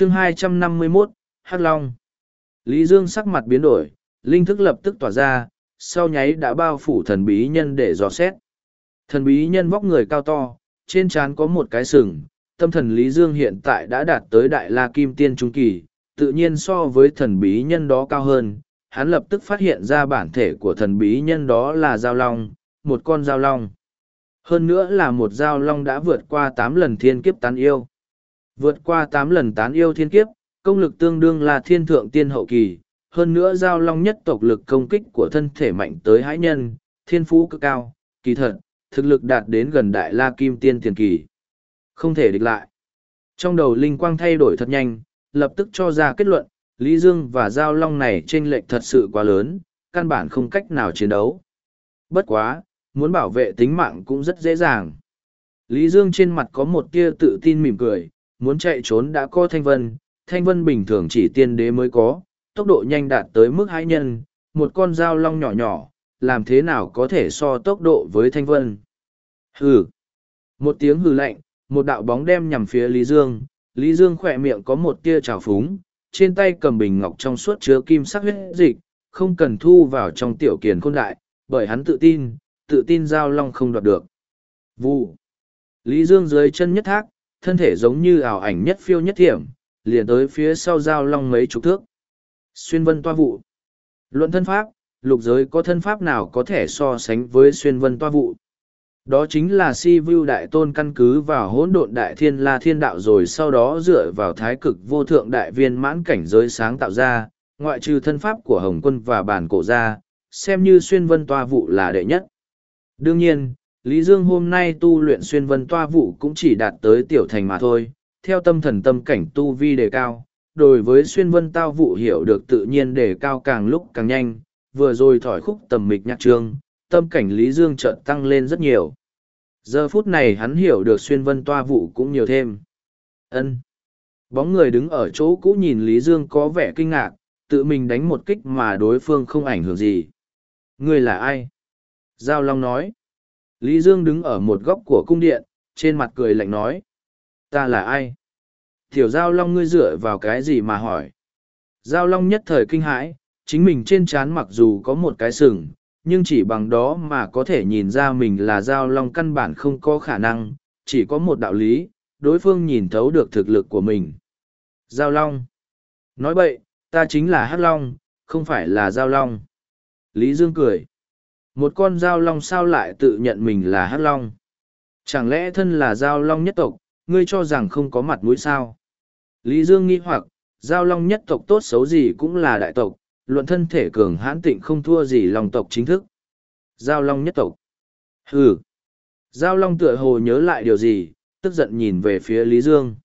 chương 251, Hắc Long. Lý Dương sắc mặt biến đổi, linh thức lập tức tỏa ra, sau nháy đã bao phủ thần bí nhân để dò xét. Thần bí nhân vóc người cao to, trên trán có một cái sừng, tâm thần Lý Dương hiện tại đã đạt tới đại la kim tiên trung kỳ, tự nhiên so với thần bí nhân đó cao hơn. Hắn lập tức phát hiện ra bản thể của thần bí nhân đó là Giao Long, một con Giao Long. Hơn nữa là một Giao Long đã vượt qua tám lần thiên kiếp tán yêu. Vượt qua tám lần tán yêu thiên kiếp, công lực tương đương là thiên thượng tiên hậu kỳ, hơn nữa giao long nhất tộc lực công kích của thân thể mạnh tới hãi nhân, thiên phú cực cao, kỳ thật, thực lực đạt đến gần đại la kim tiên tiền kỳ. Không thể địch lại. Trong đầu linh quang thay đổi thật nhanh, lập tức cho ra kết luận, Lý Dương và Giao Long này chênh lệch thật sự quá lớn, căn bản không cách nào chiến đấu. Bất quá, muốn bảo vệ tính mạng cũng rất dễ dàng. Lý Dương trên mặt có một tia tự tin mỉm cười, muốn chạy trốn đã có Thanh Vân, Thanh Vân bình thường chỉ tiên đế mới có, tốc độ nhanh đạt tới mức hai nhân, một con dao long nhỏ nhỏ, làm thế nào có thể so tốc độ với Thanh Vân. Hừ! Một tiếng hừ lạnh, một đạo bóng đem nhằm phía Lý Dương, Lý Dương khỏe miệng có một tia trào phúng, trên tay cầm bình ngọc trong suốt chứa kim sắc huyết dịch, không cần thu vào trong tiểu kiền khôn đại, bởi hắn tự tin, tự tin giao long không đoạt được. Vụ! Lý Dương dưới chân nhất thác, thân thể giống như ảo ảnh nhất phiêu nhất thiểm, liền tới phía sau giao long mấy chục thước. Xuyên vân toa vụ. Luận thân pháp, lục giới có thân pháp nào có thể so sánh với xuyên vân toa vụ. Đó chính là si view đại tôn căn cứ vào hỗn độn đại thiên la thiên đạo rồi sau đó dựa vào thái cực vô thượng đại viên mãn cảnh giới sáng tạo ra, ngoại trừ thân pháp của Hồng quân và bản cổ ra, xem như xuyên vân toa vụ là đệ nhất. Đương nhiên, Lý Dương hôm nay tu luyện xuyên vân toa vụ cũng chỉ đạt tới tiểu thành mà thôi, theo tâm thần tâm cảnh tu vi đề cao, đối với xuyên vân tao vụ hiểu được tự nhiên đề cao càng lúc càng nhanh, vừa rồi thỏi khúc tầm mịch nhạc trương, tâm cảnh Lý Dương chợt tăng lên rất nhiều. Giờ phút này hắn hiểu được xuyên vân toa vụ cũng nhiều thêm. ân Bóng người đứng ở chỗ cũ nhìn Lý Dương có vẻ kinh ngạc, tự mình đánh một kích mà đối phương không ảnh hưởng gì. Người là ai? Giao Long nói. Lý Dương đứng ở một góc của cung điện, trên mặt cười lạnh nói. Ta là ai? Tiểu Giao Long ngươi dựa vào cái gì mà hỏi? Giao Long nhất thời kinh hãi, chính mình trên trán mặc dù có một cái sừng, nhưng chỉ bằng đó mà có thể nhìn ra mình là Giao Long căn bản không có khả năng, chỉ có một đạo lý, đối phương nhìn thấu được thực lực của mình. Giao Long. Nói bậy, ta chính là Hắc Long, không phải là Giao Long. Lý Dương cười. Một con Giao Long sao lại tự nhận mình là Hắc Long? Chẳng lẽ thân là Giao Long nhất tộc, ngươi cho rằng không có mặt mũi sao? Lý Dương nghi hoặc, giao long nhất tộc tốt xấu gì cũng là đại tộc, luận thân thể cường hãn tịnh không thua gì lòng tộc chính thức. Giao long nhất tộc. Hừ. Giao long tựa hồ nhớ lại điều gì, tức giận nhìn về phía Lý Dương.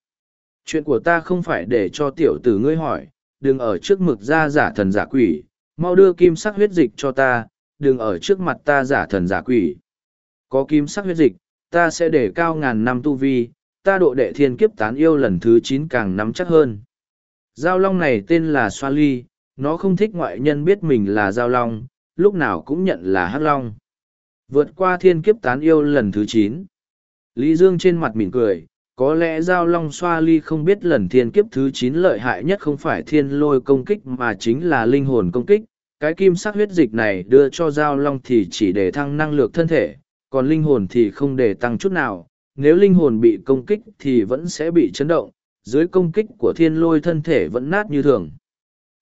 Chuyện của ta không phải để cho tiểu tử ngươi hỏi, đừng ở trước mực ra giả thần giả quỷ, mau đưa kim sắc huyết dịch cho ta, đừng ở trước mặt ta giả thần giả quỷ. Có kim sắc huyết dịch, ta sẽ để cao ngàn năm tu vi, ta độ đệ thiên kiếp tán yêu lần thứ chín càng nắm chắc hơn. Giao long này tên là Xoa Ly, nó không thích ngoại nhân biết mình là Giao long, lúc nào cũng nhận là Hắc long. Vượt qua thiên kiếp tán yêu lần thứ chín. Lý Dương trên mặt mỉm cười, có lẽ Giao long Xoa Ly không biết lần thiên kiếp thứ chín lợi hại nhất không phải thiên lôi công kích mà chính là linh hồn công kích. Cái kim sắc huyết dịch này đưa cho Giao long thì chỉ để thăng năng lượng thân thể, còn linh hồn thì không để tăng chút nào nếu linh hồn bị công kích thì vẫn sẽ bị chấn động, dưới công kích của thiên lôi thân thể vẫn nát như thường.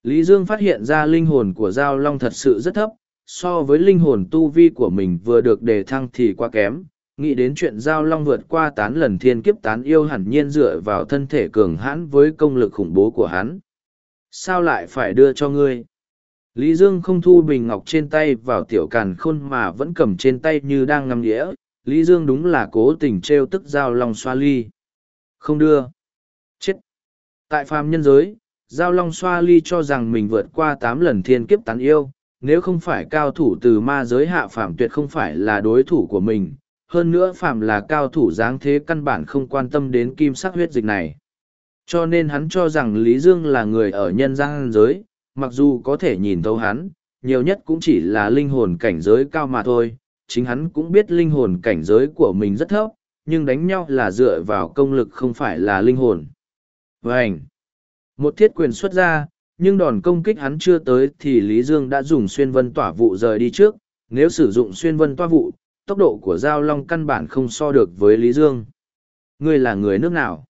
Lý Dương phát hiện ra linh hồn của Giao Long thật sự rất thấp, so với linh hồn tu vi của mình vừa được đề thăng thì quá kém. Nghĩ đến chuyện Giao Long vượt qua tán lần thiên kiếp tán yêu hẳn nhiên dựa vào thân thể cường hãn với công lực khủng bố của hắn. Sao lại phải đưa cho ngươi? Lý Dương không thu bình ngọc trên tay vào tiểu càn khôn mà vẫn cầm trên tay như đang ngắm nghĩa. Lý Dương đúng là cố tình trêu tức Giao Long xoa ly. Không đưa. Chết. Tại phàm nhân giới, Giao Long xoa ly cho rằng mình vượt qua tám lần thiên kiếp tán yêu, nếu không phải cao thủ từ ma giới hạ phàm tuyệt không phải là đối thủ của mình. Hơn nữa phàm là cao thủ dáng thế căn bản không quan tâm đến kim sắc huyết dịch này. Cho nên hắn cho rằng Lý Dương là người ở nhân gian giới, mặc dù có thể nhìn thấu hắn, nhiều nhất cũng chỉ là linh hồn cảnh giới cao mà thôi, chính hắn cũng biết linh hồn cảnh giới của mình rất thấp, nhưng đánh nhau là dựa vào công lực không phải là linh hồn. Vânh! Một thiết quyền xuất ra, nhưng đòn công kích hắn chưa tới thì Lý Dương đã dùng xuyên vân tỏa vụ rời đi trước. Nếu sử dụng xuyên vân tỏa vụ, tốc độ của Giao Long căn bản không so được với Lý Dương. Ngươi là người nước nào?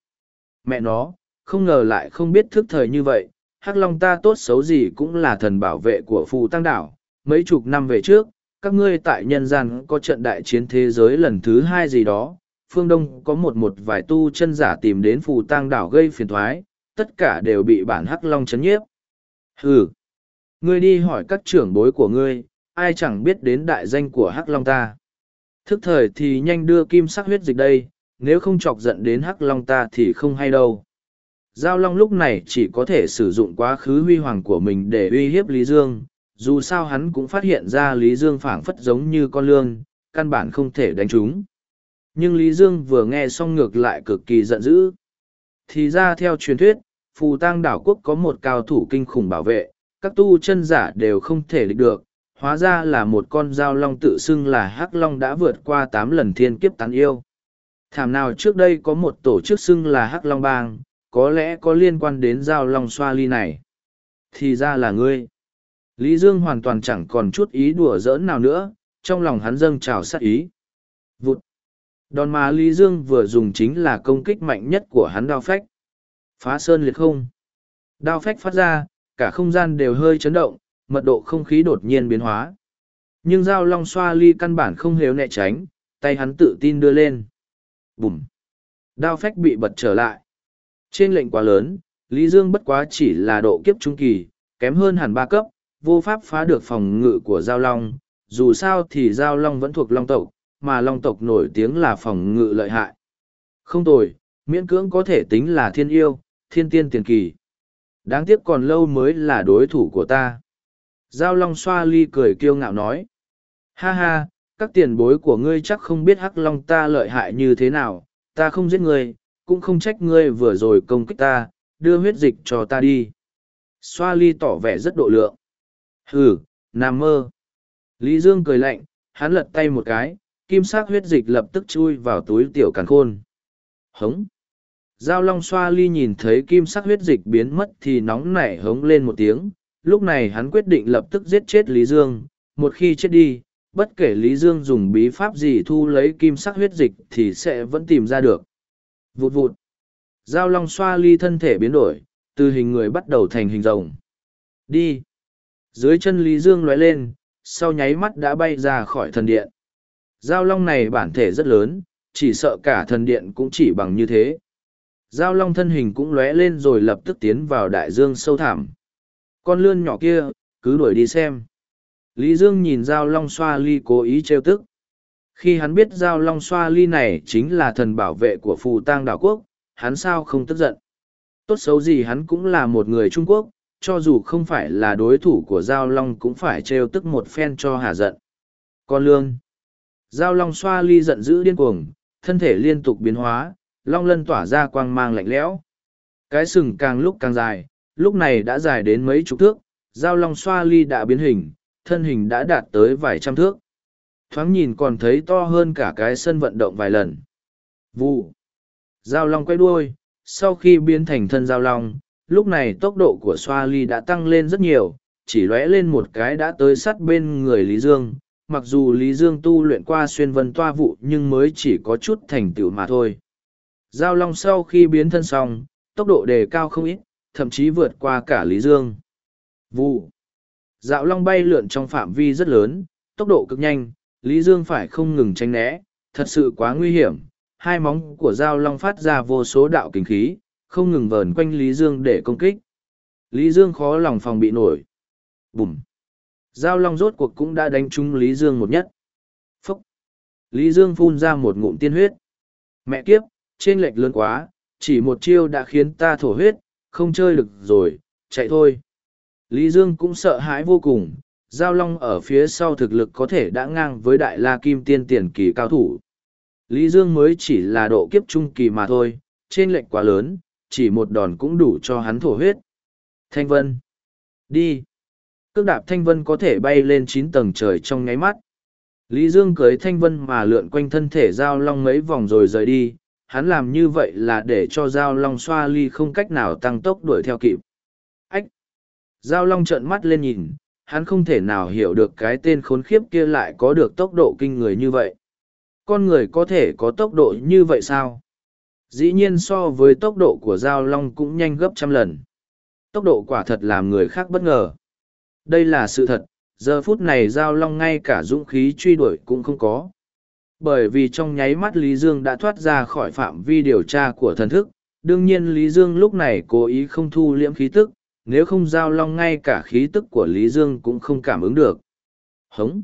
Mẹ nó, không ngờ lại không biết thức thời như vậy. Hắc Long ta tốt xấu gì cũng là thần bảo vệ của phù tăng đảo. Mấy chục năm về trước, các ngươi tại nhân gian có trận đại chiến thế giới lần thứ hai gì đó. Phương Đông có một một vài tu chân giả tìm đến phù tăng đảo gây phiền thoái, tất cả đều bị bản Hắc Long chấn nhiếp. Hừ! Ngươi đi hỏi các trưởng bối của ngươi, ai chẳng biết đến đại danh của Hắc Long ta. Thức thời thì nhanh đưa kim sắc huyết dịch đây, nếu không chọc giận đến Hắc Long ta thì không hay đâu. Giao Long lúc này chỉ có thể sử dụng quá khứ huy hoàng của mình để uy hiếp Lý Dương, dù sao hắn cũng phát hiện ra Lý Dương phảng phất giống như con lương, căn bản không thể đánh chúng. Nhưng Lý Dương vừa nghe xong ngược lại cực kỳ giận dữ. Thì ra theo truyền thuyết, phù Tăng đảo quốc có một cao thủ kinh khủng bảo vệ, các tu chân giả đều không thể địch được. Hóa ra là một con dao long tự xưng là hắc long đã vượt qua tám lần thiên kiếp tán yêu. Thảm nào trước đây có một tổ chức xưng là hắc long bang, có lẽ có liên quan đến dao long xoa ly này. Thì ra là ngươi. Lý Dương hoàn toàn chẳng còn chút ý đùa giỡn nào nữa, trong lòng hắn dâng trào sát ý. Vụt. Đòn mà Lý Dương vừa dùng chính là công kích mạnh nhất của hắn đao phách. Phá sơn liệt không. Đao phách phát ra, cả không gian đều hơi chấn động, mật độ không khí đột nhiên biến hóa. Nhưng dao long xoa ly căn bản không hề né tránh, tay hắn tự tin đưa lên. Bùm. Đao phách bị bật trở lại. Trên lệnh quá lớn, Lý Dương bất quá chỉ là độ kiếp trung kỳ, kém hơn hẳn ba cấp, vô pháp phá được phòng ngự của Giao Long. Dù sao thì Giao Long vẫn thuộc Long tộc, mà Long tộc nổi tiếng là phòng ngự lợi hại. Không tồi, miễn cưỡng có thể tính là thiên yêu, thiên tiên tiền kỳ. Đáng tiếc còn lâu mới là đối thủ của ta. Giao Long xoa ly cười kiêu ngạo nói. Ha ha, các tiền bối của ngươi chắc không biết hắc long ta lợi hại như thế nào, ta không giết ngươi, cũng không trách ngươi vừa rồi công kích ta, đưa huyết dịch cho ta đi. Xoa ly tỏ vẻ rất độ lượng. Hừ, nằm mơ. Lý Dương cười lạnh, hắn lật tay một cái, kim sắc huyết dịch lập tức chui vào túi tiểu càn khôn. Hống. Giao long xoa ly nhìn thấy kim sắc huyết dịch biến mất thì nóng nảy hống lên một tiếng. Lúc này hắn quyết định lập tức giết chết Lý Dương. Một khi chết đi, bất kể Lý Dương dùng bí pháp gì thu lấy kim sắc huyết dịch thì sẽ vẫn tìm ra được. Vụt vụt. Giao long xoa ly thân thể biến đổi, từ hình người bắt đầu thành hình rồng. Đi. Dưới chân Lý Dương lóe lên, sau nháy mắt đã bay ra khỏi thần điện. Giao long này bản thể rất lớn, chỉ sợ cả thần điện cũng chỉ bằng như thế. Giao long thân hình cũng lóe lên rồi lập tức tiến vào đại dương sâu thẳm. Con lươn nhỏ kia, cứ đuổi đi xem. Lý Dương nhìn Giao long xoa ly cố ý trêu tức. Khi hắn biết Giao long xoa ly này chính là thần bảo vệ của phù tang đảo quốc, hắn sao không tức giận. Tốt xấu gì hắn cũng là một người Trung Quốc, cho dù không phải là đối thủ của Giao long cũng phải trêu tức một phen cho hà giận. Con lương. Giao long xoa ly giận dữ điên cuồng, thân thể liên tục biến hóa, long lân tỏa ra quang mang lạnh lẽo. Cái sừng càng lúc càng dài, lúc này đã dài đến mấy chục thước, giao long xoa ly đã biến hình, thân hình đã đạt tới vài trăm thước. Thoáng nhìn còn thấy to hơn cả cái sân vận động vài lần. Vụ. Giao long quay đuôi, sau khi biến thành thân giao long, lúc này tốc độ của xoa ly đã tăng lên rất nhiều, chỉ lóe lên một cái đã tới sát bên người Lý Dương, mặc dù Lý Dương tu luyện qua xuyên vân toa vụ nhưng mới chỉ có chút thành tựu mà thôi. Giao Long sau khi biến thân xong, tốc độ đề cao không ít, thậm chí vượt qua cả Lý Dương. Vụ. Dạo Long bay lượn trong phạm vi rất lớn, tốc độ cực nhanh, Lý Dương phải không ngừng tránh né, thật sự quá nguy hiểm. Hai móng của Giao Long phát ra vô số đạo kinh khí, không ngừng vờn quanh Lý Dương để công kích. Lý Dương khó lòng phòng bị nổi. Bùm. Giao long rốt cuộc cũng đã đánh trúng Lý Dương một nhất. Phúc! Lý Dương phun ra một ngụm tiên huyết. Mẹ kiếp, trên lệch lớn quá, chỉ một chiêu đã khiến ta thổ huyết, không chơi được rồi, chạy thôi. Lý Dương cũng sợ hãi vô cùng, Giao Long ở phía sau thực lực có thể đã ngang với Đại La Kim Tiên tiền kỳ cao thủ. Lý Dương mới chỉ là độ kiếp trung kỳ mà thôi, trên lệnh quá lớn, chỉ một đòn cũng đủ cho hắn thổ huyết. Thanh Vân! Đi! cước đạp thanh vân có thể bay lên chín tầng trời trong nháy mắt. Lý Dương cưới thanh vân mà lượn quanh thân thể giao long mấy vòng rồi rời đi, hắn làm như vậy là để cho Giao Long xoa ly không cách nào tăng tốc đuổi theo kịp. Ách! Giao Long trợn mắt lên nhìn, hắn không thể nào hiểu được cái tên khốn khiếp kia lại có được tốc độ kinh người như vậy. Con người có thể có tốc độ như vậy sao? Dĩ nhiên so với tốc độ của Giao Long cũng nhanh gấp trăm lần. Tốc độ quả thật làm người khác bất ngờ. Đây là sự thật, giờ phút này Giao Long ngay cả dũng khí truy đuổi cũng không có. Bởi vì trong nháy mắt Lý Dương đã thoát ra khỏi phạm vi điều tra của thần thức, đương nhiên Lý Dương lúc này cố ý không thu liễm khí tức, nếu không giao long ngay cả khí tức của Lý Dương cũng không cảm ứng được. Hống!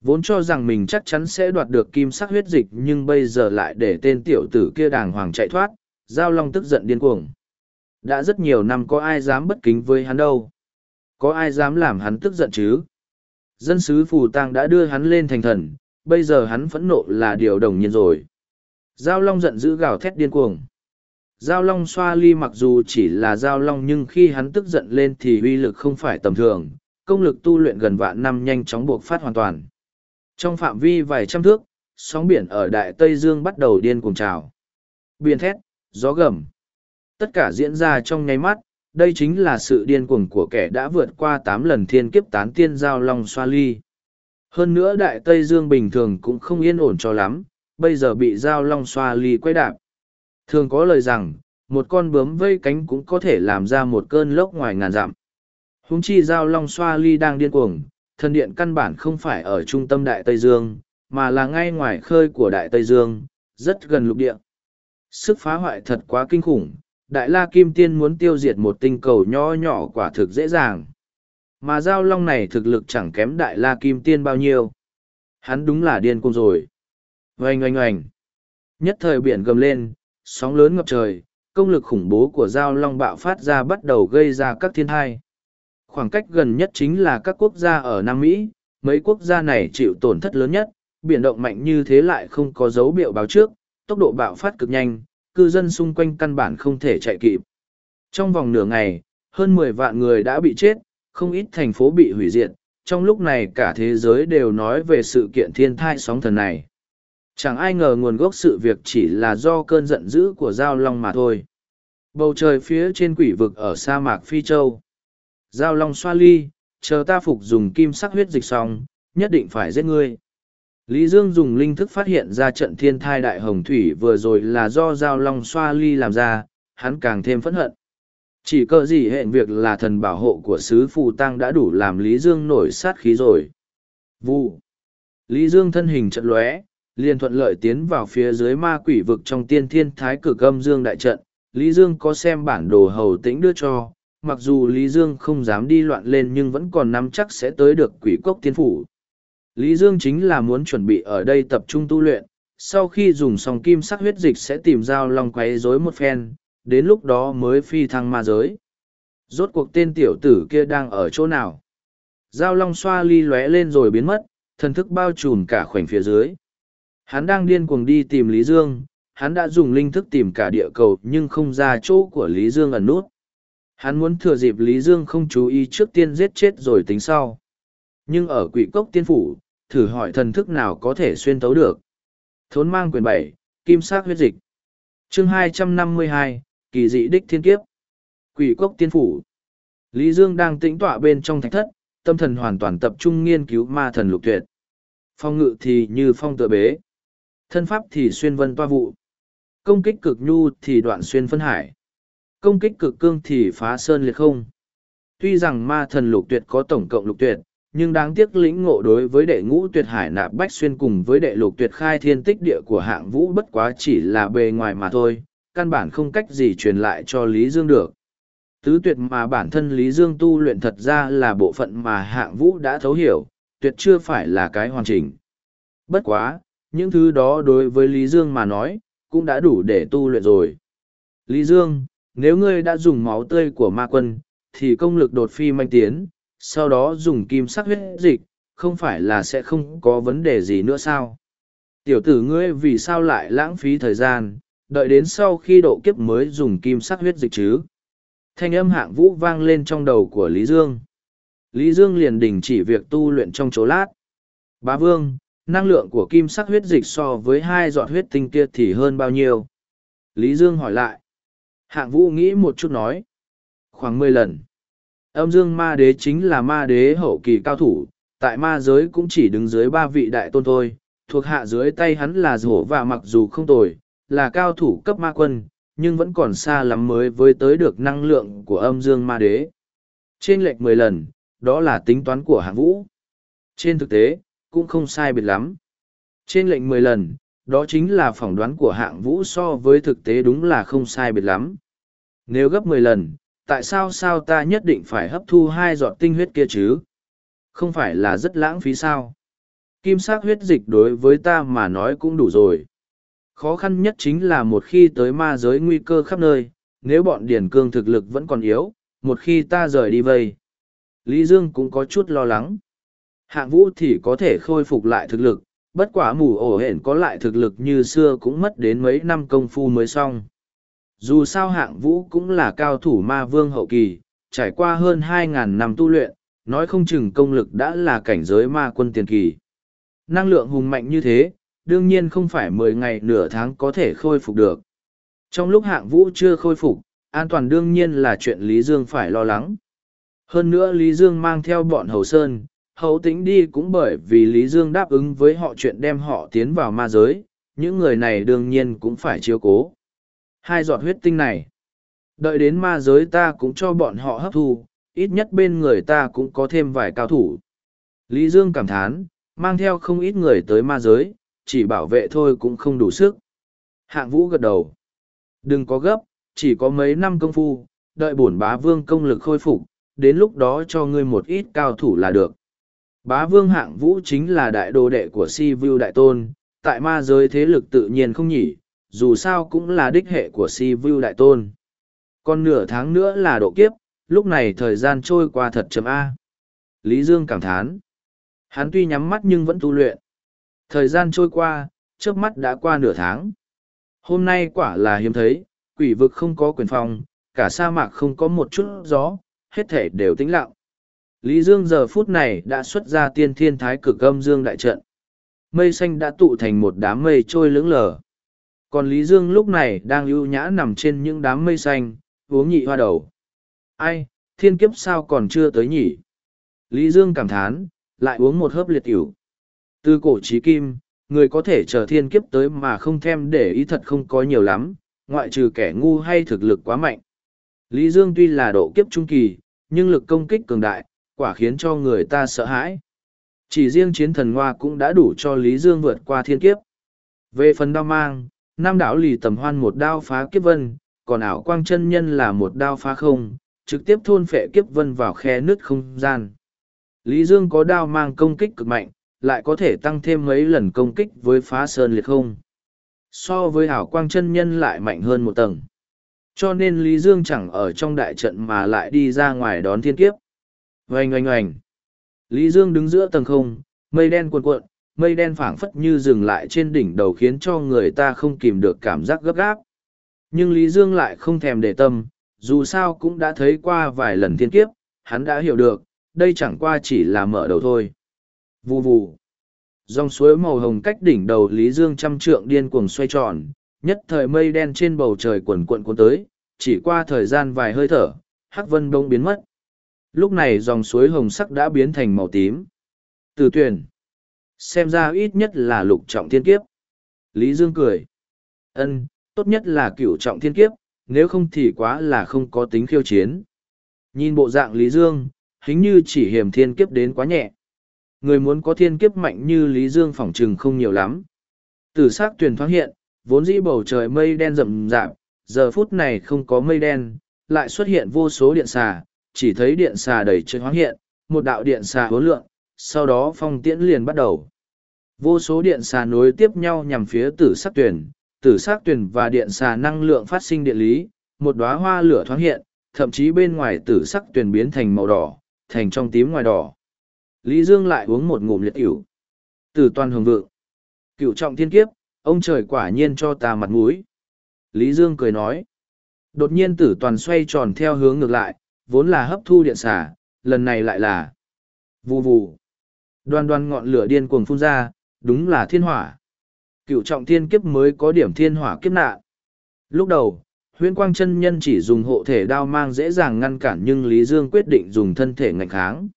Vốn cho rằng mình chắc chắn sẽ đoạt được kim sắc huyết dịch nhưng bây giờ lại để tên tiểu tử kia đàng hoàng chạy thoát, giao long tức giận điên cuồng. Đã rất nhiều năm có ai dám bất kính với hắn đâu. Có ai dám làm hắn tức giận chứ? Dân sứ Phù tang đã đưa hắn lên thành thần, bây giờ hắn phẫn nộ là điều đồng nhiên rồi. Giao Long giận dữ gào thét điên cuồng. Giao Long xoa ly mặc dù chỉ là Giao Long nhưng khi hắn tức giận lên thì uy lực không phải tầm thường, công lực tu luyện gần vạn năm nhanh chóng buộc phát hoàn toàn. Trong phạm vi vài trăm thước, sóng biển ở Đại Tây Dương bắt đầu điên cuồng trào. Biển thét, gió gầm. Tất cả diễn ra trong nháy mắt, đây chính là sự điên cuồng của kẻ đã vượt qua tám lần thiên kiếp tán tiên Giao Long xoa ly. Hơn nữa Đại Tây Dương bình thường cũng không yên ổn cho lắm, bây giờ bị Giao Long xoa ly quay đạp. Thường có lời rằng, một con bướm vây cánh cũng có thể làm ra một cơn lốc ngoài ngàn dặm. Húng chi giao long xoa ly đang điên cuồng, thần điện căn bản không phải ở trung tâm Đại Tây Dương, mà là ngay ngoài khơi của Đại Tây Dương, rất gần lục địa. Sức phá hoại thật quá kinh khủng, Đại La Kim Tiên muốn tiêu diệt một tinh cầu nhỏ nhỏ quả thực dễ dàng. Mà giao long này thực lực chẳng kém Đại La Kim Tiên bao nhiêu. Hắn đúng là điên cuồng rồi. Oanh oanh oanh. Nhất thời biển gầm lên, sóng lớn ngập trời, công lực khủng bố của giao long bạo phát ra bắt đầu gây ra các thiên thai. Khoảng cách gần nhất chính là các quốc gia ở Nam Mỹ, mấy quốc gia này chịu tổn thất lớn nhất, biển động mạnh như thế lại không có dấu biểu báo trước, tốc độ bạo phát cực nhanh, cư dân xung quanh căn bản không thể chạy kịp. Trong vòng nửa ngày, hơn mười vạn người đã bị chết, không ít thành phố bị hủy diệt, trong lúc này cả thế giới đều nói về sự kiện thiên thai sóng thần này. Chẳng ai ngờ nguồn gốc sự việc chỉ là do cơn giận dữ của Giao Long mà thôi. Bầu trời phía trên quỷ vực ở sa mạc Phi Châu. Giao Long xoa ly, chờ ta phục dùng kim sắc huyết dịch xong, nhất định phải giết ngươi. Lý Dương dùng linh thức phát hiện ra trận thiên thai đại hồng thủy vừa rồi là do Giao Long xoa ly làm ra, hắn càng thêm phẫn hận. Chỉ cờ gì hẹn việc là thần bảo hộ của sứ phù tăng đã đủ làm Lý Dương nổi sát khí rồi. Vụ. Lý Dương thân hình trận lóe, liền thuận lợi tiến vào phía dưới ma quỷ vực trong tiên thiên thái cực âm dương đại trận. Lý Dương có xem bản đồ hầu tĩnh đưa cho, mặc dù Lý Dương không dám đi loạn lên nhưng vẫn còn nắm chắc sẽ tới được quỷ cốc tiên phủ. Lý Dương chính là muốn chuẩn bị ở đây tập trung tu luyện, sau khi dùng xong kim sắc huyết dịch sẽ tìm dao long quấy rối một phen, đến lúc đó mới phi thăng ma giới. Rốt cuộc tên tiểu tử kia đang ở chỗ nào? Dao long xoa ly lóe lên rồi biến mất, thần thức bao trùm cả khoảnh phía dưới. Hắn đang điên cuồng đi tìm Lý Dương, hắn đã dùng linh thức tìm cả địa cầu nhưng không ra chỗ của Lý Dương ẩn nút. Hắn muốn thừa dịp Lý Dương không chú ý trước tiên giết chết rồi tính sau. Nhưng ở quỷ cốc tiên phủ, thử hỏi thần thức nào có thể xuyên tấu được. Thốn mang quyền bảy, kim sắc huyết dịch. chương hai trăm năm mươi hai, kỳ dị đích thiên kiếp. Quỷ cốc tiên phủ. Lý Dương đang tĩnh tọa bên trong thạch thất, tâm thần hoàn toàn tập trung nghiên cứu ma thần lục tuyệt. Phong ngự thì như phong tựa bế. Thân pháp thì xuyên vân toa vụ. Công kích cực nhu thì đoạn xuyên phân hải. Công kích cực cương thì phá sơn liệt không. Tuy rằng ma thần lục tuyệt có tổng cộng lục tuyệt, nhưng đáng tiếc lĩnh ngộ đối với đệ ngũ tuyệt hải nạp bách xuyên cùng với đệ lục tuyệt khai thiên tích địa của hạng vũ bất quá chỉ là bề ngoài mà thôi, căn bản không cách gì truyền lại cho Lý Dương được. Tứ tuyệt mà bản thân Lý Dương tu luyện thật ra là bộ phận mà hạng vũ đã thấu hiểu, tuyệt chưa phải là cái hoàn chỉnh. Bất quá, những thứ đó đối với Lý Dương mà nói, cũng đã đủ để tu luyện rồi. Lý Dương, nếu ngươi đã dùng máu tươi của ma quân, thì công lực đột phi manh tiến, sau đó dùng kim sắc huyết dịch, không phải là sẽ không có vấn đề gì nữa sao? Tiểu tử ngươi vì sao lại lãng phí thời gian, đợi đến sau khi độ kiếp mới dùng kim sắc huyết dịch chứ? Thanh âm hạng vũ vang lên trong đầu của Lý Dương. Lý Dương liền đình chỉ việc tu luyện trong chỗ lát. Bá Vương, năng lượng của kim sắc huyết dịch so với hai giọt huyết tinh kia thì hơn bao nhiêu. Lý Dương hỏi lại. Hạng vũ nghĩ một chút nói. Khoảng mười lần. Âm dương ma đế chính là ma đế hậu kỳ cao thủ, tại ma giới cũng chỉ đứng dưới ba vị đại tôn thôi, thuộc hạ dưới tay hắn là rổ và mặc dù không tồi, là cao thủ cấp ma quân, nhưng vẫn còn xa lắm mới với tới được năng lượng của âm dương ma đế. Trên lệch mười lần, đó là tính toán của hạng vũ. Trên thực tế, cũng không sai biệt lắm. Trên lệnh mười lần, đó chính là phỏng đoán của hạng vũ so với thực tế đúng là không sai biệt lắm. Nếu gấp mười lần, tại sao sao ta nhất định phải hấp thu hai giọt tinh huyết kia chứ? Không phải là rất lãng phí sao? Kim sắc huyết dịch đối với ta mà nói cũng đủ rồi. Khó khăn nhất chính là một khi tới ma giới nguy cơ khắp nơi, nếu bọn điển cương thực lực vẫn còn yếu, một khi ta rời đi vây. Lý Dương cũng có chút lo lắng. Hạng vũ thì có thể khôi phục lại thực lực, bất quả mù ổ hển có lại thực lực như xưa cũng mất đến mấy năm công phu mới xong. Dù sao hạng vũ cũng là cao thủ ma vương hậu kỳ, trải qua hơn 2.000 năm tu luyện, nói không chừng công lực đã là cảnh giới ma quân tiền kỳ. Năng lượng hùng mạnh như thế, đương nhiên không phải mười ngày nửa tháng có thể khôi phục được. Trong lúc hạng vũ chưa khôi phục, an toàn đương nhiên là chuyện Lý Dương phải lo lắng. Hơn nữa Lý Dương mang theo bọn Hầu Sơn, Hầu Tĩnh đi cũng bởi vì Lý Dương đáp ứng với họ chuyện đem họ tiến vào ma giới, những người này đương nhiên cũng phải chiếu cố. Hai giọt huyết tinh này, đợi đến ma giới ta cũng cho bọn họ hấp thu, ít nhất bên người ta cũng có thêm vài cao thủ. Lý Dương cảm thán, mang theo không ít người tới ma giới, chỉ bảo vệ thôi cũng không đủ sức. Hạng vũ gật đầu. Đừng có gấp, chỉ có mấy năm công phu, đợi bổn bá vương công lực khôi phục, đến lúc đó cho ngươi một ít cao thủ là được. Bá vương hạng vũ chính là đại đồ đệ của si vu đại tôn, tại ma giới thế lực tự nhiên không nhỉ, dù sao cũng là đích hệ của si vu đại tôn. Còn nửa tháng nữa là độ kiếp, lúc này thời gian trôi qua thật chậm A. Lý Dương cảm thán. Hắn tuy nhắm mắt nhưng vẫn tu luyện. Thời gian trôi qua, trước mắt đã qua nửa tháng. Hôm nay quả là hiếm thấy, quỷ vực không có quyền phòng, cả sa mạc không có một chút gió, hết thể đều tĩnh lặng. Lý Dương giờ phút này đã xuất ra tiên thiên thái cực âm dương đại trận. Mây xanh đã tụ thành một đám mây trôi lững lờ. Còn Lý Dương lúc này đang ưu nhã nằm trên những đám mây xanh, uống nhị hoa đầu. Ai, thiên kiếp sao còn chưa tới nhỉ? Lý Dương cảm thán, lại uống một hớp liệt tiểu. Từ cổ trí kim, người có thể chờ thiên kiếp tới mà không thèm để ý thật không có nhiều lắm, ngoại trừ kẻ ngu hay thực lực quá mạnh. Lý Dương tuy là độ kiếp trung kỳ, nhưng lực công kích cường đại, quả khiến cho người ta sợ hãi. Chỉ riêng chiến thần hoa cũng đã đủ cho Lý Dương vượt qua thiên kiếp. Về phần đao mang, Nam đảo lì tầm hoan một đao phá kiếp vân, còn ảo quang chân nhân là một đao phá không, trực tiếp thôn phệ kiếp vân vào khe nứt không gian. Lý Dương có đao mang công kích cực mạnh, lại có thể tăng thêm mấy lần công kích với phá sơn liệt không. So với ảo quang chân nhân lại mạnh hơn một tầng. Cho nên Lý Dương chẳng ở trong đại trận mà lại đi ra ngoài đón thiên kiếp. Oanh oanh oanh. Lý Dương đứng giữa tầng không, mây đen cuộn cuộn, mây đen phảng phất như dừng lại trên đỉnh đầu khiến cho người ta không kìm được cảm giác gấp gáp. Nhưng Lý Dương lại không thèm để tâm, dù sao cũng đã thấy qua vài lần thiên kiếp, hắn đã hiểu được, đây chẳng qua chỉ là mở đầu thôi. Vù vù. Dòng suối màu hồng cách đỉnh đầu Lý Dương trăm trượng điên cuồng xoay tròn, nhất thời mây đen trên bầu trời quần quận cuốn tới, chỉ qua thời gian vài hơi thở, hắc vân đông biến mất. Lúc này dòng suối hồng sắc đã biến thành màu tím. Từ tuyển. Xem ra ít nhất là lục trọng thiên kiếp. Lý Dương cười. ân tốt nhất là cửu trọng thiên kiếp, nếu không thì quá là không có tính khiêu chiến. Nhìn bộ dạng Lý Dương, hình như chỉ hiểm thiên kiếp đến quá nhẹ. Người muốn có thiên kiếp mạnh như Lý Dương phỏng chừng không nhiều lắm. Từ sắc tuyển thoáng hiện, vốn dĩ bầu trời mây đen rậm rạp, giờ phút này không có mây đen, lại xuất hiện vô số điện xà, chỉ thấy điện xà đầy trời hoáng hiện, một đạo điện xà hối lượng, sau đó phong tiễn liền bắt đầu. Vô số điện xà nối tiếp nhau nhằm phía tử sắc tuyển, tử sắc tuyển và điện xà năng lượng phát sinh điện lý, một đóa hoa lửa thoáng hiện, thậm chí bên ngoài tử sắc tuyển biến thành màu đỏ, thành trong tím ngoài đỏ. Lý Dương lại uống một ngụm liệt ỉu. Tử toàn hồng vượng. Cựu trọng thiên kiếp, ông trời quả nhiên cho ta mặt mũi. Lý Dương cười nói. Đột nhiên tử toàn xoay tròn theo hướng ngược lại, vốn là hấp thu điện xả, lần này lại là vù vù. Đoan đoan ngọn lửa điên cuồng phun ra, đúng là thiên hỏa. Cựu trọng thiên kiếp mới có điểm thiên hỏa kiếp nạn. Lúc đầu, huyễn quang chân nhân chỉ dùng hộ thể đao mang dễ dàng ngăn cản nhưng Lý Dương quyết định dùng thân thể ngạch kháng.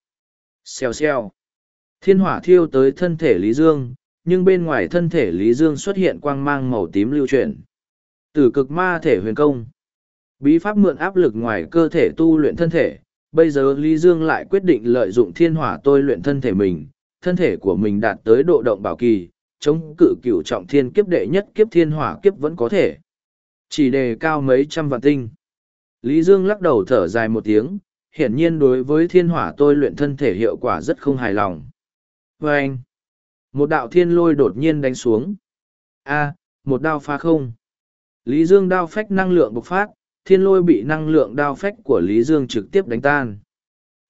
Xèo xèo. Thiên hỏa thiêu tới thân thể Lý Dương, nhưng bên ngoài thân thể Lý Dương xuất hiện quang mang màu tím lưu chuyển. Tử cực ma thể huyền công. Bí pháp mượn áp lực ngoài cơ thể tu luyện thân thể, bây giờ Lý Dương lại quyết định lợi dụng thiên hỏa tôi luyện thân thể mình, thân thể của mình đạt tới độ động bảo kỳ, chống cự cửu trọng thiên kiếp đệ nhất kiếp thiên hỏa kiếp vẫn có thể. Chỉ đề cao mấy trăm vạn tinh. Lý Dương lắc đầu thở dài một tiếng, hiển nhiên đối với thiên hỏa tôi luyện thân thể hiệu quả rất không hài lòng. Và anh, một đạo thiên lôi đột nhiên đánh xuống. A, một đao phá không. Lý Dương đao phách năng lượng bộc phát, thiên lôi bị năng lượng đao phách của Lý Dương trực tiếp đánh tan.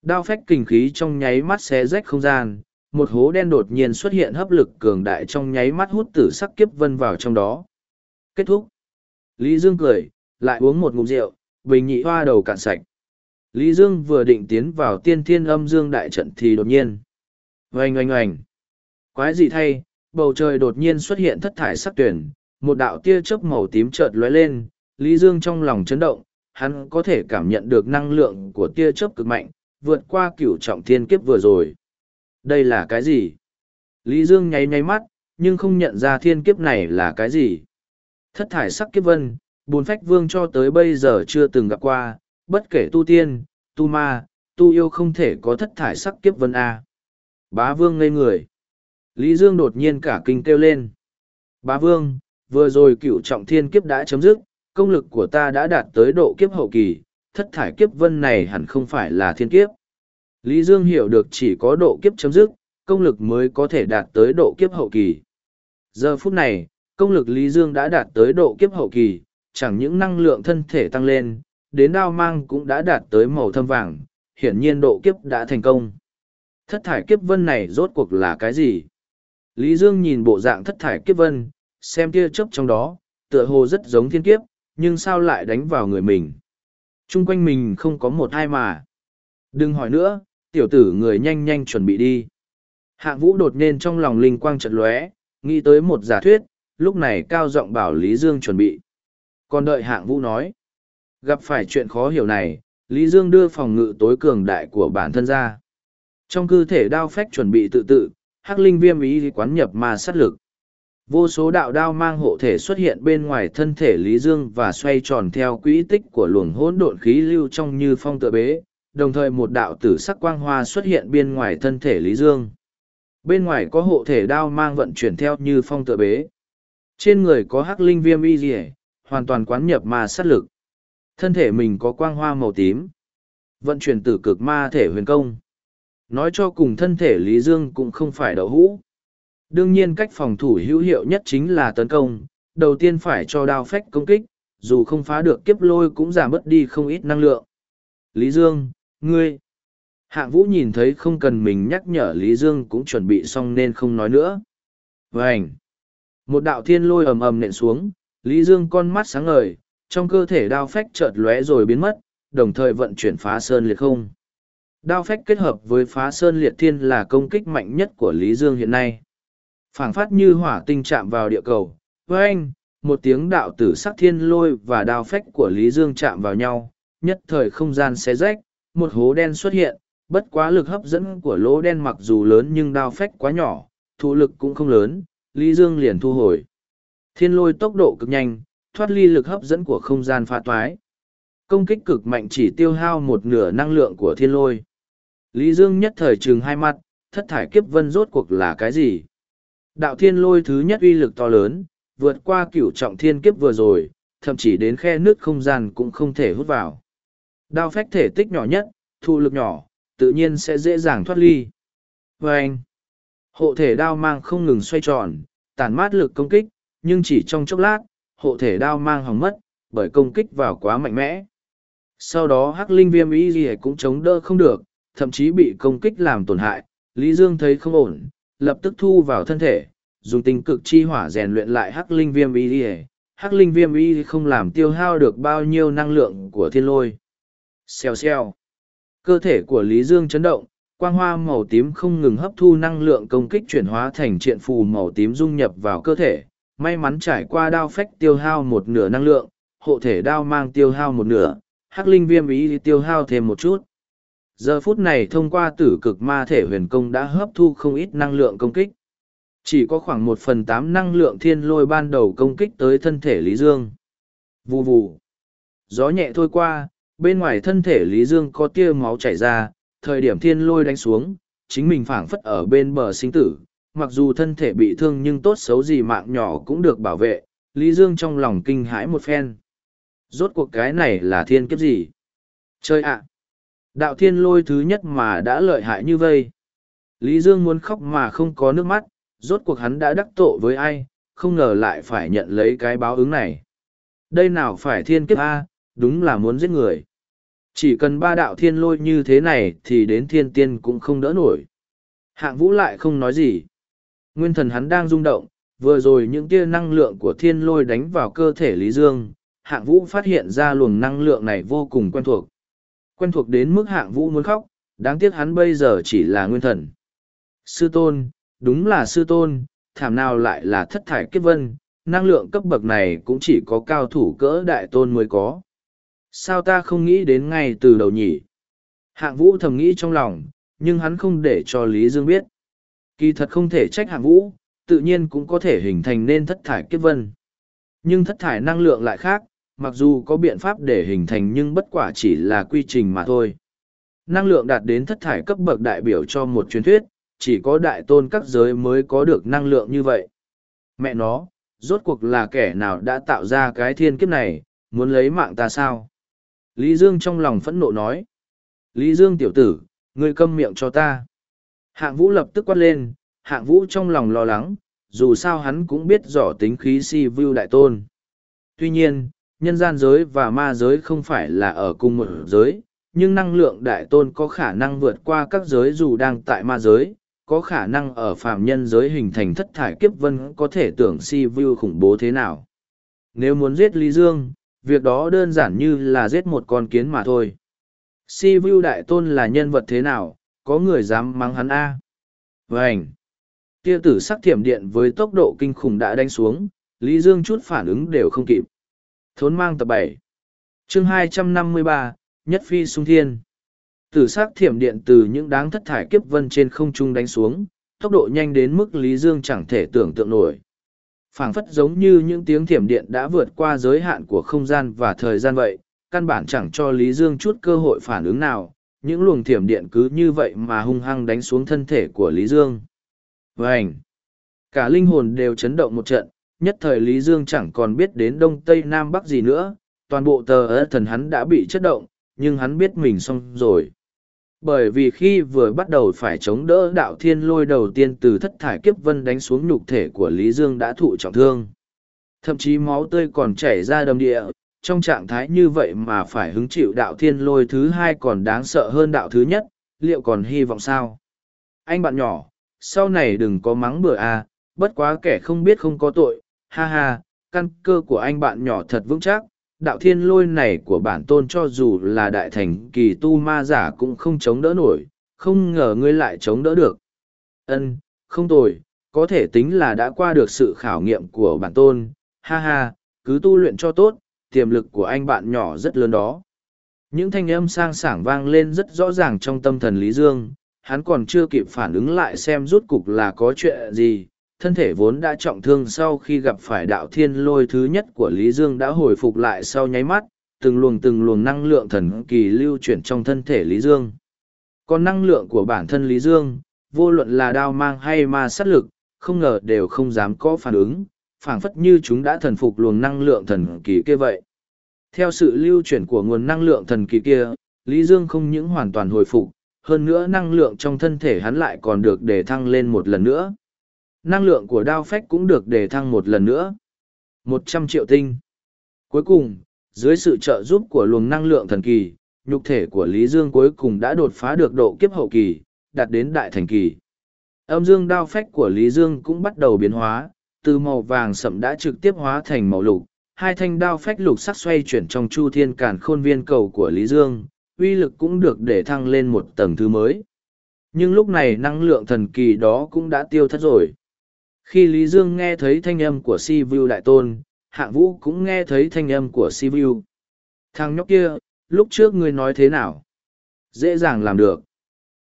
Đao phách kinh khí trong nháy mắt xé rách không gian, một hố đen đột nhiên xuất hiện hấp lực cường đại trong nháy mắt hút tử sắc kiếp vân vào trong đó. Kết thúc. Lý Dương cười, lại uống một ngụm rượu, bình nhị hoa đầu cạn sạch. Lý Dương vừa định tiến vào tiên thiên âm dương đại trận thì đột nhiên. Oanh oanh oanh. Quái gì thay, bầu trời đột nhiên xuất hiện thất thải sắc tuyển, một đạo tia chớp màu tím chợt lóe lên, Lý Dương trong lòng chấn động, hắn có thể cảm nhận được năng lượng của tia chớp cực mạnh, vượt qua cửu trọng thiên kiếp vừa rồi. Đây là cái gì? Lý Dương nháy nháy mắt, nhưng không nhận ra thiên kiếp này là cái gì. Thất thải sắc kiếp vân, bốn phách vương cho tới bây giờ chưa từng gặp qua, bất kể tu tiên, tu ma, tu yêu không thể có thất thải sắc kiếp vân A. Bá vương ngây người. Lý Dương đột nhiên cả kinh kêu lên. Bá vương, vừa rồi cựu trọng thiên kiếp đã chấm dứt, công lực của ta đã đạt tới độ kiếp hậu kỳ, thất thải kiếp vân này hẳn không phải là thiên kiếp. Lý Dương hiểu được chỉ có độ kiếp chấm dứt, công lực mới có thể đạt tới độ kiếp hậu kỳ. Giờ phút này, công lực Lý Dương đã đạt tới độ kiếp hậu kỳ, chẳng những năng lượng thân thể tăng lên, đến đao mang cũng đã đạt tới màu thâm vàng, hiển nhiên độ kiếp đã thành công. Thất thải kiếp vân này rốt cuộc là cái gì? Lý Dương nhìn bộ dạng thất thải kiếp vân, xem tia chớp trong đó, tựa hồ rất giống thiên kiếp, nhưng sao lại đánh vào người mình? Trung quanh mình không có một ai mà. Đừng hỏi nữa, tiểu tử người nhanh nhanh chuẩn bị đi. Hạng vũ đột nhiên trong lòng linh quang trận lóe, nghĩ tới một giả thuyết, lúc này cao giọng bảo Lý Dương chuẩn bị. Còn đợi hạng vũ nói. Gặp phải chuyện khó hiểu này, Lý Dương đưa phòng ngự tối cường đại của bản thân ra. Trong cơ thể đao phách chuẩn bị tự tự, hắc linh viêm ý quán nhập ma sát lực. Vô số đạo đao mang hộ thể xuất hiện bên ngoài thân thể Lý Dương và xoay tròn theo quỹ tích của luồng hỗn độn khí lưu trong như phong tựa bế, đồng thời một đạo tử sắc quang hoa xuất hiện bên ngoài thân thể Lý Dương. Bên ngoài có hộ thể đao mang vận chuyển theo như phong tựa bế. Trên người có hắc linh viêm y dì hoàn toàn quán nhập ma sát lực. Thân thể mình có quang hoa màu tím. Vận chuyển tử cực ma thể huyền công. Nói cho cùng thân thể Lý Dương cũng không phải đậu hũ. Đương nhiên cách phòng thủ hữu hiệu nhất chính là tấn công. Đầu tiên phải cho đao phách công kích, dù không phá được kiếp lôi cũng giảm bớt đi không ít năng lượng. Lý Dương, ngươi! Hạng vũ nhìn thấy không cần mình nhắc nhở Lý Dương cũng chuẩn bị xong nên không nói nữa. Vânh! Một đạo thiên lôi ầm ầm nện xuống, Lý Dương con mắt sáng ngời, trong cơ thể đao phách chợt lóe rồi biến mất, đồng thời vận chuyển phá sơn liệt không. Đao phách kết hợp với phá sơn liệt thiên là công kích mạnh nhất của Lý Dương hiện nay phảng phát như hỏa tinh chạm vào địa cầu. Với anh, một tiếng đạo tử sắc thiên lôi và đao phách của Lý Dương chạm vào nhau, nhất thời không gian xé rách, một hố đen xuất hiện, bất quá lực hấp dẫn của lỗ đen mặc dù lớn nhưng đao phách quá nhỏ, thụ lực cũng không lớn, Lý Dương liền thu hồi. Thiên lôi tốc độ cực nhanh, thoát ly lực hấp dẫn của không gian pha toái. Công kích cực mạnh chỉ tiêu hao một nửa năng lượng của thiên lôi. Lý Dương nhất thời trừng hai mặt, thất thải kiếp vân rốt cuộc là cái gì? Đạo thiên lôi thứ nhất uy lực to lớn, vượt qua cửu trọng thiên kiếp vừa rồi, thậm chí đến khe nước không gian cũng không thể hút vào. Đao phách thể tích nhỏ nhất, thu lực nhỏ, tự nhiên sẽ dễ dàng thoát ly. Và anh, hộ thể đao mang không ngừng xoay tròn, tản mát lực công kích, nhưng chỉ trong chốc lát, hộ thể đao mang hỏng mất, bởi công kích vào quá mạnh mẽ. Sau đó hắc linh viêm ý gì cũng chống đỡ không được, thậm chí bị công kích làm tổn hại, Lý Dương thấy không ổn, lập tức thu vào thân thể, dùng tinh cực chi hỏa rèn luyện lại hắc linh viêm y gì hắc linh viêm y không làm tiêu hao được bao nhiêu năng lượng của thiên lôi. Xèo xèo. Cơ thể của Lý Dương chấn động, quang hoa màu tím không ngừng hấp thu năng lượng công kích chuyển hóa thành triện phù màu tím dung nhập vào cơ thể. May mắn trải qua đao phách tiêu hao một nửa năng lượng, hộ thể đao mang tiêu hao một nửa, hắc linh viêm ý tiêu hao thêm một chút. Giờ phút này thông qua tử cực ma thể huyền công đã hấp thu không ít năng lượng công kích. Chỉ có khoảng một phần tám năng lượng thiên lôi ban đầu công kích tới thân thể Lý Dương. Vù vù. Gió nhẹ thôi qua, bên ngoài thân thể Lý Dương có tia máu chảy ra, thời điểm thiên lôi đánh xuống, chính mình phảng phất ở bên bờ sinh tử. Mặc dù thân thể bị thương nhưng tốt xấu gì mạng nhỏ cũng được bảo vệ, Lý Dương trong lòng kinh hãi một phen. Rốt cuộc cái này là thiên kiếp gì? Chơi ạ! Đạo thiên lôi thứ nhất mà đã lợi hại như vây. Lý Dương muốn khóc mà không có nước mắt, rốt cuộc hắn đã đắc tội với ai, không ngờ lại phải nhận lấy cái báo ứng này. Đây nào phải thiên kiếp A, đúng là muốn giết người. Chỉ cần ba đạo thiên lôi như thế này thì đến thiên tiên cũng không đỡ nổi. Hạng vũ lại không nói gì. Nguyên thần hắn đang rung động, vừa rồi những tia năng lượng của thiên lôi đánh vào cơ thể Lý Dương, hạng vũ phát hiện ra luồng năng lượng này vô cùng quen thuộc. Quen thuộc đến mức hạng vũ muốn khóc, đáng tiếc hắn bây giờ chỉ là nguyên thần. Sư tôn, đúng là sư tôn, thảm nào lại là thất thải kiếp vân, năng lượng cấp bậc này cũng chỉ có cao thủ cỡ đại tôn mới có. Sao ta không nghĩ đến ngay từ đầu nhỉ? Hạng vũ thầm nghĩ trong lòng, nhưng hắn không để cho Lý Dương biết. Kỳ thật không thể trách hạng vũ, tự nhiên cũng có thể hình thành nên thất thải kiếp vân. Nhưng thất thải năng lượng lại khác, mặc dù có biện pháp để hình thành nhưng bất quả chỉ là quy trình mà thôi. Năng lượng đạt đến thất thải cấp bậc đại biểu cho một truyền thuyết, chỉ có đại tôn các giới mới có được năng lượng như vậy. Mẹ nó, rốt cuộc là kẻ nào đã tạo ra cái thiên kiếp này, muốn lấy mạng ta sao? Lý Dương trong lòng phẫn nộ nói. Lý Dương tiểu tử, ngươi câm miệng cho ta. Hạng vũ lập tức quát lên, hạng vũ trong lòng lo lắng, dù sao hắn cũng biết rõ tính khí si view đại tôn. Tuy nhiên, nhân gian giới và ma giới không phải là ở cùng một giới, nhưng năng lượng đại tôn có khả năng vượt qua các giới dù đang tại ma giới, có khả năng ở phạm nhân giới hình thành thất thải kiếp vân có thể tưởng si vu khủng bố thế nào. Nếu muốn giết Lý Dương, việc đó đơn giản như là giết một con kiến mà thôi. Si vu đại tôn là nhân vật thế nào, có người dám mắng hắn A. Vânh! tia tử sắc thiểm điện với tốc độ kinh khủng đã đánh xuống, Lý Dương chút phản ứng đều không kịp. Thốn mang tập bảy chương hai trăm năm mươi ba Nhất Phi Sung Thiên Tử sắc thiểm điện từ những đáng thất thải kiếp vân trên không trung đánh xuống, tốc độ nhanh đến mức Lý Dương chẳng thể tưởng tượng nổi. phảng phất giống như những tiếng thiểm điện đã vượt qua giới hạn của không gian và thời gian vậy, căn bản chẳng cho Lý Dương chút cơ hội phản ứng nào, những luồng thiểm điện cứ như vậy mà hung hăng đánh xuống thân thể của Lý Dương. Vânh! Cả linh hồn đều chấn động một trận, nhất thời Lý Dương chẳng còn biết đến Đông Tây Nam Bắc gì nữa, toàn bộ tờ thần hắn đã bị chất động, nhưng hắn biết mình xong rồi. Bởi vì khi vừa bắt đầu phải chống đỡ đạo thiên lôi đầu tiên từ thất thải kiếp vân đánh xuống nhục thể của Lý Dương đã thụ trọng thương. Thậm chí máu tươi còn chảy ra đầm địa, trong trạng thái như vậy mà phải hứng chịu đạo thiên lôi thứ hai còn đáng sợ hơn đạo thứ nhất, liệu còn hy vọng sao? Anh bạn nhỏ, sau này đừng có mắng bừa à, bất quá kẻ không biết không có tội, ha ha, căn cơ của anh bạn nhỏ thật vững chắc, đạo thiên lôi này của bản tôn cho dù là đại thành kỳ tu ma giả cũng không chống đỡ nổi, không ngờ ngươi lại chống đỡ được. Ân, không tồi, có thể tính là đã qua được sự khảo nghiệm của bản tôn, ha ha, cứ tu luyện cho tốt, tiềm lực của anh bạn nhỏ rất lớn đó. Những thanh âm sang sảng vang lên rất rõ ràng trong tâm thần Lý Dương, hắn còn chưa kịp phản ứng lại xem rút cục là có chuyện gì, thân thể vốn đã trọng thương sau khi gặp phải đạo thiên lôi thứ nhất của Lý Dương đã hồi phục lại sau nháy mắt, từng luồng từng luồng năng lượng thần kỳ lưu chuyển trong thân thể Lý Dương. Còn năng lượng của bản thân Lý Dương, vô luận là đao mang hay ma sát lực, không ngờ đều không dám có phản ứng, phảng phất như chúng đã thần phục luồng năng lượng thần kỳ kia vậy. Theo sự lưu chuyển của nguồn năng lượng thần kỳ kia, Lý Dương không những hoàn toàn hồi phục, hơn nữa năng lượng trong thân thể hắn lại còn được để thăng lên một lần nữa năng lượng của đao phách cũng được đề thăng một lần nữa. một trăm triệu tinh. Cuối cùng, dưới sự trợ giúp của luồng năng lượng thần kỳ, nhục thể của Lý Dương cuối cùng đã đột phá được độ kiếp hậu kỳ, đạt đến đại thành kỳ. Âm dương đao phách của Lý Dương cũng bắt đầu biến hóa, từ màu vàng sậm đã trực tiếp hóa thành màu lục. Hai thanh đao phách lục sắc xoay chuyển trong chu thiên cản khôn viên cầu của Lý Dương, uy lực cũng được để thăng lên một tầng thứ mới. Nhưng lúc này năng lượng thần kỳ đó cũng đã tiêu thất rồi. Khi Lý Dương nghe thấy thanh âm của si vu đại tôn, hạng vũ cũng nghe thấy thanh âm của si vu thằng nhóc kia lúc trước ngươi nói thế nào? Dễ dàng làm được.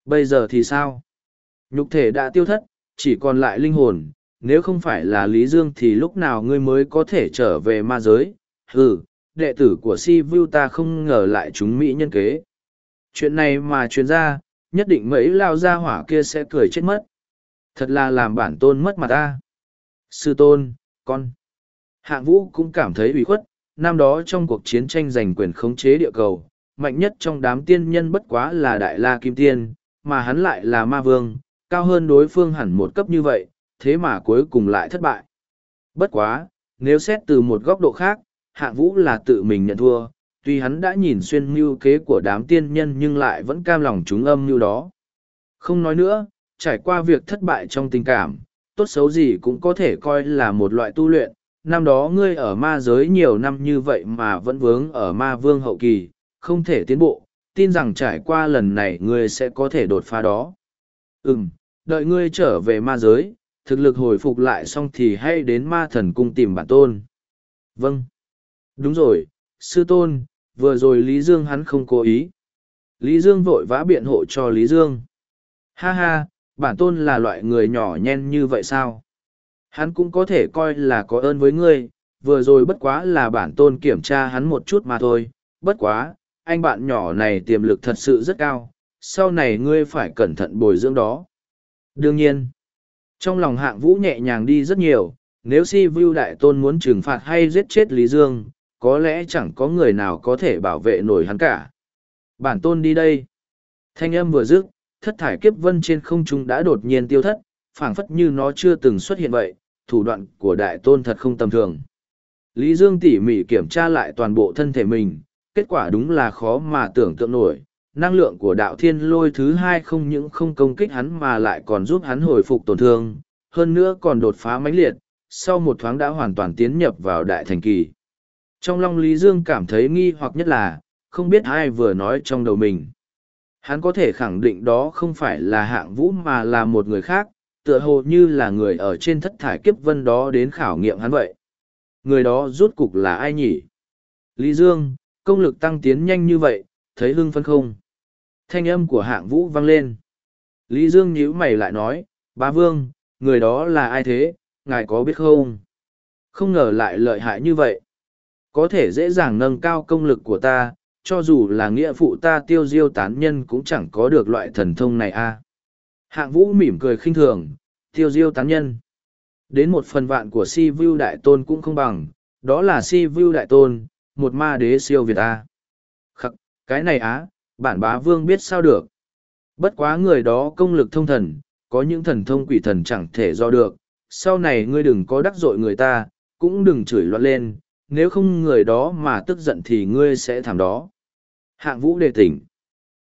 Bây giờ thì sao? Nhục thể đã tiêu thất chỉ còn lại linh hồn. Nếu không phải là lý dương thì lúc nào ngươi mới có thể trở về ma giới? Ừ đệ tử của si vu ta không ngờ lại chúng mỹ nhân kế. Chuyện này mà truyền ra nhất định mấy lao ra hỏa kia sẽ cười chết mất thật là làm bản tôn mất mặt ta. Sư tôn, con. Hạng vũ cũng cảm thấy ủy khuất, năm đó trong cuộc chiến tranh giành quyền khống chế địa cầu, mạnh nhất trong đám tiên nhân bất quá là đại la kim tiên, mà hắn lại là ma vương, cao hơn đối phương hẳn một cấp như vậy, thế mà cuối cùng lại thất bại. Bất quá, nếu xét từ một góc độ khác, hạng vũ là tự mình nhận thua, tuy hắn đã nhìn xuyên mưu kế của đám tiên nhân nhưng lại vẫn cam lòng chúng âm mưu đó. Không nói nữa trải qua việc thất bại trong tình cảm tốt xấu gì cũng có thể coi là một loại tu luyện. Năm đó ngươi ở ma giới nhiều năm như vậy mà vẫn vướng ở ma vương hậu kỳ không thể tiến bộ tin rằng trải qua lần này ngươi sẽ có thể đột phá đó. Ừm, đợi ngươi trở về ma giới thực lực hồi phục lại xong thì hãy đến ma thần cung tìm bản tôn. Vâng. Đúng rồi sư tôn vừa rồi lý dương hắn không cố ý. Lý dương vội vã biện hộ cho lý dương. Ha ha bản tôn là loại người nhỏ nhen như vậy sao? Hắn cũng có thể coi là có ơn với ngươi, vừa rồi bất quá là bản tôn kiểm tra hắn một chút mà thôi. Bất quá, anh bạn nhỏ này tiềm lực thật sự rất cao, sau này ngươi phải cẩn thận bồi dưỡng đó. Đương nhiên, trong lòng hạng vũ nhẹ nhàng đi rất nhiều, nếu si vu đại tôn muốn trừng phạt hay giết chết lý dương, có lẽ chẳng có người nào có thể bảo vệ nổi hắn cả. Bản tôn đi đây. Thanh âm vừa dứt thất thải kiếp vân trên không trung đã đột nhiên tiêu thất, phảng phất như nó chưa từng xuất hiện vậy, thủ đoạn của đại tôn thật không tầm thường. Lý dương tỉ mỉ kiểm tra lại toàn bộ thân thể mình, kết quả đúng là khó mà tưởng tượng nổi, năng lượng của đạo thiên lôi thứ hai không những không công kích hắn mà lại còn giúp hắn hồi phục tổn thương, hơn nữa còn đột phá mãnh liệt, sau một thoáng đã hoàn toàn tiến nhập vào đại thành kỳ. Trong lòng lý dương cảm thấy nghi hoặc nhất là, không biết ai vừa nói trong đầu mình hắn có thể khẳng định đó không phải là hạng vũ mà là một người khác, tựa hồ như là người ở trên thất thải kiếp vân đó đến khảo nghiệm hắn vậy. Người đó rút cục là ai nhỉ? Lý dương, công lực tăng tiến nhanh như vậy, thấy hưng phân không? Thanh âm của hạng vũ vang lên. Lý dương nhíu mày lại nói, bá vương, người đó là ai thế? Ngài có biết không? Không ngờ lại lợi hại như vậy. Có thể dễ dàng nâng cao công lực của ta cho dù là nghĩa phụ ta tiêu diêu tán nhân cũng chẳng có được loại thần thông này a. Hạng vũ mỉm cười khinh thường, tiêu diêu tán nhân. Đến một phần vạn của si vu đại tôn cũng không bằng, đó là si vu đại tôn, một ma đế siêu việt a. Khắc, cái này á, bản bá vương biết sao được. Bất quá người đó công lực thông thần, có những thần thông quỷ thần chẳng thể do được. Sau này ngươi đừng có đắc tội người ta, cũng đừng chửi loạn lên, nếu không người đó mà tức giận thì ngươi sẽ thảm đó hạng vũ đề tỉnh.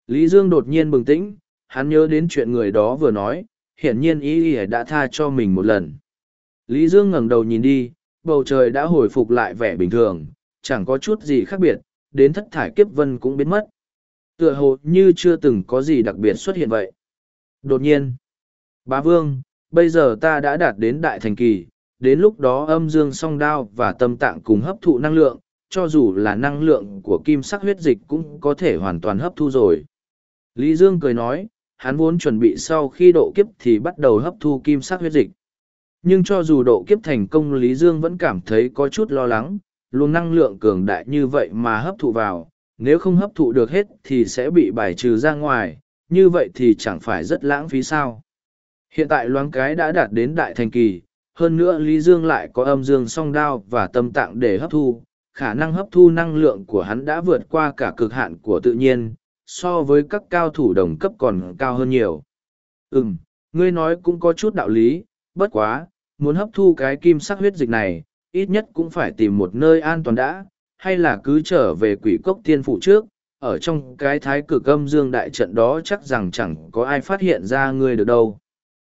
Lý dương đột nhiên bừng tĩnh, hắn nhớ đến chuyện người đó vừa nói, hiển nhiên ý ý đã tha cho mình một lần. Lý dương ngẩng đầu nhìn đi, bầu trời đã hồi phục lại vẻ bình thường, chẳng có chút gì khác biệt, đến thất thải kiếp vân cũng biến mất. Tựa hồ như chưa từng có gì đặc biệt xuất hiện vậy. Đột nhiên, bá vương, bây giờ ta đã đạt đến đại thành kỳ, đến lúc đó âm dương song đao và tâm tạng cùng hấp thụ năng lượng cho dù là năng lượng của kim sắc huyết dịch cũng có thể hoàn toàn hấp thu rồi. Lý dương cười nói, hắn vốn chuẩn bị sau khi độ kiếp thì bắt đầu hấp thu kim sắc huyết dịch. Nhưng cho dù độ kiếp thành công, lý dương vẫn cảm thấy có chút lo lắng, luồng năng lượng cường đại như vậy mà hấp thụ vào, nếu không hấp thụ được hết thì sẽ bị bài trừ ra ngoài, như vậy thì chẳng phải rất lãng phí sao. Hiện tại loáng cái đã đạt đến đại thành kỳ, hơn nữa lý dương lại có âm dương song đao và tâm tạng để hấp thu khả năng hấp thu năng lượng của hắn đã vượt qua cả cực hạn của tự nhiên, so với các cao thủ đồng cấp còn cao hơn nhiều. Ừ ngươi nói cũng có chút đạo lý, bất quá, muốn hấp thu cái kim sắc huyết dịch này, ít nhất cũng phải tìm một nơi an toàn đã, hay là cứ trở về quỷ cốc tiên phụ trước, ở trong cái thái cực âm dương đại trận đó chắc rằng chẳng có ai phát hiện ra ngươi được đâu.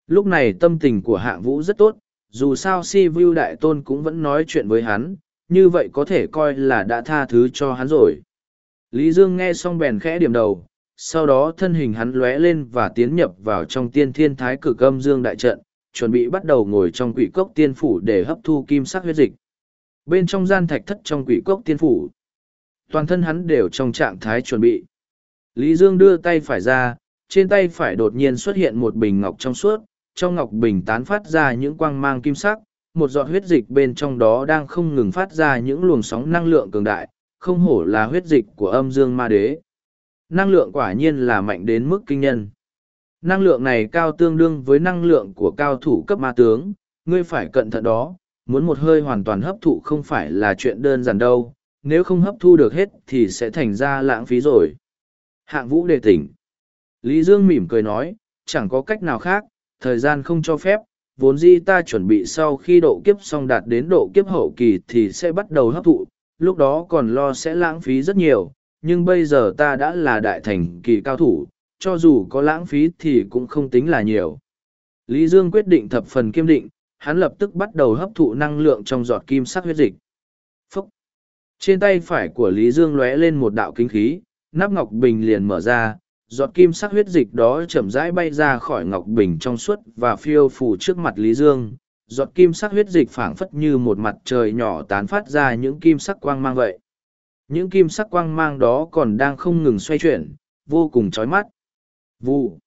Lúc này tâm tình của hạng vũ rất tốt, dù sao si vu đại tôn cũng vẫn nói chuyện với hắn như vậy có thể coi là đã tha thứ cho hắn rồi lý dương nghe xong bèn khẽ điểm đầu sau đó thân hình hắn lóe lên và tiến nhập vào trong tiên thiên thái cực âm dương đại trận chuẩn bị bắt đầu ngồi trong quỷ cốc tiên phủ để hấp thu kim sắc huyết dịch Bên trong gian thạch thất trong quỷ cốc tiên phủ, toàn thân hắn đều trong trạng thái chuẩn bị. Lý Dương đưa tay phải ra, trên tay phải đột nhiên xuất hiện một bình ngọc trong suốt, trong ngọc bình tán phát ra những quang mang kim sắc, một giọt huyết dịch bên trong đó đang không ngừng phát ra những luồng sóng năng lượng cường đại, không hổ là huyết dịch của âm dương ma đế. Năng lượng quả nhiên là mạnh đến mức kinh nhân. Năng lượng này cao tương đương với năng lượng của cao thủ cấp ma tướng, ngươi phải cẩn thận đó, muốn một hơi hoàn toàn hấp thụ không phải là chuyện đơn giản đâu, nếu không hấp thu được hết thì sẽ thành ra lãng phí rồi. Hạng vũ đề tỉnh. Lý Dương mỉm cười nói, chẳng có cách nào khác, thời gian không cho phép, vốn di ta chuẩn bị sau khi độ kiếp xong đạt đến độ kiếp hậu kỳ thì sẽ bắt đầu hấp thụ, lúc đó còn lo sẽ lãng phí rất nhiều, nhưng bây giờ ta đã là đại thành kỳ cao thủ, cho dù có lãng phí thì cũng không tính là nhiều. Lý Dương quyết định thập phần kiêm định, hắn lập tức bắt đầu hấp thụ năng lượng trong giọt kim sắc huyết dịch. Phúc! Trên tay phải của Lý Dương lóe lên một đạo kinh khí, nắp ngọc bình liền mở ra, giọt kim sắc huyết dịch đó chậm rãi bay ra khỏi ngọc bình trong suốt và phiêu phủ trước mặt Lý Dương. Giọt kim sắc huyết dịch phảng phất như một mặt trời nhỏ tán phát ra những kim sắc quang mang vậy. Những kim sắc quang mang đó còn đang không ngừng xoay chuyển, vô cùng chói mắt. vu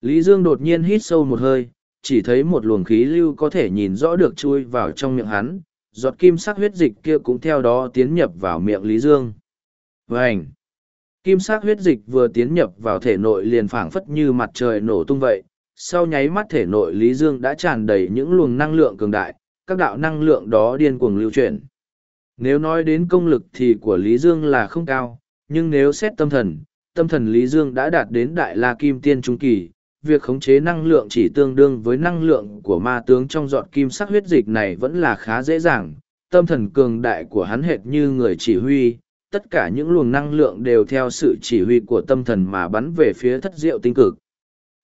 Lý Dương đột nhiên hít sâu một hơi, chỉ thấy một luồng khí lưu có thể nhìn rõ được chui vào trong miệng hắn, giọt kim sắc huyết dịch kia cũng theo đó tiến nhập vào miệng Lý Dương. Vânh! Kim sắc huyết dịch vừa tiến nhập vào thể nội liền phảng phất như mặt trời nổ tung vậy, sau nháy mắt thể nội Lý Dương đã tràn đầy những luồng năng lượng cường đại, các đạo năng lượng đó điên cuồng lưu chuyển. Nếu nói đến công lực thì của Lý Dương là không cao, nhưng nếu xét tâm thần, tâm thần Lý Dương đã đạt đến Đại La Kim Tiên Trung Kỳ, việc khống chế năng lượng chỉ tương đương với năng lượng của ma tướng trong giọt kim sắc huyết dịch này vẫn là khá dễ dàng. Tâm thần cường đại của hắn hệt như người chỉ huy, tất cả những luồng năng lượng đều theo sự chỉ huy của tâm thần mà bắn về phía thất diệu tinh cực.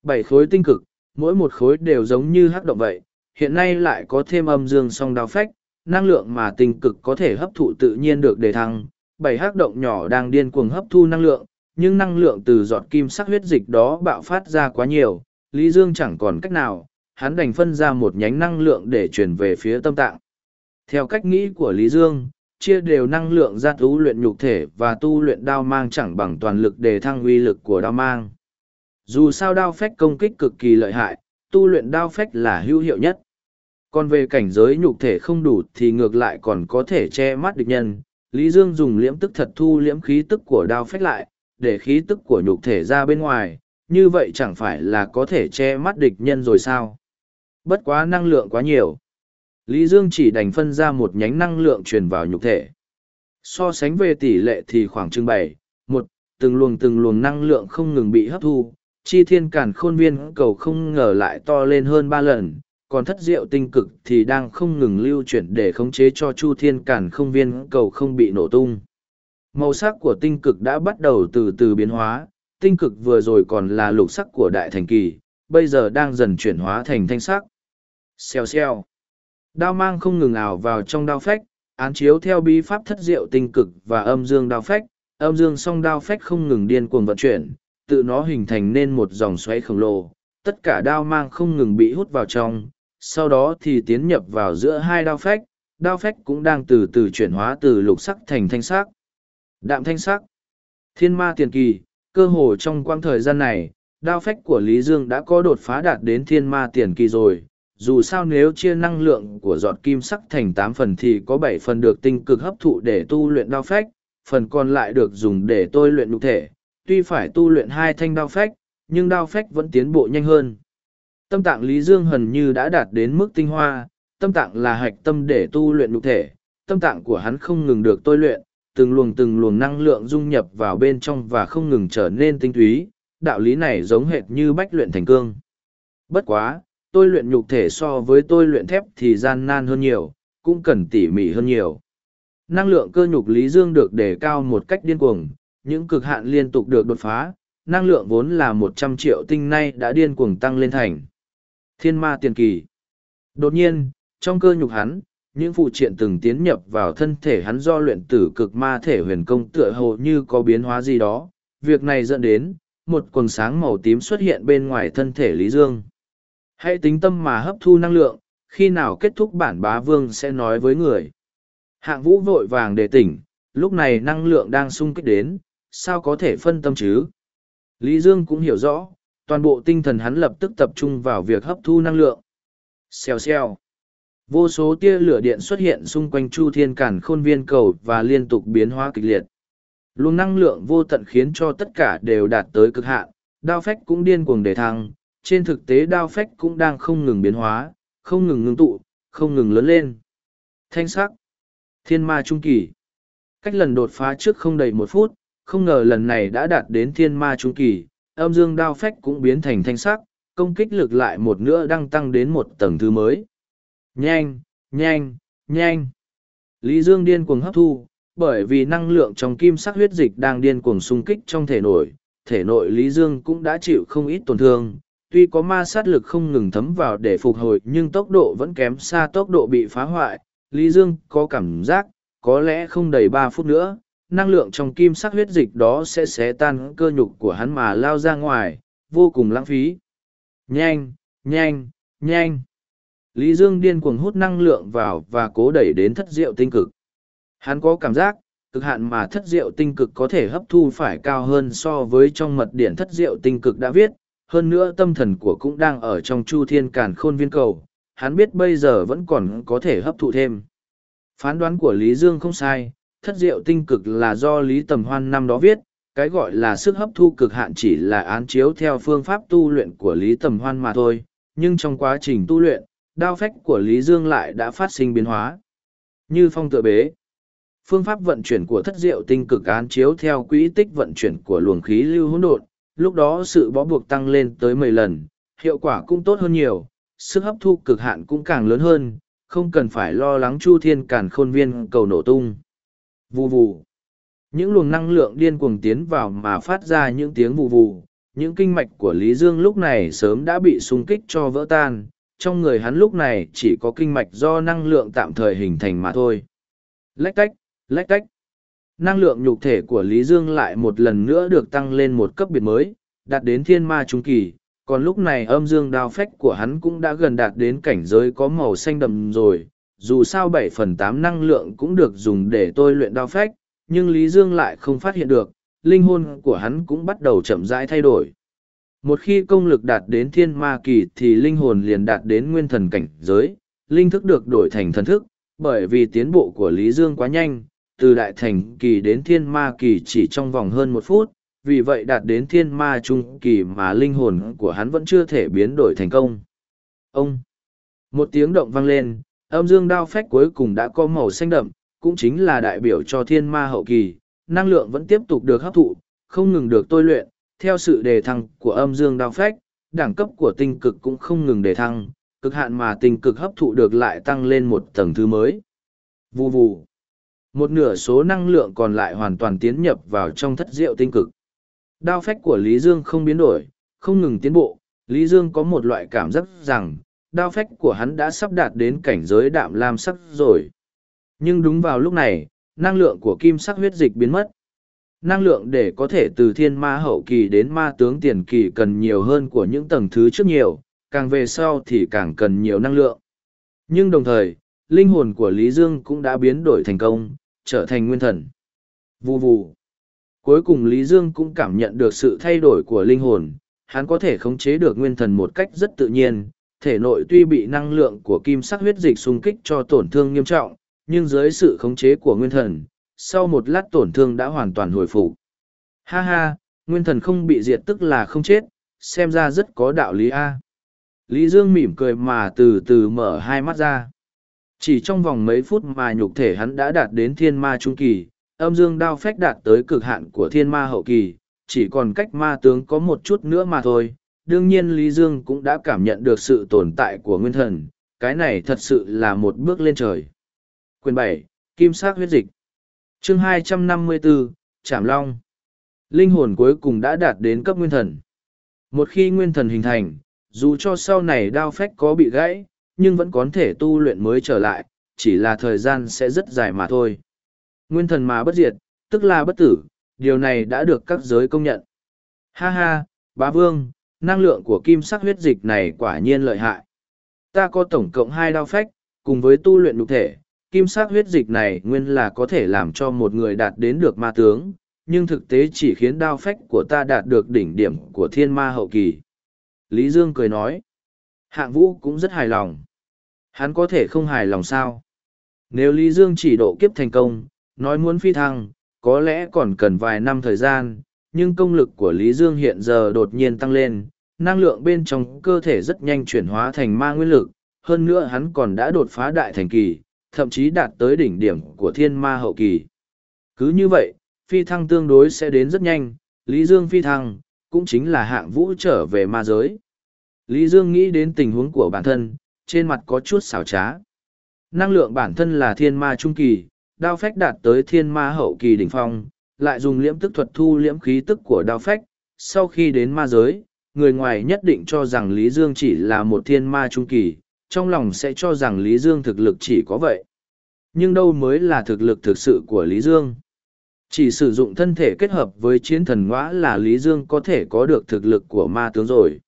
Bảy khối tinh cực, mỗi một khối đều giống như hắc động vậy, hiện nay lại có thêm âm dương song đao phách, năng lượng mà tinh cực có thể hấp thụ tự nhiên được đề thăng. Bảy hắc động nhỏ đang điên cuồng hấp thu năng lượng, nhưng năng lượng từ giọt kim sắc huyết dịch đó bạo phát ra quá nhiều, Lý Dương chẳng còn cách nào, hắn đành phân ra một nhánh năng lượng để chuyển về phía tâm tạng. Theo cách nghĩ của Lý Dương, chia đều năng lượng ra tu luyện nhục thể và tu luyện đao mang chẳng bằng toàn lực để thăng uy lực của đao mang. Dù sao đao phách công kích cực kỳ lợi hại, tu luyện đao phách là hữu hiệu nhất. Còn về cảnh giới nhục thể không đủ thì ngược lại còn có thể che mắt địch nhân. Lý Dương dùng liễm tức thật thu liễm khí tức của đao phách lại, để khí tức của nhục thể ra bên ngoài, như vậy chẳng phải là có thể che mắt địch nhân rồi sao? Bất quá năng lượng quá nhiều. Lý Dương chỉ đành phân ra một nhánh năng lượng truyền vào nhục thể. So sánh về tỷ lệ thì khoảng chừng bảy, một, từng luồng từng luồng năng lượng không ngừng bị hấp thu, chi thiên cản khôn viên cầu không ngờ lại to lên hơn ba lần, còn thất diệu tinh cực thì đang không ngừng lưu chuyển để khống chế cho chu thiên cản không viên cầu không bị nổ tung. Màu sắc của tinh cực đã bắt đầu từ từ biến hóa, tinh cực vừa rồi còn là lục sắc của đại thành kỳ, bây giờ đang dần chuyển hóa thành thanh sắc. Xèo xèo. Đao mang không ngừng ảo vào trong đao phách, án chiếu theo bí pháp thất diệu tinh cực và âm dương đao phách, âm dương song đao phách không ngừng điên cuồng vận chuyển, tự nó hình thành nên một dòng xoáy khổng lồ, tất cả đao mang không ngừng bị hút vào trong, sau đó thì tiến nhập vào giữa hai đao phách, đao phách cũng đang từ từ chuyển hóa từ lục sắc thành thanh sắc. Đạm thanh sắc. Thiên ma tiền kỳ, cơ hồ trong quãng thời gian này, đao phách của Lý Dương đã có đột phá đạt đến thiên ma tiền kỳ rồi. Dù sao nếu chia năng lượng của giọt kim sắc thành tám phần thì có bảy phần được tinh cực hấp thụ để tu luyện đao phách, phần còn lại được dùng để tôi luyện nhục thể. Tuy phải tu luyện hai thanh đao phách, nhưng đao phách vẫn tiến bộ nhanh hơn. Tâm tạng Lý Dương hần như đã đạt đến mức tinh hoa, tâm tạng là hạch tâm để tu luyện nhục thể, tâm tạng của hắn không ngừng được tôi luyện, từng luồng từng luồng năng lượng dung nhập vào bên trong và không ngừng trở nên tinh túy, đạo lý này giống hệt như bách luyện thành cương. Bất quá, tôi luyện nhục thể so với tôi luyện thép thì gian nan hơn nhiều, cũng cần tỉ mỉ hơn nhiều. Năng lượng cơ nhục Lý Dương được đề cao một cách điên cuồng, những cực hạn liên tục được đột phá, năng lượng vốn là một trăm triệu tinh nay đã điên cuồng tăng lên thành. Thiên ma tiền kỳ. Đột nhiên, trong cơ nhục hắn, những phụ triện từng tiến nhập vào thân thể hắn do luyện tử cực ma thể huyền công tựa hồ như có biến hóa gì đó. Việc này dẫn đến, một quần sáng màu tím xuất hiện bên ngoài thân thể Lý Dương. Hãy tính tâm mà hấp thu năng lượng, khi nào kết thúc bản bá vương sẽ nói với người. Hạng vũ vội vàng để tỉnh, lúc này năng lượng đang sung kích đến, sao có thể phân tâm chứ? Lý Dương cũng hiểu rõ, toàn bộ tinh thần hắn lập tức tập trung vào việc hấp thu năng lượng. Xèo xèo. Vô số tia lửa điện xuất hiện xung quanh Chu Thiên Cản Khôn Viên cầu và liên tục biến hóa kịch liệt. Luồng năng lượng vô tận khiến cho tất cả đều đạt tới cực hạn, đao phách cũng điên cuồng để thăng, trên thực tế đao phách cũng đang không ngừng biến hóa, không ngừng ngưng tụ, không ngừng lớn lên. Thanh sắc. Thiên ma trung kỳ. Cách lần đột phá trước không đầy một phút, không ngờ lần này đã đạt đến thiên ma trung kỳ, âm dương đao phách cũng biến thành thanh sắc, công kích lực lại một nữa đang tăng đến một tầng thứ mới. Nhanh, nhanh, nhanh. Lý Dương điên cuồng hấp thu, bởi vì năng lượng trong kim sắc huyết dịch đang điên cuồng xung kích trong thể nội, thể nội Lý Dương cũng đã chịu không ít tổn thương. Tuy có ma sát lực không ngừng thấm vào để phục hồi nhưng tốc độ vẫn kém xa tốc độ bị phá hoại. Lý Dương có cảm giác, có lẽ không đầy ba phút nữa, năng lượng trong kim sắc huyết dịch đó sẽ xé tan cơ nhục của hắn mà lao ra ngoài, vô cùng lãng phí. Nhanh, nhanh, nhanh. Lý Dương điên cuồng hút năng lượng vào và cố đẩy đến thất diệu tinh cực. Hắn có cảm giác, cực hạn mà thất diệu tinh cực có thể hấp thu phải cao hơn so với trong mật điển thất diệu tinh cực đã viết. Hơn nữa tâm thần của cũng đang ở trong chu thiên càn khôn viên cầu. Hắn biết bây giờ vẫn còn có thể hấp thụ thêm. Phán đoán của Lý Dương không sai, thất diệu tinh cực là do Lý Tầm Hoan năm đó viết, cái gọi là sức hấp thu cực hạn chỉ là án chiếu theo phương pháp tu luyện của Lý Tầm Hoan mà thôi, nhưng trong quá trình tu luyện, đao phách của Lý Dương lại đã phát sinh biến hóa. Như phong tựa bế, phương pháp vận chuyển của thất diệu tinh cực án chiếu theo quỹ tích vận chuyển của luồng khí lưu hỗn độn, lúc đó sự bó buộc tăng lên tới mười lần, hiệu quả cũng tốt hơn nhiều, sức hấp thu cực hạn cũng càng lớn hơn, không cần phải lo lắng chu thiên càn khôn viên cầu nổ tung. Vù vù. Những luồng năng lượng điên cuồng tiến vào mà phát ra những tiếng vù vù, những kinh mạch của Lý Dương lúc này sớm đã bị xung kích cho vỡ tan, trong người hắn lúc này chỉ có kinh mạch do năng lượng tạm thời hình thành mà thôi. Lách cách, lách cách. Năng lượng nhục thể của Lý Dương lại một lần nữa được tăng lên một cấp biệt mới, đạt đến thiên ma trung kỳ, còn lúc này âm dương đao phách của hắn cũng đã gần đạt đến cảnh giới có màu xanh đậm rồi, dù sao bảy phần tám năng lượng cũng được dùng để tôi luyện đao phách, nhưng Lý Dương lại không phát hiện được, linh hồn của hắn cũng bắt đầu chậm rãi thay đổi. Một khi công lực đạt đến thiên ma kỳ thì linh hồn liền đạt đến nguyên thần cảnh giới, linh thức được đổi thành thần thức, bởi vì tiến bộ của Lý Dương quá nhanh, từ đại thành kỳ đến thiên ma kỳ chỉ trong vòng hơn một phút, vì vậy đạt đến thiên ma trung kỳ mà linh hồn của hắn vẫn chưa thể biến đổi thành công. Ông! Một tiếng động vang lên, âm dương đao phách cuối cùng đã có màu xanh đậm, cũng chính là đại biểu cho thiên ma hậu kỳ, năng lượng vẫn tiếp tục được hấp thụ, không ngừng được tôi luyện, theo sự đề thăng của âm dương đao phách, đẳng cấp của tinh cực cũng không ngừng đề thăng, cực hạn mà tinh cực hấp thụ được lại tăng lên một tầng thứ mới. Vù vù. Một nửa số năng lượng còn lại hoàn toàn tiến nhập vào trong thất diệu tinh cực. Đao phách của Lý Dương không biến đổi, không ngừng tiến bộ, Lý Dương có một loại cảm giác rằng, đao phách của hắn đã sắp đạt đến cảnh giới đạm lam sắc rồi. Nhưng đúng vào lúc này, năng lượng của kim sắc huyết dịch biến mất. Năng lượng để có thể từ thiên ma hậu kỳ đến ma tướng tiền kỳ cần nhiều hơn của những tầng thứ trước nhiều, càng về sau thì càng cần nhiều năng lượng. Nhưng đồng thời, linh hồn của Lý Dương cũng đã biến đổi thành công, trở thành nguyên thần. Vù vù. Cuối cùng Lý Dương cũng cảm nhận được sự thay đổi của linh hồn, hắn có thể khống chế được nguyên thần một cách rất tự nhiên, thể nội tuy bị năng lượng của kim sắc huyết dịch xung kích cho tổn thương nghiêm trọng, nhưng dưới sự khống chế của nguyên thần, sau một lát tổn thương đã hoàn toàn hồi phục. Ha ha, nguyên thần không bị diệt tức là không chết, xem ra rất có đạo lý A. Lý Dương mỉm cười mà từ từ mở hai mắt ra. Chỉ trong vòng mấy phút mà nhục thể hắn đã đạt đến thiên ma trung kỳ, âm dương đao phách đạt tới cực hạn của thiên ma hậu kỳ, chỉ còn cách ma tướng có một chút nữa mà thôi. Đương nhiên Lý Dương cũng đã cảm nhận được sự tồn tại của nguyên thần, cái này thật sự là một bước lên trời. Quyền bảy Kim sắc huyết dịch chương 254, Trảm Long Linh hồn cuối cùng đã đạt đến cấp nguyên thần. Một khi nguyên thần hình thành, dù cho sau này đao phách có bị gãy, nhưng vẫn có thể tu luyện mới trở lại, chỉ là thời gian sẽ rất dài mà thôi. Nguyên thần mà bất diệt, tức là bất tử, điều này đã được các giới công nhận. Ha ha, bá vương, năng lượng của kim sắc huyết dịch này quả nhiên lợi hại. Ta có tổng cộng hai đao phách, cùng với tu luyện nhục thể, kim sắc huyết dịch này nguyên là có thể làm cho một người đạt đến được ma tướng, nhưng thực tế chỉ khiến đao phách của ta đạt được đỉnh điểm của thiên ma hậu kỳ. Lý Dương cười nói, hạng vũ cũng rất hài lòng. Hắn có thể không hài lòng sao? Nếu Lý Dương chỉ độ kiếp thành công, nói muốn phi thăng, có lẽ còn cần vài năm thời gian, nhưng công lực của Lý Dương hiện giờ đột nhiên tăng lên, năng lượng bên trong cơ thể rất nhanh chuyển hóa thành ma nguyên lực, hơn nữa hắn còn đã đột phá đại thành kỳ, thậm chí đạt tới đỉnh điểm của thiên ma hậu kỳ. Cứ như vậy, phi thăng tương đối sẽ đến rất nhanh, Lý Dương phi thăng, cũng chính là hạng vũ trở về ma giới. Lý Dương nghĩ đến tình huống của bản thân, trên mặt có chút xảo trá. Năng lượng bản thân là thiên ma trung kỳ, đao phách đạt tới thiên ma hậu kỳ đỉnh phong, lại dùng liễm tức thuật thu liễm khí tức của đao phách. Sau khi đến ma giới, người ngoài nhất định cho rằng Lý Dương chỉ là một thiên ma trung kỳ, trong lòng sẽ cho rằng Lý Dương thực lực chỉ có vậy. Nhưng đâu mới là thực lực thực sự của Lý Dương? Chỉ sử dụng thân thể kết hợp với chiến thần ngõa là Lý Dương có thể có được thực lực của ma tướng rồi.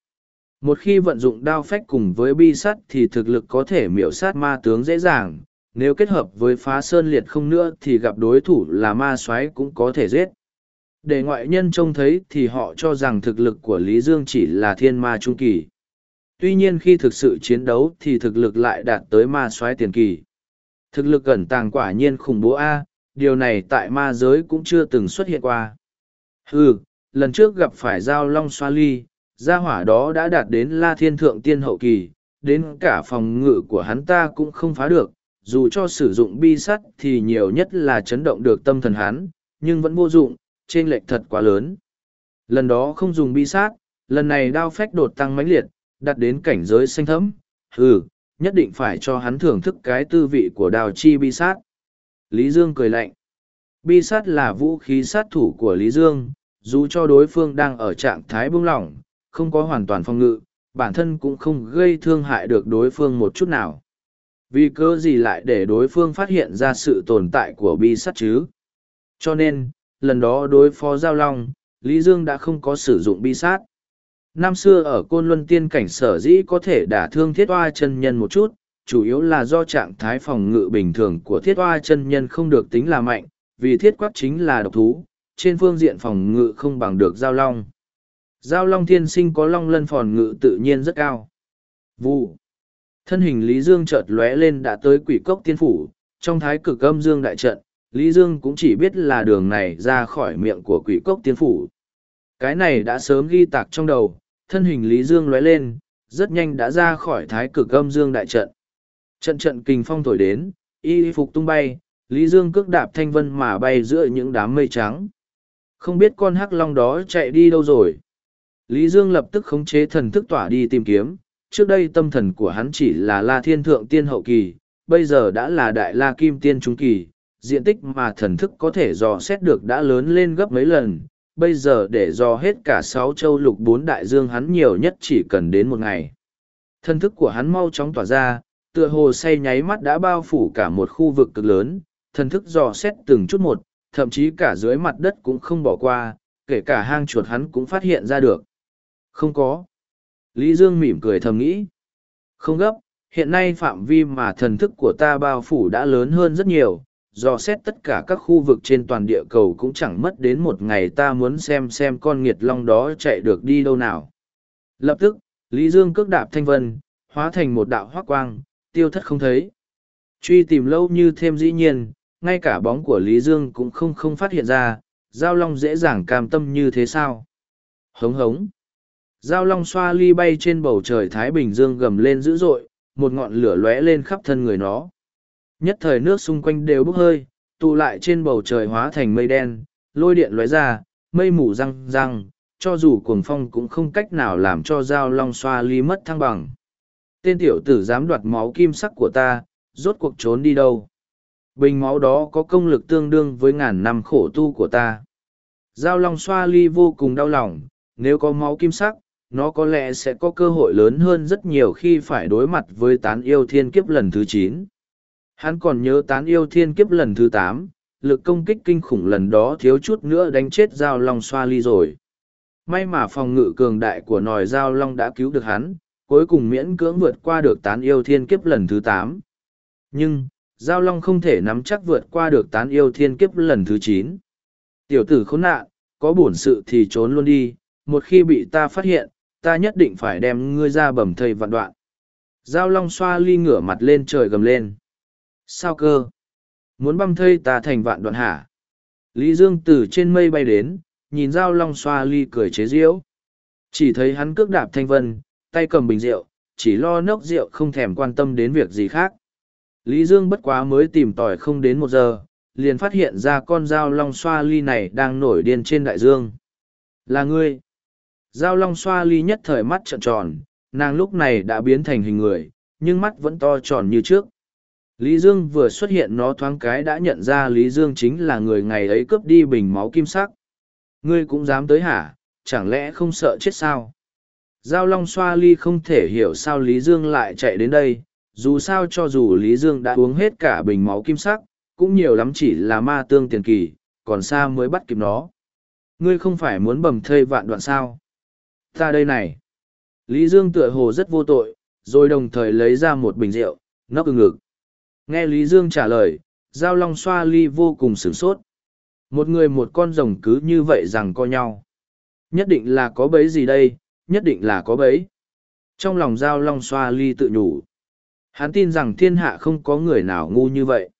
Một khi vận dụng đao phách cùng với bi sắt thì thực lực có thể miểu sát ma tướng dễ dàng, nếu kết hợp với phá sơn liệt không nữa thì gặp đối thủ là ma soái cũng có thể giết. Để ngoại nhân trông thấy thì họ cho rằng thực lực của Lý Dương chỉ là thiên ma trung kỳ. Tuy nhiên khi thực sự chiến đấu thì thực lực lại đạt tới ma soái tiền kỳ. Thực lực ẩn tàng quả nhiên khủng bố A, điều này tại ma giới cũng chưa từng xuất hiện qua. Ừ, lần trước gặp phải giao long xoa ly, gia hỏa đó đã đạt đến la thiên thượng tiên hậu kỳ, đến cả phòng ngự của hắn ta cũng không phá được, dù cho sử dụng bi sắt thì nhiều nhất là chấn động được tâm thần hắn, nhưng vẫn vô dụng, trên lệch thật quá lớn. Lần đó không dùng bi sát, lần này đao phách đột tăng mãnh liệt, đặt đến cảnh giới xanh thấm, Ừ, nhất định phải cho hắn thưởng thức cái tư vị của đào chi bi sát. Lý Dương cười lạnh. Bi sát là vũ khí sát thủ của Lý Dương, dù cho đối phương đang ở trạng thái buông lỏng, không có hoàn toàn phòng ngự, bản thân cũng không gây thương hại được đối phương một chút nào. Vì cơ gì lại để đối phương phát hiện ra sự tồn tại của bi sắt chứ? Cho nên, lần đó đối phó Giao Long, Lý Dương đã không có sử dụng bi sát. Năm xưa ở Côn Luân Tiên cảnh sở dĩ có thể đả thương thiết oa chân nhân một chút, chủ yếu là do trạng thái phòng ngự bình thường của thiết oa chân nhân không được tính là mạnh, vì thiết quắc chính là độc thú, trên phương diện phòng ngự không bằng được giao long. Giao long thiên sinh có long lân Phòn ngự tự nhiên rất cao. Vụ. Thân hình Lý Dương chợt lóe lên đã tới quỷ cốc tiên phủ, trong thái cực âm dương đại trận, Lý Dương cũng chỉ biết là đường này ra khỏi miệng của quỷ cốc tiên phủ. Cái này đã sớm ghi tạc trong đầu, thân hình Lý Dương lóe lên, rất nhanh đã ra khỏi thái cực âm dương đại trận. Trận trận kình phong thổi đến, y phục tung bay, Lý Dương cước đạp thanh vân mà bay giữa những đám mây trắng. Không biết con hắc long đó chạy đi đâu rồi. Lý Dương lập tức khống chế thần thức tỏa đi tìm kiếm, trước đây tâm thần của hắn chỉ là la thiên thượng tiên hậu kỳ, bây giờ đã là đại la kim tiên trung kỳ, diện tích mà thần thức có thể dò xét được đã lớn lên gấp mấy lần, bây giờ để dò hết cả sáu châu lục bốn đại dương hắn nhiều nhất chỉ cần đến một ngày. Thần thức của hắn mau chóng tỏa ra, tựa hồ say nháy mắt đã bao phủ cả một khu vực cực lớn, thần thức dò xét từng chút một, thậm chí cả dưới mặt đất cũng không bỏ qua, kể cả hang chuột hắn cũng phát hiện ra được. Không có. Lý Dương mỉm cười thầm nghĩ. Không gấp, hiện nay phạm vi mà thần thức của ta bao phủ đã lớn hơn rất nhiều, dò xét tất cả các khu vực trên toàn địa cầu cũng chẳng mất đến một ngày ta muốn xem xem con nghiệt long đó chạy được đi đâu nào. Lập tức, Lý Dương cước đạp thanh vân, hóa thành một đạo hoác quang, tiêu thất không thấy. Truy tìm lâu như thêm dĩ nhiên, ngay cả bóng của Lý Dương cũng không không phát hiện ra, giao long dễ dàng cam tâm như thế sao. Hống hống. Giao long xoa ly bay trên bầu trời Thái Bình Dương gầm lên dữ dội, một ngọn lửa lóe lên khắp thân người nó. Nhất thời nước xung quanh đều bốc hơi, tụ lại trên bầu trời hóa thành mây đen, lôi điện lóe ra, mây mù răng răng, cho dù cuồng phong cũng không cách nào làm cho giao long xoa ly mất thăng bằng. Tên tiểu tử dám đoạt máu kim sắc của ta, rốt cuộc trốn đi đâu. Bình máu đó có công lực tương đương với ngàn năm khổ tu của ta. Giao long xoa ly vô cùng đau lòng, nếu có máu kim sắc, nó có lẽ sẽ có cơ hội lớn hơn rất nhiều khi phải đối mặt với tán yêu thiên kiếp lần thứ chín. Hắn còn nhớ tán yêu thiên kiếp lần thứ tám lực công kích kinh khủng lần đó thiếu chút nữa đánh chết giao long xoa ly rồi. May mà phòng ngự cường đại của nòi giao long đã cứu được hắn cuối cùng miễn cưỡng vượt qua được tán yêu thiên kiếp lần thứ tám. Nhưng Giao Long không thể nắm chắc vượt qua được tán yêu thiên kiếp lần thứ chín. Tiểu tử khốn nạn, có bổn sự thì trốn luôn đi, một khi bị ta phát hiện, ta nhất định phải đem ngươi ra bầm thây vạn đoạn. Giao Long xoa ly ngửa mặt lên trời gầm lên. Sao cơ? Muốn băm thây ta thành vạn đoạn hả? Lý Dương từ trên mây bay đến, nhìn Giao Long xoa ly cười chế giễu. Chỉ thấy hắn cước đạp thanh vân, tay cầm bình rượu, chỉ lo nốc rượu không thèm quan tâm đến việc gì khác. Lý Dương bất quá mới tìm tòi không đến một giờ, liền phát hiện ra con dao long xoa ly này đang nổi điên trên đại dương. Là ngươi. Giao long xoa ly nhất thời mắt trợn tròn, nàng lúc này đã biến thành hình người, nhưng mắt vẫn to tròn như trước. Lý Dương vừa xuất hiện nó thoáng cái đã nhận ra Lý Dương chính là người ngày ấy cướp đi bình máu kim sắc. Ngươi cũng dám tới hả, chẳng lẽ không sợ chết sao? Giao Long xoa ly không thể hiểu sao Lý Dương lại chạy đến đây, dù sao cho dù Lý Dương đã uống hết cả bình máu kim sắc, cũng nhiều lắm chỉ là ma tương tiền kỳ, còn xa mới bắt kịp nó. Ngươi không phải muốn bầm thây vạn đoạn sao? Ta đây này. Lý Dương tựa hồ rất vô tội, rồi đồng thời lấy ra một bình rượu, nốc ngực. Nghe Lý Dương trả lời, Giao Long xoa ly vô cùng sửng sốt. Một người một con rồng cứ như vậy rằng co nhau. Nhất định là có bấy gì đây, nhất định là có bấy. Trong lòng Giao Long xoa ly tự nhủ. Hắn tin rằng thiên hạ không có người nào ngu như vậy.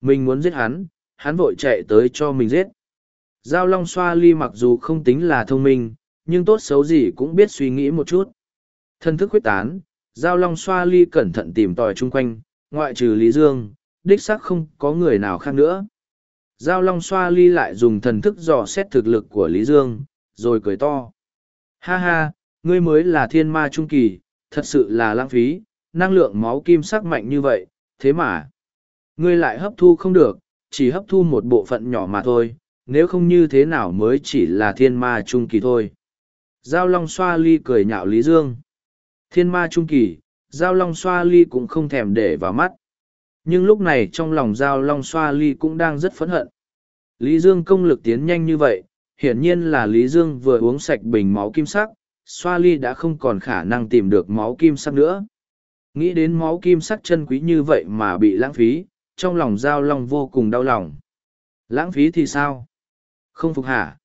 Mình muốn giết hắn, hắn vội chạy tới cho mình giết. Giao Long xoa ly mặc dù không tính là thông minh, nhưng tốt xấu gì cũng biết suy nghĩ một chút. Thân thức quyết tán, Giao Long xoa ly cẩn thận tìm tòi chung quanh, ngoại trừ Lý Dương, đích xác không có người nào khác nữa. Giao Long xoa ly lại dùng thần thức dò xét thực lực của Lý Dương, rồi cười to. Ha ha, ngươi mới là thiên ma trung kỳ, thật sự là lãng phí, năng lượng máu kim sắc mạnh như vậy, thế mà. Ngươi lại hấp thu không được, chỉ hấp thu một bộ phận nhỏ mà thôi, nếu không như thế nào mới chỉ là thiên ma trung kỳ thôi. Giao Long xoa ly cười nhạo Lý Dương. Thiên ma trung kỳ, Giao Long xoa ly cũng không thèm để vào mắt. Nhưng lúc này trong lòng Giao Long xoa ly cũng đang rất phẫn hận. Lý Dương công lực tiến nhanh như vậy, hiển nhiên là Lý Dương vừa uống sạch bình máu kim sắc, xoa ly đã không còn khả năng tìm được máu kim sắc nữa. Nghĩ đến máu kim sắc chân quý như vậy mà bị lãng phí, trong lòng Giao Long vô cùng đau lòng. Lãng phí thì sao? Không phục hả?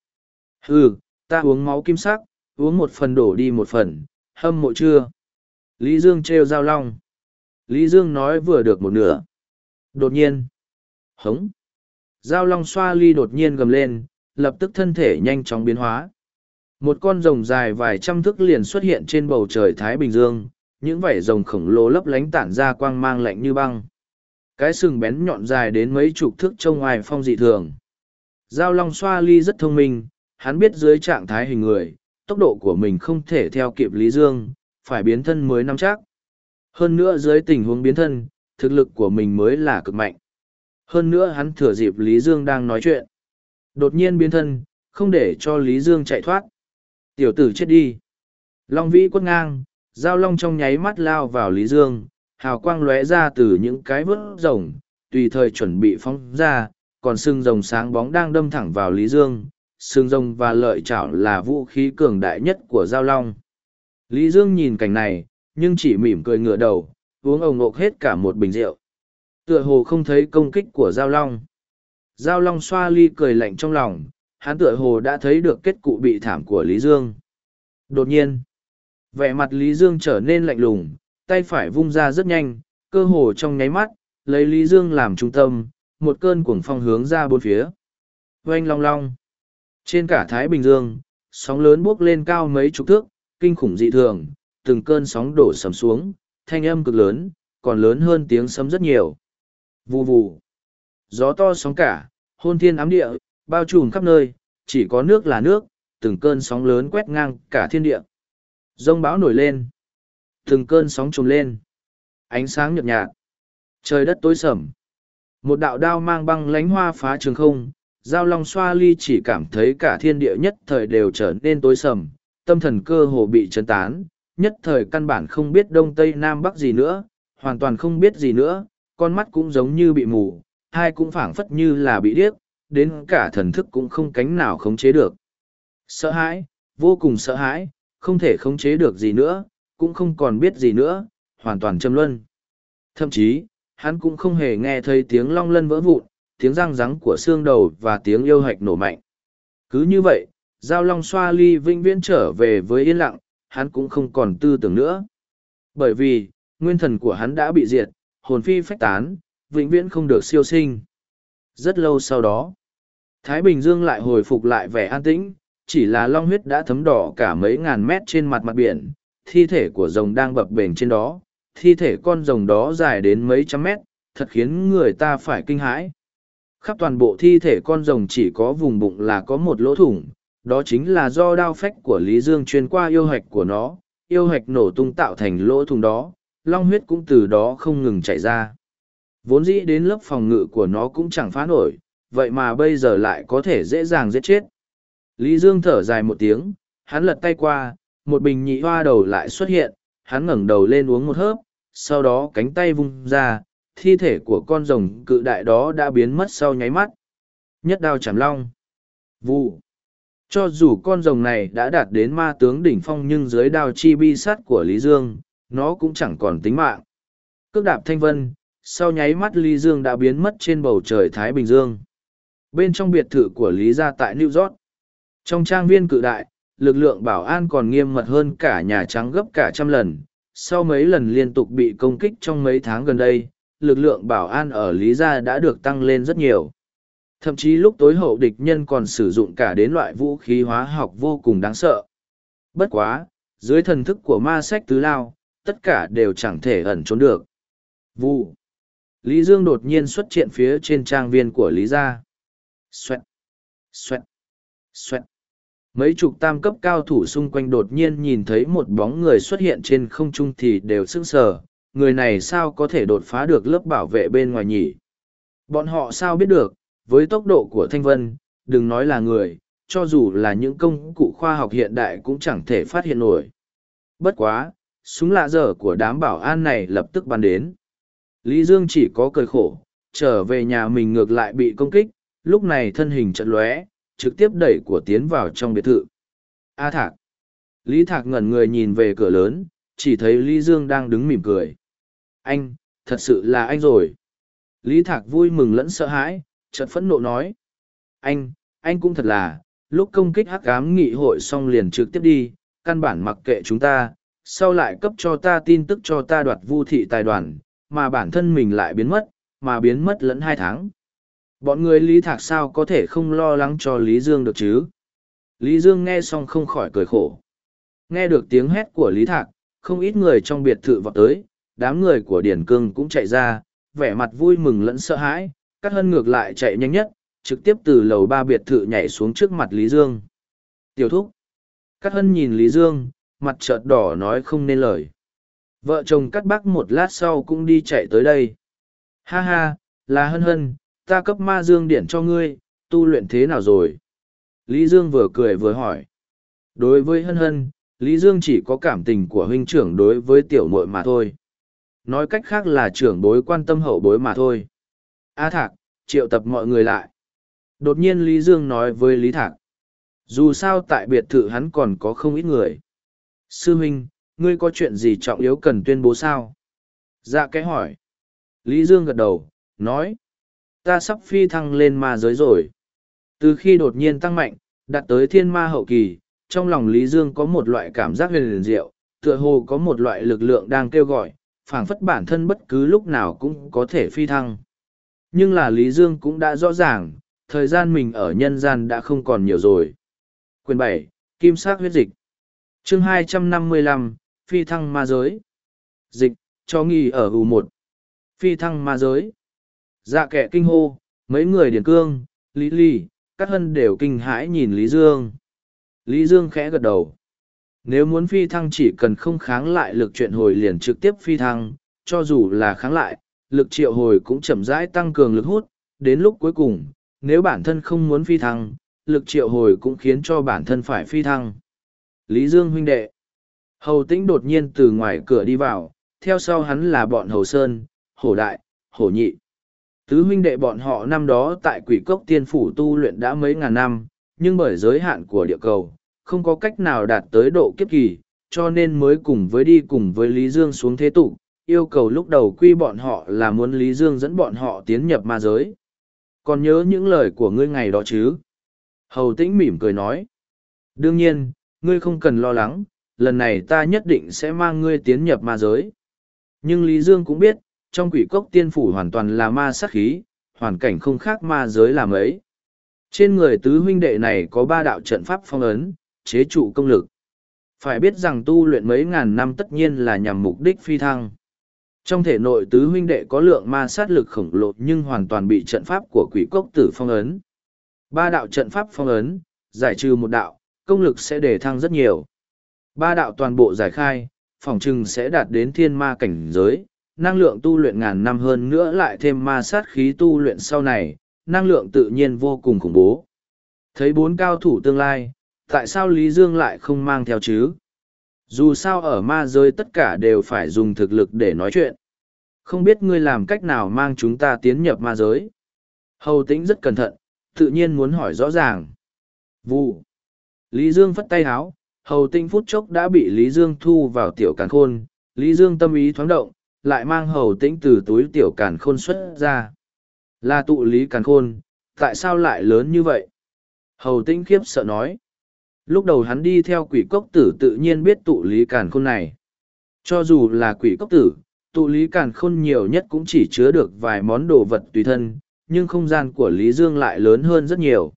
Ừ, ta uống máu kim sắc, uống một phần đổ đi một phần, hâm mộ chưa? Lý Dương trêu Giao Long. Lý Dương nói vừa được một nửa. Đột nhiên. Hống. Giao Long xoa ly đột nhiên gầm lên, lập tức thân thể nhanh chóng biến hóa. Một con rồng dài vài trăm thước liền xuất hiện trên bầu trời Thái Bình Dương, những vảy rồng khổng lồ lấp lánh tản ra quang mang lạnh như băng. Cái sừng bén nhọn dài đến mấy chục thước trông ngoài phong dị thường. Giao Long xoa ly rất thông minh, hắn biết dưới trạng thái hình người, tốc độ của mình không thể theo kịp Lý Dương, phải biến thân mới nắm chắc. Hơn nữa dưới tình huống biến thân, thực lực của mình mới là cực mạnh. Hơn nữa hắn thừa dịp Lý Dương đang nói chuyện. Đột nhiên biến thân, không để cho Lý Dương chạy thoát. Tiểu tử chết đi. Long vĩ quất ngang, giao long trong nháy mắt lao vào Lý Dương, hào quang lóe ra từ những cái vớt rồng, tùy thời chuẩn bị phóng ra, còn sưng rồng sáng bóng đang đâm thẳng vào Lý Dương xương rồng và lợi chảo là vũ khí cường đại nhất của giao long. Lý Dương nhìn cảnh này, nhưng chỉ mỉm cười ngửa đầu, uống ồng ộp hết cả một bình rượu. Tựa hồ không thấy công kích của Giao Long. Giao Long xoa ly cười lạnh trong lòng, hắn tựa hồ đã thấy được kết cụ bị thảm của Lý Dương. Đột nhiên, vẻ mặt Lý Dương trở nên lạnh lùng, tay phải vung ra rất nhanh, cơ hồ trong nháy mắt, lấy Lý Dương làm trung tâm, một cơn cuồng phong hướng ra bốn phía. Oanh long long. Trên cả Thái Bình Dương, sóng lớn bước lên cao mấy chục thước, kinh khủng dị thường, từng cơn sóng đổ sầm xuống, thanh âm cực lớn, còn lớn hơn tiếng sấm rất nhiều. Vù vù. Gió to sóng cả, hôn thiên ám địa, bao trùm khắp nơi, chỉ có nước là nước, từng cơn sóng lớn quét ngang cả thiên địa. Rông bão nổi lên. Từng cơn sóng trùm lên. Ánh sáng nhợt nhạt. Trời đất tối sầm. Một đạo đao mang băng lánh hoa phá trường không, giao long xoa ly chỉ cảm thấy cả thiên địa nhất thời đều trở nên tối sầm, tâm thần cơ hồ bị chấn tán, nhất thời căn bản không biết đông tây nam bắc gì nữa, hoàn toàn không biết gì nữa, con mắt cũng giống như bị mù, hai cũng phảng phất như là bị điếc, đến cả thần thức cũng không cánh nào khống chế được. Sợ hãi, vô cùng sợ hãi, không thể khống chế được gì nữa, cũng không còn biết gì nữa, hoàn toàn châm luân. Thậm chí, hắn cũng không hề nghe thấy tiếng long lân vỡ vụn, tiếng răng rắng của xương đầu và tiếng yêu hạch nổ mạnh. Cứ như vậy, giao long xoa ly vĩnh viễn trở về với yên lặng, hắn cũng không còn tư tưởng nữa. Bởi vì, nguyên thần của hắn đã bị diệt, hồn phi phách tán, vĩnh viễn không được siêu sinh. Rất lâu sau đó, Thái Bình Dương lại hồi phục lại vẻ an tĩnh, chỉ là long huyết đã thấm đỏ cả mấy ngàn mét trên mặt mặt biển, thi thể của rồng đang bập bềnh trên đó, thi thể con rồng đó dài đến mấy trăm mét, thật khiến người ta phải kinh hãi. Khắp toàn bộ thi thể con rồng chỉ có vùng bụng là có một lỗ thủng, đó chính là do đao phách của Lý Dương chuyên qua yêu hạch của nó, yêu hạch nổ tung tạo thành lỗ thủng đó, long huyết cũng từ đó không ngừng chảy ra. Vốn dĩ đến lớp phòng ngự của nó cũng chẳng phá nổi, vậy mà bây giờ lại có thể dễ dàng giết chết. Lý Dương thở dài một tiếng, hắn lật tay qua, một bình nhị hoa đầu lại xuất hiện, hắn ngẩng đầu lên uống một hớp, sau đó cánh tay vung ra, thi thể của con rồng cự đại đó đã biến mất sau nháy mắt. Nhất đao chảm long. Vụ. Cho dù con rồng này đã đạt đến ma tướng đỉnh phong nhưng dưới đao chi bi sắt của Lý Dương, nó cũng chẳng còn tính mạng. Cước đạp thanh vân, sau nháy mắt Lý Dương đã biến mất trên bầu trời Thái Bình Dương. Bên trong biệt thự của Lý gia tại New York, trong trang viên cự đại, lực lượng bảo an còn nghiêm mật hơn cả Nhà Trắng gấp cả trăm lần. Sau mấy lần liên tục bị công kích trong mấy tháng gần đây, lực lượng bảo an ở Lý Gia đã được tăng lên rất nhiều. Thậm chí lúc tối hậu địch nhân còn sử dụng cả đến loại vũ khí hóa học vô cùng đáng sợ. Bất quá, dưới thần thức của ma sách tứ lao, tất cả đều chẳng thể ẩn trốn được. Vụ. Lý Dương đột nhiên xuất hiện phía trên trang viên của Lý Gia. Xoẹt. Xoẹt. Xoẹt. Mấy chục tam cấp cao thủ xung quanh đột nhiên nhìn thấy một bóng người xuất hiện trên không trung thì đều sững sờ, người này sao có thể đột phá được lớp bảo vệ bên ngoài nhỉ? Bọn họ sao biết được, với tốc độ của Thanh Vân, đừng nói là người, cho dù là những công cụ khoa học hiện đại cũng chẳng thể phát hiện nổi. Bất quá, súng lạ dở của đám bảo an này lập tức bắn đến. Lý Dương chỉ có cười khổ, trở về nhà mình ngược lại bị công kích, lúc này thân hình trận lóe, trực tiếp đẩy của tiến vào trong biệt thự. A Thạc. Lý Thạc ngẩn người nhìn về cửa lớn, chỉ thấy Lý Dương đang đứng mỉm cười. Anh, thật sự là anh rồi. Lý Thạc vui mừng lẫn sợ hãi, chợt phẫn nộ nói. Anh, anh cũng thật là, lúc công kích hắc ám nghị hội xong liền trực tiếp đi, căn bản mặc kệ chúng ta, sau lại cấp cho ta tin tức cho ta đoạt vu thị tài đoàn, mà bản thân mình lại biến mất, mà biến mất lẫn hai tháng. Bọn người Lý Thạc sao có thể không lo lắng cho Lý Dương được chứ? Lý Dương nghe xong không khỏi cười khổ. Nghe được tiếng hét của Lý Thạc, không ít người trong biệt thự vọt tới, đám người của Điển Cương cũng chạy ra, vẻ mặt vui mừng lẫn sợ hãi, Cát hân ngược lại chạy nhanh nhất, trực tiếp từ lầu ba biệt thự nhảy xuống trước mặt Lý Dương. Tiểu thúc. Cát hân nhìn Lý Dương, mặt chợt đỏ nói không nên lời. Vợ chồng cắt bác một lát sau cũng đi chạy tới đây. Ha ha, là hân hân, ta cấp ma dương điển cho ngươi, tu luyện thế nào rồi? Lý Dương vừa cười vừa hỏi. Đối với hân hân, Lý Dương chỉ có cảm tình của huynh trưởng đối với tiểu muội mà thôi. Nói cách khác là trưởng bối quan tâm hậu bối mà thôi. A Thạc, triệu tập mọi người lại. Đột nhiên Lý Dương nói với Lý Thạc. Dù sao tại biệt thự hắn còn có không ít người. Sư huynh, ngươi có chuyện gì trọng yếu cần tuyên bố sao? Dạ cái hỏi. Lý Dương gật đầu, nói. Ta sắp phi thăng lên ma giới rồi. Từ khi đột nhiên tăng mạnh, đạt tới thiên ma hậu kỳ, trong lòng Lý Dương có một loại cảm giác huyền liền diệu, tựa hồ có một loại lực lượng đang kêu gọi, phảng phất bản thân bất cứ lúc nào cũng có thể phi thăng. Nhưng là Lý Dương cũng đã rõ ràng, thời gian mình ở nhân gian đã không còn nhiều rồi. Quyền bảy Kim sắc huyết dịch chương hai trăm năm mươi lăm Phi thăng ma giới Dịch, cho nghi ở hù một Phi thăng ma giới Dạ kẻ kinh hô, mấy người điển cương, Lý Ly, Cát Hân đều kinh hãi nhìn Lý Dương. Lý Dương khẽ gật đầu. Nếu muốn phi thăng chỉ cần không kháng lại lực chuyện hồi liền trực tiếp phi thăng, cho dù là kháng lại, lực triệu hồi cũng chậm rãi tăng cường lực hút, đến lúc cuối cùng, nếu bản thân không muốn phi thăng, lực triệu hồi cũng khiến cho bản thân phải phi thăng. Lý Dương huynh đệ Hầu tĩnh đột nhiên từ ngoài cửa đi vào, theo sau hắn là bọn Hầu Sơn, Hổ Đại, Hổ Nhị. Tứ huynh đệ bọn họ năm đó tại quỷ cốc tiên phủ tu luyện đã mấy ngàn năm, nhưng bởi giới hạn của địa cầu, không có cách nào đạt tới độ kiếp kỳ, cho nên mới cùng với đi cùng với Lý Dương xuống thế tục, yêu cầu lúc đầu quy bọn họ là muốn Lý Dương dẫn bọn họ tiến nhập ma giới. Còn nhớ những lời của ngươi ngày đó chứ? Hầu tĩnh mỉm cười nói. Đương nhiên, ngươi không cần lo lắng, lần này ta nhất định sẽ mang ngươi tiến nhập ma giới. Nhưng Lý Dương cũng biết, trong quỷ cốc tiên phủ hoàn toàn là ma sát khí, hoàn cảnh không khác ma giới làm ấy. Trên người tứ huynh đệ này có ba đạo trận pháp phong ấn, chế trụ công lực. Phải biết rằng tu luyện mấy ngàn năm tất nhiên là nhằm mục đích phi thăng. Trong thể nội tứ huynh đệ có lượng ma sát lực khổng lồ nhưng hoàn toàn bị trận pháp của quỷ cốc tử phong ấn. Ba đạo trận pháp phong ấn, giải trừ một đạo, công lực sẽ đề thăng rất nhiều. Ba đạo toàn bộ giải khai, phòng trừng sẽ đạt đến thiên ma cảnh giới, năng lượng tu luyện ngàn năm hơn nữa lại thêm ma sát khí tu luyện sau này, năng lượng tự nhiên vô cùng khủng bố. Thấy bốn cao thủ tương lai, tại sao Lý Dương lại không mang theo chứ? Dù sao ở ma giới tất cả đều phải dùng thực lực để nói chuyện. Không biết ngươi làm cách nào mang chúng ta tiến nhập ma giới. Hầu tĩnh rất cẩn thận, tự nhiên muốn hỏi rõ ràng. Vụ. Lý Dương phất tay háo, hầu tĩnh phút chốc đã bị Lý Dương thu vào tiểu càn khôn. Lý Dương tâm ý thoáng động, lại mang hầu tĩnh từ túi tiểu càn khôn xuất ra. Là tụ Lý càn khôn, tại sao lại lớn như vậy? Hầu tĩnh khiếp sợ nói. Lúc đầu hắn đi theo quỷ cốc tử tự nhiên biết tụ Lý càn khôn này. Cho dù là quỷ cốc tử, tụ Lý càn khôn nhiều nhất cũng chỉ chứa được vài món đồ vật tùy thân, nhưng không gian của Lý Dương lại lớn hơn rất nhiều.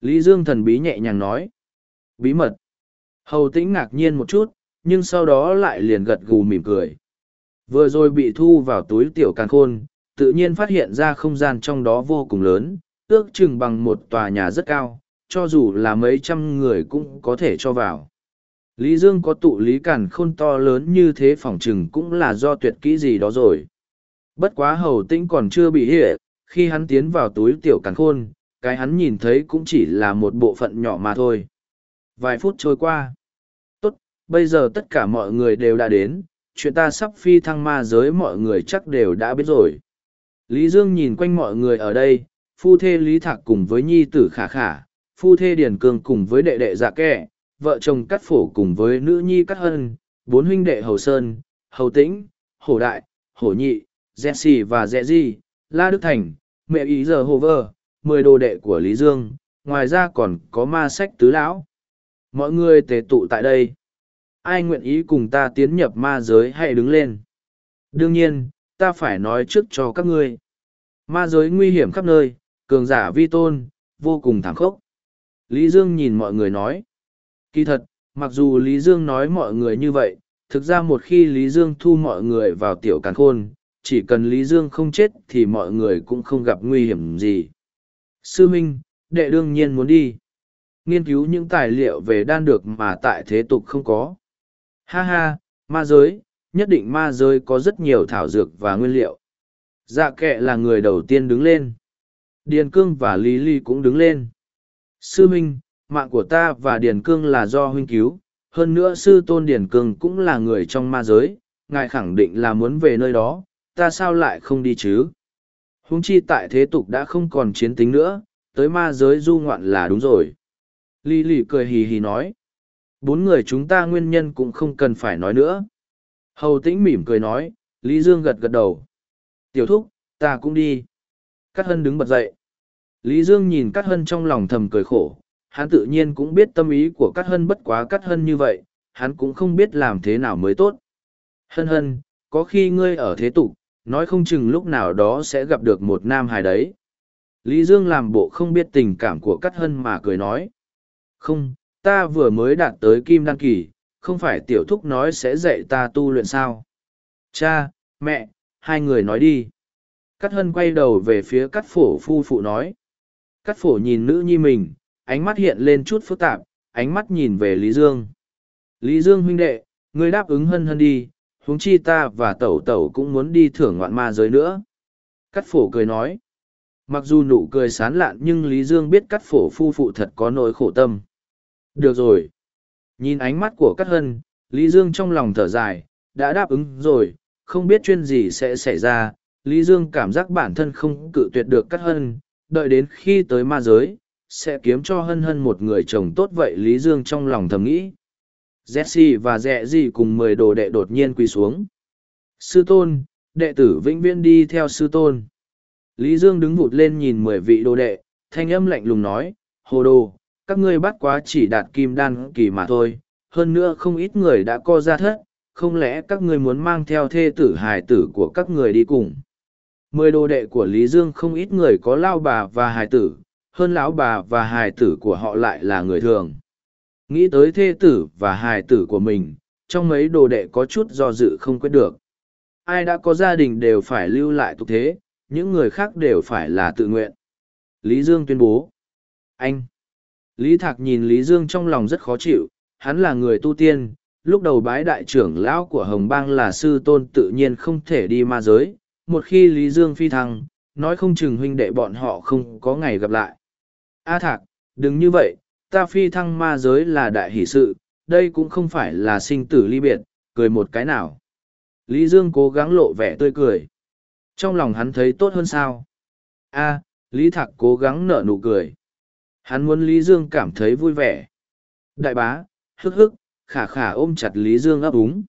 Lý Dương thần bí nhẹ nhàng nói. Bí mật. Hầu tĩnh ngạc nhiên một chút, nhưng sau đó lại liền gật gù mỉm cười. Vừa rồi bị thu vào túi tiểu càn khôn, tự nhiên phát hiện ra không gian trong đó vô cùng lớn, ước chừng bằng một tòa nhà rất cao, cho dù là mấy trăm người cũng có thể cho vào. Lý Dương có tụ lý càn khôn to lớn như thế phỏng chừng cũng là do tuyệt kỹ gì đó rồi. Bất quá hầu tĩnh còn chưa bị hệ, khi hắn tiến vào túi tiểu càn khôn, cái hắn nhìn thấy cũng chỉ là một bộ phận nhỏ mà thôi. Vài phút trôi qua. Tốt, bây giờ tất cả mọi người đều đã đến, chuyện ta sắp phi thăng ma giới mọi người chắc đều đã biết rồi. Lý Dương nhìn quanh mọi người ở đây, phu thê Lý Thạc cùng với nhi tử khả khả, phu thê Điền Cương cùng với đệ đệ dạ kẻ, vợ chồng Cát Phổ cùng với nữ nhi Cát Hân, bốn huynh đệ Hầu Sơn, Hầu Tĩnh, Hổ Đại, Hổ Nhị, dạ Jesse và Dẹ Di, La Đức Thành, mẹ ý giờ hồ vơ, mười đồ đệ của Lý Dương, ngoài ra còn có ma sách tứ lão. Mọi người tề tụ tại đây. Ai nguyện ý cùng ta tiến nhập ma giới hãy đứng lên. Đương nhiên, ta phải nói trước cho các ngươi. Ma giới nguy hiểm khắp nơi, cường giả vi tôn, vô cùng thảm khốc. Lý Dương nhìn mọi người nói. Kỳ thật, mặc dù Lý Dương nói mọi người như vậy, thực ra một khi Lý Dương thu mọi người vào tiểu càn khôn, chỉ cần Lý Dương không chết thì mọi người cũng không gặp nguy hiểm gì. Sư Minh, đệ đương nhiên muốn đi. Nghiên cứu những tài liệu về đan được mà tại thế tục không có. Ha ha, ma giới, nhất định ma giới có rất nhiều thảo dược và nguyên liệu. Dạ kệ là người đầu tiên đứng lên. Điền Cương và Lý Ly cũng đứng lên. Sư Minh, mạng của ta và Điền Cương là do huynh cứu, hơn nữa sư tôn Điền Cương cũng là người trong ma giới, ngài khẳng định là muốn về nơi đó, ta sao lại không đi chứ? Húng chi tại thế tục đã không còn chiến tính nữa, tới ma giới du ngoạn là đúng rồi. Lý lì cười hì hì nói. Bốn người chúng ta nguyên nhân cũng không cần phải nói nữa. Hầu tĩnh mỉm cười nói, Lý Dương gật gật đầu. Tiểu thúc, ta cũng đi. Cát hân đứng bật dậy. Lý Dương nhìn Cát hân trong lòng thầm cười khổ. Hắn tự nhiên cũng biết tâm ý của Cát hân bất quá Cát hân như vậy, hắn cũng không biết làm thế nào mới tốt. Hân hân, có khi ngươi ở thế tục, nói không chừng lúc nào đó sẽ gặp được một nam hài đấy. Lý Dương làm bộ không biết tình cảm của Cát hân mà cười nói. Không, ta vừa mới đạt tới kim đăng kỳ, không phải tiểu thúc nói sẽ dạy ta tu luyện sao. Cha, mẹ, hai người nói đi. Cát hân quay đầu về phía cát phổ phu phụ nói. Cát phổ nhìn nữ nhi mình, ánh mắt hiện lên chút phức tạp, ánh mắt nhìn về Lý Dương. Lý Dương huynh đệ, ngươi đáp ứng hân hân đi, huống chi ta và tẩu tẩu cũng muốn đi thưởng ngoạn ma giới nữa. Cát phổ cười nói. Mặc dù nụ cười sán lạn nhưng Lý Dương biết cát phổ phu phụ thật có nỗi khổ tâm. Được rồi. Nhìn ánh mắt của Cát Hân, Lý Dương trong lòng thở dài, đã đáp ứng rồi, không biết chuyên gì sẽ xảy ra. Lý Dương cảm giác bản thân không cự tuyệt được Cát Hân, đợi đến khi tới ma giới, sẽ kiếm cho Hân Hân một người chồng tốt vậy Lý Dương trong lòng thầm nghĩ. Jesse và Dẹ gì cùng mười đồ đệ đột nhiên quỳ xuống. Sư tôn, đệ tử vĩnh viễn đi theo sư tôn. Lý Dương đứng vụt lên nhìn mười vị đồ đệ, thanh âm lạnh lùng nói, hồ đồ, các ngươi bắt quá chỉ đạt kim đan kỳ mà thôi, hơn nữa không ít người đã co ra thất, không lẽ các ngươi muốn mang theo thê tử hài tử của các người đi cùng. Mười đồ đệ của Lý Dương không ít người có lao bà và hài tử, hơn lão bà và hài tử của họ lại là người thường. Nghĩ tới thê tử và hài tử của mình, trong mấy đồ đệ có chút do dự không quyết được. Ai đã có gia đình đều phải lưu lại tục thế, những người khác đều phải là tự nguyện. Lý Dương tuyên bố. Anh! Lý Thạc nhìn Lý Dương trong lòng rất khó chịu, hắn là người tu tiên, lúc đầu bái đại trưởng lão của Hồng Bang là sư tôn tự nhiên không thể đi ma giới, một khi Lý Dương phi thăng, nói không chừng huynh đệ bọn họ không có ngày gặp lại. A Thạc, đừng như vậy, ta phi thăng ma giới là đại hỷ sự, đây cũng không phải là sinh tử ly biệt, cười một cái nào. Lý Dương cố gắng lộ vẻ tươi cười. Trong lòng hắn thấy tốt hơn sao? A, Lý Thạc cố gắng nở nụ cười. Hắn muốn Lý Dương cảm thấy vui vẻ. Đại bá, hức hức, khả khả ôm chặt Lý Dương ấp úng.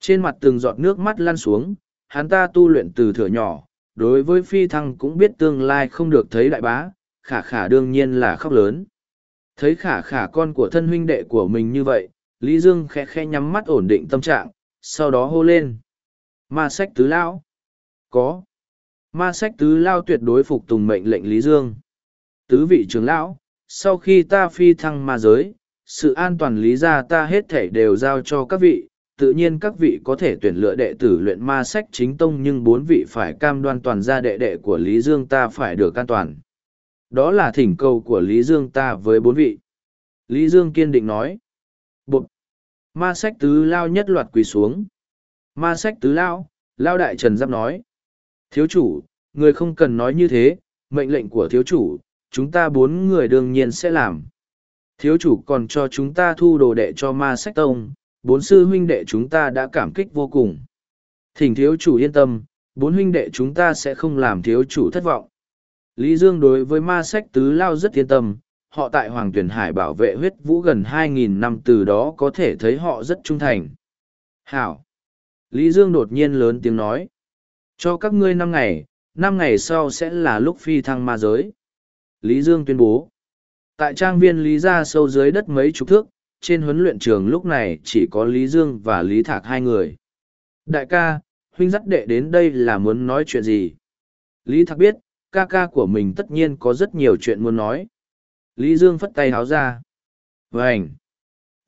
Trên mặt từng giọt nước mắt lăn xuống, hắn ta tu luyện từ thửa nhỏ, đối với phi thăng cũng biết tương lai không được thấy đại bá, khả khả đương nhiên là khóc lớn. Thấy khả khả con của thân huynh đệ của mình như vậy, Lý Dương khẽ khẽ nhắm mắt ổn định tâm trạng, sau đó hô lên. Ma sách tứ lão. Có. Ma sách tứ lao tuyệt đối phục tùng mệnh lệnh Lý Dương. Tứ vị trưởng lão, sau khi ta phi thăng ma giới, sự an toàn lý ra ta hết thể đều giao cho các vị, tự nhiên các vị có thể tuyển lựa đệ tử luyện ma sách chính tông nhưng bốn vị phải cam đoan toàn gia đệ đệ của Lý Dương ta phải được an toàn. Đó là thỉnh cầu của Lý Dương ta với bốn vị. Lý Dương kiên định nói. Bụt! Ma sách tứ lao nhất loạt quỳ xuống. Ma sách tứ lao, lao đại trần giáp nói. Thiếu chủ, người không cần nói như thế, mệnh lệnh của thiếu chủ, chúng ta bốn người đương nhiên sẽ làm. Thiếu chủ còn cho chúng ta thu đồ đệ cho ma sách tông, bốn sư huynh đệ chúng ta đã cảm kích vô cùng. Thỉnh thiếu chủ yên tâm, bốn huynh đệ chúng ta sẽ không làm thiếu chủ thất vọng. Lý Dương đối với ma sách tứ lao rất yên tâm, họ tại Hoàng Tuyển Hải bảo vệ huyết vũ gần 2.000 năm từ đó có thể thấy họ rất trung thành. Hảo! Lý Dương đột nhiên lớn tiếng nói. Cho các ngươi năm ngày, năm ngày sau sẽ là lúc phi thăng ma giới. Lý Dương tuyên bố. Tại trang viên Lý Gia sâu dưới đất mấy chục thước, trên huấn luyện trường lúc này chỉ có Lý Dương và Lý Thạc hai người. Đại ca, huynh dắt đệ đến đây là muốn nói chuyện gì? Lý Thạc biết, ca ca của mình tất nhiên có rất nhiều chuyện muốn nói. Lý Dương phất tay háo ra. Vânh!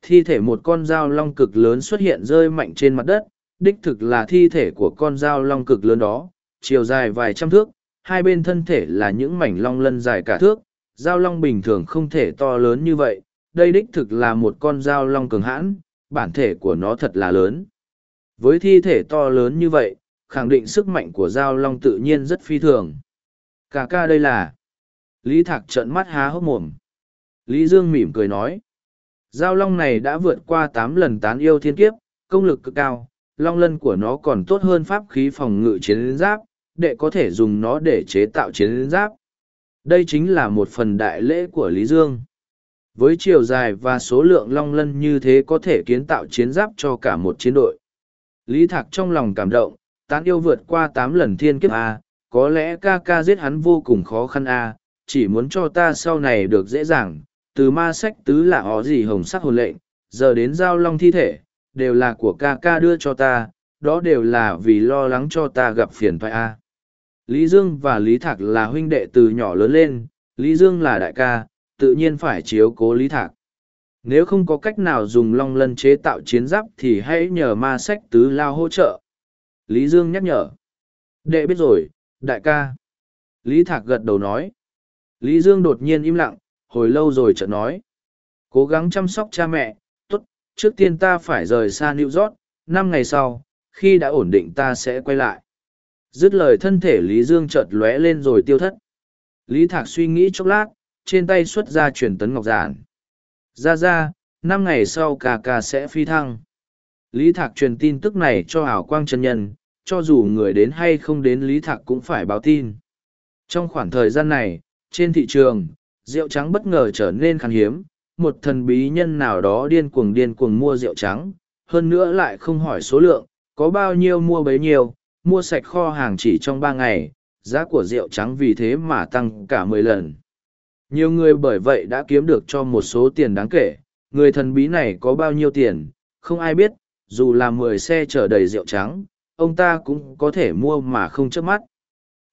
Thi thể một con dao long cực lớn xuất hiện rơi mạnh trên mặt đất, đích thực là thi thể của con dao long cực lớn đó, chiều dài vài trăm thước, hai bên thân thể là những mảnh long lân dài cả thước, dao long bình thường không thể to lớn như vậy, đây đích thực là một con dao long cường hãn, bản thể của nó thật là lớn. Với thi thể to lớn như vậy, khẳng định sức mạnh của dao long tự nhiên rất phi thường. Cả ca đây là... Lý Thạc trợn mắt há hốc mồm. Lý Dương mỉm cười nói. Giao long này đã vượt qua tám lần tán yêu thiên kiếp, công lực cực cao, long lân của nó còn tốt hơn pháp khí phòng ngự chiến giáp, để có thể dùng nó để chế tạo chiến giáp. Đây chính là một phần đại lễ của Lý Dương. Với chiều dài và số lượng long lân như thế có thể kiến tạo chiến giáp cho cả một chiến đội. Lý Thạc trong lòng cảm động, tán yêu vượt qua tám lần thiên kiếp A, có lẽ ca ca giết hắn vô cùng khó khăn A, chỉ muốn cho ta sau này được dễ dàng, từ ma sách tứ là ó gì hồng sắc hồn lệnh, giờ đến giao long thi thể, đều là của ca ca đưa cho ta, đó đều là vì lo lắng cho ta gặp phiền thoại A. Lý Dương và Lý Thạc là huynh đệ từ nhỏ lớn lên, Lý Dương là đại ca, tự nhiên phải chiếu cố Lý Thạc. Nếu không có cách nào dùng long lân chế tạo chiến giáp thì hãy nhờ ma sách tứ lao hỗ trợ. Lý Dương nhắc nhở. Đệ biết rồi, đại ca. Lý Thạc gật đầu nói. Lý Dương đột nhiên im lặng, hồi lâu rồi chợt nói. Cố gắng chăm sóc cha mẹ, tốt, trước tiên ta phải rời xa New York, năm ngày sau, khi đã ổn định ta sẽ quay lại. Dứt lời thân thể Lý Dương chợt lóe lên rồi tiêu thất. Lý Thạc suy nghĩ chốc lát, trên tay xuất ra truyền tấn ngọc giản. Ra ra, năm ngày sau ca ca sẽ phi thăng. Lý Thạc truyền tin tức này cho ảo quang chân nhân, cho dù người đến hay không đến Lý Thạc cũng phải báo tin. Trong khoảng thời gian này, trên thị trường, rượu trắng bất ngờ trở nên khan hiếm, một thần bí nhân nào đó điên cuồng điên cuồng mua rượu trắng, hơn nữa lại không hỏi số lượng, Có bao nhiêu mua bấy nhiêu, mua sạch kho hàng chỉ trong ba ngày, giá của rượu trắng vì thế mà tăng cả mười lần. Nhiều người bởi vậy đã kiếm được cho một số tiền đáng kể, người thần bí này có bao nhiêu tiền, không ai biết, dù là mười xe chở đầy rượu trắng, ông ta cũng có thể mua mà không chớp mắt.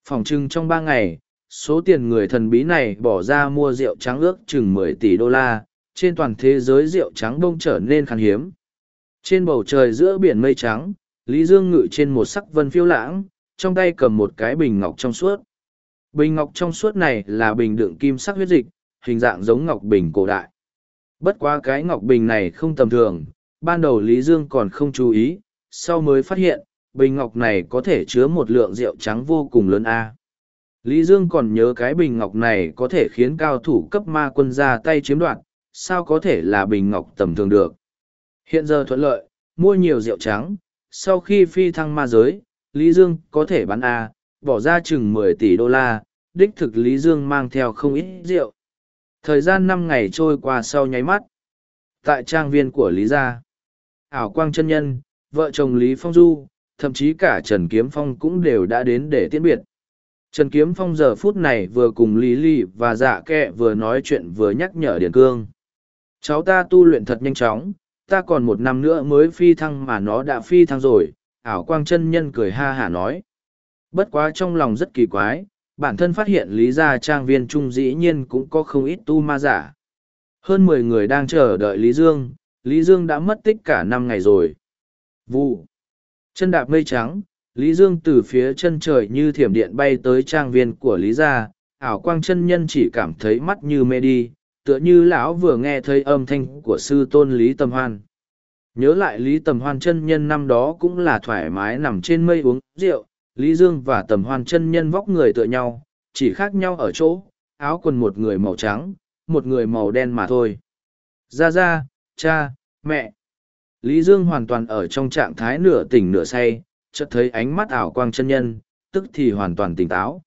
Phòng trưng trong ba ngày, số tiền người thần bí này bỏ ra mua rượu trắng ước chừng mười tỷ đô la, trên toàn thế giới rượu trắng bông trở nên khan hiếm. Trên bầu trời giữa biển mây trắng, Lý Dương ngự trên một sắc vân phiêu lãng, trong tay cầm một cái bình ngọc trong suốt. Bình ngọc trong suốt này là bình đựng kim sắc huyết dịch, hình dạng giống ngọc bình cổ đại. Bất quá cái ngọc bình này không tầm thường, ban đầu Lý Dương còn không chú ý, sau mới phát hiện, bình ngọc này có thể chứa một lượng rượu trắng vô cùng lớn a. Lý Dương còn nhớ cái bình ngọc này có thể khiến cao thủ cấp ma quân ra tay chiếm đoạt, sao có thể là bình ngọc tầm thường được. Hiện giờ thuận lợi, mua nhiều rượu trắng, sau khi phi thăng ma giới, Lý Dương có thể bán A, bỏ ra chừng mười tỷ đô la, đích thực Lý Dương mang theo không ít rượu. Thời gian năm ngày trôi qua sau nháy mắt. Tại trang viên của Lý Gia, ảo quang chân nhân, vợ chồng Lý Phong Du, thậm chí cả Trần Kiếm Phong cũng đều đã đến để tiễn biệt. Trần Kiếm Phong giờ phút này vừa cùng Lý Lý và dạ kẹ vừa nói chuyện vừa nhắc nhở Điền Cương. Cháu ta tu luyện thật nhanh chóng, ta còn một năm nữa mới phi thăng mà nó đã phi thăng rồi, ảo quang chân nhân cười ha hả nói. Bất quá trong lòng rất kỳ quái, bản thân phát hiện lý gia trang viên trung dĩ nhiên cũng có không ít tu ma giả. Hơn mười người đang chờ đợi Lý Dương, Lý Dương đã mất tích cả năm ngày rồi. Vụ. Chân đạp mây trắng, Lý Dương từ phía chân trời như thiểm điện bay tới trang viên của Lý gia, ảo quang chân nhân chỉ cảm thấy mắt như mê đi, tựa như lão vừa nghe thấy âm thanh của sư tôn Lý Tầm Hoan. Nhớ lại Lý Tầm Hoan chân nhân năm đó cũng là thoải mái nằm trên mây uống rượu, Lý Dương và Tầm Hoan chân nhân vóc người tựa nhau, chỉ khác nhau ở chỗ, áo quần một người màu trắng, một người màu đen mà thôi. Ra ra, cha, mẹ. Lý Dương hoàn toàn ở trong trạng thái nửa tỉnh nửa say, chợt thấy ánh mắt ảo quang chân nhân, tức thì hoàn toàn tỉnh táo.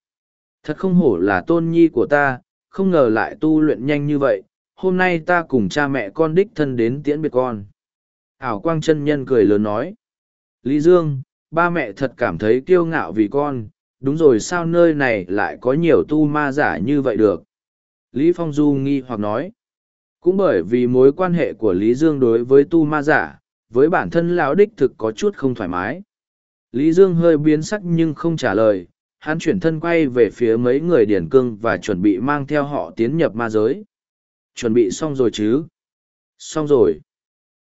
Thật không hổ là tôn nhi của ta, không ngờ lại tu luyện nhanh như vậy, hôm nay ta cùng cha mẹ con đích thân đến tiễn biệt con. Ảo quang chân nhân cười lớn nói. Lý Dương, ba mẹ thật cảm thấy kiêu ngạo vì con, đúng rồi sao nơi này lại có nhiều tu ma giả như vậy được. Lý Phong Du nghi hoặc nói. Cũng bởi vì mối quan hệ của Lý Dương đối với tu ma giả, với bản thân lão đích thực có chút không thoải mái. Lý Dương hơi biến sắc nhưng không trả lời, hắn chuyển thân quay về phía mấy người điển cương và chuẩn bị mang theo họ tiến nhập ma giới. Chuẩn bị xong rồi chứ? Xong rồi.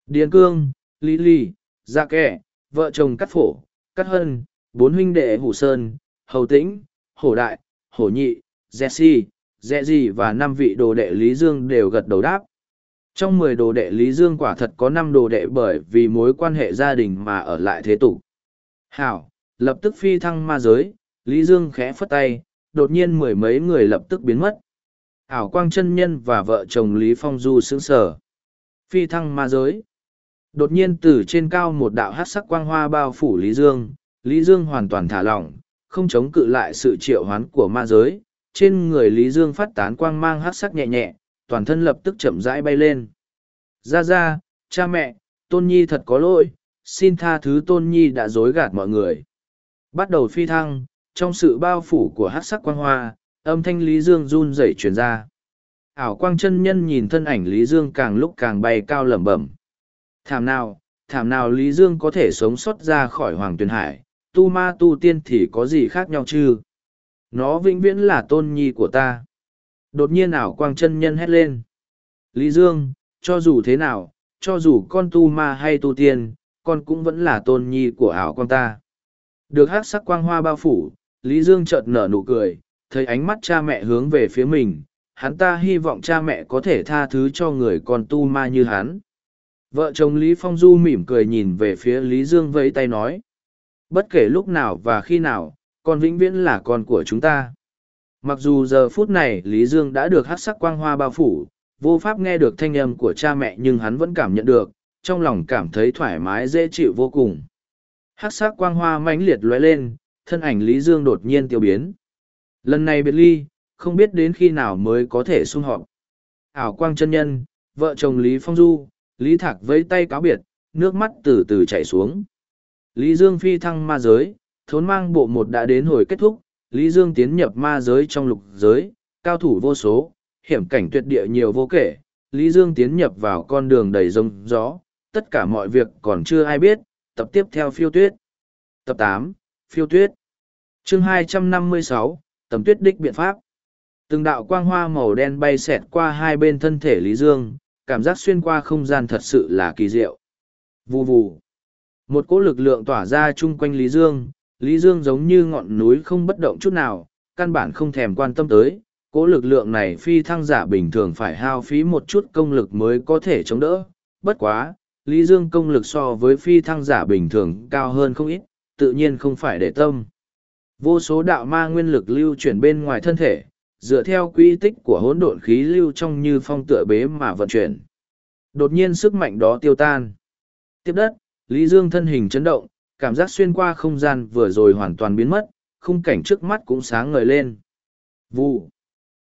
Điền cương, lý ly, dạ kẻ, vợ chồng cắt phổ, cắt hân, bốn huynh đệ hủ sơn, hầu tĩnh, hổ đại, hổ nhị, jesse, dẹ gì và năm vị đồ đệ Lý Dương đều gật đầu đáp. Trong mười đồ đệ Lý Dương quả thật có năm đồ đệ bởi vì mối quan hệ gia đình mà ở lại thế tục. Hảo, lập tức phi thăng ma giới, Lý Dương khẽ phất tay, đột nhiên mười mấy người lập tức biến mất. hảo quang chân nhân và vợ chồng Lý Phong Du sững sở. Phi thăng ma giới. Đột nhiên từ trên cao một đạo hát sắc quang hoa bao phủ Lý Dương, Lý Dương hoàn toàn thả lỏng, không chống cự lại sự triệu hoán của ma giới. Trên người Lý Dương phát tán quang mang hát sắc nhẹ nhẹ, toàn thân lập tức chậm rãi bay lên. Ra ra, cha mẹ, Tôn Nhi thật có lỗi, xin tha thứ Tôn Nhi đã dối gạt mọi người. Bắt đầu phi thăng, trong sự bao phủ của hát sắc quang hoa, âm thanh Lý Dương run rẩy truyền ra. Ảo quang chân nhân nhìn thân ảnh Lý Dương càng lúc càng bay cao lẩm bẩm. Thảm nào, thảm nào Lý Dương có thể sống sót ra khỏi Hoàng Tuyền Hải, tu ma tu tiên thì có gì khác nhau chứ? Nó vĩnh viễn là tôn nhi của ta. Đột nhiên ảo quang chân nhân hét lên. Lý Dương, cho dù thế nào, cho dù con tu ma hay tu tiên, con cũng vẫn là tôn nhi của ảo quang ta. Được hát sắc quang hoa bao phủ, Lý Dương chợt nở nụ cười, thấy ánh mắt cha mẹ hướng về phía mình, hắn ta hy vọng cha mẹ có thể tha thứ cho người con tu ma như hắn. Vợ chồng Lý Phong Du mỉm cười nhìn về phía Lý Dương vẫy tay nói. Bất kể lúc nào và khi nào, con vĩnh viễn là con của chúng ta. Mặc dù giờ phút này Lý Dương đã được hát sắc quang hoa bao phủ, vô pháp nghe được thanh âm của cha mẹ nhưng hắn vẫn cảm nhận được, trong lòng cảm thấy thoải mái dễ chịu vô cùng. Hát sắc quang hoa mãnh liệt lóe lên, thân ảnh Lý Dương đột nhiên tiêu biến. Lần này biệt ly, không biết đến khi nào mới có thể sung họp. Ảo quang chân nhân, vợ chồng Lý Phong Du, Lý Thạc vẫy tay cáo biệt, nước mắt từ từ chảy xuống. Lý Dương phi thăng ma giới, thốn mang bộ một đã đến hồi kết thúc, Lý Dương tiến nhập ma giới trong lục giới, cao thủ vô số, hiểm cảnh tuyệt địa nhiều vô kể, Lý Dương tiến nhập vào con đường đầy rông gió, tất cả mọi việc còn chưa ai biết, tập tiếp theo phiêu tuyết. Tập tám phiêu tuyết. chương hai trăm năm mươi sáu tầm tuyết đích biện pháp. Từng đạo quang hoa màu đen bay xẹt qua hai bên thân thể Lý Dương, cảm giác xuyên qua không gian thật sự là kỳ diệu. Vù vù. Một cỗ lực lượng tỏa ra chung quanh Lý Dương, Lý Dương giống như ngọn núi không bất động chút nào, căn bản không thèm quan tâm tới. Cỗ lực lượng này phi thăng giả bình thường phải hao phí một chút công lực mới có thể chống đỡ. Bất quá, Lý Dương công lực so với phi thăng giả bình thường cao hơn không ít, tự nhiên không phải để tâm. Vô số đạo ma nguyên lực lưu chuyển bên ngoài thân thể, dựa theo quy tích của hỗn độn khí lưu trong như phong tựa bế mà vận chuyển. Đột nhiên sức mạnh đó tiêu tan. Tiếp đất, Lý Dương thân hình chấn động, cảm giác xuyên qua không gian vừa rồi hoàn toàn biến mất, khung cảnh trước mắt cũng sáng ngời lên. Vụ.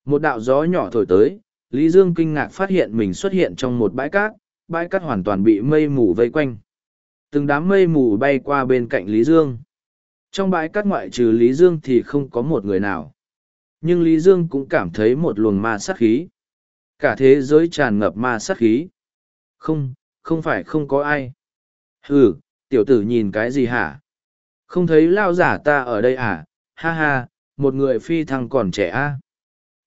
Một đạo gió nhỏ thổi tới, Lý Dương kinh ngạc phát hiện mình xuất hiện trong một bãi cát, bãi cát hoàn toàn bị mây mù vây quanh. Từng đám mây mù bay qua bên cạnh Lý Dương. Trong bãi cát ngoại trừ Lý Dương thì không có một người nào. Nhưng Lý Dương cũng cảm thấy một luồng ma sát khí. Cả thế giới tràn ngập ma sát khí. Không, không phải không có ai. Ừ, tiểu tử nhìn cái gì hả? Không thấy lao giả ta ở đây à? Ha ha, một người phi thăng còn trẻ a. À?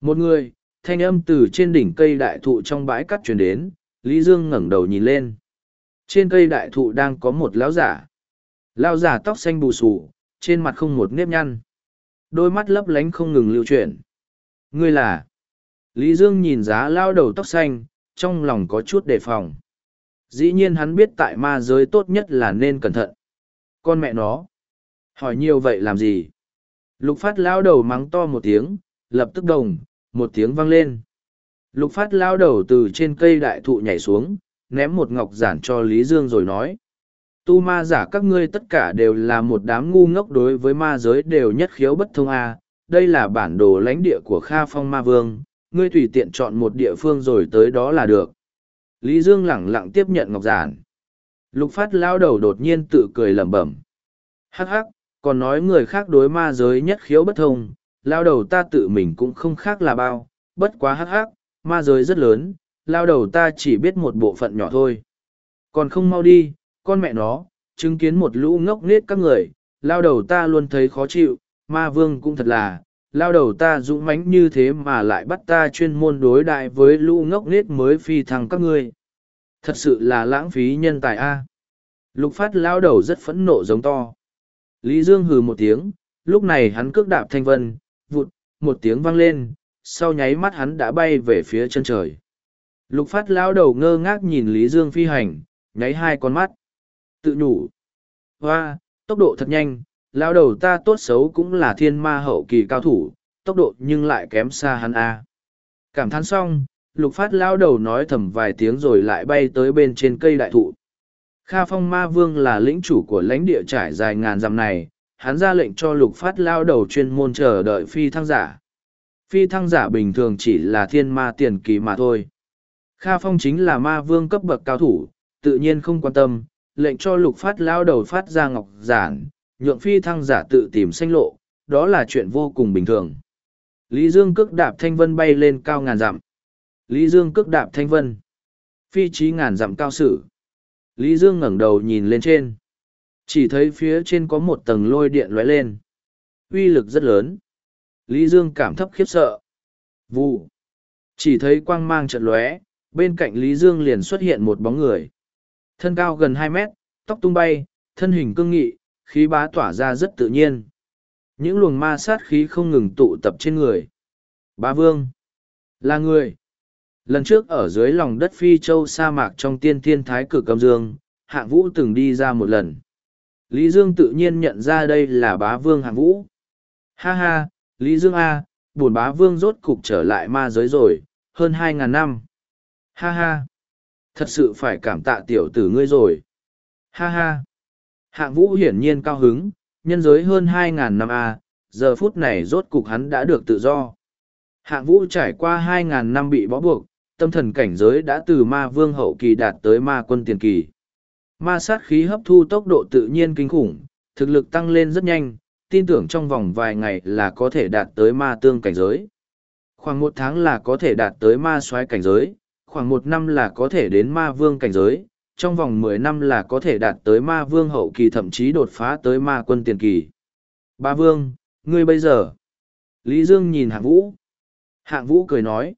Một người, thanh âm từ trên đỉnh cây đại thụ trong bãi cắt truyền đến, Lý Dương ngẩng đầu nhìn lên. Trên cây đại thụ đang có một lão giả. Lão giả tóc xanh bù xù, trên mặt không một nếp nhăn. Đôi mắt lấp lánh không ngừng lưu chuyển. Ngươi là... Lý Dương nhìn giá lao đầu tóc xanh, trong lòng có chút đề phòng. Dĩ nhiên hắn biết tại ma giới tốt nhất là nên cẩn thận. Con mẹ nó. Hỏi nhiều vậy làm gì? Lục phát lao đầu mắng to một tiếng, lập tức đồng, một tiếng vang lên. Lục phát lao đầu từ trên cây đại thụ nhảy xuống, ném một ngọc giản cho Lý Dương rồi nói. Tu ma giả các ngươi tất cả đều là một đám ngu ngốc đối với ma giới đều nhất khiếu bất thông a. đây là bản đồ lãnh địa của Kha Phong Ma Vương, ngươi tùy tiện chọn một địa phương rồi tới đó là được. Lý Dương lẳng lặng tiếp nhận ngọc giản. Lục phát lao đầu đột nhiên tự cười lẩm bẩm. Hắc hắc, còn nói người khác đối ma giới nhất khiếu bất thông, lao đầu ta tự mình cũng không khác là bao, bất quá hắc hắc, ma giới rất lớn, lao đầu ta chỉ biết một bộ phận nhỏ thôi. Còn không mau đi, con mẹ nó, chứng kiến một lũ ngốc nết các người, lao đầu ta luôn thấy khó chịu, ma vương cũng thật là, lao đầu ta dũng mãnh như thế mà lại bắt ta chuyên môn đối đại với lũ ngốc nết mới phi thăng các ngươi. Thật sự là lãng phí nhân tài a. Lục phát lao đầu rất phẫn nộ giống to. Lý Dương hừ một tiếng, lúc này hắn cước đạp thanh vân, vụt, một tiếng vang lên, sau nháy mắt hắn đã bay về phía chân trời. Lục phát lao đầu ngơ ngác nhìn Lý Dương phi hành, nháy hai con mắt. Tự nhủ. Hoa, tốc độ thật nhanh, lao đầu ta tốt xấu cũng là thiên ma hậu kỳ cao thủ, tốc độ nhưng lại kém xa hắn a. Cảm thán xong, lục phát lao đầu nói thầm vài tiếng rồi lại bay tới bên trên cây đại thụ. Kha phong ma vương là lĩnh chủ của lãnh địa trải dài ngàn dặm này, hắn ra lệnh cho lục phát lao đầu chuyên môn chờ đợi phi thăng giả. Phi thăng giả bình thường chỉ là thiên ma tiền kỳ mà thôi. Kha phong chính là ma vương cấp bậc cao thủ, tự nhiên không quan tâm, lệnh cho lục phát lao đầu phát ra ngọc giản, nhượng phi thăng giả tự tìm sanh lộ, đó là chuyện vô cùng bình thường. Lý Dương cước đạp thanh vân bay lên cao ngàn dặm. Lý Dương cước đạp thanh vân. Phi trí ngàn dặm cao sử. Lý Dương ngẩng đầu nhìn lên trên. Chỉ thấy phía trên có một tầng lôi điện lóe lên. uy lực rất lớn. Lý Dương cảm thấp khiếp sợ. Vụ. Chỉ thấy quang mang trận lóe, bên cạnh Lý Dương liền xuất hiện một bóng người. Thân cao gần hai mét, tóc tung bay, thân hình cương nghị, khí bá tỏa ra rất tự nhiên. Những luồng ma sát khí không ngừng tụ tập trên người. Bá Vương. Là người. Lần trước ở dưới lòng đất phi châu sa mạc trong tiên thiên thái cực cầm dương, hạng vũ từng đi ra một lần. Lý Dương tự nhiên nhận ra đây là bá vương hạng vũ. Ha ha, Lý Dương A, buồn bá vương rốt cục trở lại ma giới rồi, hơn hai ngàn năm. Ha ha, thật sự phải cảm tạ tiểu tử ngươi rồi. Ha ha, hạng vũ hiển nhiên cao hứng, nhân giới hơn hai ngàn năm A, giờ phút này rốt cục hắn đã được tự do. Hạng vũ trải qua hai ngàn năm bị bó buộc, tâm thần cảnh giới đã từ ma vương hậu kỳ đạt tới ma quân tiền kỳ. Ma sát khí hấp thu tốc độ tự nhiên kinh khủng, thực lực tăng lên rất nhanh, tin tưởng trong vòng vài ngày là có thể đạt tới ma tương cảnh giới. Khoảng một tháng là có thể đạt tới ma soái cảnh giới, khoảng một năm là có thể đến ma vương cảnh giới, trong vòng mười năm là có thể đạt tới ma vương hậu kỳ thậm chí đột phá tới ma quân tiền kỳ. Ba vương, ngươi bây giờ. Lý Dương nhìn hạng vũ. Hạng vũ cười nói.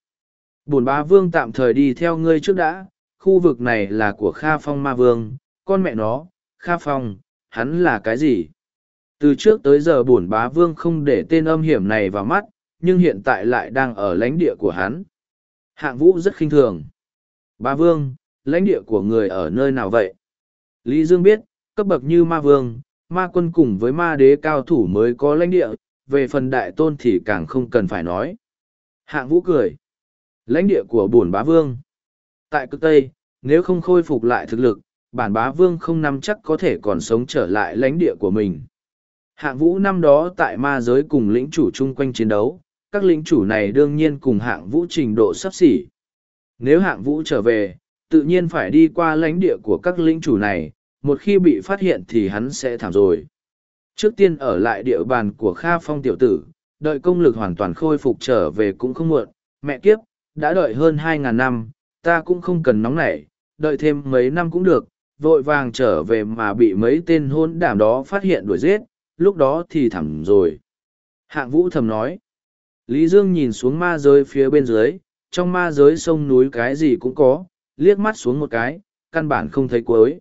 Bồn ba vương tạm thời đi theo ngươi trước đã, khu vực này là của Kha Phong ma vương, con mẹ nó, Kha Phong, hắn là cái gì? Từ trước tới giờ bổn bá vương không để tên âm hiểm này vào mắt, nhưng hiện tại lại đang ở lãnh địa của hắn. Hạng vũ rất khinh thường. Bá vương, lãnh địa của người ở nơi nào vậy? Lý Dương biết, cấp bậc như ma vương, ma quân cùng với ma đế cao thủ mới có lãnh địa, về phần đại tôn thì càng không cần phải nói. Hạng vũ cười. Lãnh địa của bổn bá vương. Tại cực Tây, nếu không khôi phục lại thực lực, bản bá vương không nắm chắc có thể còn sống trở lại lãnh địa của mình. Hạng vũ năm đó tại ma giới cùng lĩnh chủ chung quanh chiến đấu, các lĩnh chủ này đương nhiên cùng hạng vũ trình độ sắp xỉ. Nếu hạng vũ trở về, tự nhiên phải đi qua lãnh địa của các lĩnh chủ này, một khi bị phát hiện thì hắn sẽ thảm rồi. Trước tiên ở lại địa bàn của Kha Phong tiểu tử, đợi công lực hoàn toàn khôi phục trở về cũng không muộn, mẹ kiếp, đã đợi hơn 2.000 năm, ta cũng không cần nóng nảy, đợi thêm mấy năm cũng được, vội vàng trở về mà bị mấy tên hôn đảm đó phát hiện đuổi giết, lúc đó thì thẳng rồi. Hạng vũ thầm nói. Lý Dương nhìn xuống ma giới phía bên dưới, trong ma giới sông núi cái gì cũng có, liếc mắt xuống một cái, căn bản không thấy cuối.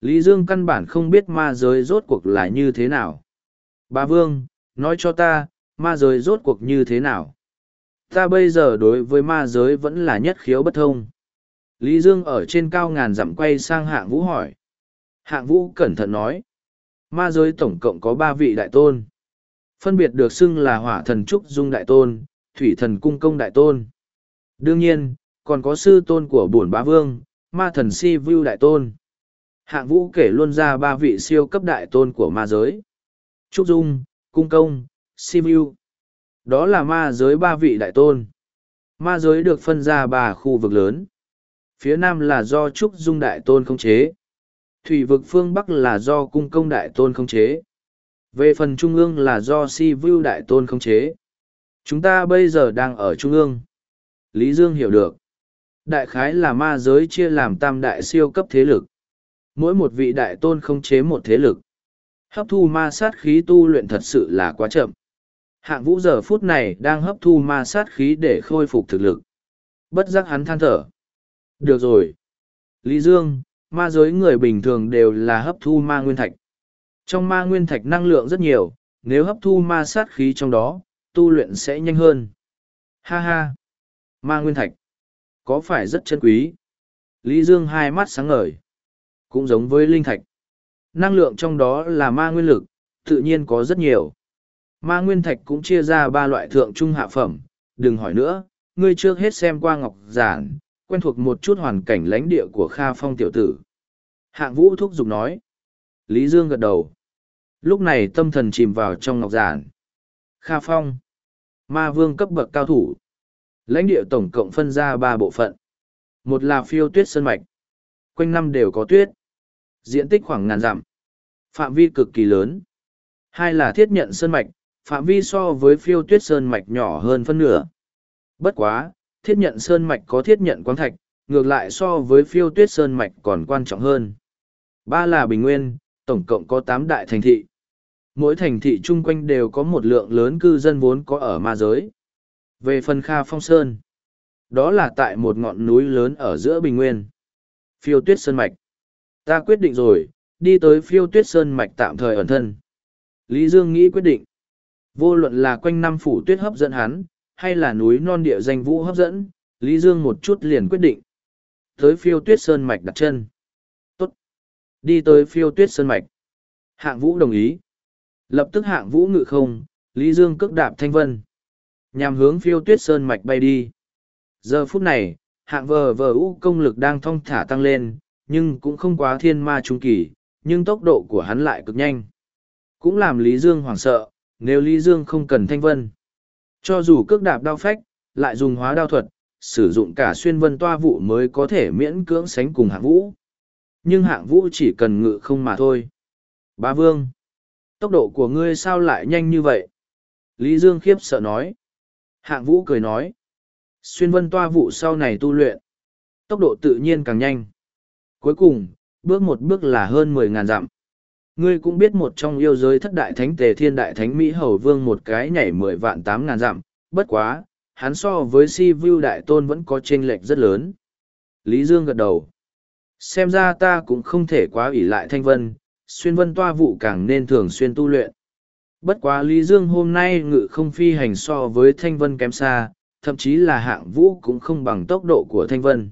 Lý Dương căn bản không biết ma giới rốt cuộc là như thế nào. Bà Vương, nói cho ta, ma giới rốt cuộc như thế nào? Ta bây giờ đối với ma giới vẫn là nhất khiếu bất thông. Lý Dương ở trên cao ngàn dặm quay sang hạng vũ hỏi. Hạng vũ cẩn thận nói. Ma giới tổng cộng có ba vị đại tôn. Phân biệt được xưng là hỏa thần Trúc Dung Đại Tôn, thủy thần Cung Công Đại Tôn. Đương nhiên, còn có sư tôn của bổn bá vương, ma thần Si Vu Đại Tôn. Hạng vũ kể luôn ra ba vị siêu cấp đại tôn của ma giới. Trúc Dung, Cung Công, Si Vu. Đó là ma giới ba vị đại tôn. Ma giới được phân ra ba khu vực lớn. Phía nam là do Trúc Dung Đại Tôn khống chế. Thủy vực phương Bắc là do Cung Công Đại Tôn khống chế. Về phần Trung ương là do Si Vu Đại Tôn khống chế. Chúng ta bây giờ đang ở Trung ương. Lý Dương hiểu được. Đại khái là ma giới chia làm tam đại siêu cấp thế lực. Mỗi một vị đại tôn khống chế một thế lực. Hấp thu ma sát khí tu luyện thật sự là quá chậm. Hạng vũ giờ phút này đang hấp thu ma sát khí để khôi phục thực lực. Bất giác hắn than thở. Được rồi. Lý Dương, ma giới người bình thường đều là hấp thu ma nguyên thạch. Trong ma nguyên thạch năng lượng rất nhiều, nếu hấp thu ma sát khí trong đó, tu luyện sẽ nhanh hơn. Ha ha! Ma nguyên thạch. Có phải rất chân quý? Lý Dương hai mắt sáng ngời. Cũng giống với linh thạch. Năng lượng trong đó là ma nguyên lực, tự nhiên có rất nhiều. Ma nguyên thạch cũng chia ra ba loại thượng trung hạ phẩm. Đừng hỏi nữa, ngươi trước hết xem qua ngọc giản, quen thuộc một chút hoàn cảnh lãnh địa của Kha Phong tiểu tử. Hạng vũ thúc giục nói. Lý Dương gật đầu. Lúc này tâm thần chìm vào trong ngọc giản. Kha Phong. Ma vương cấp bậc cao thủ. Lãnh địa tổng cộng phân ra ba bộ phận. Một là phiêu tuyết sơn mạch. Quanh năm đều có tuyết. Diện tích khoảng ngàn dặm. Phạm vi cực kỳ lớn. Hai là thiết nhận sơn mạch. Phạm vi so với phiêu tuyết sơn mạch nhỏ hơn phân nửa. Bất quá, thiết nhận sơn mạch có thiết nhận quang thạch, ngược lại so với phiêu tuyết sơn mạch còn quan trọng hơn. Ba là bình nguyên, tổng cộng có tám đại thành thị. Mỗi thành thị chung quanh đều có một lượng lớn cư dân vốn có ở ma giới. Về phần Kha Phong Sơn, đó là tại một ngọn núi lớn ở giữa bình nguyên. Phiêu tuyết sơn mạch. Ta quyết định rồi, đi tới phiêu tuyết sơn mạch tạm thời ẩn thân. Lý Dương nghĩ quyết định. Vô luận là quanh năm phủ tuyết hấp dẫn hắn, hay là núi non địa danh vũ hấp dẫn, Lý Dương một chút liền quyết định. Tới phiêu tuyết sơn mạch đặt chân. Đi tới phiêu tuyết sơn mạch. Hạng vũ đồng ý. Lập tức hạng vũ ngự không, Lý Dương cước đạp thanh vân. Nhằm hướng phiêu tuyết sơn mạch bay đi. Giờ phút này, hạng vờ vờ u công lực đang thong thả tăng lên, nhưng cũng không quá thiên ma trung kỳ, nhưng tốc độ của hắn lại cực nhanh. Cũng làm Lý Dương hoảng sợ, nếu Lý Dương không cần thanh vân. Cho dù cước đạp đao phách, lại dùng hóa đao thuật, sử dụng cả xuyên vân toa vụ mới có thể miễn cưỡng sánh cùng hạng vũ. Nhưng hạng vũ chỉ cần ngự không mà thôi. Bá vương, tốc độ của ngươi sao lại nhanh như vậy? Lý Dương khiếp sợ nói. Hạng vũ cười nói. Xuyên vân toa vụ sau này tu luyện. Tốc độ tự nhiên càng nhanh. Cuối cùng, bước một bước là hơn mười ngàn dặm. Ngươi cũng biết một trong yêu giới thất đại thánh tề thiên đại thánh Mỹ Hầu Vương một cái nhảy mười vạn tám ngàn dặm, bất quá, hắn so với si vu đại tôn vẫn có chênh lệch rất lớn. Lý Dương gật đầu. Xem ra ta cũng không thể quá ủy lại thanh vân, xuyên vân toa vụ càng nên thường xuyên tu luyện. Bất quá Lý Dương hôm nay ngự không phi hành so với thanh vân kém xa, thậm chí là hạng vũ cũng không bằng tốc độ của thanh vân.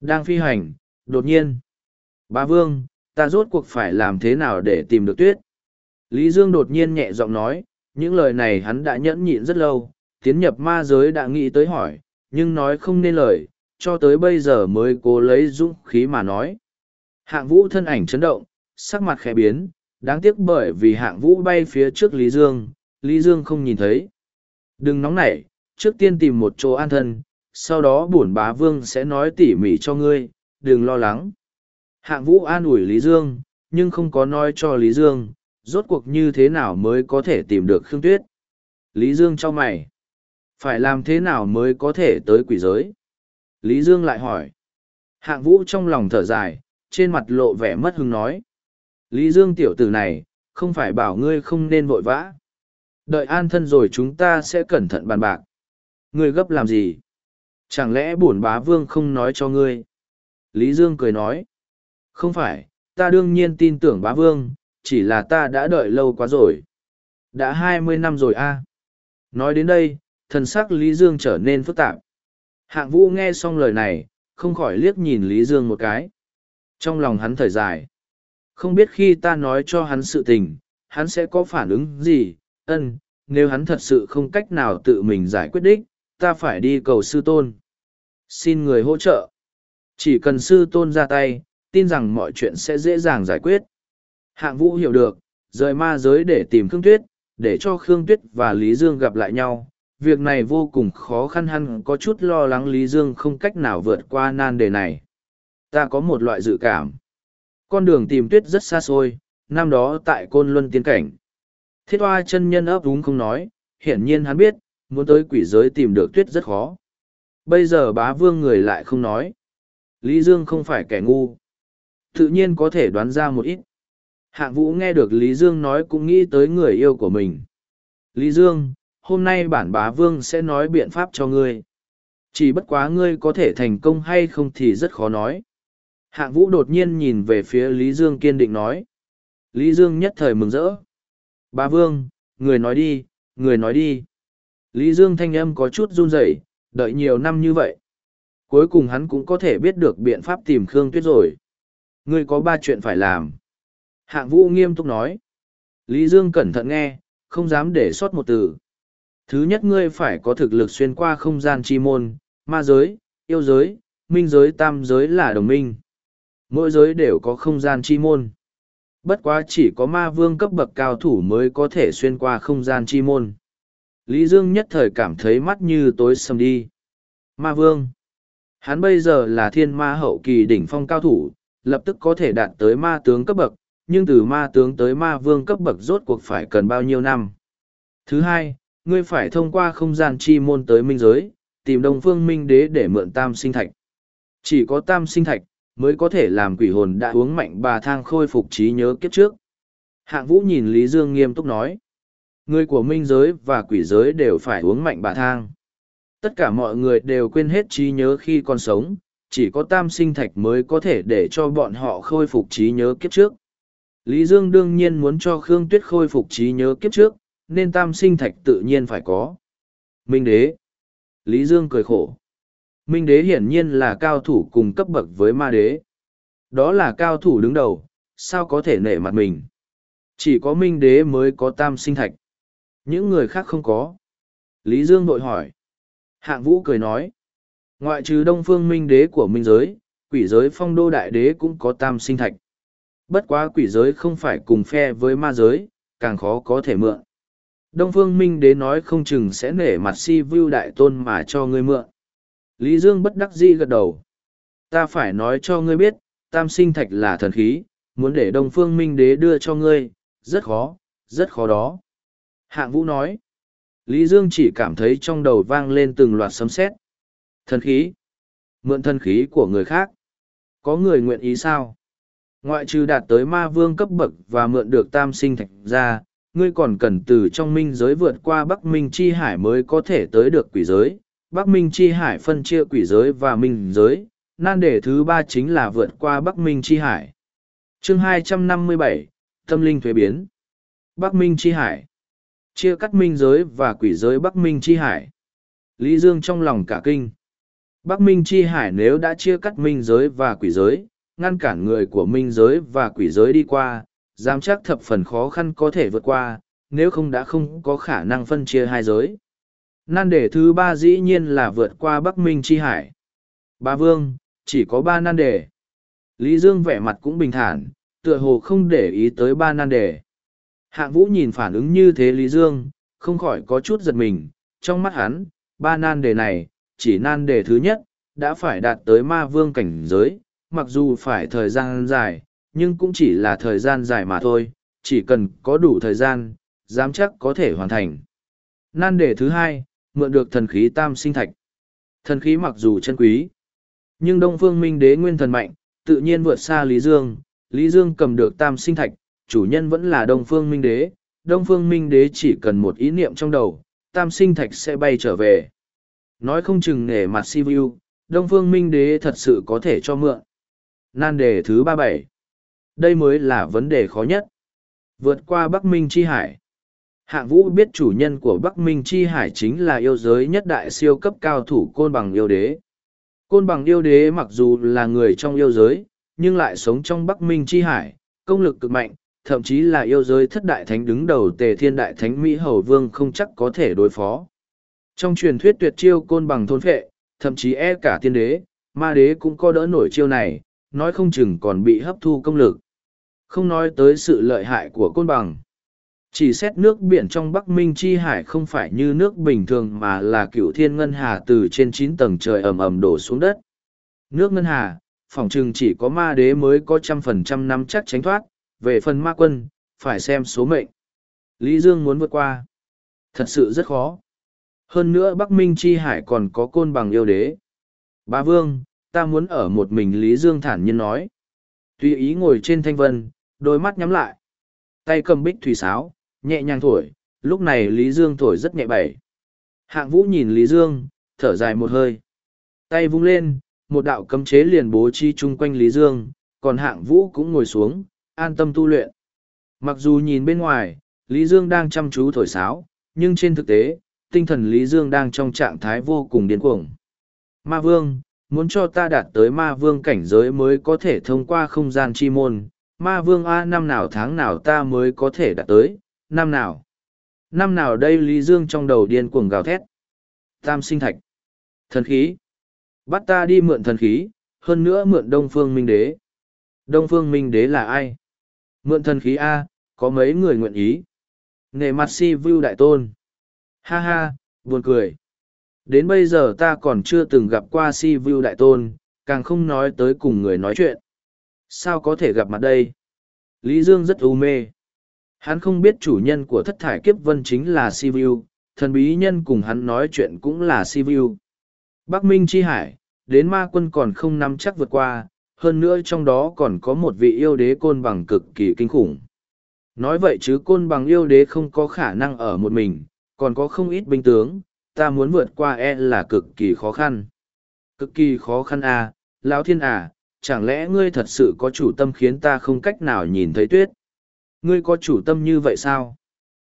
Đang phi hành, đột nhiên. Bá Vương, ta rốt cuộc phải làm thế nào để tìm được tuyết? Lý Dương đột nhiên nhẹ giọng nói, những lời này hắn đã nhẫn nhịn rất lâu, tiến nhập ma giới đã nghĩ tới hỏi, nhưng nói không nên lời, cho tới bây giờ mới cố lấy dũng khí mà nói. Hạng vũ thân ảnh chấn động, sắc mặt khẽ biến, đáng tiếc bởi vì hạng vũ bay phía trước Lý Dương, Lý Dương không nhìn thấy. Đừng nóng nảy, trước tiên tìm một chỗ an thân, sau đó bổn bá vương sẽ nói tỉ mỉ cho ngươi, đừng lo lắng. Hạng vũ an ủi Lý Dương, nhưng không có nói cho Lý Dương, rốt cuộc như thế nào mới có thể tìm được Khương Tuyết. Lý Dương cho mày. Phải làm thế nào mới có thể tới quỷ giới? Lý Dương lại hỏi. Hạng vũ trong lòng thở dài, trên mặt lộ vẻ mất hứng nói. Lý Dương tiểu tử này, không phải bảo ngươi không nên vội vã. Đợi an thân rồi chúng ta sẽ cẩn thận bàn bạc. Ngươi gấp làm gì? Chẳng lẽ bổn bá vương không nói cho ngươi? Lý Dương cười nói. Không phải, ta đương nhiên tin tưởng bá vương, chỉ là ta đã đợi lâu quá rồi. Đã hai mươi năm rồi a. Nói đến đây, thần sắc Lý Dương trở nên phức tạp. Hạng vũ nghe xong lời này, không khỏi liếc nhìn Lý Dương một cái. Trong lòng hắn thở dài. Không biết khi ta nói cho hắn sự tình, hắn sẽ có phản ứng gì, ân, nếu hắn thật sự không cách nào tự mình giải quyết đích, ta phải đi cầu sư tôn. Xin người hỗ trợ. Chỉ cần sư tôn ra tay, tin rằng mọi chuyện sẽ dễ dàng giải quyết. Hạng vũ hiểu được, rời ma giới để tìm Khương Tuyết, để cho Khương Tuyết và Lý Dương gặp lại nhau. Việc này vô cùng khó khăn hắn có chút lo lắng Lý Dương không cách nào vượt qua nan đề này. Ta có một loại dự cảm. Con đường tìm tuyết rất xa xôi, năm đó tại Côn Luân Tiên Cảnh. Thiết hoa chân nhân ấp đúng không nói, hiển nhiên hắn biết, muốn tới quỷ giới tìm được tuyết rất khó. Bây giờ bá vương người lại không nói. Lý Dương không phải kẻ ngu. Tự nhiên có thể đoán ra một ít. Hạng vũ nghe được Lý Dương nói cũng nghĩ tới người yêu của mình. Lý Dương, hôm nay bản bá vương sẽ nói biện pháp cho ngươi. Chỉ bất quá ngươi có thể thành công hay không thì rất khó nói. Hạng vũ đột nhiên nhìn về phía Lý Dương kiên định nói. Lý Dương nhất thời mừng rỡ. Bá vương, người nói đi, người nói đi. Lý Dương thanh âm có chút run rẩy, đợi nhiều năm như vậy. Cuối cùng hắn cũng có thể biết được biện pháp tìm Khương Tuyết rồi. Ngươi có ba chuyện phải làm. Hạng vũ nghiêm túc nói. Lý Dương cẩn thận nghe, không dám để sót một từ. Thứ nhất ngươi phải có thực lực xuyên qua không gian chi môn, ma giới, yêu giới, minh giới tam giới là đồng minh. Mỗi giới đều có không gian chi môn. Bất quá chỉ có ma vương cấp bậc cao thủ mới có thể xuyên qua không gian chi môn. Lý Dương nhất thời cảm thấy mắt như tối sầm đi. Ma vương. Hắn bây giờ là thiên ma hậu kỳ đỉnh phong cao thủ, lập tức có thể đạt tới ma tướng cấp bậc, nhưng từ ma tướng tới ma vương cấp bậc rốt cuộc phải cần bao nhiêu năm. Thứ hai, ngươi phải thông qua không gian chi môn tới minh giới, tìm Đông phương minh đế để mượn tam sinh thạch. Chỉ có tam sinh thạch, mới có thể làm quỷ hồn đã uống mạnh bà thang khôi phục trí nhớ kiếp trước. Hạng vũ nhìn Lý Dương nghiêm túc nói. Người của minh giới và quỷ giới đều phải uống mạnh bà thang. Tất cả mọi người đều quên hết trí nhớ khi còn sống, chỉ có tam sinh thạch mới có thể để cho bọn họ khôi phục trí nhớ kiếp trước. Lý Dương đương nhiên muốn cho Khương Tuyết khôi phục trí nhớ kiếp trước, nên tam sinh thạch tự nhiên phải có. Minh đế. Lý Dương cười khổ. Minh đế hiển nhiên là cao thủ cùng cấp bậc với ma đế. Đó là cao thủ đứng đầu, sao có thể nể mặt mình. Chỉ có minh đế mới có tam sinh thạch. Những người khác không có. Lý Dương vội hỏi. Hạng vũ cười nói. Ngoại trừ đông phương minh đế của minh giới, quỷ giới phong đô đại đế cũng có tam sinh thạch. Bất quá quỷ giới không phải cùng phe với ma giới, càng khó có thể mượn. Đông phương minh đế nói không chừng sẽ nể mặt si vưu đại tôn mà cho ngươi mượn. Lý Dương bất đắc dĩ gật đầu. Ta phải nói cho ngươi biết, tam sinh thạch là thần khí, muốn để Đông Phương Minh Đế đưa cho ngươi, rất khó, rất khó đó. Hạng Vũ nói. Lý Dương chỉ cảm thấy trong đầu vang lên từng loạt sấm sét. Thần khí. Mượn thần khí của người khác. Có người nguyện ý sao? Ngoại trừ đạt tới ma vương cấp bậc và mượn được tam sinh thạch ra, ngươi còn cần từ trong minh giới vượt qua Bắc Minh Chi Hải mới có thể tới được quỷ giới. Bắc Minh Chi Hải phân chia quỷ giới và minh giới, nan đề thứ ba chính là vượt qua Bắc Minh Chi Hải. chương 257, Tâm linh thuế biến. Bắc Minh Chi Hải. Chia cắt minh giới và quỷ giới Bắc Minh Chi Hải. Lý Dương trong lòng cả kinh. Bắc Minh Chi Hải nếu đã chia cắt minh giới và quỷ giới, ngăn cản người của minh giới và quỷ giới đi qua, dám chắc thập phần khó khăn có thể vượt qua, nếu không đã không có khả năng phân chia hai giới. Nan đề thứ ba dĩ nhiên là vượt qua Bắc Minh Chi Hải. Ba Vương, chỉ có ba nan đề. Lý Dương vẻ mặt cũng bình thản, tựa hồ không để ý tới ba nan đề. Hạng Vũ nhìn phản ứng như thế Lý Dương, không khỏi có chút giật mình, trong mắt hắn, ba nan đề này, chỉ nan đề thứ nhất, đã phải đạt tới ma vương cảnh giới, mặc dù phải thời gian dài, nhưng cũng chỉ là thời gian dài mà thôi, chỉ cần có đủ thời gian, dám chắc có thể hoàn thành. Nan đề thứ hai, mượn được thần khí tam sinh thạch. Thần khí mặc dù chân quý, nhưng Đông Phương Minh Đế nguyên thần mạnh, tự nhiên vượt xa Lý Dương, Lý Dương cầm được tam sinh thạch, chủ nhân vẫn là Đông Phương Minh Đế, Đông Phương Minh Đế chỉ cần một ý niệm trong đầu, tam sinh thạch sẽ bay trở về. Nói không chừng nể mặt si Đông Phương Minh Đế thật sự có thể cho mượn. Nan đề thứ ba bảy đây mới là vấn đề khó nhất. Vượt qua Bắc Minh Chi Hải. Hạng Vũ biết chủ nhân của Bắc Minh Chi Hải chính là yêu giới nhất đại siêu cấp cao thủ Côn Bằng Yêu Đế. Côn Bằng Yêu Đế mặc dù là người trong yêu giới, nhưng lại sống trong Bắc Minh Chi Hải, công lực cực mạnh, thậm chí là yêu giới thất đại thánh đứng đầu tề thiên đại thánh Mỹ Hầu Vương không chắc có thể đối phó. Trong truyền thuyết tuyệt chiêu côn bằng thôn phệ, thậm chí e cả tiên đế, ma đế cũng có đỡ nổi chiêu này, nói không chừng còn bị hấp thu công lực. Không nói tới sự lợi hại của côn bằng. Chỉ xét nước biển trong Bắc Minh Chi Hải không phải như nước bình thường mà là cựu thiên ngân hà từ trên chín tầng trời ầm ầm đổ xuống đất. Nước ngân hà, phỏng chừng chỉ có ma đế mới có trăm phần trăm năm chắc tránh thoát, về phần ma quân, phải xem số mệnh. Lý Dương muốn vượt qua. Thật sự rất khó. Hơn nữa Bắc Minh Chi Hải còn có côn bằng yêu đế. Ba Vương, ta muốn ở một mình Lý Dương thản nhiên nói. Tuy ý ngồi trên thanh vân, đôi mắt nhắm lại. Tay cầm bích thủy sáo, nhẹ nhàng thổi, lúc này Lý Dương thổi rất nhẹ bẩy. Hạng vũ nhìn Lý Dương, thở dài một hơi. Tay vung lên, một đạo cấm chế liền bố chi chung quanh Lý Dương, còn hạng vũ cũng ngồi xuống, an tâm tu luyện. Mặc dù nhìn bên ngoài, Lý Dương đang chăm chú thổi sáo, nhưng trên thực tế, tinh thần Lý Dương đang trong trạng thái vô cùng điên cuồng. Ma Vương, muốn cho ta đạt tới Ma Vương cảnh giới mới có thể thông qua không gian chi môn. Ma Vương A năm nào tháng nào ta mới có thể đạt tới, năm nào. Năm nào đây Lý Dương trong đầu điên cuồng gào thét. Tam sinh thạch. Thần khí. Bắt ta đi mượn thần khí, hơn nữa mượn Đông Phương Minh Đế. Đông Phương Minh Đế là ai? Mượn thần khí A, có mấy người nguyện ý. Nghề mặt si Vu đại tôn. Ha ha, buồn cười. Đến bây giờ ta còn chưa từng gặp qua si Vu đại tôn, càng không nói tới cùng người nói chuyện. Sao có thể gặp mặt đây? Lý Dương rất u mê. Hắn không biết chủ nhân của thất thải kiếp vân chính là si thần bí nhân cùng hắn nói chuyện cũng là si. Bắc Minh Chi Hải, đến ma quân còn không nắm chắc vượt qua, hơn nữa trong đó còn có một vị yêu đế côn bằng cực kỳ kinh khủng. Nói vậy chứ côn bằng yêu đế không có khả năng ở một mình, còn có không ít binh tướng, ta muốn vượt qua e là cực kỳ khó khăn. Cực kỳ khó khăn à, Lão Thiên à, chẳng lẽ ngươi thật sự có chủ tâm khiến ta không cách nào nhìn thấy tuyết? Ngươi có chủ tâm như vậy sao?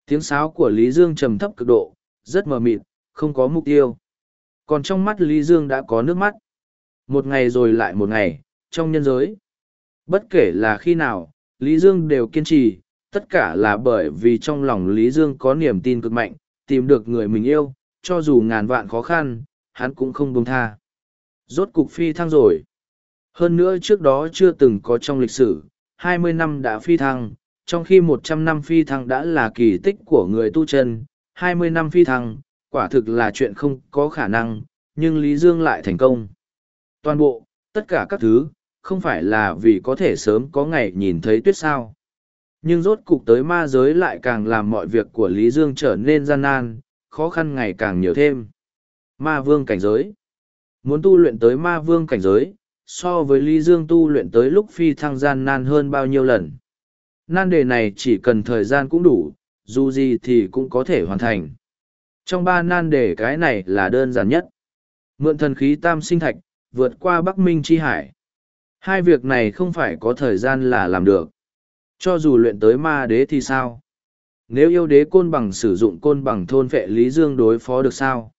Tiếng sáo của Lý Dương trầm thấp cực độ, rất mờ mịt, không có mục tiêu. Còn trong mắt Lý Dương đã có nước mắt. Một ngày rồi lại một ngày, trong nhân giới. Bất kể là khi nào, Lý Dương đều kiên trì, tất cả là bởi vì trong lòng Lý Dương có niềm tin cực mạnh, tìm được người mình yêu, cho dù ngàn vạn khó khăn, hắn cũng không buông tha. Rốt cục phi thăng rồi. Hơn nữa trước đó chưa từng có trong lịch sử, 20 năm đã phi thăng, trong khi 100 năm phi thăng đã là kỳ tích của người tu chân, 20 năm phi thăng, quả thực là chuyện không có khả năng, nhưng Lý Dương lại thành công. Toàn bộ, tất cả các thứ, không phải là vì có thể sớm có ngày nhìn thấy tuyết sao. Nhưng rốt cục tới ma giới lại càng làm mọi việc của Lý Dương trở nên gian nan, khó khăn ngày càng nhiều thêm. Ma vương cảnh giới Muốn tu luyện tới ma vương cảnh giới, so với Lý Dương tu luyện tới lúc phi thăng gian nan hơn bao nhiêu lần. Nan đề này chỉ cần thời gian cũng đủ, dù gì thì cũng có thể hoàn thành. Trong ba nan đề cái này là đơn giản nhất. Mượn thần khí tam sinh thạch, vượt qua Bắc Minh chi hải. Hai việc này không phải có thời gian là làm được. Cho dù luyện tới ma đế thì sao? Nếu yêu đế côn bằng sử dụng côn bằng thôn vệ Lý Dương đối phó được sao?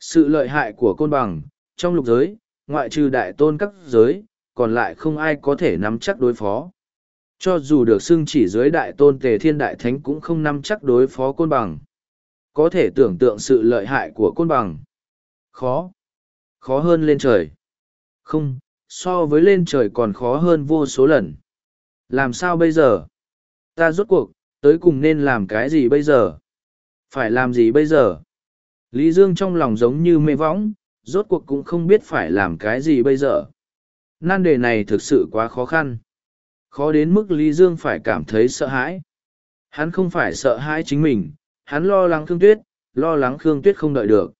Sự lợi hại của côn bằng, trong lục giới, ngoại trừ đại tôn các giới, còn lại không ai có thể nắm chắc đối phó. Cho dù được xưng chỉ dưới đại tôn tề thiên đại thánh cũng không nắm chắc đối phó côn bằng. Có thể tưởng tượng sự lợi hại của côn bằng. Khó. Khó hơn lên trời. Không, so với lên trời còn khó hơn vô số lần. Làm sao bây giờ? Ta rốt cuộc, tới cùng nên làm cái gì bây giờ? Phải làm gì bây giờ? Lý Dương trong lòng giống như mê võng, rốt cuộc cũng không biết phải làm cái gì bây giờ. Nan đề này thực sự quá khó khăn. Khó đến mức Lý Dương phải cảm thấy sợ hãi. Hắn không phải sợ hãi chính mình, hắn lo lắng Khương Tuyết, lo lắng Khương Tuyết không đợi được.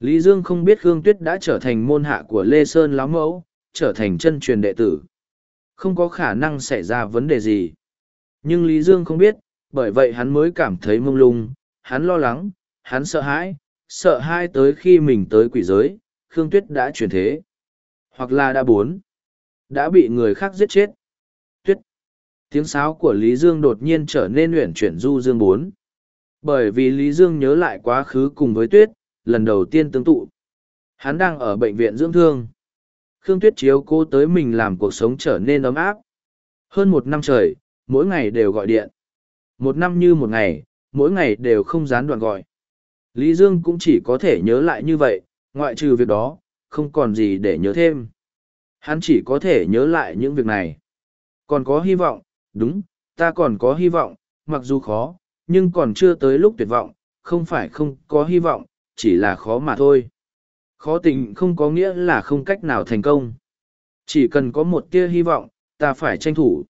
Lý Dương không biết Khương Tuyết đã trở thành môn hạ của Lê Sơn Láo Mẫu, trở thành chân truyền đệ tử. Không có khả năng xảy ra vấn đề gì. Nhưng Lý Dương không biết, bởi vậy hắn mới cảm thấy mông lung, hắn lo lắng, hắn sợ hãi, sợ hai tới khi mình tới quỷ giới, Khương Tuyết đã chuyển thế. Hoặc là đã bốn, đã bị người khác giết chết. Tuyết. Tiếng sáo của Lý Dương đột nhiên trở nên luyện chuyển du dương bốn. Bởi vì Lý Dương nhớ lại quá khứ cùng với Tuyết, lần đầu tiên tương tụ. Hắn đang ở bệnh viện dưỡng thương. Khương Tuyết chiếu cô tới mình làm cuộc sống trở nên ấm áp. Hơn một năm trời, mỗi ngày đều gọi điện. Một năm như một ngày, mỗi ngày đều không gián đoạn gọi. Lý Dương cũng chỉ có thể nhớ lại như vậy, ngoại trừ việc đó, không còn gì để nhớ thêm. Hắn chỉ có thể nhớ lại những việc này. Còn có hy vọng, đúng, ta còn có hy vọng, mặc dù khó, nhưng còn chưa tới lúc tuyệt vọng, không phải không có hy vọng, chỉ là khó mà thôi. Khó tình không có nghĩa là không cách nào thành công. Chỉ cần có một tia hy vọng, ta phải tranh thủ.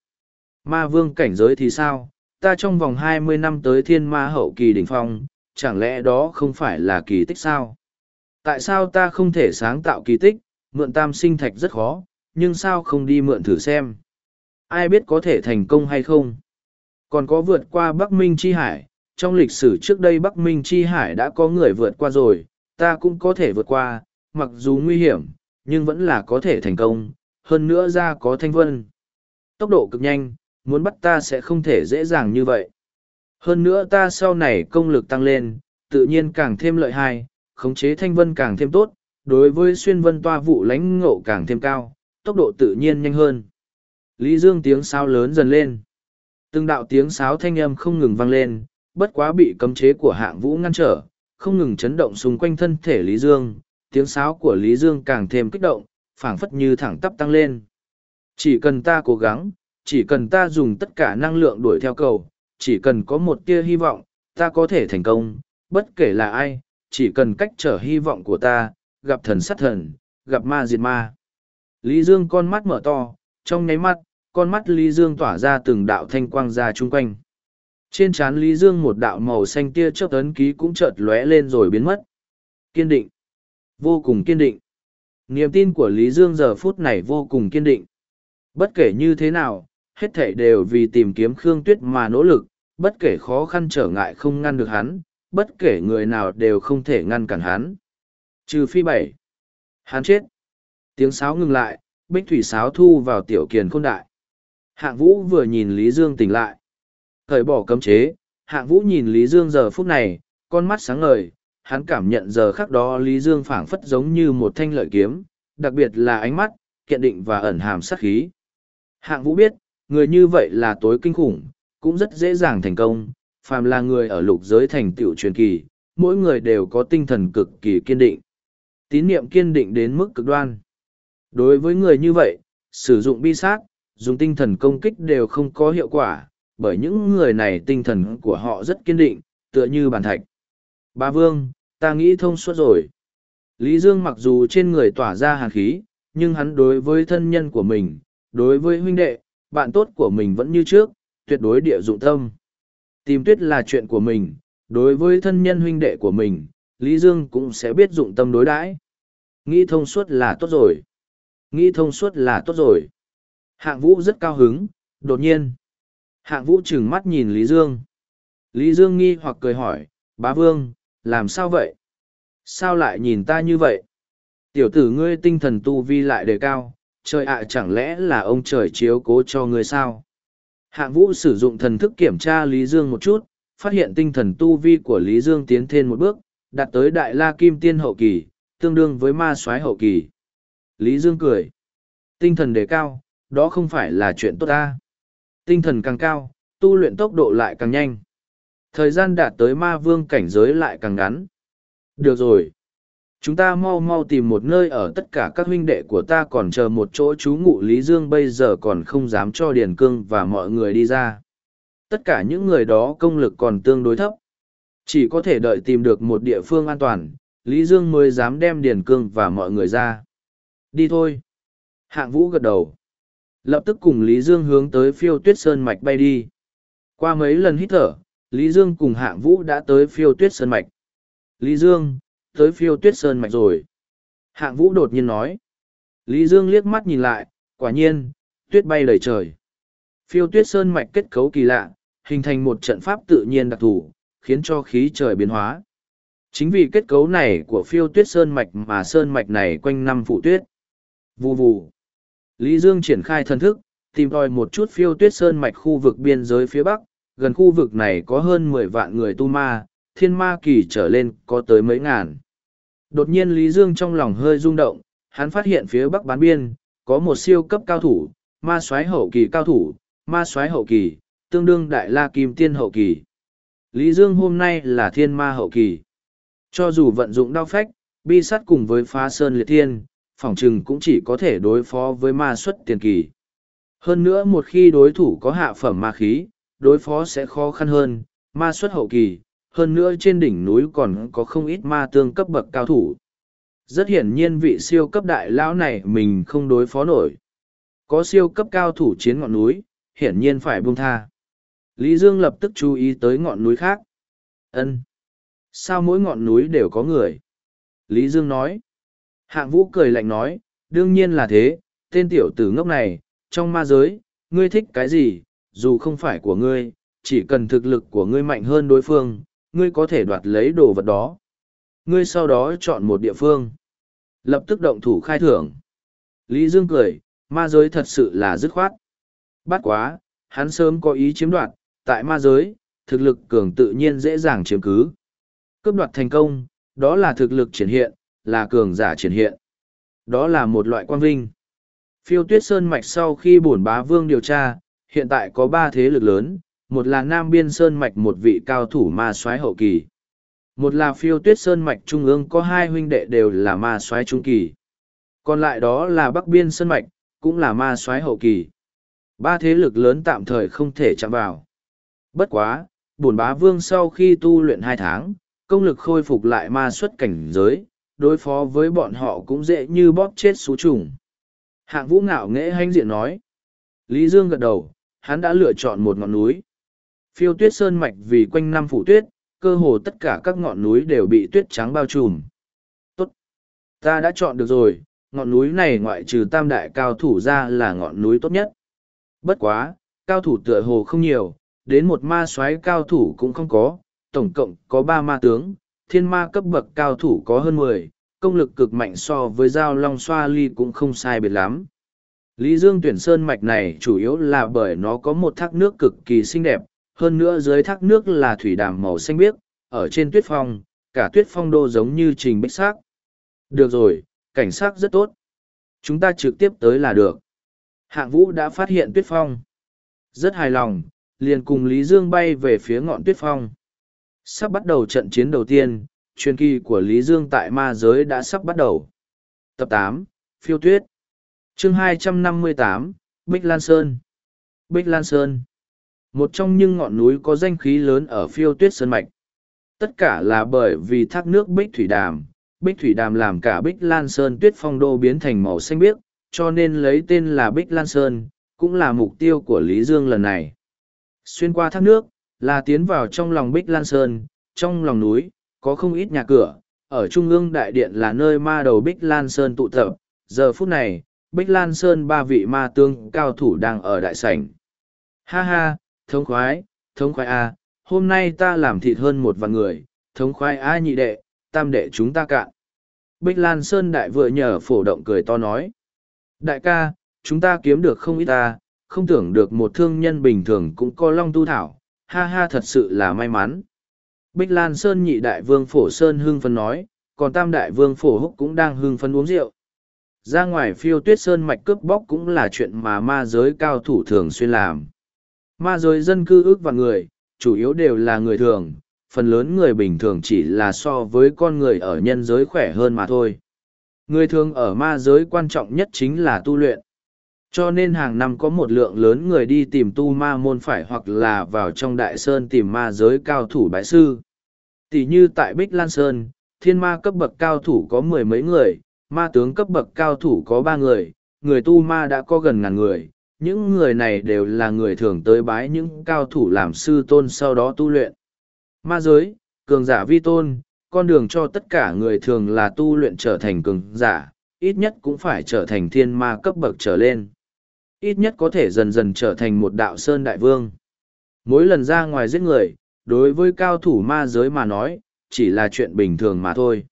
Ma vương cảnh giới thì sao? Ta trong vòng hai mươi năm tới thiên ma hậu kỳ đỉnh phong, chẳng lẽ đó không phải là kỳ tích sao? Tại sao ta không thể sáng tạo kỳ tích, mượn tam sinh thạch rất khó, nhưng sao không đi mượn thử xem? Ai biết có thể thành công hay không? Còn có vượt qua Bắc Minh Chi Hải, trong lịch sử trước đây Bắc Minh Chi Hải đã có người vượt qua rồi, ta cũng có thể vượt qua, mặc dù nguy hiểm, nhưng vẫn là có thể thành công, hơn nữa ra có thanh vân. Tốc độ cực nhanh, muốn bắt ta sẽ không thể dễ dàng như vậy. Hơn nữa ta sau này công lực tăng lên, tự nhiên càng thêm lợi hại, khống chế thanh vân càng thêm tốt, đối với xuyên vân toa vụ lãnh ngộ càng thêm cao, tốc độ tự nhiên nhanh hơn. Lý Dương tiếng sáo lớn dần lên. Từng đạo tiếng sáo thanh âm không ngừng vang lên, bất quá bị cấm chế của hạng vũ ngăn trở, không ngừng chấn động xung quanh thân thể Lý Dương, tiếng sáo của Lý Dương càng thêm kích động, phảng phất như thẳng tắp tăng lên. Chỉ cần ta cố gắng, chỉ cần ta dùng tất cả năng lượng đuổi theo cầu, chỉ cần có một tia hy vọng, ta có thể thành công, bất kể là ai, chỉ cần cách trở hy vọng của ta, gặp thần sát thần, gặp ma diệt ma. Lý Dương con mắt mở to, trong nháy mắt, con mắt Lý Dương tỏa ra từng đạo thanh quang ra chung quanh. Trên trán Lý Dương một đạo màu xanh tia chớp ấn ký cũng chợt lóe lên rồi biến mất. Kiên định. Vô cùng kiên định. Niềm tin của Lý Dương giờ phút này vô cùng kiên định. Bất kể như thế nào, hết thảy đều vì tìm kiếm Khương Tuyết mà nỗ lực, bất kể khó khăn trở ngại không ngăn được hắn, bất kể người nào đều không thể ngăn cản hắn. Trừ phi bảy. Hắn chết. Tiếng sáo ngừng lại, bích thủy sáo thu vào tiểu kiền khôn đại. Hạng vũ vừa nhìn Lý Dương tỉnh lại. Thời bỏ cấm chế, hạng vũ nhìn Lý Dương giờ phút này, con mắt sáng ngời, hắn cảm nhận giờ khắc đó Lý Dương phảng phất giống như một thanh lợi kiếm, đặc biệt là ánh mắt, kiện định và ẩn hàm sát khí. Hạng vũ biết, người như vậy là tối kinh khủng, cũng rất dễ dàng thành công, phàm là người ở lục giới thành tựu truyền kỳ, mỗi người đều có tinh thần cực kỳ kiên định. Tín niệm kiên định đến mức cực đoan. Đối với người như vậy, sử dụng bi sát, dùng tinh thần công kích đều không có hiệu quả, bởi những người này tinh thần của họ rất kiên định, tựa như bàn thạch. Ba Vương, ta nghĩ thông suốt rồi. Lý Dương mặc dù trên người tỏa ra hàn khí, nhưng hắn đối với thân nhân của mình, đối với huynh đệ, bạn tốt của mình vẫn như trước, tuyệt đối địa dụng tâm. Tìm tuyết là chuyện của mình, đối với thân nhân huynh đệ của mình, Lý Dương cũng sẽ biết dụng tâm đối đãi. Nghĩ thông suốt là tốt rồi. Nghĩ thông suốt là tốt rồi. Hạng vũ rất cao hứng, đột nhiên. Hạng vũ trừng mắt nhìn Lý Dương. Lý Dương nghi hoặc cười hỏi, bá vương, làm sao vậy? Sao lại nhìn ta như vậy? Tiểu tử ngươi tinh thần tu vi lại đề cao, trời ạ chẳng lẽ là ông trời chiếu cố cho ngươi sao? Hạng vũ sử dụng thần thức kiểm tra Lý Dương một chút, phát hiện tinh thần tu vi của Lý Dương tiến thêm một bước, đạt tới đại la kim tiên hậu kỳ, tương đương với ma soái hậu kỳ. Lý Dương cười. Tinh thần đề cao, đó không phải là chuyện tốt ta. Tinh thần càng cao, tu luyện tốc độ lại càng nhanh. Thời gian đạt tới ma vương cảnh giới lại càng ngắn. Được rồi. Chúng ta mau mau tìm một nơi ở tất cả các huynh đệ của ta còn chờ một chỗ trú ngụ Lý Dương bây giờ còn không dám cho Điền Cương và mọi người đi ra. Tất cả những người đó công lực còn tương đối thấp. Chỉ có thể đợi tìm được một địa phương an toàn, Lý Dương mới dám đem Điền Cương và mọi người ra. Đi thôi. Hạng Vũ gật đầu. Lập tức cùng Lý Dương hướng tới phiêu tuyết sơn mạch bay đi. Qua mấy lần hít thở, Lý Dương cùng Hạng Vũ đã tới phiêu tuyết sơn mạch. Lý Dương, tới phiêu tuyết sơn mạch rồi. Hạng Vũ đột nhiên nói. Lý Dương liếc mắt nhìn lại, quả nhiên, tuyết bay đầy trời. Phiêu tuyết sơn mạch kết cấu kỳ lạ, hình thành một trận pháp tự nhiên đặc thù, khiến cho khí trời biến hóa. Chính vì kết cấu này của phiêu tuyết sơn mạch mà sơn mạch này quanh năm phụ tuyết. Vù vù. Lý Dương triển khai thân thức, tìm tòi một chút phiêu tuyết sơn mạch khu vực biên giới phía bắc, gần khu vực này có hơn mười vạn người tu ma, thiên ma kỳ trở lên có tới mấy ngàn. Đột nhiên Lý Dương trong lòng hơi rung động, hắn phát hiện phía bắc bán biên, có một siêu cấp cao thủ, ma soái hậu kỳ cao thủ, ma soái hậu kỳ, tương đương đại la kim tiên hậu kỳ. Lý Dương hôm nay là thiên ma hậu kỳ. Cho dù vận dụng đao phách, bi sắt cùng với phá sơn liệt thiên, phỏng chừng cũng chỉ có thể đối phó với ma xuất tiền kỳ. Hơn nữa một khi đối thủ có hạ phẩm ma khí, đối phó sẽ khó khăn hơn, ma xuất hậu kỳ, hơn nữa trên đỉnh núi còn có không ít ma tương cấp bậc cao thủ. Rất hiển nhiên vị siêu cấp đại lão này mình không đối phó nổi. Có siêu cấp cao thủ chiến ngọn núi, hiển nhiên phải buông tha. Lý Dương lập tức chú ý tới ngọn núi khác. Ân, Sao mỗi ngọn núi đều có người? Lý Dương nói. Hạng vũ cười lạnh nói, đương nhiên là thế, tên tiểu tử ngốc này, trong ma giới, ngươi thích cái gì, dù không phải của ngươi, chỉ cần thực lực của ngươi mạnh hơn đối phương, ngươi có thể đoạt lấy đồ vật đó. Ngươi sau đó chọn một địa phương. Lập tức động thủ khai thưởng. Lý Dương cười, ma giới thật sự là dứt khoát. Bắt quá, hắn sớm có ý chiếm đoạt, tại ma giới, thực lực cường tự nhiên dễ dàng chiếm cứ. Cướp đoạt thành công, đó là thực lực triển hiện, là cường giả triển hiện. Đó là một loại quan vinh. Phiêu tuyết sơn mạch sau khi bổn bá vương điều tra, hiện tại có ba thế lực lớn, một là Nam Biên Sơn Mạch một vị cao thủ ma soái hậu kỳ. Một là phiêu tuyết Sơn Mạch Trung ương có hai huynh đệ đều là ma soái trung kỳ. Còn lại đó là Bắc Biên Sơn Mạch, cũng là ma soái hậu kỳ. Ba thế lực lớn tạm thời không thể chạm vào. Bất quá, bổn bá vương sau khi tu luyện hai tháng, công lực khôi phục lại ma xuất cảnh giới, đối phó với bọn họ cũng dễ như bóp chết xú trùng. Hạng vũ ngạo nghễ hanh diện nói. Lý Dương gật đầu, hắn đã lựa chọn một ngọn núi. Phiêu tuyết sơn mạch vì quanh năm phủ tuyết, cơ hồ tất cả các ngọn núi đều bị tuyết trắng bao trùm. Tốt! Ta đã chọn được rồi, ngọn núi này ngoại trừ tam đại cao thủ ra là ngọn núi tốt nhất. Bất quá, cao thủ tựa hồ không nhiều, đến một ma soái cao thủ cũng không có, tổng cộng có ba ma tướng, thiên ma cấp bậc cao thủ có hơn mười, công lực cực mạnh so với dao long xoa ly cũng không sai biệt lắm. Lý Dương tuyển sơn mạch này chủ yếu là bởi nó có một thác nước cực kỳ xinh đẹp, hơn nữa dưới thác nước là thủy đàm màu xanh biếc, ở trên tuyết phong, cả tuyết phong đô giống như trình bích xác. Được rồi, cảnh sát rất tốt. Chúng ta trực tiếp tới là được. Hạng vũ đã phát hiện tuyết phong. Rất hài lòng, liền cùng Lý Dương bay về phía ngọn tuyết phong. Sắp bắt đầu trận chiến đầu tiên, truyền kỳ của Lý Dương tại ma giới đã sắp bắt đầu. Tập tám Phiêu Tuyết chương 258, Bích Lan Sơn Bích Lan Sơn một trong những ngọn núi có danh khí lớn ở phiêu tuyết sơn mạch tất cả là bởi vì thác nước bích thủy đàm Bích Thủy Đàm làm cả Bích Lan Sơn tuyết phong đô biến thành màu xanh biếc, cho nên lấy tên là Bích Lan Sơn, cũng là mục tiêu của Lý Dương lần này. Xuyên qua thác nước, là tiến vào trong lòng Bích Lan Sơn, trong lòng núi, có không ít nhà cửa, ở trung ương đại điện là nơi ma đầu Bích Lan Sơn tụ tập. Giờ phút này, Bích Lan Sơn ba vị ma tương cao thủ đang ở đại sảnh. Ha ha, thống khoái, thống khoái A, hôm nay ta làm thịt hơn một vạn người, thống khoái A nhị đệ, tam đệ chúng ta cạn. Bích Lan Sơn đại vừa nhờ phổ động cười to nói. Đại ca, chúng ta kiếm được không ít ta, không tưởng được một thương nhân bình thường cũng có long tu thảo, ha ha thật sự là may mắn. Bích Lan Sơn nhị đại vương phổ Sơn hưng phấn nói, còn tam đại vương phổ húc cũng đang hưng phấn uống rượu. Ra ngoài phiêu tuyết sơn mạch cướp bóc cũng là chuyện mà ma giới cao thủ thường xuyên làm. Ma giới dân cư ước và người, chủ yếu đều là người thường, phần lớn người bình thường chỉ là so với con người ở nhân giới khỏe hơn mà thôi. Người thường ở ma giới quan trọng nhất chính là tu luyện. Cho nên hàng năm có một lượng lớn người đi tìm tu ma môn phải hoặc là vào trong đại sơn tìm ma giới cao thủ bái sư. Tỷ như tại Bích Lan Sơn, thiên ma cấp bậc cao thủ có mười mấy người, ma tướng cấp bậc cao thủ có ba người, người tu ma đã có gần ngàn người. Những người này đều là người thường tới bái những cao thủ làm sư tôn sau đó tu luyện. Ma giới, cường giả vi tôn, con đường cho tất cả người thường là tu luyện trở thành cường giả, ít nhất cũng phải trở thành thiên ma cấp bậc trở lên. Ít nhất có thể dần dần trở thành một đạo sơn đại vương. Mỗi lần ra ngoài giết người, đối với cao thủ ma giới mà nói, chỉ là chuyện bình thường mà thôi.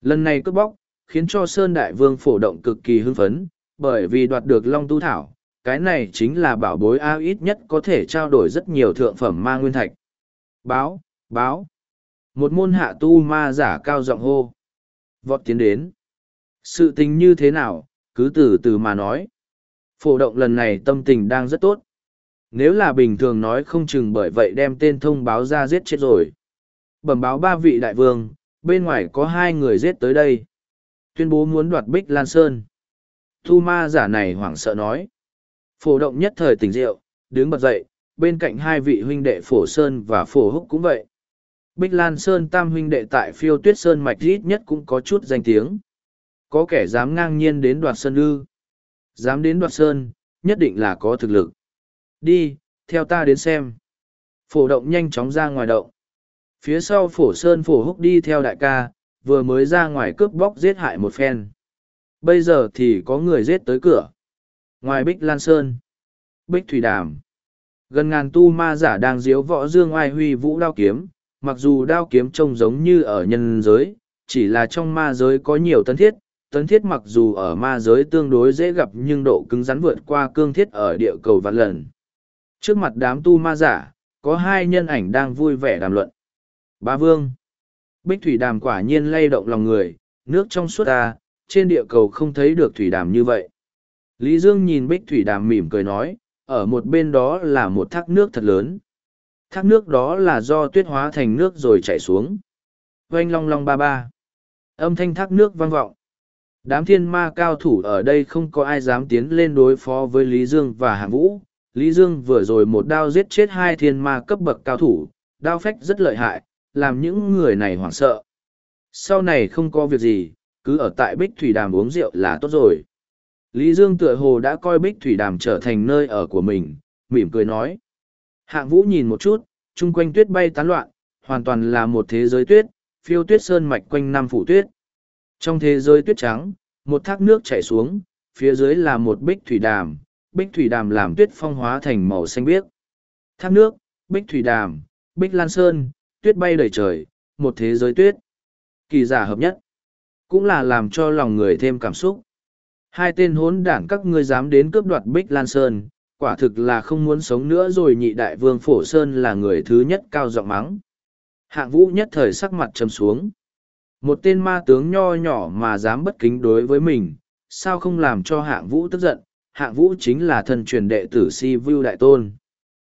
Lần này cướp bóc, khiến cho Sơn Đại Vương phổ động cực kỳ hưng phấn, bởi vì đoạt được Long Tu Thảo, cái này chính là bảo bối A ít nhất có thể trao đổi rất nhiều thượng phẩm ma nguyên thạch. Báo, báo. Một môn hạ tu ma giả cao giọng hô. Vọt tiến đến. Sự tình như thế nào, cứ từ từ mà nói. Phổ động lần này tâm tình đang rất tốt. Nếu là bình thường nói không chừng bởi vậy đem tên thông báo ra giết chết rồi. Bẩm báo ba vị đại vương, bên ngoài có hai người giết tới đây. Tuyên bố muốn đoạt Bích Lan Sơn. Tu ma giả này hoảng sợ nói. Phổ động nhất thời tỉnh rượu, đứng bật dậy, bên cạnh hai vị huynh đệ Phổ Sơn và Phổ Húc cũng vậy. Bích Lan Sơn tam huynh đệ tại phiêu tuyết Sơn mạch ít nhất cũng có chút danh tiếng. Có kẻ dám ngang nhiên đến đoạt Sơn ư. Dám đến đoạt Sơn, nhất định là có thực lực. Đi, theo ta đến xem. Phổ động nhanh chóng ra ngoài động. Phía sau phổ sơn phổ húc đi theo đại ca, vừa mới ra ngoài cướp bóc giết hại một phen. Bây giờ thì có người giết tới cửa. Ngoài Bích Lan Sơn, Bích Thủy Đàm, gần ngàn tu ma giả đang diếu võ dương oai huy vũ đao kiếm, mặc dù đao kiếm trông giống như ở nhân giới, chỉ là trong ma giới có nhiều tấn thiết. Tấn thiết mặc dù ở ma giới tương đối dễ gặp nhưng độ cứng rắn vượt qua cương thiết ở địa cầu vạn lần. Trước mặt đám tu ma giả, có hai nhân ảnh đang vui vẻ đàm luận. Ba vương. Bích thủy đàm quả nhiên lay động lòng người, nước trong suốt ta, trên địa cầu không thấy được thủy đàm như vậy. Lý Dương nhìn bích thủy đàm mỉm cười nói, ở một bên đó là một thác nước thật lớn. Thác nước đó là do tuyết hóa thành nước rồi chảy xuống. Oanh long long ba ba. Âm thanh thác nước vang vọng. Đám thiên ma cao thủ ở đây không có ai dám tiến lên đối phó với Lý Dương và Hạng Vũ. Lý Dương vừa rồi một đao giết chết hai thiên ma cấp bậc cao thủ, đao phách rất lợi hại, làm những người này hoảng sợ. Sau này không có việc gì, cứ ở tại Bích Thủy Đàm uống rượu là tốt rồi. Lý Dương tựa hồ đã coi Bích Thủy Đàm trở thành nơi ở của mình, mỉm cười nói. Hạng Vũ nhìn một chút, chung quanh tuyết bay tán loạn, hoàn toàn là một thế giới tuyết, phiêu tuyết sơn mạch quanh năm phủ tuyết. Trong thế giới tuyết trắng, một thác nước chảy xuống, phía dưới là một bích thủy đàm, bích thủy đàm làm tuyết phong hóa thành màu xanh biếc. Thác nước, bích thủy đàm, bích lan sơn, tuyết bay đầy trời, một thế giới tuyết. Kỳ giả hợp nhất, cũng là làm cho lòng người thêm cảm xúc. Hai tên hốn đảng các ngươi dám đến cướp đoạt Bích Lan Sơn, quả thực là không muốn sống nữa rồi nhị đại vương Phổ Sơn là người thứ nhất cao giọng mắng. Hạng vũ nhất thời sắc mặt trầm xuống. Một tên ma tướng nho nhỏ mà dám bất kính đối với mình, sao không làm cho hạng vũ tức giận, hạng vũ chính là thần truyền đệ tử si vưu đại tôn.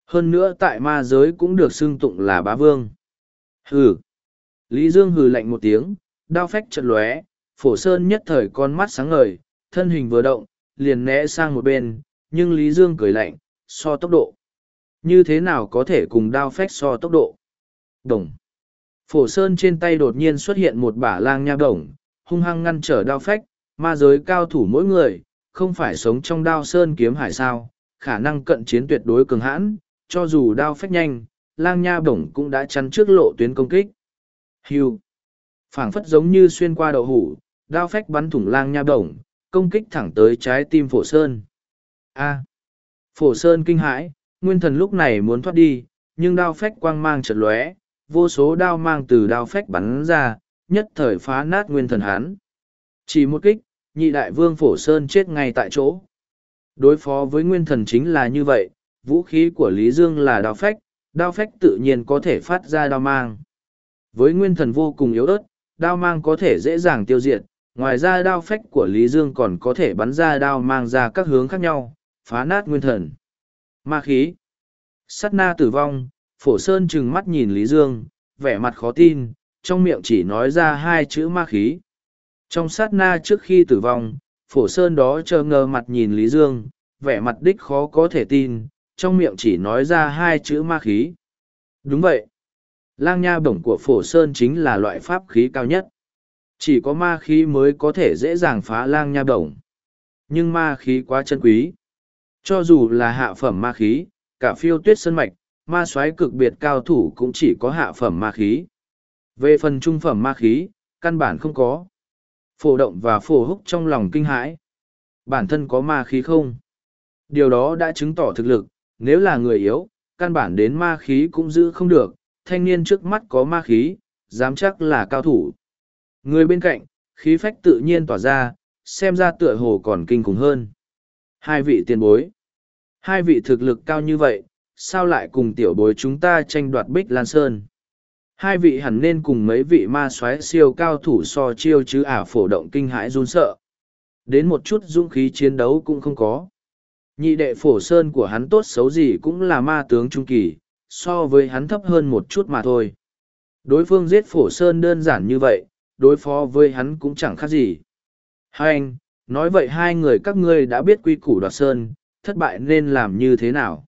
Hơn nữa tại ma giới cũng được xưng tụng là bá vương. Hừ. Lý Dương hừ lạnh một tiếng, đao phách chật lóe, phổ sơn nhất thời con mắt sáng ngời, thân hình vừa động, liền né sang một bên, nhưng Lý Dương cười lạnh, so tốc độ. Như thế nào có thể cùng đao phách so tốc độ? Đồng. Phổ Sơn trên tay đột nhiên xuất hiện một bả lang nha đồng, hung hăng ngăn trở đao phách, ma giới cao thủ mỗi người, không phải sống trong đao sơn kiếm hải sao, khả năng cận chiến tuyệt đối cường hãn, cho dù đao phách nhanh, lang nha bổng cũng đã chắn trước lộ tuyến công kích. Hưu. phảng phất giống như xuyên qua đậu hủ, đao phách bắn thủng lang nha bổng, công kích thẳng tới trái tim phổ sơn. A. Phổ sơn kinh hãi, nguyên thần lúc này muốn thoát đi, nhưng đao phách quang mang chợt lóe, vô số đao mang từ đao phách bắn ra, nhất thời phá nát nguyên thần hắn. Chỉ một kích, nhị đại vương phổ sơn chết ngay tại chỗ. Đối phó với nguyên thần chính là như vậy, vũ khí của Lý Dương là đao phách, đao phách tự nhiên có thể phát ra đao mang. Với nguyên thần vô cùng yếu ớt, đao mang có thể dễ dàng tiêu diệt, ngoài ra đao phách của Lý Dương còn có thể bắn ra đao mang ra các hướng khác nhau, phá nát nguyên thần. Ma khí. Sát na tử vong, phổ sơn trừng mắt nhìn Lý Dương, vẻ mặt khó tin, trong miệng chỉ nói ra hai chữ ma khí. Trong sát na trước khi tử vong, phổ sơn đó chờ ngờ mặt nhìn Lý Dương, vẻ mặt đích khó có thể tin, trong miệng chỉ nói ra hai chữ ma khí. Đúng vậy. Lang nha bổng của phổ sơn chính là loại pháp khí cao nhất. Chỉ có ma khí mới có thể dễ dàng phá lang nha đồng. Nhưng ma khí quá chân quý. Cho dù là hạ phẩm ma khí, cả phiêu tuyết sơn mạch, ma soái cực biệt cao thủ cũng chỉ có hạ phẩm ma khí. Về phần trung phẩm ma khí, căn bản không có. Phổ động và phổ húc trong lòng kinh hãi. Bản thân có ma khí không? Điều đó đã chứng tỏ thực lực, nếu là người yếu, căn bản đến ma khí cũng giữ không được, thanh niên trước mắt có ma khí, dám chắc là cao thủ. Người bên cạnh, khí phách tự nhiên tỏa ra, xem ra tựa hồ còn kinh khủng hơn. Hai vị tiền bối. Hai vị thực lực cao như vậy, sao lại cùng tiểu bối chúng ta tranh đoạt bích lan sơn? Hai vị hẳn nên cùng mấy vị ma soái siêu cao thủ so chiêu chứ ả phổ động kinh hãi run sợ. Đến một chút dũng khí chiến đấu cũng không có. Nhị đệ phổ sơn của hắn tốt xấu gì cũng là ma tướng trung kỳ, so với hắn thấp hơn một chút mà thôi. Đối phương giết phổ sơn đơn giản như vậy, đối phó với hắn cũng chẳng khác gì. Hai anh, nói vậy hai người các ngươi đã biết quy củ đoạt sơn, thất bại nên làm như thế nào?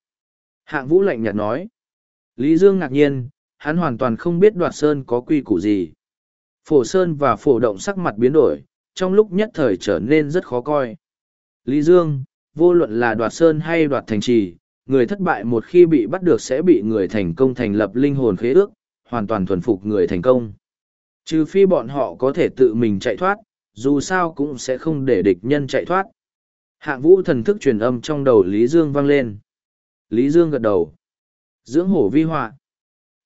Hạng vũ lạnh nhạt nói. Lý Dương ngạc nhiên, hắn hoàn toàn không biết đoạt sơn có quy củ gì. Phổ sơn và phổ động sắc mặt biến đổi, trong lúc nhất thời trở nên rất khó coi. Lý Dương, vô luận là đoạt sơn hay đoạt thành trì, người thất bại một khi bị bắt được sẽ bị người thành công thành lập linh hồn khế ước, hoàn toàn thuần phục người thành công. Trừ phi bọn họ có thể tự mình chạy thoát, dù sao cũng sẽ không để địch nhân chạy thoát. Hạng vũ thần thức truyền âm trong đầu Lý Dương vang lên. Lý Dương gật đầu. Dưỡng hổ vi họa.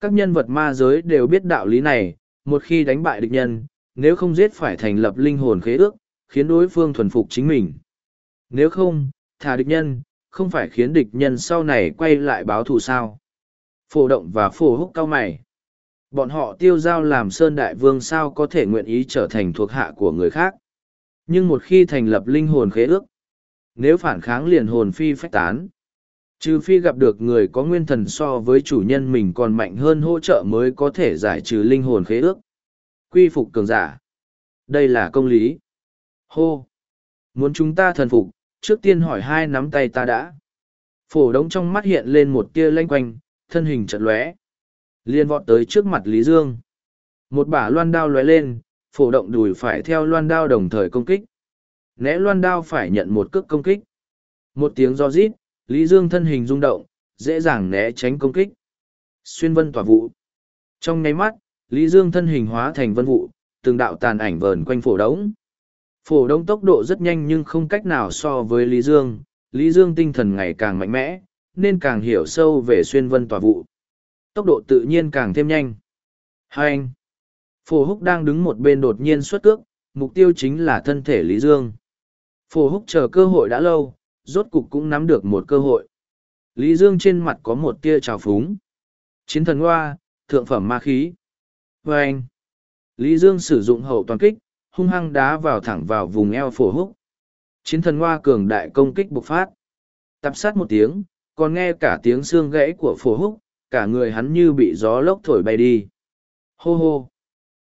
Các nhân vật ma giới đều biết đạo lý này, một khi đánh bại địch nhân, nếu không giết phải thành lập linh hồn khế ước, khiến đối phương thuần phục chính mình. Nếu không, thả địch nhân, không phải khiến địch nhân sau này quay lại báo thù sao. Phổ động và phổ húc cao mày. Bọn họ tiêu giao làm Sơn Đại Vương sao có thể nguyện ý trở thành thuộc hạ của người khác. Nhưng một khi thành lập linh hồn khế ước, nếu phản kháng liền hồn phi phách tán. Trừ phi gặp được người có nguyên thần so với chủ nhân mình còn mạnh hơn hỗ trợ mới có thể giải trừ linh hồn khế ước. Quy phục cường giả. Đây là công lý. Hô! Muốn chúng ta thần phục, trước tiên hỏi hai nắm tay ta đã. Phổ đống trong mắt hiện lên một tia lanh quanh, thân hình chật lóe. Liên vọt tới trước mặt Lý Dương. Một bả loan đao lóe lên, phổ động đùi phải theo loan đao đồng thời công kích. Né loan đao phải nhận một cước công kích. Một tiếng do rít, Lý Dương thân hình rung động, dễ dàng né tránh công kích. Xuyên vân tỏa vụ. Trong nháy mắt, Lý Dương thân hình hóa thành vân vụ, từng đạo tàn ảnh vờn quanh phổ đống. Phổ đống tốc độ rất nhanh nhưng không cách nào so với Lý Dương. Lý Dương tinh thần ngày càng mạnh mẽ, nên càng hiểu sâu về xuyên vân tỏa vụ. Tốc độ tự nhiên càng thêm nhanh. Hai anh. Phổ húc đang đứng một bên đột nhiên xuất cước, mục tiêu chính là thân thể Lý Dương. Phổ húc chờ cơ hội đã lâu, rốt cục cũng nắm được một cơ hội. Lý Dương trên mặt có một tia trào phúng. Chiến thần hoa, thượng phẩm ma khí. Và anh, Lý Dương sử dụng hậu toàn kích, hung hăng đá vào thẳng vào vùng eo phổ húc. Chiến thần hoa cường đại công kích bộc phát. Tập sát một tiếng, còn nghe cả tiếng xương gãy của phổ húc, cả người hắn như bị gió lốc thổi bay đi. Hô hô!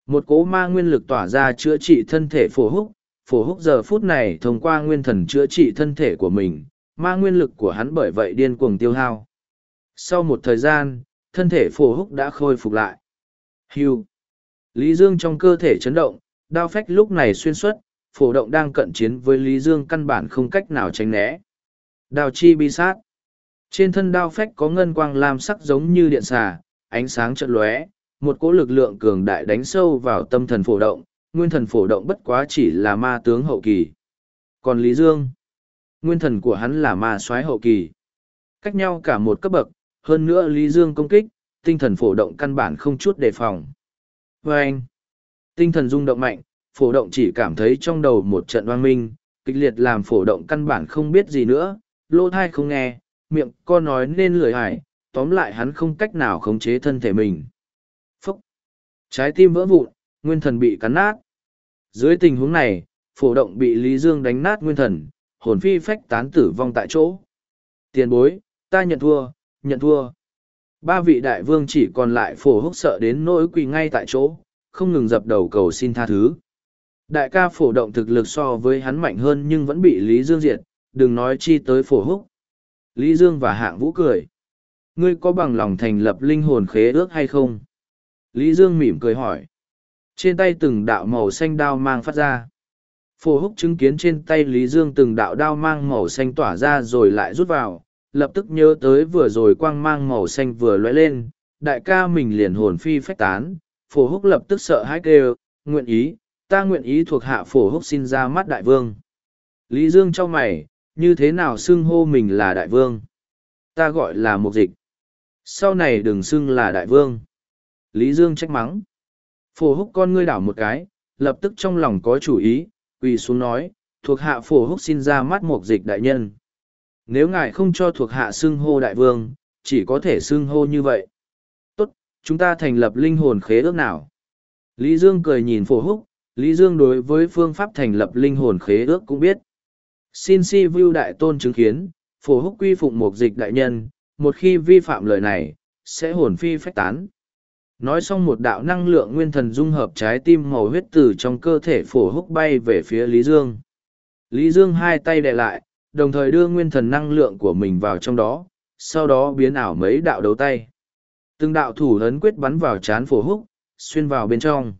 Một cỗ ma nguyên lực tỏa ra chữa trị thân thể phổ húc, phổ húc giờ phút này thông qua nguyên thần chữa trị thân thể của mình, ma nguyên lực của hắn bởi vậy điên cuồng tiêu hao. Sau một thời gian, thân thể phổ húc đã khôi phục lại. Hưu. Lý Dương trong cơ thể chấn động, đao phách lúc này xuyên suốt, phổ động đang cận chiến với Lý Dương căn bản không cách nào tránh né. đào chi bi sát. Trên thân đao phách có ngân quang lam sắc giống như điện xà, ánh sáng chợt lóe, một cỗ lực lượng cường đại đánh sâu vào tâm thần phổ động, nguyên thần phổ động bất quá chỉ là ma tướng hậu kỳ. Còn Lý Dương, nguyên thần của hắn là ma soái hậu kỳ. Cách nhau cả một cấp bậc, hơn nữa Lý Dương công kích, tinh thần phổ động căn bản không chút đề phòng. Và anh, tinh thần rung động mạnh, phổ động chỉ cảm thấy trong đầu một trận oan minh, kịch liệt làm phổ động căn bản không biết gì nữa, lỗ thai không nghe, miệng co nói nên lười hải, tóm lại hắn không cách nào khống chế thân thể mình. Phúc! Trái tim vỡ vụn, nguyên thần bị cắn nát. Dưới tình huống này, phổ động bị Lý Dương đánh nát nguyên thần, hồn phi phách tán tử vong tại chỗ. Tiền bối, ta nhận thua, nhận thua. Ba vị đại vương chỉ còn lại phổ húc sợ đến nỗi quỳ ngay tại chỗ, không ngừng dập đầu cầu xin tha thứ. Đại ca phổ động thực lực so với hắn mạnh hơn nhưng vẫn bị Lý Dương diệt, đừng nói chi tới phổ húc. Lý Dương và hạng vũ cười. Ngươi có bằng lòng thành lập linh hồn khế ước hay không? Lý Dương mỉm cười hỏi. Trên tay từng đạo màu xanh đao mang phát ra. Phổ húc chứng kiến trên tay Lý Dương từng đạo đao mang màu xanh tỏa ra rồi lại rút vào, lập tức nhớ tới vừa rồi quang mang màu xanh vừa lóe lên, đại ca mình liền hồn phi phách tán, phổ húc lập tức sợ hãi kêu, nguyện ý, ta nguyện ý thuộc hạ phổ húc xin ra mắt đại vương. Lý Dương cho mày, như thế nào xưng hô mình là đại vương? Ta gọi là một dịch. Sau này đừng xưng là đại vương. Lý Dương trách mắng. Phổ húc con ngươi đảo một cái, lập tức trong lòng có chủ ý, quỳ xuống nói, thuộc hạ phổ húc xin ra mắt một dịch đại nhân. Nếu ngài không cho thuộc hạ xưng hô đại vương, chỉ có thể xưng hô như vậy. Tốt, chúng ta thành lập linh hồn khế ước nào. Lý Dương cười nhìn phổ húc, Lý Dương đối với phương pháp thành lập linh hồn khế ước cũng biết. Xin si view đại tôn chứng kiến, phổ húc quy phụng một dịch đại nhân, một khi vi phạm lời này, sẽ hồn phi phách tán. Nói xong một đạo năng lượng nguyên thần dung hợp trái tim màu huyết tử trong cơ thể phổ húc bay về phía Lý Dương. Lý Dương hai tay đè lại, đồng thời đưa nguyên thần năng lượng của mình vào trong đó, sau đó biến ảo mấy đạo đấu tay. Từng đạo thủ ấn quyết bắn vào chán phổ húc, xuyên vào bên trong.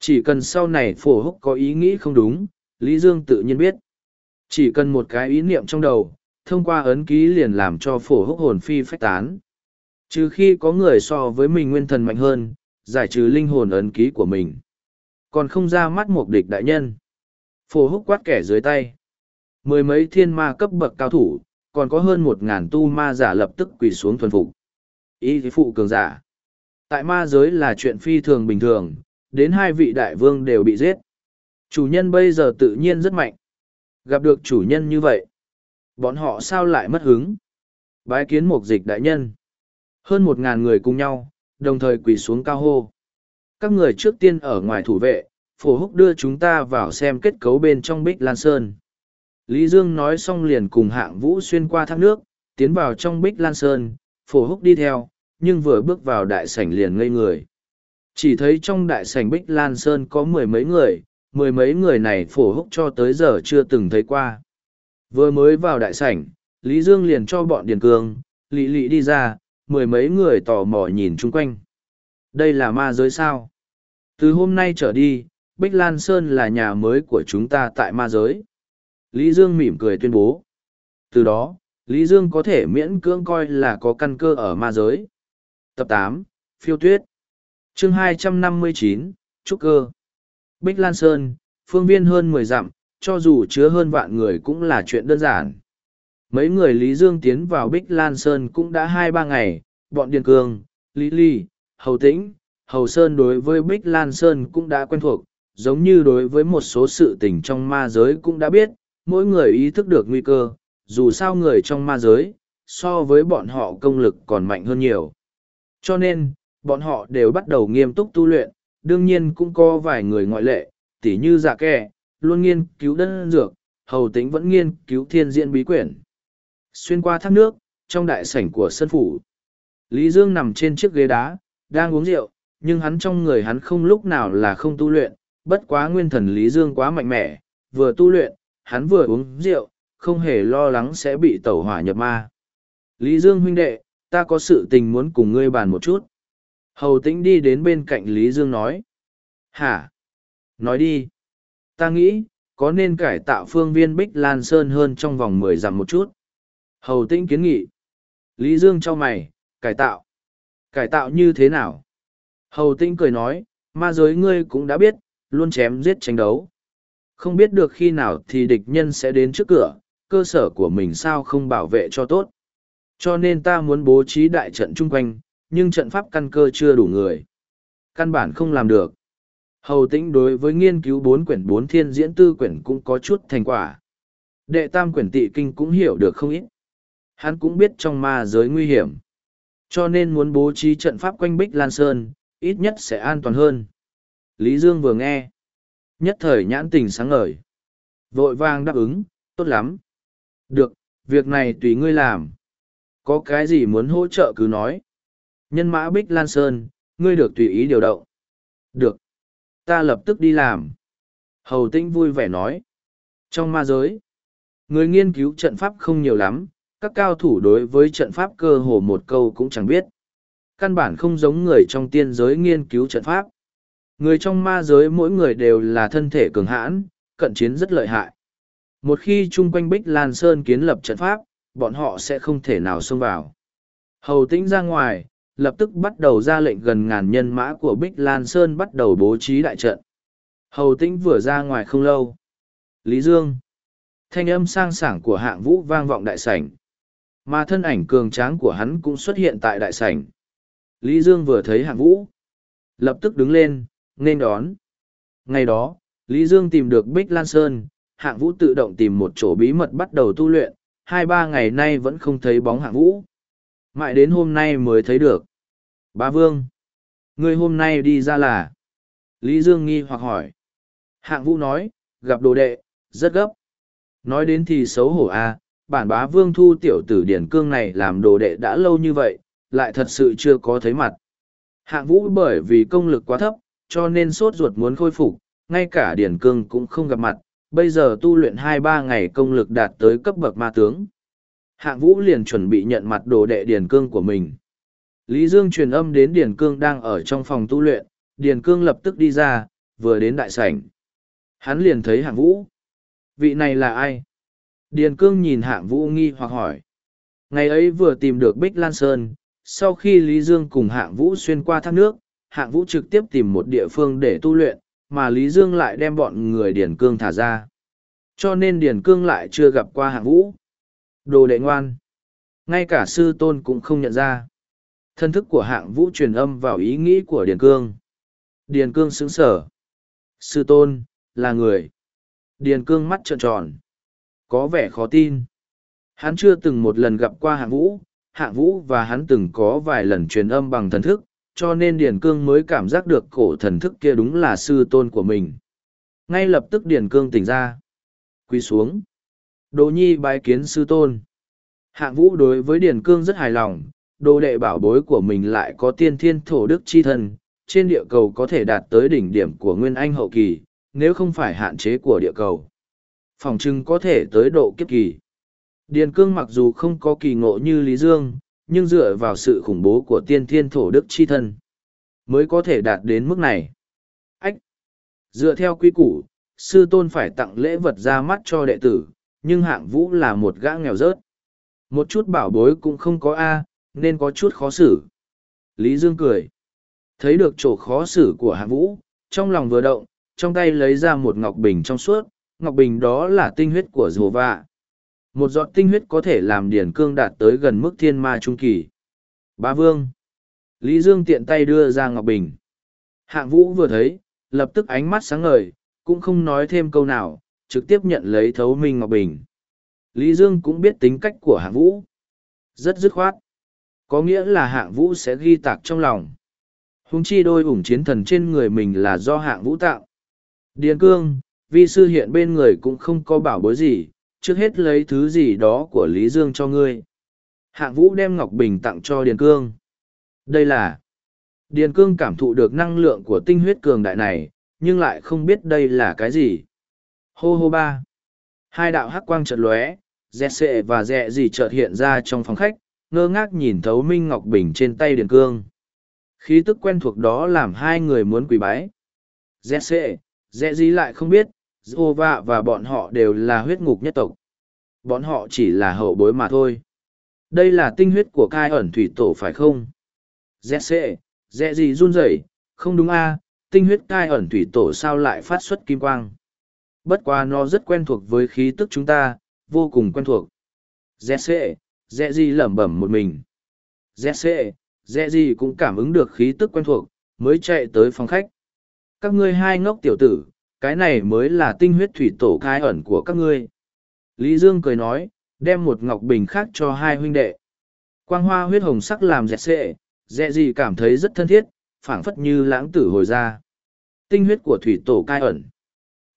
Chỉ cần sau này phổ húc có ý nghĩ không đúng, Lý Dương tự nhiên biết. Chỉ cần một cái ý niệm trong đầu, thông qua ấn ký liền làm cho phổ húc hồn phi phách tán. Trừ khi có người so với mình nguyên thần mạnh hơn, giải trừ linh hồn ấn ký của mình. Còn không ra mắt mục địch đại nhân. Phổ húc quát kẻ dưới tay. Mười mấy thiên ma cấp bậc cao thủ, còn có hơn một ngàn tu ma giả lập tức quỳ xuống thuần phục. Ý phụ cường giả. Tại ma giới là chuyện phi thường bình thường, đến hai vị đại vương đều bị giết. Chủ nhân bây giờ tự nhiên rất mạnh. Gặp được chủ nhân như vậy, bọn họ sao lại mất hứng? Bái kiến một dịch đại nhân. Hơn một ngàn người cùng nhau, đồng thời quỳ xuống cao hô. Các người trước tiên ở ngoài thủ vệ, phổ húc đưa chúng ta vào xem kết cấu bên trong bích lan sơn. Lý Dương nói xong liền cùng hạng vũ xuyên qua thác nước, tiến vào trong bích lan sơn, phổ húc đi theo, nhưng vừa bước vào đại sảnh liền ngây người. Chỉ thấy trong đại sảnh bích lan sơn có mười mấy người, mười mấy người này phổ húc cho tới giờ chưa từng thấy qua. Vừa mới vào đại sảnh, Lý Dương liền cho bọn Điền Cương, Lý Lý đi ra, mười mấy người tò mò nhìn chung quanh. Đây là ma giới sao? Từ hôm nay trở đi, Bích Lan Sơn là nhà mới của chúng ta tại ma giới. Lý Dương mỉm cười tuyên bố. Từ đó, Lý Dương có thể miễn cưỡng coi là có căn cơ ở ma giới. Tập tám Phiêu Tuyết chương hai trăm năm mươi chín Trúc Cơ Bích Lan Sơn, phương viên hơn mười dặm, cho dù chứa hơn vạn người cũng là chuyện đơn giản. Mấy người Lý Dương tiến vào Bích Lan Sơn cũng đã hai ba ngày, bọn Điền Cương, Lý Ly, Hầu Tĩnh, Hầu Sơn đối với Bích Lan Sơn cũng đã quen thuộc, giống như đối với một số sự tình trong ma giới cũng đã biết, mỗi người ý thức được nguy cơ, dù sao người trong ma giới, so với bọn họ công lực còn mạnh hơn nhiều. Cho nên, bọn họ đều bắt đầu nghiêm túc tu luyện, đương nhiên cũng có vài người ngoại lệ, tỉ như dạ kẻ, luôn nghiên cứu đơn dược, hầu tính vẫn nghiên cứu thiên diễn bí quyển. Xuyên qua thác nước, trong đại sảnh của sân phủ, Lý Dương nằm trên chiếc ghế đá, đang uống rượu, nhưng hắn trong người hắn không lúc nào là không tu luyện, bất quá nguyên thần Lý Dương quá mạnh mẽ, vừa tu luyện, hắn vừa uống rượu, không hề lo lắng sẽ bị tẩu hỏa nhập ma. Lý Dương huynh đệ, ta có sự tình muốn cùng ngươi bàn một chút. Hầu tĩnh đi đến bên cạnh Lý Dương nói. Hả? Nói đi. Ta nghĩ, có nên cải tạo phương viên Bích Lan Sơn hơn trong vòng mười dặm một chút. Hầu tĩnh kiến nghị. Lý Dương cho mày, cải tạo. Cải tạo như thế nào? Hầu tĩnh cười nói, ma giới ngươi cũng đã biết, luôn chém giết tranh đấu. Không biết được khi nào thì địch nhân sẽ đến trước cửa, cơ sở của mình sao không bảo vệ cho tốt. Cho nên ta muốn bố trí đại trận chung quanh, nhưng trận pháp căn cơ chưa đủ người. Căn bản không làm được. Hầu tĩnh đối với nghiên cứu bốn quyển bốn thiên diễn tư quyển cũng có chút thành quả. Đệ tam quyển tị kinh cũng hiểu được không ít. Hắn cũng biết trong ma giới nguy hiểm. Cho nên muốn bố trí trận pháp quanh Bích Lan Sơn, ít nhất sẽ an toàn hơn. Lý Dương vừa nghe. Nhất thời nhãn tình sáng ngời. Vội vàng đáp ứng, tốt lắm. Được, việc này tùy ngươi làm. Có cái gì muốn hỗ trợ cứ nói. Nhân mã Bích Lan Sơn, ngươi được tùy ý điều động. Được. Ta lập tức đi làm. Hầu Tĩnh vui vẻ nói. Trong ma giới, người nghiên cứu trận pháp không nhiều lắm, các cao thủ đối với trận pháp cơ hồ một câu cũng chẳng biết. Căn bản không giống người trong tiên giới nghiên cứu trận pháp. Người trong ma giới mỗi người đều là thân thể cường hãn, cận chiến rất lợi hại. Một khi chung quanh Bích Lan Sơn kiến lập trận pháp, bọn họ sẽ không thể nào xông vào. Hầu tĩnh ra ngoài, lập tức bắt đầu ra lệnh gần ngàn nhân mã của Bích Lan Sơn bắt đầu bố trí đại trận. Hầu tĩnh vừa ra ngoài không lâu. Lý Dương. Thanh âm sang sảng của hạng vũ vang vọng đại sảnh. Mà thân ảnh cường tráng của hắn cũng xuất hiện tại đại sảnh. Lý Dương vừa thấy hạng vũ. Lập tức đứng lên, nên đón. Ngày đó, Lý Dương tìm được Bích Lan Sơn, hạng vũ tự động tìm một chỗ bí mật bắt đầu tu luyện, hai ba ngày nay vẫn không thấy bóng hạng vũ. Mãi đến hôm nay mới thấy được. Bá Vương, ngươi hôm nay đi ra là? Lý Dương nghi hoặc hỏi. Hạng vũ nói, gặp đồ đệ, rất gấp. Nói đến thì xấu hổ à, bản bá vương thu tiểu tử điển cương này làm đồ đệ đã lâu như vậy, lại thật sự chưa có thấy mặt. Hạng vũ bởi vì công lực quá thấp, cho nên sốt ruột muốn khôi phục, ngay cả điển cương cũng không gặp mặt, bây giờ tu luyện hai ba ngày công lực đạt tới cấp bậc ma tướng. Hạng vũ liền chuẩn bị nhận mặt đồ đệ Điền cương của mình. Lý Dương truyền âm đến Điền cương đang ở trong phòng tu luyện, Điền cương lập tức đi ra, vừa đến đại sảnh. Hắn liền thấy hạng vũ. Vị này là ai? Điền cương nhìn hạng vũ nghi hoặc hỏi. Ngày ấy vừa tìm được Bích Lan Sơn, sau khi Lý Dương cùng hạng vũ xuyên qua thác nước, hạng vũ trực tiếp tìm một địa phương để tu luyện, mà Lý Dương lại đem bọn người Điền Cương thả ra. Cho nên Điền Cương lại chưa gặp qua hạng vũ. Đồ đệ ngoan. Ngay cả sư tôn cũng không nhận ra. Thân thức của hạng vũ truyền âm vào ý nghĩ của Điền Cương. Điền Cương sững sở. Sư tôn, là người. Điền Cương mắt trợn tròn. Có vẻ khó tin. Hắn chưa từng một lần gặp qua hạng vũ, hạng vũ và hắn từng có vài lần truyền âm bằng thần thức, cho nên Điền Cương mới cảm giác được cổ thần thức kia đúng là sư tôn của mình. Ngay lập tức Điền Cương tỉnh ra. Quy xuống. Đồ nhi bái kiến sư tôn. Hạng vũ đối với Điền Cương rất hài lòng, đồ đệ bảo bối của mình lại có tiên thiên thổ đức chi thân, trên địa cầu có thể đạt tới đỉnh điểm của Nguyên Anh hậu kỳ, nếu không phải hạn chế của địa cầu. Phòng trưng có thể tới độ kiếp kỳ. Điền cương mặc dù không có kỳ ngộ như Lý Dương, nhưng dựa vào sự khủng bố của tiên thiên thổ đức chi thân, mới có thể đạt đến mức này. Ách! Dựa theo quy củ, sư tôn phải tặng lễ vật ra mắt cho đệ tử, nhưng hạng vũ là một gã nghèo rớt. Một chút bảo bối cũng không có A, nên có chút khó xử. Lý Dương cười. Thấy được chỗ khó xử của hạng vũ, trong lòng vừa động, trong tay lấy ra một ngọc bình trong suốt, ngọc bình đó là tinh huyết của rùa vạ. Một giọt tinh huyết có thể làm điển cương đạt tới gần mức thiên ma trung kỳ. Ba vương. Lý Dương tiện tay đưa ra ngọc bình. Hạng vũ vừa thấy, lập tức ánh mắt sáng ngời, cũng không nói thêm câu nào, trực tiếp nhận lấy thấu minh ngọc bình. Lý Dương cũng biết tính cách của hạng vũ. Rất dứt khoát. Có nghĩa là hạng vũ sẽ ghi tạc trong lòng. Húng chi đôi ủng chiến thần trên người mình là do hạng vũ tạo. Điền cương, vi sư hiện bên người cũng không có bảo bối gì, trước hết lấy thứ gì đó của Lý Dương cho ngươi. Hạng vũ đem Ngọc Bình tặng cho Điền cương. Đây là... Điền cương cảm thụ được năng lượng của tinh huyết cường đại này, nhưng lại không biết đây là cái gì. Hô hô ba. Hai đạo hắc quang chợt lóe, dẹ sệ và dẹ gì chợt hiện ra trong phòng khách, ngơ ngác nhìn thấu Minh Ngọc Bình trên tay Điền cương. Khí tức quen thuộc đó làm hai người muốn quỳ bái Rẽ sệ, rẽ gì lại không biết, Zova và bọn họ đều là huyết ngục nhất tộc. Bọn họ chỉ là hậu bối mà thôi. Đây là tinh huyết của cai ẩn thủy tổ phải không? Rẽ sệ, rẽ gì run rẩy, không đúng a tinh huyết cai ẩn thủy tổ sao lại phát xuất kim quang. Bất quá nó rất quen thuộc với khí tức chúng ta, vô cùng quen thuộc. Dẹ xệ, dẹ gì lẩm bẩm một mình. Dẹ xệ, dẹ gì cũng cảm ứng được khí tức quen thuộc, mới chạy tới phòng khách. Các ngươi hai ngốc tiểu tử, cái này mới là tinh huyết thủy tổ cai ẩn của các ngươi. Lý Dương cười nói, đem một ngọc bình khác cho hai huynh đệ. Quang hoa huyết hồng sắc làm dẹt xệ, dẹ gì cảm thấy rất thân thiết, phảng phất như lãng tử hồi ra. Tinh huyết của thủy tổ cai ẩn.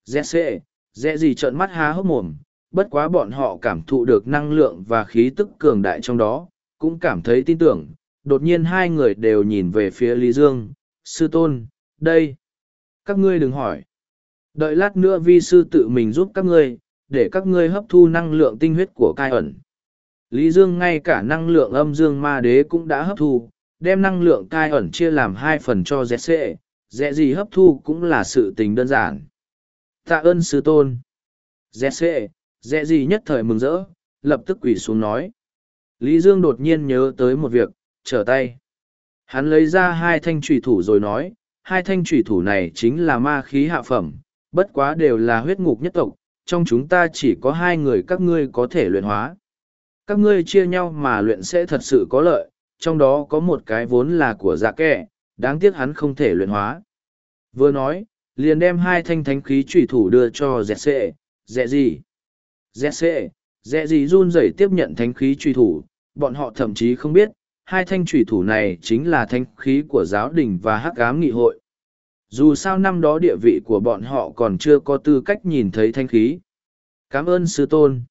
Dẹ xệ, dẹ gì trợn mắt há hốc mồm, bất quá bọn họ cảm thụ được năng lượng và khí tức cường đại trong đó, cũng cảm thấy tin tưởng. Đột nhiên hai người đều nhìn về phía Lý Dương, sư tôn, đây. Các ngươi đừng hỏi. Đợi lát nữa vi sư tự mình giúp các ngươi, để các ngươi hấp thu năng lượng tinh huyết của cai ẩn. Lý Dương ngay cả năng lượng âm dương ma đế cũng đã hấp thu, đem năng lượng cai ẩn chia làm hai phần cho dẹ xệ, dẹ gì hấp thu cũng là sự tình đơn giản. Tạ ơn sư tôn. Dẹ xệ, dẹ gì nhất thời mừng rỡ, lập tức quỳ xuống nói. Lý Dương đột nhiên nhớ tới một việc, trở tay. Hắn lấy ra hai thanh trùy thủ rồi nói, hai thanh trùy thủ này chính là ma khí hạ phẩm, bất quá đều là huyết ngục nhất tộc, trong chúng ta chỉ có hai người các ngươi có thể luyện hóa. Các ngươi chia nhau mà luyện sẽ thật sự có lợi, trong đó có một cái vốn là của dạ kẻ, đáng tiếc hắn không thể luyện hóa. Vừa nói, liền đem hai thanh thánh khí trùy thủ đưa cho dẹ sệ dẹ gì. Dẹ sệ dẹ gì run rẩy tiếp nhận thánh khí trùy thủ, bọn họ thậm chí không biết, hai thanh trùy thủ này chính là thanh khí của giáo đình và hắc ám nghị hội. Dù sao năm đó địa vị của bọn họ còn chưa có tư cách nhìn thấy thanh khí. Cảm ơn sư tôn.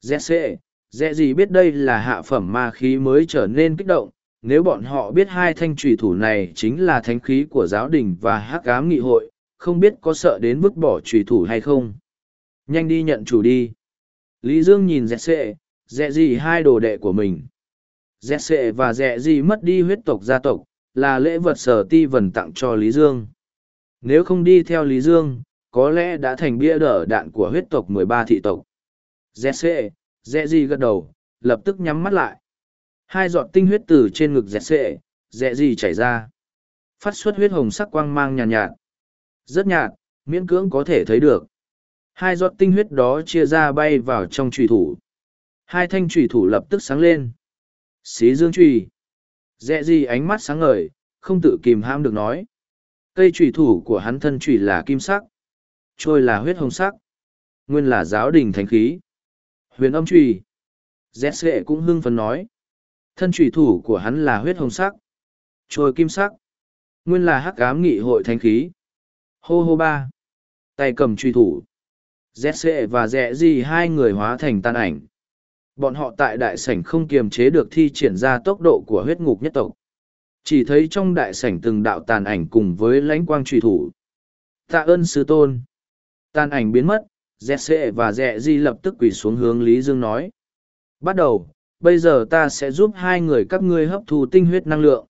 Dẹ sệ dẹ gì biết đây là hạ phẩm ma khí mới trở nên kích động. Nếu bọn họ biết hai thanh trùy thủ này chính là thanh khí của giáo đình và hắc ám nghị hội không biết có sợ đến vứt bỏ trùy thủ hay không nhanh đi nhận chủ đi lý dương nhìn Dẹt xệ Dẹt gì hai đồ đệ của mình Dẹt xệ và Dẹt gì mất đi huyết tộc gia tộc là lễ vật sở ti vần tặng cho lý dương nếu không đi theo Lý Dương, có lẽ đã thành bia đỡ đạn của huyết tộc mười ba thị tộc. Dẹt xệ, dẹ gì gật đầu, lập tức nhắm mắt lại. Hai giọt tinh huyết từ trên ngực Dẹt xệ, dẹ gì chảy ra. Phát xuất huyết hồng sắc quang mang nhàn nhạt, nhạt. Rất nhạt, miễn cưỡng có thể thấy được. Hai giọt tinh huyết đó chia ra bay vào trong trùy thủ. Hai thanh trùy thủ lập tức sáng lên. Xí dương trùy. Dẹ gì ánh mắt sáng ngời, không tự kìm ham được nói. Cây trùy thủ của hắn thân trùy là kim sắc, trôi là huyết hồng sắc, nguyên là giáo đình thánh khí. Huyền âm trùy. Dẹ sệ cũng hưng phấn nói. Thân trùy thủ của hắn là huyết hồng sắc, trôi kim sắc, nguyên là hắc ám nghị hội thánh khí. Hô hô ba. Tay cầm truy thủ. Dẹt sệ và rẽ gì hai người hóa thành tan ảnh. Bọn họ tại đại sảnh không kiềm chế được thi triển ra tốc độ của huyết ngục nhất tộc chỉ thấy trong đại sảnh từng đạo tàn ảnh cùng với lãnh quang truy thủ tạ ơn sư tôn tàn ảnh biến mất dẹ sệ và rẽ di lập tức quỳ xuống hướng lý dương nói bắt đầu, bây giờ ta sẽ giúp hai người các ngươi hấp thu tinh huyết năng lượng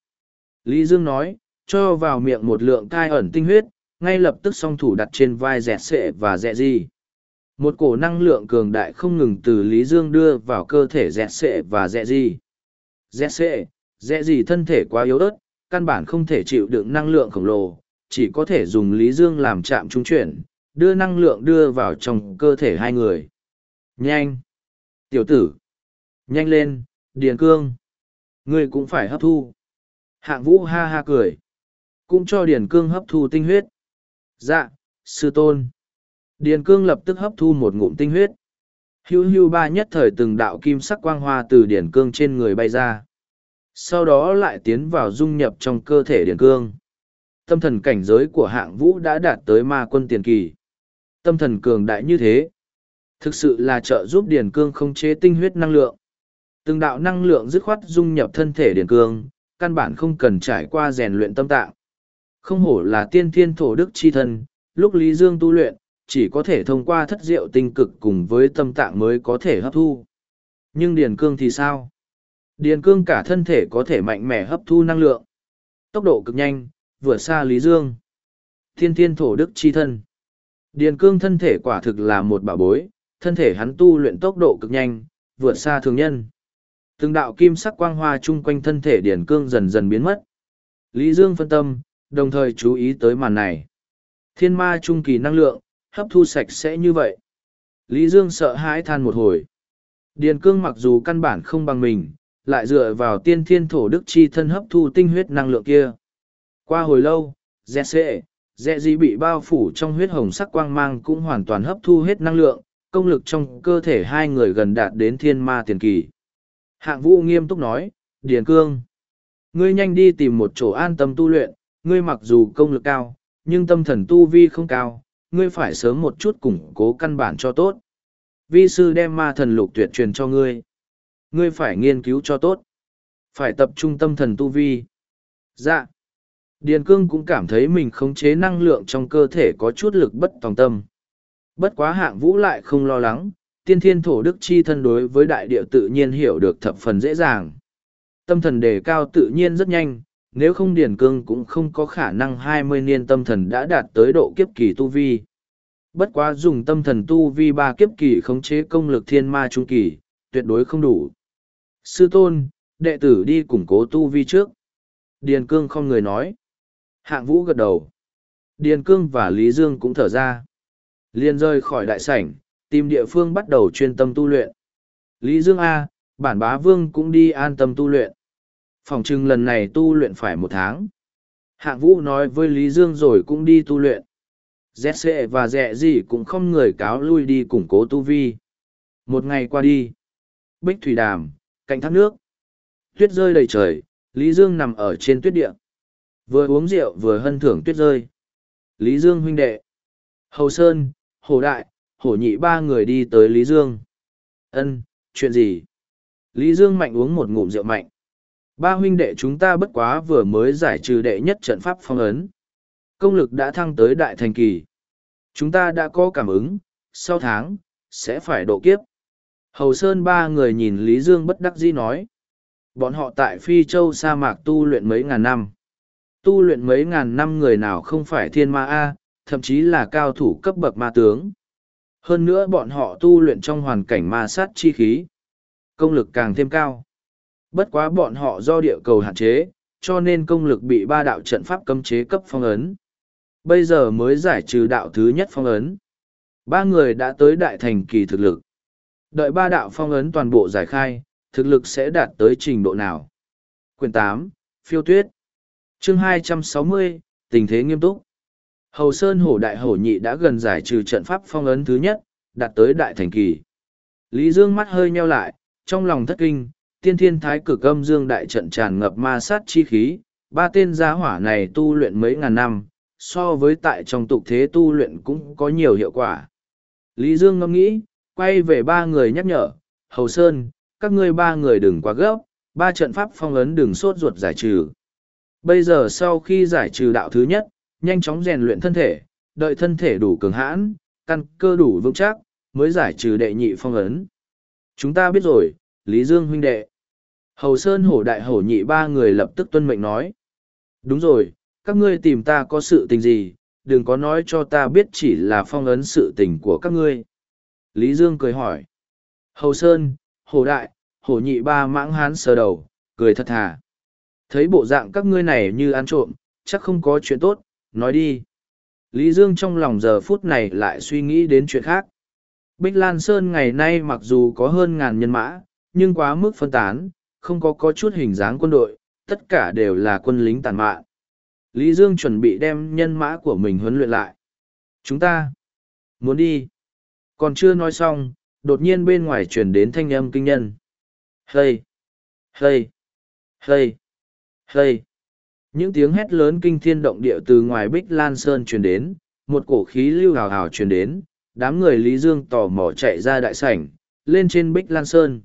lý dương nói, cho vào miệng một lượng cai ẩn tinh huyết ngay lập tức song thủ đặt trên vai rẻ sệ và dẹ di một cổ năng lượng cường đại không ngừng từ lý dương đưa vào cơ thể rẻ sệ và dẹ di rẻ sệ Dẹ gì thân thể quá yếu ớt, căn bản không thể chịu đựng năng lượng khổng lồ, chỉ có thể dùng Lý Dương làm chạm trung chuyển, đưa năng lượng đưa vào trong cơ thể hai người. Nhanh! Tiểu tử! Nhanh lên, Điền Cương! Ngươi cũng phải hấp thu. Hạng vũ ha ha cười. Cũng cho Điền Cương hấp thu tinh huyết. Dạ, sư tôn. Điền Cương lập tức hấp thu một ngụm tinh huyết. Hiu hiu ba nhất thời từng đạo kim sắc quang hoa từ Điền Cương trên người bay ra. Sau đó lại tiến vào dung nhập trong cơ thể điền cương. Tâm thần cảnh giới của hạng vũ đã đạt tới ma quân tiền kỳ. Tâm thần cường đại như thế thực sự là trợ giúp điền cương khống chế tinh huyết năng lượng. Từng đạo năng lượng dứt khoát dung nhập thân thể điền cương căn bản không cần trải qua rèn luyện tâm tạng không hổ là tiên thiên thổ đức c h i thân lúc lý dương tu luyện chỉ có thể thông qua thất diệu tinh cực cùng với tâm tạng mới có thể hấp thu nhưng điền cương thì sao Điền cương cả thân thể có thể mạnh mẽ hấp thu năng lượng. Tốc độ cực nhanh, vượt xa Lý Dương. thiên thiên thổ đức chi thân. Điền cương thân thể quả thực là một bảo bối, thân thể hắn tu luyện tốc độ cực nhanh, vượt xa thường nhân. Từng đạo kim sắc quang hoa chung quanh thân thể điền cương dần dần biến mất. Lý Dương phân tâm, đồng thời chú ý tới màn này. Thiên ma trung kỳ năng lượng, hấp thu sạch sẽ như vậy. Lý Dương sợ hãi than một hồi. Điền cương mặc dù căn bản không bằng mình, lại dựa vào tiên thiên thổ đức chi thân hấp thu tinh huyết năng lượng kia. Qua hồi lâu, dẹ xệ, dẹ gì bị bao phủ trong huyết hồng sắc quang mang cũng hoàn toàn hấp thu hết năng lượng, công lực trong cơ thể hai người gần đạt đến thiên ma tiền kỳ. Hạng vũ nghiêm túc nói, Điền Cương, ngươi nhanh đi tìm một chỗ an tâm tu luyện, ngươi mặc dù công lực cao, nhưng tâm thần tu vi không cao, ngươi phải sớm một chút củng cố căn bản cho tốt. Vi sư đem ma thần lục tuyệt truyền cho ngươi. Ngươi phải nghiên cứu cho tốt. Phải tập trung tâm thần tu vi. Dạ. Điền cương cũng cảm thấy mình khống chế năng lượng trong cơ thể có chút lực bất tòng tâm. Bất quá hạng vũ lại không lo lắng, tiên thiên thổ đức chi thân đối với đại địa tự nhiên hiểu được thập phần dễ dàng. Tâm thần đề cao tự nhiên rất nhanh, nếu không điền cương cũng không có khả năng hai mươi niên tâm thần đã đạt tới độ kiếp kỳ tu vi. Bất quá dùng tâm thần tu vi ba kiếp kỳ khống chế công lực thiên ma trung kỳ, tuyệt đối không đủ. Sư tôn, đệ tử đi củng cố tu vi trước. Điền cương không người nói. Hạng vũ gật đầu. Điền cương và Lý Dương cũng thở ra. liền rơi khỏi đại sảnh, tìm địa phương bắt đầu chuyên tâm tu luyện. Lý Dương A, bản bá vương cũng đi an tâm tu luyện. Phòng trưng lần này tu luyện phải một tháng. Hạng vũ nói với Lý Dương rồi cũng đi tu luyện. ZC và dẹ gì cũng không người cáo lui đi củng cố tu vi. Một ngày qua đi. Bích thủy đàm, cạnh thác nước. Tuyết rơi đầy trời, Lý Dương nằm ở trên tuyết địa. Vừa uống rượu vừa hân thưởng tuyết rơi. Lý Dương huynh đệ. Hầu Sơn, Hồ Đại, Hổ Nhị ba người đi tới Lý Dương. Ân, chuyện gì? Lý Dương mạnh uống một ngụm rượu mạnh. Ba huynh đệ chúng ta bất quá vừa mới giải trừ đệ nhất trận pháp phong ấn. Công lực đã thăng tới đại thành kỳ. Chúng ta đã có cảm ứng, sau tháng, sẽ phải độ kiếp. Hầu Sơn ba người nhìn Lý Dương bất đắc dĩ nói. Bọn họ tại Phi Châu sa mạc tu luyện mấy ngàn năm. Tu luyện mấy ngàn năm người nào không phải thiên ma A, thậm chí là cao thủ cấp bậc ma tướng. Hơn nữa bọn họ tu luyện trong hoàn cảnh ma sát chi khí. Công lực càng thêm cao. Bất quá bọn họ do địa cầu hạn chế, cho nên công lực bị ba đạo trận pháp cấm chế cấp phong ấn. Bây giờ mới giải trừ đạo thứ nhất phong ấn. Ba người đã tới đại thành kỳ thực lực. Đợi ba đạo phong ấn toàn bộ giải khai, thực lực sẽ đạt tới trình độ nào? Quyền tám Phiêu Tuyết Chương hai trăm sáu mươi Tình thế nghiêm túc Hầu Sơn Hổ Đại Hổ Nhị đã gần giải trừ trận pháp phong ấn thứ nhất, đạt tới đại thành kỳ. Lý Dương mắt hơi nheo lại, trong lòng thất kinh, tiên thiên thái cực âm dương đại trận tràn ngập ma sát chi khí, ba tên gia hỏa này tu luyện mấy ngàn năm, so với tại trong tục thế tu luyện cũng có nhiều hiệu quả. Lý Dương ngẫm nghĩ, quay về ba người nhắc nhở, Hầu Sơn, các ngươi ba người đừng quá gấp, ba trận pháp phong ấn đừng sốt ruột giải trừ. Bây giờ sau khi giải trừ đạo thứ nhất, nhanh chóng rèn luyện thân thể, đợi thân thể đủ cường hãn, căn cơ đủ vững chắc, mới giải trừ đệ nhị phong ấn. Chúng ta biết rồi, Lý Dương huynh đệ. Hầu Sơn hổ đại hổ nhị ba người lập tức tuân mệnh nói. Đúng rồi, các ngươi tìm ta có sự tình gì, đừng có nói cho ta biết chỉ là phong ấn sự tình của các ngươi. Lý Dương cười hỏi. Hầu Sơn, hổ đại, hổ nhị ba mãng hán sờ đầu, cười thật thà. Thấy bộ dạng các ngươi này như ăn trộm, chắc không có chuyện tốt, nói đi. Lý Dương trong lòng giờ phút này lại suy nghĩ đến chuyện khác. Bích Lan Sơn ngày nay mặc dù có hơn ngàn nhân mã, nhưng quá mức phân tán, không có có chút hình dáng quân đội, tất cả đều là quân lính tàn mạn. Lý Dương chuẩn bị đem nhân mã của mình huấn luyện lại. Chúng ta muốn đi. Còn chưa nói xong, đột nhiên bên ngoài chuyển đến thanh âm kinh nhân. Hây! Hây! Hây! Hây! Những tiếng hét lớn kinh thiên động địa từ ngoài Bích Lan Sơn truyền đến, một cổ khí lưu hào hào truyền đến, đám người Lý Dương tò mò chạy ra đại sảnh, lên trên Bích Lan Sơn.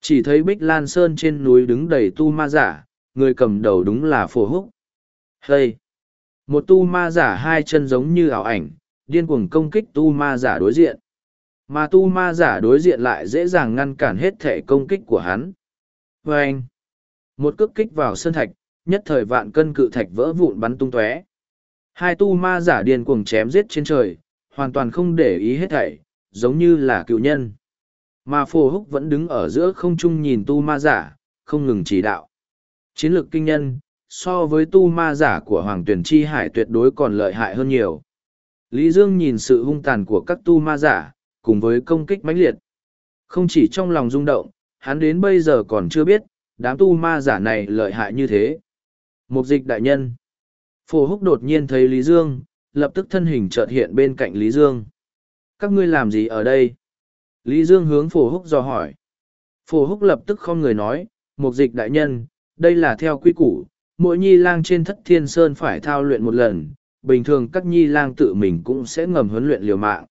Chỉ thấy Bích Lan Sơn trên núi đứng đầy tu ma giả, người cầm đầu đúng là phổ húc. Hây! Một tu ma giả hai chân giống như ảo ảnh, điên cuồng công kích tu ma giả đối diện. Mà tu ma giả đối diện lại dễ dàng ngăn cản hết thể công kích của hắn. Và anh! Một cước kích vào sơn thạch, nhất thời vạn cân cự thạch vỡ vụn bắn tung tóe Hai tu ma giả điên cuồng chém giết trên trời, hoàn toàn không để ý hết thảy, giống như là cựu nhân. Mà phổ húc vẫn đứng ở giữa không trung nhìn tu ma giả, không ngừng chỉ đạo. Chiến lược kinh nhân, so với tu ma giả của Hoàng Tuyển Chi Hải tuyệt đối còn lợi hại hơn nhiều. Lý Dương nhìn sự hung tàn của các tu ma giả, cùng với công kích mãnh liệt. Không chỉ trong lòng rung động, hắn đến bây giờ còn chưa biết, đám tu ma giả này lợi hại như thế. Mục dịch đại nhân. Phổ húc đột nhiên thấy Lý Dương, lập tức thân hình chợt hiện bên cạnh Lý Dương. Các ngươi làm gì ở đây? Lý Dương hướng phổ húc dò hỏi. Phổ húc lập tức không người nói, mục dịch đại nhân, đây là theo quy củ, mỗi nhi lang trên thất thiên sơn phải thao luyện một lần, bình thường các nhi lang tự mình cũng sẽ ngầm huấn luyện liều mạng.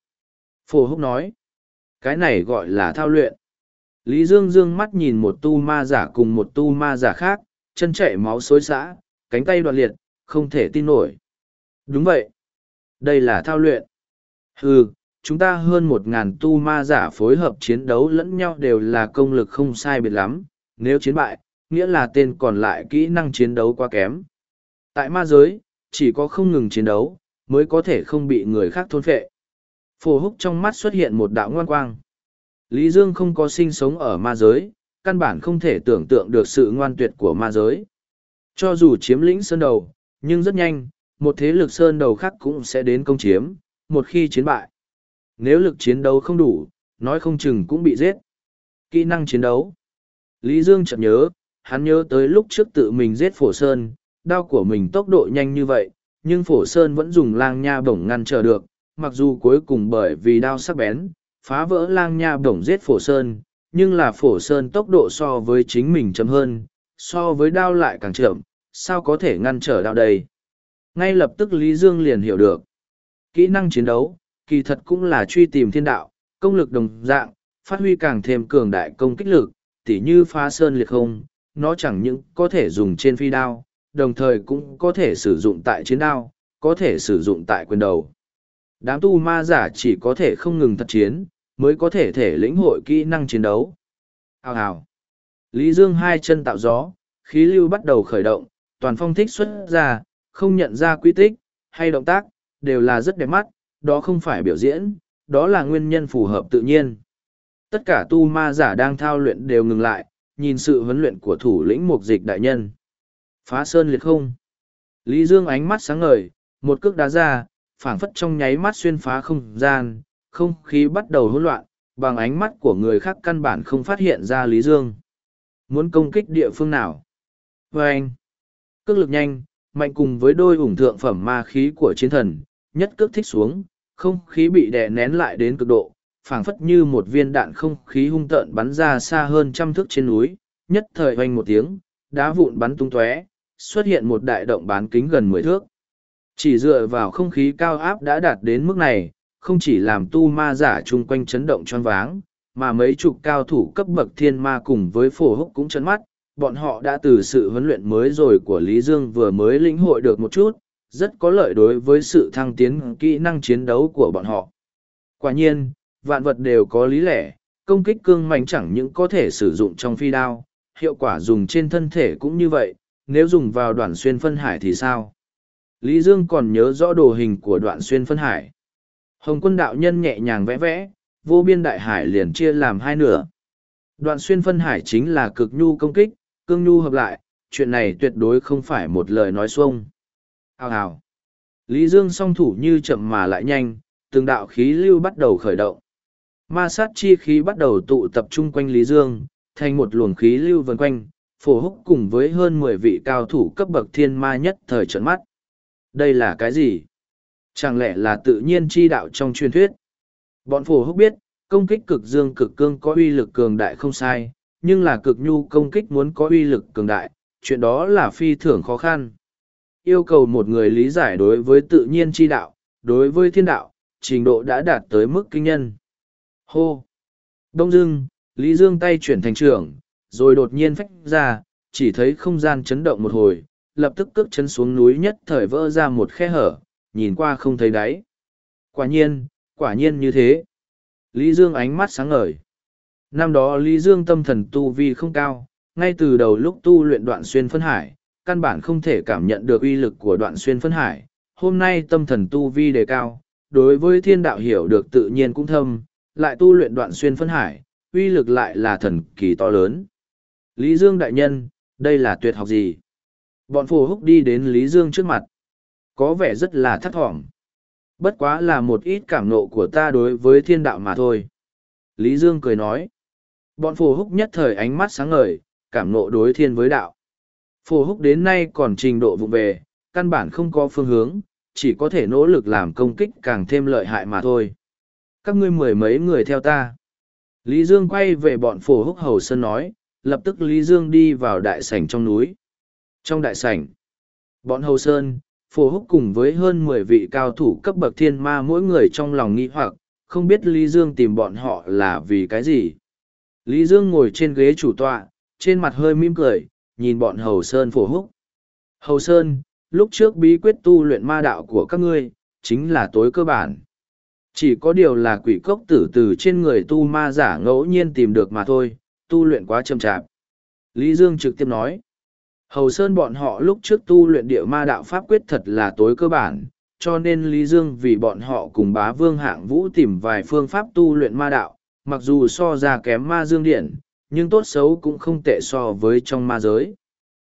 Phổ húc nói, cái này gọi là thao luyện. Lý Dương dương mắt nhìn một tu ma giả cùng một tu ma giả khác, chân chạy máu xối xã, cánh tay đoạn liệt, không thể tin nổi. Đúng vậy. Đây là thao luyện. Hừ chúng ta hơn một ngàn tu ma giả phối hợp chiến đấu lẫn nhau đều là công lực không sai biệt lắm. Nếu chiến bại, nghĩa là tên còn lại kỹ năng chiến đấu quá kém. Tại ma giới, chỉ có không ngừng chiến đấu, mới có thể không bị người khác thôn phệ. Phổ húc trong mắt xuất hiện một đạo ngoan quang. Lý Dương không có sinh sống ở ma giới, căn bản không thể tưởng tượng được sự ngoan tuyệt của ma giới. Cho dù chiếm lĩnh sơn đầu, nhưng rất nhanh, một thế lực sơn đầu khác cũng sẽ đến công chiếm, một khi chiến bại. Nếu lực chiến đấu không đủ, nói không chừng cũng bị giết. Kỹ năng chiến đấu. Lý Dương chợt nhớ, hắn nhớ tới lúc trước tự mình giết phổ sơn, đao của mình tốc độ nhanh như vậy, nhưng phổ sơn vẫn dùng lang nha bổng ngăn trở được, mặc dù cuối cùng bởi vì đao sắc bén, phá vỡ lang nha bổng giết phổ sơn, nhưng là phổ sơn tốc độ so với chính mình chậm hơn, so với đao lại càng chậm, sao có thể ngăn trở đao đây? Ngay lập tức Lý Dương liền hiểu được. Kỹ năng chiến đấu, kỳ thật cũng là truy tìm thiên đạo, công lực đồng dạng, phát huy càng thêm cường đại công kích lực, tỉ như phá sơn liệt không, nó chẳng những có thể dùng trên phi đao, đồng thời cũng có thể sử dụng tại chiến đao, có thể sử dụng tại quyền đầu. Đám tu ma giả chỉ có thể không ngừng thật chiến, mới có thể thể lĩnh hội kỹ năng chiến đấu. Hào hào. Lý Dương hai chân tạo gió, khí lưu bắt đầu khởi động, toàn phong thích xuất ra, không nhận ra quy tích, hay động tác, đều là rất đẹp mắt, đó không phải biểu diễn, đó là nguyên nhân phù hợp tự nhiên. Tất cả tu ma giả đang thao luyện đều ngừng lại, nhìn sự huấn luyện của thủ lĩnh mục dịch đại nhân. Phá sơn liệt không. Lý Dương ánh mắt sáng ngời, một cước đá ra, phảng phất trong nháy mắt xuyên phá không gian, không khí bắt đầu hỗn loạn, bằng ánh mắt của người khác căn bản không phát hiện ra Lý Dương. Muốn công kích địa phương nào? Và anh, cước lực nhanh, mạnh cùng với đôi ủng thượng phẩm ma khí của chiến thần, nhất cước thích xuống, không khí bị đè nén lại đến cực độ, phảng phất như một viên đạn không khí hung tợn bắn ra xa hơn trăm thước trên núi, nhất thời hoành một tiếng, đá vụn bắn tung tóe, xuất hiện một đại động bán kính gần mười thước. Chỉ dựa vào không khí cao áp đã đạt đến mức này, không chỉ làm tu ma giả chung quanh chấn động choáng váng, mà mấy chục cao thủ cấp bậc thiên ma cùng với phổ húc cũng chấn mắt, bọn họ đã từ sự huấn luyện mới rồi của Lý Dương vừa mới lĩnh hội được một chút, rất có lợi đối với sự thăng tiến kỹ năng chiến đấu của bọn họ. Quả nhiên, vạn vật đều có lý lẽ, công kích cương mạnh chẳng những có thể sử dụng trong phi đao, hiệu quả dùng trên thân thể cũng như vậy, nếu dùng vào đoạn xuyên phân hải thì sao? Lý Dương còn nhớ rõ đồ hình của đoạn xuyên phân hải. Hồng quân đạo nhân nhẹ nhàng vẽ vẽ, vô biên đại hải liền chia làm hai nửa. Đoạn xuyên phân hải chính là cực nhu công kích, cương nhu hợp lại, chuyện này tuyệt đối không phải một lời nói xuông. Hào hào. Lý Dương song thủ như chậm mà lại nhanh, từng đạo khí lưu bắt đầu khởi động. Ma sát chi khí bắt đầu tụ tập trung quanh Lý Dương, thành một luồng khí lưu vần quanh, phổ húc cùng với hơn mười vị cao thủ cấp bậc thiên ma nhất thời trận mắt. Đây là cái gì? Chẳng lẽ là tự nhiên chi đạo trong truyền thuyết? Bọn phổ húc biết, công kích cực dương cực cương có uy lực cường đại không sai, nhưng là cực nhu công kích muốn có uy lực cường đại, chuyện đó là phi thường khó khăn. Yêu cầu một người lý giải đối với tự nhiên chi đạo, đối với thiên đạo, trình độ đã đạt tới mức kinh nhân. Hô! Đông dưng, Lý Dương tay chuyển thành trưởng, rồi đột nhiên phách ra, chỉ thấy không gian chấn động một hồi, lập tức cước chấn xuống núi nhất thời vỡ ra một khe hở, nhìn qua không thấy đáy. Quả nhiên, quả nhiên như thế. Lý Dương ánh mắt sáng ngời. Năm đó Lý Dương tâm thần tu vi không cao, ngay từ đầu lúc tu luyện đoạn xuyên phân hải, căn bản không thể cảm nhận được uy lực của đoạn xuyên phân hải, hôm nay tâm thần tu vi đề cao, đối với thiên đạo hiểu được tự nhiên cũng thâm, lại tu luyện đoạn xuyên phân hải, uy lực lại là thần kỳ to lớn. Lý Dương đại nhân, đây là tuyệt học gì? Bọn phù húc đi đến Lý Dương trước mặt. Có vẻ rất là thất vọng. Bất quá là một ít cảm nộ của ta đối với thiên đạo mà thôi. Lý Dương cười nói. Bọn phù húc nhất thời ánh mắt sáng ngời, cảm nộ đối thiên với đạo. Phù húc đến nay còn trình độ vụ về, căn bản không có phương hướng, chỉ có thể nỗ lực làm công kích càng thêm lợi hại mà thôi. Các ngươi mười mấy người theo ta. Lý Dương quay về bọn phổ húc hầu sơn nói, lập tức Lý Dương đi vào đại sảnh trong núi. Trong đại sảnh, bọn hầu sơn, phổ húc cùng với hơn mười vị cao thủ cấp bậc thiên ma mỗi người trong lòng nghi hoặc, không biết Lý Dương tìm bọn họ là vì cái gì. Lý Dương ngồi trên ghế chủ tọa, trên mặt hơi mỉm cười, nhìn bọn hầu sơn phổ húc. Hầu sơn, lúc trước bí quyết tu luyện ma đạo của các ngươi, chính là tối cơ bản. Chỉ có điều là quỷ cốc tử từ trên người tu ma giả ngẫu nhiên tìm được mà thôi, tu luyện quá chậm chạp. Lý Dương trực tiếp nói, Hầu Sơn bọn họ lúc trước tu luyện địa ma đạo pháp quyết thật là tối cơ bản, cho nên Lý Dương vì bọn họ cùng bá vương hạng vũ tìm vài phương pháp tu luyện ma đạo, mặc dù so ra kém ma dương điện, nhưng tốt xấu cũng không tệ so với trong ma giới.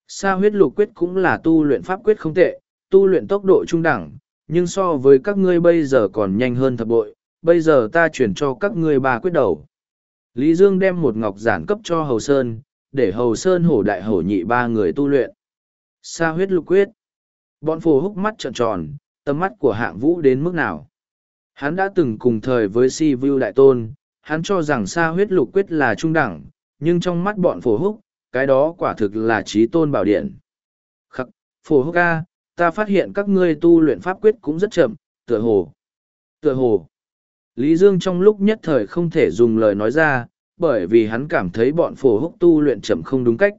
Sa huyết lục quyết cũng là tu luyện pháp quyết không tệ, tu luyện tốc độ trung đẳng, nhưng so với các ngươi bây giờ còn nhanh hơn thập bội, bây giờ ta chuyển cho các ngươi ba quyết đầu. Lý Dương đem một ngọc giản cấp cho Hầu Sơn, để Hầu Sơn hổ đại hổ nhị ba người tu luyện. Sa huyết lục quyết. Bọn phù húc mắt trợn tròn, tầm mắt của hạng vũ đến mức nào. Hắn đã từng cùng thời với si view đại tôn, hắn cho rằng sa huyết lục quyết là trung đẳng, nhưng trong mắt bọn phù húc, cái đó quả thực là trí tôn bảo điện. Khắc, phù húc ca, ta phát hiện các ngươi tu luyện pháp quyết cũng rất chậm, tựa hồ. Tựa hồ. Lý Dương trong lúc nhất thời không thể dùng lời nói ra, bởi vì hắn cảm thấy bọn phổ húc tu luyện chậm không đúng cách.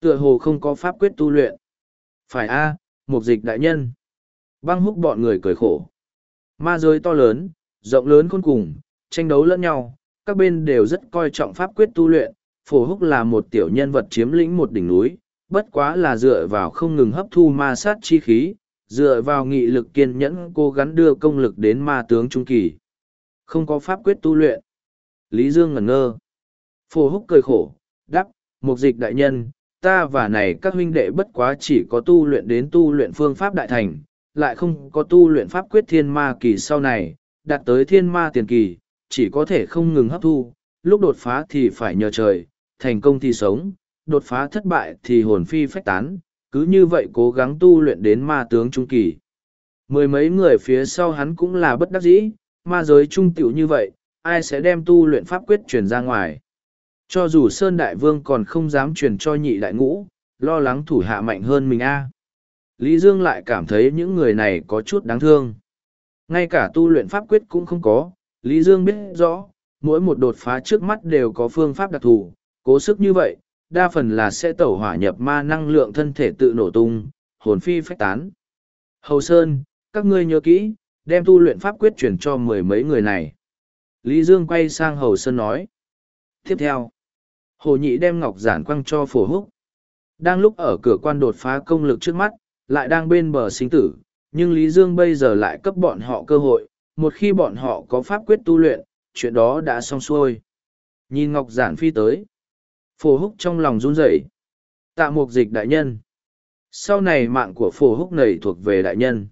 Tựa hồ không có pháp quyết tu luyện. Phải a à, mục dịch đại nhân. Băng húc bọn người cười khổ. Ma giới to lớn, rộng lớn khôn cùng, tranh đấu lẫn nhau, các bên đều rất coi trọng pháp quyết tu luyện. Phổ húc là một tiểu nhân vật chiếm lĩnh một đỉnh núi, bất quá là dựa vào không ngừng hấp thu ma sát chi khí, dựa vào nghị lực kiên nhẫn cố gắng đưa công lực đến ma tướng trung kỳ. Không có pháp quyết tu luyện. Lý Dương ngẩn ngơ. Phổ húc cười khổ, đắp, mục dịch đại nhân, ta và này các huynh đệ bất quá chỉ có tu luyện đến tu luyện phương pháp đại thành, lại không có tu luyện pháp quyết thiên ma kỳ sau này, đạt tới thiên ma tiền kỳ, chỉ có thể không ngừng hấp thu, lúc đột phá thì phải nhờ trời, thành công thì sống, đột phá thất bại thì hồn phi phách tán, cứ như vậy cố gắng tu luyện đến ma tướng trung kỳ. Mười mấy người phía sau hắn cũng là bất đắc dĩ, ma giới trung tiểu như vậy, ai sẽ đem tu luyện pháp quyết truyền ra ngoài. Cho dù Sơn Đại Vương còn không dám truyền cho nhị đại ngũ, lo lắng thủ hạ mạnh hơn mình a. À. Lý Dương lại cảm thấy những người này có chút đáng thương. Ngay cả tu luyện pháp quyết cũng không có, Lý Dương biết rõ, mỗi một đột phá trước mắt đều có phương pháp đặc thù, cố sức như vậy, đa phần là sẽ tẩu hỏa nhập ma năng lượng thân thể tự nổ tung, hồn phi phách tán. Hầu Sơn, các ngươi nhớ kỹ, đem tu luyện pháp quyết truyền cho mười mấy người này. Lý Dương quay sang Hầu Sơn nói. Tiếp theo, Hồ Nhị đem ngọc giản quăng cho phổ húc. Đang lúc ở cửa quan đột phá công lực trước mắt, lại đang bên bờ sinh tử, nhưng Lý Dương bây giờ lại cấp bọn họ cơ hội, một khi bọn họ có pháp quyết tu luyện, chuyện đó đã xong xuôi. Nhìn ngọc giản phi tới. Phổ húc trong lòng run rẩy Tạ mục dịch đại nhân. Sau này mạng của phổ húc này thuộc về đại nhân.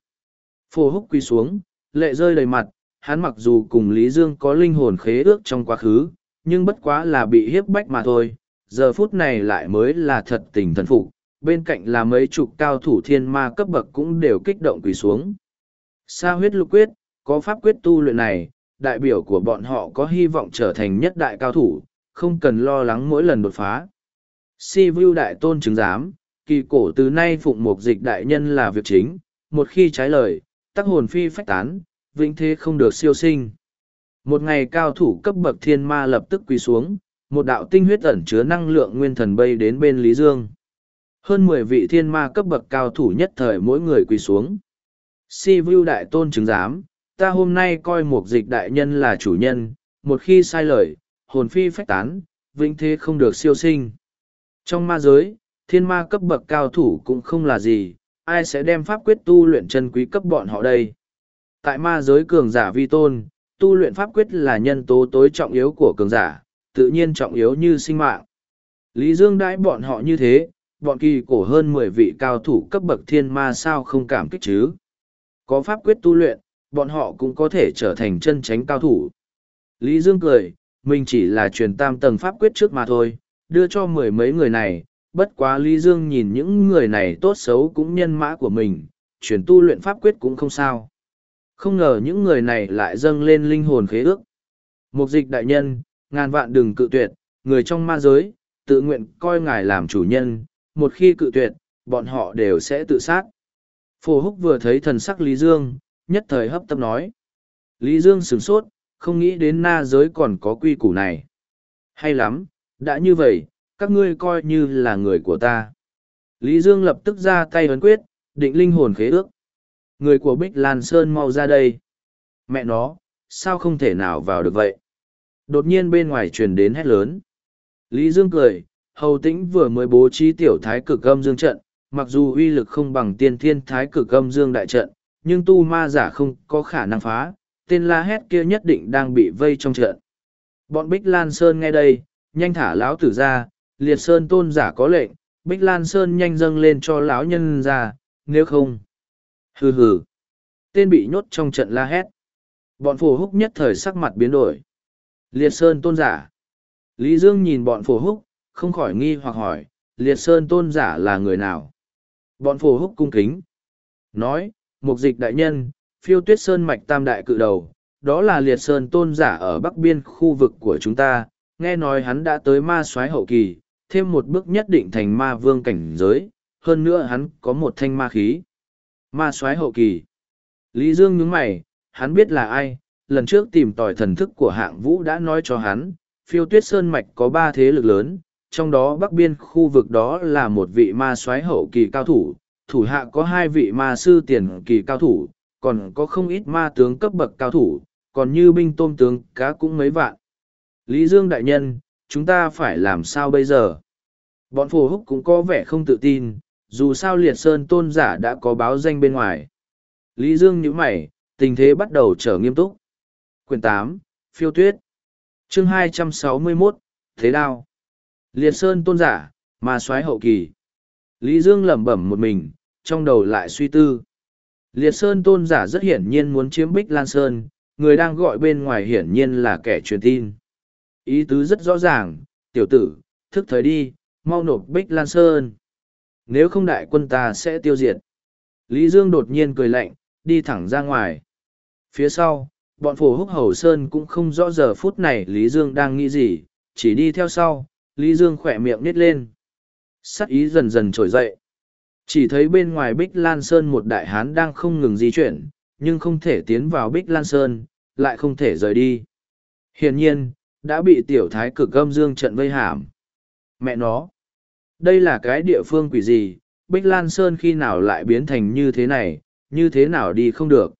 Phổ húc quỳ xuống, lệ rơi đầy mặt, hắn mặc dù cùng Lý Dương có linh hồn khế ước trong quá khứ, nhưng bất quá là bị hiếp bách mà thôi. Giờ phút này lại mới là thật tình thần phục, bên cạnh là mấy chục cao thủ thiên ma cấp bậc cũng đều kích động quỳ xuống. Sa huyết lục quyết, có pháp quyết tu luyện này, đại biểu của bọn họ có hy vọng trở thành nhất đại cao thủ, không cần lo lắng mỗi lần đột phá. Si Vu đại tôn chứng giám, kỳ cổ từ nay phụng mục dịch đại nhân là việc chính, một khi trái lời, tắc hồn phi phách tán, vĩnh thế không được siêu sinh. Một ngày cao thủ cấp bậc thiên ma lập tức quỳ xuống, một đạo tinh huyết ẩn chứa năng lượng nguyên thần bay đến bên Lý Dương. Hơn mười vị thiên ma cấp bậc cao thủ nhất thời mỗi người quỳ xuống. Si Vu đại tôn chứng giám, ta hôm nay coi một dịch đại nhân là chủ nhân, một khi sai lời, hồn phi phách tán, vĩnh thế không được siêu sinh. Trong ma giới, thiên ma cấp bậc cao thủ cũng không là gì, ai sẽ đem pháp quyết tu luyện chân quý cấp bọn họ đây? Tại ma giới cường giả vi tôn, tu luyện pháp quyết là nhân tố tối trọng yếu của cường giả, tự nhiên trọng yếu như sinh mạng. Lý Dương đãi bọn họ như thế, bọn kỳ cổ hơn mười vị cao thủ cấp bậc thiên ma sao không cảm kích chứ. Có pháp quyết tu luyện, bọn họ cũng có thể trở thành chân tránh cao thủ. Lý Dương cười, mình chỉ là truyền tam tầng pháp quyết trước mà thôi, đưa cho mười mấy người này, bất quá Lý Dương nhìn những người này tốt xấu cũng nhân mã của mình, truyền tu luyện pháp quyết cũng không sao. Không ngờ những người này lại dâng lên linh hồn khế ước. Mục dịch đại nhân, ngàn vạn đừng cự tuyệt, người trong ma giới, tự nguyện coi ngài làm chủ nhân, một khi cự tuyệt, bọn họ đều sẽ tự sát. Phổ húc vừa thấy thần sắc Lý Dương, nhất thời hấp tấp nói. Lý Dương sửng sốt, không nghĩ đến na giới còn có quy củ này. Hay lắm, đã như vậy, các ngươi coi như là người của ta. Lý Dương lập tức ra tay ấn quyết, định linh hồn khế ước. Người của Bích Lan Sơn mau ra đây. Mẹ nó, sao không thể nào vào được vậy? Đột nhiên bên ngoài truyền đến hét lớn. Lý Dương cười, hầu tĩnh vừa mới bố trí tiểu thái cực âm dương trận, mặc dù uy lực không bằng tiên thiên thái cực âm dương đại trận, nhưng tu ma giả không có khả năng phá, tên la hét kia nhất định đang bị vây trong trận. Bọn Bích Lan Sơn nghe đây, nhanh thả lão tử ra, liệt sơn tôn giả có lệnh, Bích Lan Sơn nhanh dâng lên cho lão nhân ra, nếu không. Hừ hừ. Tên bị nhốt trong trận la hét. Bọn phổ húc nhất thời sắc mặt biến đổi. Liệt Sơn tôn giả. Lý Dương nhìn bọn phổ húc, không khỏi nghi hoặc hỏi, Liệt Sơn tôn giả là người nào? Bọn phổ húc cung kính. Nói, mục dịch đại nhân, phiêu tuyết sơn mạch tam đại cự đầu, đó là Liệt Sơn tôn giả ở bắc biên khu vực của chúng ta, nghe nói hắn đã tới ma soái hậu kỳ, thêm một bước nhất định thành ma vương cảnh giới, hơn nữa hắn có một thanh ma khí. Ma soái hậu kỳ. Lý Dương nhướng mày, hắn biết là ai, lần trước tìm tòi thần thức của hạng vũ đã nói cho hắn, phiêu tuyết sơn mạch có ba thế lực lớn, trong đó bắc biên khu vực đó là một vị ma soái hậu kỳ cao thủ, thủ hạ có hai vị ma sư tiền kỳ cao thủ, còn có không ít ma tướng cấp bậc cao thủ, còn như binh tôm tướng cá cũng mấy vạn. Lý Dương đại nhân, chúng ta phải làm sao bây giờ? Bọn phù húc cũng có vẻ không tự tin, dù sao liệt sơn tôn giả đã có báo danh bên ngoài. Lý Dương nhíu mày, tình thế bắt đầu trở nghiêm túc. Quyền tám, Phiêu Tuyết chương 261, Thế Đao Liệt Sơn tôn giả, mà soái hậu kỳ. Lý Dương lẩm bẩm một mình, trong đầu lại suy tư. Liệt Sơn tôn giả rất hiển nhiên muốn chiếm Bích Lan Sơn, người đang gọi bên ngoài hiển nhiên là kẻ truyền tin. Ý tứ rất rõ ràng, tiểu tử, thức thời đi, mau nộp Bích Lan Sơn. Nếu không đại quân ta sẽ tiêu diệt. Lý Dương đột nhiên cười lạnh, đi thẳng ra ngoài. Phía sau, bọn phổ húc hầu sơn cũng không rõ giờ phút này Lý Dương đang nghĩ gì, chỉ đi theo sau, Lý Dương khỏe miệng nít lên. Sắc ý dần dần trồi dậy. Chỉ thấy bên ngoài Bích Lan Sơn một đại hán đang không ngừng di chuyển, nhưng không thể tiến vào Bích Lan Sơn, lại không thể rời đi. Hiển nhiên, đã bị tiểu thái cực âm dương trận vây hãm. Mẹ nó! Đây là cái địa phương quỷ gì? Bích Lan Sơn khi nào lại biến thành như thế này, như thế nào đi không được?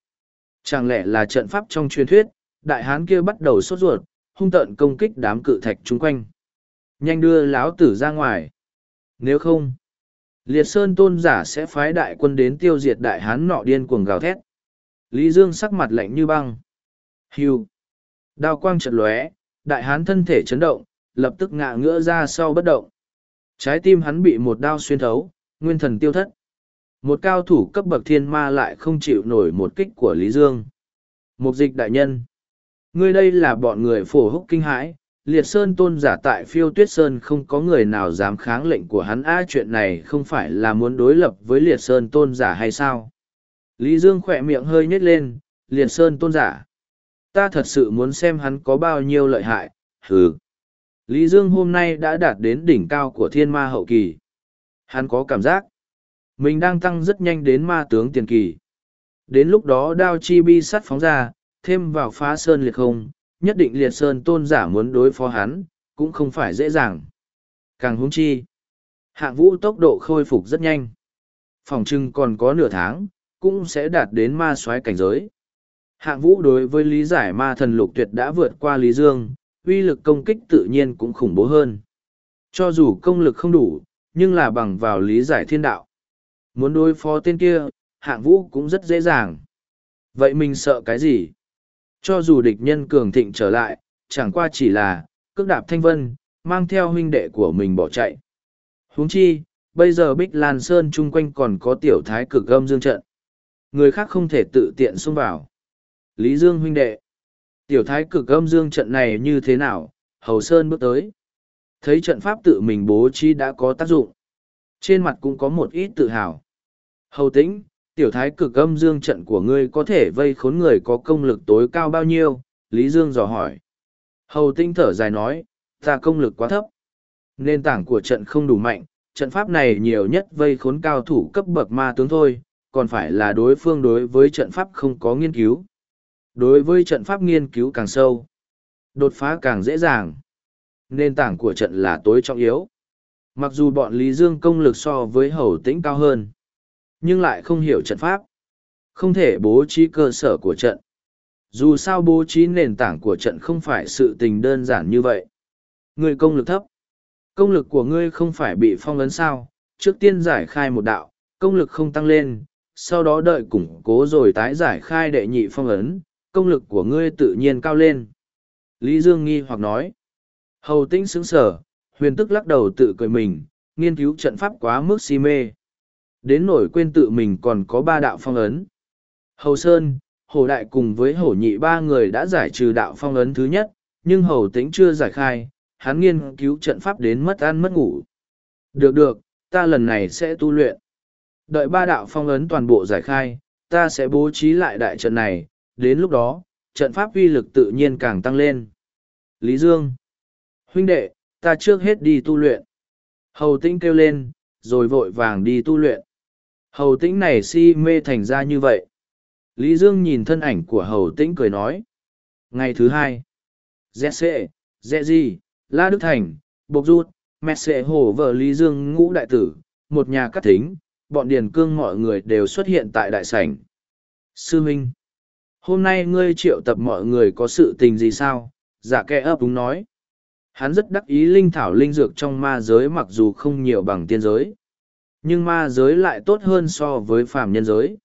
Chẳng lẽ là trận pháp trong truyền thuyết, đại hán kia bắt đầu sốt ruột, hung tợn công kích đám cự thạch chung quanh. Nhanh đưa lão tử ra ngoài. Nếu không, liệt sơn tôn giả sẽ phái đại quân đến tiêu diệt đại hán nọ điên cuồng gào thét. Lý Dương sắc mặt lạnh như băng. Hiu! Đao quang chợt lóe, đại hán thân thể chấn động, lập tức ngã ngựa ra sau bất động. Trái tim hắn bị một đao xuyên thấu, nguyên thần tiêu thất. Một cao thủ cấp bậc thiên ma lại không chịu nổi một kích của Lý Dương. Mục dịch đại nhân. Ngươi đây là bọn người phổ húc kinh hãi, liệt sơn tôn giả tại phiêu tuyết sơn không có người nào dám kháng lệnh của hắn. A, chuyện này không phải là muốn đối lập với liệt sơn tôn giả hay sao? Lý dương khỏe miệng hơi nhếch lên. Liệt sơn tôn giả, ta thật sự muốn xem hắn có bao nhiêu lợi hại. Hừ. Lý dương hôm nay đã đạt đến đỉnh cao của thiên ma hậu kỳ. Hắn có cảm giác mình đang tăng rất nhanh đến ma tướng tiền kỳ. Đến lúc đó đao chi bi sắt phóng ra, thêm vào phá sơn liệt không nhất định liệt sơn tôn giả muốn đối phó hắn, cũng không phải dễ dàng. Càng húng chi, hạng vũ tốc độ khôi phục rất nhanh. Phòng trưng còn có nửa tháng, cũng sẽ đạt đến ma soái cảnh giới. Hạng vũ đối với lý giải ma thần lục tuyệt đã vượt qua lý dương, uy lực công kích tự nhiên cũng khủng bố hơn. Cho dù công lực không đủ, nhưng là bằng vào lý giải thiên đạo. Muốn đối phó tên kia, hạng vũ cũng rất dễ dàng. Vậy mình sợ cái gì? Cho dù địch nhân cường thịnh trở lại, chẳng qua chỉ là, cước đạp thanh vân, mang theo huynh đệ của mình bỏ chạy. huống chi, bây giờ Bích Lan Sơn chung quanh còn có tiểu thái cực âm dương trận. Người khác không thể tự tiện xông vào. Lý Dương huynh đệ. Tiểu thái cực âm dương trận này như thế nào? Hầu Sơn bước tới. Thấy trận pháp tự mình bố trí đã có tác dụng. Trên mặt cũng có một ít tự hào. Hầu tĩnh, tiểu thái cực âm dương trận của ngươi có thể vây khốn người có công lực tối cao bao nhiêu? Lý Dương dò hỏi. Hầu Tinh thở dài nói, ta công lực quá thấp. Nền tảng của trận không đủ mạnh, trận pháp này nhiều nhất vây khốn cao thủ cấp bậc ma tướng thôi, còn phải là đối phương đối với trận pháp không có nghiên cứu. Đối với trận pháp nghiên cứu càng sâu, đột phá càng dễ dàng. Nền tảng của trận là tối trọng yếu. Mặc dù bọn Lý Dương công lực so với hầu tĩnh cao hơn, nhưng lại không hiểu trận pháp. Không thể bố trí cơ sở của trận. Dù sao bố trí nền tảng của trận không phải sự tình đơn giản như vậy. Người công lực thấp. Công lực của ngươi không phải bị phong ấn sao, trước tiên giải khai một đạo, công lực không tăng lên, sau đó đợi củng cố rồi tái giải khai đệ nhị phong ấn, công lực của ngươi tự nhiên cao lên. Lý Dương nghi hoặc nói. Hầu tĩnh sững sở, huyền tức lắc đầu tự cười mình, nghiên cứu trận pháp quá mức si mê. Đến nổi quên tự mình còn có ba đạo phong ấn. Hầu Sơn, Hồ Đại cùng với Hổ Nhị ba người đã giải trừ đạo phong ấn thứ nhất, nhưng Hầu Tĩnh chưa giải khai, hắn nghiên cứu trận pháp đến mất ăn mất ngủ. Được được, ta lần này sẽ tu luyện. Đợi ba đạo phong ấn toàn bộ giải khai, ta sẽ bố trí lại đại trận này, đến lúc đó, trận pháp uy lực tự nhiên càng tăng lên. Lý Dương Huynh đệ, ta trước hết đi tu luyện. Hầu tĩnh kêu lên, rồi vội vàng đi tu luyện. Hầu tĩnh này si mê thành ra như vậy. Lý Dương nhìn thân ảnh của hầu tĩnh cười nói. Ngày thứ hai, Dẹ Sệ, Dẹ Di, La Đức Thành, Bộc Rút, Mẹ Sệ Hổ vợ Lý Dương ngũ đại tử, một nhà cắt thính, bọn điền cương mọi người đều xuất hiện tại đại sảnh. Sư Minh, hôm nay ngươi triệu tập mọi người có sự tình gì sao? Giả dạ kẻ ấp đúng nói. Hắn rất đắc ý linh thảo linh dược trong ma giới mặc dù không nhiều bằng tiên giới. Nhưng ma giới lại tốt hơn so với phàm nhân giới.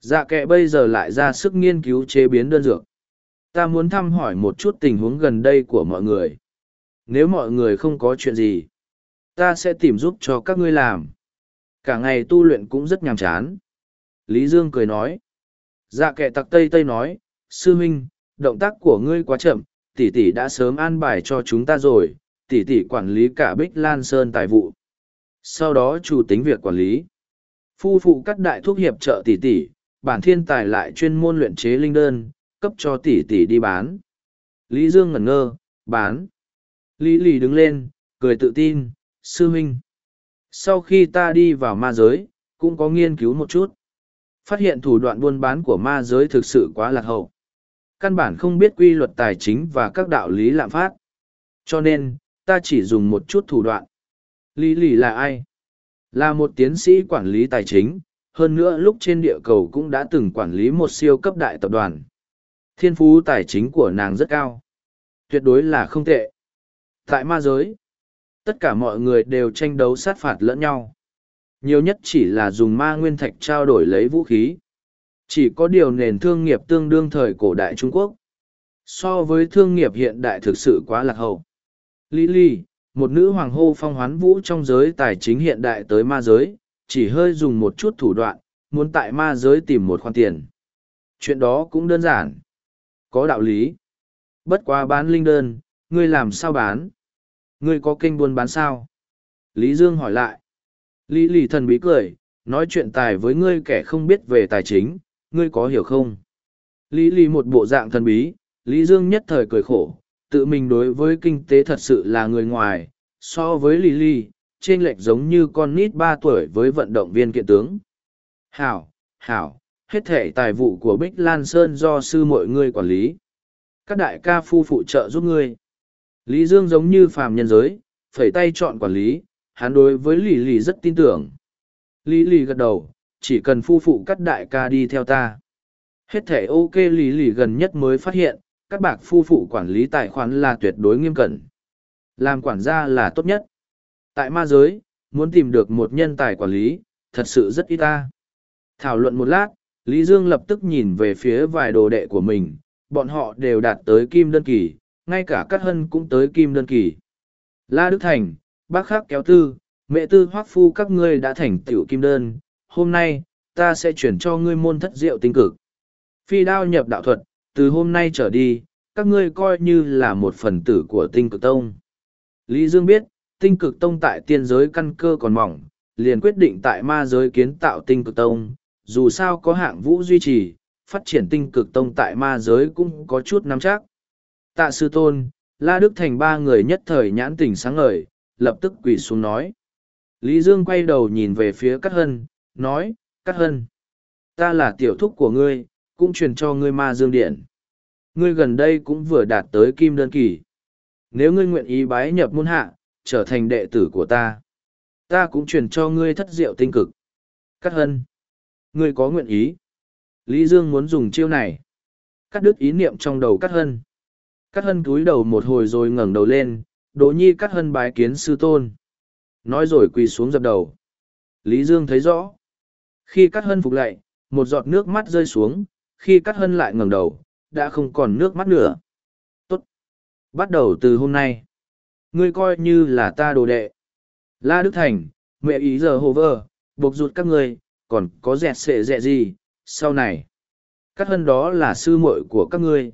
Dạ kệ bây giờ lại ra sức nghiên cứu chế biến đơn dược. Ta muốn thăm hỏi một chút tình huống gần đây của mọi người. Nếu mọi người không có chuyện gì, ta sẽ tìm giúp cho các ngươi làm. Cả ngày tu luyện cũng rất nhàm chán. Lý Dương cười nói. Dạ kệ tặc tây tây nói, sư huynh, động tác của ngươi quá chậm, tỷ tỷ đã sớm an bài cho chúng ta rồi, tỷ tỷ quản lý cả Bích Lan Sơn tài vụ. Sau đó chủ tính việc quản lý. Phu phụ các đại thuốc hiệp trợ tỷ tỷ, bản thiên tài lại chuyên môn luyện chế linh đơn, cấp cho tỷ tỷ đi bán. Lý Dương ngẩn ngơ, bán. Lý lì đứng lên, cười tự tin, sư huynh. Sau khi ta đi vào ma giới, cũng có nghiên cứu một chút. Phát hiện thủ đoạn buôn bán của ma giới thực sự quá lạc hậu. Căn bản không biết quy luật tài chính và các đạo lý lạm phát. Cho nên, ta chỉ dùng một chút thủ đoạn. Lý lì là ai? Là một tiến sĩ quản lý tài chính, hơn nữa lúc trên địa cầu cũng đã từng quản lý một siêu cấp đại tập đoàn. Thiên phú tài chính của nàng rất cao. Tuyệt đối là không tệ. Tại ma giới, tất cả mọi người đều tranh đấu sát phạt lẫn nhau. Nhiều nhất chỉ là dùng ma nguyên thạch trao đổi lấy vũ khí. Chỉ có điều nền thương nghiệp tương đương thời cổ đại Trung Quốc. So với thương nghiệp hiện đại thực sự quá lạc hậu. Lý Lý, một nữ hoàng hô phong hoán vũ trong giới tài chính hiện đại tới ma giới, chỉ hơi dùng một chút thủ đoạn, muốn tại ma giới tìm một khoản tiền. Chuyện đó cũng đơn giản. Có đạo lý. Bất quá bán linh đơn, ngươi làm sao bán? Ngươi có kênh buôn bán sao? Lý Dương hỏi lại. Lý lì thần bí cười, nói chuyện tài với ngươi kẻ không biết về tài chính, ngươi có hiểu không? Lý lì một bộ dạng thần bí, Lý Dương nhất thời cười khổ, tự mình đối với kinh tế thật sự là người ngoài, so với lì lì, trên lệch giống như con nít ba tuổi với vận động viên kiện tướng. Hảo, hảo, hết thể tài vụ của Bích Lan Sơn do sư mọi người quản lý. Các đại ca phu phụ trợ giúp ngươi. Lý Dương giống như phàm nhân giới, phẩy tay chọn quản lý, hắn đối với lì lì rất tin tưởng. lì lì gật đầu, chỉ cần phu phụ cắt đại ca đi theo ta. Hết thể ok lì lì gần nhất mới phát hiện, các bạc phu phụ quản lý tài khoản là tuyệt đối nghiêm cẩn. Làm quản gia là tốt nhất. Tại ma giới, muốn tìm được một nhân tài quản lý, thật sự rất ít ta. Thảo luận một lát, Lý Dương lập tức nhìn về phía vài đồ đệ của mình, bọn họ đều đạt tới kim đơn kỳ, ngay cả Cát Hân cũng tới kim đơn kỳ. La Đức Thành, bác khắc kéo tư, mẹ tư hoác phu các ngươi đã thành tiểu kim đơn, hôm nay, ta sẽ chuyển cho ngươi môn thất diệu tinh cực. Phi đao nhập đạo thuật, từ hôm nay trở đi, các ngươi coi như là một phần tử của tinh cực tông. Lý Dương biết, tinh cực tông tại tiên giới căn cơ còn mỏng, liền quyết định tại ma giới kiến tạo tinh cực tông, dù sao có hạng vũ duy trì, phát triển tinh cực tông tại ma giới cũng có chút nắm chắc. Tạ sư tôn, La Đức Thành ba người nhất thời nhãn tỉnh sáng ngời, lập tức quỳ xuống nói. Lý Dương quay đầu nhìn về phía Cát Hân, nói, Cát Hân, ta là tiểu thúc của ngươi, cũng truyền cho ngươi ma dương điện. Ngươi gần đây cũng vừa đạt tới kim đơn kỳ. Nếu ngươi nguyện ý bái nhập môn hạ, trở thành đệ tử của ta, ta cũng truyền cho ngươi thất diệu tinh cực. Cát Hân, ngươi có nguyện ý? Lý Dương muốn dùng chiêu này. Cắt đứt ý niệm trong đầu Cát Hân. Cát Hân cúi đầu một hồi rồi ngẩng đầu lên, Đỗ Nhi Cát Hân bái kiến sư tôn. Nói rồi quỳ xuống dập đầu. Lý Dương thấy rõ. Khi Cát Hân phục lại, một giọt nước mắt rơi xuống, khi Cát Hân lại ngẩng đầu, đã không còn nước mắt nữa. Tốt. Bắt đầu từ hôm nay. Ngươi coi như là ta đồ đệ. La Đức Thành, mẹ ý giờ hồ vơ, buộc rụt các ngươi, còn có dẹt sệ dẹ gì, sau này. Cát Hân đó là sư muội của các ngươi.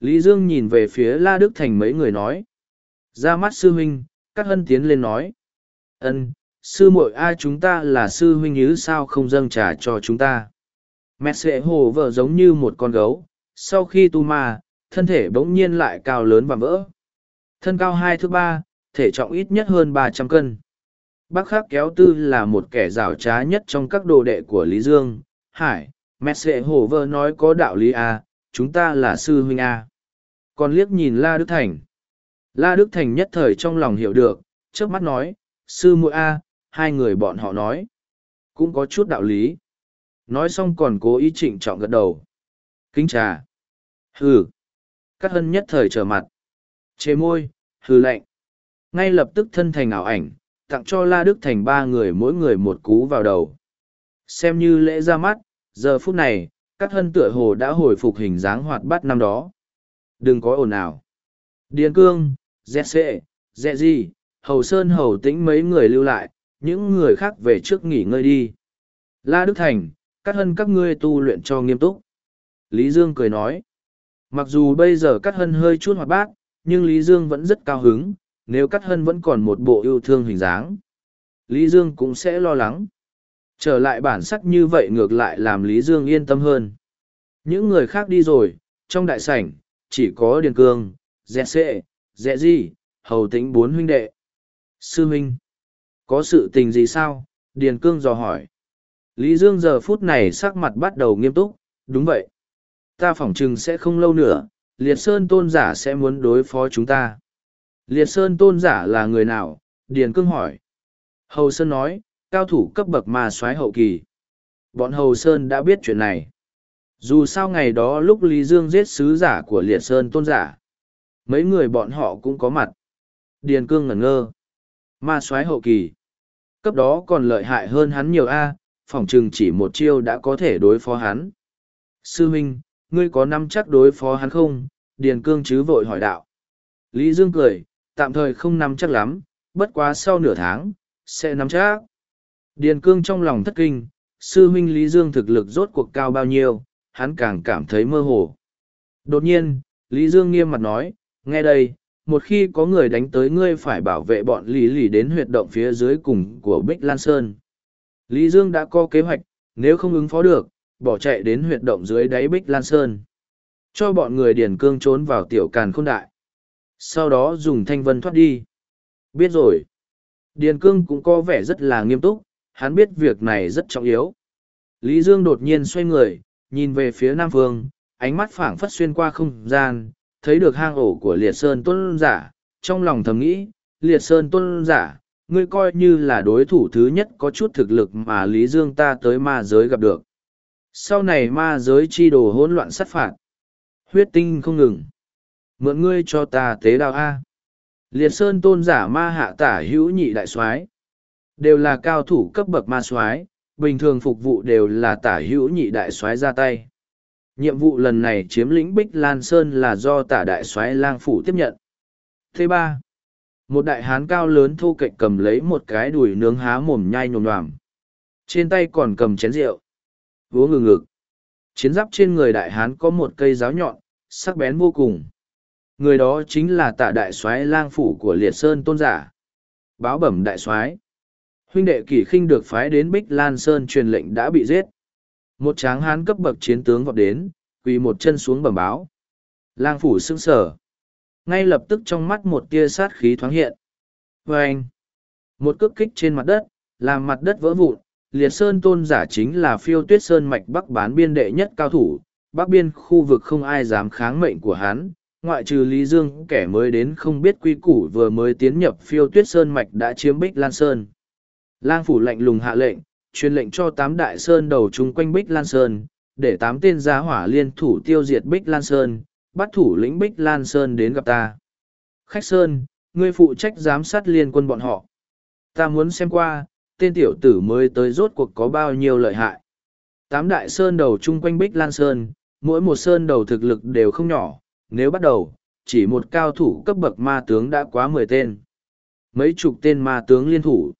Lý Dương nhìn về phía La Đức Thành mấy người nói. Ra mắt sư huynh, Cát Hân tiến lên nói. ân sư muội ai chúng ta là sư huynh như sao không dâng trả cho chúng ta. Mẹ sệ hồ vợ giống như một con gấu, sau khi tu ma, thân thể bỗng nhiên lại cao lớn và vỡ. Thân cao hai thước ba, thể trọng ít nhất hơn ba trăm cân. Bác Khắc Kéo Tư là một kẻ rảo trá nhất trong các đồ đệ của Lý Dương. Hải, mẹ sệ hồ vợ nói có đạo lý à, chúng ta là sư huynh à. Còn liếc nhìn La Đức Thành. La Đức Thành nhất thời trong lòng hiểu được, trước mắt nói, sư muội a, hai người bọn họ nói. Cũng có chút đạo lý. Nói xong còn cố ý trịnh trọng gật đầu. Kính trà. Hừ. các hân nhất thời trở mặt. Chế môi, hừ lạnh. Ngay lập tức thân thành ảo ảnh, tặng cho La Đức Thành ba người mỗi người một cú vào đầu. Xem như lễ ra mắt, giờ phút này, các hân tựa hồ đã hồi phục hình dáng hoạt bát năm đó. Đừng có ồn ào. Điền cương, dẹ sệ dẹ gì, hầu sơn hầu tĩnh mấy người lưu lại, những người khác về trước nghỉ ngơi đi. La Đức Thành, cắt hân các ngươi tu luyện cho nghiêm túc. Lý Dương cười nói. Mặc dù bây giờ cắt hân hơi chút hoạt bát, nhưng Lý Dương vẫn rất cao hứng, nếu cắt hân vẫn còn một bộ yêu thương hình dáng. Lý Dương cũng sẽ lo lắng. Trở lại bản sắc như vậy ngược lại làm Lý Dương yên tâm hơn. Những người khác đi rồi, trong đại sảnh, chỉ có Điền Cương, Dẹ Sệ, Dẹ Di, Hầu Tĩnh bốn huynh đệ. Sư huynh, có sự tình gì sao? Điền Cương dò hỏi. Lý Dương giờ phút này sắc mặt bắt đầu nghiêm túc, đúng vậy. Ta phỏng chừng sẽ không lâu nữa, Liệt Sơn tôn giả sẽ muốn đối phó chúng ta. Liệt Sơn tôn giả là người nào? Điền Cương hỏi. Hầu Sơn nói, cao thủ cấp bậc ma soái hậu kỳ. Bọn Hầu Sơn đã biết chuyện này. Dù sao ngày đó lúc Lý Dương giết sứ giả của Liệt Sơn tôn giả, mấy người bọn họ cũng có mặt. Điền Cương ngẩn ngơ. Ma soái hậu kỳ. Cấp đó còn lợi hại hơn hắn nhiều A, phỏng chừng chỉ một chiêu đã có thể đối phó hắn. Sư Minh, ngươi có nắm chắc đối phó hắn không? Điền Cương chứ vội hỏi đạo. Lý Dương cười, tạm thời không nắm chắc lắm, bất quá sau nửa tháng, sẽ nắm chắc. Điền Cương trong lòng thất kinh, sư huynh Lý Dương thực lực rốt cuộc cao bao nhiêu, hắn càng cảm thấy mơ hồ. Đột nhiên, Lý Dương nghiêm mặt nói, nghe đây, một khi có người đánh tới ngươi phải bảo vệ bọn Lý Lý đến huyệt động phía dưới cùng của Bích Lan Sơn. Lý Dương đã có kế hoạch, nếu không ứng phó được, bỏ chạy đến huyệt động dưới đáy Bích Lan Sơn. Cho bọn người Điền Cương trốn vào tiểu càn khôn đại. Sau đó dùng thanh vân thoát đi. Biết rồi. Điền Cương cũng có vẻ rất là nghiêm túc, hắn biết việc này rất trọng yếu. Lý Dương đột nhiên xoay người, nhìn về phía nam phương, ánh mắt phảng phất xuyên qua không gian, thấy được hang ổ của liệt sơn tôn giả, trong lòng thầm nghĩ, liệt sơn tôn giả, ngươi coi như là đối thủ thứ nhất có chút thực lực mà Lý Dương ta tới ma giới gặp được. Sau này ma giới chi đồ hỗn loạn sát phạt. Huyết tinh không ngừng. Mượn ngươi cho ta tế đào A. Liệt sơn tôn giả ma hạ tả hữu nhị đại soái đều là cao thủ cấp bậc ma soái bình thường phục vụ đều là tả hữu nhị đại soái ra tay. Nhiệm vụ lần này chiếm lĩnh Bích Lan Sơn là do tả đại soái lang phủ tiếp nhận. Thứ ba, một đại hán cao lớn thô cạnh cầm lấy một cái đùi nướng há mồm nhai nhồm nhoàm. Trên tay còn cầm chén rượu. Vúa ngừng ngực. Chiến giáp trên người đại hán có một cây giáo nhọn, sắc bén vô cùng. Người đó chính là tạ đại soái lang phủ của liệt sơn tôn giả. Báo bẩm đại soái huynh đệ kỷ khinh được phái đến bích lan sơn truyền lệnh đã bị giết một tráng hán cấp bậc chiến tướng vọt đến quỳ một chân xuống bẩm báo lang phủ xưng sờ ngay lập tức trong mắt một tia sát khí thoáng hiện. Và anh một cước kích trên mặt đất làm mặt đất vỡ vụn liệt sơn tôn giả chính là phiêu tuyết sơn mạch bắc bán biên đệ nhất cao thủ bắc biên khu vực không ai dám kháng mệnh của hắn ngoại trừ lý dương kẻ mới đến không biết quy củ vừa mới tiến nhập phiêu tuyết sơn mạch đã chiếm bích lan sơn. Lang phủ lạnh lùng hạ lệnh, truyền lệnh cho tám đại sơn đầu chung quanh Bích Lan Sơn, để tám tên gia hỏa liên thủ tiêu diệt Bích Lan Sơn, bắt thủ lĩnh Bích Lan Sơn đến gặp ta. Khách Sơn, ngươi phụ trách giám sát liên quân bọn họ. Ta muốn xem qua, tên tiểu tử mới tới rốt cuộc có bao nhiêu lợi hại. Tám đại sơn đầu chung quanh Bích Lan Sơn, mỗi một sơn đầu thực lực đều không nhỏ, nếu bắt đầu, chỉ một cao thủ cấp bậc ma tướng đã quá mười tên. Mấy chục tên ma tướng liên thủ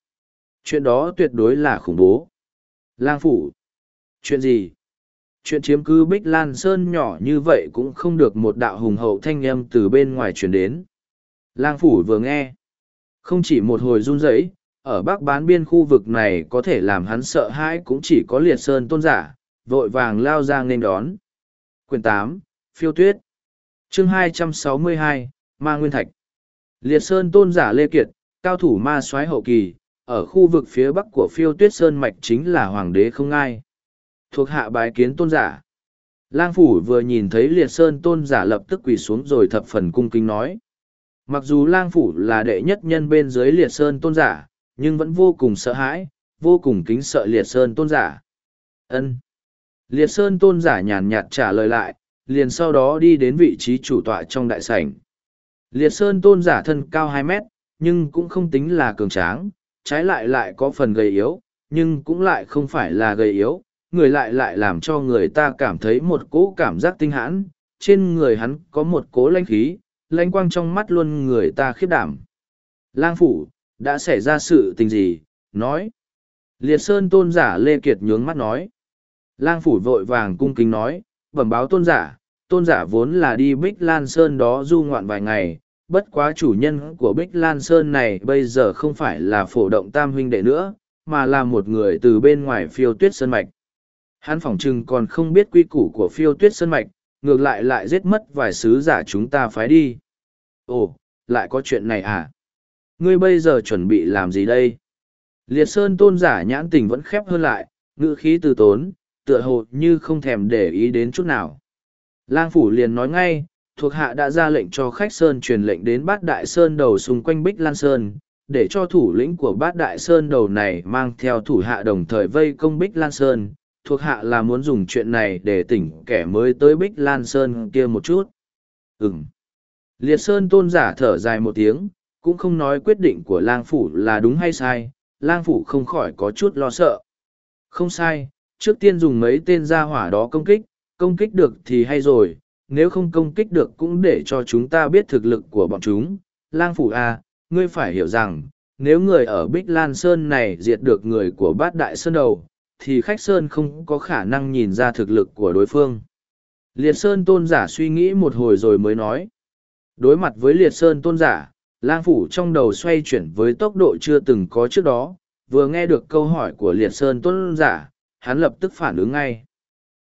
chuyện đó tuyệt đối là khủng bố lang phủ chuyện gì chuyện chiếm cứ bích lan sơn nhỏ như vậy cũng không được một đạo hùng hậu thanh âm từ bên ngoài truyền đến. Lang phủ vừa nghe không chỉ một hồi run rẩy, ở bắc bán biên khu vực này có thể làm hắn sợ hãi cũng chỉ có liệt sơn tôn giả vội vàng lao ra nên đón. Quyển tám phiêu tuyết. Chương hai trăm sáu mươi hai ma nguyên thạch. Liệt sơn tôn giả lê kiệt cao thủ ma soái hậu kỳ ở khu vực phía bắc của phiêu tuyết sơn mạch chính là hoàng đế không ai thuộc hạ bái kiến tôn giả. Lang phủ vừa nhìn thấy liệt sơn tôn giả lập tức quỳ xuống rồi thập phần cung kính nói. Mặc dù lang phủ là đệ nhất nhân bên dưới liệt sơn tôn giả nhưng vẫn vô cùng sợ hãi vô cùng kính sợ liệt sơn tôn giả. Ân. Liệt sơn tôn giả nhàn nhạt trả lời lại liền sau đó đi đến vị trí chủ tọa trong đại sảnh. Liệt sơn tôn giả thân cao hai mét nhưng cũng không tính là cường tráng trái lại lại có phần gầy yếu, nhưng cũng lại không phải là gầy yếu, người lại lại làm cho người ta cảm thấy một cỗ cảm giác tinh hãn, trên người hắn có một cỗ lanh khí, lanh quang trong mắt luôn người ta khiếp đảm. Lang phủ, đã xảy ra sự tình gì, nói. Liệt Sơn tôn giả Lê Kiệt nhướng mắt nói. Lang phủ vội vàng cung kính nói, bẩm báo tôn giả, tôn giả vốn là đi Bích Lan Sơn đó du ngoạn vài ngày, bất quá chủ nhân của Bích Lan Sơn này bây giờ không phải là phổ động tam huynh đệ nữa, mà là một người từ bên ngoài phiêu tuyết sơn mạch. Hắn phỏng chừng còn không biết quy củ của phiêu tuyết sơn mạch, ngược lại lại giết mất vài sứ giả chúng ta phái đi. Ồ, lại có chuyện này à? Ngươi bây giờ chuẩn bị làm gì đây? Liệt Sơn tôn giả nhãn tình vẫn khép hơn lại, ngữ khí từ tốn, tựa hồ như không thèm để ý đến chút nào. Lang phủ liền nói ngay, thuộc hạ đã ra lệnh cho khách sơn truyền lệnh đến bát đại sơn đầu xung quanh bích lan sơn để cho thủ lĩnh của bát đại sơn đầu này mang theo thủ hạ đồng thời vây công bích lan sơn thuộc hạ là muốn dùng chuyện này để tỉnh kẻ mới tới bích lan sơn kia một chút. Ừng liệt sơn tôn giả thở dài một tiếng cũng không nói quyết định của lang phủ là đúng hay sai lang phủ không khỏi có chút lo sợ. Không sai trước tiên dùng mấy tên gia hỏa đó công kích công kích được thì hay rồi nếu không công kích được cũng để cho chúng ta biết thực lực của bọn chúng. Lang phủ à, ngươi phải hiểu rằng, nếu người ở Bích Lan Sơn này diệt được người của bát đại sơn đầu, thì khách Sơn không có khả năng nhìn ra thực lực của đối phương. Liệt Sơn tôn giả suy nghĩ một hồi rồi mới nói. Đối mặt với Liệt Sơn tôn giả, lang phủ trong đầu xoay chuyển với tốc độ chưa từng có trước đó, vừa nghe được câu hỏi của Liệt Sơn tôn giả, hắn lập tức phản ứng ngay.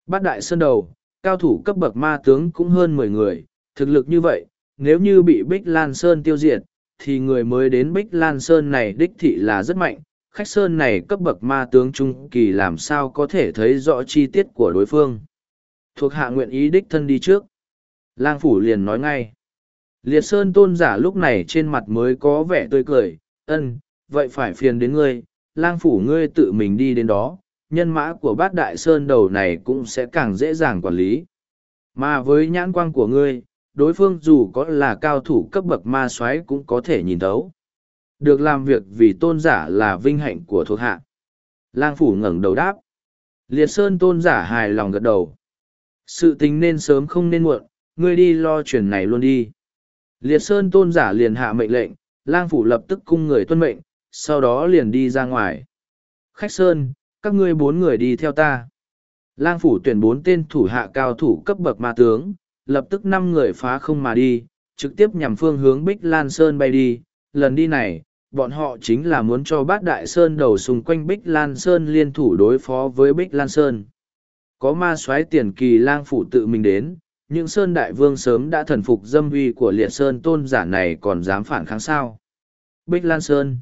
Bát đại sơn đầu, cao thủ cấp bậc ma tướng cũng hơn mười người, thực lực như vậy, nếu như bị Bích Lan Sơn tiêu diệt, thì người mới đến Bích Lan Sơn này đích thị là rất mạnh, khách Sơn này cấp bậc ma tướng trung kỳ làm sao có thể thấy rõ chi tiết của đối phương. Thuộc hạ nguyện ý đích thân đi trước. Lang Phủ liền nói ngay. Liệt Sơn tôn giả lúc này trên mặt mới có vẻ tươi cười, ân, vậy phải phiền đến ngươi, lang phủ ngươi tự mình đi đến đó, nhân mã của bát đại sơn đầu này cũng sẽ càng dễ dàng quản lý. Mà với nhãn quang của ngươi, đối phương dù có là cao thủ cấp bậc ma soái cũng có thể nhìn thấu. Được làm việc vì tôn giả là vinh hạnh của thuộc hạ. Lang phủ ngẩng đầu đáp. Liệt Sơn tôn giả hài lòng gật đầu. Sự tình nên sớm không nên muộn, ngươi đi lo chuyện này luôn đi. Liệt Sơn tôn giả liền hạ mệnh lệnh, lang phủ lập tức cung người tuân mệnh, sau đó liền đi ra ngoài. Khách Sơn, các ngươi bốn người đi theo ta. Lang phủ tuyển bốn tên thủ hạ cao thủ cấp bậc ma tướng, lập tức năm người phá không mà đi, trực tiếp nhằm phương hướng Bích Lan Sơn bay đi. Lần đi này, bọn họ chính là muốn cho bát đại sơn đầu xung quanh Bích Lan Sơn liên thủ đối phó với Bích Lan Sơn. Có ma soái tiền kỳ lang phủ tự mình đến, những Sơn Đại Vương sớm đã thần phục dâm uy của liệt Sơn tôn giả này còn dám phản kháng sao. Bích Lan Sơn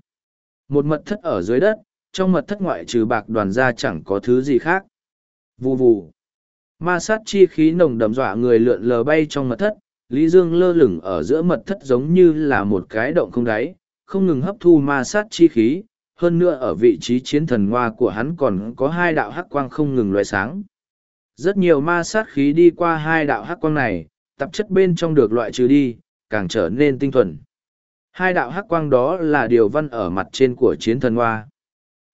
Một mật thất ở dưới đất, trong mật thất ngoại trừ bạc đoàn ra chẳng có thứ gì khác. Vù vù. Ma sát chi khí nồng đậm dọa người lượn lờ bay trong mật thất, Lý Dương lơ lửng ở giữa mật thất giống như là một cái động không đáy, không ngừng hấp thu ma sát chi khí, hơn nữa ở vị trí chiến thần hoa của hắn còn có hai đạo hắc quang không ngừng loại sáng. Rất nhiều ma sát khí đi qua hai đạo hắc quang này, tạp chất bên trong được loại trừ đi, càng trở nên tinh thuần. Hai đạo hắc quang đó là điều văn ở mặt trên của chiến thần hoa.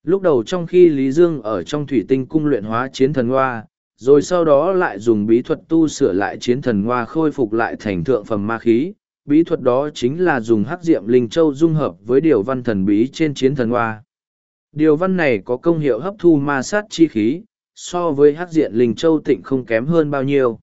Lúc đầu trong khi Lý Dương ở trong thủy tinh cung luyện hóa chiến thần hoa, rồi sau đó lại dùng bí thuật tu sửa lại chiến thần hoa khôi phục lại thành thượng phẩm ma khí. Bí thuật đó chính là dùng hắc diệm linh châu dung hợp với điều văn thần bí trên chiến thần hoa. Điều văn này có công hiệu hấp thu ma sát chi khí, so với hắc diện linh châu tịnh không kém hơn bao nhiêu.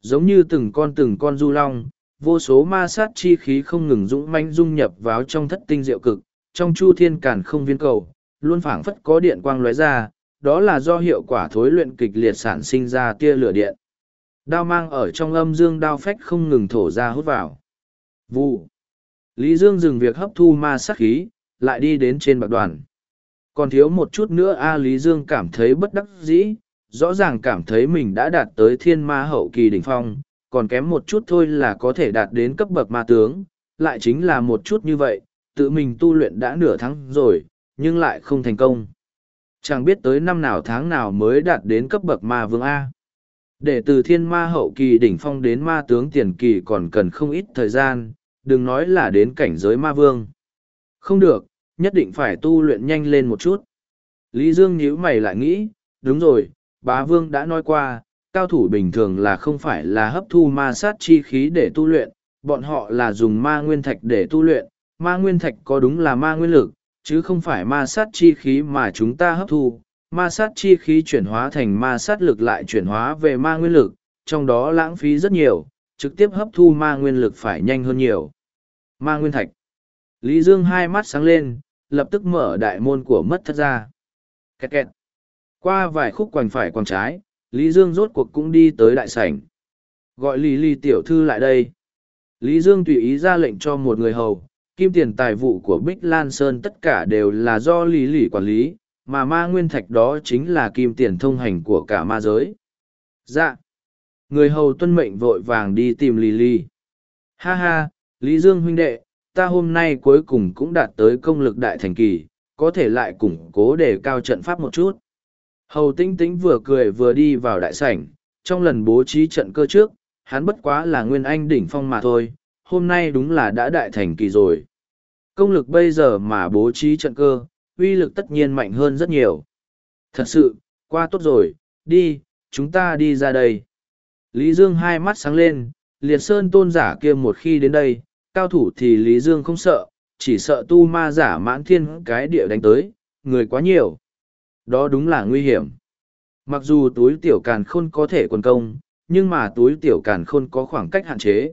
Giống như từng con từng con du long, vô số ma sát chi khí không ngừng dũng manh dung nhập vào trong thất tinh diệu cực, trong chu thiên cản không viên cầu, luôn phảng phất có điện quang lóe ra, đó là do hiệu quả thối luyện kịch liệt sản sinh ra tia lửa điện. Đao mang ở trong âm dương đao phách không ngừng thổ ra hút vào. Vụ. Lý Dương dừng việc hấp thu ma sát khí, lại đi đến trên bạc đoàn. Còn thiếu một chút nữa A Lý Dương cảm thấy bất đắc dĩ, rõ ràng cảm thấy mình đã đạt tới thiên ma hậu kỳ đỉnh phong, còn kém một chút thôi là có thể đạt đến cấp bậc ma tướng, lại chính là một chút như vậy, tự mình tu luyện đã nửa tháng rồi, nhưng lại không thành công. Chẳng biết tới năm nào tháng nào mới đạt đến cấp bậc ma vương A. Để từ thiên ma hậu kỳ đỉnh phong đến ma tướng tiền kỳ còn cần không ít thời gian, đừng nói là đến cảnh giới ma vương. Không được, nhất định phải tu luyện nhanh lên một chút. Lý Dương nhíu mày lại nghĩ, đúng rồi, bá vương đã nói qua, cao thủ bình thường là không phải là hấp thu ma sát chi khí để tu luyện, bọn họ là dùng ma nguyên thạch để tu luyện, ma nguyên thạch có đúng là ma nguyên lực, chứ không phải ma sát chi khí mà chúng ta hấp thu. Ma sát chi khí chuyển hóa thành ma sát lực lại chuyển hóa về ma nguyên lực, trong đó lãng phí rất nhiều, trực tiếp hấp thu ma nguyên lực phải nhanh hơn nhiều. Ma nguyên thạch. Lý Dương hai mắt sáng lên, lập tức mở đại môn của mất thất ra. Kẹt kẹt. Qua vài khúc quành phải quành trái, Lý Dương rốt cuộc cũng đi tới đại sảnh. Gọi Lý Lý tiểu thư lại đây. Lý Dương tùy ý ra lệnh cho một người hầu, kim tiền tài vụ của Bích Lan Sơn tất cả đều là do Lý Lý quản lý, mà ma nguyên thạch đó chính là kim tiền thông hành của cả ma giới. Dạ. Người hầu tuân mệnh vội vàng đi tìm Lý Lý. Ha ha, Lý Dương huynh đệ, ta hôm nay cuối cùng cũng đạt tới công lực đại thành kỳ, có thể lại củng cố để cao trận pháp một chút. Hầu tinh tĩnh vừa cười vừa đi vào đại sảnh, trong lần bố trí trận cơ trước, hắn bất quá là nguyên anh đỉnh phong mà thôi, hôm nay đúng là đã đại thành kỳ rồi. Công lực bây giờ mà bố trí trận cơ, uy lực tất nhiên mạnh hơn rất nhiều. Thật sự, qua tốt rồi, đi, chúng ta đi ra đây. Lý Dương hai mắt sáng lên, liệt sơn tôn giả kia một khi đến đây, cao thủ thì Lý Dương không sợ, chỉ sợ tu ma giả mãn thiên cái địa đánh tới, người quá nhiều. Đó đúng là nguy hiểm. Mặc dù túi tiểu càn khôn có thể quần công, nhưng mà túi tiểu càn khôn có khoảng cách hạn chế.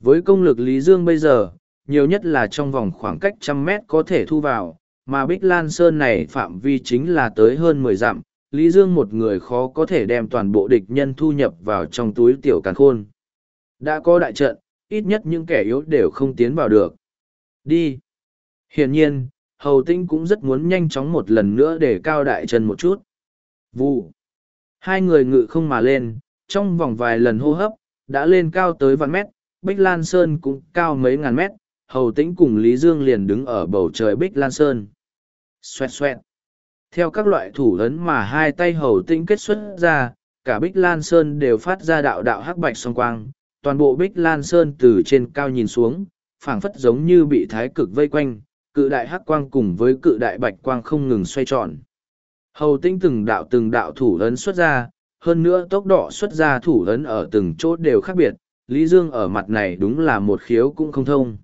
Với công lực Lý Dương bây giờ, nhiều nhất là trong vòng khoảng cách trăm mét có thể thu vào, mà Bích Lan Sơn này phạm vi chính là tới hơn mười dặm, Lý Dương một người khó có thể đem toàn bộ địch nhân thu nhập vào trong túi tiểu càn khôn. Đã có đại trận, ít nhất những kẻ yếu đều không tiến vào được. Đi. Hiển nhiên, Hầu Tinh cũng rất muốn nhanh chóng một lần nữa để cao đại chân một chút. Vụ. Hai người ngự không mà lên, trong vòng vài lần hô hấp, đã lên cao tới vạn mét, Bích Lan Sơn cũng cao mấy ngàn mét, Hầu Tĩnh cùng Lý Dương liền đứng ở bầu trời Bích Lan Sơn. Xoẹt xoẹt. Theo các loại thủ ấn mà hai tay Hầu Tĩnh kết xuất ra, cả Bích Lan Sơn đều phát ra đạo đạo hắc bạch song quang, toàn bộ Bích Lan Sơn từ trên cao nhìn xuống, phảng phất giống như bị thái cực vây quanh, cự đại hắc quang cùng với cự đại bạch quang không ngừng xoay tròn. Hầu tinh từng đạo từng đạo thủ ấn xuất ra, hơn nữa tốc độ xuất ra thủ ấn ở từng chốt đều khác biệt, Lý Dương ở mặt này đúng là một khiếu cũng không thông.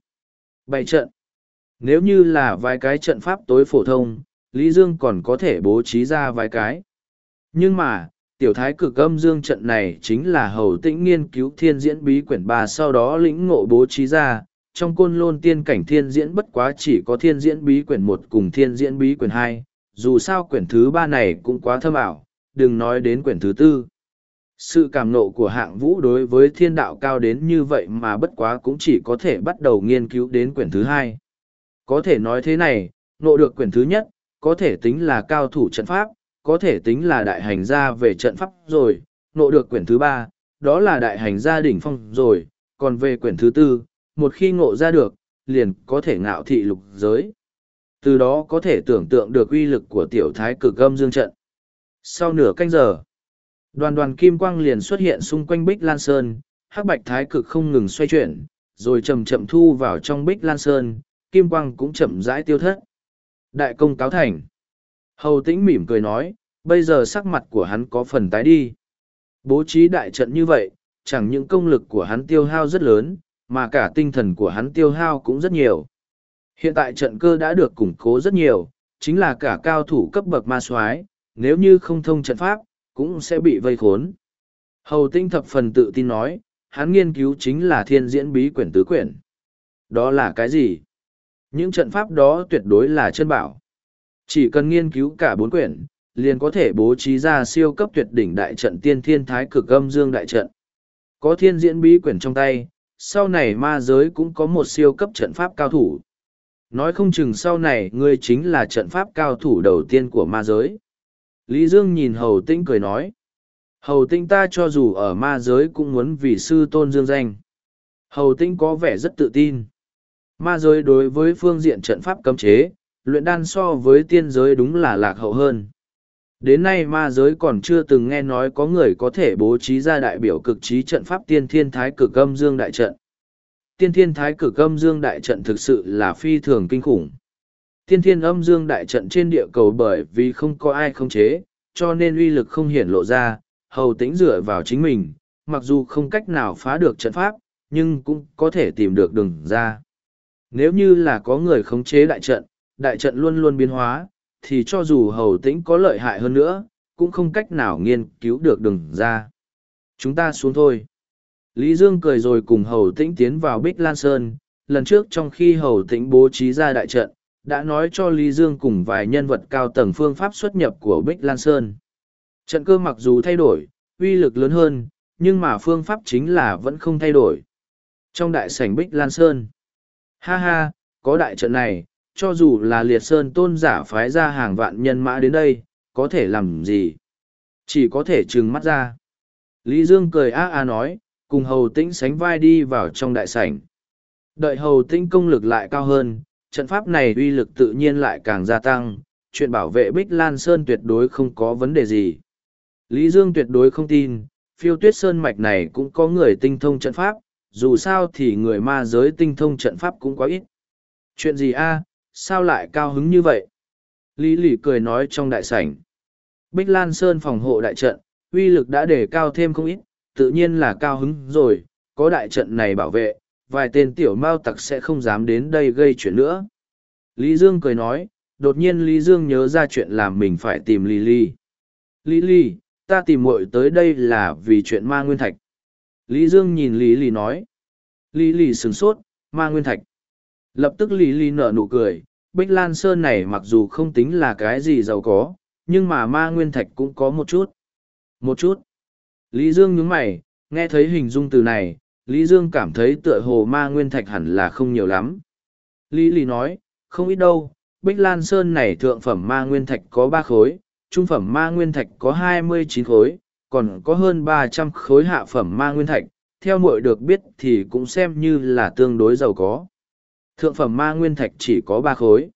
Bảy trận. Nếu như là vài cái trận pháp tối phổ thông, Lý Dương còn có thể bố trí ra vài cái. Nhưng mà, tiểu thái cực âm dương trận này chính là hầu tĩnh nghiên cứu thiên diễn bí quyển ba sau đó lĩnh ngộ bố trí ra. Trong côn lôn tiên cảnh thiên diễn bất quá chỉ có thiên diễn bí quyển một cùng thiên diễn bí quyển hai, dù sao quyển thứ ba này cũng quá thâm ảo, đừng nói đến quyển thứ tư. Sự cảm nộ của hạng vũ đối với thiên đạo cao đến như vậy mà bất quá cũng chỉ có thể bắt đầu nghiên cứu đến quyển thứ hai. Có thể nói thế này, nộ được quyển thứ nhất, có thể tính là cao thủ trận pháp, có thể tính là đại hành gia về trận pháp rồi, nộ được quyển thứ ba, đó là đại hành gia đỉnh phong rồi, còn về quyển thứ tư, một khi ngộ ra được, liền có thể ngạo thị lục giới. Từ đó có thể tưởng tượng được uy lực của tiểu thái cực âm dương trận. Sau nửa canh giờ, đoàn đoàn kim quang liền xuất hiện xung quanh bích lan sơn, hắc bạch thái cực không ngừng xoay chuyển, rồi chậm chậm thu vào trong bích lan sơn, kim quang cũng chậm rãi tiêu thất. Đại công cáo thành. Hầu tĩnh mỉm cười nói, bây giờ sắc mặt của hắn có phần tái đi. Bố trí đại trận như vậy, chẳng những công lực của hắn tiêu hao rất lớn, mà cả tinh thần của hắn tiêu hao cũng rất nhiều. Hiện tại trận cơ đã được củng cố rất nhiều, chính là cả cao thủ cấp bậc ma soái nếu như không thông trận pháp, cũng sẽ bị vây khốn. Hầu tinh thập phần tự tin nói, hắn nghiên cứu chính là thiên diễn bí quyển tứ quyển. Đó là cái gì? Những trận pháp đó tuyệt đối là chân bảo. Chỉ cần nghiên cứu cả bốn quyển, liền có thể bố trí ra siêu cấp tuyệt đỉnh đại trận tiên thiên thái cực âm dương đại trận. Có thiên diễn bí quyển trong tay, sau này ma giới cũng có một siêu cấp trận pháp cao thủ. Nói không chừng sau này ngươi chính là trận pháp cao thủ đầu tiên của ma giới. Lý Dương nhìn Hầu Tĩnh cười nói. Hầu Tĩnh ta cho dù ở ma giới cũng muốn vì sư tôn dương danh. Hầu Tĩnh có vẻ rất tự tin. Ma giới đối với phương diện trận pháp cấm chế, luyện đan so với tiên giới đúng là lạc hậu hơn. Đến nay ma giới còn chưa từng nghe nói có người có thể bố trí ra đại biểu cực trí trận pháp tiên thiên thái cực âm dương đại trận. Tiên thiên thái cực âm dương đại trận thực sự là phi thường kinh khủng. Tiên thiên âm dương đại trận trên địa cầu bởi vì không có ai khống chế, cho nên uy lực không hiển lộ ra, hầu tĩnh dựa vào chính mình, mặc dù không cách nào phá được trận pháp, nhưng cũng có thể tìm được đường ra. Nếu như là có người khống chế đại trận, đại trận luôn luôn biến hóa, thì cho dù hầu tĩnh có lợi hại hơn nữa, cũng không cách nào nghiên cứu được đường ra. Chúng ta xuống thôi. Lý Dương cười rồi cùng hầu tĩnh tiến vào Bích Lan Sơn, lần trước trong khi hầu tĩnh bố trí ra đại trận, đã nói cho Lý Dương cùng vài nhân vật cao tầng phương pháp xuất nhập của Bích Lan Sơn. Trận cơ mặc dù thay đổi, uy lực lớn hơn, nhưng mà phương pháp chính là vẫn không thay đổi. Trong đại sảnh Bích Lan Sơn, ha ha, có đại trận này, cho dù là liệt sơn tôn giả phái ra hàng vạn nhân mã đến đây, có thể làm gì? Chỉ có thể trừng mắt ra. Lý Dương cười a a nói, cùng hầu tĩnh sánh vai đi vào trong đại sảnh. Đợi hầu tĩnh công lực lại cao hơn, trận pháp này uy lực tự nhiên lại càng gia tăng, chuyện bảo vệ Bích Lan Sơn tuyệt đối không có vấn đề gì. Lý Dương tuyệt đối không tin, phiêu tuyết sơn mạch này cũng có người tinh thông trận pháp, dù sao thì người ma giới tinh thông trận pháp cũng quá ít. Chuyện gì a sao lại cao hứng như vậy? Lý lỉ cười nói trong đại sảnh. Bích Lan Sơn phòng hộ đại trận, uy lực đã đề cao thêm không ít, tự nhiên là cao hứng rồi, có đại trận này bảo vệ, vài tên tiểu mao tặc sẽ không dám đến đây gây chuyện nữa. Lý Dương cười nói, đột nhiên Lý Dương nhớ ra chuyện làm mình phải tìm Lý Lý. Lý Lý, ta tìm muội tới đây là vì chuyện ma nguyên thạch. Lý Dương nhìn Lý Lý nói. Lý Lý sửng sốt, ma nguyên thạch. Lập tức Lý Lý nở nụ cười, Bích Lan Sơn này mặc dù không tính là cái gì giàu có, nhưng mà ma nguyên thạch cũng có một chút. Một chút. Lý Dương nhướng mày, nghe thấy hình dung từ này, Lý Dương cảm thấy tựa hồ ma nguyên thạch hẳn là không nhiều lắm. Lý Lý nói, không ít đâu, Bích Lan Sơn này thượng phẩm ma nguyên thạch có ba khối, trung phẩm ma nguyên thạch có hai mươi chín khối, còn có hơn ba trăm khối hạ phẩm ma nguyên thạch, theo muội được biết thì cũng xem như là tương đối giàu có. Thượng phẩm ma nguyên thạch chỉ có ba khối.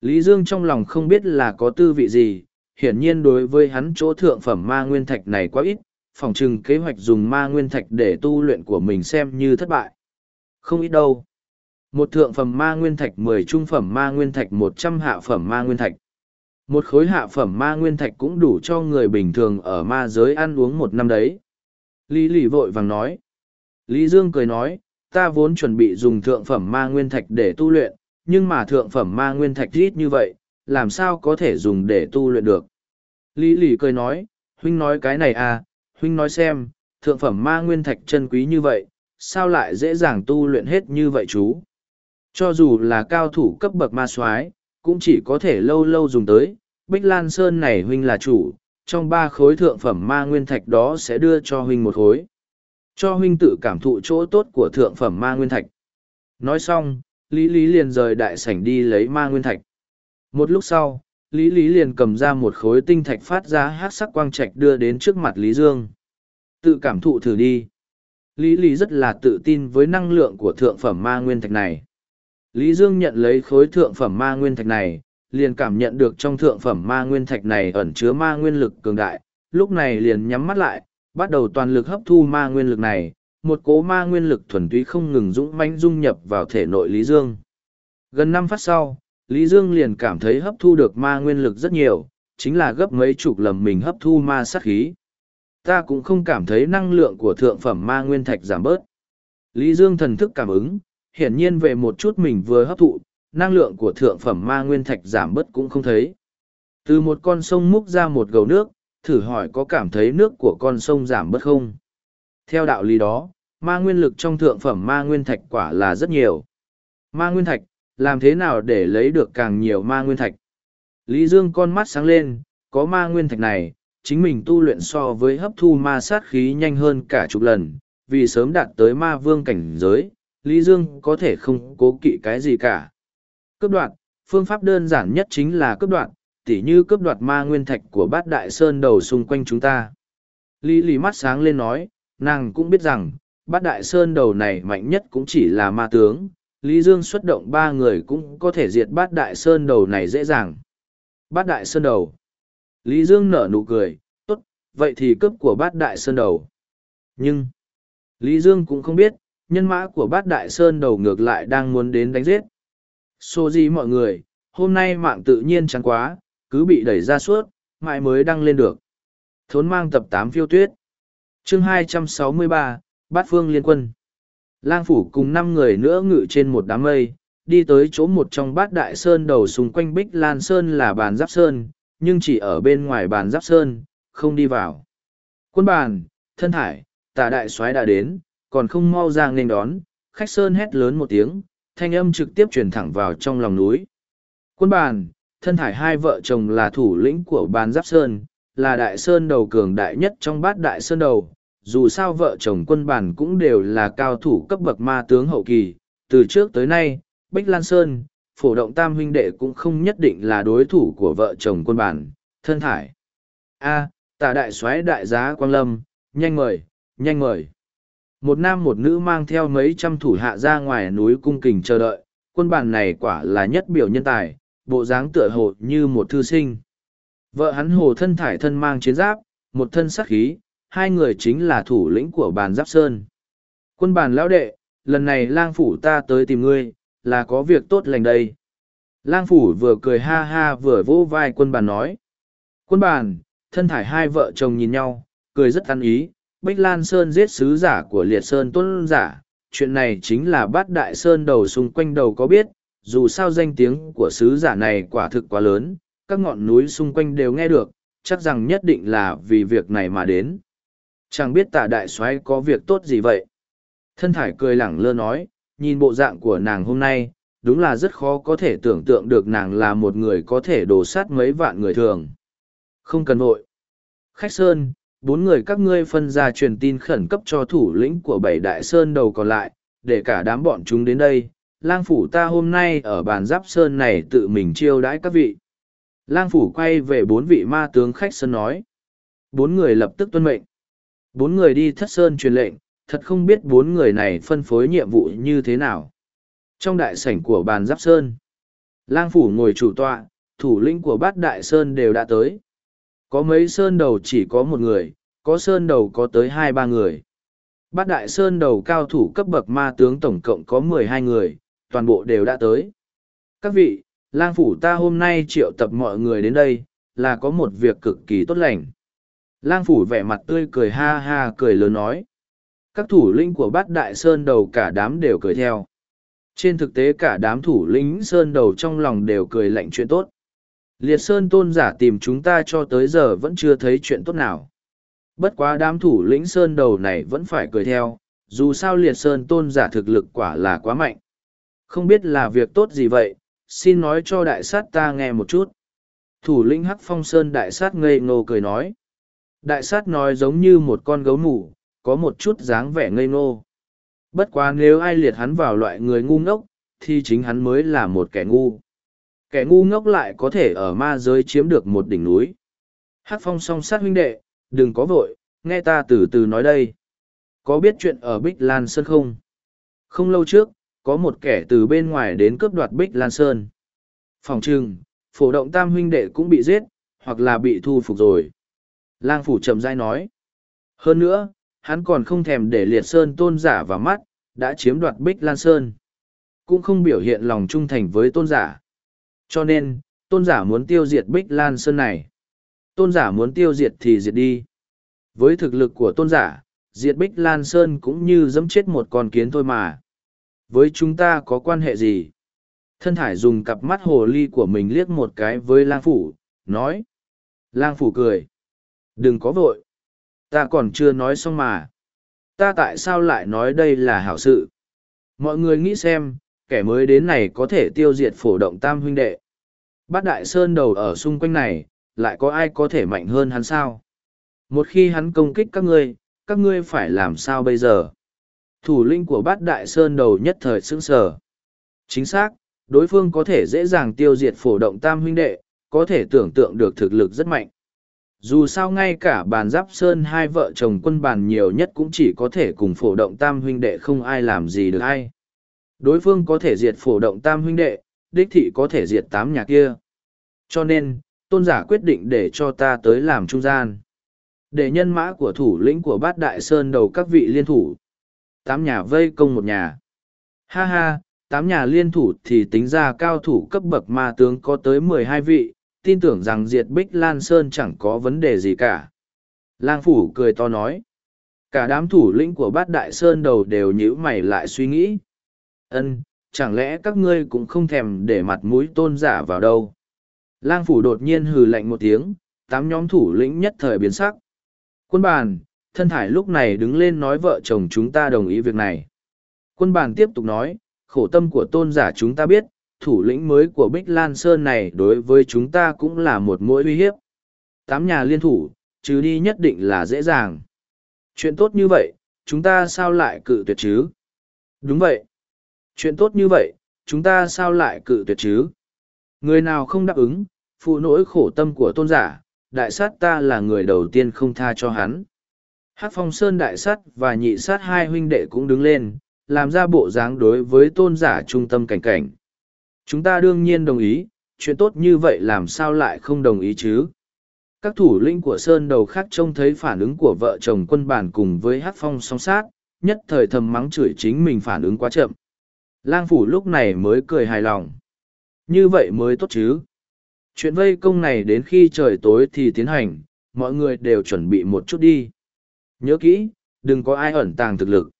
Lý Dương trong lòng không biết là có tư vị gì, hiển nhiên đối với hắn chỗ thượng phẩm ma nguyên thạch này quá ít, phòng trừng kế hoạch dùng ma nguyên thạch để tu luyện của mình xem như thất bại. Không ít đâu. Một thượng phẩm ma nguyên thạch mười trung phẩm ma nguyên thạch một trăm hạ phẩm ma nguyên thạch. Một khối hạ phẩm ma nguyên thạch cũng đủ cho người bình thường ở ma giới ăn uống một năm đấy. Lý lì vội vàng nói. Lý Dương cười nói, ta vốn chuẩn bị dùng thượng phẩm ma nguyên thạch để tu luyện, nhưng mà thượng phẩm ma nguyên thạch ít như vậy, làm sao có thể dùng để tu luyện được. Lý lì cười nói, huynh nói cái này à, huynh nói xem, thượng phẩm ma nguyên thạch chân quý như vậy, sao lại dễ dàng tu luyện hết như vậy chú? Cho dù là cao thủ cấp bậc ma soái cũng chỉ có thể lâu lâu dùng tới, Bích Lan Sơn này huynh là chủ, trong ba khối thượng phẩm ma nguyên thạch đó sẽ đưa cho huynh một khối. Cho huynh tự cảm thụ chỗ tốt của thượng phẩm ma nguyên thạch. Nói xong, Lý Lý liền rời đại sảnh đi lấy ma nguyên thạch. Một lúc sau, Lý Lý liền cầm ra một khối tinh thạch phát ra hát sắc quang trạch đưa đến trước mặt Lý Dương. Tự cảm thụ thử đi. Lý Lý rất là tự tin với năng lượng của thượng phẩm ma nguyên thạch này. Lý Dương nhận lấy khối thượng phẩm ma nguyên thạch này, liền cảm nhận được trong thượng phẩm ma nguyên thạch này ẩn chứa ma nguyên lực cường đại, lúc này liền nhắm mắt lại, bắt đầu toàn lực hấp thu ma nguyên lực này, một cố ma nguyên lực thuần túy không ngừng dũng mãnh dung nhập vào thể nội Lý Dương. Gần năm phát sau, Lý Dương liền cảm thấy hấp thu được ma nguyên lực rất nhiều, chính là gấp mấy chục lầm mình hấp thu ma sát khí. Ta cũng không cảm thấy năng lượng của thượng phẩm ma nguyên thạch giảm bớt. Lý Dương thần thức cảm ứng, hiển nhiên về một chút mình vừa hấp thụ, năng lượng của thượng phẩm ma nguyên thạch giảm bớt cũng không thấy. Từ một con sông múc ra một gầu nước, thử hỏi có cảm thấy nước của con sông giảm bớt không? Theo đạo lý đó, ma nguyên lực trong thượng phẩm ma nguyên thạch quả là rất nhiều. Ma nguyên thạch, làm thế nào để lấy được càng nhiều ma nguyên thạch? Lý Dương con mắt sáng lên, có ma nguyên thạch này, chính mình tu luyện so với hấp thu ma sát khí nhanh hơn cả chục lần, vì sớm đạt tới ma vương cảnh giới, Lý Dương có thể không cố kỵ cái gì cả. Cấp đoạn, phương pháp đơn giản nhất chính là cấp đoạn, tỉ như cướp đoạt ma nguyên thạch của bát đại sơn đầu xung quanh chúng ta. Lý Lý mắt sáng lên nói, nàng cũng biết rằng, bát đại sơn đầu này mạnh nhất cũng chỉ là ma tướng, Lý Dương xuất động ba người cũng có thể diệt bát đại sơn đầu này dễ dàng. Bát đại sơn đầu. Lý Dương nở nụ cười, tốt, vậy thì cấp của bát đại sơn đầu. Nhưng, Lý Dương cũng không biết, nhân mã của bát đại sơn đầu ngược lại đang muốn đến đánh giết. Xô gì mọi người, hôm nay mạng tự nhiên chẳng quá, cứ bị đẩy ra suốt, mãi mới đăng lên được. Thốn mang tập tám phiêu tuyết. chương 263, Bát Phương Liên Quân. Lang Phủ cùng năm người nữa ngự trên một đám mây, đi tới chỗ một trong bát đại sơn đầu xung quanh Bích Lan Sơn là bàn giáp sơn, nhưng chỉ ở bên ngoài bàn giáp sơn, không đi vào. Quân bàn, thân thải, tà đại soái đã đến, còn không mau ra nghênh đón, khách sơn hét lớn một tiếng, thanh âm trực tiếp truyền thẳng vào trong lòng núi. Quân bàn, thân thải hai vợ chồng là thủ lĩnh của bàn giáp sơn, là đại sơn đầu cường đại nhất trong bát đại sơn đầu. Dù sao vợ chồng quân bản cũng đều là cao thủ cấp bậc ma tướng hậu kỳ, từ trước tới nay, Bích Lan Sơn, phổ động tam huynh đệ cũng không nhất định là đối thủ của vợ chồng quân bản, thân thải. A, à, tả đại soái đại giá Quang Lâm, nhanh mời, nhanh mời. Một nam một nữ mang theo mấy trăm thủ hạ ra ngoài núi cung kình chờ đợi, quân bản này quả là nhất biểu nhân tài, bộ dáng tựa hồ như một thư sinh. Vợ hắn hồ thân thải thân mang chiến giáp, một thân sắc khí, hai người chính là thủ lĩnh của bàn giáp sơn. Quân bàn lão đệ, lần này lang phủ ta tới tìm ngươi, là có việc tốt lành đây. Lang phủ vừa cười ha ha vừa vỗ vai quân bàn nói. Quân bàn, thân thải hai vợ chồng nhìn nhau, cười rất ăn ý. Bách Lan Sơn giết sứ giả của liệt sơn tuân giả, chuyện này chính là bát đại sơn đầu xung quanh đầu có biết, dù sao danh tiếng của sứ giả này quả thực quá lớn, các ngọn núi xung quanh đều nghe được, chắc rằng nhất định là vì việc này mà đến. Chẳng biết tả đại soái có việc tốt gì vậy. Thân thải cười lẳng lơ nói, nhìn bộ dạng của nàng hôm nay, đúng là rất khó có thể tưởng tượng được nàng là một người có thể đổ sát mấy vạn người thường. Không cần vội. Khách Sơn, bốn người các ngươi phân ra truyền tin khẩn cấp cho thủ lĩnh của bảy đại sơn đầu còn lại, để cả đám bọn chúng đến đây, lang phủ ta hôm nay ở bàn giáp sơn này tự mình chiêu đãi các vị. Lang phủ quay về bốn vị ma tướng khách sơn nói. Bốn người lập tức tuân mệnh. Bốn người đi thất sơn truyền lệnh, thật không biết bốn người này phân phối nhiệm vụ như thế nào. Trong đại sảnh của bàn giáp sơn, lang phủ ngồi chủ tọa, thủ lĩnh của bát đại sơn đều đã tới. Có mấy sơn đầu chỉ có một người, có sơn đầu có tới hai ba người. Bát đại sơn đầu cao thủ cấp bậc ma tướng tổng cộng có mười hai người, toàn bộ đều đã tới. Các vị, lang phủ ta hôm nay triệu tập mọi người đến đây, là có một việc cực kỳ tốt lành. Lang phủ vẻ mặt tươi cười ha ha cười lớn nói. Các thủ lĩnh của bát đại sơn đầu cả đám đều cười theo. Trên thực tế cả đám thủ lĩnh sơn đầu trong lòng đều cười lạnh chuyện tốt. Liệt sơn tôn giả tìm chúng ta cho tới giờ vẫn chưa thấy chuyện tốt nào. Bất quá đám thủ lĩnh sơn đầu này vẫn phải cười theo, dù sao liệt sơn tôn giả thực lực quả là quá mạnh. Không biết là việc tốt gì vậy, xin nói cho đại sát ta nghe một chút. Thủ lĩnh Hắc Phong Sơn đại sát ngây ngô cười nói. Đại sát nói giống như một con gấu mủ, có một chút dáng vẻ ngây ngô. Bất quá nếu ai liệt hắn vào loại người ngu ngốc, thì chính hắn mới là một kẻ ngu. Kẻ ngu ngốc lại có thể ở ma giới chiếm được một đỉnh núi. Hắc Phong song sát huynh đệ, đừng có vội, nghe ta từ từ nói đây. Có biết chuyện ở Bích Lan Sơn không? Không lâu trước, có một kẻ từ bên ngoài đến cướp đoạt Bích Lan Sơn. Phòng trừng, phổ động tam huynh đệ cũng bị giết, hoặc là bị thu phục rồi. Lang phủ chậm rãi nói. Hơn nữa, hắn còn không thèm để liệt sơn tôn giả vào mắt, đã chiếm đoạt Bích Lan Sơn. Cũng không biểu hiện lòng trung thành với tôn giả. Cho nên, tôn giả muốn tiêu diệt Bích Lan Sơn này. Tôn giả muốn tiêu diệt thì diệt đi. Với thực lực của tôn giả, diệt Bích Lan Sơn cũng như giẫm chết một con kiến thôi mà. Với chúng ta có quan hệ gì? Thân Thải dùng cặp mắt hồ ly của mình liếc một cái với lang phủ, nói. Lang phủ cười. Đừng có vội. Ta còn chưa nói xong mà. Ta tại sao lại nói đây là hảo sự? Mọi người nghĩ xem, kẻ mới đến này có thể tiêu diệt phổ động tam huynh đệ. Bát đại sơn đầu ở xung quanh này, lại có ai có thể mạnh hơn hắn sao? Một khi hắn công kích các ngươi, các ngươi phải làm sao bây giờ? Thủ linh của bát đại sơn đầu nhất thời xứng sờ. Chính xác, đối phương có thể dễ dàng tiêu diệt phổ động tam huynh đệ, có thể tưởng tượng được thực lực rất mạnh. Dù sao ngay cả bàn giáp sơn hai vợ chồng quân bàn nhiều nhất cũng chỉ có thể cùng phổ động tam huynh đệ không ai làm gì được ai. Đối phương có thể diệt phổ động tam huynh đệ, đích thị có thể diệt tám nhà kia. Cho nên, tôn giả quyết định để cho ta tới làm trung gian. Để nhân mã của thủ lĩnh của bát đại sơn đầu các vị liên thủ. Tám nhà vây công một nhà. Ha ha, tám nhà liên thủ thì tính ra cao thủ cấp bậc ma tướng có tới mười hai vị, tin tưởng rằng diệt bích lan sơn chẳng có vấn đề gì cả. Lang phủ cười to nói. Cả đám thủ lĩnh của bát đại sơn đầu đều nhíu mày lại suy nghĩ. Ân chẳng lẽ các ngươi cũng không thèm để mặt mũi tôn giả vào đâu? Lang phủ đột nhiên hừ lạnh một tiếng tám nhóm thủ lĩnh nhất thời biến sắc. Quân bàn thân thải lúc này đứng lên nói vợ chồng chúng ta đồng ý việc này quân bàn tiếp tục nói khổ tâm của tôn giả chúng ta biết thủ lĩnh mới của Bích Lan Sơn này đối với chúng ta cũng là một mối uy hiếp. Tám nhà liên thủ, chứ đi nhất định là dễ dàng. Chuyện tốt như vậy, chúng ta sao lại cự tuyệt chứ? Đúng vậy. Chuyện tốt như vậy, chúng ta sao lại cự tuyệt chứ? Người nào không đáp ứng, phụ nỗi khổ tâm của tôn giả, đại sát ta là người đầu tiên không tha cho hắn. Hát phong sơn đại sắt và nhị sát hai huynh đệ cũng đứng lên, làm ra bộ dáng đối với tôn giả trung tâm cảnh cảnh. Chúng ta đương nhiên đồng ý, chuyện tốt như vậy làm sao lại không đồng ý chứ? Các thủ lĩnh của Sơn đầu khác trông thấy phản ứng của vợ chồng quân bản cùng với hát phong song sát, nhất thời thầm mắng chửi chính mình phản ứng quá chậm. Lang phủ lúc này mới cười hài lòng. Như vậy mới tốt chứ. Chuyện vây công này đến khi trời tối thì tiến hành, mọi người đều chuẩn bị một chút đi. Nhớ kỹ, đừng có ai ẩn tàng thực lực.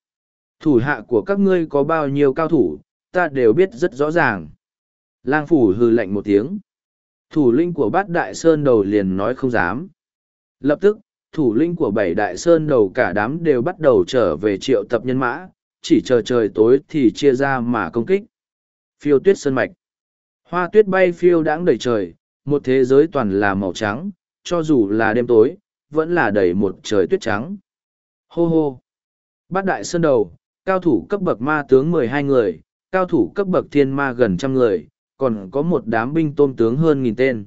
Thủ hạ của các ngươi có bao nhiêu cao thủ, ta đều biết rất rõ ràng. Lang phủ hừ lạnh một tiếng. Thủ lĩnh của bát đại sơn đầu liền nói không dám. Lập tức, thủ lĩnh của bảy đại sơn đầu cả đám đều bắt đầu trở về triệu tập nhân mã, chỉ chờ trời tối thì chia ra mà công kích. Phiêu tuyết sơn mạch. Hoa tuyết bay phiêu đãng đầy trời, một thế giới toàn là màu trắng, cho dù là đêm tối, vẫn là đầy một trời tuyết trắng. Hô hô. Bát đại sơn đầu, cao thủ cấp bậc ma tướng mười hai người, cao thủ cấp bậc thiên ma gần trăm người, còn có một đám binh tôm tướng hơn nghìn tên.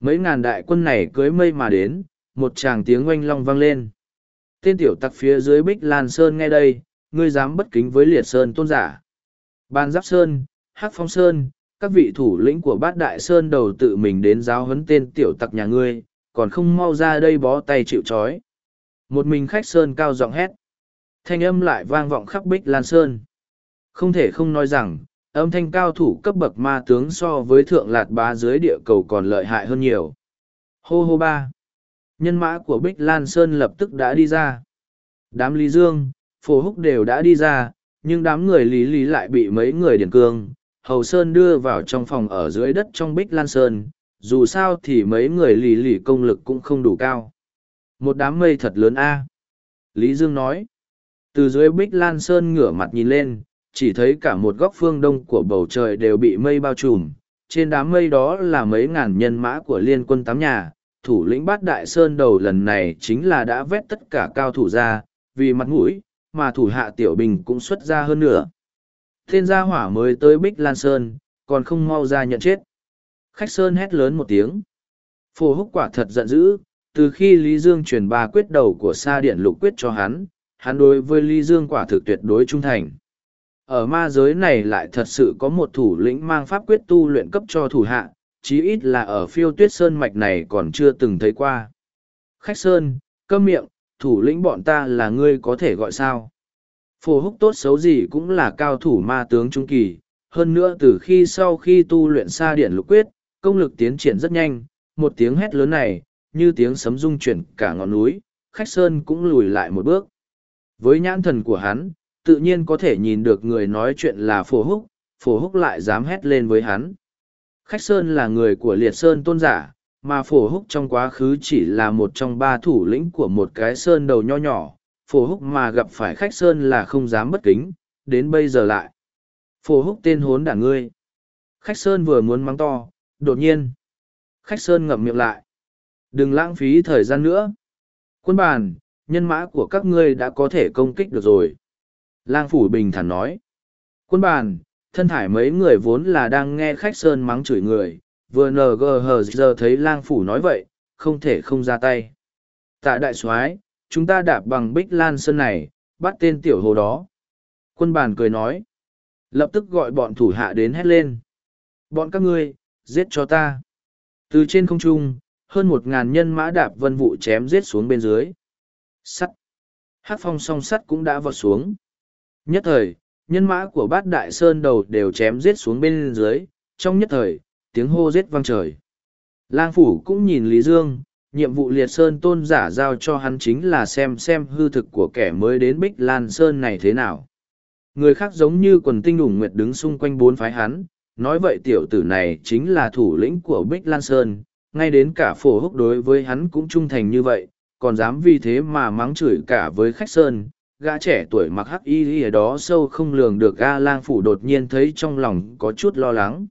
Mấy ngàn đại quân này cưới mây mà đến, một tràng tiếng oanh long vang lên. Tên tiểu tặc phía dưới bích lan sơn nghe đây, ngươi dám bất kính với liệt sơn tôn giả. Ban giáp sơn, hắc phong sơn, các vị thủ lĩnh của bát đại sơn đầu tự mình đến giáo huấn tên tiểu tặc nhà ngươi, còn không mau ra đây bó tay chịu trói. Một mình khách sơn cao giọng hét. Thanh âm lại vang vọng khắp bích lan sơn. Không thể không nói rằng, âm thanh cao thủ cấp bậc ma tướng so với thượng lạt bá dưới địa cầu còn lợi hại hơn nhiều. Hô hô ba. Nhân mã của Bích Lan Sơn lập tức đã đi ra. Đám Lý Dương, Phổ Húc đều đã đi ra, nhưng đám người Lý Lý lại bị mấy người điển cương, Hầu Sơn đưa vào trong phòng ở dưới đất trong Bích Lan Sơn. Dù sao thì mấy người Lý Lý công lực cũng không đủ cao. Một đám mây thật lớn a Lý Dương nói. Từ dưới Bích Lan Sơn ngửa mặt nhìn lên, chỉ thấy cả một góc phương đông của bầu trời đều bị mây bao trùm. Trên đám mây đó là mấy ngàn nhân mã của liên quân tám nhà, thủ lĩnh bát đại sơn đầu lần này chính là đã vét tất cả cao thủ ra, vì mặt mũi, mà thủ hạ tiểu bình cũng xuất ra hơn nữa. Thiên gia hỏa mới tới Bích Lan Sơn, còn không mau ra nhận chết. Khách Sơn hét lớn một tiếng. Phổ húc quả thật giận dữ, từ khi Lý Dương truyền ba quyết đầu của Sa Điện Lục Quyết cho hắn, hắn đối với Lý Dương quả thực tuyệt đối trung thành. Ở ma giới này lại thật sự có một thủ lĩnh mang pháp quyết tu luyện cấp cho thủ hạ, chí ít là ở phiêu tuyết sơn mạch này còn chưa từng thấy qua. Khách Sơn, cơm miệng, thủ lĩnh bọn ta là ngươi có thể gọi sao. Phổ húc tốt xấu gì cũng là cao thủ ma tướng trung kỳ, hơn nữa từ khi sau khi tu luyện xa điện lục quyết, công lực tiến triển rất nhanh, một tiếng hét lớn này, như tiếng sấm rung chuyển cả ngọn núi, khách sơn cũng lùi lại một bước. Với nhãn thần của hắn, tự nhiên có thể nhìn được người nói chuyện là phổ húc, phổ húc lại dám hét lên với hắn. Khách sơn là người của liệt sơn tôn giả, mà phổ húc trong quá khứ chỉ là một trong ba thủ lĩnh của một cái sơn đầu nho nhỏ, phổ húc mà gặp phải khách sơn là không dám bất kính, đến bây giờ lại. Phổ húc tên hốn đả ngươi. Khách sơn vừa muốn mắng to, đột nhiên. Khách sơn ngậm miệng lại. Đừng lãng phí thời gian nữa. Quân bàn, nhân mã của các ngươi đã có thể công kích được rồi. Lang phủ bình thản nói. Quân bàn, thân thải mấy người vốn là đang nghe khách sơn mắng chửi người, vừa nờ gờ hờ giờ thấy lang phủ nói vậy, không thể không ra tay. Tạ đại soái chúng ta đạp bằng bích lan sơn này, bắt tên tiểu hồ đó. Quân bàn cười nói. Lập tức gọi bọn thủ hạ đến hét lên. Bọn các ngươi, giết cho ta. Từ trên không trung, hơn một ngàn nhân mã đạp vân vụ chém giết xuống bên dưới. Sắt. Hát phong song sắt cũng đã vọt xuống. Nhất thời, nhân mã của bát đại sơn đầu đều chém giết xuống bên dưới, trong nhất thời, tiếng hô giết vang trời. Lang phủ cũng nhìn Lý Dương, nhiệm vụ liệt sơn tôn giả giao cho hắn chính là xem xem hư thực của kẻ mới đến Bích Lan Sơn này thế nào. Người khác giống như quần tinh ủng nguyệt đứng xung quanh bốn phái hắn, nói vậy tiểu tử này chính là thủ lĩnh của Bích Lan Sơn, ngay đến cả phổ húc đối với hắn cũng trung thành như vậy, còn dám vì thế mà mắng chửi cả với khách Sơn. Gã trẻ tuổi mặc hắc y ở đó sâu không lường được ga lang phủ đột nhiên thấy trong lòng có chút lo lắng.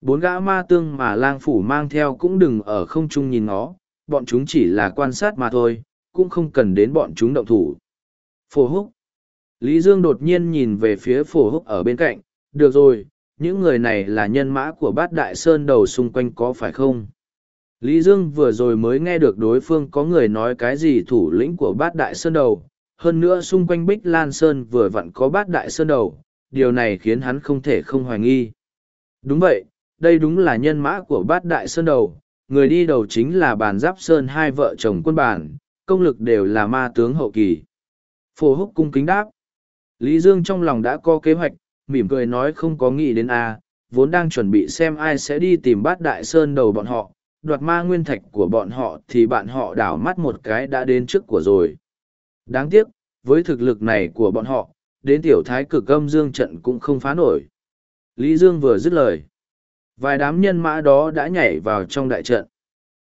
Bốn gã ma tương mà lang phủ mang theo cũng đừng ở không trung nhìn nó bọn chúng chỉ là quan sát mà thôi cũng không cần đến bọn chúng động thủ. Phổ húc. Lý dương đột nhiên nhìn về phía phổ húc ở bên cạnh được rồi những người này là nhân mã của bát đại sơn đầu xung quanh có phải không? Lý dương vừa rồi mới nghe được đối phương có người nói cái gì thủ lĩnh của bát đại sơn đầu. Hơn nữa xung quanh bích lan sơn vừa vặn có bát đại sơn đầu. Điều này khiến hắn không thể không hoài nghi. Đúng vậy đây đúng là nhân mã của bát đại sơn đầu, người đi đầu chính là bàn giáp sơn hai vợ chồng quân bản, công lực đều là ma tướng hậu kỳ. Phổ húc cung kính đáp. Lý Dương trong lòng đã có kế hoạch, mỉm cười nói không có nghĩ đến a vốn đang chuẩn bị xem ai sẽ đi tìm bát đại sơn đầu bọn họ, đoạt ma nguyên thạch của bọn họ thì bạn họ đảo mắt một cái đã đến trước của rồi. Đáng tiếc, với thực lực này của bọn họ, đến tiểu thái cực âm dương trận cũng không phá nổi. Lý Dương vừa dứt lời. Vài đám nhân mã đó đã nhảy vào trong đại trận.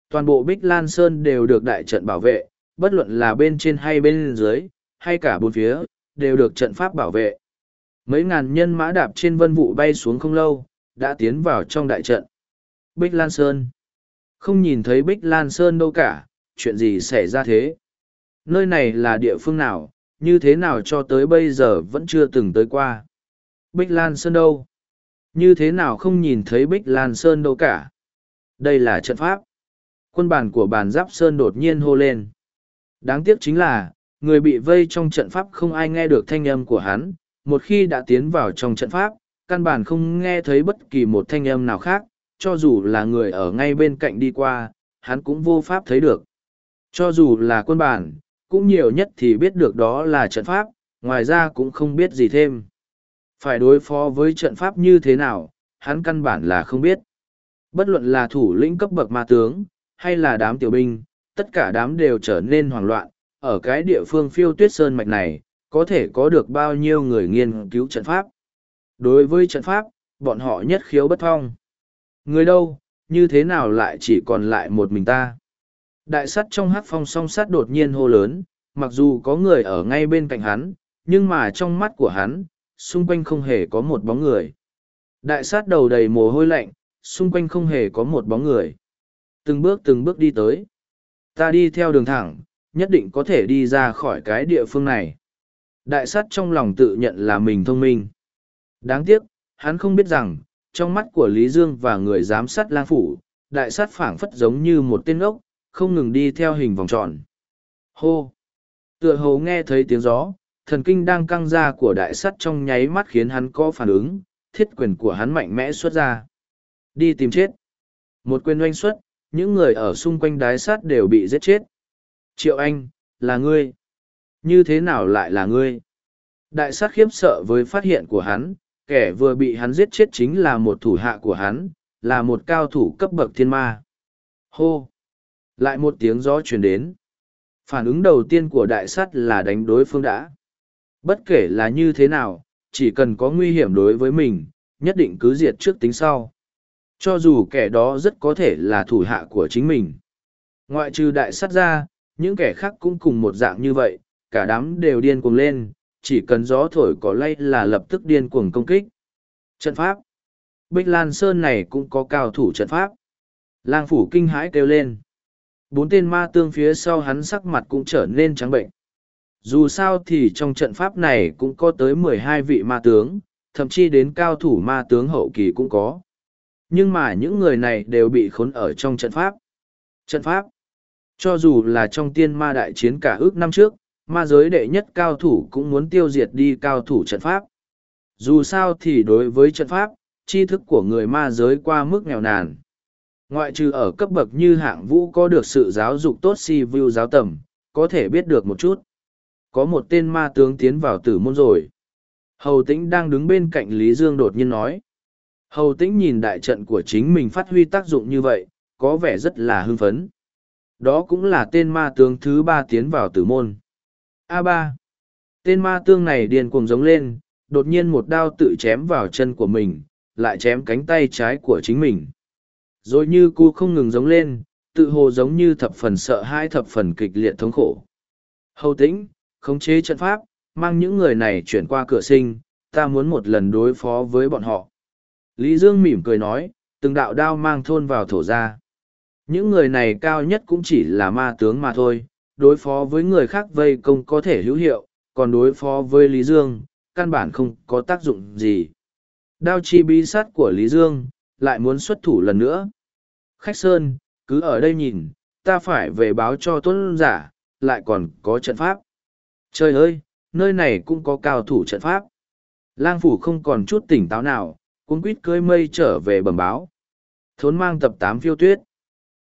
Toàn bộ Bích Lan Sơn đều được đại trận bảo vệ, bất luận là bên trên hay bên dưới, hay cả bốn phía, đều được trận pháp bảo vệ. Mấy ngàn nhân mã đạp trên vân vụ bay xuống không lâu, đã tiến vào trong đại trận. Bích Lan Sơn. Không nhìn thấy Bích Lan Sơn đâu cả, chuyện gì xảy ra thế? Nơi này là địa phương nào, như thế nào cho tới bây giờ vẫn chưa từng tới qua? Bích Lan Sơn đâu? Như thế nào không nhìn thấy Bích Lan Sơn đâu cả? Đây là trận pháp. Quân bản của bàn giáp Sơn đột nhiên hô lên. Đáng tiếc chính là, người bị vây trong trận pháp không ai nghe được thanh âm của hắn. Một khi đã tiến vào trong trận pháp, căn bản không nghe thấy bất kỳ một thanh âm nào khác, cho dù là người ở ngay bên cạnh đi qua, hắn cũng vô pháp thấy được. Cho dù là quân bản, cũng nhiều nhất thì biết được đó là trận pháp, ngoài ra cũng không biết gì thêm. Phải đối phó với trận pháp như thế nào, hắn căn bản là không biết. Bất luận là thủ lĩnh cấp bậc ma tướng, hay là đám tiểu binh, tất cả đám đều trở nên hoảng loạn, ở cái địa phương phiêu tuyết sơn mạch này, có thể có được bao nhiêu người nghiên cứu trận pháp. Đối với trận pháp, bọn họ nhất khiếu bất thông. Người đâu, như thế nào lại chỉ còn lại một mình ta? Đại sắt trong hát phong song sắt đột nhiên hô lớn, mặc dù có người ở ngay bên cạnh hắn, nhưng mà trong mắt của hắn, xung quanh không hề có một bóng người. Đại sát đầu đầy mồ hôi lạnh, xung quanh không hề có một bóng người. Từng bước từng bước đi tới. Ta đi theo đường thẳng, nhất định có thể đi ra khỏi cái địa phương này. Đại sát trong lòng tự nhận là mình thông minh. Đáng tiếc, hắn không biết rằng, trong mắt của Lý Dương và người giám sát lang phủ, đại sát phảng phất giống như một tên ốc, không ngừng đi theo hình vòng tròn. Hô! Tựa hồ nghe thấy tiếng gió, thần kinh đang căng ra của đại sắt trong nháy mắt khiến hắn có phản ứng, thiết quyền của hắn mạnh mẽ xuất ra. Đi tìm chết. Một quyền oanh xuất, những người ở xung quanh đái sắt đều bị giết chết. Triệu Anh, là ngươi. Như thế nào lại là ngươi? Đại sát khiếp sợ với phát hiện của hắn, kẻ vừa bị hắn giết chết chính là một thủ hạ của hắn, là một cao thủ cấp bậc thiên ma. Hô! Lại một tiếng gió truyền đến. Phản ứng đầu tiên của đại sắt là đánh đối phương đã. Bất kể là như thế nào, chỉ cần có nguy hiểm đối với mình, nhất định cứ diệt trước tính sau. Cho dù kẻ đó rất có thể là thủ hạ của chính mình. Ngoại trừ đại sắt ra, những kẻ khác cũng cùng một dạng như vậy, cả đám đều điên cuồng lên, chỉ cần gió thổi có lay là lập tức điên cuồng công kích. Trận pháp. Bích Lan Sơn này cũng có cao thủ trận pháp. Lang phủ kinh hãi kêu lên. Bốn tên ma tương phía sau hắn sắc mặt cũng trở nên trắng bệnh. Dù sao thì trong trận pháp này cũng có tới mười hai vị ma tướng, thậm chí đến cao thủ ma tướng hậu kỳ cũng có. Nhưng mà những người này đều bị khốn ở trong trận pháp. Trận pháp. Cho dù là trong tiên ma đại chiến cả ước năm trước, ma giới đệ nhất cao thủ cũng muốn tiêu diệt đi cao thủ trận pháp. Dù sao thì đối với trận pháp, tri thức của người ma giới qua mức nghèo nàn. Ngoại trừ ở cấp bậc như hạng vũ có được sự giáo dục tốt si view giáo tầm, có thể biết được một chút. Có một tên ma tướng tiến vào tử môn rồi. Hầu tĩnh đang đứng bên cạnh Lý Dương đột nhiên nói. Hầu tĩnh nhìn đại trận của chính mình phát huy tác dụng như vậy, có vẻ rất là hưng phấn. Đó cũng là tên ma tướng thứ ba tiến vào tử môn a ba Tên ma tướng này điên cuồng giống lên, đột nhiên một đao tự chém vào chân của mình, lại chém cánh tay trái của chính mình. Rồi như cu không ngừng giống lên, tự hồ giống như thập phần sợ hai thập phần kịch liệt thống khổ. Hầu tĩnh, khống chế trận pháp, mang những người này chuyển qua cửa sinh, ta muốn một lần đối phó với bọn họ. Lý Dương mỉm cười nói, từng đạo đao mang thôn vào thổ ra. Những người này cao nhất cũng chỉ là ma tướng mà thôi, đối phó với người khác vây công có thể hữu hiệu, còn đối phó với Lý Dương, căn bản không có tác dụng gì. Đao chi bí sát của Lý Dương, lại muốn xuất thủ lần nữa. Khách Sơn, cứ ở đây nhìn, ta phải về báo cho tuân giả, lại còn có trận pháp. Trời ơi, nơi này cũng có cao thủ trận pháp. Lang phủ không còn chút tỉnh táo nào, cuốn quýt cưới mây trở về bẩm báo. Thốn mang tập tám phiêu tuyết.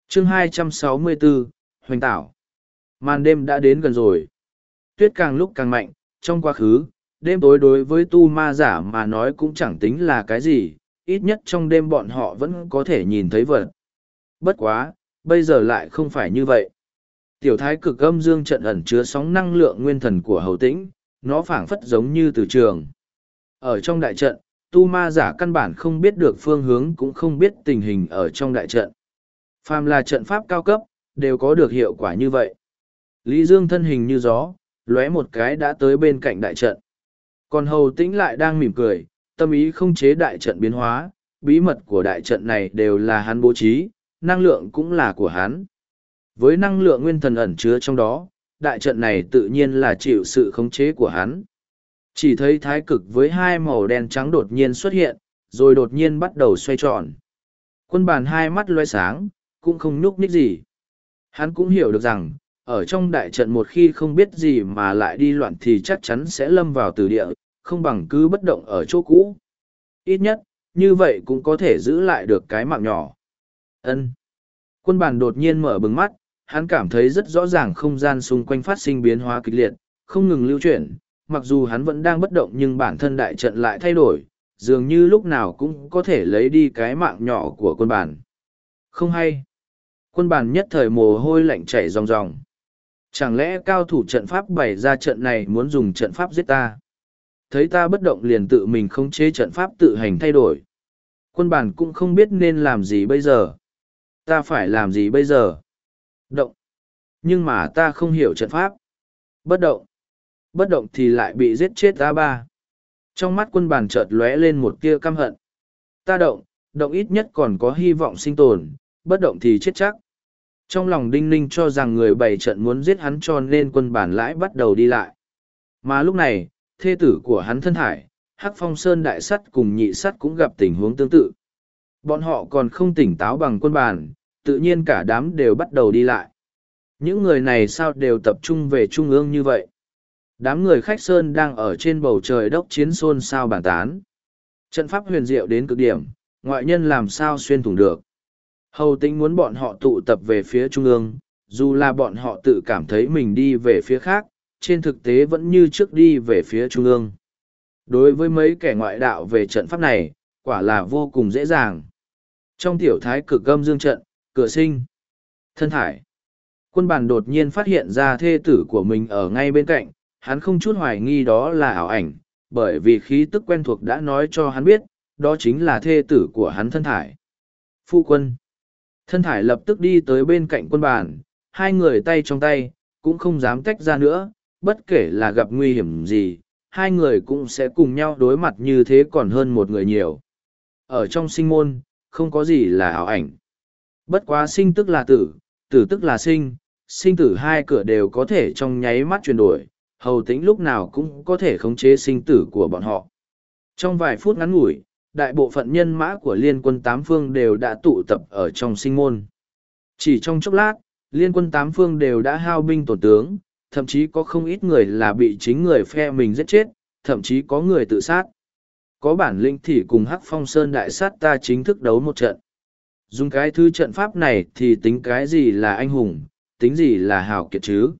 chương 264, Hoành Tảo. Màn đêm đã đến gần rồi. Tuyết càng lúc càng mạnh, trong quá khứ, đêm tối đối với tu ma giả mà nói cũng chẳng tính là cái gì, ít nhất trong đêm bọn họ vẫn có thể nhìn thấy vật. Bất quá, bây giờ lại không phải như vậy. Tiểu thái cực âm dương trận ẩn chứa sóng năng lượng nguyên thần của hầu tĩnh, nó phảng phất giống như từ trường. Ở trong đại trận, tu ma giả căn bản không biết được phương hướng cũng không biết tình hình ở trong đại trận. Phàm là trận pháp cao cấp, đều có được hiệu quả như vậy. Lý Dương thân hình như gió, lóe một cái đã tới bên cạnh đại trận. Còn hầu tĩnh lại đang mỉm cười, tâm ý không chế đại trận biến hóa, bí mật của đại trận này đều là hắn bố trí, năng lượng cũng là của hắn. Với năng lượng nguyên thần ẩn chứa trong đó, đại trận này tự nhiên là chịu sự khống chế của hắn. Chỉ thấy thái cực với hai màu đen trắng đột nhiên xuất hiện, rồi đột nhiên bắt đầu xoay tròn. Quân bàn hai mắt loe sáng, cũng không nhúc nhích gì. Hắn cũng hiểu được rằng, ở trong đại trận một khi không biết gì mà lại đi loạn thì chắc chắn sẽ lâm vào từ địa, không bằng cứ bất động ở chỗ cũ. Ít nhất, như vậy cũng có thể giữ lại được cái mạng nhỏ. Ân. Quân bản đột nhiên mở bừng mắt, hắn cảm thấy rất rõ ràng không gian xung quanh phát sinh biến hóa kịch liệt, không ngừng lưu chuyển, mặc dù hắn vẫn đang bất động nhưng bản thân đại trận lại thay đổi, dường như lúc nào cũng có thể lấy đi cái mạng nhỏ của quân bản. Không hay. Quân bản nhất thời mồ hôi lạnh chảy ròng ròng. Chẳng lẽ cao thủ trận pháp bày ra trận này muốn dùng trận pháp giết ta? Thấy ta bất động liền tự mình không chế trận pháp tự hành thay đổi. Quân bản cũng không biết nên làm gì bây giờ. Ta phải làm gì bây giờ? Động. Nhưng mà ta không hiểu trận pháp. Bất động. Bất động thì lại bị giết chết ta ba. Trong mắt quân bản chợt lóe lên một tia căm hận. Ta động, động ít nhất còn có hy vọng sinh tồn, bất động thì chết chắc. Trong lòng đinh ninh cho rằng người bày trận muốn giết hắn cho nên quân bản lãi bắt đầu đi lại. Mà lúc này, thê tử của hắn thân hải Hắc Phong Sơn đại sắt cùng nhị sắt cũng gặp tình huống tương tự. Bọn họ còn không tỉnh táo bằng quân bản, tự nhiên cả đám đều bắt đầu đi lại. Những người này sao đều tập trung về trung ương như vậy? Đám người khách Sơn đang ở trên bầu trời đốc chiến xôn sao bàn tán. Trận pháp huyền diệu đến cực điểm, ngoại nhân làm sao xuyên thủng được. Hầu tĩnh muốn bọn họ tụ tập về phía trung ương, dù là bọn họ tự cảm thấy mình đi về phía khác, trên thực tế vẫn như trước đi về phía trung ương. Đối với mấy kẻ ngoại đạo về trận pháp này, quả là vô cùng dễ dàng. Trong tiểu thái cực âm dương trận, cửa sinh, thân thải, quân bản đột nhiên phát hiện ra thê tử của mình ở ngay bên cạnh, hắn không chút hoài nghi đó là ảo ảnh, bởi vì khí tức quen thuộc đã nói cho hắn biết, đó chính là thê tử của hắn thân thải. Phu quân. Thân thải lập tức đi tới bên cạnh quân bản, hai người tay trong tay, cũng không dám tách ra nữa, bất kể là gặp nguy hiểm gì, hai người cũng sẽ cùng nhau đối mặt như thế còn hơn một người nhiều. Ở trong sinh môn, không có gì là ảo ảnh. Bất quá sinh tức là tử, tử tức là sinh, sinh tử hai cửa đều có thể trong nháy mắt chuyển đổi, hầu tĩnh lúc nào cũng có thể khống chế sinh tử của bọn họ. Trong vài phút ngắn ngủi, đại bộ phận nhân mã của liên quân tám phương đều đã tụ tập ở trong sinh môn. Chỉ trong chốc lát, liên quân tám phương đều đã hao binh tổ tướng, thậm chí có không ít người là bị chính người phe mình giết chết, thậm chí có người tự sát. Có bản lĩnh thì cùng Hắc Phong Sơn đại sát ta chính thức đấu một trận. Dùng cái thứ trận pháp này thì tính cái gì là anh hùng, tính gì là hào kiệt chứ.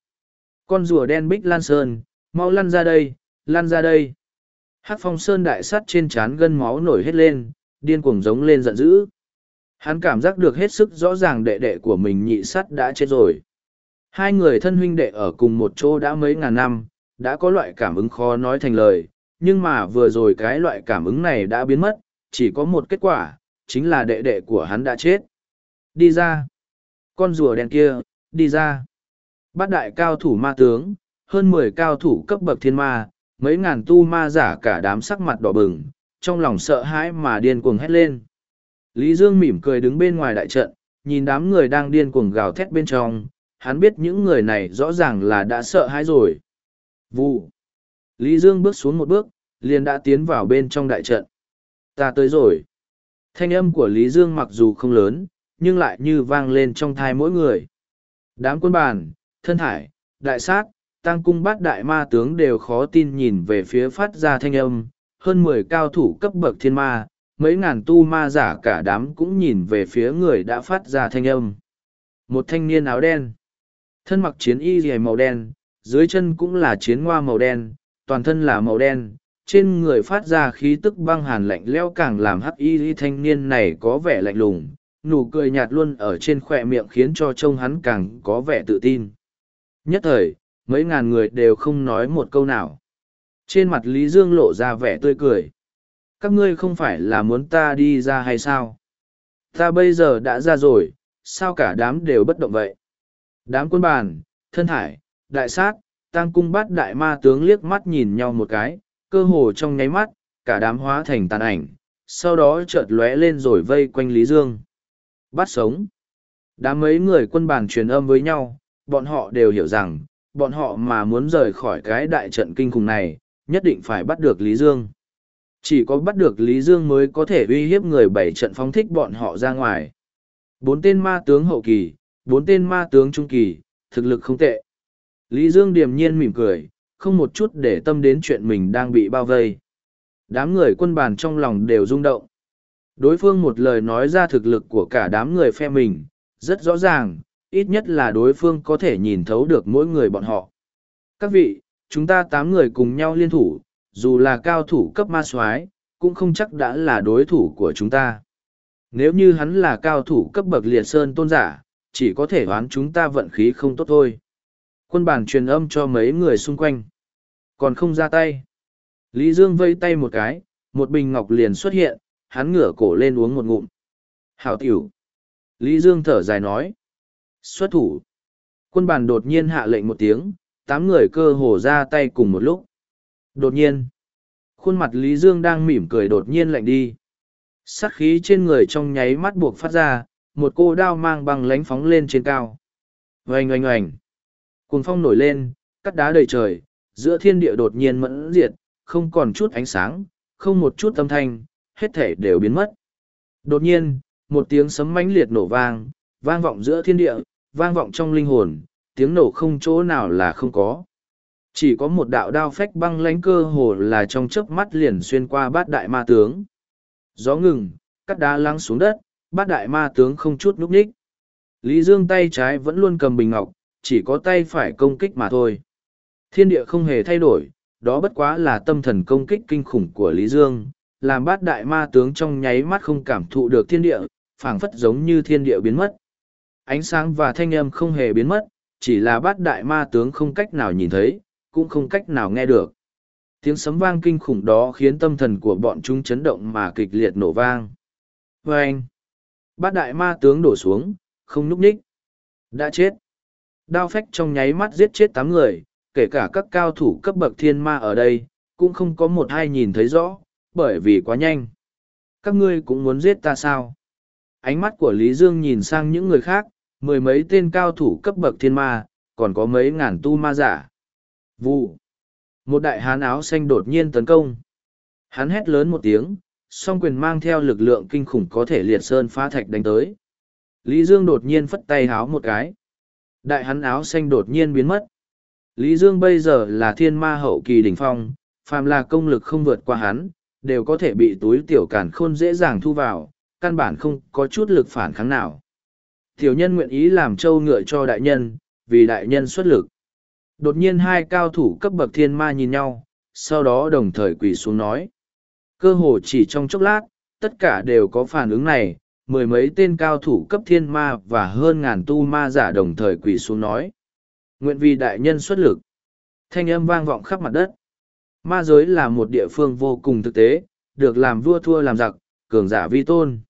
Con rùa đen bích lan sơn, mau lăn ra đây, lăn ra đây. Hắc phong sơn đại sắt trên trán gân máu nổi hết lên, điên cuồng giống lên giận dữ. Hắn cảm giác được hết sức rõ ràng đệ đệ của mình nhị sắt đã chết rồi. Hai người thân huynh đệ ở cùng một chỗ đã mấy ngàn năm, đã có loại cảm ứng khó nói thành lời, nhưng mà vừa rồi cái loại cảm ứng này đã biến mất, chỉ có một kết quả, chính là đệ đệ của hắn đã chết. Đi ra. Con rùa đen kia, đi ra. Bát đại cao thủ ma tướng, hơn mười cao thủ cấp bậc thiên ma, mấy ngàn tu ma giả cả đám sắc mặt đỏ bừng, trong lòng sợ hãi mà điên cuồng hét lên. Lý Dương mỉm cười đứng bên ngoài đại trận, nhìn đám người đang điên cuồng gào thét bên trong, hắn biết những người này rõ ràng là đã sợ hãi rồi. Vụ. Lý Dương bước xuống một bước, liền đã tiến vào bên trong đại trận. Ta tới rồi. Thanh âm của Lý Dương mặc dù không lớn, nhưng lại như vang lên trong thai mỗi người. Đám quân bàn, thân thải, đại sát, tăng cung bát đại ma tướng đều khó tin nhìn về phía phát ra thanh âm, hơn mười cao thủ cấp bậc thiên ma, mấy ngàn tu ma giả cả đám cũng nhìn về phía người đã phát ra thanh âm. Một thanh niên áo đen, thân mặc chiến y dày màu đen, dưới chân cũng là chiến hoa màu đen, toàn thân là màu đen, trên người phát ra khí tức băng hàn lạnh leo càng làm hắc y thanh niên này có vẻ lạnh lùng, nụ cười nhạt luôn ở trên khỏe miệng khiến cho trông hắn càng có vẻ tự tin. Nhất thời, mấy ngàn người đều không nói một câu nào. Trên mặt Lý Dương lộ ra vẻ tươi cười. Các ngươi không phải là muốn ta đi ra hay sao? Ta bây giờ đã ra rồi, sao cả đám đều bất động vậy? Đám quân bàn, thân hải, đại sát, tăng cung bắt đại ma tướng liếc mắt nhìn nhau một cái, cơ hồ trong nháy mắt, cả đám hóa thành tàn ảnh, sau đó chợt lóe lên rồi vây quanh Lý Dương. Bắt sống. Đám mấy người quân bàn truyền âm với nhau, bọn họ đều hiểu rằng, bọn họ mà muốn rời khỏi cái đại trận kinh khủng này, nhất định phải bắt được Lý Dương. Chỉ có bắt được Lý Dương mới có thể uy hiếp người bảy trận phóng thích bọn họ ra ngoài. Bốn tên ma tướng hậu kỳ, bốn tên ma tướng trung kỳ, thực lực không tệ. Lý Dương điềm nhiên mỉm cười, không một chút để tâm đến chuyện mình đang bị bao vây. Đám người quân bàn trong lòng đều rung động. Đối phương một lời nói ra thực lực của cả đám người phe mình, rất rõ ràng, ít nhất là đối phương có thể nhìn thấu được mỗi người bọn họ. Các vị, Chúng ta tám người cùng nhau liên thủ, dù là cao thủ cấp ma soái cũng không chắc đã là đối thủ của chúng ta. Nếu như hắn là cao thủ cấp bậc liệt sơn tôn giả, chỉ có thể đoán chúng ta vận khí không tốt thôi. Quân bản truyền âm cho mấy người xung quanh. Còn không ra tay. Lý Dương vây tay một cái, một bình ngọc liền xuất hiện, hắn ngửa cổ lên uống một ngụm. Hảo tiểu. Lý Dương thở dài nói. Xuất thủ. Quân bản đột nhiên hạ lệnh một tiếng, tám người cơ hồ ra tay cùng một lúc. Đột nhiên. Khuôn mặt Lý Dương đang mỉm cười đột nhiên lạnh đi. Sát khí trên người trong nháy mắt buộc phát ra, một cô đao mang băng lánh phóng lên trên cao. Oanh oanh oanh. Cuồng phong nổi lên, cắt đá đầy trời, giữa thiên địa đột nhiên mẫn diệt, không còn chút ánh sáng, không một chút âm thanh, hết thể đều biến mất. Đột nhiên, một tiếng sấm mãnh liệt nổ vang, vang vọng giữa thiên địa, vang vọng trong linh hồn, tiếng nổ không chỗ nào là không có. Chỉ có một đạo đao phách băng lánh cơ hồ là trong chớp mắt liền xuyên qua bát đại ma tướng. Gió ngừng, cắt đá lăng xuống đất, bát đại ma tướng không chút núp ních. Lý Dương tay trái vẫn luôn cầm bình ngọc, chỉ có tay phải công kích mà thôi. Thiên địa không hề thay đổi, đó bất quá là tâm thần công kích kinh khủng của Lý Dương, làm bát đại ma tướng trong nháy mắt không cảm thụ được thiên địa, phảng phất giống như thiên địa biến mất. Ánh sáng và thanh âm không hề biến mất, chỉ là bát đại ma tướng không cách nào nhìn thấy, cũng không cách nào nghe được. Tiếng sấm vang kinh khủng đó khiến tâm thần của bọn chúng chấn động mà kịch liệt nổ vang. Và anh, bát đại ma tướng đổ xuống, không núp ních. Đã chết. Đao phách trong nháy mắt giết chết tám người, kể cả các cao thủ cấp bậc thiên ma ở đây, cũng không có một ai nhìn thấy rõ, bởi vì quá nhanh. Các ngươi cũng muốn giết ta sao? Ánh mắt của Lý Dương nhìn sang những người khác, mười mấy tên cao thủ cấp bậc thiên ma, còn có mấy ngàn tu ma giả. Vụ. Một đại hán áo xanh đột nhiên tấn công. Hắn hét lớn một tiếng, song quyền mang theo lực lượng kinh khủng có thể liệt sơn phá thạch đánh tới. Lý Dương đột nhiên phất tay háo một cái. Đại hắn áo xanh đột nhiên biến mất. Lý Dương bây giờ là thiên ma hậu kỳ đỉnh phong, phàm là công lực không vượt qua hắn, đều có thể bị túi tiểu cản khôn dễ dàng thu vào, căn bản không có chút lực phản kháng nào. Tiểu nhân nguyện ý làm trâu ngựa cho đại nhân, vì đại nhân xuất lực. Đột nhiên hai cao thủ cấp bậc thiên ma nhìn nhau, sau đó đồng thời quỳ xuống nói. Cơ hồ chỉ trong chốc lát, tất cả đều có phản ứng này, mười mấy tên cao thủ cấp thiên ma và hơn ngàn tu ma giả đồng thời quỳ xuống nói. Nguyện vì đại nhân xuất lực. Thanh âm vang vọng khắp mặt đất. Ma giới là một địa phương vô cùng thực tế, được làm vua thua làm giặc, cường giả vi tôn.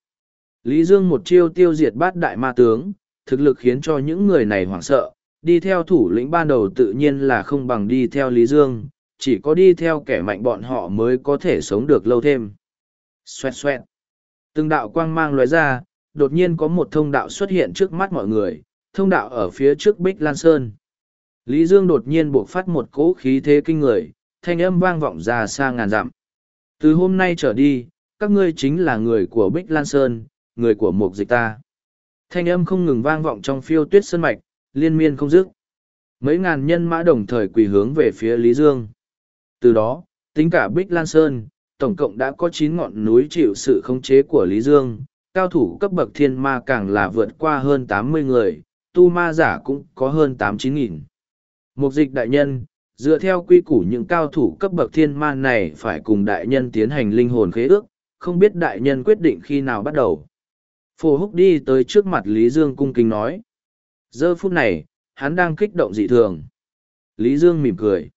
Lý Dương một chiêu tiêu diệt bát đại ma tướng, thực lực khiến cho những người này hoảng sợ, đi theo thủ lĩnh ban đầu tự nhiên là không bằng đi theo Lý Dương, chỉ có đi theo kẻ mạnh bọn họ mới có thể sống được lâu thêm. Xoẹt xoẹt. Từng đạo quang mang lóe ra, đột nhiên có một thông đạo xuất hiện trước mắt mọi người, thông đạo ở phía trước Bích Lan Sơn. Lý Dương đột nhiên buộc phát một cỗ khí thế kinh người, thanh âm vang vọng ra xa ngàn dặm. Từ hôm nay trở đi, các ngươi chính là người của Bích Lan Sơn, người của Mục Dịch ta. Thanh âm không ngừng vang vọng trong phiêu tuyết sơn mạch, liên miên không dứt. Mấy ngàn nhân mã đồng thời quỳ hướng về phía Lý Dương. Từ đó, tính cả Bích Lan Sơn, tổng cộng đã có chín ngọn núi chịu sự khống chế của Lý Dương, cao thủ cấp bậc thiên ma càng là vượt qua hơn tám mươi người, tu ma giả cũng có hơn tám chín nghìn. Mục dịch đại nhân, dựa theo quy củ những cao thủ cấp bậc thiên ma này phải cùng đại nhân tiến hành linh hồn khế ước, không biết đại nhân quyết định khi nào bắt đầu. Phổ húc đi tới trước mặt Lý Dương cung kính nói. Giờ phút này, hắn đang kích động dị thường. Lý Dương mỉm cười.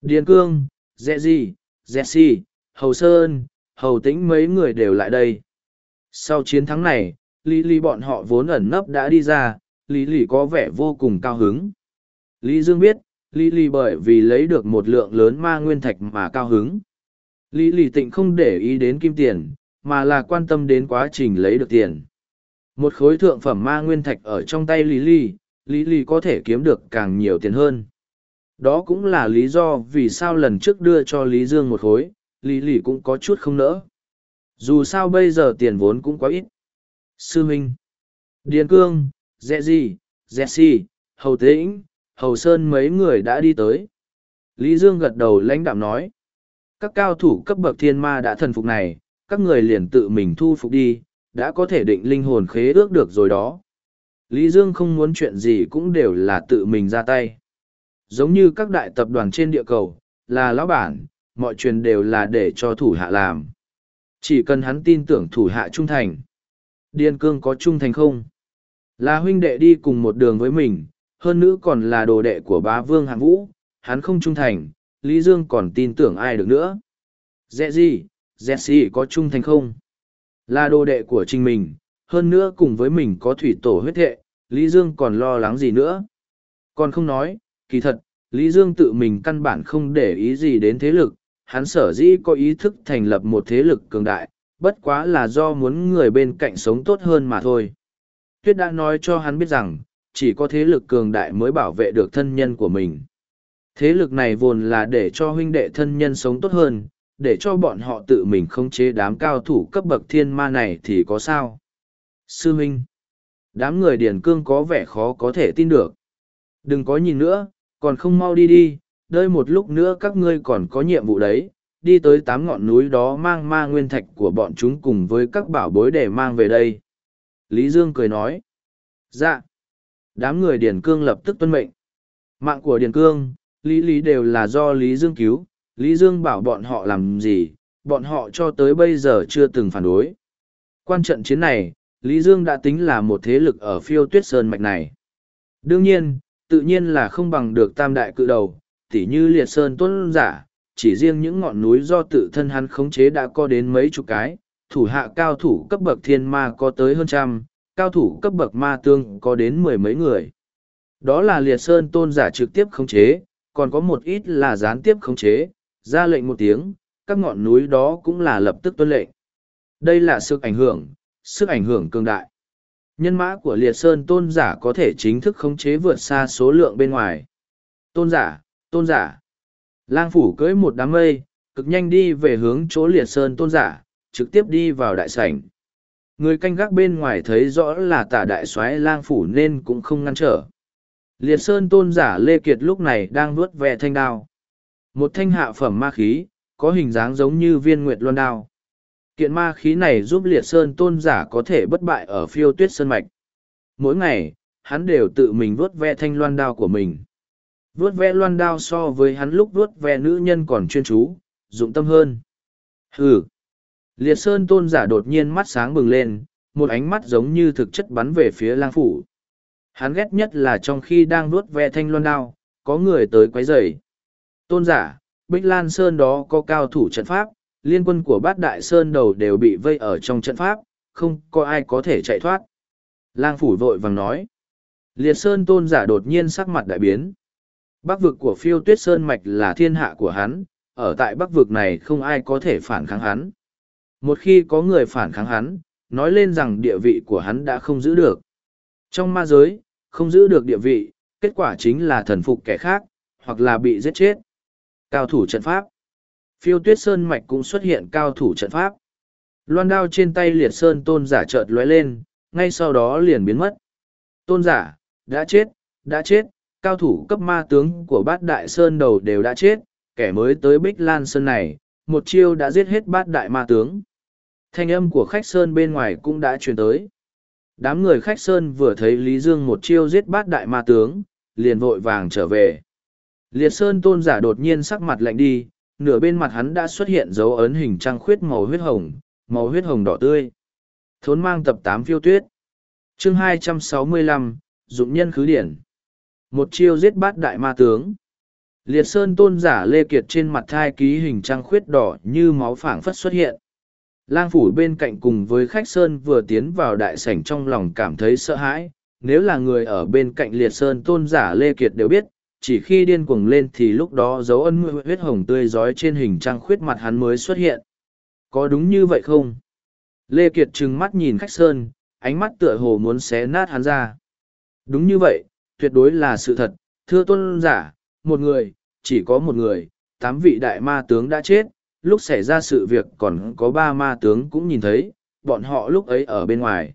Điền Cương, Dẹ Di, Jesse, Hầu Sơn, Hầu Tĩnh mấy người đều lại đây. Sau chiến thắng này, Lý Lý bọn họ vốn ẩn nấp đã đi ra, Lý Lý có vẻ vô cùng cao hứng. Lý Dương biết, Lý Lý bởi vì lấy được một lượng lớn ma nguyên thạch mà cao hứng. Lý Lý tịnh không để ý đến kim tiền, mà là quan tâm đến quá trình lấy được tiền. Một khối thượng phẩm ma nguyên thạch ở trong tay Lý Lý, Lý Lý có thể kiếm được càng nhiều tiền hơn. Đó cũng là lý do vì sao lần trước đưa cho Lý Dương một khối, Lý Lý cũng có chút không nỡ. Dù sao bây giờ tiền vốn cũng quá ít. Sư Minh, Điền Cương, Dẹ Di, Dẹ Si, Hầu Tĩnh, Hầu Sơn mấy người đã đi tới. Lý Dương gật đầu lãnh đạm nói. Các cao thủ cấp bậc thiên ma đã thần phục này, các người liền tự mình thu phục đi, đã có thể định linh hồn khế ước được rồi đó. Lý Dương không muốn chuyện gì cũng đều là tự mình ra tay. Giống như các đại tập đoàn trên địa cầu, là lão bản, mọi chuyện đều là để cho thủ hạ làm. Chỉ cần hắn tin tưởng thủ hạ trung thành. Điền cương có trung thành không? Là huynh đệ đi cùng một đường với mình, hơn nữa còn là đồ đệ của bá vương hạng vũ, hắn không trung thành, Lý Dương còn tin tưởng ai được nữa. Dẹ gì, dẹ gì có trung thành không? Là đồ đệ của trình mình, hơn nữa cùng với mình có thủy tổ huyết thệ, Lý Dương còn lo lắng gì nữa? Còn không nói, kỳ thật, Lý Dương tự mình căn bản không để ý gì đến thế lực, hắn sở dĩ có ý thức thành lập một thế lực cường đại, bất quá là do muốn người bên cạnh sống tốt hơn mà thôi. Tuyết đã nói cho hắn biết rằng, chỉ có thế lực cường đại mới bảo vệ được thân nhân của mình. Thế lực này vốn là để cho huynh đệ thân nhân sống tốt hơn, để cho bọn họ tự mình khống chế đám cao thủ cấp bậc thiên ma này thì có sao? Sư huynh, đám người điển cương có vẻ khó có thể tin được. Đừng có nhìn nữa, còn không mau đi đi, đợi một lúc nữa các ngươi còn có nhiệm vụ đấy, đi tới tám ngọn núi đó mang ma nguyên thạch của bọn chúng cùng với các bảo bối để mang về đây. Lý Dương cười nói. Dạ. Đám người Điền Cương lập tức tuân mệnh. Mạng của Điền Cương, Lý Lý đều là do Lý Dương cứu, Lý Dương bảo bọn họ làm gì, bọn họ cho tới bây giờ chưa từng phản đối. Quan trận chiến này, Lý Dương đã tính là một thế lực ở phiêu tuyết sơn mạch này. Đương nhiên, tự nhiên là không bằng được tam đại cự đầu, tỉ như liệt sơn tuân giả, chỉ riêng những ngọn núi do tự thân hắn khống chế đã có đến mấy chục cái, thủ hạ cao thủ cấp bậc thiên ma có tới hơn trăm, cao thủ cấp bậc ma tương có đến mười mấy người. Đó là liệt sơn tôn giả trực tiếp khống chế, còn có một ít là gián tiếp khống chế, ra lệnh một tiếng, các ngọn núi đó cũng là lập tức tuân lệnh. Đây là sức ảnh hưởng, sức ảnh hưởng cường đại. Nhân mã của liệt sơn tôn giả có thể chính thức khống chế vượt xa số lượng bên ngoài. Tôn giả, tôn giả. Lang phủ cưỡi một đám mây, cực nhanh đi về hướng chỗ liệt sơn tôn giả, trực tiếp đi vào đại sảnh. Người canh gác bên ngoài thấy rõ là tả đại soái lang phủ nên cũng không ngăn trở. Liệt sơn tôn giả Lê Kiệt lúc này đang vuốt ve thanh đao. Một thanh hạ phẩm ma khí, có hình dáng giống như viên nguyệt loan đao. Kiện ma khí này giúp liệt sơn tôn giả có thể bất bại ở phiêu tuyết sơn mạch. Mỗi ngày, hắn đều tự mình vuốt ve thanh loan đao của mình. Vuốt ve loan đao so với hắn lúc vuốt ve nữ nhân còn chuyên chú, dụng tâm hơn. Hừ! Liệt sơn tôn giả đột nhiên mắt sáng bừng lên, một ánh mắt giống như thực chất bắn về phía lang phủ. Hắn ghét nhất là trong khi đang vuốt ve thanh loan đao, có người tới quấy rầy. Tôn giả, Bích Lan Sơn đó có cao thủ trận pháp, liên quân của bát đại sơn đầu đều bị vây ở trong trận pháp, không có ai có thể chạy thoát. Lang phủ vội vàng nói. Liệt Sơn tôn giả đột nhiên sắc mặt đại biến. Bắc vực của phiêu tuyết sơn mạch là thiên hạ của hắn, ở tại bắc vực này không ai có thể phản kháng hắn. Một khi có người phản kháng hắn, nói lên rằng địa vị của hắn đã không giữ được. Trong ma giới, không giữ được địa vị, kết quả chính là thần phục kẻ khác, hoặc là bị giết chết. Cao thủ trận pháp Phiêu tuyết sơn mạch cũng xuất hiện cao thủ trận pháp. Loan đao trên tay liệt sơn tôn giả chợt lóe lên, ngay sau đó liền biến mất. Tôn giả, đã chết, đã chết, cao thủ cấp ma tướng của bát đại sơn đầu đều đã chết, kẻ mới tới Bích Lan Sơn này, một chiêu đã giết hết bát đại ma tướng. Thanh âm của khách Sơn bên ngoài cũng đã truyền tới. Đám người khách Sơn vừa thấy Lý Dương một chiêu giết bát đại ma tướng, liền vội vàng trở về. Liệt Sơn tôn giả đột nhiên sắc mặt lạnh đi, nửa bên mặt hắn đã xuất hiện dấu ấn hình trăng khuyết màu huyết hồng, màu huyết hồng đỏ tươi. Thốn mang tập tám phiêu tuyết. chương 265, Dụng nhân khứ điển. Một chiêu giết bát đại ma tướng. Liệt sơn tôn giả Lê Kiệt trên mặt thai ký hình trăng khuyết đỏ như máu phảng phất xuất hiện. Lang phủ bên cạnh cùng với khách sơn vừa tiến vào đại sảnh trong lòng cảm thấy sợ hãi. Nếu là người ở bên cạnh liệt sơn tôn giả Lê Kiệt đều biết, chỉ khi điên cuồng lên thì lúc đó dấu ân huyết hồng tươi rói trên hình trang khuyết mặt hắn mới xuất hiện. Có đúng như vậy không? Lê Kiệt trừng mắt nhìn khách sơn, ánh mắt tựa hồ muốn xé nát hắn ra. Đúng như vậy, tuyệt đối là sự thật, thưa tôn giả, một người, chỉ có một người, tám vị đại ma tướng đã chết, lúc xảy ra sự việc còn có ba ma tướng cũng nhìn thấy, bọn họ lúc ấy ở bên ngoài.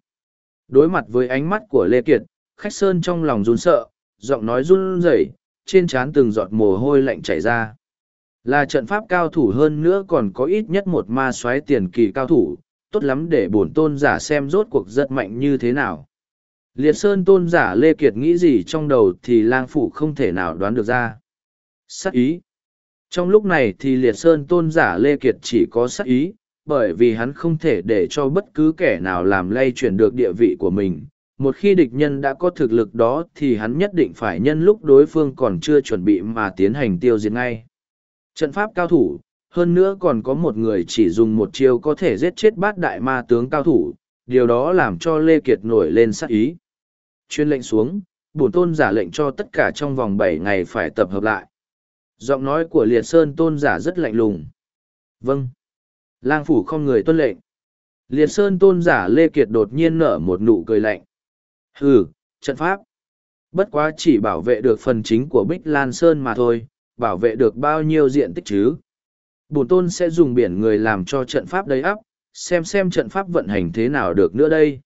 Đối mặt với ánh mắt của Lê Kiệt, khách sơn trong lòng run sợ, giọng nói run rẩy, trên trán từng giọt mồ hôi lạnh chảy ra. Là trận pháp cao thủ hơn nữa còn có ít nhất một ma soái tiền kỳ cao thủ, tốt lắm để bổn tôn giả xem rốt cuộc rất mạnh như thế nào. Liệt Sơn tôn giả Lê Kiệt nghĩ gì trong đầu thì lang phủ không thể nào đoán được ra. Sắc ý. Trong lúc này thì liệt sơn tôn giả Lê Kiệt chỉ có sắc ý, bởi vì hắn không thể để cho bất cứ kẻ nào làm lay chuyển được địa vị của mình. Một khi địch nhân đã có thực lực đó thì hắn nhất định phải nhân lúc đối phương còn chưa chuẩn bị mà tiến hành tiêu diệt ngay. Trận pháp cao thủ, hơn nữa còn có một người chỉ dùng một chiêu có thể giết chết bát đại ma tướng cao thủ, điều đó làm cho Lê Kiệt nổi lên sắc ý. Chuyên lệnh xuống, bổn tôn giả lệnh cho tất cả trong vòng bảy ngày phải tập hợp lại. Giọng nói của liệt sơn tôn giả rất lạnh lùng. Vâng. Lang phủ không người tuân lệnh. Liệt sơn tôn giả Lê Kiệt đột nhiên nở một nụ cười lạnh. Hừ, trận pháp. Bất quá chỉ bảo vệ được phần chính của Bích Lan Sơn mà thôi, bảo vệ được bao nhiêu diện tích chứ. Bổn tôn sẽ dùng biển người làm cho trận pháp đầy ắp, xem xem trận pháp vận hành thế nào được nữa đây.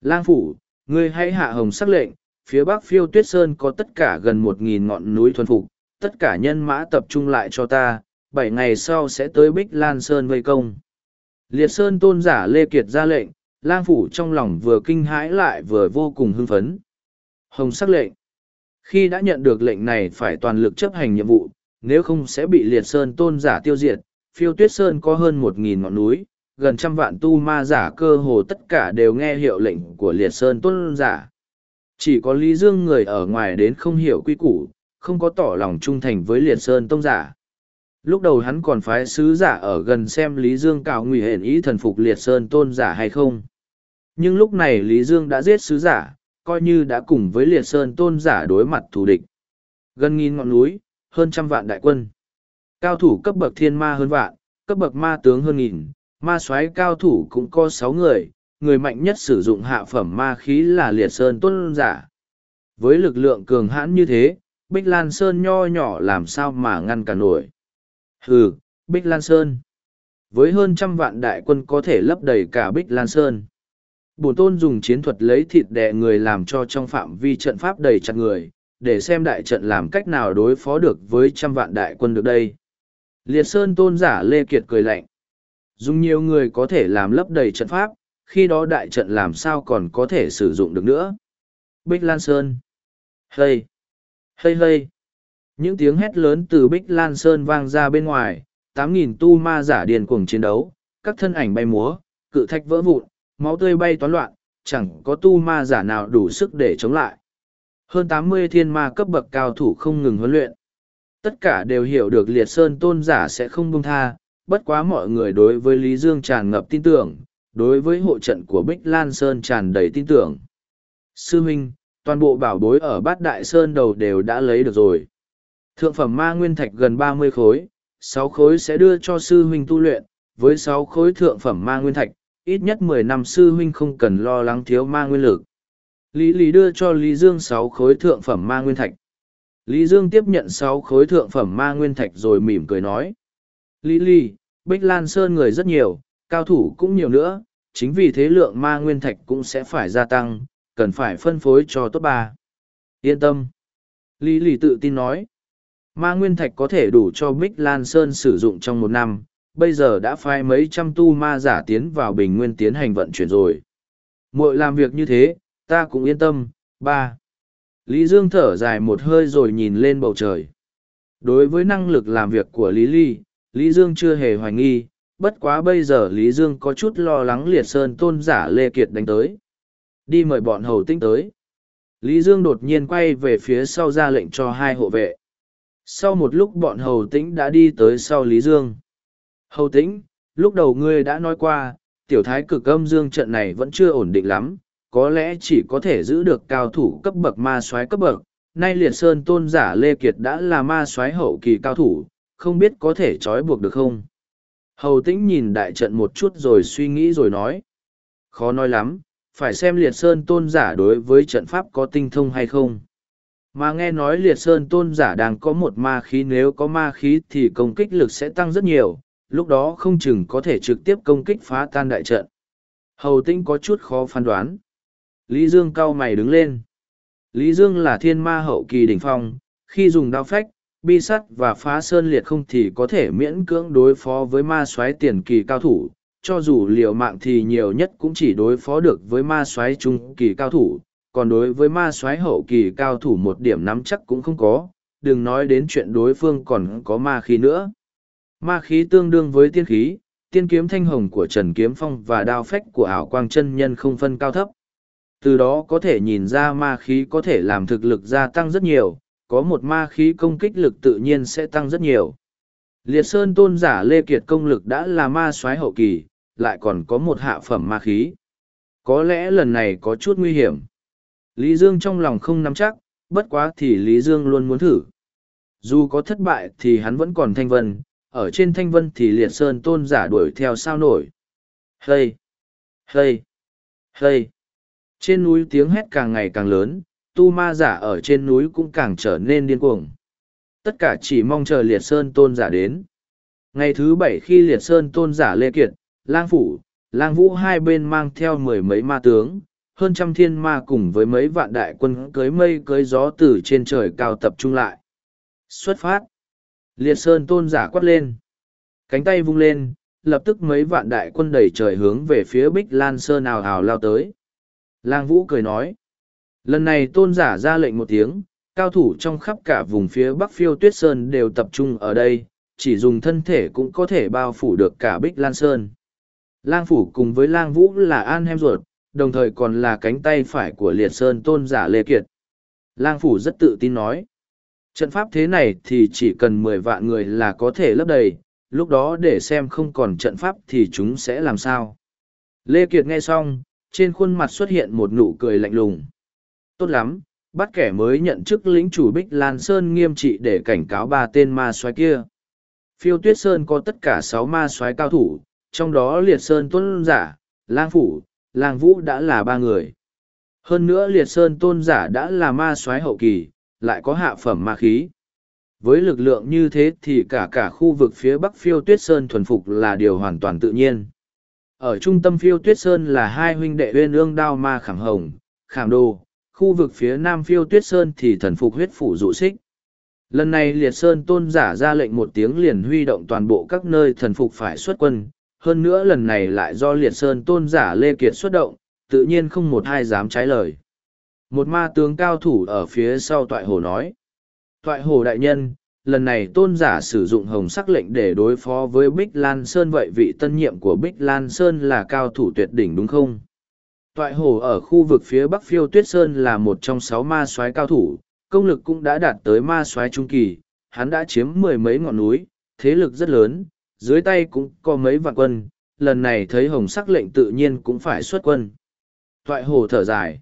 Lang phủ, ngươi hãy hạ hồng sắc lệnh, phía bắc phiêu tuyết sơn có tất cả gần một nghìn ngọn núi thuần phục, tất cả nhân mã tập trung lại cho ta, bảy ngày sau sẽ tới Bích Lan Sơn vây công. Liệt Sơn tôn giả Lê Kiệt ra lệnh, lang phủ trong lòng vừa kinh hãi lại vừa vô cùng hưng phấn. Hồng sắc lệnh. Khi đã nhận được lệnh này phải toàn lực chấp hành nhiệm vụ, nếu không sẽ bị Liệt Sơn tôn giả tiêu diệt. Phiêu Tuyết Sơn có hơn một nghìn ngọn núi, gần trăm vạn tu ma giả cơ hồ tất cả đều nghe hiệu lệnh của Liệt Sơn tôn giả. Chỉ có Lý Dương người ở ngoài đến không hiểu quy củ, không có tỏ lòng trung thành với Liệt Sơn tôn giả. Lúc đầu hắn còn phái sứ giả ở gần xem Lý Dương cào nguy hển ý thần phục liệt sơn tôn giả hay không. Nhưng lúc này Lý Dương đã giết sứ giả, coi như đã cùng với liệt sơn tôn giả đối mặt thù địch. Gần nghìn ngọn núi, hơn trăm vạn đại quân. Cao thủ cấp bậc thiên ma hơn vạn, cấp bậc ma tướng hơn nghìn, ma soái cao thủ cũng có sáu người, người mạnh nhất sử dụng hạ phẩm ma khí là liệt sơn tôn giả. Với lực lượng cường hãn như thế, Bích Lan Sơn nho nhỏ làm sao mà ngăn cả nổi. Hừ, Bích Lan Sơn. Với hơn trăm vạn đại quân có thể lấp đầy cả Bích Lan Sơn. Bổn tôn dùng chiến thuật lấy thịt đẻ người làm cho trong phạm vi trận pháp đầy chặt người, để xem đại trận làm cách nào đối phó được với trăm vạn đại quân được đây. Liệt Sơn tôn giả Lê Kiệt cười lạnh. Dùng nhiều người có thể làm lấp đầy trận pháp, khi đó đại trận làm sao còn có thể sử dụng được nữa. Bích Lan Sơn. Hây! Hây hây! Những tiếng hét lớn từ Bích Lan Sơn vang ra bên ngoài, tám nghìn tu ma giả điền cuồng chiến đấu, các thân ảnh bay múa, cự thạch vỡ vụn, máu tươi bay toán loạn, chẳng có tu ma giả nào đủ sức để chống lại. Hơn tám mươi thiên ma cấp bậc cao thủ không ngừng huấn luyện. Tất cả đều hiểu được liệt sơn tôn giả sẽ không buông tha, bất quá mọi người đối với Lý Dương tràn ngập tin tưởng, đối với hộ trận của Bích Lan Sơn tràn đầy tin tưởng. Sư Minh, toàn bộ bảo bối ở bát đại sơn đầu đều đã lấy được rồi. Thượng phẩm ma nguyên thạch gần ba mươi khối, sáu khối sẽ đưa cho sư huynh tu luyện, với sáu khối thượng phẩm ma nguyên thạch, ít nhất mười năm sư huynh không cần lo lắng thiếu ma nguyên lực. Lý Lý đưa cho Lý Dương sáu khối thượng phẩm ma nguyên thạch. Lý Dương tiếp nhận sáu khối thượng phẩm ma nguyên thạch rồi mỉm cười nói. Lý Lý, Bích Lan Sơn người rất nhiều, cao thủ cũng nhiều nữa, chính vì thế lượng ma nguyên thạch cũng sẽ phải gia tăng, cần phải phân phối cho tốt ba. Yên tâm. Lý Lý tự tin nói. Ma Nguyên Thạch có thể đủ cho Bích Lan Sơn sử dụng trong một năm, bây giờ đã phai mấy trăm tu ma giả tiến vào bình nguyên tiến hành vận chuyển rồi. Muội làm việc như thế, ta cũng yên tâm. Ba. Lý Dương thở dài một hơi rồi nhìn lên bầu trời. Đối với năng lực làm việc của Lý Ly, Lý Dương chưa hề hoài nghi, bất quá bây giờ Lý Dương có chút lo lắng liệt sơn tôn giả Lê Kiệt đánh tới. Đi mời bọn hầu tinh tới. Lý Dương đột nhiên quay về phía sau ra lệnh cho hai hộ vệ sau một lúc bọn hầu tĩnh đã đi tới sau lý dương hầu tĩnh lúc đầu ngươi đã nói qua tiểu thái cực âm dương trận này vẫn chưa ổn định lắm có lẽ chỉ có thể giữ được cao thủ cấp bậc ma soái cấp bậc. Nay liệt sơn tôn giả lê kiệt đã là ma soái hậu kỳ cao thủ không biết có thể trói buộc được không? Hầu tĩnh nhìn đại trận một chút rồi suy nghĩ rồi nói. Khó nói lắm phải xem liệt sơn tôn giả đối với trận pháp có tinh thông hay không. Mà nghe nói liệt sơn tôn giả đang có một ma khí nếu có ma khí thì công kích lực sẽ tăng rất nhiều, lúc đó không chừng có thể trực tiếp công kích phá tan đại trận. Hầu tinh có chút khó phán đoán. Lý Dương cao mày đứng lên. Lý Dương là thiên ma hậu kỳ đỉnh phong, khi dùng đao phách, bi sắt và phá sơn liệt không thì có thể miễn cưỡng đối phó với ma soái tiền kỳ cao thủ, cho dù liều mạng thì nhiều nhất cũng chỉ đối phó được với ma soái trung kỳ cao thủ, còn đối với ma soái hậu kỳ cao thủ một điểm nắm chắc cũng không có, đừng nói đến chuyện đối phương còn có ma khí nữa. Ma khí tương đương với tiên khí, tiên kiếm thanh hồng của Trần Kiếm Phong và đao phách của ảo quang chân nhân không phân cao thấp. Từ đó có thể nhìn ra ma khí có thể làm thực lực gia tăng rất nhiều, có một ma khí công kích lực tự nhiên sẽ tăng rất nhiều. Liệt Sơn tôn giả Lê Kiệt công lực đã là ma soái hậu kỳ, lại còn có một hạ phẩm ma khí. Có lẽ lần này có chút nguy hiểm. Lý Dương trong lòng không nắm chắc, bất quá thì Lý Dương luôn muốn thử. Dù có thất bại thì hắn vẫn còn thanh vân, ở trên thanh vân thì liệt sơn tôn giả đuổi theo sao nổi. Hây! Hây! Hây! Trên núi tiếng hét càng ngày càng lớn, tu ma giả ở trên núi cũng càng trở nên điên cuồng. Tất cả chỉ mong chờ liệt sơn tôn giả đến. Ngày thứ bảy khi liệt sơn tôn giả Lê Kiệt, lang phủ, lang vũ hai bên mang theo mười mấy ma tướng, hơn trăm thiên ma cùng với mấy vạn đại quân cưới mây cưới gió từ trên trời cao tập trung lại. Xuất phát. Liệt sơn tôn giả quát lên. Cánh tay vung lên, lập tức mấy vạn đại quân đẩy trời hướng về phía Bích Lan Sơn ào ào lao tới. Lang Vũ cười nói. Lần này tôn giả ra lệnh một tiếng, cao thủ trong khắp cả vùng phía Bắc Phiêu Tuyết Sơn đều tập trung ở đây, chỉ dùng thân thể cũng có thể bao phủ được cả Bích Lan Sơn. Lang Phủ cùng với Lang Vũ là An Hem ruột, đồng thời còn là cánh tay phải của Liệt Sơn tôn giả Lê Kiệt. Lang Phủ rất tự tin nói. Trận pháp thế này thì chỉ cần mười vạn người là có thể lấp đầy, lúc đó để xem không còn trận pháp thì chúng sẽ làm sao. Lê Kiệt nghe xong, trên khuôn mặt xuất hiện một nụ cười lạnh lùng. Tốt lắm, bắt kẻ mới nhận chức lĩnh chủ Bích Lan Sơn nghiêm trị để cảnh cáo ba tên ma soái kia. Phiêu Tuyết Sơn có tất cả sáu ma soái cao thủ, trong đó Liệt Sơn Tôn Giả, Lang Phủ, Lang Vũ đã là ba người. Hơn nữa Liệt Sơn Tôn Giả đã là ma soái hậu kỳ, lại có hạ phẩm ma khí. Với lực lượng như thế thì cả cả khu vực phía bắc phiêu tuyết sơn thuần phục là điều hoàn toàn tự nhiên. Ở trung tâm phiêu tuyết sơn là hai huynh đệ uyên ương đao ma khảm hồng, khảm đồ, khu vực phía nam phiêu tuyết sơn thì thần phục huyết phủ dụ xích. Lần này liệt sơn tôn giả ra lệnh một tiếng liền huy động toàn bộ các nơi thần phục phải xuất quân, hơn nữa lần này lại do liệt sơn tôn giả Lê Kiệt xuất động, tự nhiên không một ai dám trái lời. Một ma tướng cao thủ ở phía sau toại hồ nói. Toại hồ đại nhân, lần này tôn giả sử dụng hồng sắc lệnh để đối phó với Bích Lan Sơn vậy vị tân nhiệm của Bích Lan Sơn là cao thủ tuyệt đỉnh đúng không? Toại hồ ở khu vực phía Bắc Phiêu Tuyết Sơn là một trong sáu ma soái cao thủ, công lực cũng đã đạt tới ma soái trung kỳ, hắn đã chiếm mười mấy ngọn núi, thế lực rất lớn, dưới tay cũng có mấy vạn quân, lần này thấy hồng sắc lệnh tự nhiên cũng phải xuất quân. Toại hồ thở dài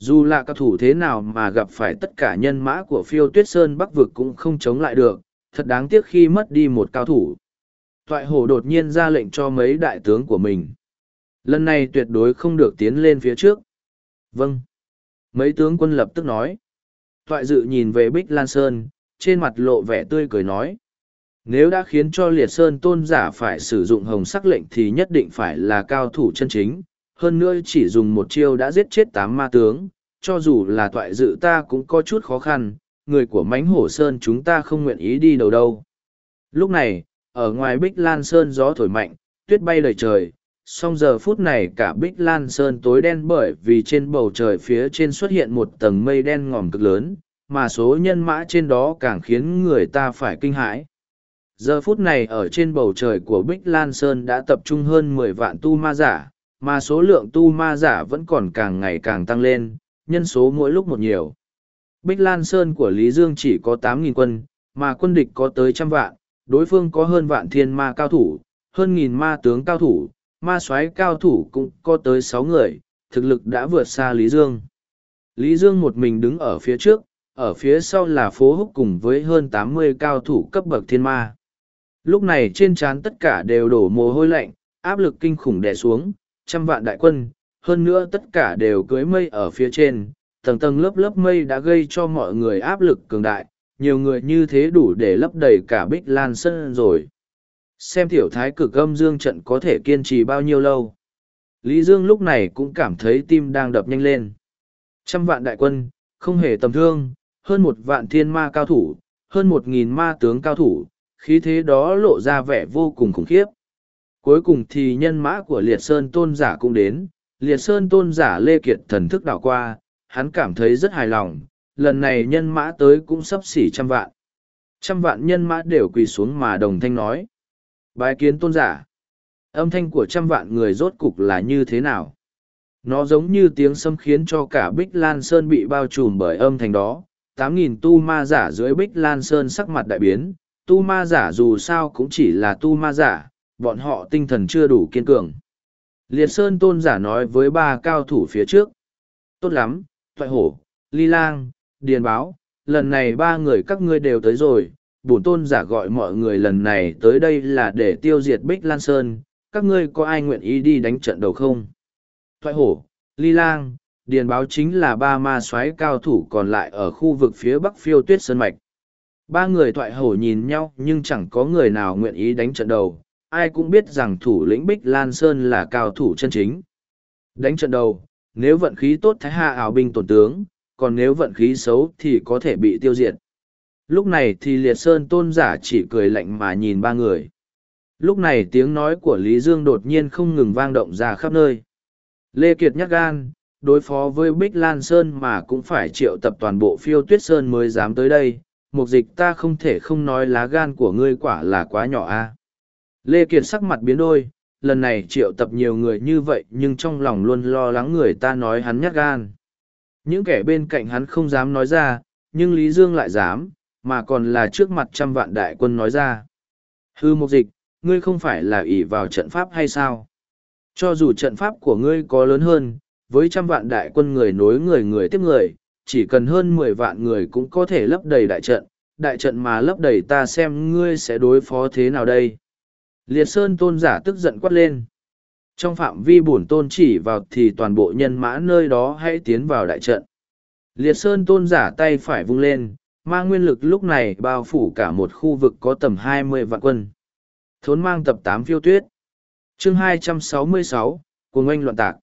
dù là các thủ thế nào mà gặp phải tất cả nhân mã của phiêu tuyết sơn bắc vực cũng không chống lại được, thật đáng tiếc khi mất đi một cao thủ. Toại hổ đột nhiên ra lệnh cho mấy đại tướng của mình. Lần này tuyệt đối không được tiến lên phía trước. Vâng. Mấy tướng quân lập tức nói. Toại dự nhìn về bích lan sơn, trên mặt lộ vẻ tươi cười nói. Nếu đã khiến cho liệt sơn tôn giả phải sử dụng hồng sắc lệnh thì nhất định phải là cao thủ chân chính hơn nữa chỉ dùng một chiêu đã giết chết tám ma tướng, cho dù là toại dự ta cũng có chút khó khăn, người của mánh hổ sơn chúng ta không nguyện ý đi đâu đâu. Lúc này, ở ngoài Bích Lan Sơn gió thổi mạnh, tuyết bay đầy trời, song giờ phút này cả Bích Lan Sơn tối đen bởi vì trên bầu trời phía trên xuất hiện một tầng mây đen ngòm cực lớn, mà số nhân mã trên đó càng khiến người ta phải kinh hãi. Giờ phút này ở trên bầu trời của Bích Lan Sơn đã tập trung hơn mười vạn tu ma giả, mà số lượng tu ma giả vẫn còn càng ngày càng tăng lên, nhân số mỗi lúc một nhiều. Bích Lan Sơn của Lý Dương chỉ có 8.000 quân, mà quân địch có tới trăm vạn, đối phương có hơn vạn thiên ma cao thủ, hơn nghìn ma tướng cao thủ, ma soái cao thủ cũng có tới sáu người, thực lực đã vượt xa Lý Dương. Lý Dương một mình đứng ở phía trước, ở phía sau là phố húc cùng với hơn tám mươi cao thủ cấp bậc thiên ma. Lúc này trên trán tất cả đều đổ mồ hôi lạnh, áp lực kinh khủng đè xuống, trăm vạn đại quân, hơn nữa tất cả đều cưới mây ở phía trên, tầng tầng lớp lớp mây đã gây cho mọi người áp lực cường đại, nhiều người như thế đủ để lấp đầy cả bích lan sân rồi. Xem tiểu thái cực âm dương trận có thể kiên trì bao nhiêu lâu. Lý Dương lúc này cũng cảm thấy tim đang đập nhanh lên. Trăm vạn đại quân, không hề tầm thương, hơn một vạn thiên ma cao thủ, hơn một nghìn ma tướng cao thủ, khí thế đó lộ ra vẻ vô cùng khủng khiếp. Cuối cùng thì nhân mã của Liệt Sơn Tôn giả cũng đến, Liệt Sơn Tôn giả Lê Kiệt thần thức đảo qua, hắn cảm thấy rất hài lòng, lần này nhân mã tới cũng sắp xỉ trăm vạn. Trăm vạn nhân mã đều quỳ xuống mà đồng thanh nói. Bái kiến tôn giả. Âm thanh của trăm vạn người rốt cục là như thế nào? Nó giống như tiếng sấm khiến cho cả Bích Lan Sơn bị bao trùm bởi âm thanh đó. Tám nghìn tu ma giả dưới Bích Lan Sơn sắc mặt đại biến. Tu ma giả dù sao cũng chỉ là tu ma giả, bọn họ tinh thần chưa đủ kiên cường. Liệt Sơn tôn giả nói với ba cao thủ phía trước. Tốt lắm, Thoại Hổ, Ly Lang, Điền Báo, lần này ba người các ngươi đều tới rồi. Bổn tôn giả gọi mọi người lần này tới đây là để tiêu diệt Bích Lan Sơn. Các ngươi có ai nguyện ý đi đánh trận đầu không? Thoại Hổ, Ly Lang, Điền Báo chính là ba ma soái cao thủ còn lại ở khu vực phía bắc phiêu tuyết sơn mạch. Ba người thoại hổ nhìn nhau nhưng chẳng có người nào nguyện ý đánh trận đầu, ai cũng biết rằng thủ lĩnh Bích Lan Sơn là cao thủ chân chính. Đánh trận đầu, nếu vận khí tốt thái hạ ảo binh tổn tướng, còn nếu vận khí xấu thì có thể bị tiêu diệt. Lúc này thì liệt sơn tôn giả chỉ cười lạnh mà nhìn ba người. Lúc này tiếng nói của Lý Dương đột nhiên không ngừng vang động ra khắp nơi. Lê Kiệt nhắc gan, đối phó với Bích Lan Sơn mà cũng phải triệu tập toàn bộ phiêu tuyết sơn mới dám tới đây. Mục dịch ta không thể không nói lá gan của ngươi quả là quá nhỏ a Lê Kiệt sắc mặt biến đôi, lần này triệu tập nhiều người như vậy nhưng trong lòng luôn lo lắng người ta nói hắn nhát gan. Những kẻ bên cạnh hắn không dám nói ra, nhưng Lý Dương lại dám, mà còn là trước mặt trăm vạn đại quân nói ra. Hư mục dịch, ngươi không phải là ỷ vào trận pháp hay sao? Cho dù trận pháp của ngươi có lớn hơn, với trăm vạn đại quân người nối người người tiếp người, chỉ cần hơn mười vạn người cũng có thể lấp đầy đại trận, đại trận mà lấp đầy ta xem ngươi sẽ đối phó thế nào đây. Liệt Sơn tôn giả tức giận quát lên. Trong phạm vi bổn tôn chỉ vào thì toàn bộ nhân mã nơi đó hãy tiến vào đại trận. Liệt Sơn tôn giả tay phải vung lên, mang nguyên lực lúc này bao phủ cả một khu vực có tầm hai mươi vạn quân. Thốn mang tập tám phiêu tuyết. chương hai trăm sáu mươi sáu, cuồng oanh loạn tạc.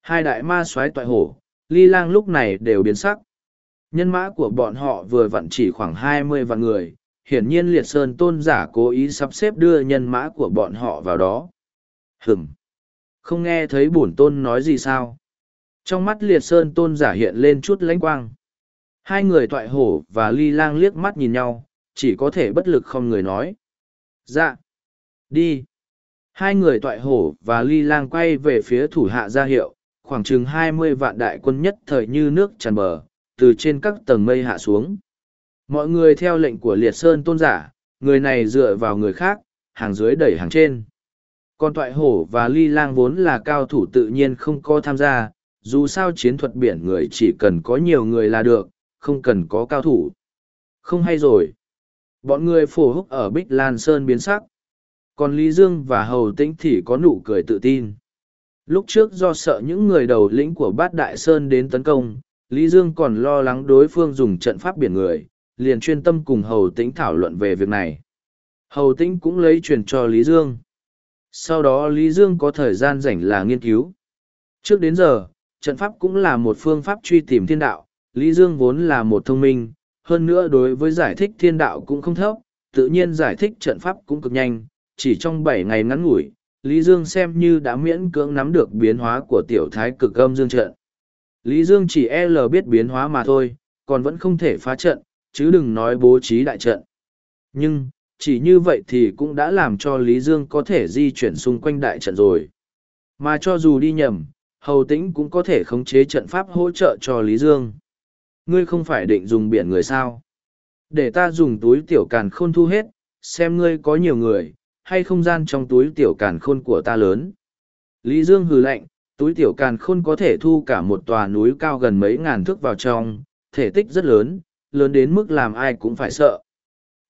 Hai đại ma xoáy toại hổ, ly lang lúc này đều biến sắc. Nhân mã của bọn họ vừa vặn chỉ khoảng hai mươi vạn người, hiển nhiên liệt sơn tôn giả cố ý sắp xếp đưa nhân mã của bọn họ vào đó. Hừm! Không nghe thấy bổn tôn nói gì sao? Trong mắt liệt sơn tôn giả hiện lên chút lãnh quang. Hai người toại hổ và ly lang liếc mắt nhìn nhau, chỉ có thể bất lực không người nói. Dạ! Đi! Hai người toại hổ và ly lang quay về phía thủ hạ gia hiệu, khoảng chừng hai mươi vạn đại quân nhất thời như nước tràn bờ, từ trên các tầng mây hạ xuống. Mọi người theo lệnh của liệt sơn tôn giả, người này dựa vào người khác, hàng dưới đẩy hàng trên. Còn toại hổ và ly lang vốn là cao thủ tự nhiên không có tham gia, dù sao chiến thuật biển người chỉ cần có nhiều người là được, không cần có cao thủ. Không hay rồi. Bọn người phổ húc ở Bích Lan Sơn biến sắc. Còn Lý Dương và Hầu Tĩnh thì có nụ cười tự tin. Lúc trước do sợ những người đầu lĩnh của bát Đại Sơn đến tấn công, Lý Dương còn lo lắng đối phương dùng trận pháp biển người, liền chuyên tâm cùng Hầu Tĩnh thảo luận về việc này. Hầu Tĩnh cũng lấy truyền cho Lý Dương. Sau đó Lý Dương có thời gian rảnh là nghiên cứu. Trước đến giờ, trận pháp cũng là một phương pháp truy tìm thiên đạo. Lý Dương vốn là một thông minh, hơn nữa đối với giải thích thiên đạo cũng không thấp, tự nhiên giải thích trận pháp cũng cực nhanh. Chỉ trong bảy ngày ngắn ngủi, Lý Dương xem như đã miễn cưỡng nắm được biến hóa của tiểu thái cực âm dương trận. Lý Dương chỉ L biết biến hóa mà thôi, còn vẫn không thể phá trận, chứ đừng nói bố trí đại trận. Nhưng, chỉ như vậy thì cũng đã làm cho Lý Dương có thể di chuyển xung quanh đại trận rồi. Mà cho dù đi nhầm, Hầu Tĩnh cũng có thể khống chế trận pháp hỗ trợ cho Lý Dương. Ngươi không phải định dùng biển người sao? Để ta dùng túi tiểu càn khôn thu hết, xem ngươi có nhiều người, hay không gian trong túi tiểu càn khôn của ta lớn. Lý Dương hừ lạnh, túi tiểu càn khôn có thể thu cả một tòa núi cao gần mấy ngàn thước vào trong, thể tích rất lớn, lớn đến mức làm ai cũng phải sợ.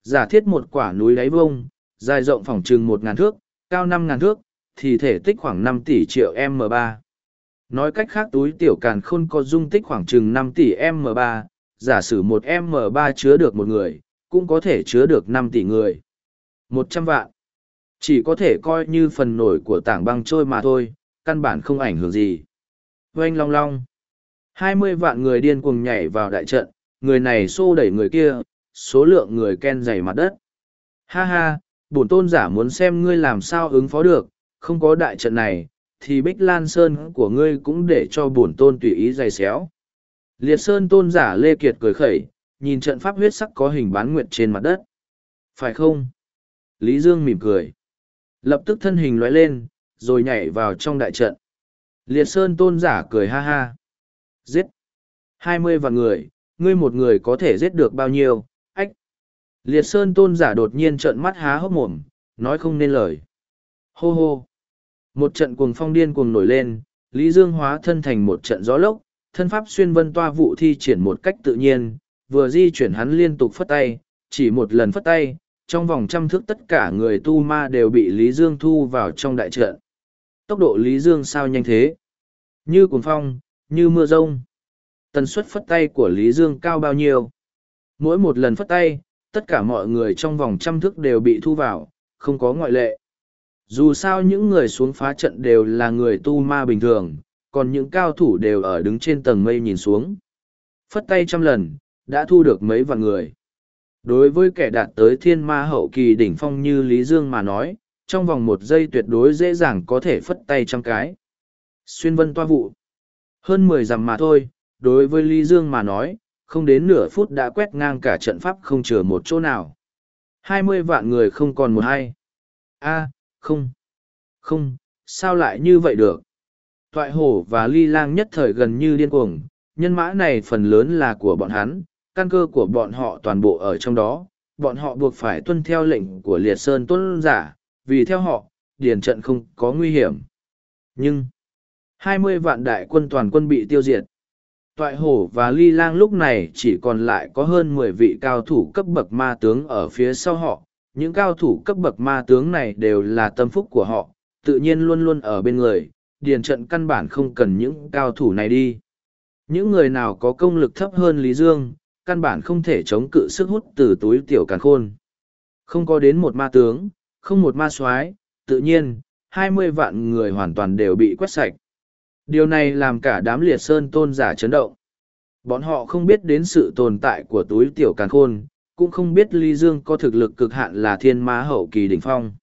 Giả thiết một quả núi đáy vông, dài rộng phòng chừng 1.000 thước, cao 5.000 thước, thì thể tích khoảng 5 tỷ triệu M3. Nói cách khác túi tiểu càn khôn có dung tích khoảng chừng 5 tỷ M3, giả sử một M3 chứa được một người, cũng có thể chứa được 5 tỷ người. một trăm vạn. Chỉ có thể coi như phần nổi của tảng băng trôi mà thôi, căn bản không ảnh hưởng gì. Oanh long long. hai mươi vạn người điên cuồng nhảy vào đại trận, người này xô đẩy người kia, số lượng người ken dày mặt đất. Ha ha, bổn tôn giả muốn xem ngươi làm sao ứng phó được, không có đại trận này, thì Bích Lan Sơn của ngươi cũng để cho bổn tôn tùy ý dày xéo. Liệt Sơn tôn giả Lê Kiệt cười khẩy, nhìn trận pháp huyết sắc có hình bán nguyệt trên mặt đất. Phải không? Lý Dương mỉm cười. Lập tức thân hình lóe lên, rồi nhảy vào trong đại trận. Liệt Sơn tôn giả cười ha ha. Giết! hai mươi vạn người, ngươi một người có thể giết được bao nhiêu, ách! Liệt Sơn tôn giả đột nhiên trợn mắt há hốc mồm, nói không nên lời. Hô hô! Một trận cuồng phong điên cuồng nổi lên, Lý Dương hóa thân thành một trận gió lốc, thân pháp xuyên vân toa vụ thi triển một cách tự nhiên, vừa di chuyển hắn liên tục phất tay, chỉ một lần phất tay, trong vòng trăm thước tất cả người tu ma đều bị Lý Dương thu vào trong đại trận. Tốc độ Lý Dương sao nhanh thế? Như cuồng phong, như mưa rông. Tần suất phất tay của Lý Dương cao bao nhiêu? Mỗi một lần phất tay, tất cả mọi người trong vòng trăm thước đều bị thu vào, không có ngoại lệ. Dù sao những người xuống phá trận đều là người tu ma bình thường, còn những cao thủ đều ở đứng trên tầng mây nhìn xuống. Phất tay trăm lần, đã thu được mấy vạn người. Đối với kẻ đạt tới thiên ma hậu kỳ đỉnh phong như Lý Dương mà nói, trong vòng một giây tuyệt đối dễ dàng có thể phất tay trăm cái. Xuyên vân toa vụ. Hơn mười dặm mà thôi, đối với Lý Dương mà nói, không đến nửa phút đã quét ngang cả trận pháp không chừa một chỗ nào. hai mươi vạn người không còn một hay. a không. Không, sao lại như vậy được? Toại hổ và ly lang nhất thời gần như điên cuồng, nhân mã này phần lớn là của bọn hắn, căn cơ của bọn họ toàn bộ ở trong đó, bọn họ buộc phải tuân theo lệnh của liệt sơn tuân giả, vì theo họ, điền trận không có nguy hiểm. Nhưng, hai mươi vạn đại quân toàn quân bị tiêu diệt. Toại hổ và ly lang lúc này chỉ còn lại có hơn mười vị cao thủ cấp bậc ma tướng ở phía sau họ. Những cao thủ cấp bậc ma tướng này đều là tâm phúc của họ, tự nhiên luôn luôn ở bên người, điền trận căn bản không cần những cao thủ này đi. Những người nào có công lực thấp hơn Lý Dương, căn bản không thể chống cự sức hút từ túi tiểu càn khôn. Không có đến một ma tướng, không một ma soái tự nhiên, hai mươi vạn người hoàn toàn đều bị quét sạch. Điều này làm cả đám liệt sơn tôn giả chấn động. Bọn họ không biết đến sự tồn tại của túi tiểu càn khôn, cũng không biết ly Dương có thực lực cực hạn là thiên ma hậu kỳ đỉnh phong.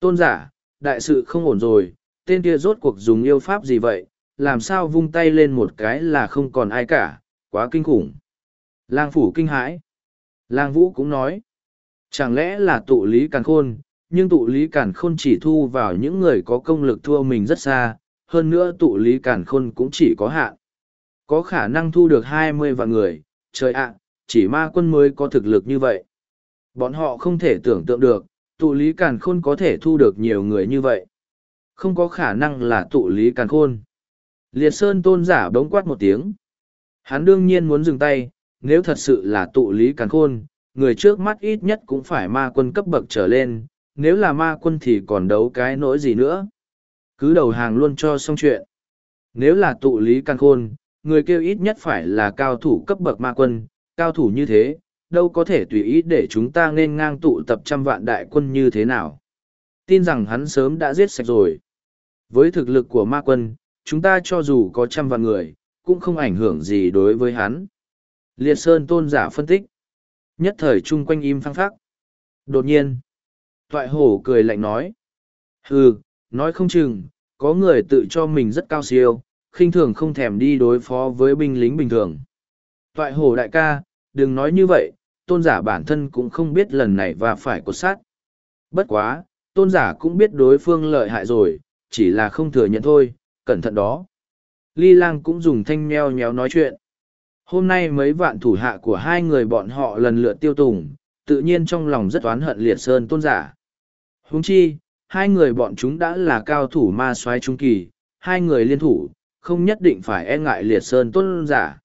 Tôn giả, đại sự không ổn rồi, tên kia rốt cuộc dùng yêu pháp gì vậy, làm sao vung tay lên một cái là không còn ai cả, quá kinh khủng. Lang phủ kinh hãi. Lang vũ cũng nói, chẳng lẽ là tụ lý càn khôn, nhưng tụ lý càn khôn chỉ thu vào những người có công lực thua mình rất xa, hơn nữa tụ lý càn khôn cũng chỉ có hạn. Có khả năng thu được hai mươi vạn người, trời ạ, chỉ ma quân mới có thực lực như vậy. Bọn họ không thể tưởng tượng được, tụ lý càn khôn có thể thu được nhiều người như vậy. Không có khả năng là tụ lý càn khôn. Liệt Sơn tôn giả bỗng quát một tiếng. Hắn đương nhiên muốn dừng tay, nếu thật sự là tụ lý càn khôn, người trước mắt ít nhất cũng phải ma quân cấp bậc trở lên, nếu là ma quân thì còn đấu cái nỗi gì nữa. Cứ đầu hàng luôn cho xong chuyện. Nếu là tụ lý căn khôn, người kêu ít nhất phải là cao thủ cấp bậc ma quân, cao thủ như thế, đâu có thể tùy ý để chúng ta nên ngang tụ tập trăm vạn đại quân như thế nào. Tin rằng hắn sớm đã giết sạch rồi. Với thực lực của ma quân, chúng ta cho dù có trăm vạn người, cũng không ảnh hưởng gì đối với hắn. Liệt Sơn tôn giả phân tích. Nhất thời chung quanh im phăng phắc. Đột nhiên, Toại hổ cười lạnh nói. Hừ, nói không chừng, có người tự cho mình rất cao siêu, khinh thường không thèm đi đối phó với binh lính bình thường. Toại hổ đại ca, đừng nói như vậy, tôn giả bản thân cũng không biết lần này và phải cột sát. Bất quá, tôn giả cũng biết đối phương lợi hại rồi, chỉ là không thừa nhận thôi, cẩn thận đó. Ly Lang cũng dùng thanh meo nhéo nói chuyện. Hôm nay mấy vạn thủ hạ của hai người bọn họ lần lượt tiêu tùng, tự nhiên trong lòng rất oán hận liệt sơn tôn giả. Huống chi, hai người bọn chúng đã là cao thủ ma soái trung kỳ, hai người liên thủ, không nhất định phải e ngại liệt sơn tôn giả.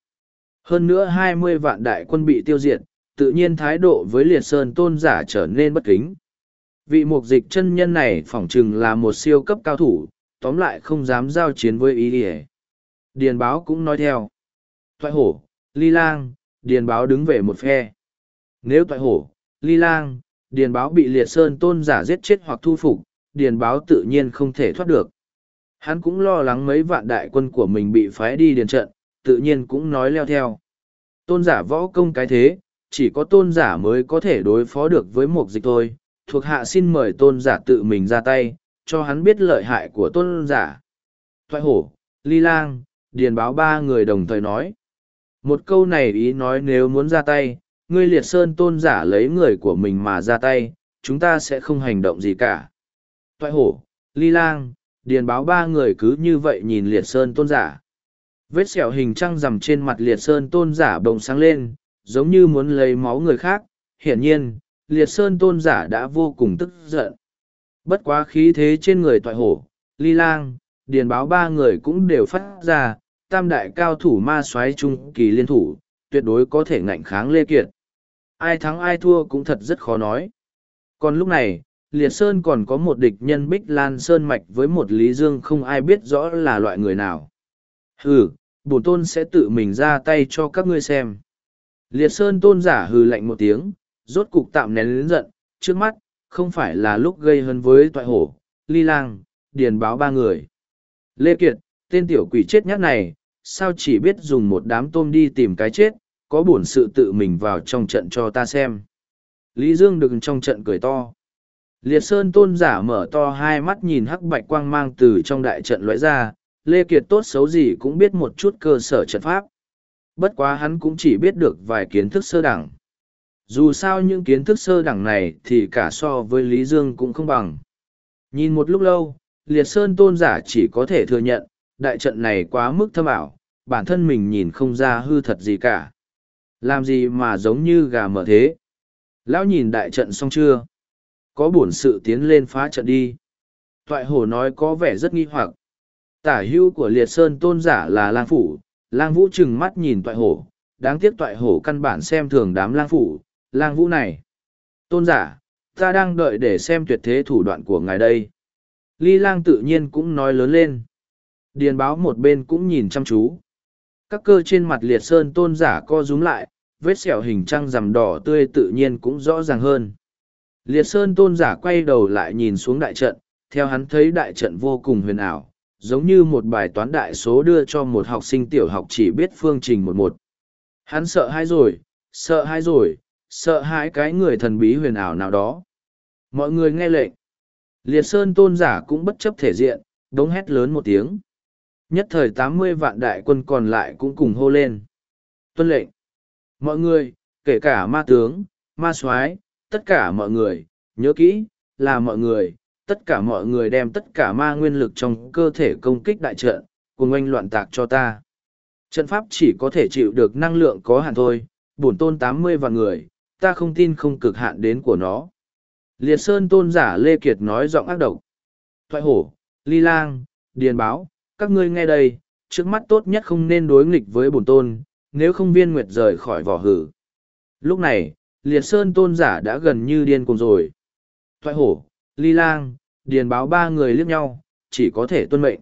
Hơn nữa hai mươi vạn đại quân bị tiêu diệt, tự nhiên thái độ với liệt sơn tôn giả trở nên bất kính. Vị mục dịch chân nhân này phỏng chừng là một siêu cấp cao thủ, tóm lại không dám giao chiến với ý ỉa điền báo cũng nói theo thoại hổ ly lang điền báo đứng về một phe nếu thoại hổ ly lang điền báo bị liệt sơn tôn giả giết chết hoặc thu phục điền báo tự nhiên không thể thoát được. Hắn cũng lo lắng mấy vạn đại quân của mình bị phái đi điền trận tự nhiên cũng nói leo theo. Tôn giả võ công cái thế chỉ có tôn giả mới có thể đối phó được với một dịch thôi. Thuộc hạ xin mời tôn giả tự mình ra tay cho hắn biết lợi hại của tôn giả. Thoại hổ ly lang điền báo ba người đồng thời nói. Một câu này ý nói nếu muốn ra tay, ngươi liệt sơn tôn giả lấy người của mình mà ra tay, chúng ta sẽ không hành động gì cả. Toại hổ, ly lang, điền báo ba người cứ như vậy nhìn liệt sơn tôn giả. Vết sẹo hình trăng rằm trên mặt liệt sơn tôn giả bồng sáng lên, giống như muốn lấy máu người khác. Hiển nhiên, liệt sơn tôn giả đã vô cùng tức giận. Bất quá khí thế trên người toại hổ, ly lang, điền báo ba người cũng đều phát ra, tam đại cao thủ ma soái trung kỳ liên thủ, tuyệt đối có thể ngạnh kháng Lê Kiệt. Ai thắng ai thua cũng thật rất khó nói. Còn lúc này, Liệt Sơn còn có một địch nhân Bích Lan Sơn Mạch với một Lý Dương không ai biết rõ là loại người nào. Hừ, bổn tôn sẽ tự mình ra tay cho các ngươi xem. Liệt Sơn tôn giả hừ lạnh một tiếng, rốt cục tạm nén lớn giận, trước mắt, không phải là lúc gây hấn với toại hổ, ly lang, điền báo ba người. Lê Kiệt, tên tiểu quỷ chết nhát này, sao chỉ biết dùng một đám tôm đi tìm cái chết, có bổn sự tự mình vào trong trận cho ta xem. Lý Dương đừng trong trận cười to. Liệt Sơn tôn giả mở to hai mắt nhìn hắc bạch quang mang từ trong đại trận loại ra, Lê Kiệt tốt xấu gì cũng biết một chút cơ sở trận pháp. Bất quá hắn cũng chỉ biết được vài kiến thức sơ đẳng. Dù sao những kiến thức sơ đẳng này thì cả so với Lý Dương cũng không bằng. Nhìn một lúc lâu, Liệt Sơn tôn giả chỉ có thể thừa nhận, đại trận này quá mức thâm ảo, bản thân mình nhìn không ra hư thật gì cả. Làm gì mà giống như gà mở thế? Lão nhìn đại trận xong chưa? Có bổn sự tiến lên phá trận đi. Toại hổ nói có vẻ rất nghi hoặc. Tả hưu của liệt sơn tôn giả là lang phủ, lang vũ trừng mắt nhìn toại hổ. Đáng tiếc toại hổ căn bản xem thường đám lang phủ, lang vũ này. Tôn giả, ta đang đợi để xem tuyệt thế thủ đoạn của ngài đây. Ly lang tự nhiên cũng nói lớn lên. Điền báo một bên cũng nhìn chăm chú. Các cơ trên mặt liệt sơn tôn giả co rúm lại, vết sẹo hình trăng rằm đỏ tươi tự nhiên cũng rõ ràng hơn. Liệt sơn tôn giả quay đầu lại nhìn xuống đại trận, theo hắn thấy đại trận vô cùng huyền ảo, giống như một bài toán đại số đưa cho một học sinh tiểu học chỉ biết phương trình một một. Hắn sợ hãi rồi, sợ hãi rồi, sợ hãi cái người thần bí huyền ảo nào đó. Mọi người nghe lệnh. Liệt sơn tôn giả cũng bất chấp thể diện, đống hét lớn một tiếng. Nhất thời tám mươi vạn đại quân còn lại cũng cùng hô lên. Tuân lệnh. Mọi người, kể cả ma tướng, ma soái tất cả mọi người, nhớ kỹ, là mọi người, tất cả mọi người đem tất cả ma nguyên lực trong cơ thể công kích đại trận, cùng oanh loạn tạc cho ta. Trận pháp chỉ có thể chịu được năng lượng có hạn thôi, bổn tôn tám mươi vạn người, ta không tin không cực hạn đến của nó. Liệt Sơn tôn giả Lê Kiệt nói giọng ác độc. Thoại hổ, ly lang, điền báo, các ngươi nghe đây, trước mắt tốt nhất không nên đối nghịch với bổn tôn, nếu không viên nguyệt rời khỏi vỏ hử. Lúc này, liệt sơn tôn giả đã gần như điên cuồng rồi. Thoại hổ, ly lang, điền báo ba người liếc nhau, chỉ có thể tuân mệnh.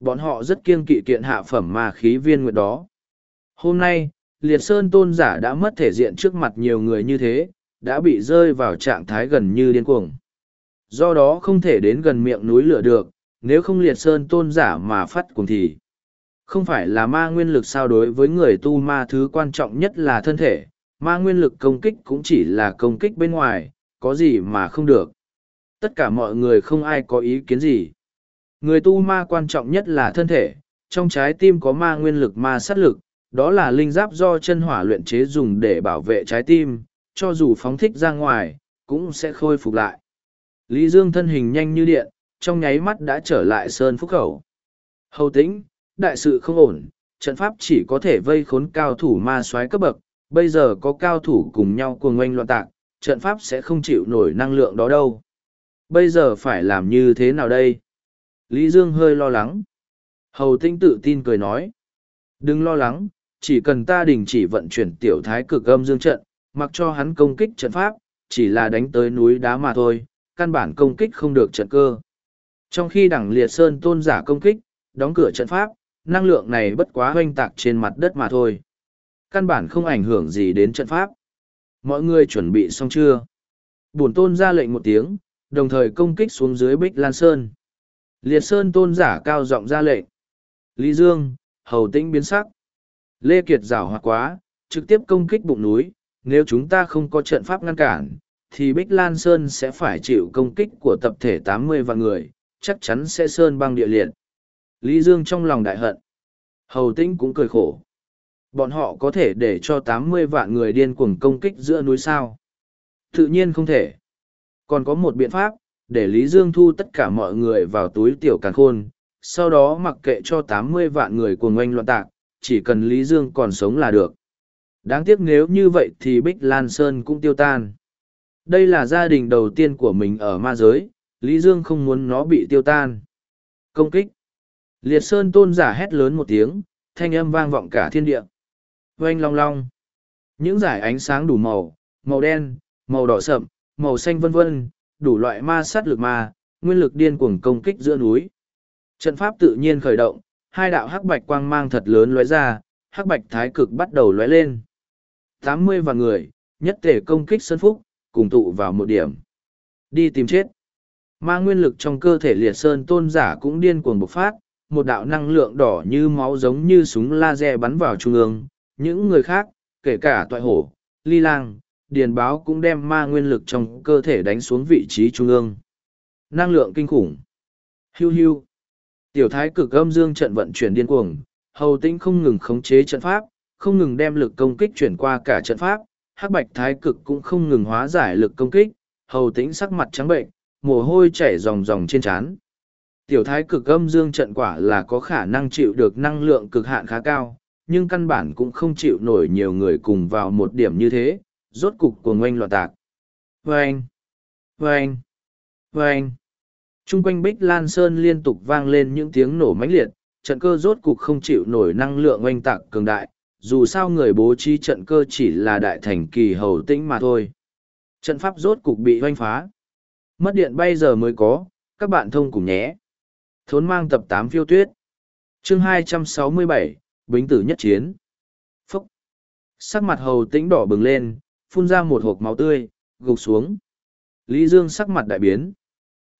Bọn họ rất kiêng kỵ kiện hạ phẩm mà khí viên nguyệt đó. Hôm nay, liệt sơn tôn giả đã mất thể diện trước mặt nhiều người như thế, đã bị rơi vào trạng thái gần như điên cuồng. Do đó không thể đến gần miệng núi lửa được, nếu không liệt sơn tôn giả mà phát cùng thì. Không phải là ma nguyên lực sao đối với người tu ma thứ quan trọng nhất là thân thể, ma nguyên lực công kích cũng chỉ là công kích bên ngoài, có gì mà không được. Tất cả mọi người không ai có ý kiến gì. Người tu ma quan trọng nhất là thân thể, trong trái tim có ma nguyên lực ma sát lực, đó là linh giáp do chân hỏa luyện chế dùng để bảo vệ trái tim, cho dù phóng thích ra ngoài, cũng sẽ khôi phục lại. Lý Dương thân hình nhanh như điện, trong nháy mắt đã trở lại Sơn Phúc Khẩu. Hầu tĩnh, đại sự không ổn, trận pháp chỉ có thể vây khốn cao thủ ma soái cấp bậc, bây giờ có cao thủ cùng nhau cuồng oanh loạn tạc, trận pháp sẽ không chịu nổi năng lượng đó đâu. Bây giờ phải làm như thế nào đây? Lý Dương hơi lo lắng. Hầu tinh tự tin cười nói. Đừng lo lắng, chỉ cần ta đình chỉ vận chuyển tiểu thái cực âm dương trận, mặc cho hắn công kích trận pháp, chỉ là đánh tới núi đá mà thôi, căn bản công kích không được trận cơ. Trong khi đẳng liệt sơn tôn giả công kích, đóng cửa trận pháp, năng lượng này bất quá hoanh tạc trên mặt đất mà thôi. Căn bản không ảnh hưởng gì đến trận pháp. Mọi người chuẩn bị xong chưa? Bổn tôn ra lệnh một tiếng, đồng thời công kích xuống dưới Bích Lan Sơn. Liệt Sơn tôn giả cao giọng ra lệnh. Lý Dương, hầu tĩnh biến sắc. Lê Kiệt rảo hoạt quá, trực tiếp công kích bụng núi. Nếu chúng ta không có trận pháp ngăn cản, thì Bích Lan Sơn sẽ phải chịu công kích của tập thể tám mươi vạn người, chắc chắn sẽ sơn băng địa liệt. Lý Dương trong lòng đại hận. Hầu tĩnh cũng cười khổ. Bọn họ có thể để cho tám mươi vạn người điên cuồng công kích giữa núi sao? Tự nhiên không thể. Còn có một biện pháp, để Lý Dương thu tất cả mọi người vào túi tiểu càn khôn, sau đó mặc kệ cho tám mươi vạn người cuồng oanh loạn tạc, chỉ cần Lý Dương còn sống là được. Đáng tiếc nếu như vậy thì Bích Lan Sơn cũng tiêu tan. Đây là gia đình đầu tiên của mình ở ma giới, Lý Dương không muốn nó bị tiêu tan. Công kích. Liệt Sơn tôn giả hét lớn một tiếng, thanh âm vang vọng cả thiên địa. Oanh long long. Những giải ánh sáng đủ màu, màu đen, màu đỏ sậm, màu xanh vân vân, đủ loại ma sát lực ma, nguyên lực điên cuồng công kích giữa núi. Trận pháp tự nhiên khởi động, hai đạo hắc bạch quang mang thật lớn lóe ra, hắc bạch thái cực bắt đầu lóe lên. tám mươi vạn người, nhất thể công kích sân phúc, cùng tụ vào một điểm. Đi tìm chết. Ma nguyên lực trong cơ thể liệt sơn tôn giả cũng điên cuồng bộc phát, một đạo năng lượng đỏ như máu giống như súng laser bắn vào trung ương. Những người khác, kể cả toại hổ, ly lang, điền báo cũng đem ma nguyên lực trong cơ thể đánh xuống vị trí trung ương. Năng lượng kinh khủng. Hiu hiu. Tiểu thái cực âm dương trận vận chuyển điên cuồng, hầu tĩnh không ngừng khống chế trận pháp, không ngừng đem lực công kích chuyển qua cả trận pháp, hắc bạch thái cực cũng không ngừng hóa giải lực công kích, hầu tĩnh sắc mặt trắng bệnh, mồ hôi chảy ròng ròng trên trán. Tiểu thái cực âm dương trận quả là có khả năng chịu được năng lượng cực hạn khá cao, nhưng căn bản cũng không chịu nổi nhiều người cùng vào một điểm như thế, rốt cục của ngoanh loạn tạc. Vâng! Vâng! Vâng! Trung quanh Bích Lan Sơn liên tục vang lên những tiếng nổ mãnh liệt, trận cơ rốt cục không chịu nổi năng lượng oanh tạc cường đại, dù sao người bố trí trận cơ chỉ là đại thành kỳ hầu tĩnh mà thôi. Trận pháp rốt cục bị oanh phá. Mất điện bây giờ mới có, các bạn thông cùng nhé. Thốn mang tập tám phiêu tuyết. chương 267, Bính tử nhất chiến. Phúc. Sắc mặt hầu tĩnh đỏ bừng lên, phun ra một hộp máu tươi, gục xuống. Lý Dương sắc mặt đại biến.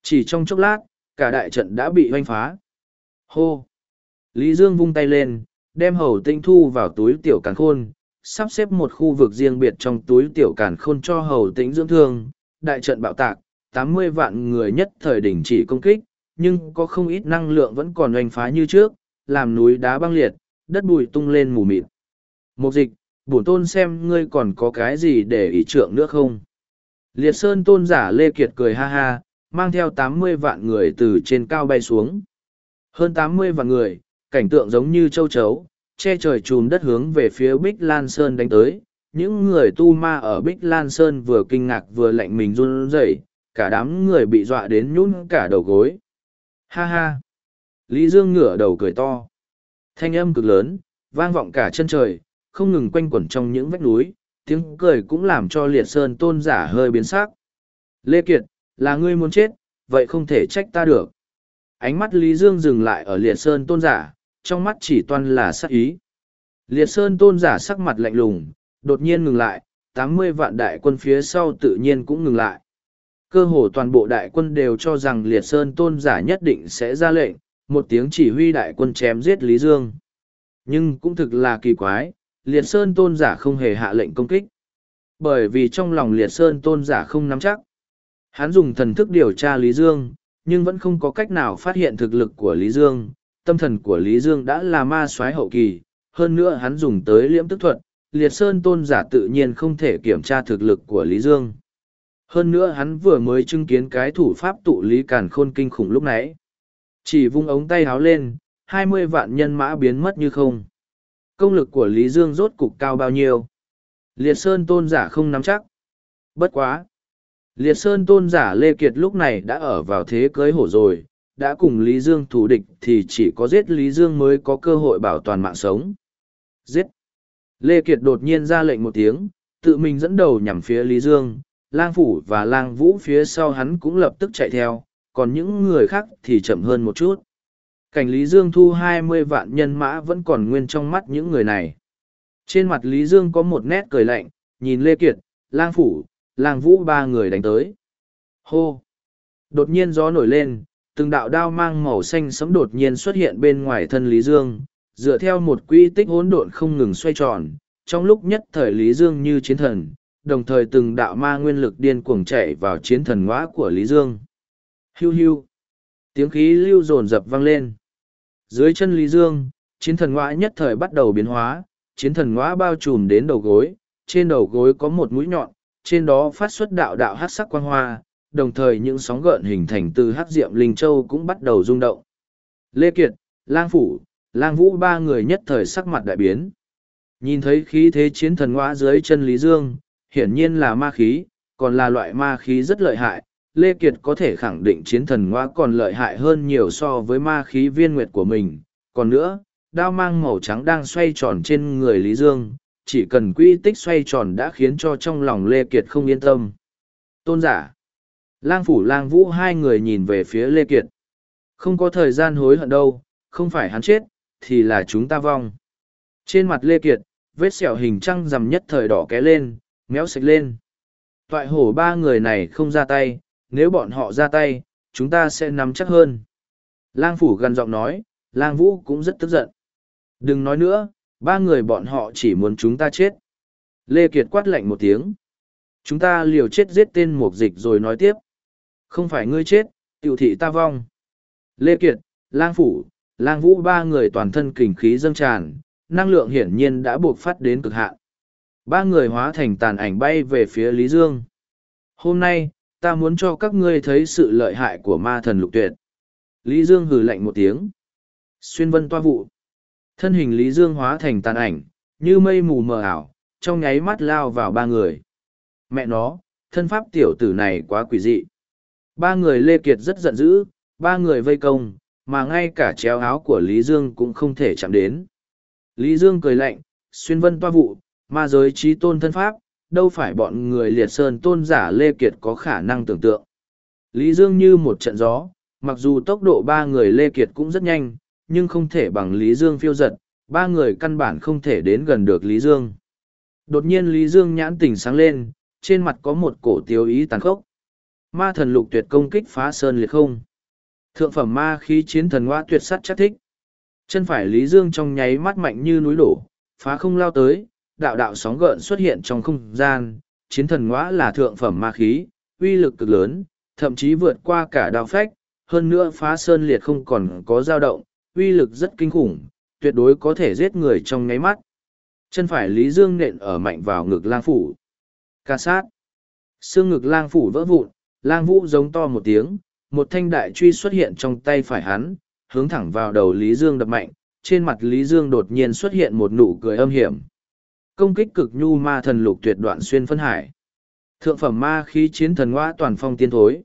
Chỉ trong chốc lát, cả đại trận đã bị hoanh phá. Hô! Lý Dương vung tay lên, đem hầu tinh thu vào túi tiểu càn khôn, sắp xếp một khu vực riêng biệt trong túi tiểu càn khôn cho hầu tĩnh dưỡng thương. Đại trận bạo tạc, tám mươi vạn người nhất thời đỉnh chỉ công kích, nhưng có không ít năng lượng vẫn còn oanh phá như trước, làm núi đá băng liệt, đất bụi tung lên mù mịt. Mục dịch, bổn tôn xem ngươi còn có cái gì để ý trượng nữa không? Liệt Sơn tôn giả Lê Kiệt cười ha ha, mang theo tám mươi vạn người từ trên cao bay xuống. Hơn tám mươi vạn người, cảnh tượng giống như châu chấu, che trời chùm đất hướng về phía Bích Lan Sơn đánh tới. Những người tu ma ở Bích Lan Sơn vừa kinh ngạc vừa lạnh mình run rẩy, cả đám người bị dọa đến nhún cả đầu gối. Ha ha! Lý Dương ngửa đầu cười to. Thanh âm cực lớn, vang vọng cả chân trời, không ngừng quanh quẩn trong những vách núi, tiếng cười cũng làm cho liệt sơn tôn giả hơi biến sắc. Lê Kiệt, là ngươi muốn chết, vậy không thể trách ta được. Ánh mắt Lý Dương dừng lại ở liệt sơn tôn giả, trong mắt chỉ toàn là sắc ý. Liệt sơn tôn giả sắc mặt lạnh lùng, đột nhiên ngừng lại, tám mươi vạn đại quân phía sau tự nhiên cũng ngừng lại. Cơ hồ toàn bộ đại quân đều cho rằng liệt sơn tôn giả nhất định sẽ ra lệnh, một tiếng chỉ huy đại quân chém giết Lý Dương. Nhưng cũng thực là kỳ quái, liệt sơn tôn giả không hề hạ lệnh công kích. Bởi vì trong lòng liệt sơn tôn giả không nắm chắc. Hắn dùng thần thức điều tra Lý Dương, nhưng vẫn không có cách nào phát hiện thực lực của Lý Dương. Tâm thần của Lý Dương đã là ma soái hậu kỳ, hơn nữa hắn dùng tới liễm tức thuật, liệt sơn tôn giả tự nhiên không thể kiểm tra thực lực của Lý Dương. Hơn nữa hắn vừa mới chứng kiến cái thủ pháp tụ lý càn khôn kinh khủng lúc nãy. Chỉ vung ống tay háo lên, hai mươi vạn nhân mã biến mất như không. Công lực của Lý Dương rốt cục cao bao nhiêu? Liệt Sơn tôn giả không nắm chắc. Bất quá. Liệt Sơn tôn giả Lê Kiệt lúc này đã ở vào thế cưới hổ rồi, đã cùng Lý Dương thủ địch thì chỉ có giết Lý Dương mới có cơ hội bảo toàn mạng sống. Giết! Lê Kiệt đột nhiên ra lệnh một tiếng, tự mình dẫn đầu nhằm phía Lý Dương, lang phủ và lang vũ phía sau hắn cũng lập tức chạy theo, còn những người khác thì chậm hơn một chút. Cảnh Lý Dương thu hai mươi vạn nhân mã vẫn còn nguyên trong mắt những người này. Trên mặt Lý Dương có một nét cười lạnh, nhìn Lê Kiệt, lang phủ, lang vũ ba người đánh tới. Hô! Đột nhiên gió nổi lên, từng đạo đao mang màu xanh sấm đột nhiên xuất hiện bên ngoài thân Lý Dương, dựa theo một quy tích hỗn độn không ngừng xoay tròn. Trong lúc nhất thời Lý Dương như chiến thần, đồng thời từng đạo ma nguyên lực điên cuồng chạy vào chiến thần ngõa của Lý Dương. Hiu hiu! Tiếng khí lưu rồn rập vang lên. Dưới chân Lý Dương, chiến thần ngõa nhất thời bắt đầu biến hóa, chiến thần ngõa bao trùm đến đầu gối, trên đầu gối có một mũi nhọn, trên đó phát xuất đạo đạo hát sắc quang hoa, đồng thời những sóng gợn hình thành từ hát diệm linh châu cũng bắt đầu rung động. Lê Kiệt, Lang Phủ, Lang Vũ ba người nhất thời sắc mặt đại biến. Nhìn thấy khí thế chiến thần ngõa dưới chân Lý Dương, hiển nhiên là ma khí, còn là loại ma khí rất lợi hại. Lê Kiệt có thể khẳng định chiến thần ngoa còn lợi hại hơn nhiều so với ma khí viên nguyệt của mình. Còn nữa, đao mang màu trắng đang xoay tròn trên người Lý Dương, chỉ cần quy tích xoay tròn đã khiến cho trong lòng Lê Kiệt không yên tâm. Tôn giả. Lang phủ lang vũ hai người nhìn về phía Lê Kiệt. Không có thời gian hối hận đâu, không phải hắn chết, thì là chúng ta vong. Trên mặt Lê Kiệt, vết sẹo hình trăng rằm nhất thời đỏ ké lên, méo sạch lên. Toại hổ ba người này không ra tay, nếu bọn họ ra tay, chúng ta sẽ nắm chắc hơn. Lang phủ gần giọng nói, lang vũ cũng rất tức giận. Đừng nói nữa, ba người bọn họ chỉ muốn chúng ta chết. Lê Kiệt quát lạnh một tiếng. Chúng ta liều chết giết tên mục dịch rồi nói tiếp. Không phải ngươi chết, tiểu thị ta vong. Lê Kiệt, lang phủ, lang vũ ba người toàn thân kình khí dâng tràn, năng lượng hiển nhiên đã buộc phát đến cực hạn. Ba người hóa thành tàn ảnh bay về phía Lý Dương. Hôm nay, ta muốn cho các ngươi thấy sự lợi hại của ma thần lục tuyệt. Lý Dương hừ lạnh một tiếng. Xuyên vân toa vụ. Thân hình Lý Dương hóa thành tàn ảnh, như mây mù mờ ảo, trong nháy mắt lao vào ba người. Mẹ nó, thân pháp tiểu tử này quá quỷ dị. Ba người Lê Kiệt rất giận dữ, ba người vây công, mà ngay cả chéo áo của Lý Dương cũng không thể chạm đến. Lý Dương cười lạnh, xuyên vân toa vụ, ma giới trí tôn thân pháp, đâu phải bọn người liệt sơn tôn giả Lê Kiệt có khả năng tưởng tượng. Lý Dương như một trận gió, mặc dù tốc độ ba người Lê Kiệt cũng rất nhanh, nhưng không thể bằng Lý Dương phiêu giật, ba người căn bản không thể đến gần được Lý Dương. Đột nhiên Lý Dương nhãn tỉnh sáng lên, trên mặt có một cổ tiêu ý tàn khốc. Ma thần lục tuyệt công kích phá sơn liệt không. Thượng phẩm ma khí chiến thần hoa tuyệt sắt chắc thích. Chân phải Lý Dương trong nháy mắt mạnh như núi đổ, phá không lao tới, đạo đạo sóng gợn xuất hiện trong không gian, chiến thần ngõa là thượng phẩm ma khí, uy lực cực lớn, thậm chí vượt qua cả đao phách, hơn nữa phá sơn liệt không còn có dao động, uy lực rất kinh khủng, tuyệt đối có thể giết người trong nháy mắt. Chân phải Lý Dương nện ở mạnh vào ngực lang phủ. Ca sát. Xương ngực lang phủ vỡ vụn, lang vũ giống to một tiếng, một thanh đại truy xuất hiện trong tay phải hắn, hướng thẳng vào đầu Lý Dương đập mạnh, trên mặt Lý Dương đột nhiên xuất hiện một nụ cười âm hiểm. Công kích cực nhu ma thần lục tuyệt đoạn xuyên phân hải. Thượng phẩm ma khí chiến thần ngoa toàn phong tiên thối.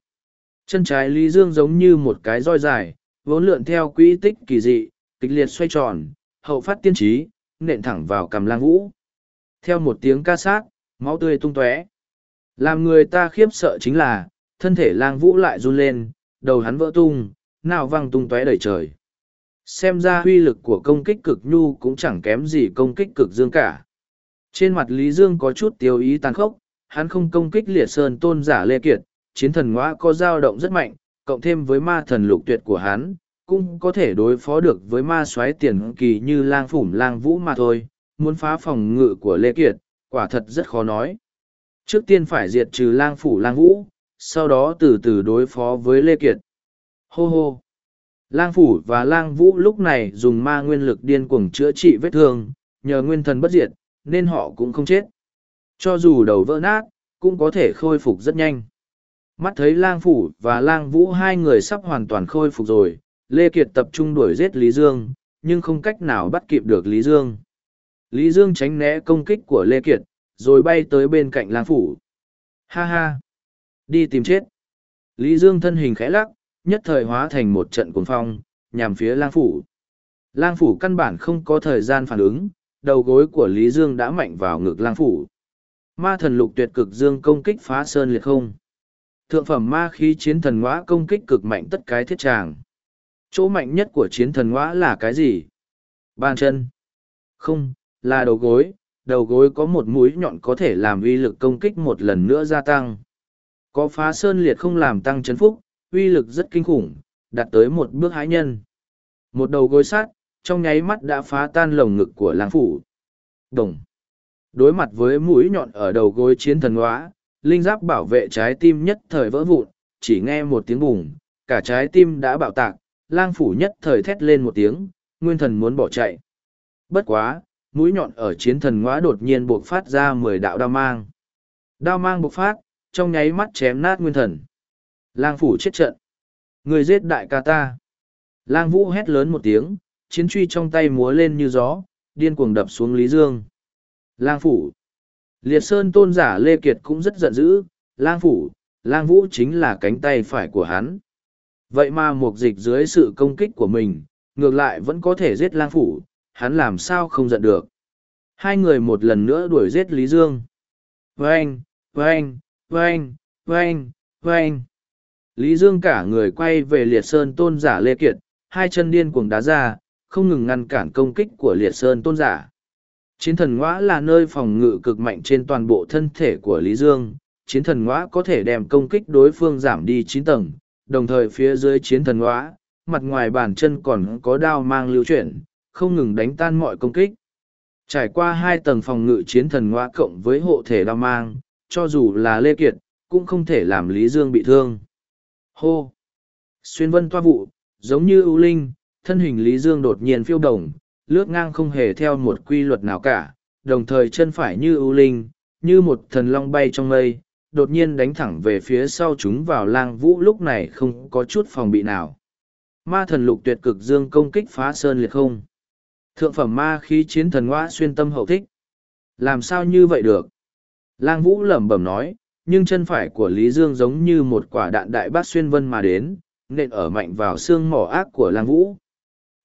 Chân trái Lý Dương giống như một cái roi dài, vốn lượn theo quỹ tích kỳ dị, kịch liệt xoay tròn, hậu phát tiên trí, nện thẳng vào cầm lang vũ. Theo một tiếng ca sát, máu tươi tung tóe. Làm người ta khiếp sợ chính là, thân thể lang vũ lại run lên, đầu hắn vỡ tung, nào văng tung tóe đầy trời. Xem ra huy lực của công kích cực nhu cũng chẳng kém gì công kích cực dương cả. Trên mặt Lý Dương có chút tiêu ý tàn khốc, hắn không công kích liệt sơn tôn giả Lê Kiệt, chiến thần ngõa có dao động rất mạnh, cộng thêm với ma thần lục tuyệt của hắn, cũng có thể đối phó được với ma soái tiền kỳ như lang phủm lang vũ mà thôi, muốn phá phòng ngự của Lê Kiệt, quả thật rất khó nói. Trước tiên phải diệt trừ lang phủ lang vũ, sau đó từ từ đối phó với Lê Kiệt. Hô hô! Lang phủ và lang vũ lúc này dùng ma nguyên lực điên cuồng chữa trị vết thương, nhờ nguyên thần bất diệt, nên họ cũng không chết. Cho dù đầu vỡ nát, cũng có thể khôi phục rất nhanh. Mắt thấy lang phủ và lang vũ hai người sắp hoàn toàn khôi phục rồi, Lê Kiệt tập trung đuổi giết Lý Dương, nhưng không cách nào bắt kịp được Lý Dương. Lý Dương tránh né công kích của Lê Kiệt, rồi bay tới bên cạnh lang phủ. Ha ha! Đi tìm chết! Lý Dương thân hình khẽ lắc, nhất thời hóa thành một trận cuồng phong, nhằm phía lang phủ. Lang phủ căn bản không có thời gian phản ứng, đầu gối của Lý Dương đã mạnh vào ngực lang phủ. Ma thần lục tuyệt cực dương công kích phá sơn liệt không. Thượng phẩm ma khí chiến thần ngõa công kích cực mạnh tất cái thiết tràng. Chỗ mạnh nhất của chiến thần ngõa là cái gì? Bàn chân. Không, là đầu gối. Đầu gối có một mũi nhọn có thể làm uy lực công kích một lần nữa gia tăng. Có phá sơn liệt không làm tăng chấn phúc, uy lực rất kinh khủng, đạt tới một bước hái nhân. Một đầu gối sát, trong nháy mắt đã phá tan lồng ngực của lang phủ. Đồng. Đối mặt với mũi nhọn ở đầu gối chiến thần hóa, linh giáp bảo vệ trái tim nhất thời vỡ vụn, chỉ nghe một tiếng bùng, cả trái tim đã bạo tạc, lang phủ nhất thời thét lên một tiếng, nguyên thần muốn bỏ chạy. Bất quá, mũi nhọn ở chiến thần hóa đột nhiên buộc phát ra mười đạo đao mang. Đao mang bộc phát, trong nháy mắt chém nát nguyên thần. Lang phủ chết trận. Người giết đại ca ta. Lang vũ hét lớn một tiếng, chiến truy trong tay múa lên như gió, điên cuồng đập xuống Lý Dương. Lang phủ. Liệt Sơn tôn giả Lê Kiệt cũng rất giận dữ, lang phủ, lang vũ chính là cánh tay phải của hắn. Vậy mà mục dịch dưới sự công kích của mình, ngược lại vẫn có thể giết lang phủ, hắn làm sao không giận được. Hai người một lần nữa đuổi giết Lý Dương. Vâng, vâng, vâng, vâng, vâng. Lý Dương cả người quay về liệt sơn tôn giả Lê Kiệt, hai chân điên cuồng đá ra, không ngừng ngăn cản công kích của liệt sơn tôn giả. Chiến thần ngõa là nơi phòng ngự cực mạnh trên toàn bộ thân thể của Lý Dương. Chiến thần ngõa có thể đem công kích đối phương giảm đi chín tầng, đồng thời phía dưới chiến thần ngõa, mặt ngoài bàn chân còn có đao mang lưu chuyển, không ngừng đánh tan mọi công kích. Trải qua hai tầng phòng ngự chiến thần ngõa cộng với hộ thể đao mang, cho dù là Lê Kiệt, cũng không thể làm Lý Dương bị thương. Hô! Xuyên vân toa vụ, giống như ưu linh, thân hình Lý Dương đột nhiên phiêu đồng, lướt ngang không hề theo một quy luật nào cả, đồng thời chân phải như ưu linh, như một thần long bay trong mây, đột nhiên đánh thẳng về phía sau chúng vào lang vũ lúc này không có chút phòng bị nào. Ma thần lục tuyệt cực dương công kích phá sơn liệt không. Thượng phẩm ma khí chiến thần ngoã xuyên tâm hậu thích. Làm sao như vậy được? Lang vũ lẩm bẩm nói, nhưng chân phải của Lý Dương giống như một quả đạn đại bác xuyên vân mà đến, nện ở mạnh vào xương mỏ ác của lang vũ.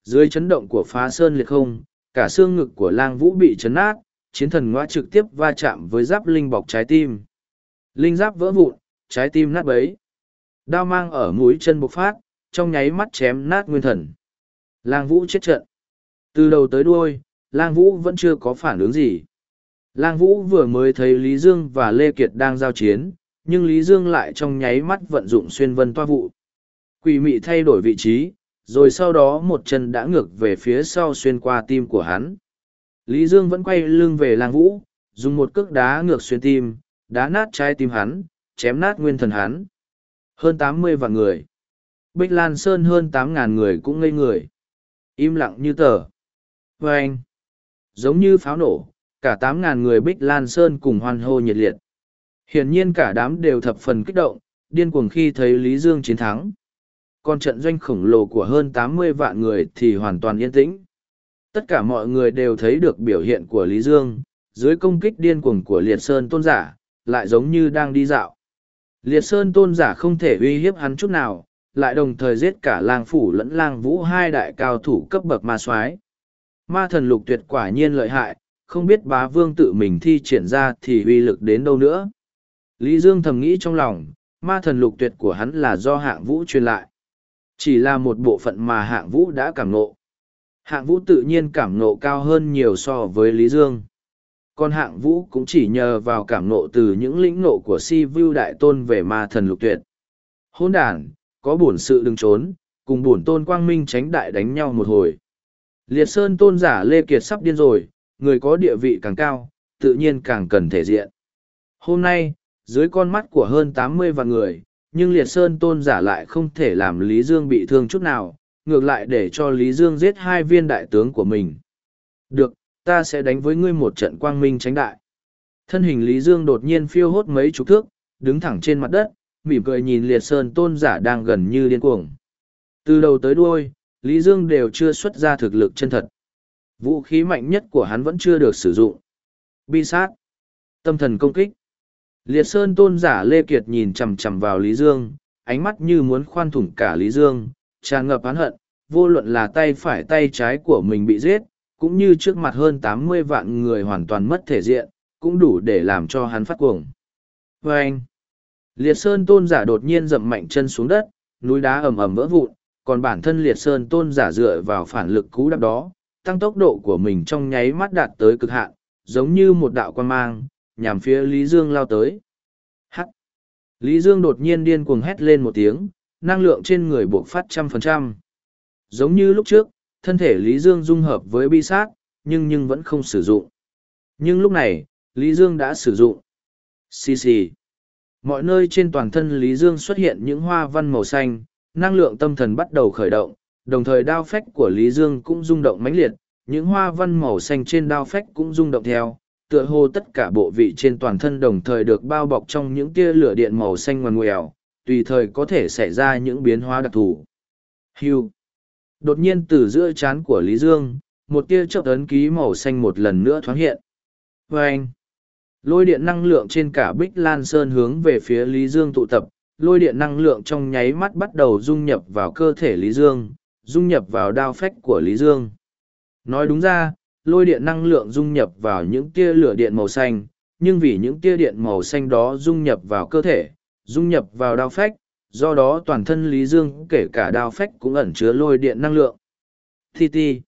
Dưới chấn động của phá sơn liệt không, cả xương ngực của lang vũ bị chấn nát, chiến thần ngoa trực tiếp va chạm với giáp linh bọc trái tim. Linh giáp vỡ vụn, trái tim nát bấy. Đao mang ở mũi chân bộc phát, trong nháy mắt chém nát nguyên thần. Lang vũ chết trận. Từ đầu tới đuôi, lang vũ vẫn chưa có phản ứng gì. Lang vũ vừa mới thấy Lý Dương và Lê Kiệt đang giao chiến, nhưng Lý Dương lại trong nháy mắt vận dụng xuyên vân toa vụ. Quỷ mị thay đổi vị trí, rồi sau đó một chân đã ngược về phía sau xuyên qua tim của hắn. Lý Dương vẫn quay lưng về lang vũ, dùng một cước đá ngược xuyên tim, đá nát trái tim hắn, chém nát nguyên thần hắn. Hơn tám mươi vạn người. Bích Lan Sơn hơn tám ngàn người cũng ngây người. Im lặng như tờ. Và anh. Giống như pháo nổ, cả tám ngàn người Bích Lan Sơn cùng hoan hô nhiệt liệt. Hiển nhiên cả đám đều thập phần kích động, điên cuồng khi thấy Lý Dương chiến thắng còn trận doanh khổng lồ của hơn tám mươi vạn người thì hoàn toàn yên tĩnh. Tất cả mọi người đều thấy được biểu hiện của Lý Dương, dưới công kích điên cuồng của Liệt Sơn tôn giả, lại giống như đang đi dạo. Liệt Sơn tôn giả không thể uy hiếp hắn chút nào, lại đồng thời giết cả lang phủ lẫn lang vũ hai đại cao thủ cấp bậc ma soái Ma thần lục tuyệt quả nhiên lợi hại, không biết bá vương tự mình thi triển ra thì uy lực đến đâu nữa. Lý Dương thầm nghĩ trong lòng, ma thần lục tuyệt của hắn là do hạng vũ truyền lại. Chỉ là một bộ phận mà hạng vũ đã cảm nộ. Hạng vũ tự nhiên cảm nộ cao hơn nhiều so với Lý Dương. Còn hạng vũ cũng chỉ nhờ vào cảm nộ từ những lĩnh nộ của si vưu đại tôn về ma thần lục tuyệt. Hôn đàn, có bổn sự đừng trốn, cùng bổn tôn quang minh tránh đại đánh nhau một hồi. Liệt Sơn tôn giả Lê Kiệt sắp điên rồi, người có địa vị càng cao, tự nhiên càng cần thể diện. Hôm nay, dưới con mắt của hơn tám mươi vạn người, nhưng liệt sơn tôn giả lại không thể làm Lý Dương bị thương chút nào, ngược lại để cho Lý Dương giết hai viên đại tướng của mình. Được, ta sẽ đánh với ngươi một trận quang minh tránh đại. Thân hình Lý Dương đột nhiên phiêu hốt mấy chục thước, đứng thẳng trên mặt đất, mỉm cười nhìn liệt sơn tôn giả đang gần như điên cuồng. Từ đầu tới đuôi, Lý Dương đều chưa xuất ra thực lực chân thật. Vũ khí mạnh nhất của hắn vẫn chưa được sử dụng. Bi sát. Tâm thần công kích. Liệt Sơn tôn giả Lê Kiệt nhìn chằm chằm vào Lý Dương, ánh mắt như muốn khoan thủng cả Lý Dương, tràn ngập oán hận, vô luận là tay phải tay trái của mình bị giết, cũng như trước mặt hơn tám mươi vạn người hoàn toàn mất thể diện, cũng đủ để làm cho hắn phát cuồng. Và anh, Liệt Sơn tôn giả đột nhiên dậm mạnh chân xuống đất, núi đá ầm ầm vỡ vụn, còn bản thân Liệt Sơn tôn giả dựa vào phản lực cú đắp đó, tăng tốc độ của mình trong nháy mắt đạt tới cực hạn, giống như một đạo quan mang, nhằm phía Lý Dương lao tới. Hắc! Lý Dương đột nhiên điên cuồng hét lên một tiếng, năng lượng trên người buộc phát trăm phần trăm. Giống như lúc trước, thân thể Lý Dương dung hợp với bi sát, nhưng nhưng vẫn không sử dụng. Nhưng lúc này, Lý Dương đã sử dụng. Xì xì. Mọi nơi trên toàn thân Lý Dương xuất hiện những hoa văn màu xanh, năng lượng tâm thần bắt đầu khởi động, đồng thời đao phách của Lý Dương cũng rung động mãnh liệt, những hoa văn màu xanh trên đao phách cũng rung động theo, tựa hồ tất cả bộ vị trên toàn thân đồng thời được bao bọc trong những tia lửa điện màu xanh ngoằn ngoèo, tùy thời có thể xảy ra những biến hóa đặc thù. Hưu. Đột nhiên từ giữa trán của Lý Dương, một tia chớp ấn ký màu xanh một lần nữa thoáng hiện. Và anh. Lôi điện năng lượng trên cả Bích Lan Sơn hướng về phía Lý Dương tụ tập, lôi điện năng lượng trong nháy mắt bắt đầu dung nhập vào cơ thể Lý Dương, dung nhập vào đao phách của Lý Dương. Nói đúng ra, lôi điện năng lượng dung nhập vào những tia lửa điện màu xanh, nhưng vì những tia điện màu xanh đó dung nhập vào cơ thể, dung nhập vào đao phách, do đó toàn thân Lý Dương kể cả đao phách cũng ẩn chứa lôi điện năng lượng. Thi ti.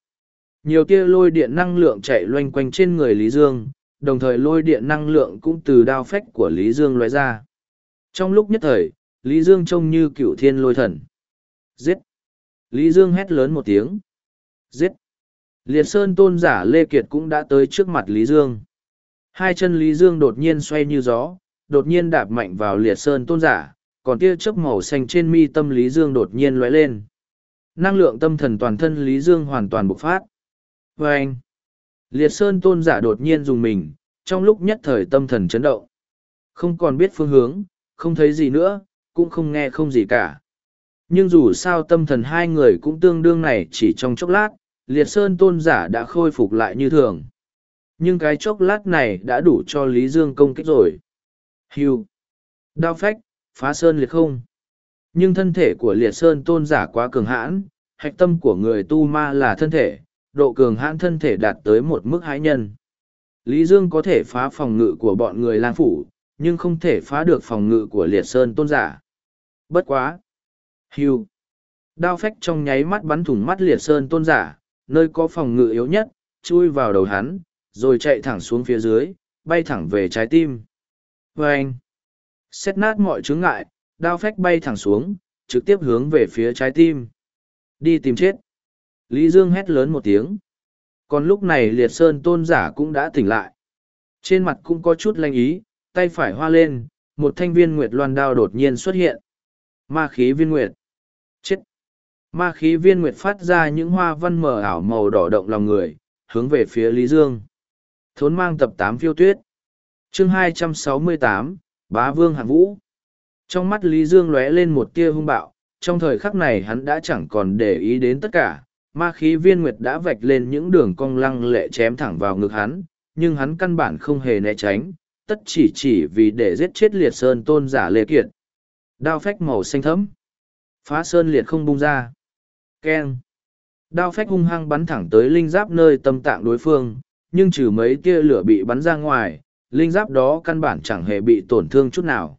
Nhiều tia lôi điện năng lượng chạy loanh quanh trên người Lý Dương, đồng thời lôi điện năng lượng cũng từ đao phách của Lý Dương loại ra. Trong lúc nhất thời, Lý Dương trông như cựu thiên lôi thần. Giết! Lý Dương hét lớn một tiếng. Giết! Liệt Sơn tôn giả Lê Kiệt cũng đã tới trước mặt Lý Dương. Hai chân Lý Dương đột nhiên xoay như gió, đột nhiên đạp mạnh vào Liệt Sơn tôn giả, còn tia chớp màu xanh trên mi tâm Lý Dương đột nhiên lóe lên. Năng lượng tâm thần toàn thân Lý Dương hoàn toàn bộc phát. Và anh, Liệt Sơn tôn giả đột nhiên dùng mình, trong lúc nhất thời tâm thần chấn động. Không còn biết phương hướng, không thấy gì nữa, cũng không nghe không gì cả. Nhưng dù sao tâm thần hai người cũng tương đương này chỉ trong chốc lát, Liệt Sơn tôn giả đã khôi phục lại như thường. Nhưng cái chốc lát này đã đủ cho Lý Dương công kích rồi. Hiu, Đao phách, phá sơn liệt không. Nhưng thân thể của liệt sơn tôn giả quá cường hãn, hạch tâm của người tu ma là thân thể, độ cường hãn thân thể đạt tới một mức hãi nhân. Lý Dương có thể phá phòng ngự của bọn người lang phủ, nhưng không thể phá được phòng ngự của liệt sơn tôn giả. Bất quá. Hiu, Đao phách trong nháy mắt bắn thủng mắt liệt sơn tôn giả, nơi có phòng ngự yếu nhất, chui vào đầu hắn, rồi chạy thẳng xuống phía dưới, bay thẳng về trái tim. Và anh, xét nát mọi chướng ngại, đao phách bay thẳng xuống, trực tiếp hướng về phía trái tim. Đi tìm chết. Lý Dương hét lớn một tiếng. Còn lúc này liệt sơn tôn giả cũng đã tỉnh lại. Trên mặt cũng có chút lanh ý, tay phải hoa lên, một thanh viên nguyệt loan đao đột nhiên xuất hiện. Ma khí viên nguyệt. Chết. Ma khí viên nguyệt phát ra những hoa văn mờ ảo màu đỏ động lòng người, hướng về phía Lý Dương. Thốn mang tập tám phiêu tuyết. chương hai trăm sáu mươi tám Bá Vương Hạng Vũ. Trong mắt Lý Dương lóe lên một tia hung bạo, trong thời khắc này hắn đã chẳng còn để ý đến tất cả. Ma khí viên nguyệt đã vạch lên những đường cong lăng lệ chém thẳng vào ngực hắn, nhưng hắn căn bản không hề né tránh, tất chỉ chỉ vì để giết chết liệt sơn tôn giả lê kiệt. Đao phách màu xanh thấm. Phá sơn liệt không bung ra keng. Đao phách hung hăng bắn thẳng tới linh giáp nơi tâm tạng đối phương, nhưng trừ mấy tia lửa bị bắn ra ngoài, linh giáp đó căn bản chẳng hề bị tổn thương chút nào.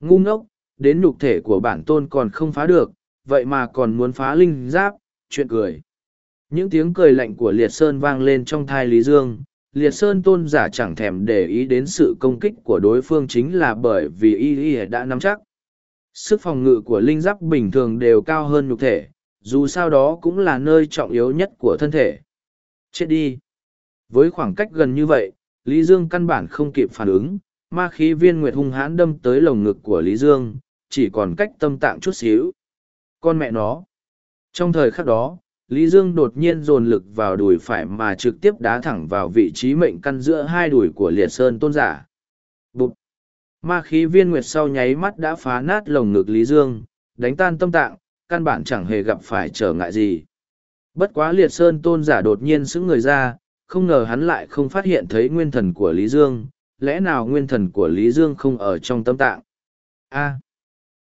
Ngu ngốc, đến nhục thể của bản tôn còn không phá được, vậy mà còn muốn phá linh giáp, chuyện cười. Những tiếng cười lạnh của liệt sơn vang lên trong thai lý dương. Liệt sơn tôn giả chẳng thèm để ý đến sự công kích của đối phương chính là bởi vì y y đã nắm chắc. Sức phòng ngự của linh giáp bình thường đều cao hơn nhục thể dù sao đó cũng là nơi trọng yếu nhất của thân thể. Chết đi! Với khoảng cách gần như vậy, Lý Dương căn bản không kịp phản ứng, ma khí viên nguyệt hung hãn đâm tới lồng ngực của Lý Dương, chỉ còn cách tâm tạng chút xíu. Con mẹ nó! Trong thời khắc đó, Lý Dương đột nhiên dồn lực vào đùi phải mà trực tiếp đá thẳng vào vị trí mệnh căn giữa hai đùi của liệt sơn tôn giả. Bụt! Ma khí viên nguyệt sau nháy mắt đã phá nát lồng ngực Lý Dương, đánh tan tâm tạng, căn bản chẳng hề gặp phải trở ngại gì. Bất quá liệt sơn tôn giả đột nhiên xứng người ra, không ngờ hắn lại không phát hiện thấy nguyên thần của Lý Dương, lẽ nào nguyên thần của Lý Dương không ở trong tâm tạng? A.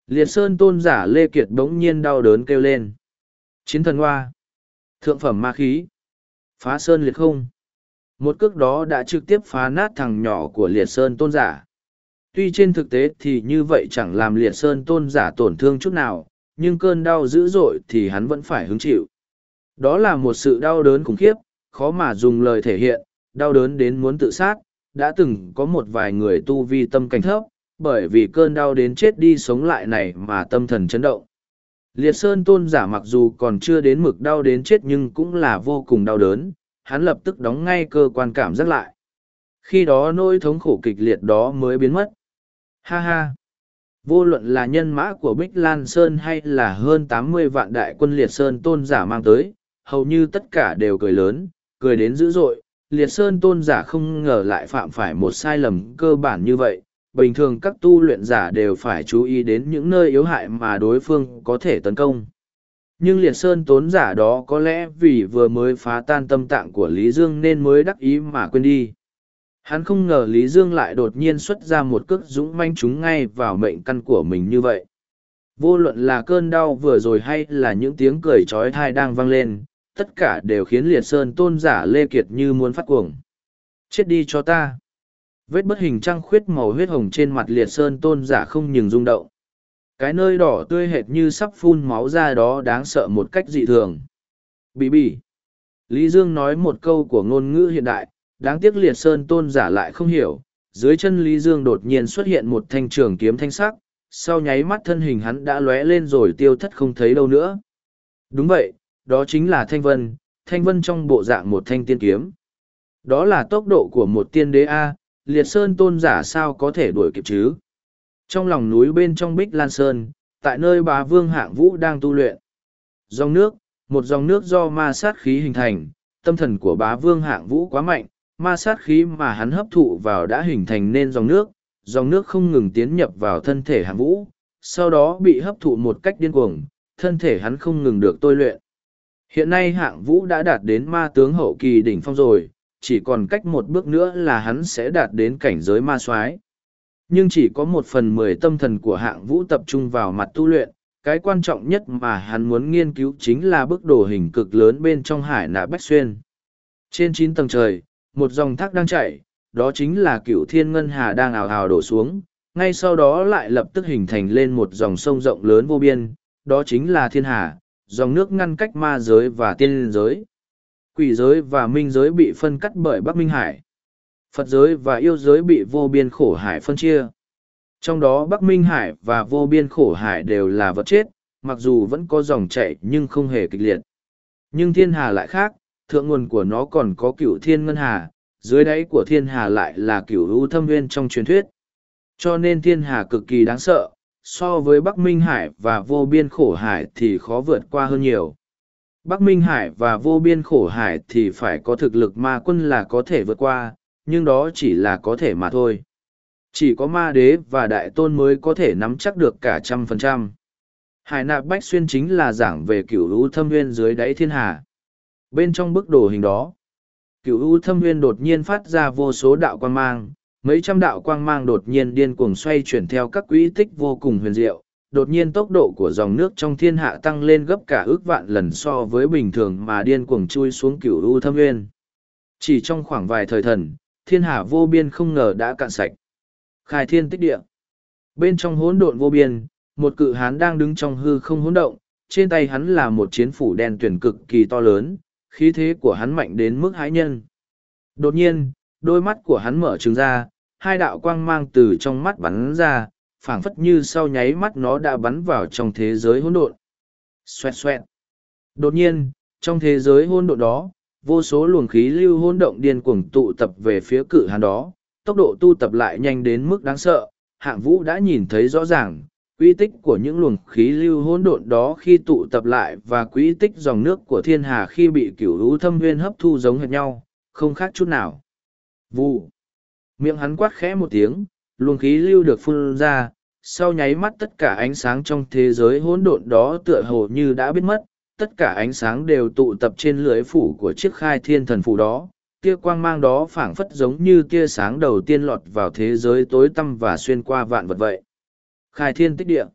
liệt sơn tôn giả Lê Kiệt bỗng nhiên đau đớn kêu lên. Chiến thần hoa. Thượng phẩm ma khí. Phá sơn liệt không. Một cước đó đã trực tiếp phá nát thằng nhỏ của liệt sơn tôn giả. Tuy trên thực tế thì như vậy chẳng làm liệt sơn tôn giả tổn thương chút nào, nhưng cơn đau dữ dội thì hắn vẫn phải hứng chịu. Đó là một sự đau đớn khủng khiếp, khó mà dùng lời thể hiện, đau đớn đến muốn tự sát, đã từng có một vài người tu vi tâm cảnh thấp, bởi vì cơn đau đến chết đi sống lại này mà tâm thần chấn động. Liệt Sơn tôn giả mặc dù còn chưa đến mực đau đến chết nhưng cũng là vô cùng đau đớn, hắn lập tức đóng ngay cơ quan cảm giác lại. Khi đó nỗi thống khổ kịch liệt đó mới biến mất. Ha ha! Vô luận là nhân mã của Bích Lan Sơn hay là hơn tám mươi vạn đại quân liệt Sơn tôn giả mang tới, hầu như tất cả đều cười lớn, cười đến dữ dội, liệt sơn tôn giả không ngờ lại phạm phải một sai lầm cơ bản như vậy. Bình thường các tu luyện giả đều phải chú ý đến những nơi yếu hại mà đối phương có thể tấn công. Nhưng liệt sơn tốn giả đó có lẽ vì vừa mới phá tan tâm tạng của Lý Dương nên mới đắc ý mà quên đi. Hắn không ngờ Lý Dương lại đột nhiên xuất ra một cước dũng manh chúng ngay vào mệnh căn của mình như vậy. Vô luận là cơn đau vừa rồi hay là những tiếng cười trói thai đang vang lên, tất cả đều khiến liệt sơn tôn giả Lê Kiệt như muốn phát cuồng. Chết đi cho ta! Vết bất hình trăng khuyết màu huyết hồng trên mặt liệt sơn tôn giả không nhừng rung động. Cái nơi đỏ tươi hệt như sắp phun máu ra đó đáng sợ một cách dị thường. Bì bì! Lý Dương nói một câu của ngôn ngữ hiện đại, đáng tiếc liệt sơn tôn giả lại không hiểu. Dưới chân Lý Dương đột nhiên xuất hiện một thanh trường kiếm thanh sắc, sau nháy mắt thân hình hắn đã lóe lên rồi tiêu thất không thấy đâu nữa. Đúng vậy, đó chính là thanh vân, thanh vân trong bộ dạng một thanh tiên kiếm. Đó là tốc độ của một tiên đế A, liệt sơn tôn giả sao có thể đuổi kịp chứ? Trong lòng núi bên trong Bích Lan Sơn, tại nơi bá vương hạng vũ đang tu luyện. Dòng nước, một dòng nước do ma sát khí hình thành, tâm thần của bá vương hạng vũ quá mạnh, ma sát khí mà hắn hấp thụ vào đã hình thành nên dòng nước, dòng nước không ngừng tiến nhập vào thân thể hạng vũ, sau đó bị hấp thụ một cách điên cuồng, thân thể hắn không ngừng được tôi luyện. Hiện nay hạng vũ đã đạt đến ma tướng hậu kỳ đỉnh phong rồi, chỉ còn cách một bước nữa là hắn sẽ đạt đến cảnh giới ma soái nhưng chỉ có một phần mười tâm thần của hạng vũ tập trung vào mặt tu luyện cái quan trọng nhất mà hắn muốn nghiên cứu chính là bức đồ hình cực lớn bên trong hải nạ bách xuyên trên chín tầng trời một dòng thác đang chảy, đó chính là cựu thiên ngân hà đang ào ào đổ xuống ngay sau đó lại lập tức hình thành lên một dòng sông rộng lớn vô biên đó chính là thiên hà dòng nước ngăn cách ma giới và tiên giới quỷ giới và minh giới bị phân cắt bởi bắc minh hải Phật giới và yêu giới bị vô biên khổ hải phân chia. Trong đó Bắc Minh Hải và vô biên khổ hải đều là vật chết, mặc dù vẫn có dòng chảy nhưng không hề kịch liệt. Nhưng thiên hà lại khác, thượng nguồn của nó còn có cửu thiên ngân hà, dưới đáy của thiên hà lại là cửu u thâm nguyên trong truyền thuyết. Cho nên thiên hà cực kỳ đáng sợ, so với Bắc Minh Hải và vô biên khổ hải thì khó vượt qua hơn nhiều. Bắc Minh Hải và vô biên khổ hải thì phải có thực lực ma quân là có thể vượt qua, nhưng đó chỉ là có thể mà thôi. Chỉ có ma đế và đại tôn mới có thể nắm chắc được cả trăm phần trăm. Hải nạp bách xuyên chính là giảng về cửu u thâm nguyên dưới đáy thiên hà. Bên trong bức đồ hình đó, cửu u thâm nguyên đột nhiên phát ra vô số đạo quang mang, mấy trăm đạo quang mang đột nhiên điên cuồng xoay chuyển theo các quỹ tích vô cùng huyền diệu. Đột nhiên tốc độ của dòng nước trong thiên hạ tăng lên gấp cả ước vạn lần so với bình thường mà điên cuồng chui xuống cửu u thâm nguyên. Chỉ trong khoảng vài thời thần, thiên hạ vô biên không ngờ đã cạn sạch. Khai thiên tích địa. Bên trong hỗn độn vô biên, một cự hán đang đứng trong hư không hỗn động, trên tay hắn là một chiến phủ đen tuyển cực kỳ to lớn, khí thế của hắn mạnh đến mức hãi nhân. Đột nhiên, đôi mắt của hắn mở trừng ra, hai đạo quang mang từ trong mắt bắn ra, phảng phất như sau nháy mắt nó đã bắn vào trong thế giới hỗn độn. Xoẹt xoẹt. Đột nhiên, trong thế giới hỗn độn đó, vô số luồng khí lưu hỗn động điên cuồng tụ tập về phía cự hàn đó, tốc độ tu tập lại nhanh đến mức đáng sợ, hạng vũ đã nhìn thấy rõ ràng, quy tích của những luồng khí lưu hỗn độn đó khi tụ tập lại và quy tích dòng nước của thiên hà khi bị cửu hữu thâm viên hấp thu giống hệt nhau, không khác chút nào. Vụ. Miệng hắn quát khẽ một tiếng, luồng khí lưu được phun ra, sau nháy mắt tất cả ánh sáng trong thế giới hỗn độn đó tựa hồ như đã biến mất, tất cả ánh sáng đều tụ tập trên lưỡi phủ của chiếc khai thiên thần phủ đó tia quang mang đó phảng phất giống như tia sáng đầu tiên lọt vào thế giới tối tăm và xuyên qua vạn vật vậy khai thiên tích địa.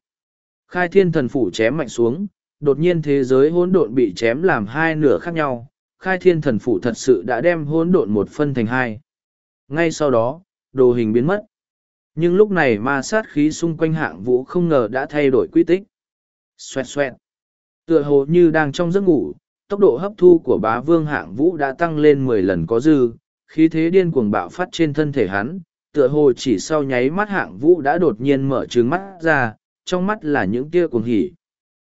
Khai thiên thần phủ chém mạnh xuống đột nhiên thế giới hỗn độn bị chém làm hai nửa khác nhau. Khai thiên thần phủ thật sự đã đem hỗn độn một phân thành hai. Ngay sau đó đồ hình biến mất. Nhưng lúc này ma sát khí xung quanh hạng vũ không ngờ đã thay đổi quy tích. Xoẹt xoẹt. Tựa hồ như đang trong giấc ngủ, tốc độ hấp thu của bá vương hạng vũ đã tăng lên mười lần có dư, khí thế điên cuồng bạo phát trên thân thể hắn, tựa hồ chỉ sau nháy mắt hạng vũ đã đột nhiên mở trừng mắt ra, trong mắt là những tia cuồng hỉ.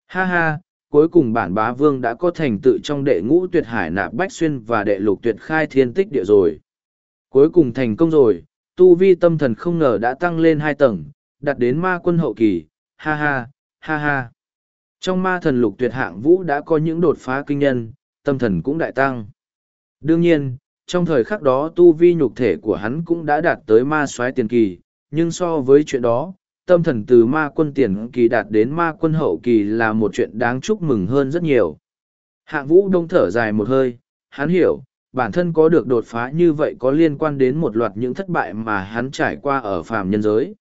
Ha ha, cuối cùng bản bá vương đã có thành tựu trong đệ ngũ tuyệt hải nạp bách xuyên và đệ lục tuyệt khai thiên tích địa rồi. Cuối cùng thành công rồi, tu vi tâm thần không ngờ đã tăng lên hai tầng, đặt đến ma quân hậu kỳ, ha ha, ha ha. Trong ma thần lục tuyệt hạng vũ đã có những đột phá kinh nhân, tâm thần cũng đại tăng. Đương nhiên, trong thời khắc đó tu vi nhục thể của hắn cũng đã đạt tới ma soái tiền kỳ, nhưng so với chuyện đó, tâm thần từ ma quân tiền kỳ đạt đến ma quân hậu kỳ là một chuyện đáng chúc mừng hơn rất nhiều. Hạng vũ đông thở dài một hơi, hắn hiểu, bản thân có được đột phá như vậy có liên quan đến một loạt những thất bại mà hắn trải qua ở phàm nhân giới.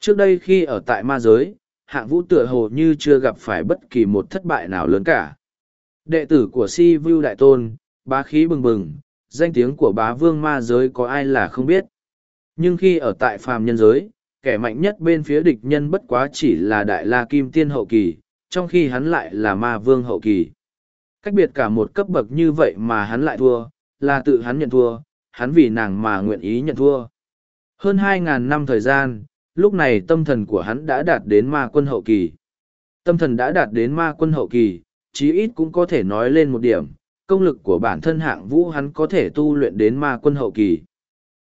Trước đây khi ở tại ma giới, hạng vũ tựa hồ như chưa gặp phải bất kỳ một thất bại nào lớn cả. Đệ tử của Si Vu Đại Tôn, bá khí bừng bừng, danh tiếng của bá vương ma giới có ai là không biết. Nhưng khi ở tại phàm nhân giới, kẻ mạnh nhất bên phía địch nhân bất quá chỉ là Đại La Kim Tiên hậu kỳ, trong khi hắn lại là ma vương hậu kỳ. Cách biệt cả một cấp bậc như vậy mà hắn lại thua, là tự hắn nhận thua, hắn vì nàng mà nguyện ý nhận thua. Hơn 2.000 năm thời gian, lúc này tâm thần của hắn đã đạt đến ma quân hậu kỳ. Tâm thần đã đạt đến ma quân hậu kỳ, chí ít cũng có thể nói lên một điểm, công lực của bản thân hạng vũ hắn có thể tu luyện đến ma quân hậu kỳ.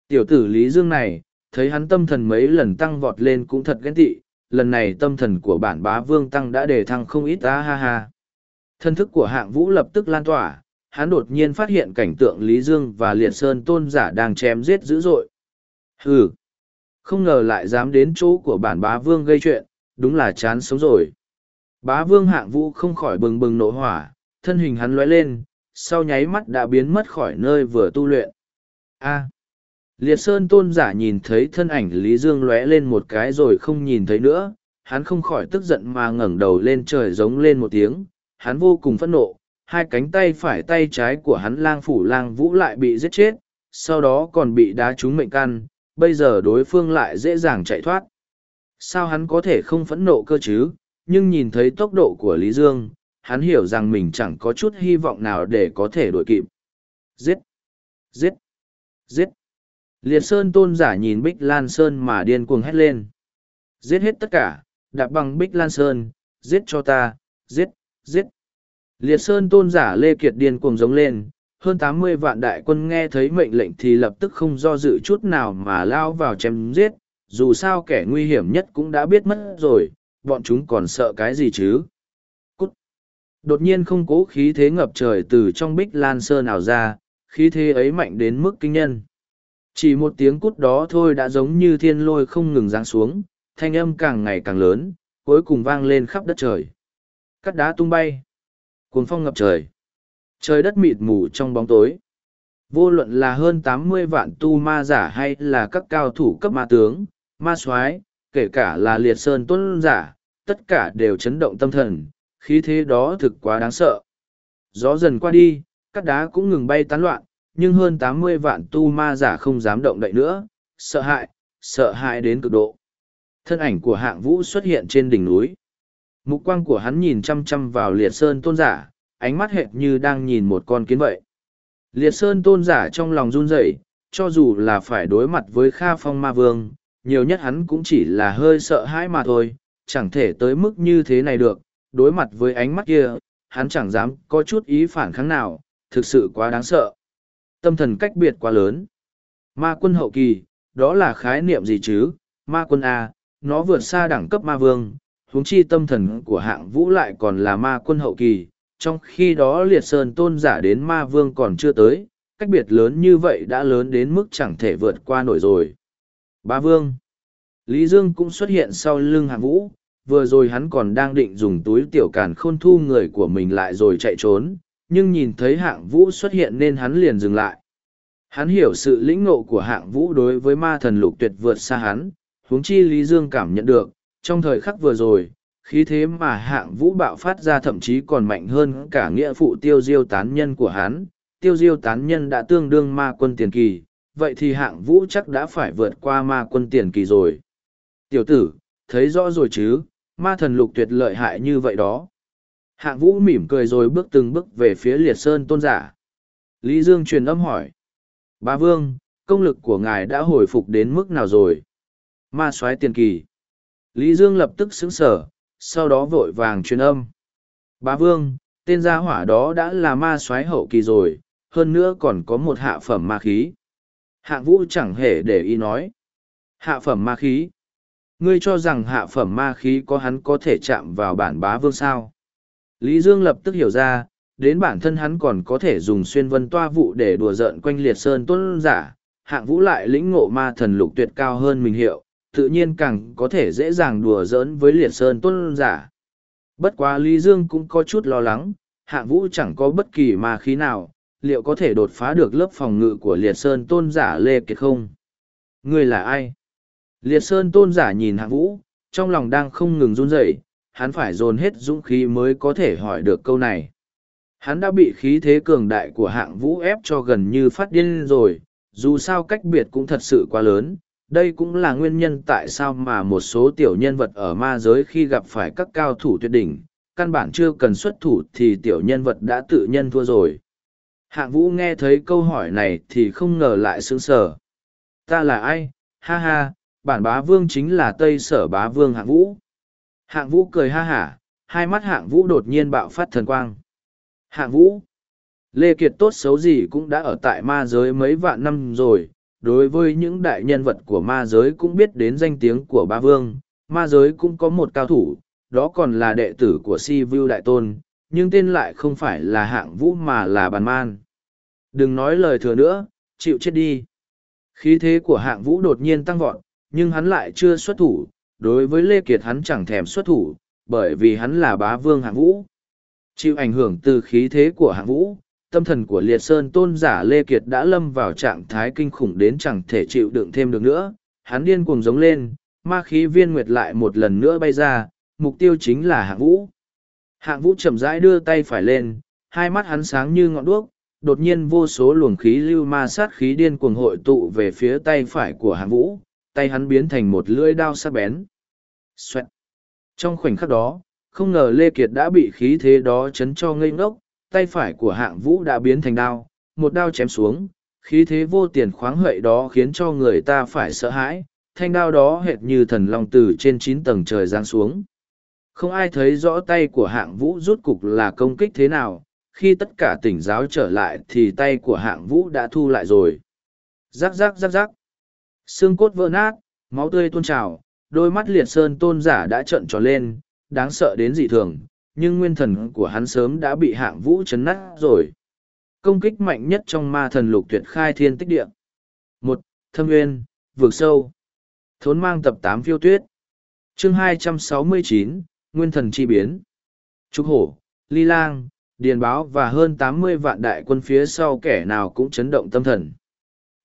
Tiểu tử Lý Dương này, thấy hắn tâm thần mấy lần tăng vọt lên cũng thật ghen tị, lần này tâm thần của bản bá vương tăng đã đề thăng không ít á ha ha. Thân thức của hạng vũ lập tức lan tỏa, hắn đột nhiên phát hiện cảnh tượng Lý Dương và Liệt Sơn tôn giả đang chém giết dữ dội. Hừ! Không ngờ lại dám đến chỗ của bản bá vương gây chuyện, đúng là chán sống rồi. Bá vương hạng vũ không khỏi bừng bừng nổ hỏa, thân hình hắn lóe lên, sau nháy mắt đã biến mất khỏi nơi vừa tu luyện. A. Liệt Sơn tôn giả nhìn thấy thân ảnh Lý Dương lóe lên một cái rồi không nhìn thấy nữa, hắn không khỏi tức giận mà ngẩng đầu lên trời giống lên một tiếng, hắn vô cùng phẫn nộ, hai cánh tay phải tay trái của hắn lang phủ lang vũ lại bị giết chết, sau đó còn bị đá trúng mệnh căn, bây giờ đối phương lại dễ dàng chạy thoát. Sao hắn có thể không phẫn nộ cơ chứ, nhưng nhìn thấy tốc độ của Lý Dương, hắn hiểu rằng mình chẳng có chút hy vọng nào để có thể đuổi kịp. Giết! Giết! Giết! Liệt Sơn tôn giả nhìn Bích Lan Sơn mà điên cuồng hét lên. Giết hết tất cả, đạp bằng Bích Lan Sơn, giết cho ta, giết, giết. Liệt Sơn tôn giả Lê Kiệt điên cuồng giống lên, hơn tám mươi vạn đại quân nghe thấy mệnh lệnh thì lập tức không do dự chút nào mà lao vào chém giết, dù sao kẻ nguy hiểm nhất cũng đã biết mất rồi, bọn chúng còn sợ cái gì chứ. Đột nhiên không cố khí thế ngập trời từ trong bích lan sơ nào ra, khí thế ấy mạnh đến mức kinh nhân. Chỉ một tiếng cút đó thôi đã giống như thiên lôi không ngừng giáng xuống, thanh âm càng ngày càng lớn, cuối cùng vang lên khắp đất trời. Cắt đá tung bay. Cuồng phong ngập trời. Trời đất mịt mù trong bóng tối. Vô luận là hơn tám mươi vạn tu ma giả hay là các cao thủ cấp ma tướng, ma soái kể cả là liệt sơn tuân giả, tất cả đều chấn động tâm thần, khí thế đó thực quá đáng sợ. Gió dần qua đi, các đá cũng ngừng bay tán loạn, nhưng hơn tám mươi vạn tu ma giả không dám động đậy nữa, sợ hãi, sợ hãi đến cực độ. Thân ảnh của hạng vũ xuất hiện trên đỉnh núi. Mục quang của hắn nhìn chăm chăm vào liệt sơn tôn giả, ánh mắt hệt như đang nhìn một con kiến vậy. Liệt sơn tôn giả trong lòng run rẩy, cho dù là phải đối mặt với Kha Phong Ma Vương, nhiều nhất hắn cũng chỉ là hơi sợ hãi mà thôi, chẳng thể tới mức như thế này được, đối mặt với ánh mắt kia, hắn chẳng dám có chút ý phản kháng nào, thực sự quá đáng sợ. Tâm thần cách biệt quá lớn. Ma quân hậu kỳ, đó là khái niệm gì chứ? Ma quân A, nó vượt xa đẳng cấp ma vương, huống chi tâm thần của hạng vũ lại còn là ma quân hậu kỳ, trong khi đó liệt sơn tôn giả đến ma vương còn chưa tới, cách biệt lớn như vậy đã lớn đến mức chẳng thể vượt qua nổi rồi. Ba vương. Lý Dương cũng xuất hiện sau lưng hạng vũ, vừa rồi hắn còn đang định dùng túi tiểu càn khôn thu người của mình lại rồi chạy trốn, nhưng nhìn thấy hạng vũ xuất hiện nên hắn liền dừng lại. Hắn hiểu sự lĩnh ngộ của hạng vũ đối với ma thần lục tuyệt vượt xa hắn, huống chi Lý Dương cảm nhận được, trong thời khắc vừa rồi, khí thế mà hạng vũ bạo phát ra thậm chí còn mạnh hơn cả nghĩa phụ tiêu diêu tán nhân của hắn. Tiêu diêu tán nhân đã tương đương ma quân tiền kỳ, vậy thì hạng vũ chắc đã phải vượt qua ma quân tiền kỳ rồi. Tiểu tử, thấy rõ rồi chứ, ma thần lục tuyệt lợi hại như vậy đó. Hạng vũ mỉm cười rồi bước từng bước về phía liệt sơn tôn giả. Lý Dương truyền âm hỏi. Bá vương, công lực của ngài đã hồi phục đến mức nào rồi? Ma soái tiền kỳ. Lý Dương lập tức xứng sở, sau đó vội vàng truyền âm. Bá vương, tên gia hỏa đó đã là ma soái hậu kỳ rồi, hơn nữa còn có một hạ phẩm ma khí. Hạng vũ chẳng hề để ý nói. Hạ phẩm ma khí. Ngươi cho rằng hạ phẩm ma khí có hắn có thể chạm vào bản bá vương sao? Lý Dương lập tức hiểu ra, đến bản thân hắn còn có thể dùng xuyên vân toa vụ để đùa giỡn quanh liệt sơn tuân giả, hạng vũ lại lĩnh ngộ ma thần lục tuyệt cao hơn mình hiệu, tự nhiên càng có thể dễ dàng đùa giỡn với liệt sơn tuân giả. Bất quá Lý Dương cũng có chút lo lắng, hạng vũ chẳng có bất kỳ ma khí nào, liệu có thể đột phá được lớp phòng ngự của liệt sơn tôn giả Lê Kiệt không? Người là ai? Liệt sơn tôn giả nhìn hạng vũ, trong lòng đang không ngừng run rẩy, hắn phải dồn hết dũng khí mới có thể hỏi được câu này. Hắn đã bị khí thế cường đại của hạng vũ ép cho gần như phát điên rồi, dù sao cách biệt cũng thật sự quá lớn. Đây cũng là nguyên nhân tại sao mà một số tiểu nhân vật ở ma giới khi gặp phải các cao thủ tuyệt đỉnh, căn bản chưa cần xuất thủ thì tiểu nhân vật đã tự nhân thua rồi. Hạng vũ nghe thấy câu hỏi này thì không ngờ lại sững sờ. Ta là ai? Ha ha, bản bá vương chính là Tây Sở bá vương hạng vũ. Hạng vũ cười ha hả, hai mắt hạng vũ đột nhiên bạo phát thần quang. Hạng vũ, Lê Kiệt tốt xấu gì cũng đã ở tại ma giới mấy vạn năm rồi, đối với những đại nhân vật của ma giới cũng biết đến danh tiếng của bá vương, ma giới cũng có một cao thủ, đó còn là đệ tử của Si Vu Đại Tôn, nhưng tên lại không phải là hạng vũ mà là bàn man. Đừng nói lời thừa nữa, chịu chết đi. Khí thế của hạng vũ đột nhiên tăng vọt, nhưng hắn lại chưa xuất thủ, đối với Lê Kiệt hắn chẳng thèm xuất thủ, bởi vì hắn là bá vương hạng vũ. Chịu ảnh hưởng từ khí thế của hạng vũ, tâm thần của liệt sơn tôn giả Lê Kiệt đã lâm vào trạng thái kinh khủng đến chẳng thể chịu đựng thêm được nữa. Hắn điên cuồng giống lên, ma khí viên nguyệt lại một lần nữa bay ra, mục tiêu chính là hạng vũ. Hạng vũ chậm rãi đưa tay phải lên, hai mắt hắn sáng như ngọn đuốc, đột nhiên vô số luồng khí lưu ma sát khí điên cuồng hội tụ về phía tay phải của hạng vũ, tay hắn biến thành một lưỡi đao sắc bén. Xoẹt. Trong khoảnh khắc đó, không ngờ Lê Kiệt đã bị khí thế đó chấn cho ngây ngốc, tay phải của hạng vũ đã biến thành đao, một đao chém xuống, khí thế vô tiền khoáng hậy đó khiến cho người ta phải sợ hãi, thanh đao đó hệt như thần long từ trên chín tầng trời giáng xuống. Không ai thấy rõ tay của hạng vũ rút cục là công kích thế nào, khi tất cả tỉnh giáo trở lại thì tay của hạng vũ đã thu lại rồi. Rắc rắc rắc rắc. Xương cốt vỡ nát, máu tươi tuôn trào, đôi mắt liệt sơn tôn giả đã trợn tròn lên, đáng sợ đến dị thường, nhưng nguyên thần của hắn sớm đã bị hạng vũ chấn nát rồi. Công kích mạnh nhất trong ma thần lục tuyệt khai thiên tích địa. một Thâm Nguyên, vượt sâu. Thốn mang tập tám phiêu tuyết. chương hai trăm sáu mươi chín Nguyên thần chi biến. Trúc Hổ, Ly Lang, Điền Báo và hơn tám mươi vạn đại quân phía sau kẻ nào cũng chấn động tâm thần.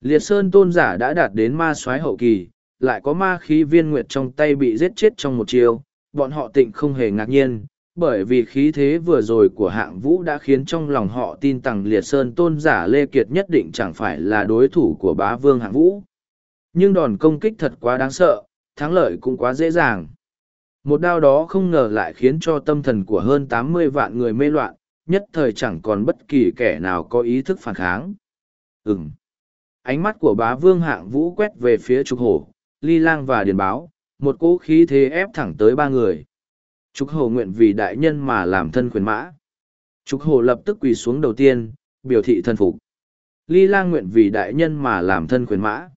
Liệt Sơn tôn giả đã đạt đến ma soái hậu kỳ, lại có ma khí viên nguyệt trong tay bị giết chết trong một chiều, bọn họ tịnh không hề ngạc nhiên, bởi vì khí thế vừa rồi của hạng vũ đã khiến trong lòng họ tin rằng liệt sơn tôn giả lê kiệt nhất định chẳng phải là đối thủ của bá vương hạng vũ. Nhưng đòn công kích thật quá đáng sợ thắng lợi cũng quá dễ dàng. Một đao đó không ngờ lại khiến cho tâm thần của hơn tám mươi vạn người mê loạn nhất thời chẳng còn bất kỳ kẻ nào có ý thức phản kháng. Ừm ánh mắt của bá vương hạng vũ quét về phía trục hổ ly lang và điền báo một cỗ khí thế ép thẳng tới ba người Trục Hổ nguyện vì đại nhân mà làm thân khuyến mã. Trục Hổ lập tức quỳ xuống đầu tiên, biểu thị thân phục. Ly Lang nguyện vì đại nhân mà làm thân khuyến mã.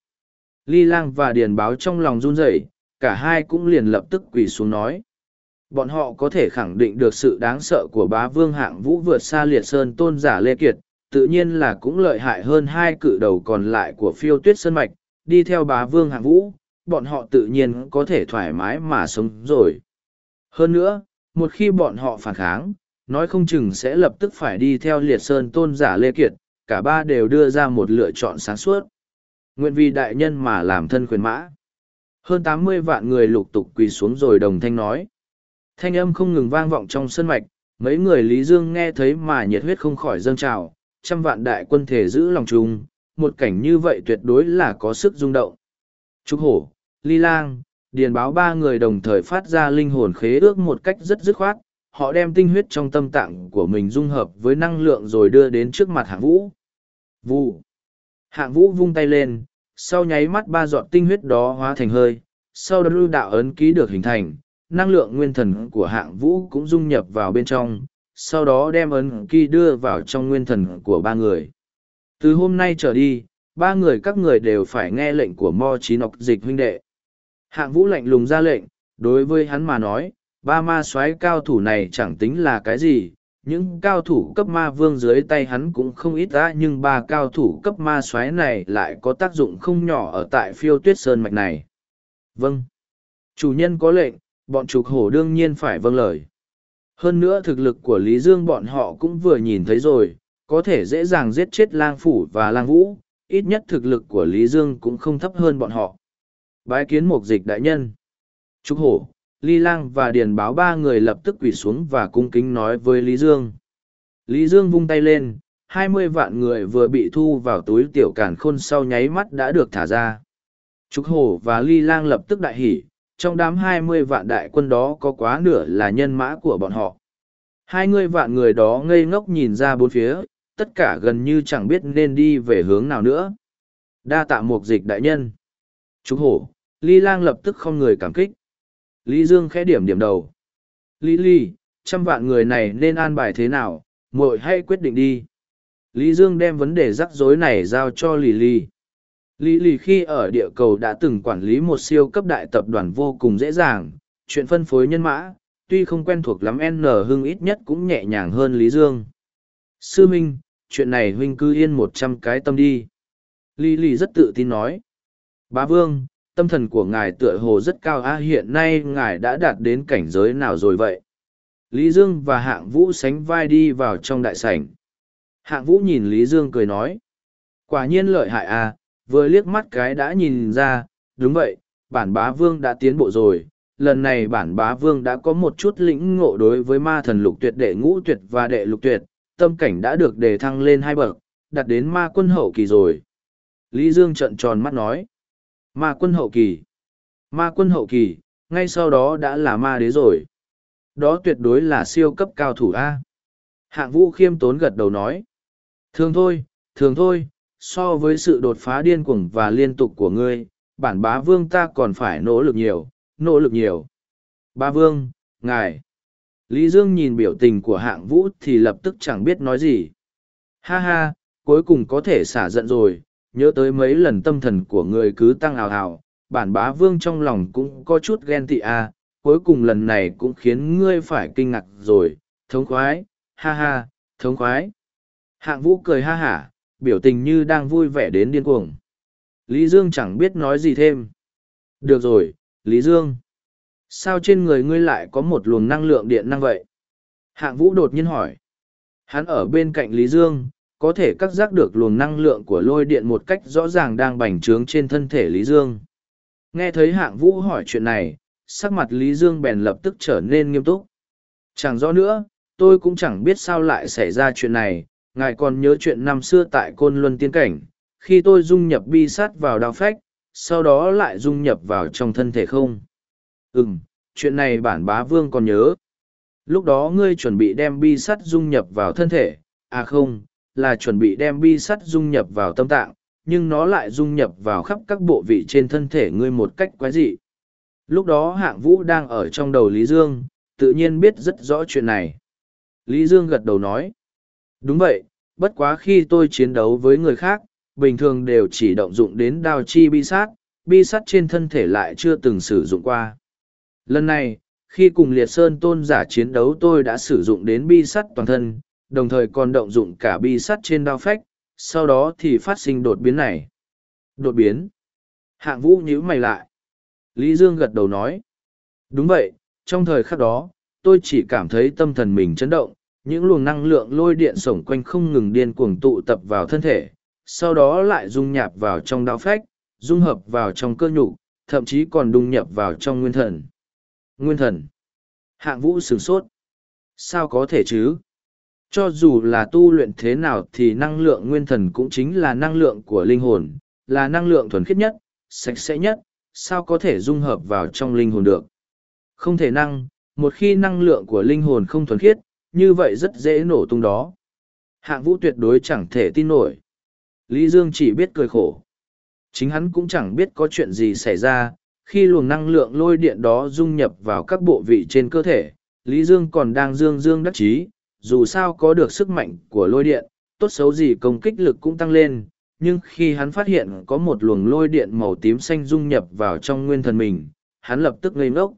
Ly Lang và Điền báo trong lòng run rẩy, cả hai cũng liền lập tức quỳ xuống nói. Bọn họ có thể khẳng định được sự đáng sợ của bá vương hạng vũ vượt xa liệt sơn tôn giả Lê Kiệt, tự nhiên là cũng lợi hại hơn hai cự đầu còn lại của phiêu tuyết sơn mạch, đi theo bá vương hạng vũ, bọn họ tự nhiên có thể thoải mái mà sống rồi. Hơn nữa, một khi bọn họ phản kháng, nói không chừng sẽ lập tức phải đi theo liệt sơn tôn giả Lê Kiệt, cả ba đều đưa ra một lựa chọn sáng suốt. Nguyện vì đại nhân mà làm thân quyền mã. Hơn tám mươi vạn người lục tục quỳ xuống rồi đồng thanh nói. Thanh âm không ngừng vang vọng trong sân mạch, mấy người Lý Dương nghe thấy mà nhiệt huyết không khỏi dâng trào, trăm vạn đại quân thể giữ lòng chung, một cảnh như vậy tuyệt đối là có sức rung động. Trúc Hổ, Ly Lang, điền báo ba người đồng thời phát ra linh hồn khế ước một cách rất dứt khoát họ đem tinh huyết trong tâm tạng của mình dung hợp với năng lượng rồi đưa đến trước mặt hạng vũ Vụ. hạng vũ vung tay lên sau nháy mắt ba giọt tinh huyết đó hóa thành hơi sau đó lưu đạo ấn ký được hình thành năng lượng nguyên thần của hạng vũ cũng dung nhập vào bên trong sau đó đem ấn ký đưa vào trong nguyên thần của ba người. Từ hôm nay trở đi ba người các người đều phải nghe lệnh của mo Chí nọc dịch huynh đệ. Hạng vũ lạnh lùng ra lệnh, đối với hắn mà nói, ba ma soái cao thủ này chẳng tính là cái gì, những cao thủ cấp ma vương dưới tay hắn cũng không ít ra nhưng ba cao thủ cấp ma soái này lại có tác dụng không nhỏ ở tại phiêu tuyết sơn mạch này. Vâng. Chủ nhân có lệnh bọn trục hổ đương nhiên phải vâng lời hơn nữa thực lực của lý dương bọn họ cũng vừa nhìn thấy rồi, có thể dễ dàng giết chết lang phủ và lang vũ, ít nhất thực lực của lý dương cũng không thấp hơn bọn họ. Bái kiến mục dịch đại nhân. Trúc hổ, ly lang và điền báo ba người lập tức quỳ xuống và cung kính nói với lý dương. Lý dương vung tay lên, hai mươi vạn người vừa bị thu vào túi tiểu cản khôn sau nháy mắt đã được thả ra. Trúc hổ và ly lang lập tức đại hỉ trong đám hai mươi vạn đại quân đó có quá nửa là nhân mã của bọn họ hai mươi vạn người đó ngây ngốc nhìn ra bốn phía tất cả gần như chẳng biết nên đi về hướng nào nữa đa tạ mục dịch đại nhân trúc hổ ly lang lập tức không người cảm kích Lý Dương khẽ điểm điểm đầu. Lý Ly, trăm vạn người này nên an bài thế nào, muội hãy quyết định đi. Lý Dương đem vấn đề rắc rối này giao cho Lý Ly. Lý Lì khi ở địa cầu đã từng quản lý một siêu cấp đại tập đoàn vô cùng dễ dàng, chuyện phân phối nhân mã, tuy không quen thuộc lắm N hưng ít nhất cũng nhẹ nhàng hơn Lý Dương. Sư Minh, chuyện này huynh cứ yên một trăm cái tâm đi. Lý Lì rất tự tin nói. Bá Vương, tâm thần của ngài tựa hồ rất cao a hiện nay ngài đã đạt đến cảnh giới nào rồi vậy lý dương và hạng vũ sánh vai đi vào trong đại sảnh hạng vũ nhìn lý dương cười nói quả nhiên lợi hại a vừa liếc mắt cái đã nhìn ra đúng vậy bản bá vương đã tiến bộ rồi lần này bản bá vương đã có một chút lĩnh ngộ đối với ma thần lục tuyệt đệ ngũ tuyệt và đệ lục tuyệt tâm cảnh đã được đề thăng lên hai bậc đặt đến ma quân hậu kỳ rồi lý dương trợn tròn mắt nói Ma quân hậu kỳ. Ma quân hậu kỳ, ngay sau đó đã là ma đế rồi. Đó tuyệt đối là siêu cấp cao thủ A. Hạng vũ khiêm tốn gật đầu nói. Thường thôi, thường thôi, so với sự đột phá điên cuồng và liên tục của ngươi, bản bá vương ta còn phải nỗ lực nhiều, nỗ lực nhiều. Ba vương, ngài. Lý Dương nhìn biểu tình của hạng vũ thì lập tức chẳng biết nói gì. Ha ha, cuối cùng có thể xả giận rồi, nhớ tới mấy lần tâm thần của người cứ tăng ào ào, bản bá vương trong lòng cũng có chút ghen tị a à, cuối cùng lần này cũng khiến ngươi phải kinh ngạc rồi, thống khoái, ha ha, thống khoái. Hạng vũ cười ha hả, biểu tình như đang vui vẻ đến điên cuồng. Lý Dương chẳng biết nói gì thêm. Được rồi, Lý Dương. Sao trên người ngươi lại có một luồng năng lượng điện năng vậy? Hạng vũ đột nhiên hỏi. Hắn ở bên cạnh Lý Dương, có thể cắt giác được luồng năng lượng của lôi điện một cách rõ ràng đang bành trướng trên thân thể Lý Dương. Nghe thấy hạng vũ hỏi chuyện này, sắc mặt Lý Dương bèn lập tức trở nên nghiêm túc. Chẳng rõ nữa, tôi cũng chẳng biết sao lại xảy ra chuyện này, ngài còn nhớ chuyện năm xưa tại Côn Luân Tiên Cảnh, khi tôi dung nhập bi sắt vào đao phách, sau đó lại dung nhập vào trong thân thể không? Ừm, chuyện này bản bá vương còn nhớ. Lúc đó ngươi chuẩn bị đem bi sắt dung nhập vào thân thể, à không, là chuẩn bị đem bi sắt dung nhập vào tâm tạng, nhưng nó lại dung nhập vào khắp các bộ vị trên thân thể ngươi một cách quái dị. Lúc đó hạng vũ đang ở trong đầu Lý Dương, tự nhiên biết rất rõ chuyện này. Lý Dương gật đầu nói. Đúng vậy, bất quá khi tôi chiến đấu với người khác, bình thường đều chỉ động dụng đến đao chi bi sát, bi sắt trên thân thể lại chưa từng sử dụng qua. Lần này, khi cùng liệt sơn tôn giả chiến đấu tôi đã sử dụng đến bi sắt toàn thân, đồng thời còn động dụng cả bi sắt trên đao phách, sau đó thì phát sinh đột biến này. Đột biến. Hạng vũ nhíu mày lại. Lý Dương gật đầu nói. Đúng vậy, trong thời khắc đó, tôi chỉ cảm thấy tâm thần mình chấn động, những luồng năng lượng lôi điện sổng quanh không ngừng điên cuồng tụ tập vào thân thể, sau đó lại dung nhập vào trong đao phách, dung hợp vào trong cơ nhục, thậm chí còn đung nhập vào trong nguyên thần. Nguyên thần. Hạng vũ sửng sốt. Sao có thể chứ? cho dù là tu luyện thế nào thì năng lượng nguyên thần cũng chính là năng lượng của linh hồn, là năng lượng thuần khiết nhất, sạch sẽ nhất, sao có thể dung hợp vào trong linh hồn được. Không thể năng, một khi năng lượng của linh hồn không thuần khiết, như vậy rất dễ nổ tung đó. Hạng vũ tuyệt đối chẳng thể tin nổi. Lý Dương chỉ biết cười khổ. Chính hắn cũng chẳng biết có chuyện gì xảy ra, khi luồng năng lượng lôi điện đó dung nhập vào các bộ vị trên cơ thể, Lý Dương còn đang dương dương đắc chí, dù sao có được sức mạnh của lôi điện, tốt xấu gì công kích lực cũng tăng lên, nhưng khi hắn phát hiện có một luồng lôi điện màu tím xanh dung nhập vào trong nguyên thần mình, hắn lập tức ngây ngốc.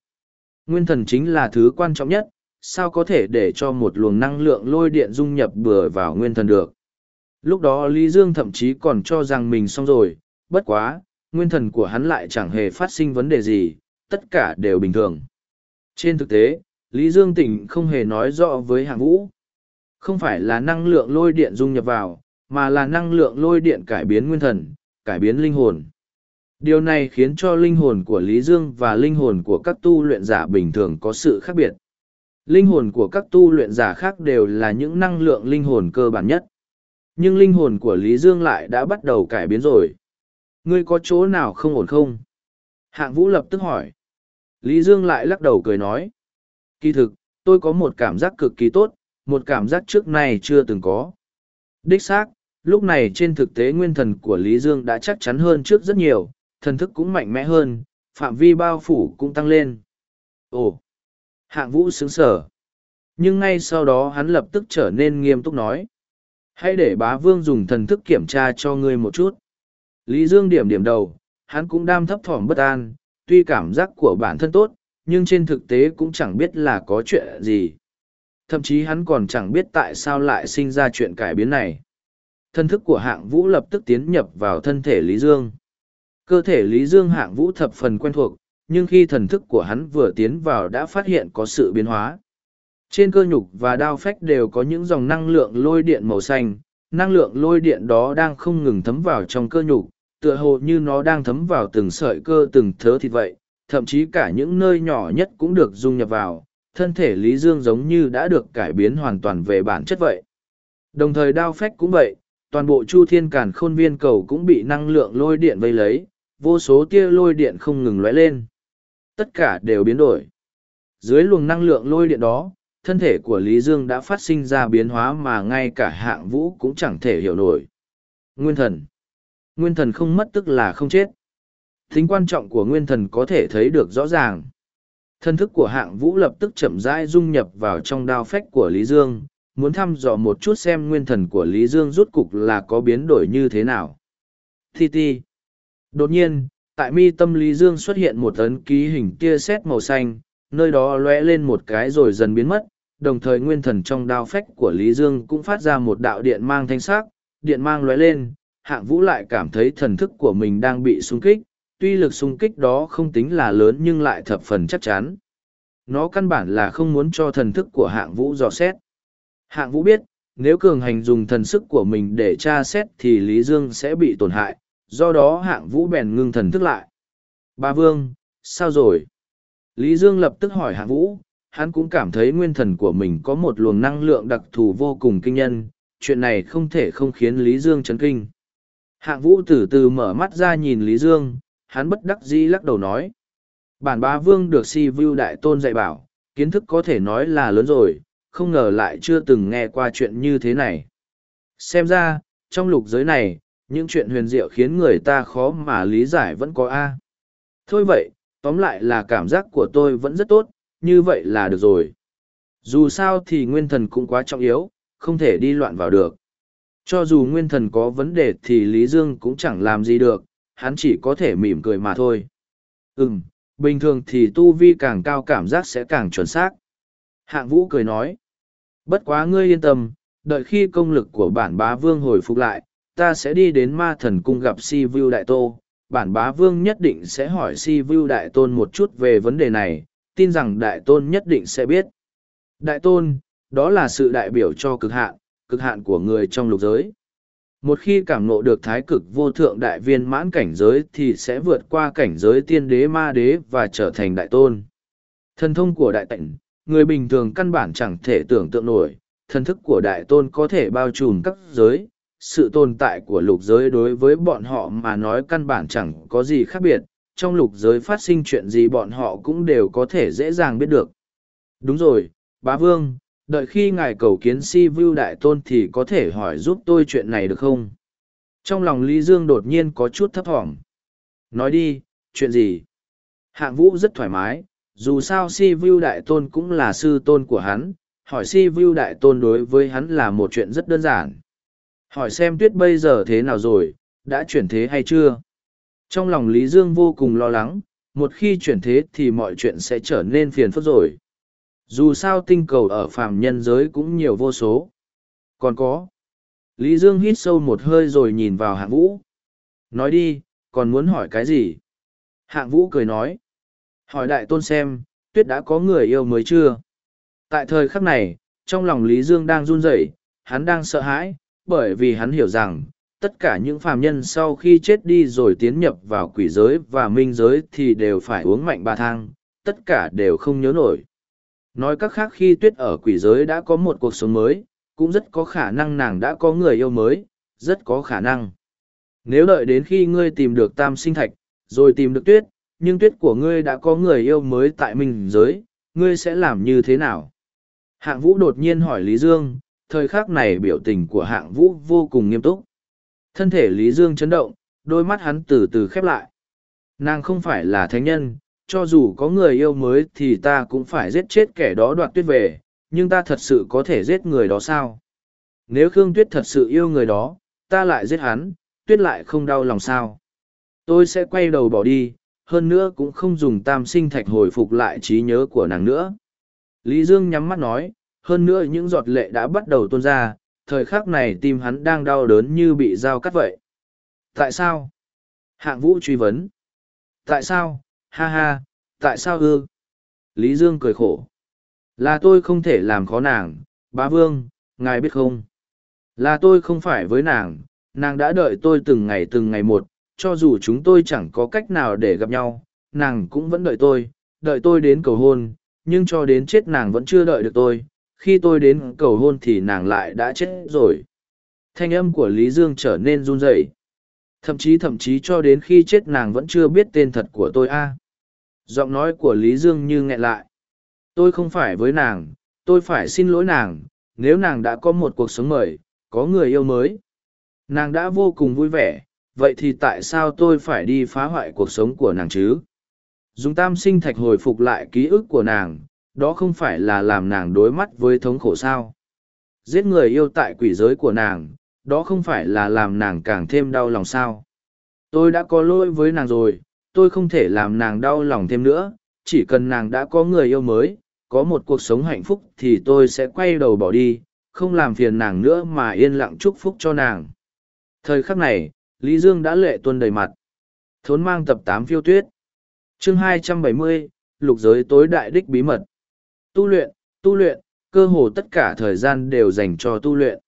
Nguyên thần chính là thứ quan trọng nhất, sao có thể để cho một luồng năng lượng lôi điện dung nhập bừa vào nguyên thần được. Lúc đó Lý Dương thậm chí còn cho rằng mình xong rồi, bất quá, nguyên thần của hắn lại chẳng hề phát sinh vấn đề gì, tất cả đều bình thường. Trên thực tế, Lý Dương tỉnh không hề nói rõ với hạng vũ. Không phải là năng lượng lôi điện dung nhập vào, mà là năng lượng lôi điện cải biến nguyên thần, cải biến linh hồn. Điều này khiến cho linh hồn của Lý Dương và linh hồn của các tu luyện giả bình thường có sự khác biệt. Linh hồn của các tu luyện giả khác đều là những năng lượng linh hồn cơ bản nhất. Nhưng linh hồn của Lý Dương lại đã bắt đầu cải biến rồi. Ngươi có chỗ nào không ổn không? Hạng Vũ lập tức hỏi. Lý Dương lại lắc đầu cười nói. Kỳ thực, tôi có một cảm giác cực kỳ tốt, một cảm giác trước này chưa từng có. Đích xác, lúc này trên thực tế nguyên thần của Lý Dương đã chắc chắn hơn trước rất nhiều, thần thức cũng mạnh mẽ hơn, phạm vi bao phủ cũng tăng lên. Ồ! Hạng vũ xứng sở. Nhưng ngay sau đó hắn lập tức trở nên nghiêm túc nói. Hãy để bá vương dùng thần thức kiểm tra cho ngươi một chút. Lý Dương điểm điểm đầu, hắn cũng đam thấp thỏm bất an, tuy cảm giác của bản thân tốt, nhưng trên thực tế cũng chẳng biết là có chuyện gì. Thậm chí hắn còn chẳng biết tại sao lại sinh ra chuyện cải biến này. Thân thức của hạng vũ lập tức tiến nhập vào thân thể Lý Dương. Cơ thể Lý Dương hạng vũ thập phần quen thuộc, nhưng khi thần thức của hắn vừa tiến vào đã phát hiện có sự biến hóa. Trên cơ nhục và đao phách đều có những dòng năng lượng lôi điện màu xanh, năng lượng lôi điện đó đang không ngừng thấm vào trong cơ nhục, tựa hồ như nó đang thấm vào từng sợi cơ từng thớ thịt vậy, thậm chí cả những nơi nhỏ nhất cũng được dung nhập vào, thân thể Lý Dương giống như đã được cải biến hoàn toàn về bản chất vậy. Đồng thời đao phách cũng vậy, toàn bộ chu thiên cản khôn viên cầu cũng bị năng lượng lôi điện vây lấy, vô số tia lôi điện không ngừng lóe lên. Tất cả đều biến đổi. Dưới luồng năng lượng lôi điện đó, thân thể của Lý Dương đã phát sinh ra biến hóa mà ngay cả hạng vũ cũng chẳng thể hiểu nổi. Nguyên thần. Nguyên thần không mất tức là không chết. Tính quan trọng của nguyên thần có thể thấy được rõ ràng. Thân thức của hạng vũ lập tức chậm rãi dung nhập vào trong đao phách của Lý Dương, muốn thăm dò một chút xem nguyên thần của Lý Dương rút cục là có biến đổi như thế nào. Thi ti. Đột nhiên, tại mi tâm Lý Dương xuất hiện một ấn ký hình tia sét màu xanh, nơi đó lóe lên một cái rồi dần biến mất, đồng thời nguyên thần trong đao phách của Lý Dương cũng phát ra một đạo điện mang thanh sắc, điện mang lóe lên, hạng vũ lại cảm thấy thần thức của mình đang bị xung kích, tuy lực xung kích đó không tính là lớn nhưng lại thập phần chắc chắn. Nó căn bản là không muốn cho thần thức của hạng vũ dò xét. Hạng vũ biết, nếu cường hành dùng thần sức của mình để tra xét thì Lý Dương sẽ bị tổn hại, do đó hạng vũ bèn ngưng thần thức lại. Ba Vương, sao rồi? Lý Dương lập tức hỏi hạng vũ, hắn cũng cảm thấy nguyên thần của mình có một luồng năng lượng đặc thù vô cùng kinh nhân, chuyện này không thể không khiến Lý Dương chấn kinh. Hạng vũ từ từ mở mắt ra nhìn Lý Dương, hắn bất đắc dĩ lắc đầu nói. Bản bá vương được si view đại tôn dạy bảo, kiến thức có thể nói là lớn rồi, không ngờ lại chưa từng nghe qua chuyện như thế này. Xem ra, trong lục giới này, những chuyện huyền diệu khiến người ta khó mà lý giải vẫn có A. Thôi vậy, tóm lại là cảm giác của tôi vẫn rất tốt, như vậy là được rồi. Dù sao thì nguyên thần cũng quá trọng yếu, không thể đi loạn vào được. Cho dù nguyên thần có vấn đề thì Lý Dương cũng chẳng làm gì được, hắn chỉ có thể mỉm cười mà thôi. Ừm, bình thường thì tu vi càng cao cảm giác sẽ càng chuẩn xác. Hạng vũ cười nói. Bất quá ngươi yên tâm, đợi khi công lực của bản bá vương hồi phục lại, ta sẽ đi đến ma thần cung gặp si vu đại tô. Bản bá vương nhất định sẽ hỏi si vu đại tôn một chút về vấn đề này, tin rằng đại tôn nhất định sẽ biết. Đại tôn, đó là sự đại biểu cho cực hạn, cực hạn của người trong lục giới. Một khi cảm ngộ được thái cực vô thượng đại viên mãn cảnh giới thì sẽ vượt qua cảnh giới tiên đế ma đế và trở thành đại tôn. Thần thông của đại tịnh, người bình thường căn bản chẳng thể tưởng tượng nổi, thần thức của đại tôn có thể bao trùm các giới. Sự tồn tại của lục giới đối với bọn họ mà nói căn bản chẳng có gì khác biệt, trong lục giới phát sinh chuyện gì bọn họ cũng đều có thể dễ dàng biết được. Đúng rồi, bá vương, đợi khi ngài cầu kiến si Vưu đại tôn thì có thể hỏi giúp tôi chuyện này được không? Trong lòng lý dương đột nhiên có chút thấp thỏm. Nói đi chuyện gì? Hạng vũ rất thoải mái dù sao si Vưu đại tôn cũng là sư tôn của hắn hỏi si Vưu đại tôn đối với hắn là một chuyện rất đơn giản hỏi xem tuyết bây giờ thế nào rồi đã chuyển thế hay chưa trong lòng lý dương vô cùng lo lắng một khi chuyển thế thì mọi chuyện sẽ trở nên phiền phức rồi Dù sao tinh cầu ở phàm nhân giới cũng nhiều vô số. Còn có. Lý Dương hít sâu một hơi rồi nhìn vào hạng vũ. Nói đi, còn muốn hỏi cái gì? Hạng vũ cười nói. Hỏi đại tôn xem, tuyết đã có người yêu mới chưa? Tại thời khắc này, trong lòng Lý Dương đang run rẩy, hắn đang sợ hãi, bởi vì hắn hiểu rằng, tất cả những phàm nhân sau khi chết đi rồi tiến nhập vào quỷ giới và minh giới thì đều phải uống mạnh ba thang, tất cả đều không nhớ nổi. Nói các khác khi tuyết ở quỷ giới đã có một cuộc sống mới, cũng rất có khả năng nàng đã có người yêu mới, rất có khả năng. Nếu đợi đến khi ngươi tìm được tam sinh thạch, rồi tìm được tuyết, nhưng tuyết của ngươi đã có người yêu mới tại minh giới, ngươi sẽ làm như thế nào? Hạng vũ đột nhiên hỏi Lý Dương, thời khắc này biểu tình của hạng vũ vô cùng nghiêm túc. Thân thể Lý Dương chấn động, đôi mắt hắn từ từ khép lại. Nàng không phải là thánh nhân, cho dù có người yêu mới thì ta cũng phải giết chết kẻ đó đoạt tuyết về, nhưng ta thật sự có thể giết người đó sao? Nếu Khương Tuyết thật sự yêu người đó, ta lại giết hắn, Tuyết lại không đau lòng sao? Tôi sẽ quay đầu bỏ đi, hơn nữa cũng không dùng tam sinh thạch hồi phục lại trí nhớ của nàng nữa. Lý Dương nhắm mắt nói, hơn nữa những giọt lệ đã bắt đầu tuôn ra, thời khắc này tim hắn đang đau đớn như bị dao cắt vậy. Tại sao? Hạng vũ truy vấn. Tại sao? Ha ha, tại sao ư? Lý Dương cười khổ. Là tôi không thể làm khó nàng, bá vương, ngài biết không? Là tôi không phải với nàng, nàng đã đợi tôi từng ngày từng ngày một, cho dù chúng tôi chẳng có cách nào để gặp nhau, nàng cũng vẫn đợi tôi, đợi tôi đến cầu hôn, nhưng cho đến chết nàng vẫn chưa đợi được tôi, khi tôi đến cầu hôn thì nàng lại đã chết rồi. Thanh âm của Lý Dương trở nên run rẩy. Thậm chí thậm chí cho đến khi chết nàng vẫn chưa biết tên thật của tôi a. Giọng nói của Lý Dương như nghẹn lại. Tôi không phải với nàng, tôi phải xin lỗi nàng, nếu nàng đã có một cuộc sống mới, có người yêu mới. Nàng đã vô cùng vui vẻ, vậy thì tại sao tôi phải đi phá hoại cuộc sống của nàng chứ? Dùng tam sinh thạch hồi phục lại ký ức của nàng, đó không phải là làm nàng đối mắt với thống khổ sao. Giết người yêu tại quỷ giới của nàng, đó không phải là làm nàng càng thêm đau lòng sao. Tôi đã có lỗi với nàng rồi, tôi không thể làm nàng đau lòng thêm nữa, chỉ cần nàng đã có người yêu mới, có một cuộc sống hạnh phúc thì tôi sẽ quay đầu bỏ đi, không làm phiền nàng nữa mà yên lặng chúc phúc cho nàng. Thời khắc này, Lý Dương đã lệ tuân đầy mặt. Thốn mang tập tám phiêu tuyết. chương 270, lục giới tối đại đích bí mật. Tu luyện, tu luyện, cơ hồ tất cả thời gian đều dành cho tu luyện.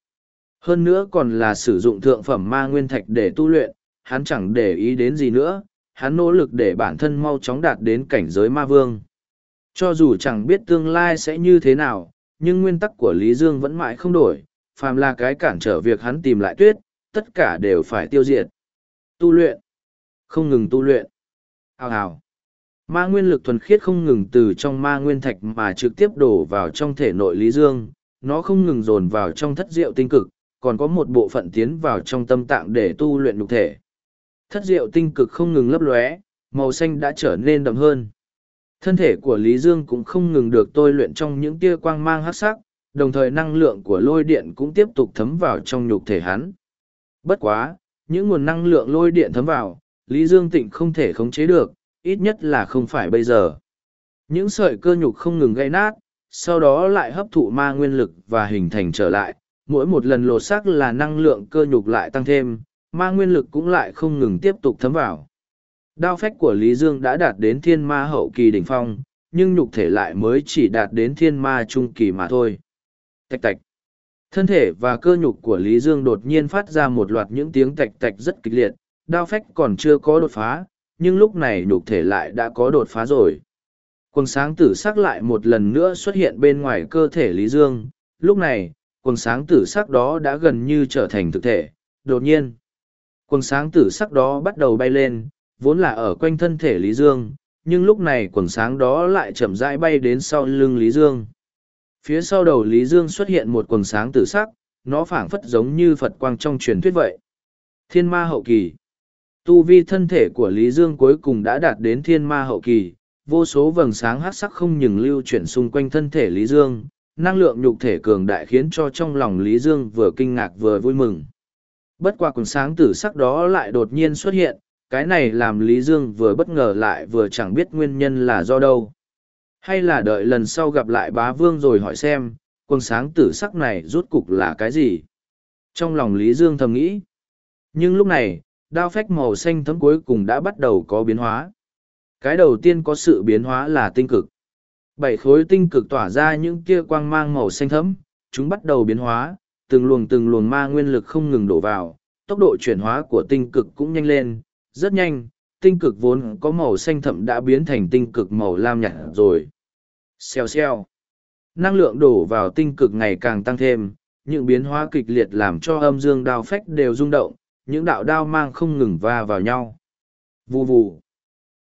Hơn nữa còn là sử dụng thượng phẩm ma nguyên thạch để tu luyện, hắn chẳng để ý đến gì nữa, hắn nỗ lực để bản thân mau chóng đạt đến cảnh giới ma vương. Cho dù chẳng biết tương lai sẽ như thế nào, nhưng nguyên tắc của Lý Dương vẫn mãi không đổi, phàm là cái cản trở việc hắn tìm lại tuyết, tất cả đều phải tiêu diệt. Tu luyện. Không ngừng tu luyện. Hào hào. Ma nguyên lực thuần khiết không ngừng từ trong ma nguyên thạch mà trực tiếp đổ vào trong thể nội Lý Dương, nó không ngừng dồn vào trong thất diệu tinh cực, còn có một bộ phận tiến vào trong tâm tạng để tu luyện nhục thể. Thất diệu tinh cực không ngừng lấp lóe, màu xanh đã trở nên đậm hơn. Thân thể của Lý Dương cũng không ngừng được tôi luyện trong những tia quang mang hắc sắc, đồng thời năng lượng của lôi điện cũng tiếp tục thấm vào trong nhục thể hắn. Bất quá, những nguồn năng lượng lôi điện thấm vào, Lý Dương Tịnh không thể khống chế được, ít nhất là không phải bây giờ. Những sợi cơ nhục không ngừng gây nát, sau đó lại hấp thụ ma nguyên lực và hình thành trở lại. Mỗi một lần lột xác là năng lượng cơ nhục lại tăng thêm, ma nguyên lực cũng lại không ngừng tiếp tục thấm vào. Đao phách của Lý Dương đã đạt đến thiên ma hậu kỳ đỉnh phong, nhưng nhục thể lại mới chỉ đạt đến thiên ma trung kỳ mà thôi. Tạch tạch. Thân thể và cơ nhục của Lý Dương đột nhiên phát ra một loạt những tiếng tạch tạch rất kịch liệt, đao phách còn chưa có đột phá, nhưng lúc này nhục thể lại đã có đột phá rồi. Quần sáng tử sắc lại một lần nữa xuất hiện bên ngoài cơ thể Lý Dương, lúc này, quần sáng tử sắc đó đã gần như trở thành thực thể, đột nhiên. Quần sáng tử sắc đó bắt đầu bay lên, vốn là ở quanh thân thể Lý Dương, nhưng lúc này quần sáng đó lại chậm rãi bay đến sau lưng Lý Dương. Phía sau đầu Lý Dương xuất hiện một quần sáng tử sắc, nó phảng phất giống như Phật quang trong truyền thuyết vậy. Thiên ma hậu kỳ Tu vi thân thể của Lý Dương cuối cùng đã đạt đến thiên ma hậu kỳ, vô số vầng sáng hát sắc không ngừng lưu chuyển xung quanh thân thể Lý Dương, năng lượng nhục thể cường đại khiến cho trong lòng Lý Dương vừa kinh ngạc vừa vui mừng. Bất qua quần sáng tử sắc đó lại đột nhiên xuất hiện, cái này làm Lý Dương vừa bất ngờ lại vừa chẳng biết nguyên nhân là do đâu. Hay là đợi lần sau gặp lại bá vương rồi hỏi xem, quần sáng tử sắc này rốt cục là cái gì? Trong lòng Lý Dương thầm nghĩ. Nhưng lúc này, đao phách màu xanh thấm cuối cùng đã bắt đầu có biến hóa. Cái đầu tiên có sự biến hóa là tinh cực. Bảy khối tinh cực tỏa ra những tia quang mang màu xanh thấm, chúng bắt đầu biến hóa, từng luồng từng luồng ma nguyên lực không ngừng đổ vào, tốc độ chuyển hóa của tinh cực cũng nhanh lên, rất nhanh, tinh cực vốn có màu xanh thậm đã biến thành tinh cực màu lam nhạt rồi. Xèo xèo. Năng lượng đổ vào tinh cực ngày càng tăng thêm, những biến hóa kịch liệt làm cho âm dương đao phách đều rung động, những đạo đao mang không ngừng va vào nhau. Vù vù.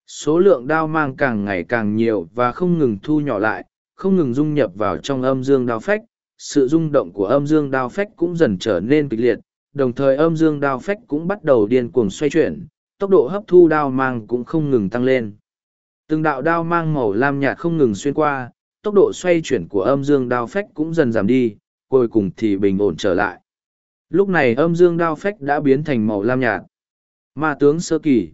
Số lượng đao mang càng ngày càng nhiều và không ngừng thu nhỏ lại, không ngừng dung nhập vào trong âm dương đao phách. Sự rung động của âm dương đao phách cũng dần trở nên kịch liệt, đồng thời âm dương đao phách cũng bắt đầu điên cuồng xoay chuyển, tốc độ hấp thu đao mang cũng không ngừng tăng lên. Từng đạo đao mang màu lam nhạt không ngừng xuyên qua, tốc độ xoay chuyển của âm dương đao phách cũng dần giảm đi, cuối cùng thì bình ổn trở lại. Lúc này âm dương đao phách đã biến thành màu lam nhạt. Ma tướng sơ kỳ.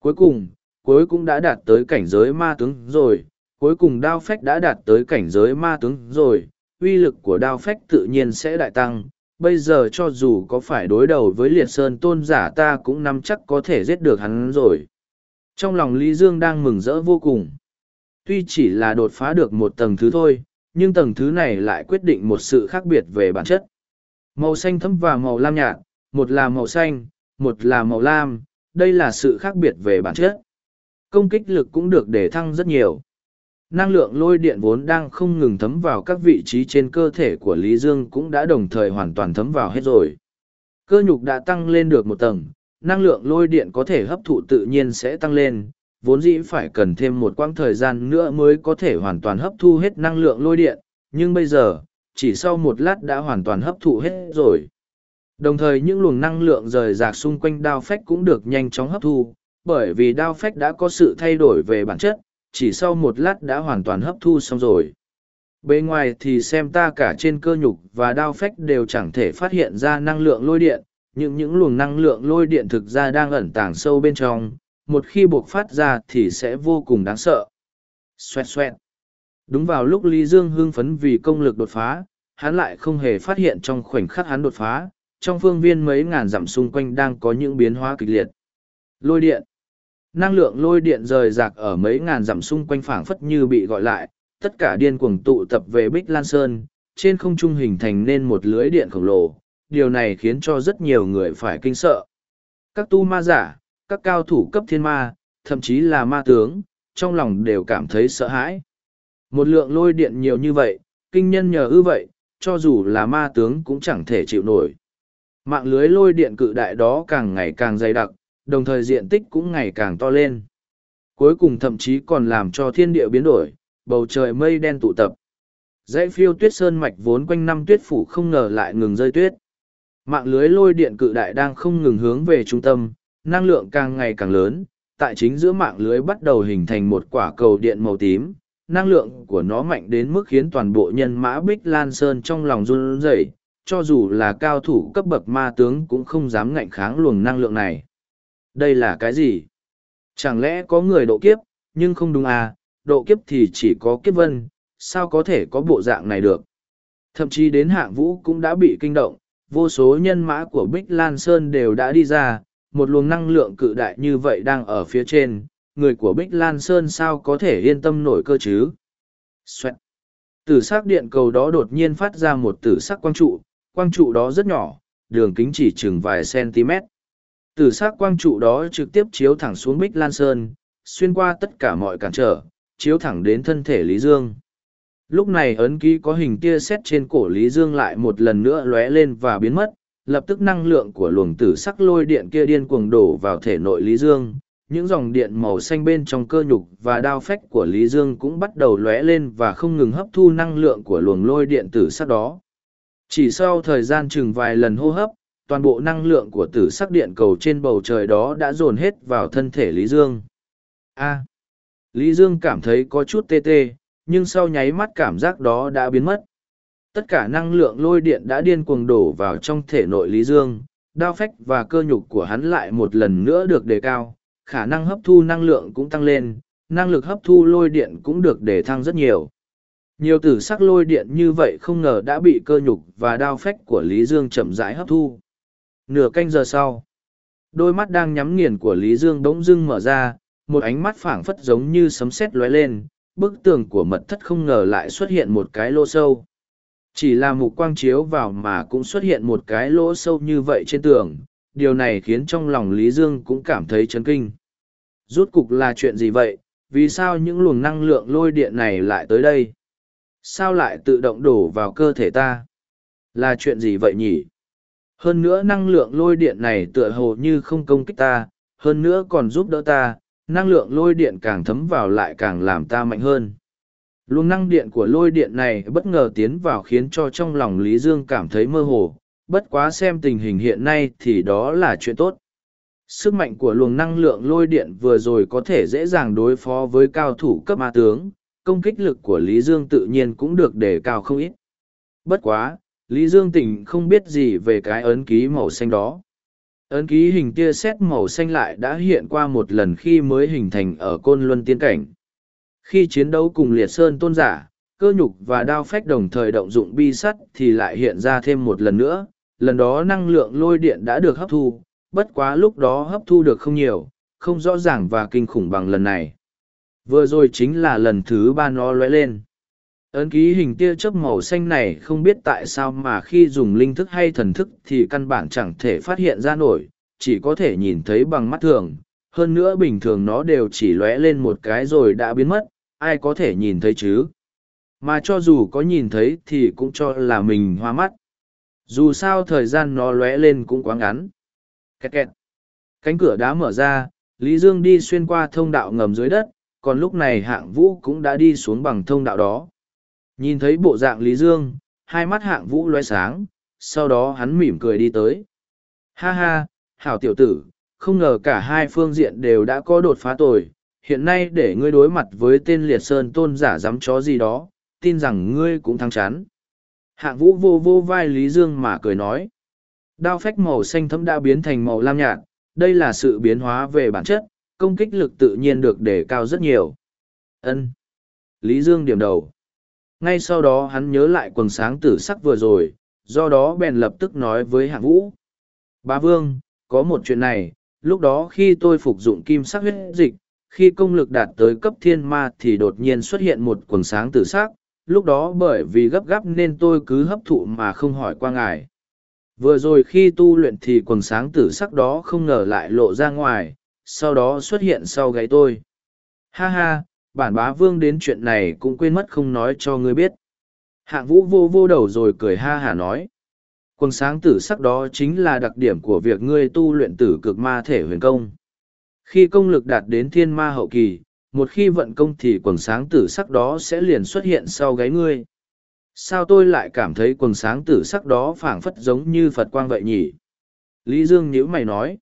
Cuối cùng, cuối cũng đã đạt tới cảnh giới ma tướng rồi, cuối cùng đao phách đã đạt tới cảnh giới ma tướng rồi, uy lực của đao phách tự nhiên sẽ đại tăng. Bây giờ cho dù có phải đối đầu với liệt sơn tôn giả ta cũng nắm chắc có thể giết được hắn rồi. Trong lòng Lý Dương đang mừng rỡ vô cùng. Tuy chỉ là đột phá được một tầng thứ thôi, nhưng tầng thứ này lại quyết định một sự khác biệt về bản chất. Màu xanh thấm và màu lam nhạt, một là màu xanh, một là màu lam, đây là sự khác biệt về bản chất. Công kích lực cũng được để thăng rất nhiều. Năng lượng lôi điện vốn đang không ngừng thấm vào các vị trí trên cơ thể của Lý Dương cũng đã đồng thời hoàn toàn thấm vào hết rồi. Cơ nhục đã tăng lên được một tầng, năng lượng lôi điện có thể hấp thụ tự nhiên sẽ tăng lên, vốn dĩ phải cần thêm một quãng thời gian nữa mới có thể hoàn toàn hấp thu hết năng lượng lôi điện, nhưng bây giờ, chỉ sau một lát đã hoàn toàn hấp thụ hết rồi. Đồng thời những luồng năng lượng rời rạc xung quanh đao phách cũng được nhanh chóng hấp thu, bởi vì đao phách đã có sự thay đổi về bản chất, chỉ sau một lát đã hoàn toàn hấp thu xong rồi. Bên ngoài thì xem ta cả trên cơ nhục và đao phách đều chẳng thể phát hiện ra năng lượng lôi điện, nhưng những luồng năng lượng lôi điện thực ra đang ẩn tàng sâu bên trong, một khi buộc phát ra thì sẽ vô cùng đáng sợ. Xoẹt xoẹt. Đúng vào lúc Lý Dương hưng phấn vì công lực đột phá, hắn lại không hề phát hiện trong khoảnh khắc hắn đột phá, trong phương viên mấy ngàn dặm xung quanh đang có những biến hóa kịch liệt. Lôi điện. Năng lượng lôi điện rời rạc ở mấy ngàn dặm xung quanh phảng phất như bị gọi lại, tất cả điên cuồng tụ tập về Bích Lan Sơn, trên không trung hình thành nên một lưới điện khổng lồ, điều này khiến cho rất nhiều người phải kinh sợ. Các tu ma giả, các cao thủ cấp thiên ma, thậm chí là ma tướng, trong lòng đều cảm thấy sợ hãi. Một lượng lôi điện nhiều như vậy, kinh nhân nhờ ư vậy, cho dù là ma tướng cũng chẳng thể chịu nổi. Mạng lưới lôi điện cự đại đó càng ngày càng dày đặc, đồng thời diện tích cũng ngày càng to lên. Cuối cùng thậm chí còn làm cho thiên địa biến đổi, bầu trời mây đen tụ tập. Dãy phiêu tuyết sơn mạch vốn quanh năm tuyết phủ không ngờ lại ngừng rơi tuyết. Mạng lưới lôi điện cự đại đang không ngừng hướng về trung tâm, năng lượng càng ngày càng lớn, tại chính giữa mạng lưới bắt đầu hình thành một quả cầu điện màu tím, năng lượng của nó mạnh đến mức khiến toàn bộ nhân mã Bích Lan Sơn trong lòng run rẩy, cho dù là cao thủ cấp bậc ma tướng cũng không dám ngạnh kháng luồng năng lượng này. Đây là cái gì? Chẳng lẽ có người độ kiếp, nhưng không đúng à, độ kiếp thì chỉ có kiếp vân, sao có thể có bộ dạng này được? Thậm chí đến hạng vũ cũng đã bị kinh động, vô số nhân mã của Bích Lan Sơn đều đã đi ra, một luồng năng lượng cự đại như vậy đang ở phía trên, người của Bích Lan Sơn sao có thể yên tâm nổi cơ chứ? Xoẹt. Tử sắc điện cầu đó đột nhiên phát ra một tử sắc quang trụ, quang trụ đó rất nhỏ, đường kính chỉ chừng vài cm. Tử sắc quang trụ đó trực tiếp chiếu thẳng xuống Bích Lan Sơn, xuyên qua tất cả mọi cản trở, chiếu thẳng đến thân thể Lý Dương. Lúc này ấn ký có hình tia sét trên cổ Lý Dương lại một lần nữa lóe lên và biến mất, lập tức năng lượng của luồng tử sắc lôi điện kia điên cuồng đổ vào thể nội Lý Dương. Những dòng điện màu xanh bên trong cơ nhục và đao phách của Lý Dương cũng bắt đầu lóe lên và không ngừng hấp thu năng lượng của luồng lôi điện tử sắc đó. Chỉ sau thời gian chừng vài lần hô hấp, toàn bộ năng lượng của tử sắc điện cầu trên bầu trời đó đã dồn hết vào thân thể Lý Dương. A. Lý Dương cảm thấy có chút tê tê, nhưng sau nháy mắt cảm giác đó đã biến mất. Tất cả năng lượng lôi điện đã điên cuồng đổ vào trong thể nội Lý Dương, đao phách và cơ nhục của hắn lại một lần nữa được đề cao, khả năng hấp thu năng lượng cũng tăng lên, năng lực hấp thu lôi điện cũng được để thăng rất nhiều. Nhiều tử sắc lôi điện như vậy không ngờ đã bị cơ nhục và đao phách của Lý Dương chậm rãi hấp thu. Nửa canh giờ sau, đôi mắt đang nhắm nghiền của Lý Dương bỗng dưng mở ra, một ánh mắt phảng phất giống như sấm sét lóe lên, bức tường của mật thất không ngờ lại xuất hiện một cái lỗ sâu. Chỉ là mục quang chiếu vào mà cũng xuất hiện một cái lỗ sâu như vậy trên tường, điều này khiến trong lòng Lý Dương cũng cảm thấy chấn kinh. Rút cục là chuyện gì vậy, vì sao những luồng năng lượng lôi điện này lại tới đây? Sao lại tự động đổ vào cơ thể ta? Là chuyện gì vậy nhỉ? Hơn nữa năng lượng lôi điện này tựa hồ như không công kích ta, hơn nữa còn giúp đỡ ta, năng lượng lôi điện càng thấm vào lại càng làm ta mạnh hơn. Luồng năng điện của lôi điện này bất ngờ tiến vào khiến cho trong lòng Lý Dương cảm thấy mơ hồ, bất quá xem tình hình hiện nay thì đó là chuyện tốt. Sức mạnh của luồng năng lượng lôi điện vừa rồi có thể dễ dàng đối phó với cao thủ cấp ma tướng, công kích lực của Lý Dương tự nhiên cũng được đề cao không ít. Bất quá, Lý Dương tỉnh không biết gì về cái ấn ký màu xanh đó. Ấn ký hình tia sét màu xanh lại đã hiện qua một lần khi mới hình thành ở Côn Luân Tiên Cảnh. Khi chiến đấu cùng liệt sơn tôn giả, cơ nhục và đao phách đồng thời động dụng bi sắt thì lại hiện ra thêm một lần nữa, lần đó năng lượng lôi điện đã được hấp thu, bất quá lúc đó hấp thu được không nhiều, không rõ ràng và kinh khủng bằng lần này. Vừa rồi chính là lần thứ ba nó lóe lên. Ấn ký hình tia chớp màu xanh này không biết tại sao mà khi dùng linh thức hay thần thức thì căn bản chẳng thể phát hiện ra nổi, chỉ có thể nhìn thấy bằng mắt thường. Hơn nữa bình thường nó đều chỉ lóe lên một cái rồi đã biến mất, ai có thể nhìn thấy chứ? Mà cho dù có nhìn thấy thì cũng cho là mình hoa mắt. Dù sao thời gian nó lóe lên cũng quá ngắn. Kẹt kẹt. Cánh cửa đá mở ra, Lý Dương đi xuyên qua thông đạo ngầm dưới đất, còn lúc này hạng vũ cũng đã đi xuống bằng thông đạo đó. Nhìn thấy bộ dạng Lý Dương, hai mắt hạng vũ loe sáng, sau đó hắn mỉm cười đi tới. Ha ha, hảo tiểu tử, không ngờ cả hai phương diện đều đã có đột phá tồi, hiện nay để ngươi đối mặt với tên liệt sơn tôn giả dám chó gì đó, tin rằng ngươi cũng thắng chán. Hạng vũ vô vô vai Lý Dương mà cười nói. Đao phách màu xanh thấm đã biến thành màu lam nhạt, đây là sự biến hóa về bản chất, công kích lực tự nhiên được đề cao rất nhiều. Ân. Lý Dương điểm đầu. Ngay sau đó hắn nhớ lại quần sáng tử sắc vừa rồi, do đó bèn lập tức nói với hạng vũ. Bá Vương, có một chuyện này, lúc đó khi tôi phục dụng kim sắc huyết dịch, khi công lực đạt tới cấp thiên ma thì đột nhiên xuất hiện một quần sáng tử sắc, lúc đó bởi vì gấp gáp nên tôi cứ hấp thụ mà không hỏi qua ngài. Vừa rồi khi tu luyện thì quần sáng tử sắc đó không ngờ lại lộ ra ngoài, sau đó xuất hiện sau gáy tôi. Ha ha, bản bá vương đến chuyện này cũng quên mất không nói cho ngươi biết. Hạng vũ vô vô đầu rồi cười ha hả nói. Quần sáng tử sắc đó chính là đặc điểm của việc ngươi tu luyện tử cực ma thể huyền công. Khi công lực đạt đến thiên ma hậu kỳ, một khi vận công thì quần sáng tử sắc đó sẽ liền xuất hiện sau gáy ngươi. Sao tôi lại cảm thấy quần sáng tử sắc đó phảng phất giống như Phật quang vậy nhỉ? Lý Dương nhíu mày nói.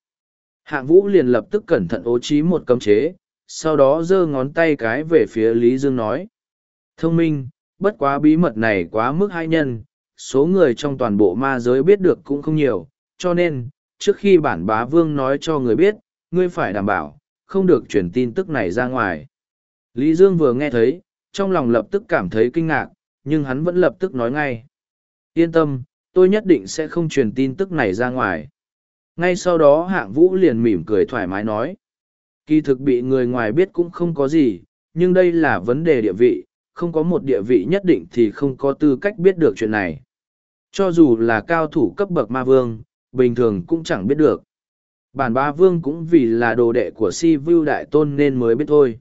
Hạng vũ liền lập tức cẩn thận ố trí một cấm chế, sau đó giơ ngón tay cái về phía Lý Dương nói. Thông minh, bất quá bí mật này quá mức hai nhân, số người trong toàn bộ ma giới biết được cũng không nhiều, cho nên, trước khi bản bá vương nói cho người biết, ngươi phải đảm bảo, không được chuyển tin tức này ra ngoài. Lý Dương vừa nghe thấy, trong lòng lập tức cảm thấy kinh ngạc, nhưng hắn vẫn lập tức nói ngay. Yên tâm, tôi nhất định sẽ không truyền tin tức này ra ngoài. Ngay sau đó hạng vũ liền mỉm cười thoải mái nói. Kỳ thực bị người ngoài biết cũng không có gì, nhưng đây là vấn đề địa vị, không có một địa vị nhất định thì không có tư cách biết được chuyện này. Cho dù là cao thủ cấp bậc ma vương, bình thường cũng chẳng biết được. Bản ba vương cũng vì là đồ đệ của si vưu đại tôn nên mới biết thôi.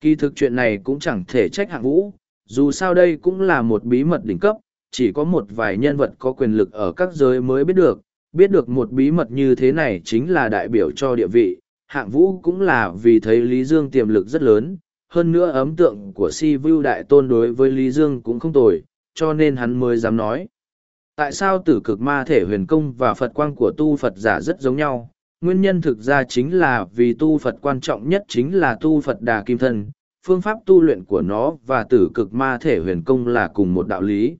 Kỳ thực chuyện này cũng chẳng thể trách hạng vũ, dù sao đây cũng là một bí mật đỉnh cấp, chỉ có một vài nhân vật có quyền lực ở các giới mới biết được, biết được một bí mật như thế này chính là đại biểu cho địa vị, hạng vũ cũng là vì thấy Lý Dương tiềm lực rất lớn, hơn nữa ấn tượng của si vưu đại tôn đối với Lý Dương cũng không tồi, cho nên hắn mới dám nói. Tại sao tử cực ma thể huyền công và Phật quang của tu Phật giả rất giống nhau? Nguyên nhân thực ra chính là vì tu Phật quan trọng nhất chính là tu Phật đà kim thân, phương pháp tu luyện của nó và tử cực ma thể huyền công là cùng một đạo lý.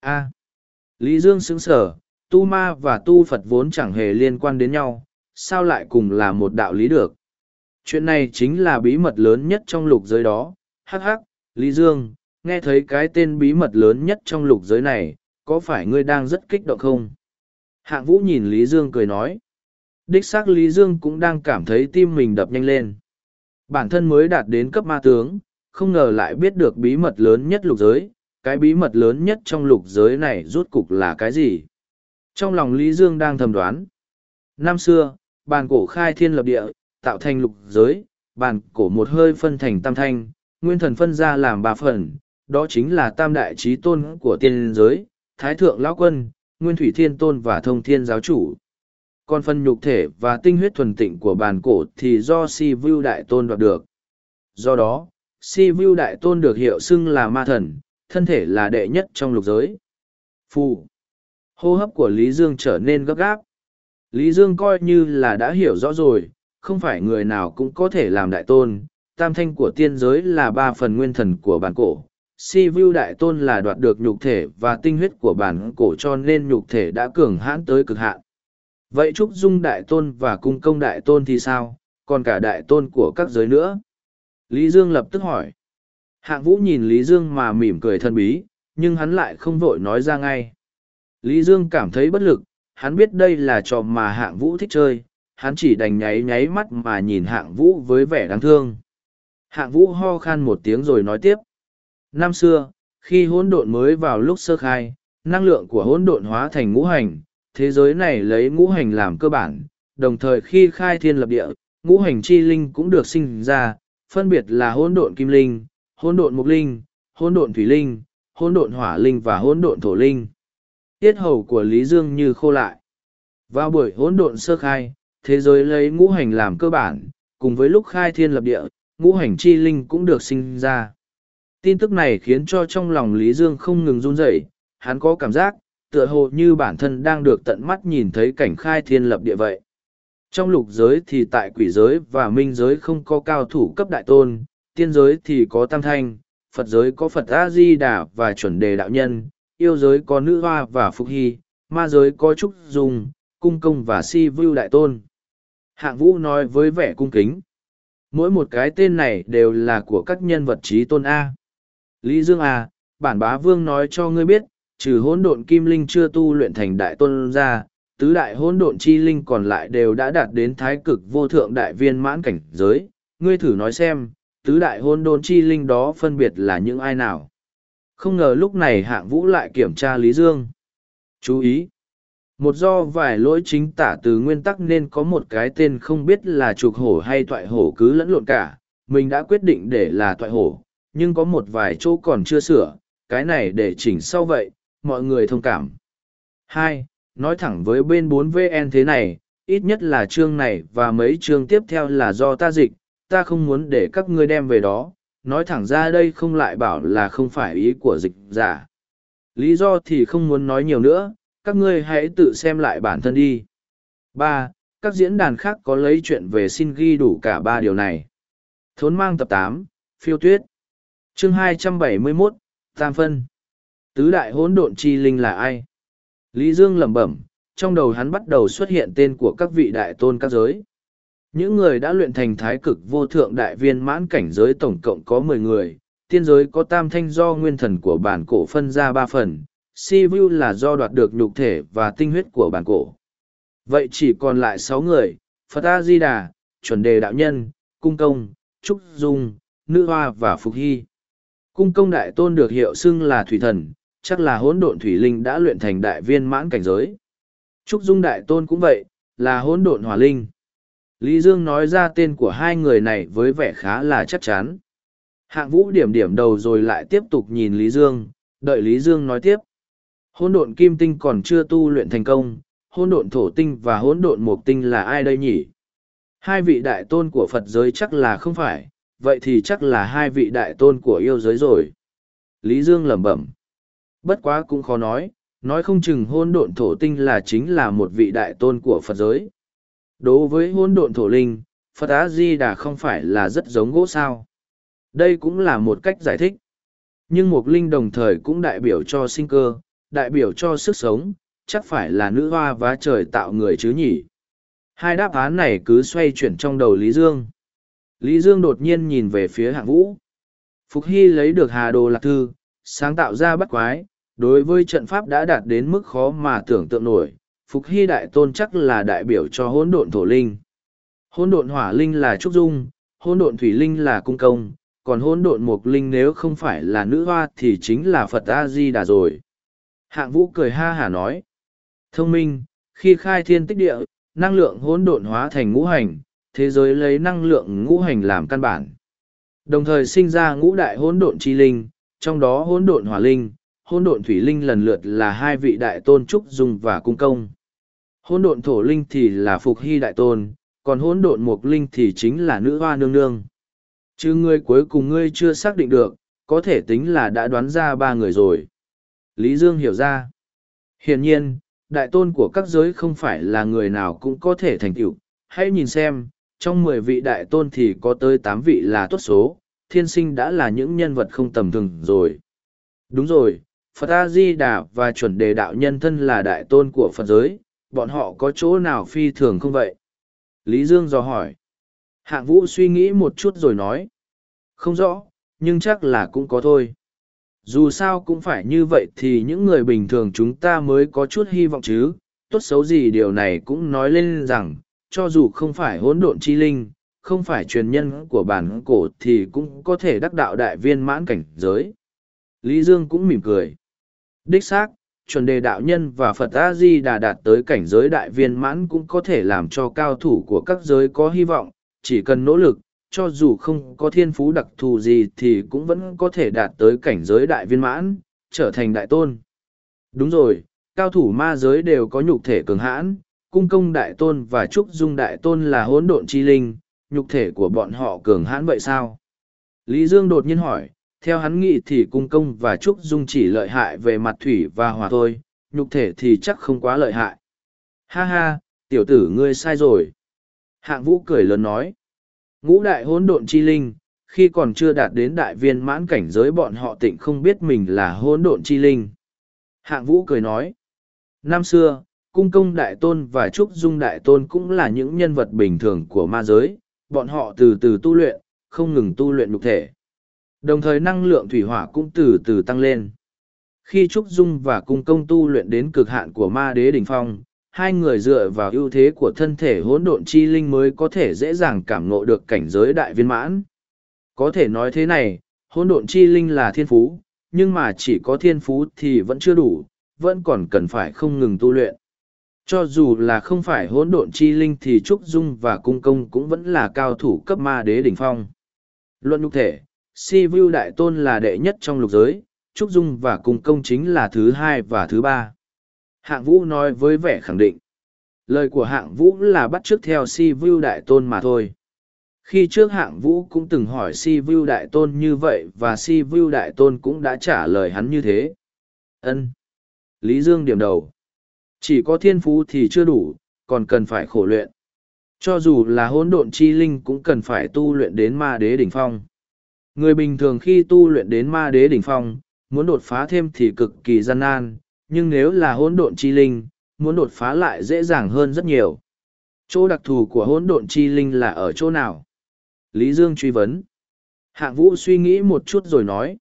A. Lý Dương xứng sở, tu ma và tu Phật vốn chẳng hề liên quan đến nhau, sao lại cùng là một đạo lý được? Chuyện này chính là bí mật lớn nhất trong lục giới đó. Hắc hắc, Lý Dương, nghe thấy cái tên bí mật lớn nhất trong lục giới này, có phải ngươi đang rất kích động không? Hạng vũ nhìn Lý Dương cười nói. Đích xác Lý Dương cũng đang cảm thấy tim mình đập nhanh lên. Bản thân mới đạt đến cấp ma tướng, không ngờ lại biết được bí mật lớn nhất lục giới. Cái bí mật lớn nhất trong lục giới này rốt cục là cái gì? Trong lòng Lý Dương đang thầm đoán. Năm xưa, bàn cổ khai thiên lập địa, tạo thành lục giới, bàn cổ một hơi phân thành tam thanh, nguyên thần phân ra làm ba phần, đó chính là tam đại trí tôn của tiên giới, thái thượng lão quân, nguyên thủy thiên tôn và thông thiên giáo chủ. Còn phần nhục thể và tinh huyết thuần tịnh của bàn cổ thì do si vu đại tôn đoạt được. Do đó, si vu đại tôn được hiệu xưng là ma thần, thân thể là đệ nhất trong lục giới. Phù. Hô hấp của Lý Dương trở nên gấp gáp. Lý Dương coi như là đã hiểu rõ rồi, không phải người nào cũng có thể làm đại tôn. Tam thanh của tiên giới là ba phần nguyên thần của bản cổ. Si Vu đại tôn là đoạt được nhục thể và tinh huyết của bản cổ cho nên nhục thể đã cường hãn tới cực hạn. Vậy Trúc Dung đại tôn và cung công đại tôn thì sao, còn cả đại tôn của các giới nữa? Lý Dương lập tức hỏi. Hạng vũ nhìn Lý Dương mà mỉm cười thân bí, nhưng hắn lại không vội nói ra ngay. Lý Dương cảm thấy bất lực, hắn biết đây là trò mà hạng vũ thích chơi, hắn chỉ đành nháy nháy mắt mà nhìn hạng vũ với vẻ đáng thương. Hạng vũ ho khan một tiếng rồi nói tiếp. Năm xưa, khi hỗn độn mới vào lúc sơ khai, năng lượng của hỗn độn hóa thành ngũ hành, thế giới này lấy ngũ hành làm cơ bản, đồng thời khi khai thiên lập địa, ngũ hành chi linh cũng được sinh ra, phân biệt là hỗn độn kim linh, hỗn độn mục linh, hỗn độn thủy linh, hỗn độn hỏa linh và hỗn độn thổ linh tiết hầu của Lý Dương như khô lại. Vào buổi hỗn độn sơ khai, thế giới lấy ngũ hành làm cơ bản, cùng với lúc khai thiên lập địa, ngũ hành chi linh cũng được sinh ra. Tin tức này khiến cho trong lòng Lý Dương không ngừng run rẩy, hắn có cảm giác, tựa hồ như bản thân đang được tận mắt nhìn thấy cảnh khai thiên lập địa vậy. Trong lục giới thì tại quỷ giới và minh giới không có cao thủ cấp đại tôn, tiên giới thì có tam thanh, Phật giới có Phật A-di-đà và chuẩn đề đạo nhân, yêu giới có nữ hoa và phục hy, ma giới có trúc dung, cung công và si vưu đại tôn. Hạng vũ nói với vẻ cung kính. Mỗi một cái tên này đều là của các nhân vật trí tôn A. Lý Dương A, bản bá vương nói cho ngươi biết, trừ hỗn độn kim linh chưa tu luyện thành đại tôn ra, tứ đại hỗn độn chi linh còn lại đều đã đạt đến thái cực vô thượng đại viên mãn cảnh giới. Ngươi thử nói xem, tứ đại hỗn độn chi linh đó phân biệt là những ai nào? Không ngờ lúc này hạng vũ lại kiểm tra Lý Dương. Chú ý! Một do vài lỗi chính tả từ nguyên tắc nên có một cái tên không biết là trục hổ hay toại hổ cứ lẫn lộn cả. Mình đã quyết định để là toại hổ, nhưng có một vài chỗ còn chưa sửa, cái này để chỉnh sau vậy, mọi người thông cảm. hai Nói thẳng với bên 4VN thế này, ít nhất là chương này và mấy chương tiếp theo là do ta dịch, ta không muốn để các ngươi đem về đó, nói thẳng ra đây không lại bảo là không phải ý của dịch giả. Lý do thì không muốn nói nhiều nữa, các ngươi hãy tự xem lại bản thân đi. ba Các diễn đàn khác có lấy chuyện về xin ghi đủ cả ba điều này. Thốn mang tập tám phiêu tuyết. chương hai trăm bảy mươi 271, Tam Phân. Tứ đại hỗn độn chi linh là ai? Lý Dương lẩm bẩm, trong đầu hắn bắt đầu xuất hiện tên của các vị đại tôn các giới. Những người đã luyện thành thái cực vô thượng đại viên mãn cảnh giới tổng cộng có mười người, tiên giới có tam thanh do nguyên thần của bản cổ phân ra ba phần, si vu là do đoạt được nhục thể và tinh huyết của bản cổ. Vậy chỉ còn lại sáu người, Phật A-di-đà, chuẩn đề đạo nhân, cung công, trúc dung, nữ hoa và phục hy. Cung công đại tôn được hiệu xưng là thủy thần, chắc là hỗn độn thủy linh đã luyện thành đại viên mãn cảnh giới. Trúc dung đại tôn cũng vậy, là hỗn độn hỏa linh. Lý Dương nói ra tên của hai người này với vẻ khá là chắc chắn. Hạng vũ điểm điểm đầu rồi lại tiếp tục nhìn Lý Dương, đợi Lý Dương nói tiếp. Hôn độn kim tinh còn chưa tu luyện thành công, hôn độn thổ tinh và hôn độn mộc tinh là ai đây nhỉ? Hai vị đại tôn của Phật giới chắc là không phải, vậy thì chắc là hai vị đại tôn của yêu giới rồi. Lý Dương lẩm bẩm. Bất quá cũng khó nói, nói không chừng hôn độn thổ tinh là chính là một vị đại tôn của Phật giới. Đối với hôn độn thổ linh, Phật Á Di Đà không phải là rất giống gỗ sao. Đây cũng là một cách giải thích. Nhưng một linh đồng thời cũng đại biểu cho sinh cơ, đại biểu cho sức sống, chắc phải là nữ hoa vá trời tạo người chứ nhỉ. Hai đáp án này cứ xoay chuyển trong đầu Lý Dương. Lý Dương đột nhiên nhìn về phía hạng vũ. Phục Hy lấy được hà đồ lạc thư, sáng tạo ra bắt quái, đối với trận pháp đã đạt đến mức khó mà tưởng tượng nổi. Phục Hy đại tôn chắc là đại biểu cho hỗn độn thổ linh. Hỗn độn hỏa linh là trúc dung, hỗn độn thủy linh là cung công, còn hỗn độn mục linh nếu không phải là nữ hoa thì chính là Phật A Di Đà rồi. Hạng Vũ cười ha hả nói: "Thông minh, khi khai thiên tích địa, năng lượng hỗn độn hóa thành ngũ hành, thế giới lấy năng lượng ngũ hành làm căn bản. Đồng thời sinh ra ngũ đại hỗn độn chi linh, trong đó hỗn độn hỏa linh, hỗn độn thủy linh lần lượt là hai vị đại tôn trúc dung và cung công. Hỗn độn thổ linh thì là phục hy đại tôn, còn hỗn độn mục linh thì chính là nữ hoa nương nương. Chứ ngươi cuối cùng ngươi chưa xác định được, có thể tính là đã đoán ra ba người rồi. Lý Dương hiểu ra. Hiển nhiên, đại tôn của các giới không phải là người nào cũng có thể thành tựu. Hãy nhìn xem, trong mười vị đại tôn thì có tới tám vị là tốt số, thiên sinh đã là những nhân vật không tầm thường rồi. Đúng rồi, Phật A-di-đà và chuẩn đề đạo nhân thân là đại tôn của Phật giới, bọn họ có chỗ nào phi thường không vậy? Lý Dương dò hỏi. Hạng vũ suy nghĩ một chút rồi nói. Không rõ, nhưng chắc là cũng có thôi. Dù sao cũng phải như vậy thì những người bình thường chúng ta mới có chút hy vọng chứ. Tốt xấu gì điều này cũng nói lên rằng, cho dù không phải hỗn độn chi linh, không phải truyền nhân của bản cổ thì cũng có thể đắc đạo đại viên mãn cảnh giới. Lý Dương cũng mỉm cười. Đích xác, chuẩn đề đạo nhân và Phật A-di đà đạt tới cảnh giới đại viên mãn cũng có thể làm cho cao thủ của các giới có hy vọng, chỉ cần nỗ lực, cho dù không có thiên phú đặc thù gì thì cũng vẫn có thể đạt tới cảnh giới đại viên mãn, trở thành đại tôn. Đúng rồi, cao thủ ma giới đều có nhục thể cường hãn, cung công đại tôn và trúc dung đại tôn là hỗn độn chi linh, nhục thể của bọn họ cường hãn vậy sao? Lý Dương đột nhiên hỏi, theo hắn nghĩ thì cung công và trúc dung chỉ lợi hại về mặt thủy và hỏa thôi, nhục thể thì chắc không quá lợi hại. Ha ha, tiểu tử ngươi sai rồi. Hạng vũ cười lớn nói. Ngũ đại hỗn độn chi linh, khi còn chưa đạt đến đại viên mãn cảnh giới bọn họ tịnh không biết mình là hỗn độn chi linh. Hạng vũ cười nói. Năm xưa, cung công đại tôn và trúc dung đại tôn cũng là những nhân vật bình thường của ma giới, bọn họ từ từ tu luyện, không ngừng tu luyện nhục thể. Đồng thời năng lượng thủy hỏa cũng từ từ tăng lên. Khi Trúc Dung và Cung Công tu luyện đến cực hạn của ma đế đỉnh phong, hai người dựa vào ưu thế của thân thể hỗn độn chi linh mới có thể dễ dàng cảm ngộ được cảnh giới đại viên mãn. Có thể nói thế này, hỗn độn chi linh là thiên phú, nhưng mà chỉ có thiên phú thì vẫn chưa đủ, vẫn còn cần phải không ngừng tu luyện. Cho dù là không phải hỗn độn chi linh thì Trúc Dung và Cung Công cũng vẫn là cao thủ cấp ma đế đỉnh phong. Luận nhục thể, Si Vu Đại Tôn là đệ nhất trong lục giới, Trúc Dung và Cung Công chính là thứ hai và thứ ba. Hạng Vũ nói với vẻ khẳng định. Lời của Hạng Vũ là bắt trước theo Si Vu Đại Tôn mà thôi. Khi trước Hạng Vũ cũng từng hỏi Si Vu Đại Tôn như vậy và Si Vu Đại Tôn cũng đã trả lời hắn như thế. Ân. Lý Dương điểm đầu. Chỉ có thiên phú thì chưa đủ, còn cần phải khổ luyện. Cho dù là hỗn độn chi linh cũng cần phải tu luyện đến ma đế đỉnh phong. Người bình thường khi tu luyện đến ma đế đỉnh phong, muốn đột phá thêm thì cực kỳ gian nan, nhưng nếu là hỗn độn chi linh, muốn đột phá lại dễ dàng hơn rất nhiều. Chỗ đặc thù của hỗn độn chi linh là ở chỗ nào? Lý Dương truy vấn. Hạng vũ suy nghĩ một chút rồi nói.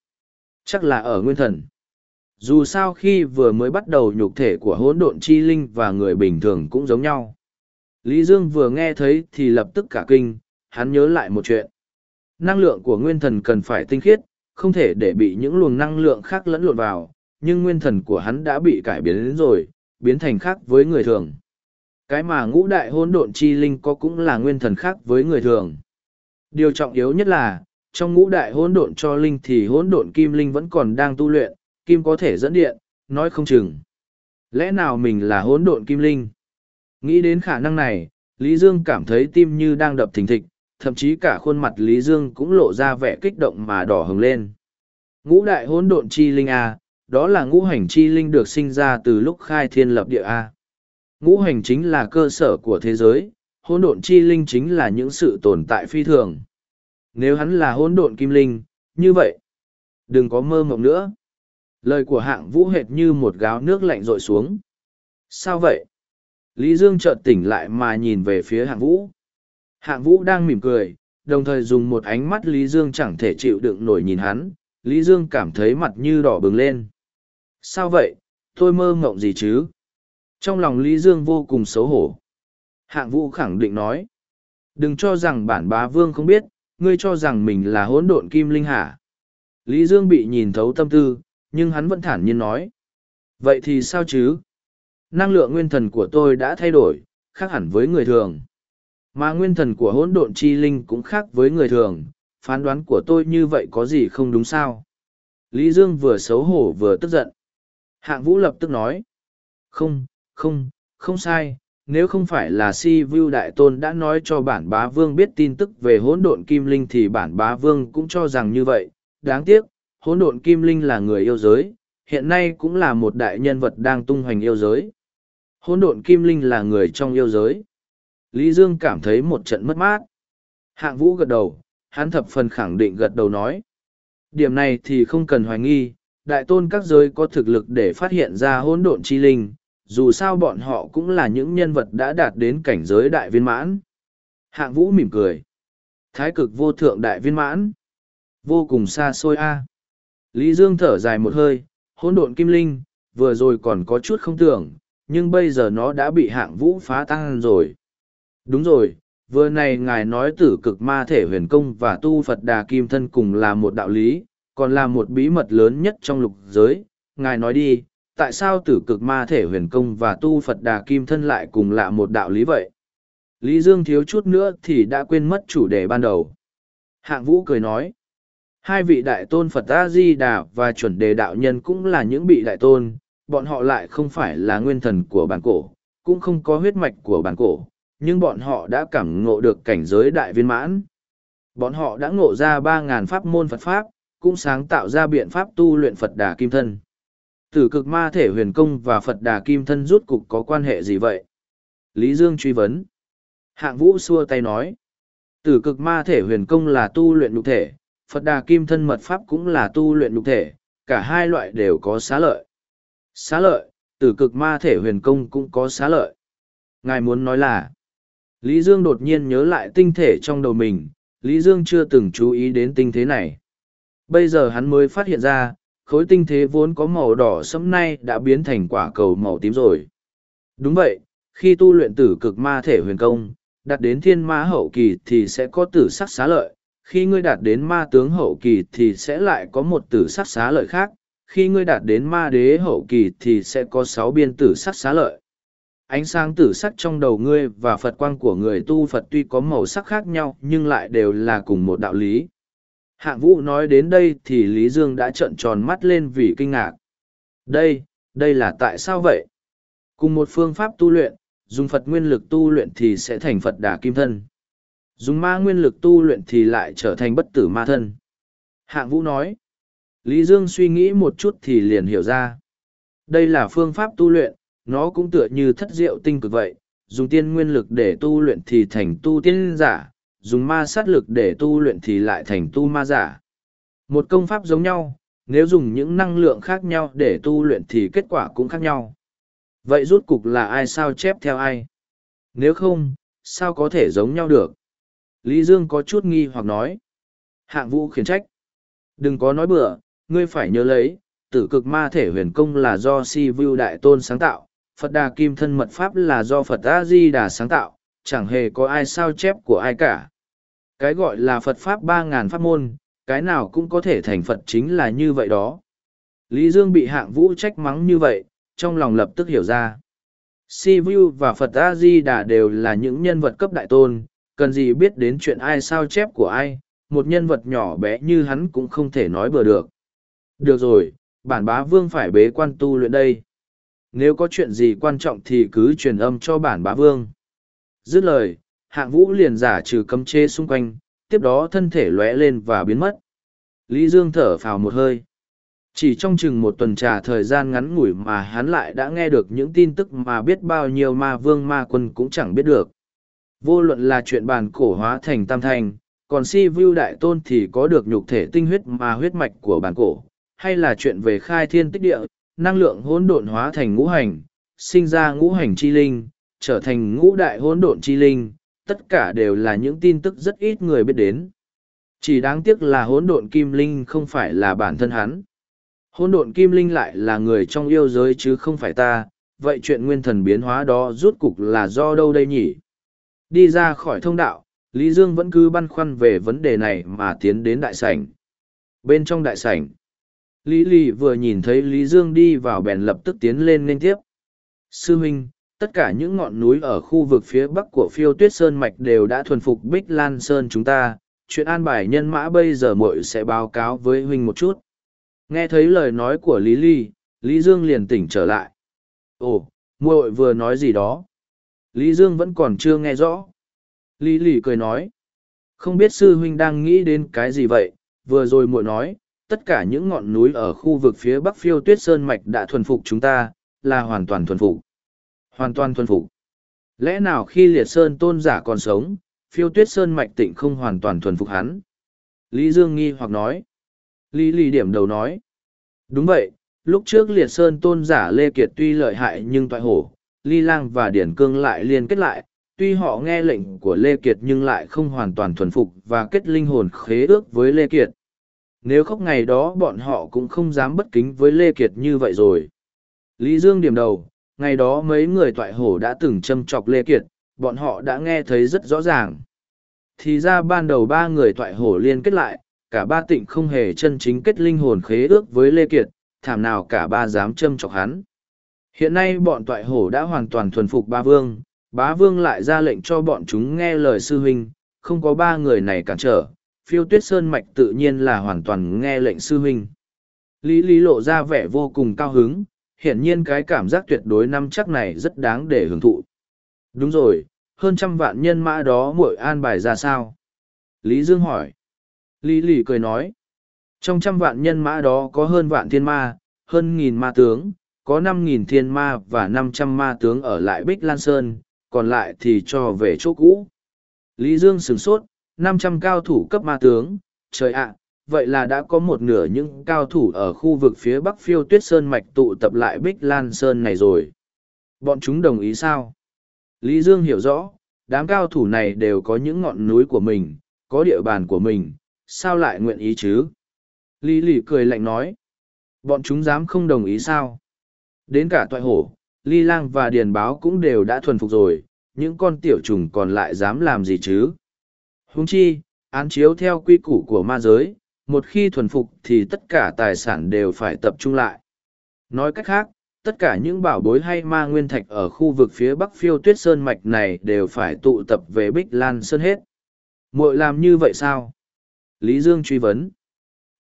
Chắc là ở nguyên thần. Dù sao khi vừa mới bắt đầu nhục thể của hỗn độn chi linh và người bình thường cũng giống nhau. Lý Dương vừa nghe thấy thì lập tức cả kinh, hắn nhớ lại một chuyện. Năng lượng của nguyên thần cần phải tinh khiết, không thể để bị những luồng năng lượng khác lẫn lộn vào, nhưng nguyên thần của hắn đã bị cải biến đến rồi, biến thành khác với người thường. Cái mà ngũ đại hỗn độn chi linh có cũng là nguyên thần khác với người thường. Điều trọng yếu nhất là, trong ngũ đại hỗn độn cho linh thì hỗn độn kim linh vẫn còn đang tu luyện, kim có thể dẫn điện, nói không chừng. Lẽ nào mình là hỗn độn kim linh? Nghĩ đến khả năng này, Lý Dương cảm thấy tim như đang đập thình thịch, thậm chí cả khuôn mặt Lý Dương cũng lộ ra vẻ kích động mà đỏ hừng lên. Ngũ đại hỗn độn chi linh A, đó là ngũ hành chi linh được sinh ra từ lúc khai thiên lập địa A. Ngũ hành chính là cơ sở của thế giới, hỗn độn chi linh chính là những sự tồn tại phi thường. Nếu hắn là hỗn độn kim linh, như vậy, đừng có mơ mộng nữa. Lời của hạng vũ hệt như một gáo nước lạnh rội xuống. Sao vậy? Lý Dương chợt tỉnh lại mà nhìn về phía hạng vũ. Hạng vũ đang mỉm cười, đồng thời dùng một ánh mắt Lý Dương chẳng thể chịu đựng nổi nhìn hắn, Lý Dương cảm thấy mặt như đỏ bừng lên. Sao vậy, tôi mơ ngộng gì chứ? Trong lòng Lý Dương vô cùng xấu hổ. Hạng vũ khẳng định nói. Đừng cho rằng bản bá vương không biết, ngươi cho rằng mình là hỗn độn kim linh hả? Lý Dương bị nhìn thấu tâm tư, nhưng hắn vẫn thản nhiên nói. Vậy thì sao chứ? Năng lượng nguyên thần của tôi đã thay đổi, khác hẳn với người thường. Mà nguyên thần của hỗn độn chi linh cũng khác với người thường, phán đoán của tôi như vậy có gì không đúng sao? Lý Dương vừa xấu hổ vừa tức giận. Hạng vũ lập tức nói. Không, không, không sai, nếu không phải là si vu đại tôn đã nói cho bản bá vương biết tin tức về hỗn độn kim linh thì bản bá vương cũng cho rằng như vậy đáng tiếc hỗn độn kim linh là người yêu giới, hiện nay cũng là một đại nhân vật đang tung hoành yêu giới hỗn độn kim linh là người trong yêu giới lý dương cảm thấy một trận mất mát hạng vũ gật đầu, hắn thập phần khẳng định gật đầu nói, điểm này thì không cần hoài nghi, đại tôn các giới có thực lực để phát hiện ra hỗn độn chi linh, dù sao bọn họ cũng là những nhân vật đã đạt đến cảnh giới đại viên mãn. Hạng vũ mỉm cười. Thái cực vô thượng đại viên mãn. Vô cùng xa xôi a. Lý Dương thở dài một hơi, hỗn độn kim linh, vừa rồi còn có chút không tưởng, nhưng bây giờ nó đã bị hạng vũ phá tan rồi. Đúng rồi, vừa này ngài nói tử cực ma thể huyền công và tu Phật Đà Kim Thân cùng là một đạo lý, còn là một bí mật lớn nhất trong lục giới. Ngài nói đi, tại sao tử cực ma thể huyền công và tu Phật Đà Kim Thân lại cùng là một đạo lý vậy? Lý Dương thiếu chút nữa thì đã quên mất chủ đề ban đầu. Hạng Vũ cười nói, hai vị đại tôn Phật A-di-đà và chuẩn đề đạo nhân cũng là những vị đại tôn, bọn họ lại không phải là nguyên thần của bản cổ, cũng không có huyết mạch của bản cổ, nhưng bọn họ đã cảm ngộ được cảnh giới đại viên mãn. Bọn họ đã ngộ ra ba ngàn pháp môn Phật Pháp, cũng sáng tạo ra biện pháp tu luyện Phật Đà Kim Thân. Tử cực ma thể huyền công và Phật đà kim thân rút cục có quan hệ gì vậy? Lý Dương truy vấn. Hạng vũ xua tay nói. Tử cực ma thể huyền công là tu luyện nhục thể, Phật đà kim thân mật pháp cũng là tu luyện nhục thể, cả hai loại đều có xá lợi. Xá lợi, tử cực ma thể huyền công cũng có xá lợi. Ngài muốn nói là, Lý Dương đột nhiên nhớ lại tinh thể trong đầu mình, Lý Dương chưa từng chú ý đến tinh thế này. Bây giờ hắn mới phát hiện ra, khối tinh thế vốn có màu đỏ sẫm nay đã biến thành quả cầu màu tím rồi. Đúng vậy, khi tu luyện tử cực ma thể huyền công, đạt đến thiên ma hậu kỳ thì sẽ có tử sắc xá lợi, khi ngươi đạt đến ma tướng hậu kỳ thì sẽ lại có một tử sắc xá lợi khác, khi ngươi đạt đến ma đế hậu kỳ thì sẽ có sáu biên tử sắc xá lợi. Ánh sáng tử sắc trong đầu ngươi và Phật quang của người tu Phật tuy có màu sắc khác nhau nhưng lại đều là cùng một đạo lý. Hạng vũ nói đến đây thì Lý Dương đã trợn tròn mắt lên vì kinh ngạc. Đây, đây là tại sao vậy? Cùng một phương pháp tu luyện, dùng Phật nguyên lực tu luyện thì sẽ thành Phật đà kim thân. Dùng ma nguyên lực tu luyện thì lại trở thành bất tử ma thân. Hạng vũ nói. Lý Dương suy nghĩ một chút thì liền hiểu ra. Đây là phương pháp tu luyện, nó cũng tựa như thất diệu tinh cực vậy. Dùng tiên nguyên lực để tu luyện thì thành tu tiên giả, dùng ma sát lực để tu luyện thì lại thành tu ma giả. Một công pháp giống nhau, nếu dùng những năng lượng khác nhau để tu luyện thì kết quả cũng khác nhau. Vậy rút cục là ai sao chép theo ai? Nếu không, sao có thể giống nhau được? Lý Dương có chút nghi hoặc nói. Hạng vũ khiển trách. Đừng có nói bừa, ngươi phải nhớ lấy, tử cực ma thể huyền công là do si vưu đại tôn sáng tạo, Phật đà kim thân mật pháp là do Phật A-di-đà sáng tạo, chẳng hề có ai sao chép của ai cả. Cái gọi là Phật Pháp ba ngàn pháp môn, cái nào cũng có thể thành Phật chính là như vậy đó. Lý Dương bị hạng vũ trách mắng như vậy, trong lòng lập tức hiểu ra. Si Vu và Phật A-di-đà đều là những nhân vật cấp đại tôn, cần gì biết đến chuyện ai sao chép của ai, một nhân vật nhỏ bé như hắn cũng không thể nói bừa được. Được rồi, bản bá vương phải bế quan tu luyện đây. Nếu có chuyện gì quan trọng thì cứ truyền âm cho bản bá vương. Dứt lời, hạng vũ liền giả trừ cấm chế xung quanh, tiếp đó thân thể lóe lên và biến mất. Lý Dương thở phào một hơi. Chỉ trong chừng một tuần trà thời gian ngắn ngủi mà hắn lại đã nghe được những tin tức mà biết bao nhiêu ma vương ma quân cũng chẳng biết được. Vô luận là chuyện bàn cổ hóa thành tam thành, còn si view đại tôn thì có được nhục thể tinh huyết mà huyết mạch của bản cổ, hay là chuyện về khai thiên tích địa, năng lượng hỗn độn hóa thành ngũ hành, sinh ra ngũ hành chi linh, trở thành ngũ đại hỗn độn chi linh, tất cả đều là những tin tức rất ít người biết đến. Chỉ đáng tiếc là hỗn độn kim linh không phải là bản thân hắn. Hỗn độn kim linh lại là người trong yêu giới chứ không phải ta, vậy chuyện nguyên thần biến hóa đó rút cục là do đâu đây nhỉ? Đi ra khỏi thông đạo, Lý Dương vẫn cứ băn khoăn về vấn đề này mà tiến đến đại sảnh. Bên trong đại sảnh, Lý Lì vừa nhìn thấy Lý Dương đi vào bèn lập tức tiến lên nên tiếp. Sư huynh, tất cả những ngọn núi ở khu vực phía bắc của phiêu tuyết sơn mạch đều đã thuần phục Bích Lan Sơn chúng ta. Chuyện an bài nhân mã bây giờ muội sẽ báo cáo với huynh một chút. Nghe thấy lời nói của Lý Ly, Lý Dương liền tỉnh trở lại. Ồ, muội vừa nói gì đó? Lý Dương vẫn còn chưa nghe rõ. Lý Lì cười nói. Không biết sư huynh đang nghĩ đến cái gì vậy, vừa rồi muội nói, tất cả những ngọn núi ở khu vực phía bắc phiêu tuyết sơn mạch đã thuần phục chúng ta, là hoàn toàn thuần phục. Hoàn toàn thuần phục. Lẽ nào khi liệt sơn tôn giả còn sống, phiêu tuyết sơn mạch tịnh không hoàn toàn thuần phục hắn? Lý Dương nghi hoặc nói. Lý Lì điểm đầu nói. Đúng vậy, lúc trước liệt sơn tôn giả Lê Kiệt tuy lợi hại nhưng toại hổ, Ly Lang và Điển Cương lại liên kết lại, tuy họ nghe lệnh của Lê Kiệt nhưng lại không hoàn toàn thuần phục và kết linh hồn khế ước với Lê Kiệt. Nếu khóc ngày đó bọn họ cũng không dám bất kính với Lê Kiệt như vậy rồi. Lý Dương điểm đầu, ngày đó mấy người toại hổ đã từng châm chọc Lê Kiệt, bọn họ đã nghe thấy rất rõ ràng. Thì ra ban đầu ba người toại hổ liên kết lại, cả ba tịnh không hề chân chính kết linh hồn khế ước với Lê Kiệt, thảm nào cả ba dám châm chọc hắn. Hiện nay bọn toại hổ đã hoàn toàn thuần phục ba vương, bá vương lại ra lệnh cho bọn chúng nghe lời sư huynh, không có ba người này cản trở, phiêu tuyết sơn mạch tự nhiên là hoàn toàn nghe lệnh sư huynh. Lý Lý lộ ra vẻ vô cùng cao hứng, hiển nhiên cái cảm giác tuyệt đối năm chắc này rất đáng để hưởng thụ. Đúng rồi, hơn trăm vạn nhân mã đó muội an bài ra sao? Lý Dương hỏi. Lý Lý cười nói. Trong trăm vạn nhân mã đó có hơn vạn thiên ma, hơn nghìn ma tướng, có năm nghìn thiên ma và năm trăm ma tướng ở lại Bích Lan Sơn, còn lại thì cho về chỗ cũ. Lý Dương sửng sốt, năm trăm cao thủ cấp ma tướng, trời ạ, vậy là đã có một nửa những cao thủ ở khu vực phía bắc phiêu tuyết sơn mạch tụ tập lại Bích Lan Sơn này rồi. Bọn chúng đồng ý sao? Lý Dương hiểu rõ, đám cao thủ này đều có những ngọn núi của mình, có địa bàn của mình, sao lại nguyện ý chứ? Lý Lị cười lạnh nói, bọn chúng dám không đồng ý sao? Đến cả toại hổ, ly lang và điền báo cũng đều đã thuần phục rồi, những con tiểu trùng còn lại dám làm gì chứ? Huống chi, án chiếu theo quy củ của ma giới, một khi thuần phục thì tất cả tài sản đều phải tập trung lại. Nói cách khác, tất cả những bảo bối hay ma nguyên thạch ở khu vực phía bắc phiêu tuyết sơn mạch này đều phải tụ tập về Bích Lan Sơn hết. muội làm như vậy sao? Lý Dương truy vấn.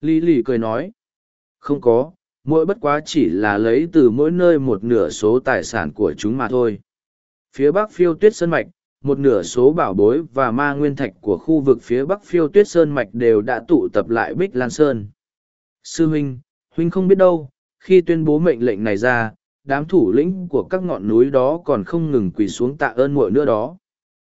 Lý lì cười nói. Không có, mỗi bất quá chỉ là lấy từ mỗi nơi một nửa số tài sản của chúng mà thôi. Phía bắc phiêu tuyết sơn mạch, một nửa số bảo bối và ma nguyên thạch của khu vực phía bắc phiêu tuyết sơn mạch đều đã tụ tập lại Bích Lan Sơn. Sư huynh, huynh không biết đâu, khi tuyên bố mệnh lệnh này ra, đám thủ lĩnh của các ngọn núi đó còn không ngừng quỳ xuống tạ ơn muội nữa đó.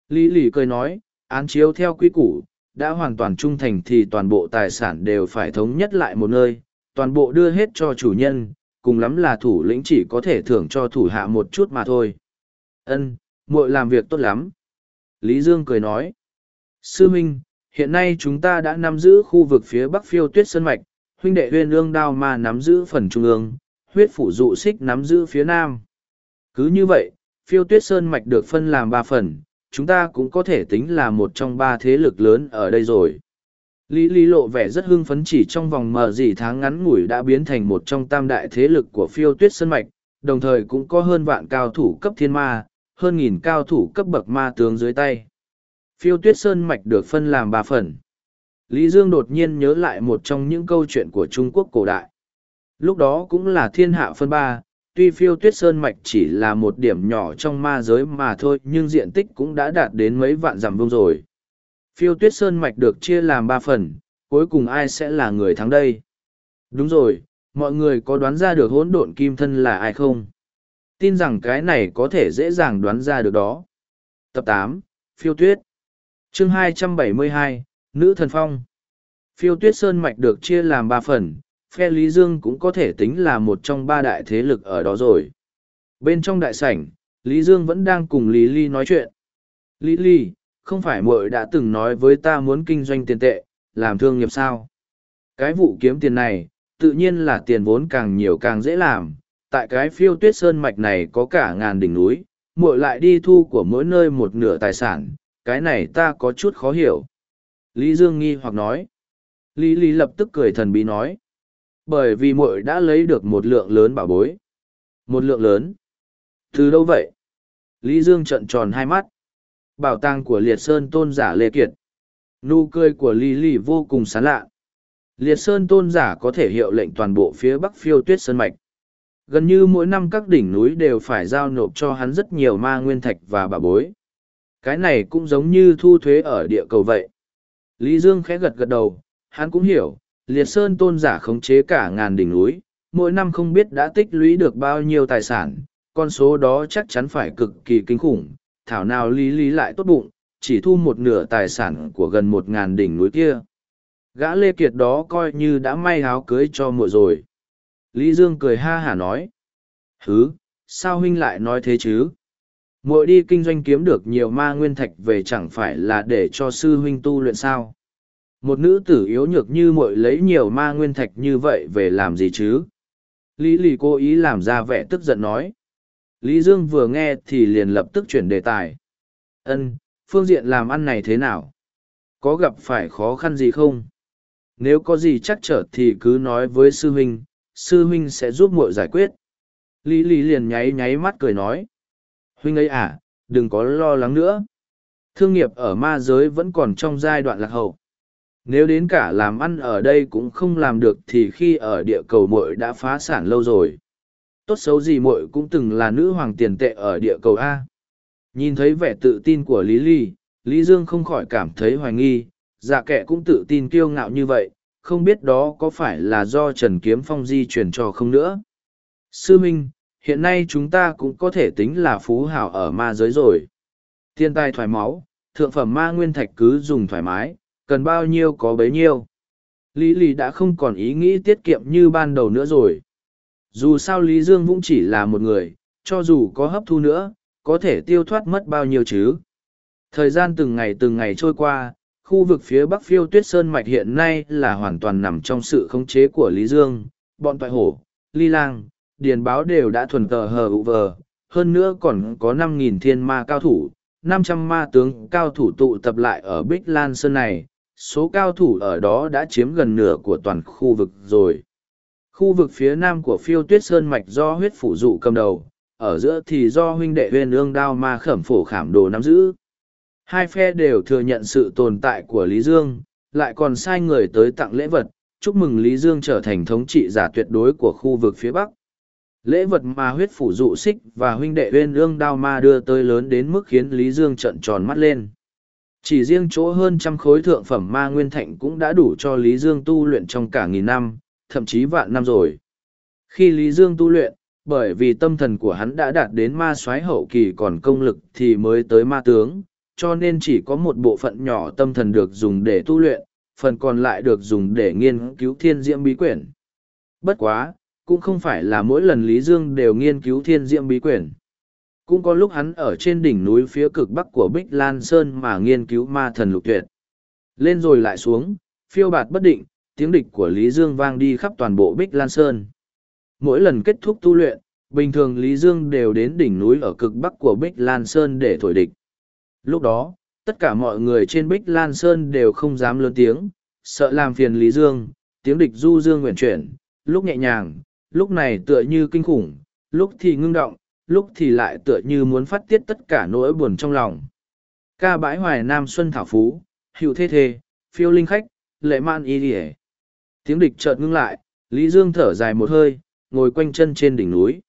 Lý lì cười nói, án chiếu theo quy củ, đã hoàn toàn trung thành thì toàn bộ tài sản đều phải thống nhất lại một nơi, toàn bộ đưa hết cho chủ nhân, cùng lắm là thủ lĩnh chỉ có thể thưởng cho thủ hạ một chút mà thôi. Ân, muội làm việc tốt lắm. Lý Dương cười nói. Sư Minh, hiện nay chúng ta đã nắm giữ khu vực phía bắc phiêu tuyết sơn mạch, huynh đệ huyên ương đao ma nắm giữ phần trung ương, huyết phủ dụ xích nắm giữ phía nam. Cứ như vậy, phiêu tuyết sơn mạch được phân làm ba phần, chúng ta cũng có thể tính là một trong ba thế lực lớn ở đây rồi. Lý Lý lộ vẻ rất hưng phấn chỉ trong vòng mờ gì tháng ngắn ngủi đã biến thành một trong tam đại thế lực của phiêu tuyết sơn mạch, đồng thời cũng có hơn vạn cao thủ cấp thiên ma, hơn nghìn cao thủ cấp bậc ma tướng dưới tay. Phiêu tuyết sơn mạch được phân làm ba phần. Lý Dương đột nhiên nhớ lại một trong những câu chuyện của Trung Quốc cổ đại. Lúc đó cũng là thiên hạ phân ba, tuy phiêu tuyết sơn mạch chỉ là một điểm nhỏ trong ma giới mà thôi nhưng diện tích cũng đã đạt đến mấy vạn dặm vuông rồi. Phiêu tuyết sơn mạch được chia làm ba phần, cuối cùng ai sẽ là người thắng đây? Đúng rồi, mọi người có đoán ra được hỗn độn kim thân là ai không? tin rằng cái này có thể dễ dàng đoán ra được đó. Tập tám Phiêu Tuyết Chương hai trăm bảy mươi hai Nữ Thần Phong Phiêu Tuyết Sơn Mạch được chia làm ba phần, phe Lý Dương cũng có thể tính là một trong ba đại thế lực ở đó rồi. Bên trong đại sảnh, Lý Dương vẫn đang cùng Lý Ly nói chuyện. Lý Ly, không phải muội đã từng nói với ta muốn kinh doanh tiền tệ, làm thương nghiệp sao? Cái vụ kiếm tiền này, tự nhiên là tiền vốn càng nhiều càng dễ làm. Tại cái phiêu tuyết sơn mạch này có cả ngàn đỉnh núi, muội lại đi thu của mỗi nơi một nửa tài sản, cái này ta có chút khó hiểu. Lý Dương nghi hoặc nói. Lý Lý lập tức cười thần bí nói. Bởi vì muội đã lấy được một lượng lớn bảo bối. Một lượng lớn? Từ đâu vậy? Lý Dương trận tròn hai mắt. Bảo tàng của Liệt Sơn tôn giả Lê Kiệt. Nụ cười của lì lì vô cùng sán lạ. Liệt Sơn tôn giả có thể hiệu lệnh toàn bộ phía bắc phiêu tuyết sơn mạch. Gần như mỗi năm các đỉnh núi đều phải giao nộp cho hắn rất nhiều ma nguyên thạch và bà bối. Cái này cũng giống như thu thuế ở địa cầu vậy. Lý Dương khẽ gật gật đầu, hắn cũng hiểu, liệt sơn tôn giả khống chế cả ngàn đỉnh núi, mỗi năm không biết đã tích lũy được bao nhiêu tài sản, con số đó chắc chắn phải cực kỳ kinh khủng, thảo nào lý lý lại tốt bụng, chỉ thu một nửa tài sản của gần một ngàn đỉnh núi kia. Gã Lê Kiệt đó coi như đã may áo cưới cho muội rồi. Lý Dương cười ha hả nói. Hứ, sao huynh lại nói thế chứ? muội đi kinh doanh kiếm được nhiều ma nguyên thạch về chẳng phải là để cho sư huynh tu luyện sao một nữ tử yếu nhược như muội lấy nhiều ma nguyên thạch như vậy về làm gì chứ lý lì cố ý làm ra vẻ tức giận nói lý dương vừa nghe thì liền lập tức chuyển đề tài ân phương diện làm ăn này thế nào có gặp phải khó khăn gì không nếu có gì chắc trở thì cứ nói với sư huynh sư huynh sẽ giúp muội giải quyết lý lý liền nháy nháy mắt cười nói huynh ấy à, đừng có lo lắng nữa. Thương nghiệp ở ma giới vẫn còn trong giai đoạn lạc hậu. Nếu đến cả làm ăn ở đây cũng không làm được thì khi ở địa cầu muội đã phá sản lâu rồi. Tốt xấu gì muội cũng từng là nữ hoàng tiền tệ ở địa cầu A. Nhìn thấy vẻ tự tin của Lý Ly, Lý Dương không khỏi cảm thấy hoài nghi, dạ kệ cũng tự tin kiêu ngạo như vậy, không biết đó có phải là do Trần Kiếm Phong di truyền cho không nữa. Sư Minh, hiện nay chúng ta cũng có thể tính là phú hảo ở ma giới rồi. Thiên tai thoải máu, thượng phẩm ma nguyên thạch cứ dùng thoải mái, cần bao nhiêu có bấy nhiêu. Lý Lý đã không còn ý nghĩ tiết kiệm như ban đầu nữa rồi. Dù sao Lý Dương Vũng chỉ là một người, cho dù có hấp thu nữa, có thể tiêu thoát mất bao nhiêu chứ. Thời gian từng ngày từng ngày trôi qua, khu vực phía bắc phiêu tuyết sơn mạch hiện nay là hoàn toàn nằm trong sự khống chế của Lý Dương, bọn toại hổ, ly lang, điền báo đều đã thuần tờ hờ ụ vờ, hơn nữa còn có năm nghìn thiên ma cao thủ, năm trăm ma tướng cao thủ tụ tập lại ở Bích Lan Sơn này, số cao thủ ở đó đã chiếm gần nửa của toàn khu vực rồi. Khu vực phía nam của phiêu tuyết sơn mạch do huyết phủ dụ cầm đầu, ở giữa thì do huynh đệ huyên ương đao ma khẩm phổ khảm đồ nắm giữ. Hai phe đều thừa nhận sự tồn tại của Lý Dương, lại còn sai người tới tặng lễ vật, chúc mừng Lý Dương trở thành thống trị giả tuyệt đối của khu vực phía Bắc. Lễ vật mà huyết phủ dụ xích và huynh đệ huyên ương đao ma đưa tới lớn đến mức khiến Lý Dương trận tròn mắt lên. Chỉ riêng chỗ hơn trăm khối thượng phẩm ma nguyên thạnh cũng đã đủ cho Lý Dương tu luyện trong cả nghìn năm, thậm chí vạn năm rồi. Khi Lý Dương tu luyện, bởi vì tâm thần của hắn đã đạt đến ma soái hậu kỳ còn công lực thì mới tới ma tướng, cho nên chỉ có một bộ phận nhỏ tâm thần được dùng để tu luyện, phần còn lại được dùng để nghiên cứu thiên diễm bí quyển. Bất quá, cũng không phải là mỗi lần Lý Dương đều nghiên cứu thiên diệm bí quyển. Cũng có lúc hắn ở trên đỉnh núi phía cực bắc của Bích Lan Sơn mà nghiên cứu ma thần lục tuyệt. Lên rồi lại xuống, phiêu bạt bất định, tiếng địch của Lý Dương vang đi khắp toàn bộ Bích Lan Sơn. Mỗi lần kết thúc tu luyện, bình thường Lý Dương đều đến đỉnh núi ở cực bắc của Bích Lan Sơn để thổi địch. Lúc đó, tất cả mọi người trên Bích Lan Sơn đều không dám lớn tiếng, sợ làm phiền Lý Dương, tiếng địch du dương nguyện chuyển, lúc nhẹ nhàng, lúc này tựa như kinh khủng, lúc thì ngưng động, lúc thì lại tựa như muốn phát tiết tất cả nỗi buồn trong lòng. Ca bãi hoài Nam Xuân Thảo Phú, hiệu thê thê, phiêu linh khách, lệ man y điề. Tiếng địch chợt ngưng lại, Lý Dương thở dài một hơi, ngồi quanh chân trên đỉnh núi.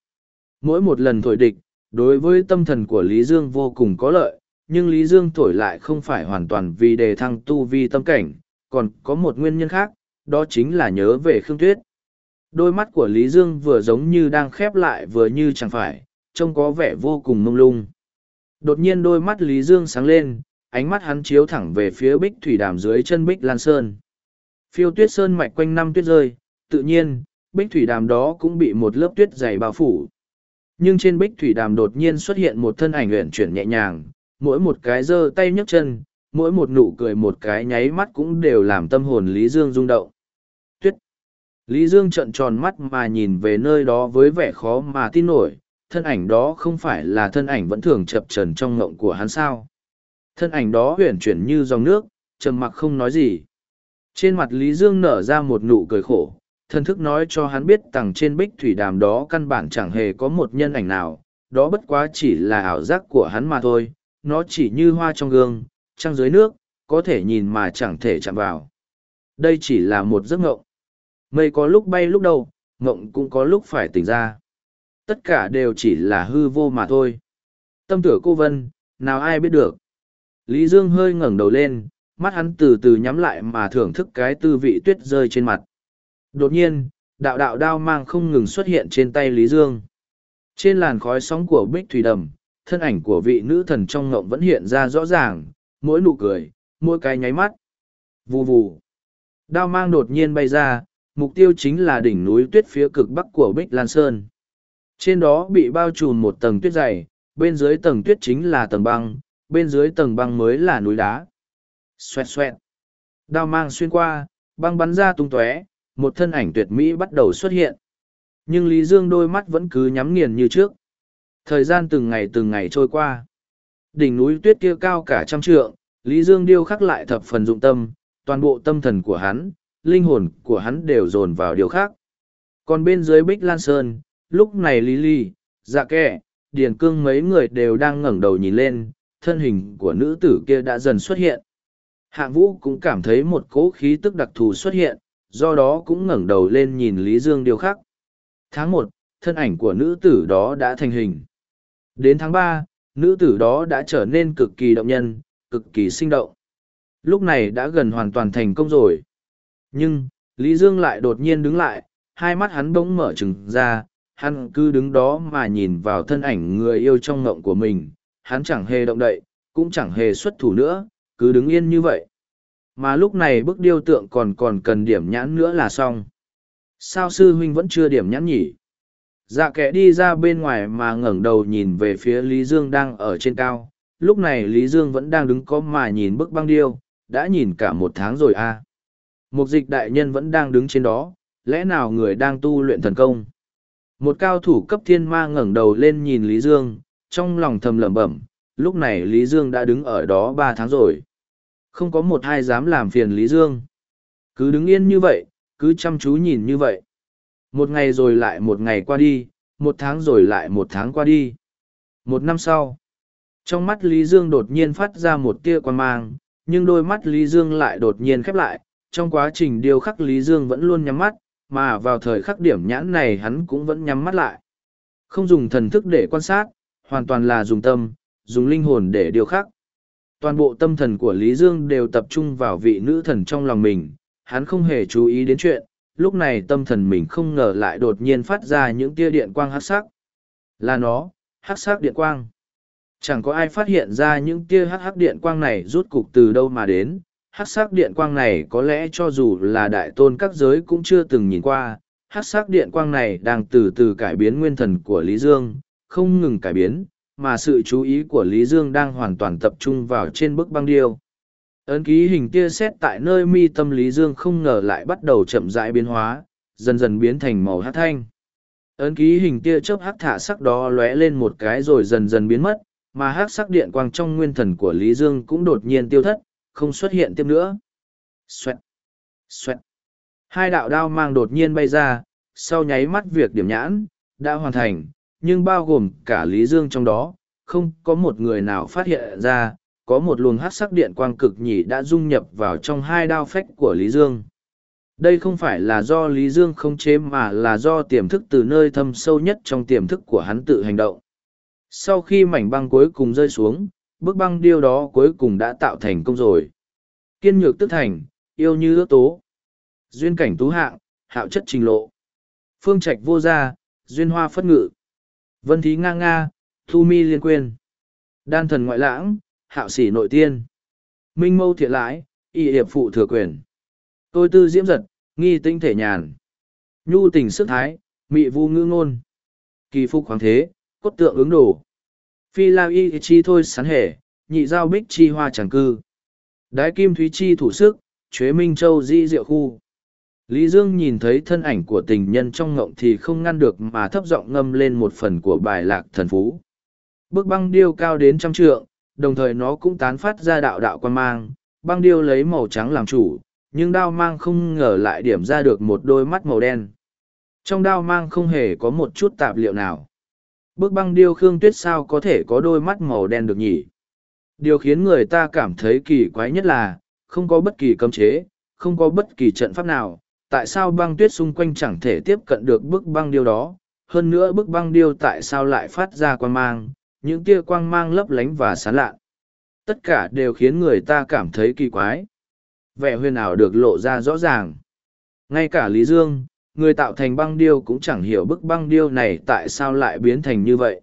Mỗi một lần thổi địch, đối với tâm thần của Lý Dương vô cùng có lợi, nhưng Lý Dương thổi lại không phải hoàn toàn vì đề thăng tu vi tâm cảnh, còn có một nguyên nhân khác, đó chính là nhớ về Khương Tuyết. Đôi mắt của Lý Dương vừa giống như đang khép lại vừa như chẳng phải, trông có vẻ vô cùng mông lung. Đột nhiên đôi mắt Lý Dương sáng lên, ánh mắt hắn chiếu thẳng về phía bích thủy đàm dưới chân bích lan sơn. Phiêu tuyết sơn mạch quanh năm tuyết rơi, tự nhiên, bích thủy đàm đó cũng bị một lớp tuyết dày bao phủ. Nhưng trên bích thủy đàm đột nhiên xuất hiện một thân ảnh uyển chuyển nhẹ nhàng, mỗi một cái giơ tay nhấc chân, mỗi một nụ cười một cái nháy mắt cũng đều làm tâm hồn Lý Dương rung động. Tuyết! Lý Dương trợn tròn mắt mà nhìn về nơi đó với vẻ khó mà tin nổi, thân ảnh đó không phải là thân ảnh vẫn thường chập trần trong ngộng của hắn sao. Thân ảnh đó uyển chuyển như dòng nước, trầm mặc không nói gì. Trên mặt Lý Dương nở ra một nụ cười khổ, thân thức nói cho hắn biết tầng trên bích thủy đàm đó căn bản chẳng hề có một nhân ảnh nào, đó bất quá chỉ là ảo giác của hắn mà thôi, nó chỉ như hoa trong gương, trăng dưới nước, có thể nhìn mà chẳng thể chạm vào. Đây chỉ là một giấc ngộng. Mây có lúc bay lúc đâu, ngộng cũng có lúc phải tỉnh ra. Tất cả đều chỉ là hư vô mà thôi. Tâm tử cô Vân, nào ai biết được. Lý Dương hơi ngẩng đầu lên, mắt hắn từ từ nhắm lại mà thưởng thức cái tư vị tuyết rơi trên mặt. Đột nhiên, đạo đạo đao mang không ngừng xuất hiện trên tay Lý Dương. Trên làn khói sóng của bích thủy đầm, thân ảnh của vị nữ thần trong ngộng vẫn hiện ra rõ ràng, mỗi nụ cười, mỗi cái nháy mắt. Vù vù. Đao mang đột nhiên bay ra, mục tiêu chính là đỉnh núi tuyết phía cực bắc của Bích Lan Sơn. Trên đó bị bao trùm một tầng tuyết dày, bên dưới tầng tuyết chính là tầng băng, bên dưới tầng băng mới là núi đá. Xoẹt xoẹt. Đao mang xuyên qua, băng bắn ra tung tóe, một thân ảnh tuyệt mỹ bắt đầu xuất hiện. Nhưng Lý Dương đôi mắt vẫn cứ nhắm nghiền như trước. Thời gian từng ngày từng ngày trôi qua. Đỉnh núi tuyết kia cao cả trăm trượng, Lý Dương điêu khắc lại thập phần dụng tâm, toàn bộ tâm thần của hắn, linh hồn của hắn đều dồn vào điều khác. Còn bên dưới Bích Lan Sơn, lúc này Lý Ly, Dạ Kẻ, Điền Cương mấy người đều đang ngẩng đầu nhìn lên, thân hình của nữ tử kia đã dần xuất hiện. Hạng Vũ cũng cảm thấy một cỗ khí tức đặc thù xuất hiện, do đó cũng ngẩng đầu lên nhìn Lý Dương điều khắc. Tháng một, thân ảnh của nữ tử đó đã thành hình. Đến tháng ba, nữ tử đó đã trở nên cực kỳ động nhân, cực kỳ sinh động. Lúc này đã gần hoàn toàn thành công rồi. Nhưng, Lý Dương lại đột nhiên đứng lại, hai mắt hắn bỗng mở trừng ra, hắn cứ đứng đó mà nhìn vào thân ảnh người yêu trong ngộng của mình, hắn chẳng hề động đậy, cũng chẳng hề xuất thủ nữa, cứ đứng yên như vậy. Mà lúc này bức điêu tượng còn còn cần điểm nhãn nữa là xong. Sao sư huynh vẫn chưa điểm nhãn nhỉ? Dạ kẻ đi ra bên ngoài mà ngẩng đầu nhìn về phía Lý Dương đang ở trên cao. Lúc này Lý Dương vẫn đang đứng có mà nhìn bức băng điêu, đã nhìn cả một tháng rồi à. Một dịch đại nhân vẫn đang đứng trên đó, lẽ nào người đang tu luyện thần công? Một cao thủ cấp thiên ma ngẩng đầu lên nhìn Lý Dương, trong lòng thầm lẩm bẩm, lúc này Lý Dương đã đứng ở đó ba tháng rồi. Không có một ai dám làm phiền Lý Dương. Cứ đứng yên như vậy, cứ chăm chú nhìn như vậy. Một ngày rồi lại một ngày qua đi, một tháng rồi lại một tháng qua đi. Một năm sau, trong mắt Lý Dương đột nhiên phát ra một tia quan mang, nhưng đôi mắt Lý Dương lại đột nhiên khép lại. Trong quá trình điều khắc Lý Dương vẫn luôn nhắm mắt, mà vào thời khắc điểm nhãn này hắn cũng vẫn nhắm mắt lại. Không dùng thần thức để quan sát, hoàn toàn là dùng tâm, dùng linh hồn để điều khắc. Toàn bộ tâm thần của Lý Dương đều tập trung vào vị nữ thần trong lòng mình, hắn không hề chú ý đến chuyện, lúc này tâm thần mình không ngờ lại đột nhiên phát ra những tia điện quang hắc sắc. Là nó, hắc sắc điện quang. Chẳng có ai phát hiện ra những tia hắc hắc điện quang này rút cục từ đâu mà đến. Hắc sắc điện quang này có lẽ cho dù là đại tôn các giới cũng chưa từng nhìn qua. Hắc sắc điện quang này đang từ từ cải biến nguyên thần của Lý Dương, không ngừng cải biến, mà sự chú ý của Lý Dương đang hoàn toàn tập trung vào trên bức băng điêu. Ấn ký hình tia xét tại nơi mi tâm Lý Dương không ngờ lại bắt đầu chậm rãi biến hóa, dần dần biến thành màu hát thanh. Ấn ký hình tia chớp hát thả sắc đó lóe lên một cái rồi dần dần biến mất, mà hát sắc điện quang trong nguyên thần của Lý Dương cũng đột nhiên tiêu thất, không xuất hiện tiếp nữa. Xoẹt! Xoẹt! Hai đạo đao mang đột nhiên bay ra, sau nháy mắt việc điểm nhãn, đã hoàn thành, nhưng bao gồm cả Lý Dương trong đó, không có một người nào phát hiện ra, có một luồng hát sắc điện quang cực nhỉ đã dung nhập vào trong hai đao phách của Lý Dương. Đây không phải là do Lý Dương không chế mà là do tiềm thức từ nơi thâm sâu nhất trong tiềm thức của hắn tự hành động. Sau khi mảnh băng cuối cùng rơi xuống, bức băng điêu đó cuối cùng đã tạo thành công rồi. Kiên nhược tức thành, yêu như ước tố. Duyên cảnh tú hạng, hạo chất trình lộ. Phương trạch vô gia, duyên hoa phất ngự. Vân thí nga nga, thu mi liên quyền, Đan thần ngoại lãng, hạo sĩ nội tiên. Minh mâu thiện lãi, y hiệp phụ thừa quyền. Tôi tư diễm giật, nghi tinh thể nhàn. Nhu tình sức thái, mị vu ngư ngôn. Kỳ phục hoàng thế, cốt tượng ứng đồ. Phi lao y chi thôi sán hề, nhị giao bích chi hoa chẳng cư. Đái kim thúy chi thủ sức, chế minh châu di diệu khu. Lý Dương nhìn thấy thân ảnh của tình nhân trong ngộng thì không ngăn được mà thấp giọng ngâm lên một phần của bài lạc thần phú. Bức băng điêu cao đến trăm trượng, đồng thời nó cũng tán phát ra đạo đạo quan mang, băng điêu lấy màu trắng làm chủ, nhưng đao mang không ngờ lại điểm ra được một đôi mắt màu đen. Trong đao mang không hề có một chút tạp liệu nào. Bức băng điêu Khương Tuyết sao có thể có đôi mắt màu đen được nhỉ? Điều khiến người ta cảm thấy kỳ quái nhất là, không có bất kỳ cấm chế, không có bất kỳ trận pháp nào, tại sao băng tuyết xung quanh chẳng thể tiếp cận được bức băng điêu đó? Hơn nữa bức băng điêu tại sao lại phát ra quang mang, những tia quang mang lấp lánh và sán lạ. Tất cả đều khiến người ta cảm thấy kỳ quái. Vẻ huyền ảo được lộ ra rõ ràng. Ngay cả Lý Dương, người tạo thành băng điêu cũng chẳng hiểu bức băng điêu này tại sao lại biến thành như vậy.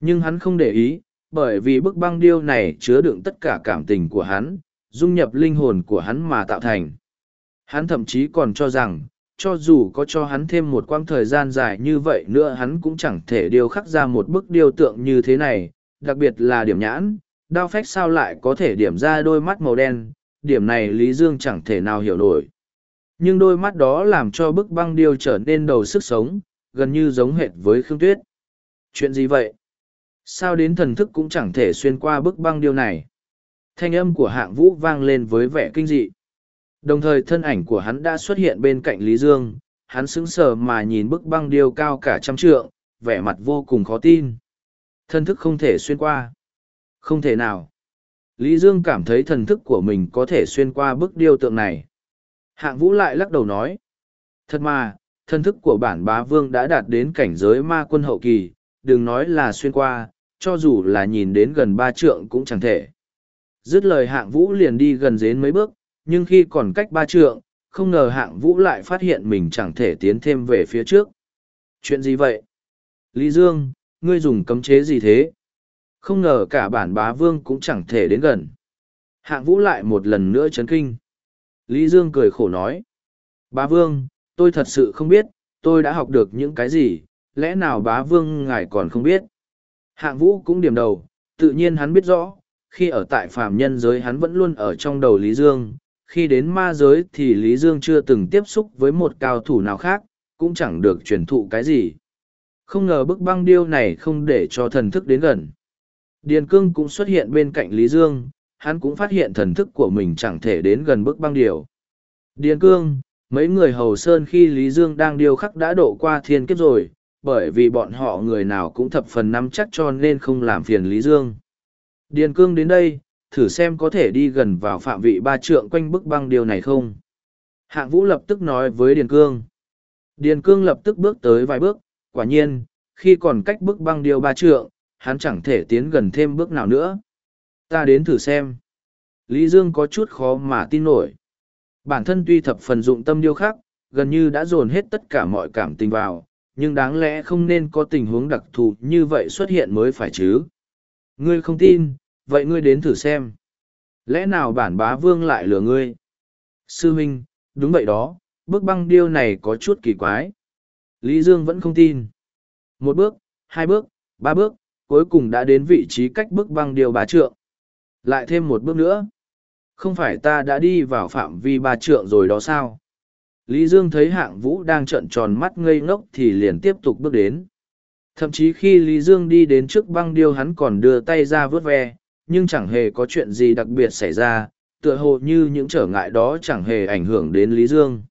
Nhưng hắn không để ý, bởi vì bức băng điêu này chứa đựng tất cả cảm tình của hắn, dung nhập linh hồn của hắn mà tạo thành. Hắn thậm chí còn cho rằng, cho dù có cho hắn thêm một quãng thời gian dài như vậy nữa hắn cũng chẳng thể điêu khắc ra một bức điêu tượng như thế này, đặc biệt là điểm nhãn, đao phách sao lại có thể điểm ra đôi mắt màu đen, điểm này Lý Dương chẳng thể nào hiểu nổi. Nhưng đôi mắt đó làm cho bức băng điêu trở nên đầu sức sống, gần như giống hệt với Khương Tuyết. Chuyện gì vậy? Sao đến thần thức cũng chẳng thể xuyên qua bức băng điêu này? Thanh âm của hạng vũ vang lên với vẻ kinh dị. Đồng thời thân ảnh của hắn đã xuất hiện bên cạnh Lý Dương, hắn sững sờ mà nhìn bức băng điêu cao cả trăm trượng, vẻ mặt vô cùng khó tin. Thân thức không thể xuyên qua. Không thể nào. Lý Dương cảm thấy thần thức của mình có thể xuyên qua bức điêu tượng này. Hạng vũ lại lắc đầu nói. Thật mà, thân thức của bản bá vương đã đạt đến cảnh giới ma quân hậu kỳ, đừng nói là xuyên qua, cho dù là nhìn đến gần ba trượng cũng chẳng thể. Dứt lời hạng vũ liền đi gần đến mấy bước, nhưng khi còn cách ba trượng, không ngờ hạng vũ lại phát hiện mình chẳng thể tiến thêm về phía trước. Chuyện gì vậy? Lý Dương, ngươi dùng cấm chế gì thế? Không ngờ cả bản bá vương cũng chẳng thể đến gần. Hạng vũ lại một lần nữa chấn kinh. Lý Dương cười khổ nói. Bá vương, tôi thật sự không biết, tôi đã học được những cái gì, lẽ nào bá vương ngài còn không biết? Hạng vũ cũng điểm đầu, tự nhiên hắn biết rõ, khi ở tại phàm nhân giới hắn vẫn luôn ở trong đầu Lý Dương, khi đến ma giới thì Lý Dương chưa từng tiếp xúc với một cao thủ nào khác, cũng chẳng được truyền thụ cái gì. Không ngờ bức băng điêu này không để cho thần thức đến gần. Điền cương cũng xuất hiện bên cạnh Lý Dương, hắn cũng phát hiện thần thức của mình chẳng thể đến gần bức băng điêu. Điền cương, mấy người hầu sơn khi Lý Dương đang điêu khắc đã độ qua thiên kiếp rồi, bởi vì bọn họ người nào cũng thập phần nắm chắc cho nên không làm phiền Lý Dương. Điền cương đến đây, thử xem có thể đi gần vào phạm vị ba trượng quanh bức băng điều này không. Hạng vũ lập tức nói với Điền Cương. Điền Cương lập tức bước tới vài bước, quả nhiên, khi còn cách bức băng điều ba trượng, hắn chẳng thể tiến gần thêm bước nào nữa. Ta đến thử xem. Lý Dương có chút khó mà tin nổi. Bản thân tuy thập phần dụng tâm điêu khắc, gần như đã dồn hết tất cả mọi cảm tình vào, nhưng đáng lẽ không nên có tình huống đặc thù như vậy xuất hiện mới phải chứ. Ngươi không tin, vậy ngươi đến thử xem. Lẽ nào bản bá vương lại lừa ngươi? Sư huynh, đúng vậy đó, bước băng điêu này có chút kỳ quái. Lý Dương vẫn không tin. Một bước, hai bước, ba bước, cuối cùng đã đến vị trí cách bước băng điêu ba trượng. Lại thêm một bước nữa. Không phải ta đã đi vào phạm vi ba trượng rồi đó sao? Lý Dương thấy hạng vũ đang trợn tròn mắt ngây ngốc thì liền tiếp tục bước đến. Thậm chí khi Lý Dương đi đến trước băng điêu hắn còn đưa tay ra vớt ve, nhưng chẳng hề có chuyện gì đặc biệt xảy ra, tựa hồ như những trở ngại đó chẳng hề ảnh hưởng đến Lý Dương.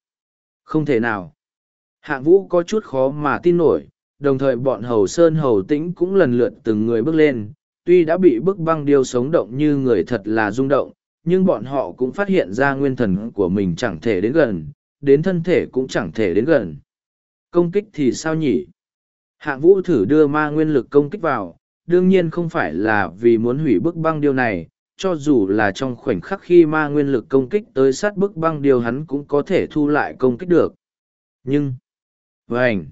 Không thể nào. Hạng vũ có chút khó mà tin nổi, đồng thời bọn hầu sơn hầu tĩnh cũng lần lượt từng người bước lên, tuy đã bị bức băng điêu sống động như người thật là rung động, nhưng bọn họ cũng phát hiện ra nguyên thần của mình chẳng thể đến gần, đến thân thể cũng chẳng thể đến gần. Công kích thì sao nhỉ? Hạng vũ thử đưa ma nguyên lực công kích vào, đương nhiên không phải là vì muốn hủy bức băng điêu này, cho dù là trong khoảnh khắc khi ma nguyên lực công kích tới sát bức băng điêu hắn cũng có thể thu lại công kích được. Nhưng, vảnh,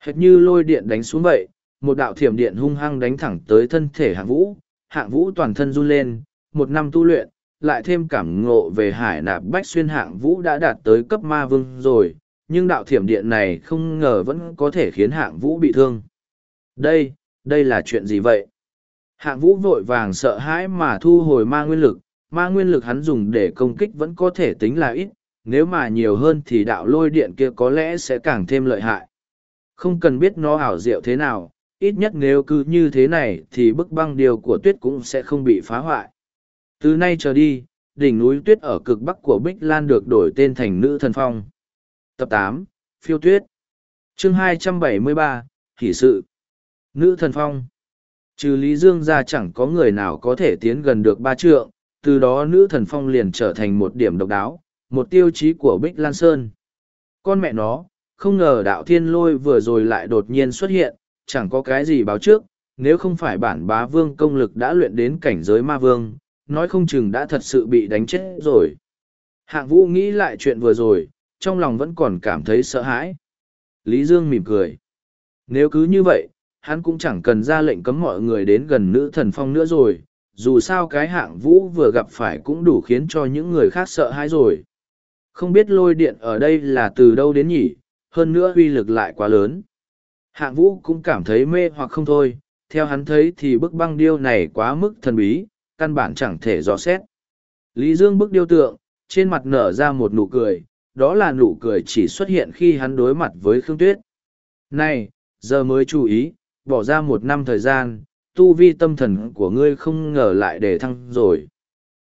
hệt như lôi điện đánh xuống vậy, một đạo thiểm điện hung hăng đánh thẳng tới thân thể hạng vũ, hạng vũ toàn thân run lên, một năm tu luyện, lại thêm cảm ngộ về hải nạp bách xuyên hạng vũ đã đạt tới cấp ma vương rồi, nhưng đạo thiểm điện này không ngờ vẫn có thể khiến hạng vũ bị thương. Đây, đây là chuyện gì vậy? Hạng vũ vội vàng sợ hãi mà thu hồi ma nguyên lực, ma nguyên lực hắn dùng để công kích vẫn có thể tính là ít, nếu mà nhiều hơn thì đạo lôi điện kia có lẽ sẽ càng thêm lợi hại. Không cần biết nó ảo diệu thế nào, ít nhất nếu cứ như thế này thì bức băng điều của tuyết cũng sẽ không bị phá hoại. Từ nay trở đi, đỉnh núi tuyết ở cực bắc của Bích Lan được đổi tên thành Nữ Thần Phong. Tập tám Phiêu Tuyết Chương hai trăm sự Nữ Thần Phong Trừ Lý Dương ra chẳng có người nào có thể tiến gần được ba trượng, từ đó Nữ Thần Phong liền trở thành một điểm độc đáo, một tiêu chí của Bích Lan Sơn. Con mẹ nó, không ngờ đạo thiên lôi vừa rồi lại đột nhiên xuất hiện, chẳng có cái gì báo trước, nếu không phải bản bá vương công lực đã luyện đến cảnh giới ma vương, nói không chừng đã thật sự bị đánh chết rồi. Hạng vũ nghĩ lại chuyện vừa rồi, trong lòng vẫn còn cảm thấy sợ hãi. Lý Dương mỉm cười. Nếu cứ như vậy, hắn cũng chẳng cần ra lệnh cấm mọi người đến gần nữ thần phong nữa rồi, dù sao cái hạng vũ vừa gặp phải cũng đủ khiến cho những người khác sợ hãi rồi. Không biết lôi điện ở đây là từ đâu đến nhỉ, hơn nữa uy lực lại quá lớn. Hạng vũ cũng cảm thấy mê hoặc không thôi, theo hắn thấy thì bức băng điêu này quá mức thần bí, căn bản chẳng thể dò xét. Lý Dương bức điêu tượng, trên mặt nở ra một nụ cười, đó là nụ cười chỉ xuất hiện khi hắn đối mặt với Khương Tuyết. Này, giờ mới chú ý, bỏ ra một năm thời gian, tu vi tâm thần của ngươi không ngờ lại để thăng rồi.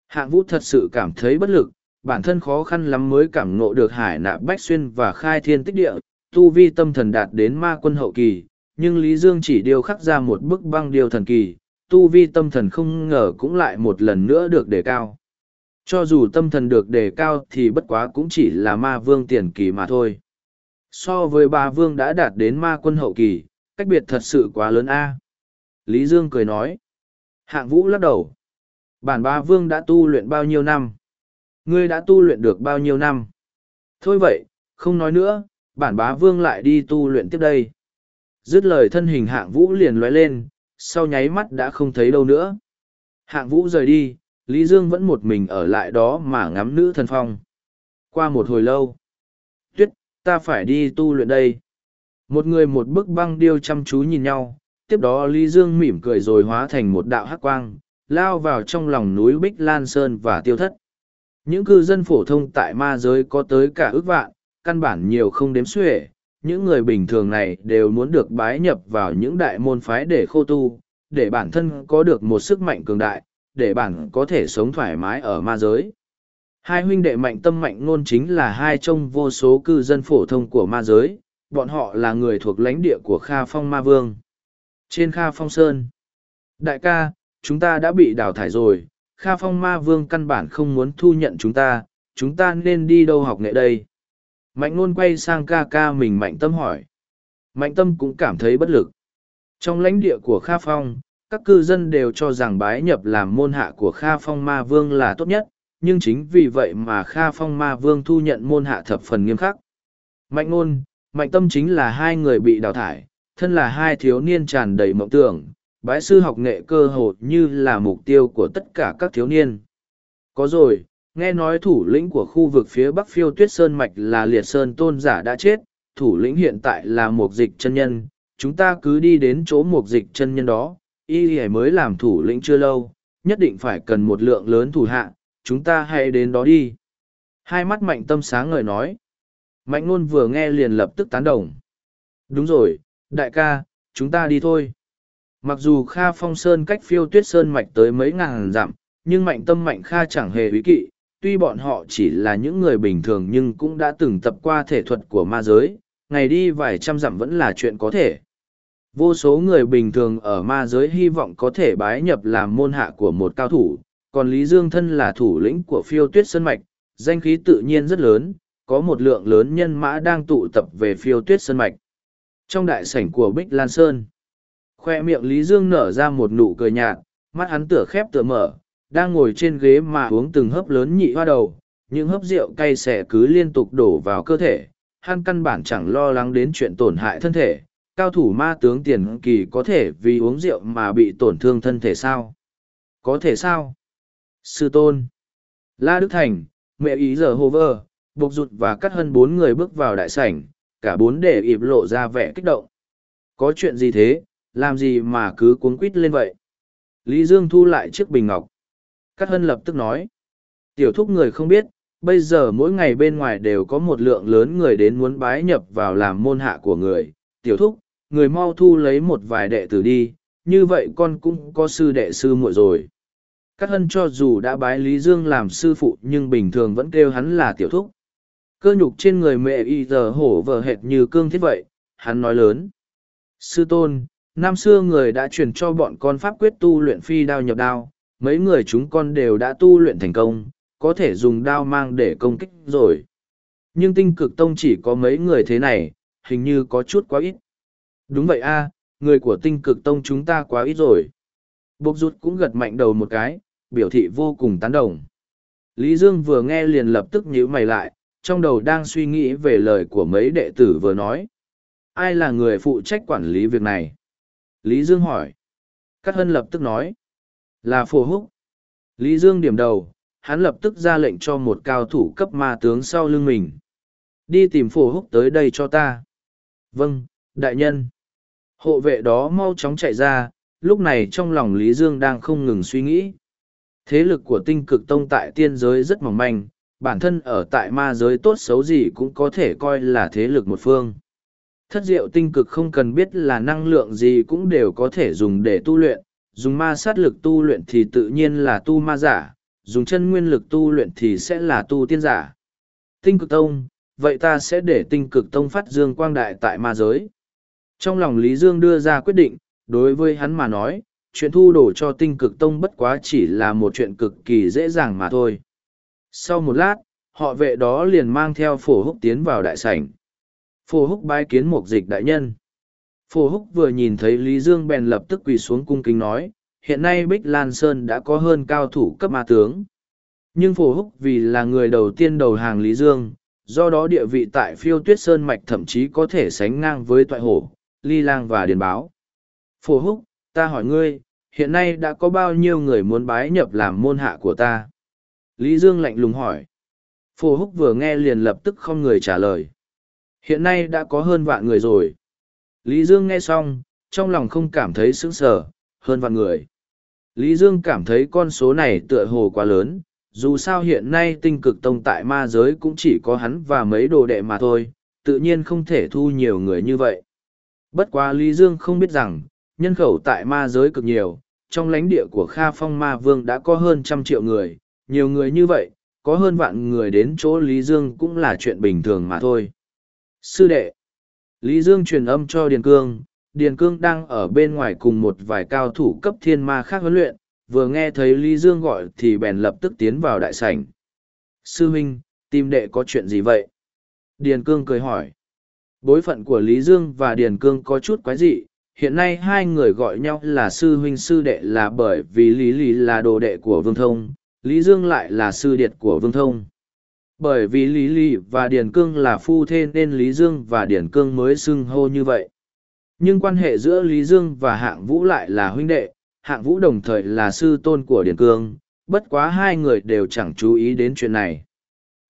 Hạng vũ thật sự cảm thấy bất lực, bản thân khó khăn lắm mới cảm ngộ được hải nạp bách xuyên và khai thiên tích địa, tu vi tâm thần đạt đến ma quân hậu kỳ, nhưng Lý Dương chỉ điêu khắc ra một bức băng điêu thần kỳ, tu vi tâm thần không ngờ cũng lại một lần nữa được đề cao. Cho dù tâm thần được đề cao thì bất quá cũng chỉ là ma vương tiền kỳ mà thôi. So với ba vương đã đạt đến ma quân hậu kỳ, cách biệt thật sự quá lớn a Lý Dương cười nói. Hạng vũ lắc đầu. Bản ba vương đã tu luyện bao nhiêu năm? Ngươi đã tu luyện được bao nhiêu năm? Thôi vậy, không nói nữa, bản bá vương lại đi tu luyện tiếp đây. Dứt lời thân hình hạng vũ liền lóe lên, sau nháy mắt đã không thấy đâu nữa. Hạng vũ rời đi, Lý Dương vẫn một mình ở lại đó mà ngắm nữ thần phong. Qua một hồi lâu, tuyết, ta phải đi tu luyện đây. Một người một bức băng điêu chăm chú nhìn nhau, tiếp đó Lý Dương mỉm cười rồi hóa thành một đạo hắc quang, lao vào trong lòng núi Bích Lan Sơn và tiêu thất. Những cư dân phổ thông tại ma giới có tới cả ước vạn, căn bản nhiều không đếm xuể, những người bình thường này đều muốn được bái nhập vào những đại môn phái để khô tu, để bản thân có được một sức mạnh cường đại, để bản có thể sống thoải mái ở ma giới. Hai huynh đệ mạnh tâm mạnh ngôn chính là hai trong vô số cư dân phổ thông của ma giới, bọn họ là người thuộc lãnh địa của Kha Phong Ma Vương. Trên Kha Phong Sơn, đại ca, chúng ta đã bị đào thải rồi, Kha Phong Ma Vương căn bản không muốn thu nhận chúng ta, chúng ta nên đi đâu học nghệ đây? Mạnh Nôn quay sang ca ca mình mạnh tâm hỏi. Mạnh tâm cũng cảm thấy bất lực. Trong lãnh địa của Kha Phong, các cư dân đều cho rằng bái nhập làm môn hạ của Kha Phong Ma Vương là tốt nhất, nhưng chính vì vậy mà Kha Phong Ma Vương thu nhận môn hạ thập phần nghiêm khắc. Mạnh ngôn, mạnh tâm chính là hai người bị đào thải, thân là hai thiếu niên tràn đầy mộng tưởng, bái sư học nghệ cơ hồ như là mục tiêu của tất cả các thiếu niên. Có rồi, nghe nói thủ lĩnh của khu vực phía bắc phiêu tuyết sơn mạch là liệt sơn tôn giả đã chết, thủ lĩnh hiện tại là một dịch chân nhân, chúng ta cứ đi đến chỗ một dịch chân nhân đó, y hề mới làm thủ lĩnh chưa lâu, nhất định phải cần một lượng lớn thủ hạ, chúng ta hãy đến đó đi. Hai mắt mạnh tâm sáng ngời nói. Mạnh ngôn vừa nghe liền lập tức tán đồng. Đúng rồi, đại ca, chúng ta đi thôi. Mặc dù Kha Phong Sơn cách phiêu tuyết sơn mạch tới mấy ngàn dặm, nhưng mạnh tâm mạnh Kha chẳng hề ý kỵ, tuy bọn họ chỉ là những người bình thường nhưng cũng đã từng tập qua thể thuật của ma giới, ngày đi vài trăm dặm vẫn là chuyện có thể. Vô số người bình thường ở ma giới hy vọng có thể bái nhập làm môn hạ của một cao thủ, còn Lý Dương thân là thủ lĩnh của phiêu tuyết sơn mạch, danh khí tự nhiên rất lớn, có một lượng lớn nhân mã đang tụ tập về phiêu tuyết sơn mạch. Trong đại sảnh của Bích Lan Sơn, khoe miệng Lý Dương nở ra một nụ cười nhạt, mắt hắn tựa khép tựa mở, đang ngồi trên ghế mà uống từng hớp lớn nhị hoa đầu, những hớp rượu cay xẻ cứ liên tục đổ vào cơ thể, hắn căn bản chẳng lo lắng đến chuyện tổn hại thân thể. Cao thủ ma tướng tiền kỳ có thể vì uống rượu mà bị tổn thương thân thể sao? Có thể sao? Sư tôn. La Đức Thành, mẹ ý giờ hô vơ, bộc rụt và cắt hơn bốn người bước vào đại sảnh, cả bốn để ịp lộ ra vẻ kích động. Có chuyện gì thế, làm gì mà cứ cuống quít lên vậy? Lý Dương thu lại chiếc bình ngọc. Cắt hân lập tức nói. Tiểu thúc người không biết, bây giờ mỗi ngày bên ngoài đều có một lượng lớn người đến muốn bái nhập vào làm môn hạ của người. Tiểu thúc, người mau thu lấy một vài đệ tử đi, như vậy con cũng có sư đệ sư muội rồi. Cát hân cho dù đã bái Lý Dương làm sư phụ nhưng bình thường vẫn kêu hắn là tiểu thúc. Cơ nhục trên người mẹ y giờ hổ vờ hệt như cương thiết vậy, hắn nói lớn. Sư tôn, năm xưa người đã truyền cho bọn con pháp quyết tu luyện phi đao nhập đao, mấy người chúng con đều đã tu luyện thành công, có thể dùng đao mang để công kích rồi. Nhưng tinh cực tông chỉ có mấy người thế này, hình như có chút quá ít. Đúng vậy a, người của tinh cực tông chúng ta quá ít rồi. Bộc rút cũng gật mạnh đầu một cái, biểu thị vô cùng tán đồng. Lý Dương vừa nghe liền lập tức nhíu mày lại, trong đầu đang suy nghĩ về lời của mấy đệ tử vừa nói. Ai là người phụ trách quản lý việc này? Lý Dương hỏi. Cát Hân lập tức nói. Là phổ húc. Lý Dương điểm đầu, hắn lập tức ra lệnh cho một cao thủ cấp ma tướng sau lưng mình. Đi tìm phổ húc tới đây cho ta. Vâng, đại nhân. Hộ vệ đó mau chóng chạy ra, lúc này trong lòng Lý Dương đang không ngừng suy nghĩ. Thế lực của tinh cực tông tại tiên giới rất mỏng manh, bản thân ở tại ma giới tốt xấu gì cũng có thể coi là thế lực một phương. Thất diệu tinh cực không cần biết là năng lượng gì cũng đều có thể dùng để tu luyện, dùng ma sát lực tu luyện thì tự nhiên là tu ma giả, dùng chân nguyên lực tu luyện thì sẽ là tu tiên giả. Tinh cực tông, vậy ta sẽ để tinh cực tông phát dương quang đại tại ma giới. Trong lòng Lý Dương đưa ra quyết định, đối với hắn mà nói, chuyện thu đổ cho tinh cực tông bất quá chỉ là một chuyện cực kỳ dễ dàng mà thôi. Sau một lát, họ vệ đó liền mang theo phổ húc tiến vào đại sảnh. Phổ húc bái kiến Mục dịch đại nhân. Phổ húc vừa nhìn thấy Lý Dương bèn lập tức quỳ xuống cung kính nói, hiện nay Bích Lan Sơn đã có hơn cao thủ cấp ma tướng. Nhưng Phổ húc vì là người đầu tiên đầu hàng Lý Dương, do đó địa vị tại phiêu tuyết Sơn Mạch thậm chí có thể sánh ngang với toại hổ, ly lang và điền báo. Phổ húc, ta hỏi ngươi, hiện nay đã có bao nhiêu người muốn bái nhập làm môn hạ của ta? Lý Dương lạnh lùng hỏi. Phổ húc vừa nghe liền lập tức không người trả lời. Hiện nay đã có hơn vạn người rồi. Lý Dương nghe xong, trong lòng không cảm thấy sững sờ, hơn vạn người. Lý Dương cảm thấy con số này tựa hồ quá lớn, dù sao hiện nay tinh cực tông tại ma giới cũng chỉ có hắn và mấy đồ đệ mà thôi, tự nhiên không thể thu nhiều người như vậy. Bất quá Lý Dương không biết rằng, nhân khẩu tại ma giới cực nhiều, trong lãnh địa của Kha Phong Ma Vương đã có hơn trăm triệu người, nhiều người như vậy, có hơn vạn người đến chỗ Lý Dương cũng là chuyện bình thường mà thôi. Sư đệ, Lý Dương truyền âm cho Điền Cương, Điền Cương đang ở bên ngoài cùng một vài cao thủ cấp thiên ma khác huấn luyện, vừa nghe thấy Lý Dương gọi thì bèn lập tức tiến vào đại sảnh. Sư huynh, tìm đệ có chuyện gì vậy? Điền Cương cười hỏi. Bối phận của Lý Dương và Điền Cương có chút quái dị, hiện nay hai người gọi nhau là sư huynh sư đệ là bởi vì Lý Lý là đồ đệ của Vương Thông, Lý Dương lại là sư điệt của Vương Thông. Bởi vì Lý Lý và Điền Cương là phu thê nên Lý Dương và Điền Cương mới xưng hô như vậy. Nhưng quan hệ giữa Lý Dương và Hạng Vũ lại là huynh đệ, Hạng Vũ đồng thời là sư tôn của Điền Cương, bất quá hai người đều chẳng chú ý đến chuyện này.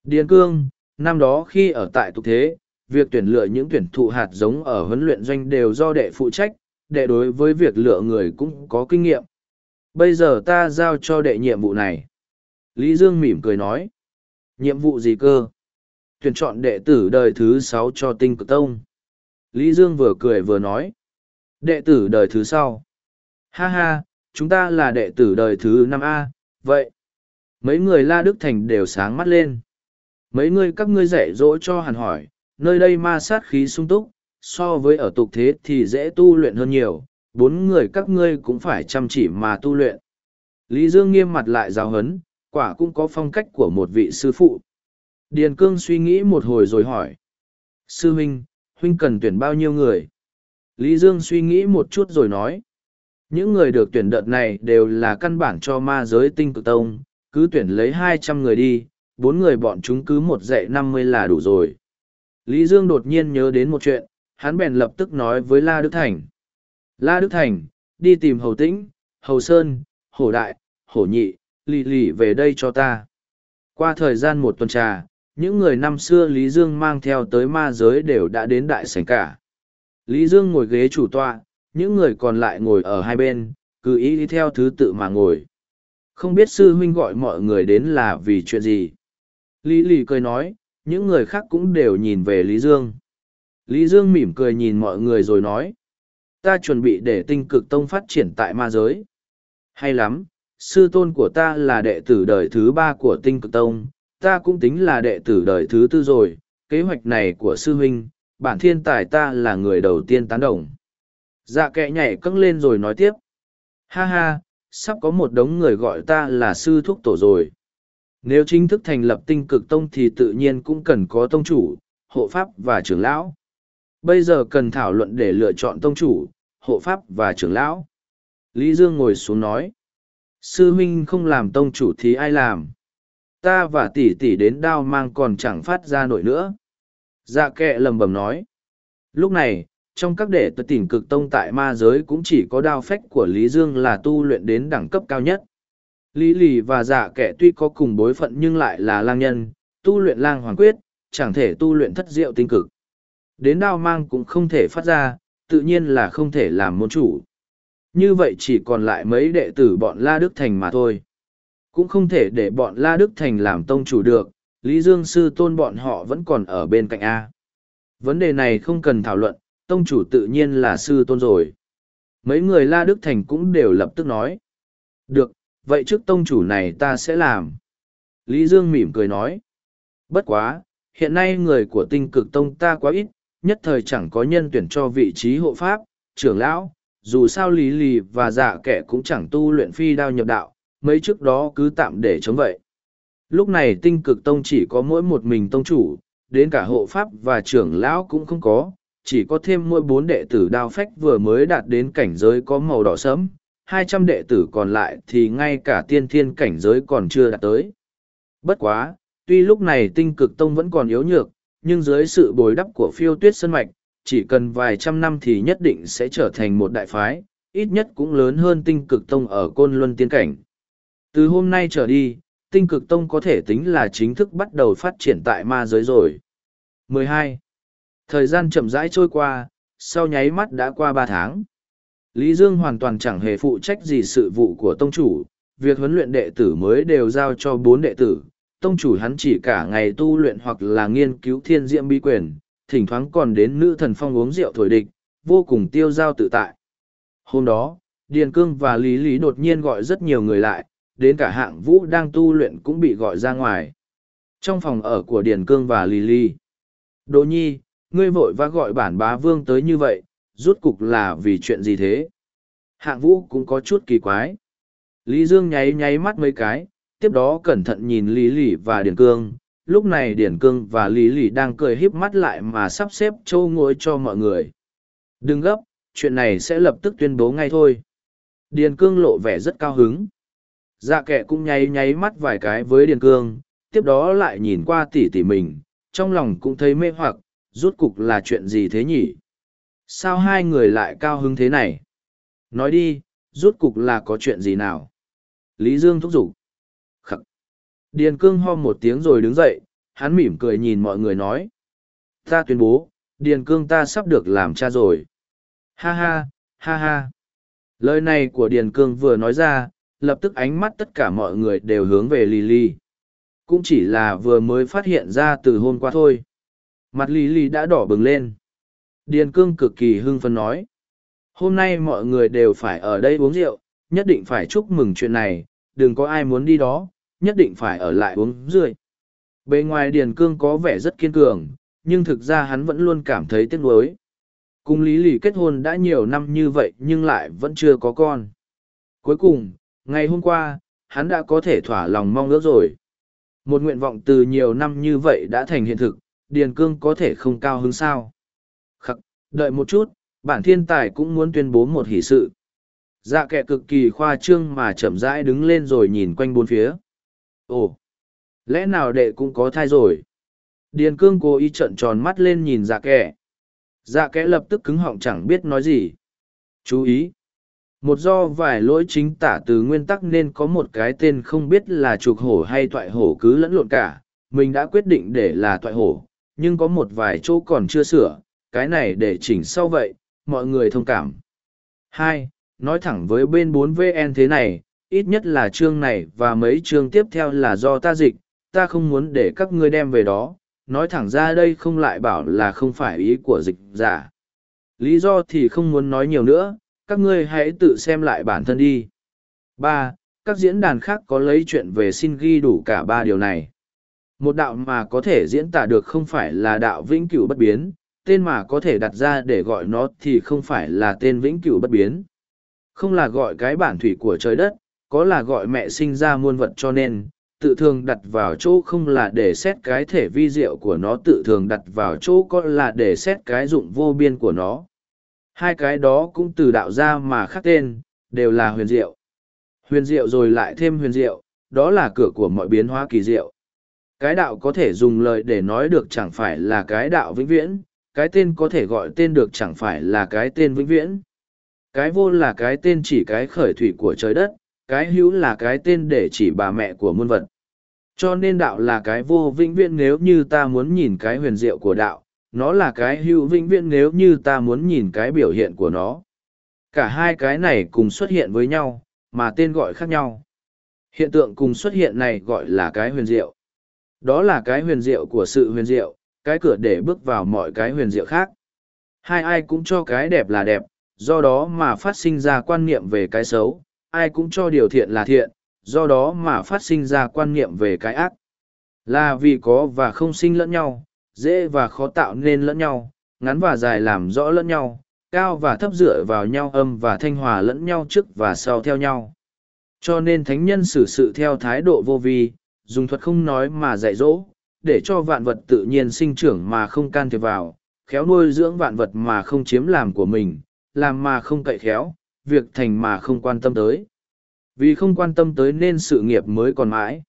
Điền Cương, năm đó khi ở tại tục thế, việc tuyển lựa những tuyển thụ hạt giống ở huấn luyện doanh đều do đệ phụ trách, đệ đối với việc lựa người cũng có kinh nghiệm. Bây giờ ta giao cho đệ nhiệm vụ này. Lý Dương mỉm cười nói. Nhiệm vụ gì cơ? Tuyển chọn đệ tử đời thứ sáu cho tinh cực tông. Lý Dương vừa cười vừa nói. Đệ tử đời thứ sau. Ha ha, chúng ta là đệ tử đời thứ năm a vậy. Mấy người La Đức Thành đều sáng mắt lên. Mấy người các ngươi dạy dỗ cho hẳn hỏi, nơi đây ma sát khí sung túc, so với ở tục thế thì dễ tu luyện hơn nhiều, bốn người các ngươi cũng phải chăm chỉ mà tu luyện. Lý Dương nghiêm mặt lại giáo hấn, quả cũng có phong cách của một vị sư phụ. Điền Cương suy nghĩ một hồi rồi hỏi. Sư huynh, huynh cần tuyển bao nhiêu người? Lý Dương suy nghĩ một chút rồi nói. Những người được tuyển đợt này đều là căn bản cho ma giới tinh cực tông, cứ tuyển lấy hai trăm người đi, bốn người bọn chúng cứ một dạy năm mươi là đủ rồi. Lý Dương đột nhiên nhớ đến một chuyện, hắn bèn lập tức nói với La Đức Thành. La Đức Thành, đi tìm Hầu Tĩnh, Hầu Sơn, Hổ Đại, Hổ Nhị, lì lì về đây cho ta. Qua thời gian một tuần trà, những người năm xưa Lý Dương mang theo tới ma giới đều đã đến đại sảnh cả. Lý Dương ngồi ghế chủ tọa, những người còn lại ngồi ở hai bên, cứ ý đi theo thứ tự mà ngồi. Không biết sư huynh gọi mọi người đến là vì chuyện gì. Lý lì cười nói, những người khác cũng đều nhìn về Lý Dương. Lý Dương mỉm cười nhìn mọi người rồi nói, ta chuẩn bị để tinh cực tông phát triển tại ma giới. Hay lắm, sư tôn của ta là đệ tử đời thứ ba của tinh cực tông, ta cũng tính là đệ tử đời thứ tư rồi, kế hoạch này của sư huynh, bản thiên tài ta là người đầu tiên tán đồng. Dạ kệ nhảy cấng lên rồi nói tiếp. Ha ha, sắp có một đống người gọi ta là sư thúc tổ rồi. Nếu chính thức thành lập tinh cực tông thì tự nhiên cũng cần có tông chủ, hộ pháp và trưởng lão. Bây giờ cần thảo luận để lựa chọn tông chủ, hộ pháp và trưởng lão. Lý Dương ngồi xuống nói. Sư Minh không làm tông chủ thì ai làm? Ta và tỷ tỷ đến đao mang còn chẳng phát ra nổi nữa. Dạ kệ lầm bầm nói. Lúc này, trong các đệ tử tỉnh cực tông tại ma giới cũng chỉ có đao phách của Lý Dương là tu luyện đến đẳng cấp cao nhất. Lý lì và dạ kệ tuy có cùng bối phận nhưng lại là lang nhân, tu luyện lang hoàng quyết, chẳng thể tu luyện thất diệu tinh cực. Đến đao mang cũng không thể phát ra, tự nhiên là không thể làm môn chủ. Như vậy chỉ còn lại mấy đệ tử bọn La Đức Thành mà thôi. Cũng không thể để bọn La Đức Thành làm tông chủ được, Lý Dương Sư Tôn bọn họ vẫn còn ở bên cạnh A. Vấn đề này không cần thảo luận, tông chủ tự nhiên là Sư Tôn rồi. Mấy người La Đức Thành cũng đều lập tức nói. Được, vậy trước tông chủ này ta sẽ làm. Lý Dương mỉm cười nói. Bất quá, hiện nay người của tinh cực tông ta quá ít, nhất thời chẳng có nhân tuyển cho vị trí hộ pháp, trưởng lão, dù sao lý lì và dạ kẻ cũng chẳng tu luyện phi đao nhập đạo, mấy trước đó cứ tạm để chống vậy. Lúc này tinh cực tông chỉ có mỗi một mình tông chủ, đến cả hộ pháp và trưởng lão cũng không có, chỉ có thêm mỗi bốn đệ tử đao phách vừa mới đạt đến cảnh giới có màu đỏ sẫm, hai trăm đệ tử còn lại thì ngay cả tiên thiên cảnh giới còn chưa đạt tới. Bất quá, tuy lúc này tinh cực tông vẫn còn yếu nhược, nhưng dưới sự bồi đắp của phiêu tuyết sân mạch, chỉ cần vài trăm năm thì nhất định sẽ trở thành một đại phái, ít nhất cũng lớn hơn tinh cực tông ở côn luân tiên cảnh. Từ hôm nay trở đi, tinh cực tông có thể tính là chính thức bắt đầu phát triển tại ma giới rồi. 12. Thời gian chậm rãi trôi qua, sau nháy mắt đã qua ba tháng. Lý Dương hoàn toàn chẳng hề phụ trách gì sự vụ của tông chủ, việc huấn luyện đệ tử mới đều giao cho bốn đệ tử. Tông chủ hắn chỉ cả ngày tu luyện hoặc là nghiên cứu thiên diệm bí quyền, thỉnh thoảng còn đến nữ thần phong uống rượu thổi địch, vô cùng tiêu giao tự tại. Hôm đó, Điền Cương và Lý Lý đột nhiên gọi rất nhiều người lại, đến cả hạng vũ đang tu luyện cũng bị gọi ra ngoài. Trong phòng ở của Điền Cương và Lý Lý, Đỗ Nhi, ngươi vội vã gọi bản bá vương tới như vậy, rút cục là vì chuyện gì thế? Hạng vũ cũng có chút kỳ quái. Lý Dương nháy nháy mắt mấy cái, tiếp đó cẩn thận nhìn Lý Lý và Điền Cương, lúc này điển cương và lý lì đang cười híp mắt lại mà sắp xếp châu ngồi cho mọi người. Đừng gấp, chuyện này sẽ lập tức tuyên bố ngay thôi. Điền cương lộ vẻ rất cao hứng. Dạ kệ cũng nháy nháy mắt vài cái với điền cương, tiếp đó lại nhìn qua tỉ tỉ mình, trong lòng cũng thấy mê hoặc, rút cục là chuyện gì thế nhỉ? Sao hai người lại cao hứng thế này? Nói đi, rút cục là có chuyện gì nào? Lý dương thúc giục. Điền cương ho một tiếng rồi đứng dậy, hắn mỉm cười nhìn mọi người nói. Ta tuyên bố, Điền cương ta sắp được làm cha rồi. Ha ha, ha ha. Lời này của Điền cương vừa nói ra, lập tức ánh mắt tất cả mọi người đều hướng về Lily. Cũng chỉ là vừa mới phát hiện ra từ hôm qua thôi. Mặt Lily đã đỏ bừng lên. Điền cương cực kỳ hưng phấn nói. Hôm nay mọi người đều phải ở đây uống rượu, nhất định phải chúc mừng chuyện này, đừng có ai muốn đi đó, nhất định phải ở lại uống rươi. Bề ngoài Điền Cương có vẻ rất kiên cường, nhưng thực ra hắn vẫn luôn cảm thấy tiếc nuối. Cùng Lý Lì kết hôn đã nhiều năm như vậy nhưng lại vẫn chưa có con. Cuối cùng, ngày hôm qua, hắn đã có thể thỏa lòng mong ước rồi. Một nguyện vọng từ nhiều năm như vậy đã thành hiện thực, Điền Cương có thể không cao hứng sao. Khắc, đợi một chút, bản thiên tài cũng muốn tuyên bố một hỷ sự. Dạ kệ cực kỳ khoa trương mà chậm rãi đứng lên rồi nhìn quanh bốn phía. Ồ, lẽ nào đệ cũng có thai rồi? Điền cương cố ý trợn tròn mắt lên nhìn dạ kẻ. Dạ kẻ lập tức cứng họng chẳng biết nói gì. Chú ý! Một do vài lỗi chính tả từ nguyên tắc nên có một cái tên không biết là trục hổ hay toại hổ cứ lẫn lộn cả. Mình đã quyết định để là toại hổ, nhưng có một vài chỗ còn chưa sửa, cái này để chỉnh sau vậy, mọi người thông cảm. hai nói thẳng với bên 4VN thế này, ít nhất là chương này và mấy chương tiếp theo là do ta dịch, ta không muốn để các ngươi đem về đó, nói thẳng ra đây không lại bảo là không phải ý của dịch giả. Lý do thì không muốn nói nhiều nữa, các ngươi hãy tự xem lại bản thân đi. ba Các diễn đàn khác có lấy chuyện về xin ghi đủ cả ba điều này. Một đạo mà có thể diễn tả được không phải là đạo vĩnh cửu bất biến, tên mà có thể đặt ra để gọi nó thì không phải là tên vĩnh cửu bất biến. Không là gọi cái bản thủy của trời đất, có là gọi mẹ sinh ra muôn vật cho nên, tự thường đặt vào chỗ không là để xét cái thể vi diệu của nó tự thường đặt vào chỗ có là để xét cái dụng vô biên của nó. Hai cái đó cũng từ đạo ra mà khác tên, đều là huyền diệu. Huyền diệu rồi lại thêm huyền diệu, đó là cửa của mọi biến hóa kỳ diệu. Cái đạo có thể dùng lời để nói được chẳng phải là cái đạo vĩnh viễn, cái tên có thể gọi tên được chẳng phải là cái tên vĩnh viễn. Cái vô là cái tên chỉ cái khởi thủy của trời đất, cái hữu là cái tên để chỉ bà mẹ của muôn vật. Cho nên đạo là cái vô vĩnh viễn nếu như ta muốn nhìn cái huyền diệu của đạo, nó là cái hữu vĩnh viễn nếu như ta muốn nhìn cái biểu hiện của nó. Cả hai cái này cùng xuất hiện với nhau, mà tên gọi khác nhau. Hiện tượng cùng xuất hiện này gọi là cái huyền diệu. Đó là cái huyền diệu của sự huyền diệu, cái cửa để bước vào mọi cái huyền diệu khác. Hai ai cũng cho cái đẹp là đẹp, do đó mà phát sinh ra quan niệm về cái xấu, ai cũng cho điều thiện là thiện, do đó mà phát sinh ra quan niệm về cái ác. Là vì có và không sinh lẫn nhau, dễ và khó tạo nên lẫn nhau, ngắn và dài làm rõ lẫn nhau, cao và thấp dựa vào nhau âm và thanh hòa lẫn nhau trước và sau theo nhau. Cho nên thánh nhân xử sự theo thái độ vô vi, dùng thuật không nói mà dạy dỗ, để cho vạn vật tự nhiên sinh trưởng mà không can thiệp vào, khéo nuôi dưỡng vạn vật mà không chiếm làm của mình, làm mà không cậy khéo, việc thành mà không quan tâm tới. Vì không quan tâm tới nên sự nghiệp mới còn mãi.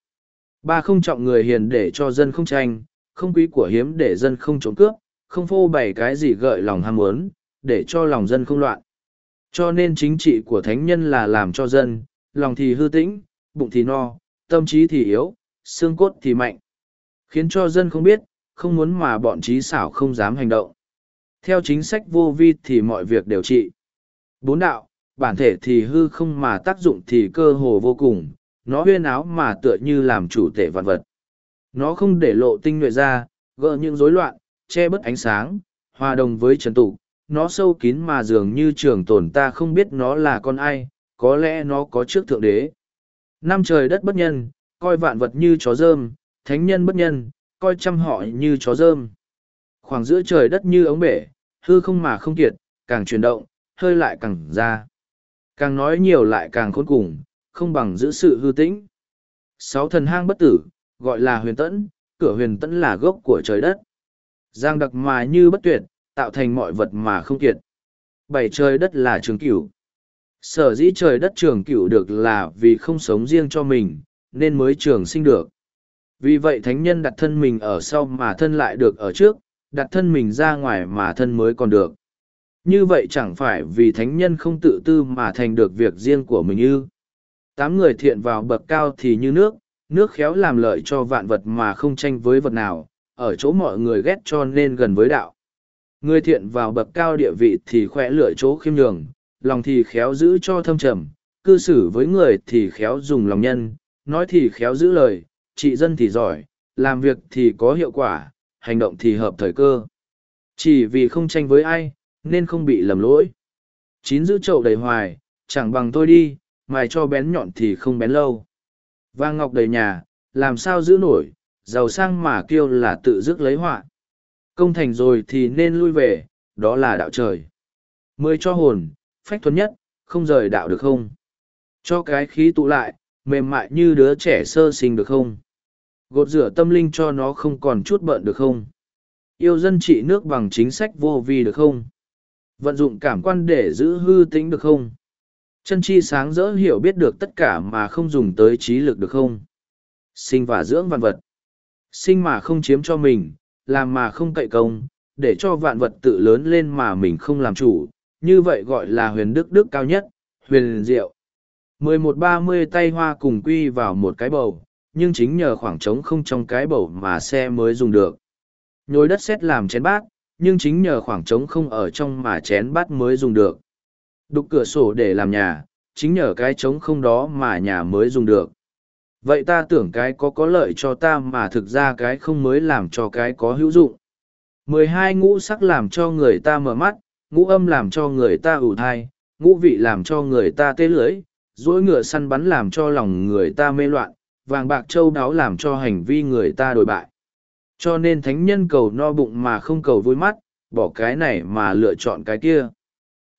Ba không trọng người hiền để cho dân không tranh, không quý của hiếm để dân không trộm cướp, không phô bày cái gì gợi lòng ham muốn, để cho lòng dân không loạn. Cho nên chính trị của thánh nhân là làm cho dân, lòng thì hư tĩnh, bụng thì no, tâm trí thì yếu, xương cốt thì mạnh. Khiến cho dân không biết, không muốn mà bọn trí xảo không dám hành động. Theo chính sách vô vi thì mọi việc đều trị. Bốn đạo, bản thể thì hư không mà tác dụng thì cơ hồ vô cùng, nó huyên áo mà tựa như làm chủ thể vạn vật. Nó không để lộ tinh nhuệ ra, gỡ những rối loạn, che bớt ánh sáng, hòa đồng với trần tụ, nó sâu kín mà dường như trường tồn ta không biết nó là con ai, có lẽ nó có trước thượng đế. Năm trời đất bất nhân, coi vạn vật như chó rơm, thánh nhân bất nhân, coi trăm họ như chó rơm. Khoảng giữa trời đất như ống bể, hư không mà không kiệt, càng chuyển động, hơi lại càng ra. Càng nói nhiều lại càng khốn cùng, không bằng giữ sự hư tĩnh. Sáu thần hang bất tử, gọi là huyền tẫn, cửa huyền tẫn là gốc của trời đất. Giang đặc mà như bất tuyệt, tạo thành mọi vật mà không kiệt. Bảy trời đất là trường cửu. Sở dĩ trời đất trường cửu được là vì không sống riêng cho mình, nên mới trường sinh được. Vì vậy thánh nhân đặt thân mình ở sau mà thân lại được ở trước, đặt thân mình ra ngoài mà thân mới còn được. Như vậy chẳng phải vì thánh nhân không tự tư mà thành được việc riêng của mình ư. Tám người thiện vào bậc cao thì như nước, nước khéo làm lợi cho vạn vật mà không tranh với vật nào, ở chỗ mọi người ghét cho nên gần với đạo. Người thiện vào bậc cao địa vị thì khỏe lựa chỗ khiêm nhường, lòng thì khéo giữ cho thâm trầm, cư xử với người thì khéo dùng lòng nhân, nói thì khéo giữ lời, trị dân thì giỏi, làm việc thì có hiệu quả, hành động thì hợp thời cơ. Chỉ vì không tranh với ai, nên không bị lầm lỗi. Chín giữ chậu đầy hoài, chẳng bằng tôi đi, mài cho bén nhọn thì không bén lâu. vàng ngọc đầy nhà, làm sao giữ nổi, giàu sang mà kêu là tự dứt lấy họa. Công thành rồi thì nên lui về, đó là đạo trời. Mười cho hồn, phách thuần nhất, không rời đạo được không? Cho cái khí tụ lại, mềm mại như đứa trẻ sơ sinh được không? Gột rửa tâm linh cho nó không còn chút bận được không? Yêu dân trị nước bằng chính sách vô vi được không? Vận dụng cảm quan để giữ hư tính được không? Chân chi sáng dỡ hiểu biết được tất cả mà không dùng tới trí lực được không? Sinh và dưỡng vạn vật. Sinh mà không chiếm cho mình, làm mà không cậy công, để cho vạn vật tự lớn lên mà mình không làm chủ, như vậy gọi là huyền đức đức cao nhất, huyền diệu. Mười một ba mươi tay hoa cùng quy vào một cái bầu, nhưng chính nhờ khoảng trống không trong cái bầu mà xe mới dùng được. Nhồi đất xét làm chén bát, nhưng chính nhờ khoảng trống không ở trong mà chén bát mới dùng được. Đục cửa sổ để làm nhà, chính nhờ cái trống không đó mà nhà mới dùng được. Vậy ta tưởng cái có có lợi cho ta mà thực ra cái không mới làm cho cái có hữu dụng. mười hai ngũ sắc làm cho người ta mở mắt, ngũ âm làm cho người ta ủ thai, ngũ vị làm cho người ta tê lưỡi, dối ngựa săn bắn làm cho lòng người ta mê loạn, vàng bạc châu đáo làm cho hành vi người ta đổi bại. Cho nên thánh nhân cầu no bụng mà không cầu vui mắt, bỏ cái này mà lựa chọn cái kia.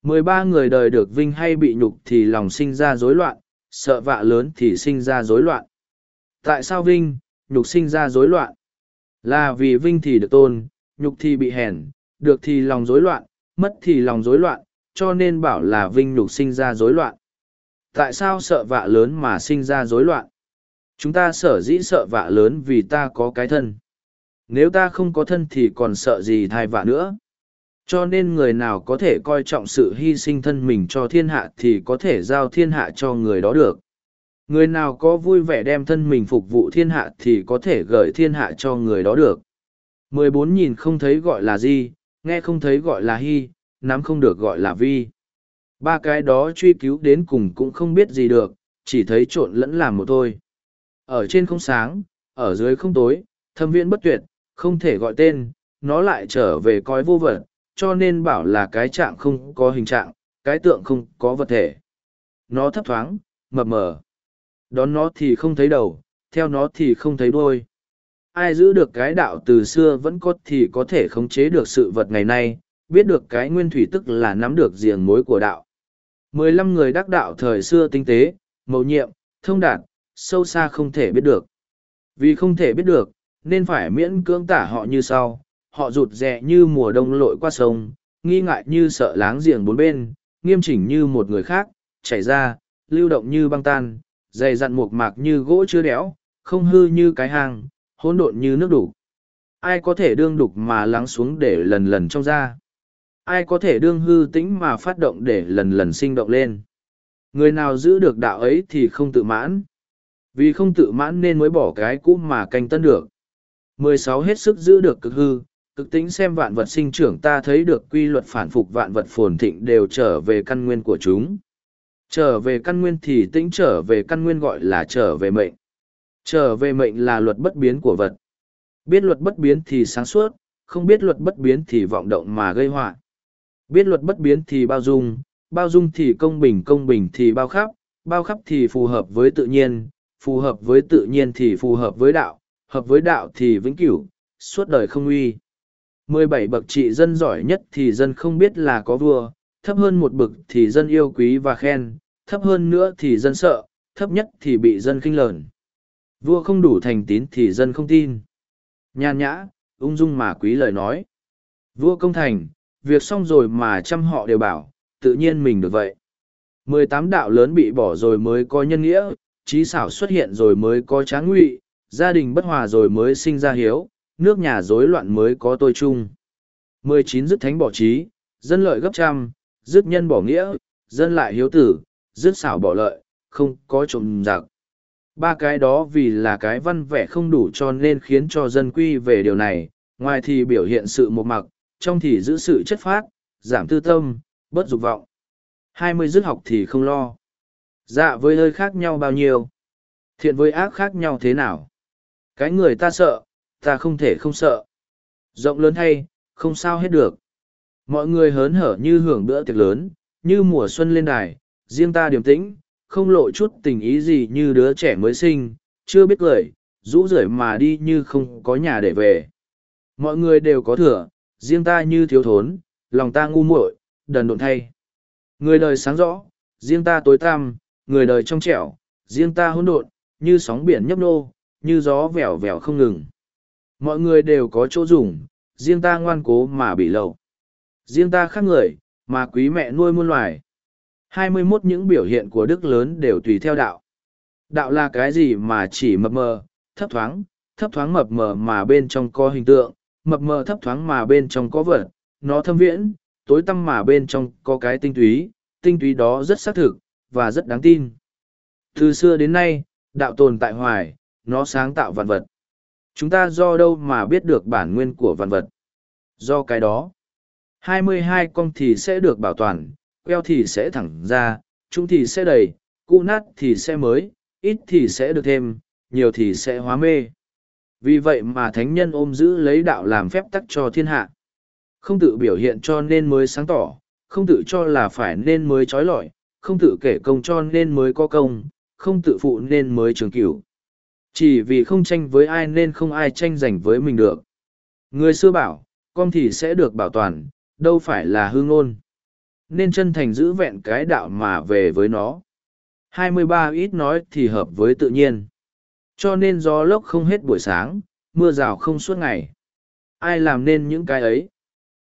mười ba người đời được vinh hay bị nhục thì lòng sinh ra rối loạn, sợ vạ lớn thì sinh ra rối loạn. Tại sao vinh, nhục sinh ra rối loạn? Là vì vinh thì được tôn, nhục thì bị hèn, được thì lòng rối loạn, mất thì lòng rối loạn, cho nên bảo là vinh nhục sinh ra rối loạn. Tại sao sợ vạ lớn mà sinh ra rối loạn? Chúng ta sở dĩ sợ vạ lớn vì ta có cái thân. Nếu ta không có thân thì còn sợ gì thai vạ nữa. Cho nên người nào có thể coi trọng sự hy sinh thân mình cho thiên hạ thì có thể giao thiên hạ cho người đó được. Người nào có vui vẻ đem thân mình phục vụ thiên hạ thì có thể gửi thiên hạ cho người đó được. mười bốn nhìn không thấy gọi là gì, nghe không thấy gọi là hy, nắm không được gọi là vi. Ba cái đó truy cứu đến cùng cũng không biết gì được, chỉ thấy trộn lẫn làm một thôi. Ở trên không sáng, ở dưới không tối, thâm viễn bất tuyệt, không thể gọi tên, nó lại trở về coi vô vật, cho nên bảo là cái trạng không có hình trạng, cái tượng không có vật thể. Nó thấp thoáng, mập mờ. Đón nó thì không thấy đầu, theo nó thì không thấy đuôi. Ai giữ được cái đạo từ xưa vẫn có thì có thể khống chế được sự vật ngày nay, biết được cái nguyên thủy tức là nắm được giềng mối của đạo. Mười lăm người đắc đạo thời xưa tinh tế, mầu nhiệm, thông đạt, sâu xa không thể biết được. Vì không thể biết được, nên phải miễn cưỡng tả họ như sau, họ rụt rè như mùa đông lội qua sông, nghi ngại như sợ láng giềng bốn bên, nghiêm chỉnh như một người khác, chảy ra, lưu động như băng tan, dày dặn mộc mạc như gỗ chưa đéo, không hư như cái hang, hỗn độn như nước đủ. Ai có thể đương đục mà lắng xuống để lần lần trong ra? Ai có thể đương hư tĩnh mà phát động để lần lần sinh động lên? Người nào giữ được đạo ấy thì không tự mãn. Vì không tự mãn nên mới bỏ cái cũ mà canh tân được mười sáu hết sức giữ được cực hư, cực tính xem vạn vật sinh trưởng ta thấy được quy luật phản phục vạn vật phồn thịnh đều trở về căn nguyên của chúng. Trở về căn nguyên thì tĩnh trở về căn nguyên gọi là trở về mệnh. Trở về mệnh là luật bất biến của vật. Biết luật bất biến thì sáng suốt, không biết luật bất biến thì vọng động mà gây họa. Biết luật bất biến thì bao dung, bao dung thì công bình công bình thì bao khắp, bao khắp thì phù hợp với tự nhiên, phù hợp với tự nhiên thì phù hợp với đạo, hợp với đạo thì vĩnh cửu, suốt đời không uy. mười bảy bậc trị dân giỏi nhất thì dân không biết là có vua, thấp hơn một bậc thì dân yêu quý và khen, thấp hơn nữa thì dân sợ, thấp nhất thì bị dân khinh lờn. Vua không đủ thành tín thì dân không tin. Nhàn nhã, ung dung mà quý lời nói. Vua công thành, việc xong rồi mà trăm họ đều bảo, tự nhiên mình được vậy. mười tám đạo lớn bị bỏ rồi mới có nhân nghĩa, trí xảo xuất hiện rồi mới có tráng ngụy, gia đình bất hòa rồi mới sinh ra hiếu, nước nhà rối loạn mới có tôi chung. mười chín dứt thánh bỏ trí, dân lợi gấp trăm, dứt nhân bỏ nghĩa, dân lại hiếu tử, dứt xảo bỏ lợi, không có trộm giặc. Ba cái đó vì là cái văn vẻ không đủ cho nên khiến cho dân quy về điều này, ngoài thì biểu hiện sự một mặc, trong thì giữ sự chất phát, giảm tư tâm, bớt dục vọng. hai mươi dứt học thì không lo. Dạ với hơi khác nhau bao nhiêu? Thiện với ác khác nhau thế nào? Cái người ta sợ, ta không thể không sợ. Rộng lớn hay, không sao hết được. Mọi người hớn hở như hưởng bữa tiệc lớn, như mùa xuân lên đài, riêng ta điềm tĩnh, không lộ chút tình ý gì như đứa trẻ mới sinh, chưa biết cười, rũ rưởi mà đi như không có nhà để về. Mọi người đều có thừa, riêng ta như thiếu thốn, lòng ta ngu muội, đần độn thay. Người đời sáng rõ, riêng ta tối tăm, người đời trong trẻo, riêng ta hỗn độn, như sóng biển nhấp nô, như gió vèo vèo không ngừng. Mọi người đều có chỗ dùng, riêng ta ngoan cố mà bị lầu. Riêng ta khác người, mà quý mẹ nuôi muôn loài. 21 những biểu hiện của đức lớn đều tùy theo đạo. Đạo là cái gì mà chỉ mập mờ, thấp thoáng, thấp thoáng mập mờ mà bên trong có hình tượng, mập mờ thấp thoáng mà bên trong có vật, nó thâm viễn, tối tăm mà bên trong có cái tinh túy, tinh túy đó rất xác thực, và rất đáng tin. Từ xưa đến nay, đạo tồn tại hoài, nó sáng tạo vạn vật. Chúng ta do đâu mà biết được bản nguyên của vạn vật? Do cái đó, 22 con thì sẽ được bảo toàn, queo thì sẽ thẳng ra, trung thì sẽ đầy, cũ nát thì sẽ mới, ít thì sẽ được thêm, nhiều thì sẽ hóa mê. Vì vậy mà thánh nhân ôm giữ lấy đạo làm phép tắc cho thiên hạ. Không tự biểu hiện cho nên mới sáng tỏ, không tự cho là phải nên mới trói lọi, không tự kể công cho nên mới có công, không tự phụ nên mới trường cửu. Chỉ vì không tranh với ai nên không ai tranh giành với mình được. Người xưa bảo, con thì sẽ được bảo toàn, đâu phải là hư ngôn. Nên chân thành giữ vẹn cái đạo mà về với nó. 23 ít nói thì hợp với tự nhiên. Cho nên gió lốc không hết buổi sáng, mưa rào không suốt ngày. Ai làm nên những cái ấy?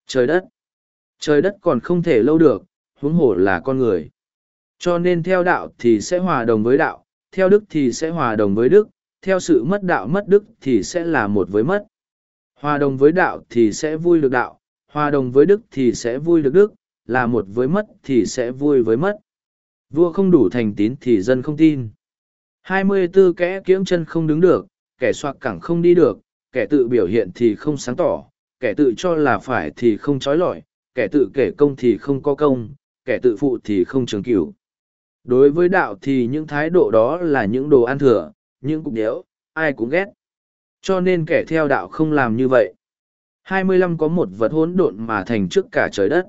Trời đất. Trời đất còn không thể lâu được, huống hồ là con người. Cho nên theo đạo thì sẽ hòa đồng với đạo, theo đức thì sẽ hòa đồng với đức, theo sự mất đạo mất đức thì sẽ là một với mất. Hòa đồng với đạo thì sẽ vui được đạo, hòa đồng với đức thì sẽ vui được đức, là một với mất thì sẽ vui với mất. Vua không đủ thành tín thì dân không tin. 24 kẻ kiễng chân không đứng được, kẻ soạc cẳng không đi được, kẻ tự biểu hiện thì không sáng tỏ, kẻ tự cho là phải thì không trói lọi, kẻ tự kể công thì không có công, kẻ tự phụ thì không trường cửu. Đối với đạo thì những thái độ đó là những đồ ăn thừa, những cục đéo, ai cũng ghét. Cho nên kẻ theo đạo không làm như vậy. 25 có một vật hỗn độn mà thành trước cả trời đất.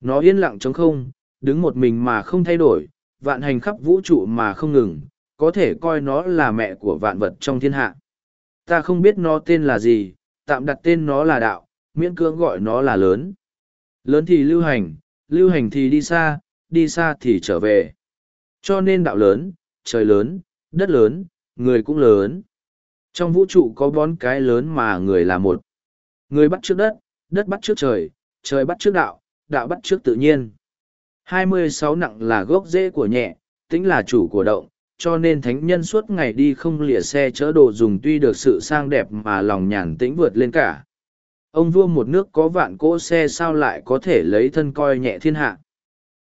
Nó yên lặng trống không, đứng một mình mà không thay đổi, vạn hành khắp vũ trụ mà không ngừng, có thể coi nó là mẹ của vạn vật trong thiên hạ. Ta không biết nó tên là gì, tạm đặt tên nó là đạo, miễn cưỡng gọi nó là lớn. Lớn thì lưu hành, lưu hành thì đi xa, đi xa thì trở về. Cho nên đạo lớn, trời lớn, đất lớn, người cũng lớn. Trong vũ trụ có bón cái lớn mà người là một. Người bắt trước đất, đất bắt trước trời, trời bắt trước đạo, đạo bắt trước tự nhiên. 26 nặng là gốc rễ của nhẹ, tính là chủ của động, cho nên thánh nhân suốt ngày đi không lìa xe chở đồ dùng tuy được sự sang đẹp mà lòng nhàn tĩnh vượt lên cả. Ông vua một nước có vạn cỗ xe sao lại có thể lấy thân coi nhẹ thiên hạ.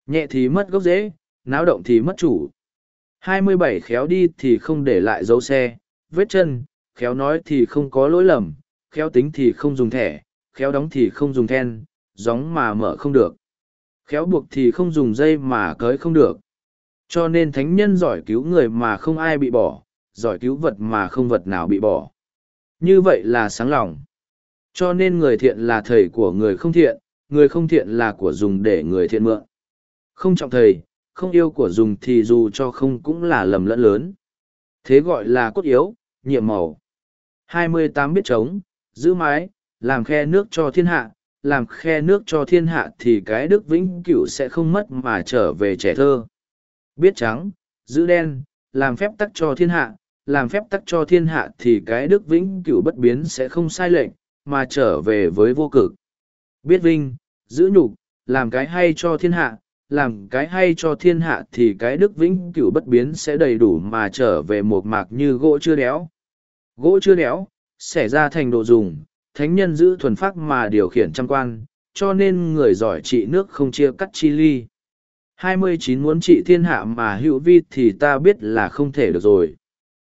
Nhẹ thì mất gốc rễ, náo động thì mất chủ. 27 khéo đi thì không để lại dấu xe, vết chân, khéo nói thì không có lỗi lầm, khéo tính thì không dùng thẻ, khéo đóng thì không dùng then, gióng mà mở không được. Khéo buộc thì không dùng dây mà cới không được. Cho nên thánh nhân giỏi cứu người mà không ai bị bỏ, giỏi cứu vật mà không vật nào bị bỏ. Như vậy là sáng lòng. Cho nên người thiện là thầy của người không thiện, người không thiện là của dùng để người thiện mượn. Không trọng thầy, không yêu của dùng thì dù cho không cũng là lầm lẫn lớn. Thế gọi là cốt yếu, nhiệm màu. 28 biết trống, giữ mái, làm khe nước cho thiên hạ, làm khe nước cho thiên hạ thì cái đức vĩnh cửu sẽ không mất mà trở về trẻ thơ. Biết trắng, giữ đen, làm phép tắc cho thiên hạ, làm phép tắc cho thiên hạ thì cái đức vĩnh cửu bất biến sẽ không sai lệch, mà trở về với vô cực. Biết vinh, giữ nhục, làm cái hay cho thiên hạ, làm cái hay cho thiên hạ thì cái đức vĩnh cửu bất biến sẽ đầy đủ mà trở về một mạc như gỗ chưa đéo. Gỗ chưa đéo, xẻ ra thành đồ dùng, thánh nhân giữ thuần pháp mà điều khiển trăm quan, cho nên người giỏi trị nước không chia cắt chi ly. 29 muốn trị thiên hạ mà hữu vi thì ta biết là không thể được rồi.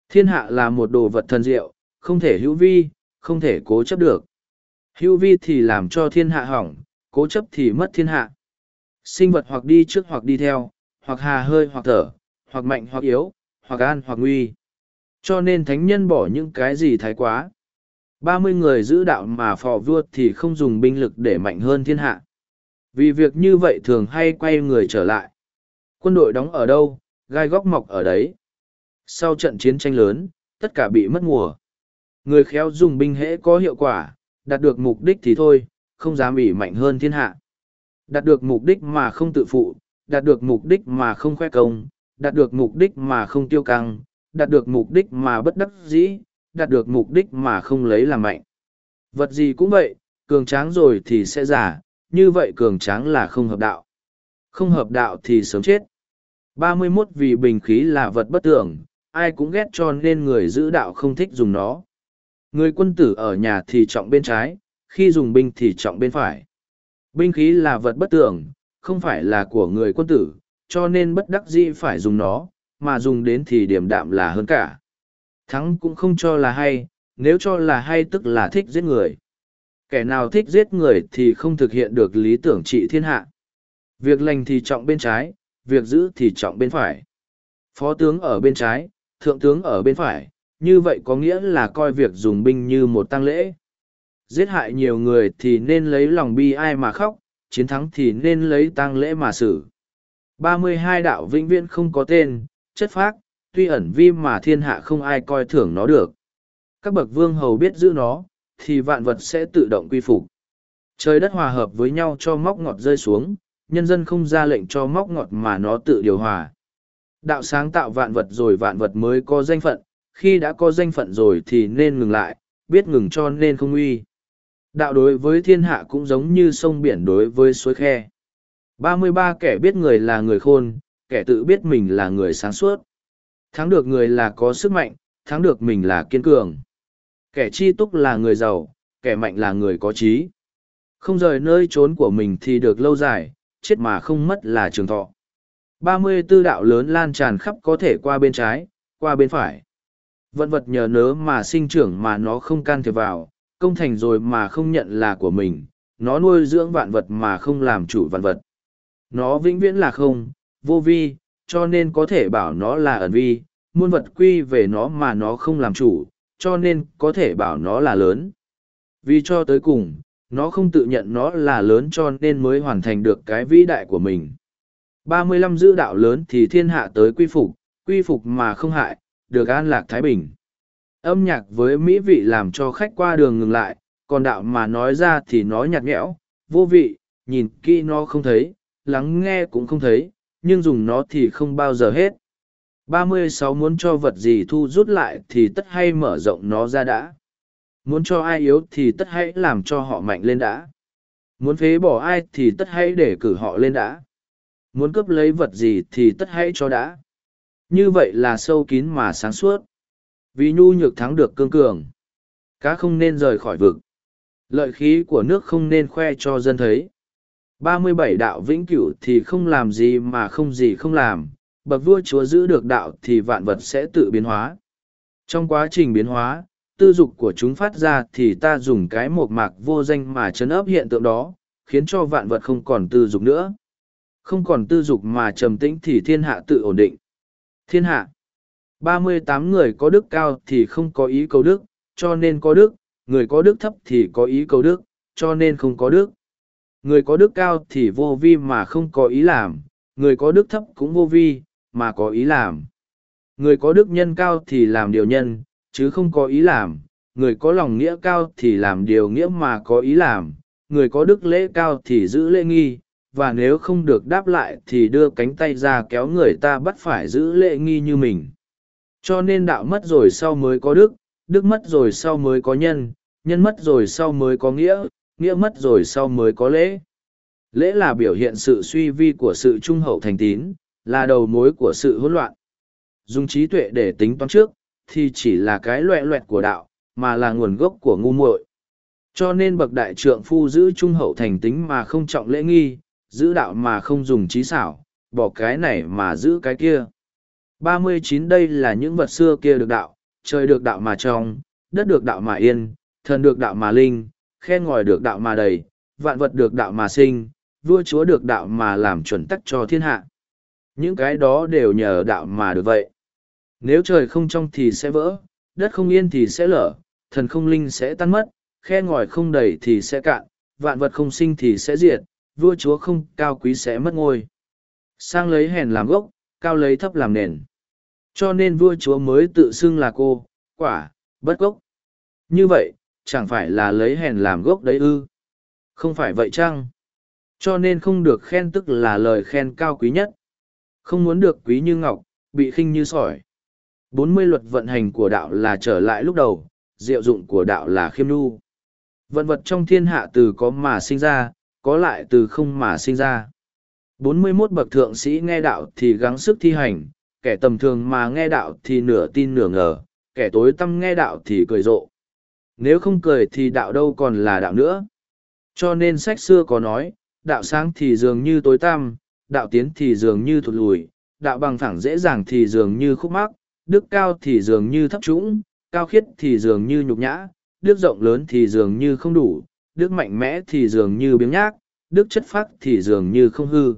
Thiên hạ là một đồ vật thần diệu, không thể hữu vi, không thể cố chấp được. Hữu vi thì làm cho thiên hạ hỏng, cố chấp thì mất thiên hạ. Sinh vật hoặc đi trước hoặc đi theo, hoặc hà hơi hoặc thở, hoặc mạnh hoặc yếu, hoặc an hoặc nguy. Cho nên thánh nhân bỏ những cái gì thái quá. ba mươi người giữ đạo mà phò vua thì không dùng binh lực để mạnh hơn thiên hạ. Vì việc như vậy thường hay quay người trở lại. Quân đội đóng ở đâu, gai góc mọc ở đấy. Sau trận chiến tranh lớn, tất cả bị mất mùa. Người khéo dùng binh hễ có hiệu quả, đạt được mục đích thì thôi, không dám ỉ mạnh hơn thiên hạ. Đạt được mục đích mà không tự phụ, đạt được mục đích mà không khoe công, đạt được mục đích mà không tiêu căng, đạt được mục đích mà bất đắc dĩ, đạt được mục đích mà không lấy làm mạnh. Vật gì cũng vậy, cường tráng rồi thì sẽ giả, như vậy cường tráng là không hợp đạo. Không hợp đạo thì sớm chết. 31 vì bình khí là vật bất tưởng, ai cũng ghét cho nên người giữ đạo không thích dùng nó. Người quân tử ở nhà thì trọng bên trái, khi dùng binh thì trọng bên phải. Binh khí là vật bất tưởng, không phải là của người quân tử, cho nên bất đắc dĩ phải dùng nó, mà dùng đến thì điểm đạm là hơn cả. Thắng cũng không cho là hay, nếu cho là hay tức là thích giết người. Kẻ nào thích giết người thì không thực hiện được lý tưởng trị thiên hạ. Việc lành thì trọng bên trái, việc giữ thì trọng bên phải. Phó tướng ở bên trái, thượng tướng ở bên phải, như vậy có nghĩa là coi việc dùng binh như một tăng lễ. Giết hại nhiều người thì nên lấy lòng bi ai mà khóc, chiến thắng thì nên lấy tang lễ mà xử. 32 đạo vĩnh viễn không có tên, chất phác, tuy ẩn vi mà thiên hạ không ai coi thường nó được. Các bậc vương hầu biết giữ nó, thì vạn vật sẽ tự động quy phục. Trời đất hòa hợp với nhau cho móc ngọt rơi xuống, nhân dân không ra lệnh cho móc ngọt mà nó tự điều hòa. Đạo sáng tạo vạn vật rồi vạn vật mới có danh phận, khi đã có danh phận rồi thì nên ngừng lại, biết ngừng cho nên không uy. Đạo đối với thiên hạ cũng giống như sông biển đối với suối khe. ba mươi ba kẻ biết người là người khôn, kẻ tự biết mình là người sáng suốt. Thắng được người là có sức mạnh, thắng được mình là kiên cường. Kẻ chi túc là người giàu, kẻ mạnh là người có trí. Không rời nơi trốn của mình thì được lâu dài, chết mà không mất là trường thọ. ba mươi 34 đạo lớn lan tràn khắp có thể qua bên trái, qua bên phải. Vận vật nhờ nớ mà sinh trưởng mà nó không can thiệp vào, công thành rồi mà không nhận là của mình, nó nuôi dưỡng vạn vật mà không làm chủ vạn vật. Nó vĩnh viễn là không, vô vi, cho nên có thể bảo nó là ẩn vi, muôn vật quy về nó mà nó không làm chủ, cho nên có thể bảo nó là lớn. Vì cho tới cùng, nó không tự nhận nó là lớn cho nên mới hoàn thành được cái vĩ đại của mình. 35 giữ đạo lớn thì thiên hạ tới quy phục, quy phục mà không hại, được an lạc thái bình. Âm nhạc với mỹ vị làm cho khách qua đường ngừng lại, còn đạo mà nói ra thì nó nhạt nhẽo, vô vị, nhìn kỹ nó không thấy, lắng nghe cũng không thấy, nhưng dùng nó thì không bao giờ hết. 36 muốn cho vật gì thu rút lại thì tất hay mở rộng nó ra đã. Muốn cho ai yếu thì tất hãy làm cho họ mạnh lên đã. Muốn phế bỏ ai thì tất hãy để cử họ lên đã. Muốn cướp lấy vật gì thì tất hãy cho đã. Như vậy là sâu kín mà sáng suốt. Vì nhu nhược thắng được cương cường. Cá không nên rời khỏi vực. Lợi khí của nước không nên khoe cho dân thấy. ba mươi bảy đạo vĩnh cửu thì không làm gì mà không gì không làm. Bậc vua chúa giữ được đạo thì vạn vật sẽ tự biến hóa. Trong quá trình biến hóa, tư dục của chúng phát ra thì ta dùng cái một mạc vô danh mà chấn áp hiện tượng đó, khiến cho vạn vật không còn tư dục nữa. Không còn tư dục mà trầm tĩnh thì thiên hạ tự ổn định. Thiên hạ ba mươi tám người có đức cao thì không có ý cầu đức, cho nên có đức, người có đức thấp thì có ý cầu đức, cho nên không có đức. Người có đức cao thì vô vi mà không có ý làm, người có đức thấp cũng vô vi, mà có ý làm. Người có đức nhân cao thì làm điều nhân, chứ không có ý làm, người có lòng nghĩa cao thì làm điều nghĩa mà có ý làm, người có đức lễ cao thì giữ lễ nghi, và nếu không được đáp lại thì đưa cánh tay ra kéo người ta bắt phải giữ lễ nghi như mình. Cho nên đạo mất rồi sau mới có đức, đức mất rồi sau mới có nhân, nhân mất rồi sau mới có nghĩa, nghĩa mất rồi sau mới có lễ. Lễ là biểu hiện sự suy vi của sự trung hậu thành tín, là đầu mối của sự hỗn loạn. Dùng trí tuệ để tính toán trước, thì chỉ là cái loẹ loẹt của đạo, mà là nguồn gốc của ngu muội. Cho nên bậc đại trượng phu giữ trung hậu thành tính mà không trọng lễ nghi, giữ đạo mà không dùng trí xảo, bỏ cái này mà giữ cái kia. 39 đây là những vật xưa kia được đạo, trời được đạo mà trong, đất được đạo mà yên, thần được đạo mà linh, khen ngòi được đạo mà đầy, vạn vật được đạo mà sinh, vua chúa được đạo mà làm chuẩn tắc cho thiên hạ. Những cái đó đều nhờ đạo mà được vậy. Nếu trời không trong thì sẽ vỡ, đất không yên thì sẽ lở, thần không linh sẽ tan mất, khe ngòi không đầy thì sẽ cạn, vạn vật không sinh thì sẽ diệt, vua chúa không cao quý sẽ mất ngôi. Sang lấy hèn làm gốc, cao lấy thấp làm nền. Cho nên vua chúa mới tự xưng là cô, quả, bất gốc. Như vậy, chẳng phải là lấy hèn làm gốc đấy ư. Không phải vậy chăng? Cho nên không được khen tức là lời khen cao quý nhất. Không muốn được quý như ngọc, bị khinh như sỏi. Bốn mươi luật vận hành của đạo là trở lại lúc đầu, diệu dụng của đạo là khiêm nhu. Vận vật trong thiên hạ từ có mà sinh ra, có lại từ không mà sinh ra. Bốn mươi 41 bậc thượng sĩ nghe đạo thì gắng sức thi hành, kẻ tầm thường mà nghe đạo thì nửa tin nửa ngờ, kẻ tối tâm nghe đạo thì cười rộ. Nếu không cười thì đạo đâu còn là đạo nữa. Cho nên sách xưa có nói, đạo sáng thì dường như tối tăm, đạo tiến thì dường như thụt lùi, đạo bằng thẳng dễ dàng thì dường như khúc mắc, đức cao thì dường như thấp trũng, cao khiết thì dường như nhục nhã, đức rộng lớn thì dường như không đủ, đức mạnh mẽ thì dường như biếng nhác, đức chất phác thì dường như không hư.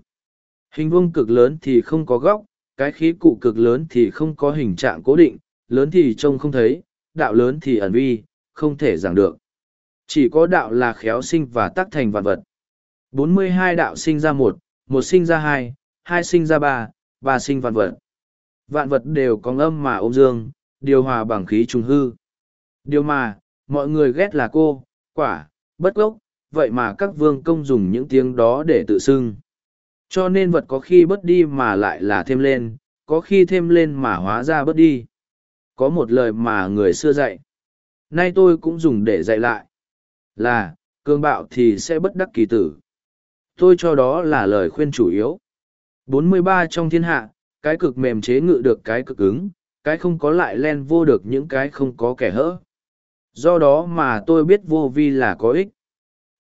Hình vuông cực lớn thì không có góc, cái khí cụ cực lớn thì không có hình trạng cố định, lớn thì trông không thấy, đạo lớn thì ẩn vi, không thể giảng được. Chỉ có đạo là khéo sinh và tác thành vạn vật. 42 đạo sinh ra một, một sinh ra hai, hai sinh ra ba, ba sinh vạn vật. Vạn vật đều có âm mà ôm dương, điều hòa bằng khí trùng hư. Điều mà, mọi người ghét là cô, quả, bất gốc, vậy mà các vương công dùng những tiếng đó để tự xưng. Cho nên vật có khi bớt đi mà lại là thêm lên, có khi thêm lên mà hóa ra bớt đi. Có một lời mà người xưa dạy. Nay tôi cũng dùng để dạy lại. Là, cương bạo thì sẽ bất đắc kỳ tử. Tôi cho đó là lời khuyên chủ yếu. 43 trong thiên hạ, cái cực mềm chế ngự được cái cực cứng, cái không có lại len vô được những cái không có kẻ hỡ. Do đó mà tôi biết vô vi là có ích.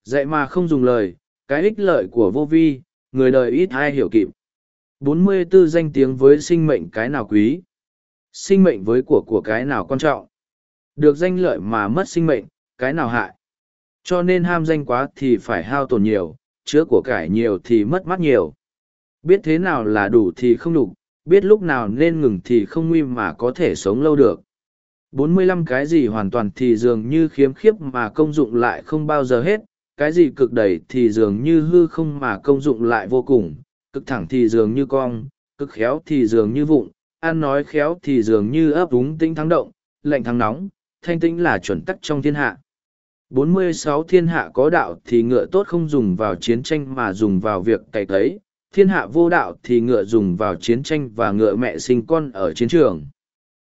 Dạy mà không dùng lời, cái ích lợi của vô vi, người đời ít ai hiểu kịp. 44 danh tiếng với sinh mệnh cái nào quý. Sinh mệnh với của của cái nào quan trọng. Được danh lợi mà mất sinh mệnh, cái nào hại. Cho nên ham danh quá thì phải hao tổn nhiều, chứa của cải nhiều thì mất mát nhiều. Biết thế nào là đủ thì không đủ, biết lúc nào nên ngừng thì không nguy mà có thể sống lâu được. 45 cái gì hoàn toàn thì dường như khiếm khiếp mà công dụng lại không bao giờ hết, cái gì cực đầy thì dường như hư không mà công dụng lại vô cùng, cực thẳng thì dường như cong, cực khéo thì dường như vụng, ăn nói khéo thì dường như ấp úng tinh thắng động, lạnh thắng nóng, thanh tĩnh là chuẩn tắc trong thiên hạ. 46 thiên hạ có đạo thì ngựa tốt không dùng vào chiến tranh mà dùng vào việc cày cấy, thiên hạ vô đạo thì ngựa dùng vào chiến tranh và ngựa mẹ sinh con ở chiến trường.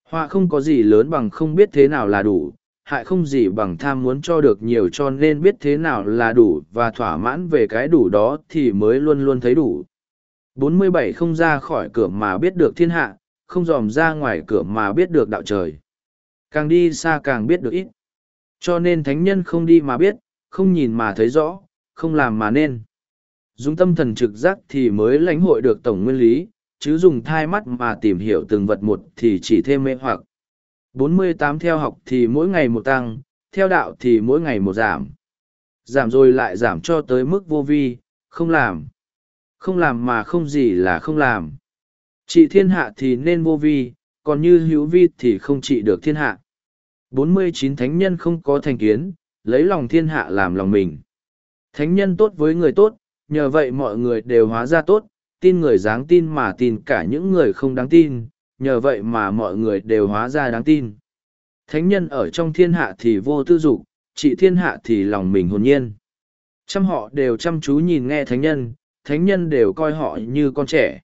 Họa không có gì lớn bằng không biết thế nào là đủ, hại không gì bằng tham muốn cho được nhiều cho nên biết thế nào là đủ và thỏa mãn về cái đủ đó thì mới luôn luôn thấy đủ. 47 không ra khỏi cửa mà biết được thiên hạ, không dòm ra ngoài cửa mà biết được đạo trời. Càng đi xa càng biết được ít. Cho nên thánh nhân không đi mà biết, không nhìn mà thấy rõ, không làm mà nên. Dùng tâm thần trực giác thì mới lãnh hội được tổng nguyên lý, chứ dùng thai mắt mà tìm hiểu từng vật một thì chỉ thêm mê hoặc. 48 theo học thì mỗi ngày một tăng, theo đạo thì mỗi ngày một giảm. Giảm rồi lại giảm cho tới mức vô vi, không làm. Không làm mà không gì là không làm. Trị thiên hạ thì nên vô vi, còn như hữu vi thì không trị được thiên hạ. 49 thánh nhân không có thành kiến, lấy lòng thiên hạ làm lòng mình. Thánh nhân tốt với người tốt, nhờ vậy mọi người đều hóa ra tốt, tin người dáng tin mà tin cả những người không đáng tin, nhờ vậy mà mọi người đều hóa ra đáng tin. Thánh nhân ở trong thiên hạ thì vô tư dục, trị thiên hạ thì lòng mình hồn nhiên. Trăm họ đều chăm chú nhìn nghe thánh nhân, thánh nhân đều coi họ như con trẻ.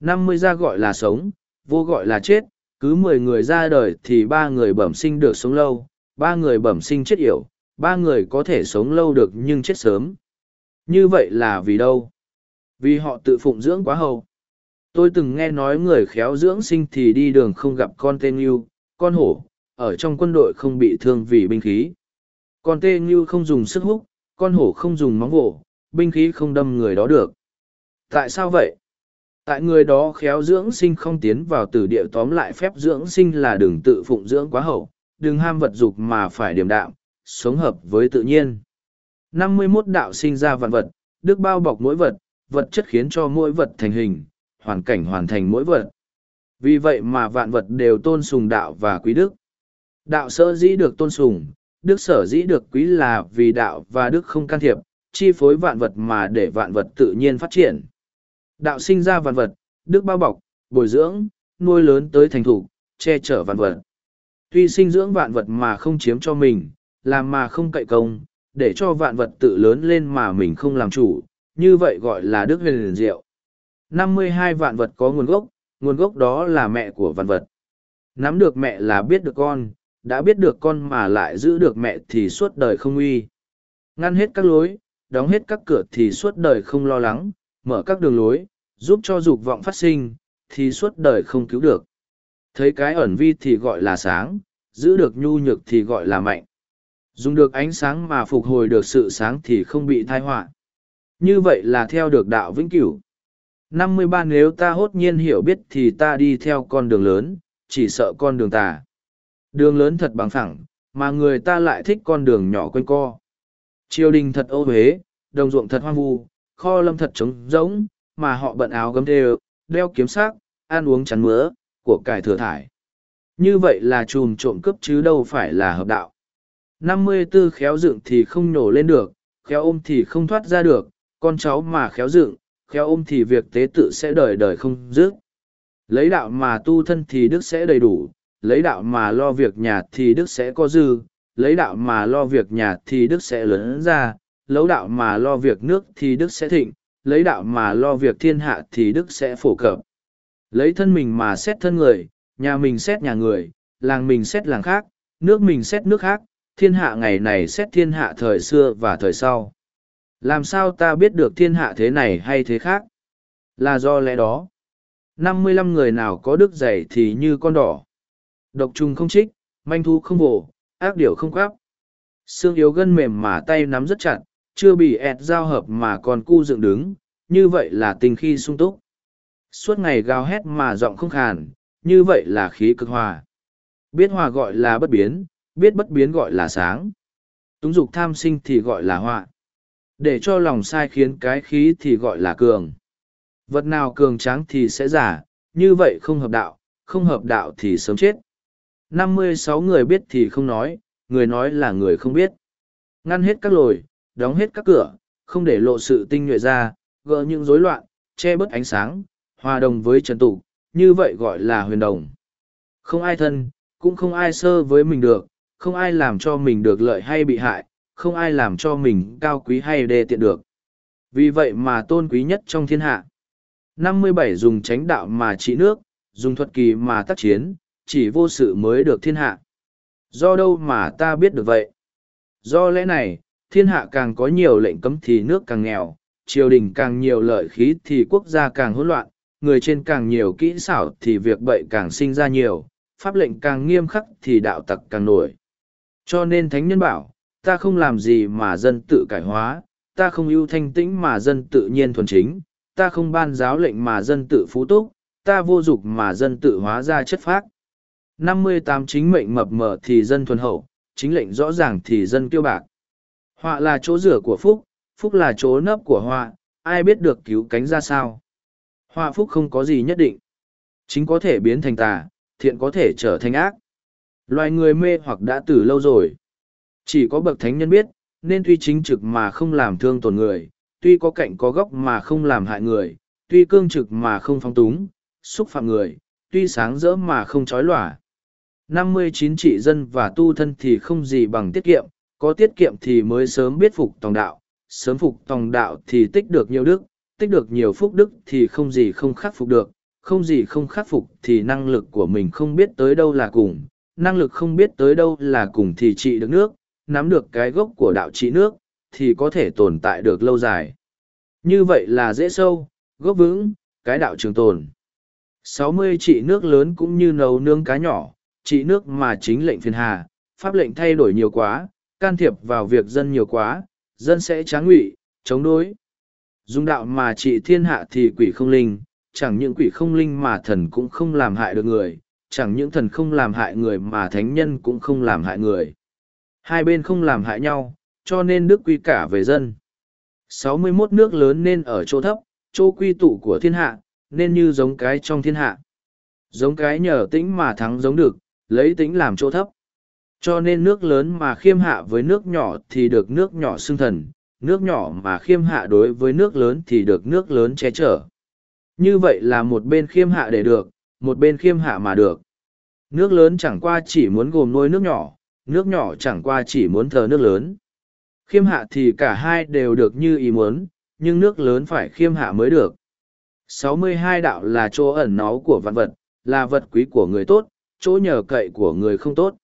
năm mươi ra gọi là sống, vô gọi là chết, cứ mười người ra đời thì ba người bẩm sinh được sống lâu, ba người bẩm sinh chết yểu, ba người có thể sống lâu được nhưng chết sớm. Như vậy là vì đâu? Vì họ tự phụng dưỡng quá hầu. Tôi từng nghe nói người khéo dưỡng sinh thì đi đường không gặp con tên yêu, con hổ, ở trong quân đội không bị thương vì binh khí. Con tên như không dùng sức hút, con hổ không dùng móng vỗ, binh khí không đâm người đó được. Tại sao vậy? Tại người đó khéo dưỡng sinh không tiến vào tử địa tóm lại phép dưỡng sinh là đừng tự phụng dưỡng quá hậu, đừng ham vật dục mà phải điềm đạm, sống hợp với tự nhiên. 51 đạo sinh ra vạn vật, đức bao bọc mỗi vật, vật chất khiến cho mỗi vật thành hình, hoàn cảnh hoàn thành mỗi vật. Vì vậy mà vạn vật đều tôn sùng đạo và quý đức. Đạo sở dĩ được tôn sùng, đức sở dĩ được quý là vì đạo và đức không can thiệp, chi phối vạn vật mà để vạn vật tự nhiên phát triển. Đạo sinh ra vạn vật, đức bao bọc, bồi dưỡng, nuôi lớn tới thành thủ, che chở vạn vật. Tuy sinh dưỡng vạn vật mà không chiếm cho mình, làm mà không cậy công, để cho vạn vật tự lớn lên mà mình không làm chủ, như vậy gọi là đức huyền Năm mươi 52 vạn vật có nguồn gốc, nguồn gốc đó là mẹ của vạn vật. Nắm được mẹ là biết được con, đã biết được con mà lại giữ được mẹ thì suốt đời không uy. Ngăn hết các lối, đóng hết các cửa thì suốt đời không lo lắng, mở các đường lối, giúp cho dục vọng phát sinh, thì suốt đời không cứu được. Thấy cái ẩn vi thì gọi là sáng, giữ được nhu nhược thì gọi là mạnh. Dùng được ánh sáng mà phục hồi được sự sáng thì không bị thai họa Như vậy là theo được đạo vĩnh cửu năm mươi ba nếu ta hốt nhiên hiểu biết thì ta đi theo con đường lớn, chỉ sợ con đường tà. Đường lớn thật bằng phẳng, mà người ta lại thích con đường nhỏ quanh co. Triều đình thật ô huế, đồng ruộng thật hoang vu, kho lâm thật trống rỗng, mà họ bận áo gấm đều, đeo kiếm sắc, ăn uống chắn mứa, của cải thừa thải. Như vậy là chùm trộm cướp chứ đâu phải là hợp đạo. năm mươi tư khéo dựng thì không nổ lên được, khéo ôm thì không thoát ra được, con cháu mà khéo dựng, khéo ôm thì việc tế tự sẽ đời đời không dứt. Lấy đạo mà tu thân thì đức sẽ đầy đủ, lấy đạo mà lo việc nhà thì đức sẽ có dư, lấy đạo mà lo việc nhà thì đức sẽ lớn ra, lấy đạo mà lo việc nước thì đức sẽ thịnh, lấy đạo mà lo việc thiên hạ thì đức sẽ phổ cập. Lấy thân mình mà xét thân người, nhà mình xét nhà người, làng mình xét làng khác, nước mình xét nước khác, thiên hạ ngày này xét thiên hạ thời xưa và thời sau. Làm sao ta biết được thiên hạ thế này hay thế khác? Là do lẽ đó. năm mươi lăm người nào có đức dày thì như con đỏ. Độc trùng không trích, manh thu không vồ, ác điểu không quáp. Xương yếu gân mềm mà tay nắm rất chặt, chưa bị ẹt giao hợp mà còn cu dựng đứng, như vậy là tình khi sung túc. Suốt ngày gào hét mà giọng không khàn, như vậy là khí cực hòa. Biết hòa gọi là bất biến, biết bất biến gọi là sáng. Túng dục tham sinh thì gọi là họa. Để cho lòng sai khiến cái khí thì gọi là cường. Vật nào cường tráng thì sẽ giả, như vậy không hợp đạo, không hợp đạo thì sớm chết. năm mươi sáu người biết thì không nói, người nói là người không biết. Ngăn hết các lồi, đóng hết các cửa, không để lộ sự tinh nhuệ ra, gỡ những rối loạn, che bớt ánh sáng, hòa đồng với trần tục, như vậy gọi là huyền đồng. Không ai thân, cũng không ai sơ với mình được, không ai làm cho mình được lợi hay bị hại, không ai làm cho mình cao quý hay đê tiện được. Vì vậy mà tôn quý nhất trong thiên hạ. năm mươi bảy dùng tránh đạo mà trị nước, dùng thuật kỳ mà tác chiến, chỉ vô sự mới được thiên hạ. Do đâu mà ta biết được vậy? Do lẽ này, thiên hạ càng có nhiều lệnh cấm thì nước càng nghèo, triều đình càng nhiều lợi khí thì quốc gia càng hỗn loạn, người trên càng nhiều kỹ xảo thì việc bậy càng sinh ra nhiều, pháp lệnh càng nghiêm khắc thì đạo tặc càng nổi. Cho nên thánh nhân bảo, ta không làm gì mà dân tự cải hóa, ta không ưu thanh tĩnh mà dân tự nhiên thuần chính, ta không ban giáo lệnh mà dân tự phú túc, ta vô dục mà dân tự hóa ra chất phác. năm mươi tám chính mệnh mập mờ thì dân thuần hậu, chính lệnh rõ ràng thì dân kiêu bạc. Họa là chỗ rửa của phúc, phúc là chỗ nấp của họa, ai biết được cứu cánh ra sao. Họa phúc không có gì nhất định. Chính có thể biến thành tà, thiện có thể trở thành ác. Loài người mê hoặc đã từ lâu rồi. Chỉ có bậc thánh nhân biết, nên tuy chính trực mà không làm thương tổn người, tuy có cạnh có góc mà không làm hại người, tuy cương trực mà không phong túng, xúc phạm người, tuy sáng rỡ mà không trói lỏa. năm mươi chín trị dân và tu thân thì không gì bằng tiết kiệm, có tiết kiệm thì mới sớm biết phục tòng đạo, sớm phục tòng đạo thì tích được nhiều đức, tích được nhiều phúc đức thì không gì không khắc phục được, không gì không khắc phục thì năng lực của mình không biết tới đâu là cùng, năng lực không biết tới đâu là cùng thì trị được nước, nắm được cái gốc của đạo trị nước, thì có thể tồn tại được lâu dài. Như vậy là dễ sâu, gốc vững, cái đạo trường tồn. sáu mươi trị nước lớn cũng như nấu nướng cá nhỏ, trị nước mà chính lệnh phiền hà, pháp lệnh thay đổi nhiều quá, can thiệp vào việc dân nhiều quá, dân sẽ tráng ngụy, chống đối. Dùng đạo mà trị thiên hạ thì quỷ không linh, chẳng những quỷ không linh mà thần cũng không làm hại được người, chẳng những thần không làm hại người mà thánh nhân cũng không làm hại người. Hai bên không làm hại nhau, cho nên đức quy cả về dân. 61 nước lớn nên ở chỗ thấp, chỗ quy tụ của thiên hạ, nên như giống cái trong thiên hạ. Giống cái nhờ tĩnh mà thắng giống được, lấy tĩnh làm chỗ thấp. Cho nên nước lớn mà khiêm hạ với nước nhỏ thì được nước nhỏ xưng thần, nước nhỏ mà khiêm hạ đối với nước lớn thì được nước lớn che chở. Như vậy là một bên khiêm hạ để được, một bên khiêm hạ mà được. Nước lớn chẳng qua chỉ muốn gồm nuôi nước nhỏ, nước nhỏ chẳng qua chỉ muốn thờ nước lớn. Khiêm hạ thì cả hai đều được như ý muốn, nhưng nước lớn phải khiêm hạ mới được. 62 đạo là chỗ ẩn náu của vạn vật, là vật quý của người tốt, chỗ nhờ cậy của người không tốt.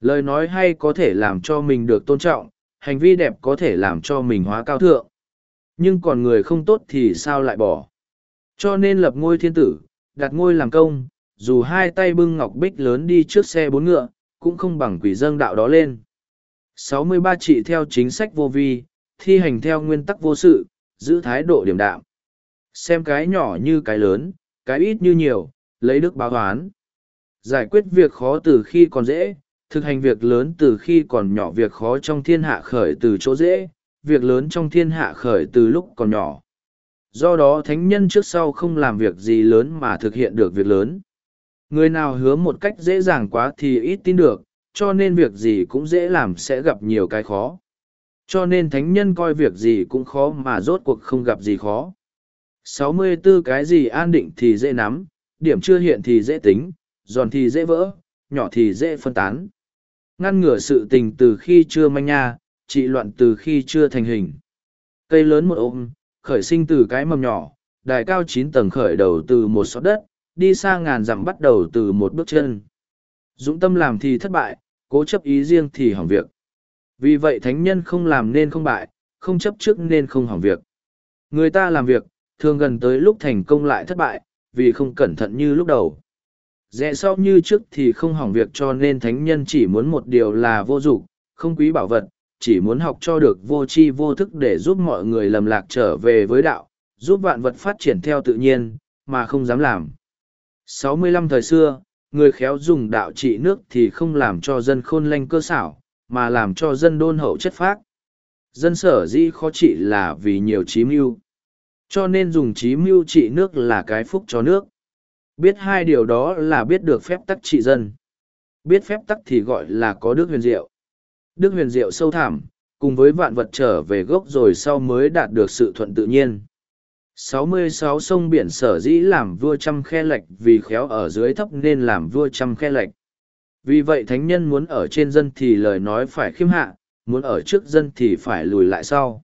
Lời nói hay có thể làm cho mình được tôn trọng, hành vi đẹp có thể làm cho mình hóa cao thượng. Nhưng còn người không tốt thì sao lại bỏ? Cho nên lập ngôi thiên tử, đặt ngôi làm công, dù hai tay bưng ngọc bích lớn đi trước xe bốn ngựa, cũng không bằng quỷ dâng đạo đó lên. 63 trị theo chính sách vô vi, thi hành theo nguyên tắc vô sự, giữ thái độ điểm đạm. Xem cái nhỏ như cái lớn, cái ít như nhiều, lấy đức báo toán. Giải quyết việc khó từ khi còn dễ, thực hành việc lớn từ khi còn nhỏ việc khó trong thiên hạ khởi từ chỗ dễ, việc lớn trong thiên hạ khởi từ lúc còn nhỏ. do đó thánh nhân trước sau không làm việc gì lớn mà thực hiện được việc lớn. Người nào hứa một cách dễ dàng quá thì ít tin được, cho nên việc gì cũng dễ làm sẽ gặp nhiều cái khó. Cho nên thánh nhân coi việc gì cũng khó mà rốt cuộc không gặp gì khó. 64 cái gì an định thì dễ nắm, điểm chưa hiện thì dễ tính, giòn thì dễ vỡ, nhỏ thì dễ phân tán. Ngăn ngừa sự tình từ khi chưa manh nha, trị loạn từ khi chưa thành hình. Cây lớn một ôm, khởi sinh từ cái mầm nhỏ, đài cao chín tầng khởi đầu từ một xót đất, đi xa ngàn dặm bắt đầu từ một bước chân. Dũng tâm làm thì thất bại, cố chấp ý riêng thì hỏng việc. Vì vậy thánh nhân không làm nên không bại, không chấp trước nên không hỏng việc. Người ta làm việc, thường gần tới lúc thành công lại thất bại, vì không cẩn thận như lúc đầu. Rẽ sau như trước thì không hỏng việc cho nên thánh nhân chỉ muốn một điều là vô dụng, không quý bảo vật, chỉ muốn học cho được vô tri vô thức để giúp mọi người lầm lạc trở về với đạo, giúp vạn vật phát triển theo tự nhiên, mà không dám làm. 65 thời xưa, người khéo dùng đạo trị nước thì không làm cho dân khôn lanh cơ xảo, mà làm cho dân đôn hậu chất phác. Dân sở dĩ khó trị là vì nhiều trí mưu. Cho nên dùng trí mưu trị nước là cái phúc cho nước. Biết hai điều đó là biết được phép tắc trị dân. Biết phép tắc thì gọi là có đức huyền diệu. Đức huyền diệu sâu thẳm, cùng với vạn vật trở về gốc rồi sau mới đạt được sự thuận tự nhiên. 66 sông biển sở dĩ làm vua trăm khe lệch vì khéo ở dưới thấp nên làm vua trăm khe lệch. Vì vậy thánh nhân muốn ở trên dân thì lời nói phải khiêm hạ, muốn ở trước dân thì phải lùi lại sau.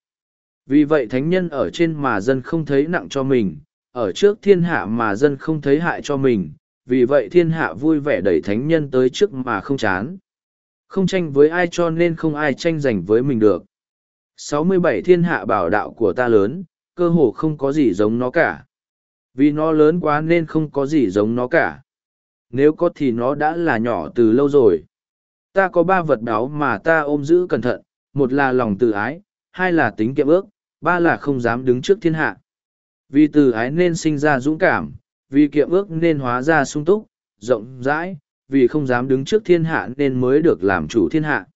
Vì vậy thánh nhân ở trên mà dân không thấy nặng cho mình, ở trước thiên hạ mà dân không thấy hại cho mình, vì vậy thiên hạ vui vẻ đẩy thánh nhân tới trước mà không chán. Không tranh với ai cho nên không ai tranh giành với mình được. 67 thiên hạ bảo đạo của ta lớn, cơ hồ không có gì giống nó cả. Vì nó lớn quá nên không có gì giống nó cả. Nếu có thì nó đã là nhỏ từ lâu rồi. Ta có ba vật báo mà ta ôm giữ cẩn thận, một là lòng tự ái, hai là tính kiệm ước, ba là không dám đứng trước thiên hạ. Vì từ ái nên sinh ra dũng cảm, vì kiệm ước nên hóa ra sung túc, rộng rãi, vì không dám đứng trước thiên hạ nên mới được làm chủ thiên hạ.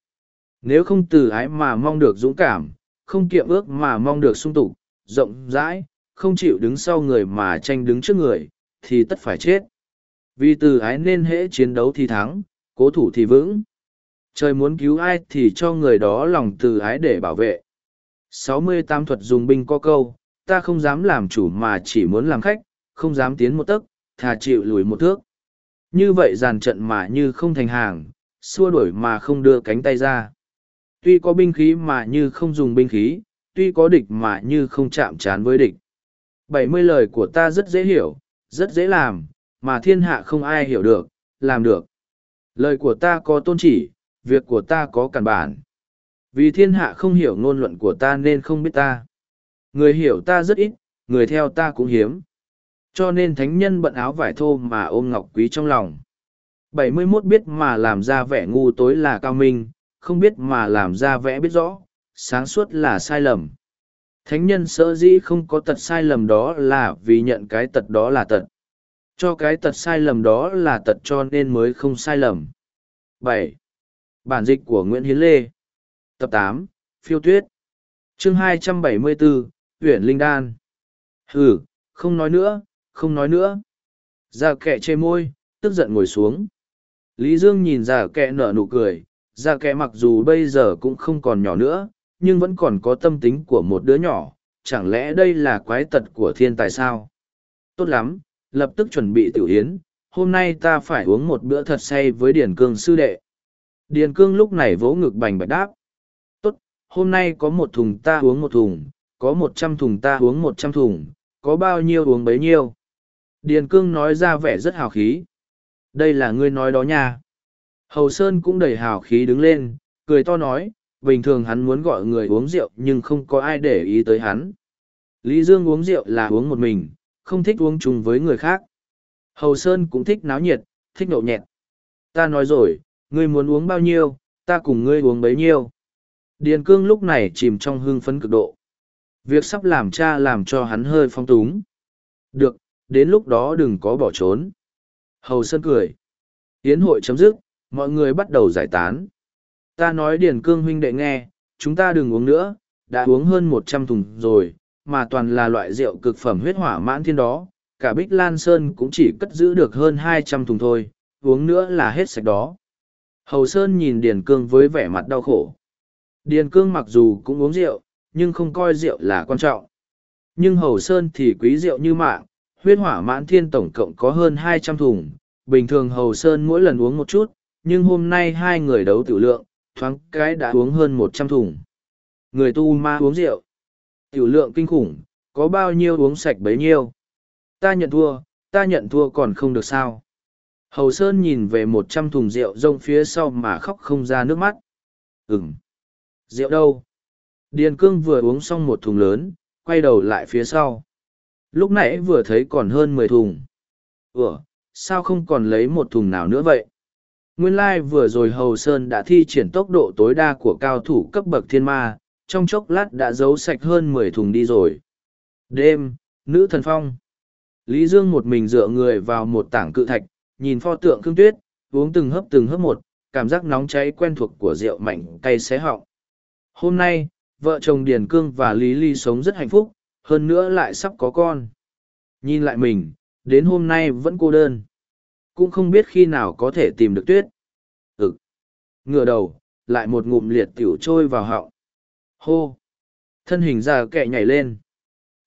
Nếu không từ ái mà mong được dũng cảm, không kiệm ước mà mong được sung túc, rộng rãi, không chịu đứng sau người mà tranh đứng trước người, thì tất phải chết. Vì từ ái nên hễ chiến đấu thì thắng, cố thủ thì vững. Trời muốn cứu ai thì cho người đó lòng từ ái để bảo vệ. 68 thuật dùng binh có câu, ta không dám làm chủ mà chỉ muốn làm khách, không dám tiến một tấc, thà chịu lùi một thước. Như vậy dàn trận mà như không thành hàng, xua đuổi mà không đưa cánh tay ra. Tuy có binh khí mà như không dùng binh khí, tuy có địch mà như không chạm trán với địch. 70 lời của ta rất dễ hiểu, rất dễ làm, mà thiên hạ không ai hiểu được, làm được. Lời của ta có tôn chỉ, việc của ta có cản bản. Vì thiên hạ không hiểu ngôn luận của ta nên không biết ta. Người hiểu ta rất ít, người theo ta cũng hiếm. Cho nên thánh nhân bận áo vải thô mà ôm ngọc quý trong lòng. 71 biết mà làm ra vẻ ngu tối là cao minh, không biết mà làm ra vẻ biết rõ, sáng suốt là sai lầm. Thánh nhân sợ dĩ không có tật sai lầm đó là vì nhận cái tật đó là tật. Cho cái tật sai lầm đó là tật cho nên mới không sai lầm. Bảy. Bản dịch của Nguyễn Hiến Lê Tập tám, Phiêu Tuyết Chương 274, Uyển Linh Đan Hừ, không nói nữa, không nói nữa. Già kẹ chê môi, tức giận ngồi xuống. Lý Dương nhìn già kẹ nở nụ cười, già kẹ mặc dù bây giờ cũng không còn nhỏ nữa, nhưng vẫn còn có tâm tính của một đứa nhỏ, chẳng lẽ đây là quái tật của thiên tài sao? Tốt lắm, lập tức chuẩn bị tiểu yến, hôm nay ta phải uống một bữa thật say với Điền Cương sư đệ. Điền Cương lúc này vỗ ngực bành bạch đáp. Tốt, hôm nay có một thùng ta uống một thùng, có một trăm thùng ta uống một trăm thùng, có bao nhiêu uống bấy nhiêu. Điền Cương nói ra vẻ rất hào khí. Đây là ngươi nói đó nha. Hầu Sơn cũng đầy hào khí đứng lên, cười to nói, bình thường hắn muốn gọi người uống rượu nhưng không có ai để ý tới hắn. Lý Dương uống rượu là uống một mình, không thích uống chung với người khác. Hầu Sơn cũng thích náo nhiệt, thích nhậu nhẹt. Ta nói rồi, ngươi muốn uống bao nhiêu, ta cùng ngươi uống bấy nhiêu. Điền Cương lúc này chìm trong hương phấn cực độ. Việc sắp làm cha làm cho hắn hơi phong túng. Được, đến lúc đó đừng có bỏ trốn. Hầu Sơn cười. Yến hội chấm dứt, mọi người bắt đầu giải tán. Ta nói Điền Cương huynh đệ nghe, chúng ta đừng uống nữa, đã uống hơn một trăm thùng rồi, mà toàn là loại rượu cực phẩm huyết hỏa mãn thiên đó, cả Bích Lan Sơn cũng chỉ cất giữ được hơn hai trăm thùng thôi, uống nữa là hết sạch đó. Hầu Sơn nhìn Điền Cương với vẻ mặt đau khổ. Điền Cương mặc dù cũng uống rượu, nhưng không coi rượu là quan trọng. Nhưng Hầu Sơn thì quý rượu như mạng, huyết hỏa mãn thiên tổng cộng có hơn hai trăm thùng. Bình thường Hầu Sơn mỗi lần uống một chút, nhưng hôm nay hai người đấu tiểu lượng, thoáng cái đã uống hơn một trăm thùng. Người tu ma uống rượu. Tiểu lượng kinh khủng, có bao nhiêu uống sạch bấy nhiêu. Ta nhận thua, ta nhận thua còn không được sao. Hầu Sơn nhìn về một trăm thùng rượu rông phía sau mà khóc không ra nước mắt. Ừm. Rượu đâu? Điền Cương vừa uống xong một thùng lớn, quay đầu lại phía sau. Lúc nãy vừa thấy còn hơn mười thùng. Ủa, sao không còn lấy một thùng nào nữa vậy? Nguyên lai like vừa rồi Hầu Sơn đã thi triển tốc độ tối đa của cao thủ cấp bậc thiên ma, trong chốc lát đã giấu sạch hơn mười thùng đi rồi. Đêm, nữ thần phong. Lý Dương một mình dựa người vào một tảng cự thạch, nhìn pho tượng cương tuyết, uống từng hớp từng hớp một, cảm giác nóng cháy quen thuộc của rượu mạnh cay xé họng. Hôm nay, vợ chồng Điền Cương và Lý Ly sống rất hạnh phúc, hơn nữa lại sắp có con. Nhìn lại mình, đến hôm nay vẫn cô đơn. Cũng không biết khi nào có thể tìm được tuyết. Ừ. Ngửa đầu, lại một ngụm liệt tiểu trôi vào họng. Hô! Thân hình già kẹ nhảy lên.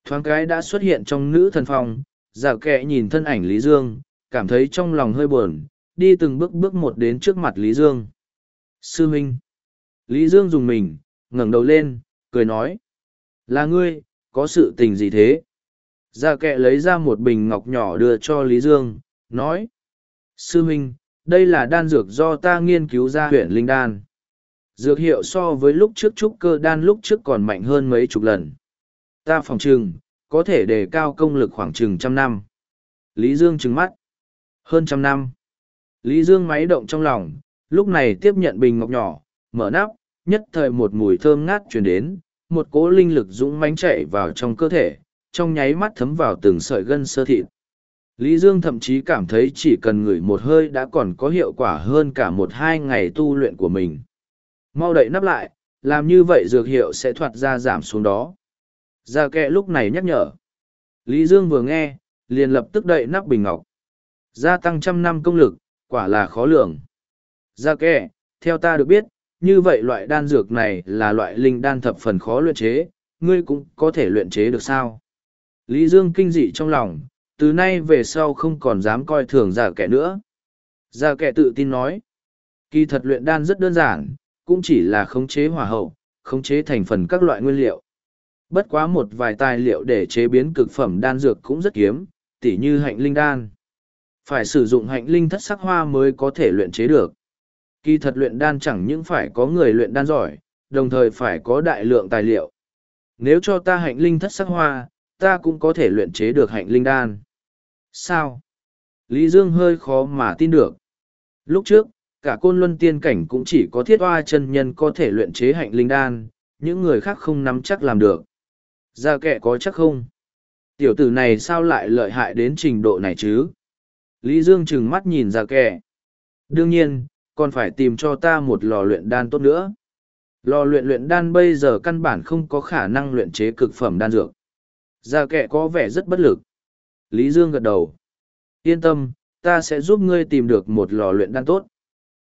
Thoáng cái đã xuất hiện trong nữ thần phòng, già kẹ nhìn thân ảnh Lý Dương, cảm thấy trong lòng hơi buồn, đi từng bước bước một đến trước mặt Lý Dương. Sư Minh! Lý Dương dùng mình, ngẩng đầu lên, cười nói. Là ngươi, có sự tình gì thế? Gia kệ lấy ra một bình ngọc nhỏ đưa cho Lý Dương, nói. Sư Minh, đây là đan dược do ta nghiên cứu ra huyện Linh Đan. Dược hiệu so với lúc trước trúc cơ đan lúc trước còn mạnh hơn mấy chục lần. Ta phòng trừng, có thể đề cao công lực khoảng chừng trăm năm. Lý Dương trừng mắt. Hơn trăm năm. Lý Dương máy động trong lòng, lúc này tiếp nhận bình ngọc nhỏ, mở nắp, nhất thời một mùi thơm ngát chuyển đến, một cỗ linh lực dũng mãnh chạy vào trong cơ thể, trong nháy mắt thấm vào từng sợi gân sơ thịt. Lý Dương thậm chí cảm thấy chỉ cần ngửi một hơi đã còn có hiệu quả hơn cả một hai ngày tu luyện của mình. Mau đậy nắp lại, làm như vậy dược hiệu sẽ thoạt ra giảm xuống đó. Gia kệ lúc này nhắc nhở. Lý Dương vừa nghe, liền lập tức đậy nắp bình ngọc. Gia tăng trăm năm công lực, quả là khó lường. Gia kệ, theo ta được biết, như vậy loại đan dược này là loại linh đan thập phần khó luyện chế, ngươi cũng có thể luyện chế được sao? Lý Dương kinh dị trong lòng, từ nay về sau không còn dám coi thường giả kẻ nữa. Giả kẻ tự tin nói, kỳ thật luyện đan rất đơn giản, cũng chỉ là khống chế hỏa hậu, khống chế thành phần các loại nguyên liệu. Bất quá một vài tài liệu để chế biến cực phẩm đan dược cũng rất kiếm, tỉ như hạnh linh đan. Phải sử dụng hạnh linh thất sắc hoa mới có thể luyện chế được. Kỳ thật luyện đan chẳng những phải có người luyện đan giỏi, đồng thời phải có đại lượng tài liệu. Nếu cho ta hạnh linh thất sắc hoa, ta cũng có thể luyện chế được hạnh linh đan. Sao? Lý Dương hơi khó mà tin được. Lúc trước, cả côn luân tiên cảnh cũng chỉ có thiết hoa chân nhân có thể luyện chế hạnh linh đan, những người khác không nắm chắc làm được. Ra kệ có chắc không? Tiểu tử này sao lại lợi hại đến trình độ này chứ? Lý Dương trừng mắt nhìn ra kệ. Đương nhiên, còn phải tìm cho ta một lò luyện đan tốt nữa. Lò luyện luyện đan bây giờ căn bản không có khả năng luyện chế cực phẩm đan dược. Gia kệ có vẻ rất bất lực. Lý Dương gật đầu. Yên tâm, ta sẽ giúp ngươi tìm được một lò luyện đan tốt.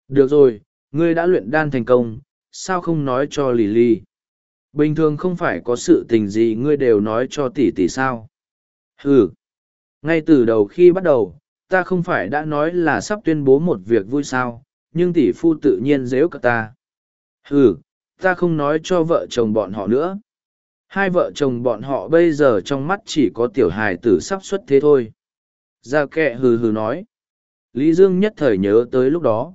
Được rồi, ngươi đã luyện đan thành công, sao không nói cho lì lì? Bình thường không phải có sự tình gì ngươi đều nói cho tỷ tỷ sao? Ừ. Ngay từ đầu khi bắt đầu, ta không phải đã nói là sắp tuyên bố một việc vui sao, nhưng tỷ phu tự nhiên dếu cả ta. Ừ, ta không nói cho vợ chồng bọn họ nữa. Hai vợ chồng bọn họ bây giờ trong mắt chỉ có tiểu hài tử sắp xuất thế thôi. Gia kệ hừ hừ nói. Lý Dương nhất thời nhớ tới lúc đó.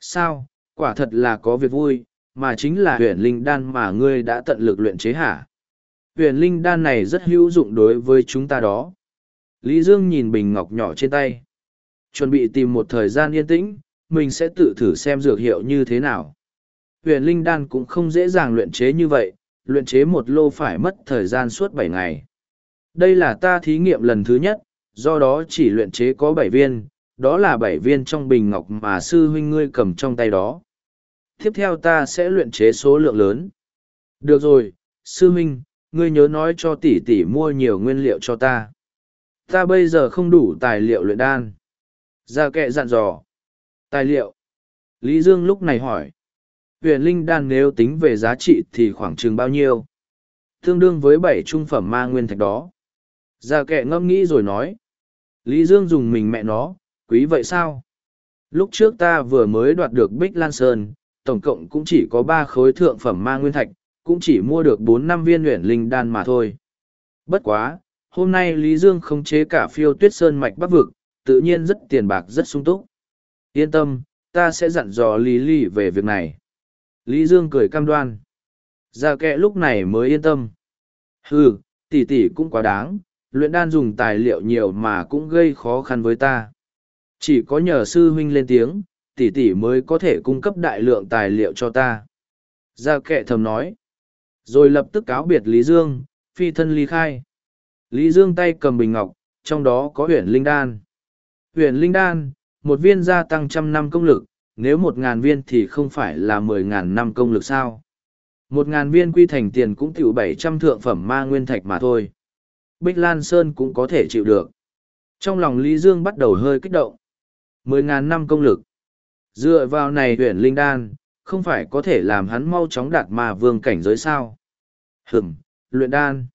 Sao, quả thật là có việc vui, mà chính là huyền linh đan mà ngươi đã tận lực luyện chế hả? Huyền linh đan này rất hữu dụng đối với chúng ta đó. Lý Dương nhìn bình ngọc nhỏ trên tay. Chuẩn bị tìm một thời gian yên tĩnh, mình sẽ tự thử xem dược hiệu như thế nào. Huyền linh đan cũng không dễ dàng luyện chế như vậy, luyện chế một lô phải mất thời gian suốt bảy ngày. Đây là ta thí nghiệm lần thứ nhất, do đó chỉ luyện chế có bảy viên, đó là bảy viên trong bình ngọc mà sư huynh ngươi cầm trong tay đó. Tiếp theo ta sẽ luyện chế số lượng lớn. Được rồi, sư huynh, ngươi nhớ nói cho tỷ tỷ mua nhiều nguyên liệu cho ta. Ta bây giờ không đủ tài liệu luyện đan. Gia kệ dặn dò. Tài liệu. Lý Dương lúc này hỏi. Huyền linh đan nếu tính về giá trị thì khoảng chừng bao nhiêu? Tương đương với bảy trung phẩm ma nguyên thạch đó. Gia kệ ngẫm nghĩ rồi nói. Lý Dương dùng mình mẹ nó, quý vậy sao? Lúc trước ta vừa mới đoạt được Bích Lan Sơn, tổng cộng cũng chỉ có ba khối thượng phẩm ma nguyên thạch, cũng chỉ mua được bốn năm viên huyền linh đan mà thôi. Bất quá, hôm nay Lý Dương không chế cả phiêu tuyết sơn mạch bắc vực, tự nhiên rất tiền bạc rất sung túc. Yên tâm, ta sẽ dặn dò Lý lì về việc này. Lý Dương cười cam đoan. Gia kệ lúc này mới yên tâm. Hừ, tỷ tỷ cũng quá đáng, luyện đan dùng tài liệu nhiều mà cũng gây khó khăn với ta. Chỉ có nhờ sư huynh lên tiếng, tỷ tỷ mới có thể cung cấp đại lượng tài liệu cho ta. Gia kệ thầm nói. Rồi lập tức cáo biệt Lý Dương, phi thân ly khai. Lý Dương tay cầm bình ngọc, trong đó có huyền linh đan. Huyền linh đan, một viên gia tăng trăm năm công lực, nếu một ngàn viên thì không phải là mười ngàn năm công lực sao. Một ngàn viên quy thành tiền cũng tiểu bảy trăm thượng phẩm ma nguyên thạch mà thôi. Bích Lan Sơn cũng có thể chịu được. Trong lòng Lý Dương bắt đầu hơi kích động. Mười ngàn năm công lực. Dựa vào này huyện linh đan, không phải có thể làm hắn mau chóng đạt ma vương cảnh giới sao. Hừm, luyện đan.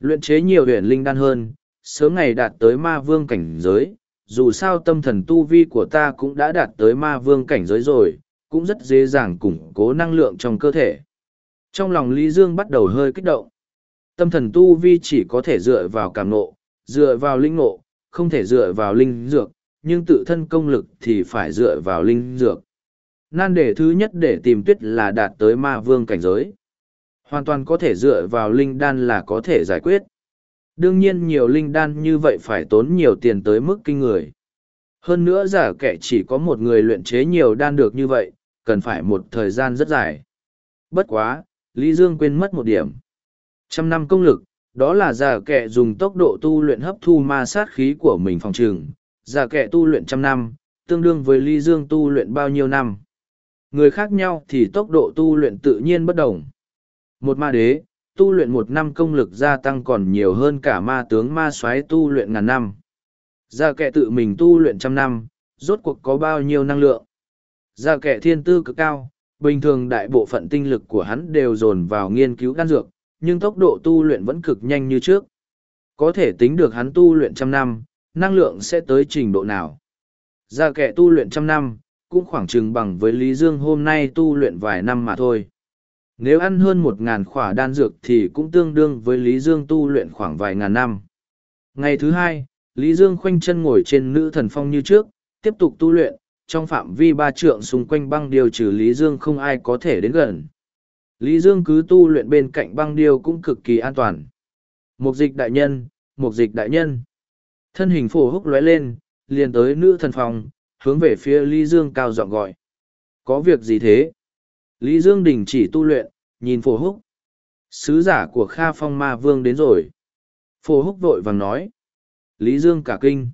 Luyện chế nhiều huyện linh đan hơn, sớm ngày đạt tới ma vương cảnh giới, dù sao tâm thần tu vi của ta cũng đã đạt tới ma vương cảnh giới rồi, cũng rất dễ dàng củng cố năng lượng trong cơ thể. Trong lòng Lý Dương bắt đầu hơi kích động. Tâm thần tu vi chỉ có thể dựa vào cảm nộ, dựa vào linh nộ, không thể dựa vào linh dược, nhưng tự thân công lực thì phải dựa vào linh dược. Nan đề thứ nhất để tìm tuyết là đạt tới ma vương cảnh giới. Hoàn toàn có thể dựa vào linh đan là có thể giải quyết. Đương nhiên nhiều linh đan như vậy phải tốn nhiều tiền tới mức kinh người. Hơn nữa giả kẻ chỉ có một người luyện chế nhiều đan được như vậy, cần phải một thời gian rất dài. Bất quá, Lý Dương quên mất một điểm. Trăm năm công lực, đó là giả kẻ dùng tốc độ tu luyện hấp thu ma sát khí của mình phòng trường. Giả kẻ tu luyện trăm năm, tương đương với Lý Dương tu luyện bao nhiêu năm. Người khác nhau thì tốc độ tu luyện tự nhiên bất đồng. Một ma đế, tu luyện một năm công lực gia tăng còn nhiều hơn cả ma tướng ma soái tu luyện ngàn năm. Gia kệ tự mình tu luyện trăm năm, rốt cuộc có bao nhiêu năng lượng. Gia kệ thiên tư cực cao, bình thường đại bộ phận tinh lực của hắn đều dồn vào nghiên cứu đan dược, nhưng tốc độ tu luyện vẫn cực nhanh như trước. Có thể tính được hắn tu luyện trăm năm, năng lượng sẽ tới trình độ nào. Gia kệ tu luyện trăm năm, cũng khoảng chừng bằng với Lý Dương hôm nay tu luyện vài năm mà thôi. Nếu ăn hơn một ngàn khỏa đan dược thì cũng tương đương với Lý Dương tu luyện khoảng vài ngàn năm. Ngày thứ hai, Lý Dương khoanh chân ngồi trên nữ thần phong như trước, tiếp tục tu luyện, trong phạm vi ba trượng xung quanh băng điều trừ Lý Dương không ai có thể đến gần. Lý Dương cứ tu luyện bên cạnh băng điêu cũng cực kỳ an toàn. Mục dịch đại nhân, mục dịch đại nhân. Thân hình phổ húc lóe lên, liền tới nữ thần phong, hướng về phía Lý Dương cao giọng gọi. Có việc gì thế? Lý Dương đình chỉ tu luyện, nhìn phổ húc. Sứ giả của Kha Phong Ma Vương đến rồi. Phổ húc vội vàng nói. Lý Dương cả kinh.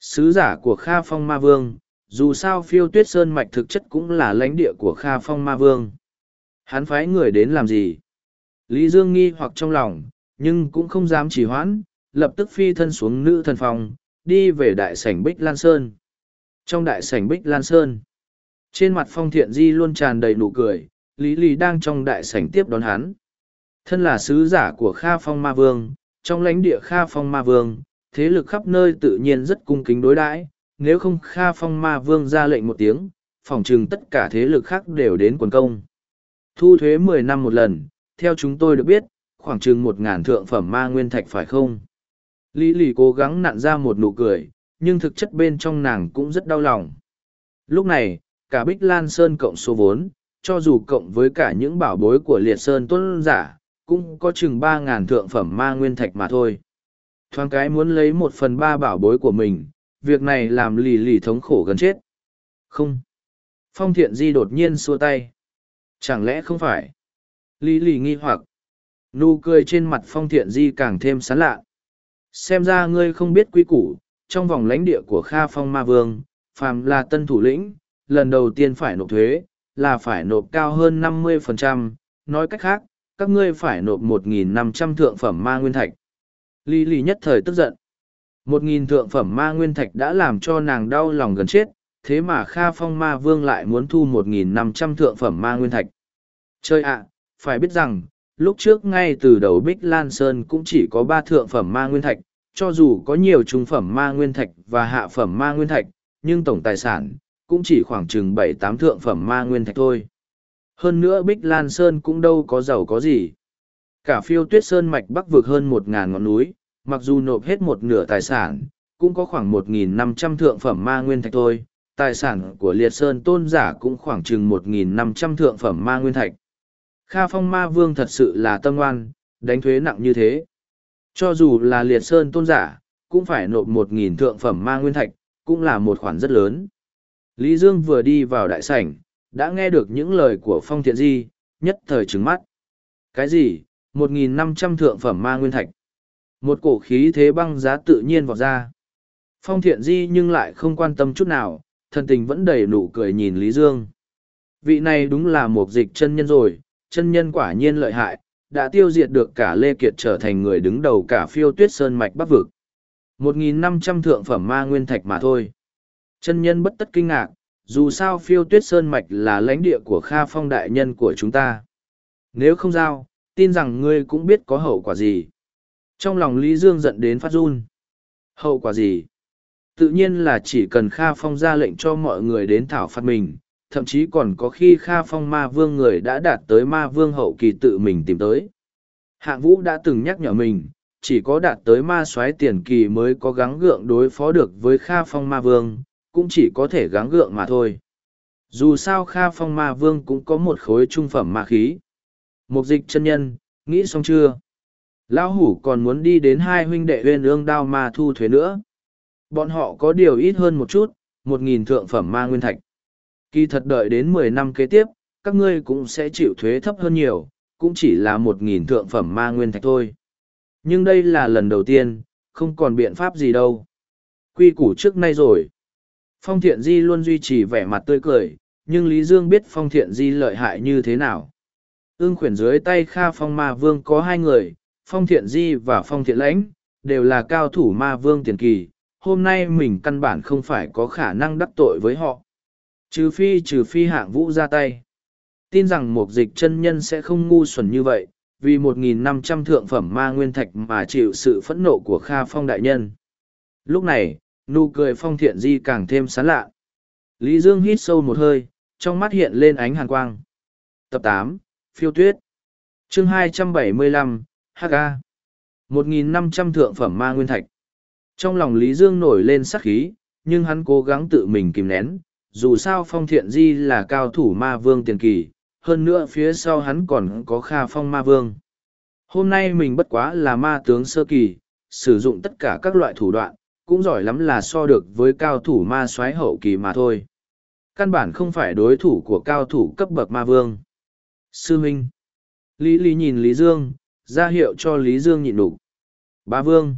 Sứ giả của Kha Phong Ma Vương, dù sao phiêu tuyết sơn mạch thực chất cũng là lãnh địa của Kha Phong Ma Vương. Hắn phái người đến làm gì? Lý Dương nghi hoặc trong lòng, nhưng cũng không dám chỉ hoãn, lập tức phi thân xuống nữ thần phòng, đi về đại sảnh Bích Lan Sơn. Trong đại sảnh Bích Lan Sơn, trên mặt phong thiện di luôn tràn đầy nụ cười, Lý Lý đang trong đại sảnh tiếp đón hắn. Thân là sứ giả của Kha Phong Ma Vương, trong lãnh địa Kha Phong Ma Vương, thế lực khắp nơi tự nhiên rất cung kính đối đãi. nếu không Kha Phong Ma Vương ra lệnh một tiếng, phòng chừng tất cả thế lực khác đều đến quần công. Thu thuế mười năm một lần, theo chúng tôi được biết, khoảng chừng một ngàn thượng phẩm ma nguyên thạch phải không? Lý lì cố gắng nặn ra một nụ cười, nhưng thực chất bên trong nàng cũng rất đau lòng. Lúc này, cả Bích Lan Sơn cộng số vốn, cho dù cộng với cả những bảo bối của liệt sơn tuân giả, cũng có chừng ba ngàn thượng phẩm ma nguyên thạch mà thôi. Thoáng cái muốn lấy một phần ba bảo bối của mình, việc này làm lì lì thống khổ gần chết. Không. Phong thiện di đột nhiên xua tay. Chẳng lẽ không phải? Lý lì nghi hoặc. Nụ cười trên mặt phong thiện di càng thêm sán lạ. Xem ra ngươi không biết quy củ, trong vòng lãnh địa của Kha Phong Ma Vương, phàm là tân thủ lĩnh, lần đầu tiên phải nộp thuế, là phải nộp cao hơn 50%, nói cách khác, các ngươi phải nộp một nghìn năm trăm thượng phẩm ma nguyên thạch. Lý Lý nhất thời tức giận. Một nghìn thượng phẩm ma nguyên thạch đã làm cho nàng đau lòng gần chết, thế mà Kha Phong Ma Vương lại muốn thu một nghìn năm trăm thượng phẩm ma nguyên thạch. Chơi ạ, phải biết rằng, lúc trước ngay từ đầu Bích Lan Sơn cũng chỉ có ba thượng phẩm ma nguyên thạch, cho dù có nhiều trung phẩm ma nguyên thạch và hạ phẩm ma nguyên thạch, nhưng tổng tài sản cũng chỉ khoảng chừng bảy tám thượng phẩm ma nguyên thạch thôi. Hơn nữa Bích Lan Sơn cũng đâu có giàu có gì. Cả phiêu tuyết sơn mạch bắc vực hơn một ngàn ngọn núi, mặc dù nộp hết một nửa tài sản, cũng có khoảng một nghìn năm trăm thượng phẩm ma nguyên thạch thôi. Tài sản của liệt sơn tôn giả cũng khoảng chừng một nghìn năm trăm thượng phẩm ma nguyên thạch. Kha phong ma vương thật sự là tâm oan, đánh thuế nặng như thế. Cho dù là liệt sơn tôn giả, cũng phải nộp một nghìn thượng phẩm ma nguyên thạch, cũng là một khoản rất lớn. Lý Dương vừa đi vào đại sảnh, đã nghe được những lời của Phong Thiện Di, nhất thời trứng mắt. Cái gì? Một nghìn năm trăm thượng phẩm ma nguyên thạch. Một cổ khí thế băng giá tự nhiên vọt ra. Phong Thiện Di nhưng lại không quan tâm chút nào, thần tình vẫn đầy nụ cười nhìn Lý Dương. Vị này đúng là một dịch chân nhân rồi, chân nhân quả nhiên lợi hại, đã tiêu diệt được cả Lê Kiệt trở thành người đứng đầu cả phiêu tuyết sơn mạch bắc vực. Một nghìn năm trăm thượng phẩm ma nguyên thạch mà thôi. Chân nhân bất tất kinh ngạc, dù sao phiêu tuyết sơn mạch là lãnh địa của Kha Phong đại nhân của chúng ta. Nếu không giao, tin rằng ngươi cũng biết có hậu quả gì. Trong lòng Lý Dương giận đến phát run. Hậu quả gì? Tự nhiên là chỉ cần Kha Phong ra lệnh cho mọi người đến thảo phạt mình, thậm chí còn có khi Kha Phong ma vương người đã đạt tới ma vương hậu kỳ tự mình tìm tới. Hạng Vũ đã từng nhắc nhở mình, chỉ có đạt tới ma soái tiền kỳ mới có gắng gượng đối phó được với Kha Phong ma vương, cũng chỉ có thể gắng gượng mà thôi. Dù sao Kha Phong ma vương cũng có một khối trung phẩm ma khí. Mục dịch chân nhân, nghĩ xong chưa? Lão hủ còn muốn đi đến hai huynh đệ huyên ương đao ma thu thuế nữa. Bọn họ có điều ít hơn một chút, một nghìn thượng phẩm ma nguyên thạch. Kỳ thật đợi đến mười năm kế tiếp, các ngươi cũng sẽ chịu thuế thấp hơn nhiều, cũng chỉ là một nghìn thượng phẩm ma nguyên thạch thôi. Nhưng đây là lần đầu tiên, không còn biện pháp gì đâu. Quy củ trước nay rồi. Phong Thiện Di luôn duy trì vẻ mặt tươi cười, nhưng Lý Dương biết Phong Thiện Di lợi hại như thế nào. Ưng khuyển dưới tay Kha Phong Ma Vương có hai người, Phong Thiện Di và Phong Thiện Lãnh, đều là cao thủ Ma Vương tiền kỳ. Hôm nay mình căn bản không phải có khả năng đắc tội với họ. Trừ phi trừ phi hạng vũ ra tay. Tin rằng một dịch chân nhân sẽ không ngu xuẩn như vậy, vì một nghìn năm trăm thượng phẩm ma nguyên thạch mà chịu sự phẫn nộ của Kha Phong đại nhân. Lúc này, nụ cười phong thiện di càng thêm sán lạ. Lý Dương hít sâu một hơi, trong mắt hiện lên ánh hàn quang. Tập tám Phiêu Tuyết chương hai trăm bảy mươi lăm HK một nghìn năm trăm thượng phẩm ma nguyên thạch. Trong lòng Lý Dương nổi lên sắc khí, nhưng hắn cố gắng tự mình kìm nén, dù sao phong thiện di là cao thủ ma vương tiền kỳ, hơn nữa phía sau hắn còn có kha phong ma vương. Hôm nay mình bất quá là ma tướng sơ kỳ, sử dụng tất cả các loại thủ đoạn, cũng giỏi lắm là so được với cao thủ ma soái hậu kỳ mà thôi. Căn bản không phải đối thủ của cao thủ cấp bậc ma vương. Sư Minh. Lý Lý nhìn Lý Dương, ra hiệu cho Lý Dương nhịn đủ. Ba vương.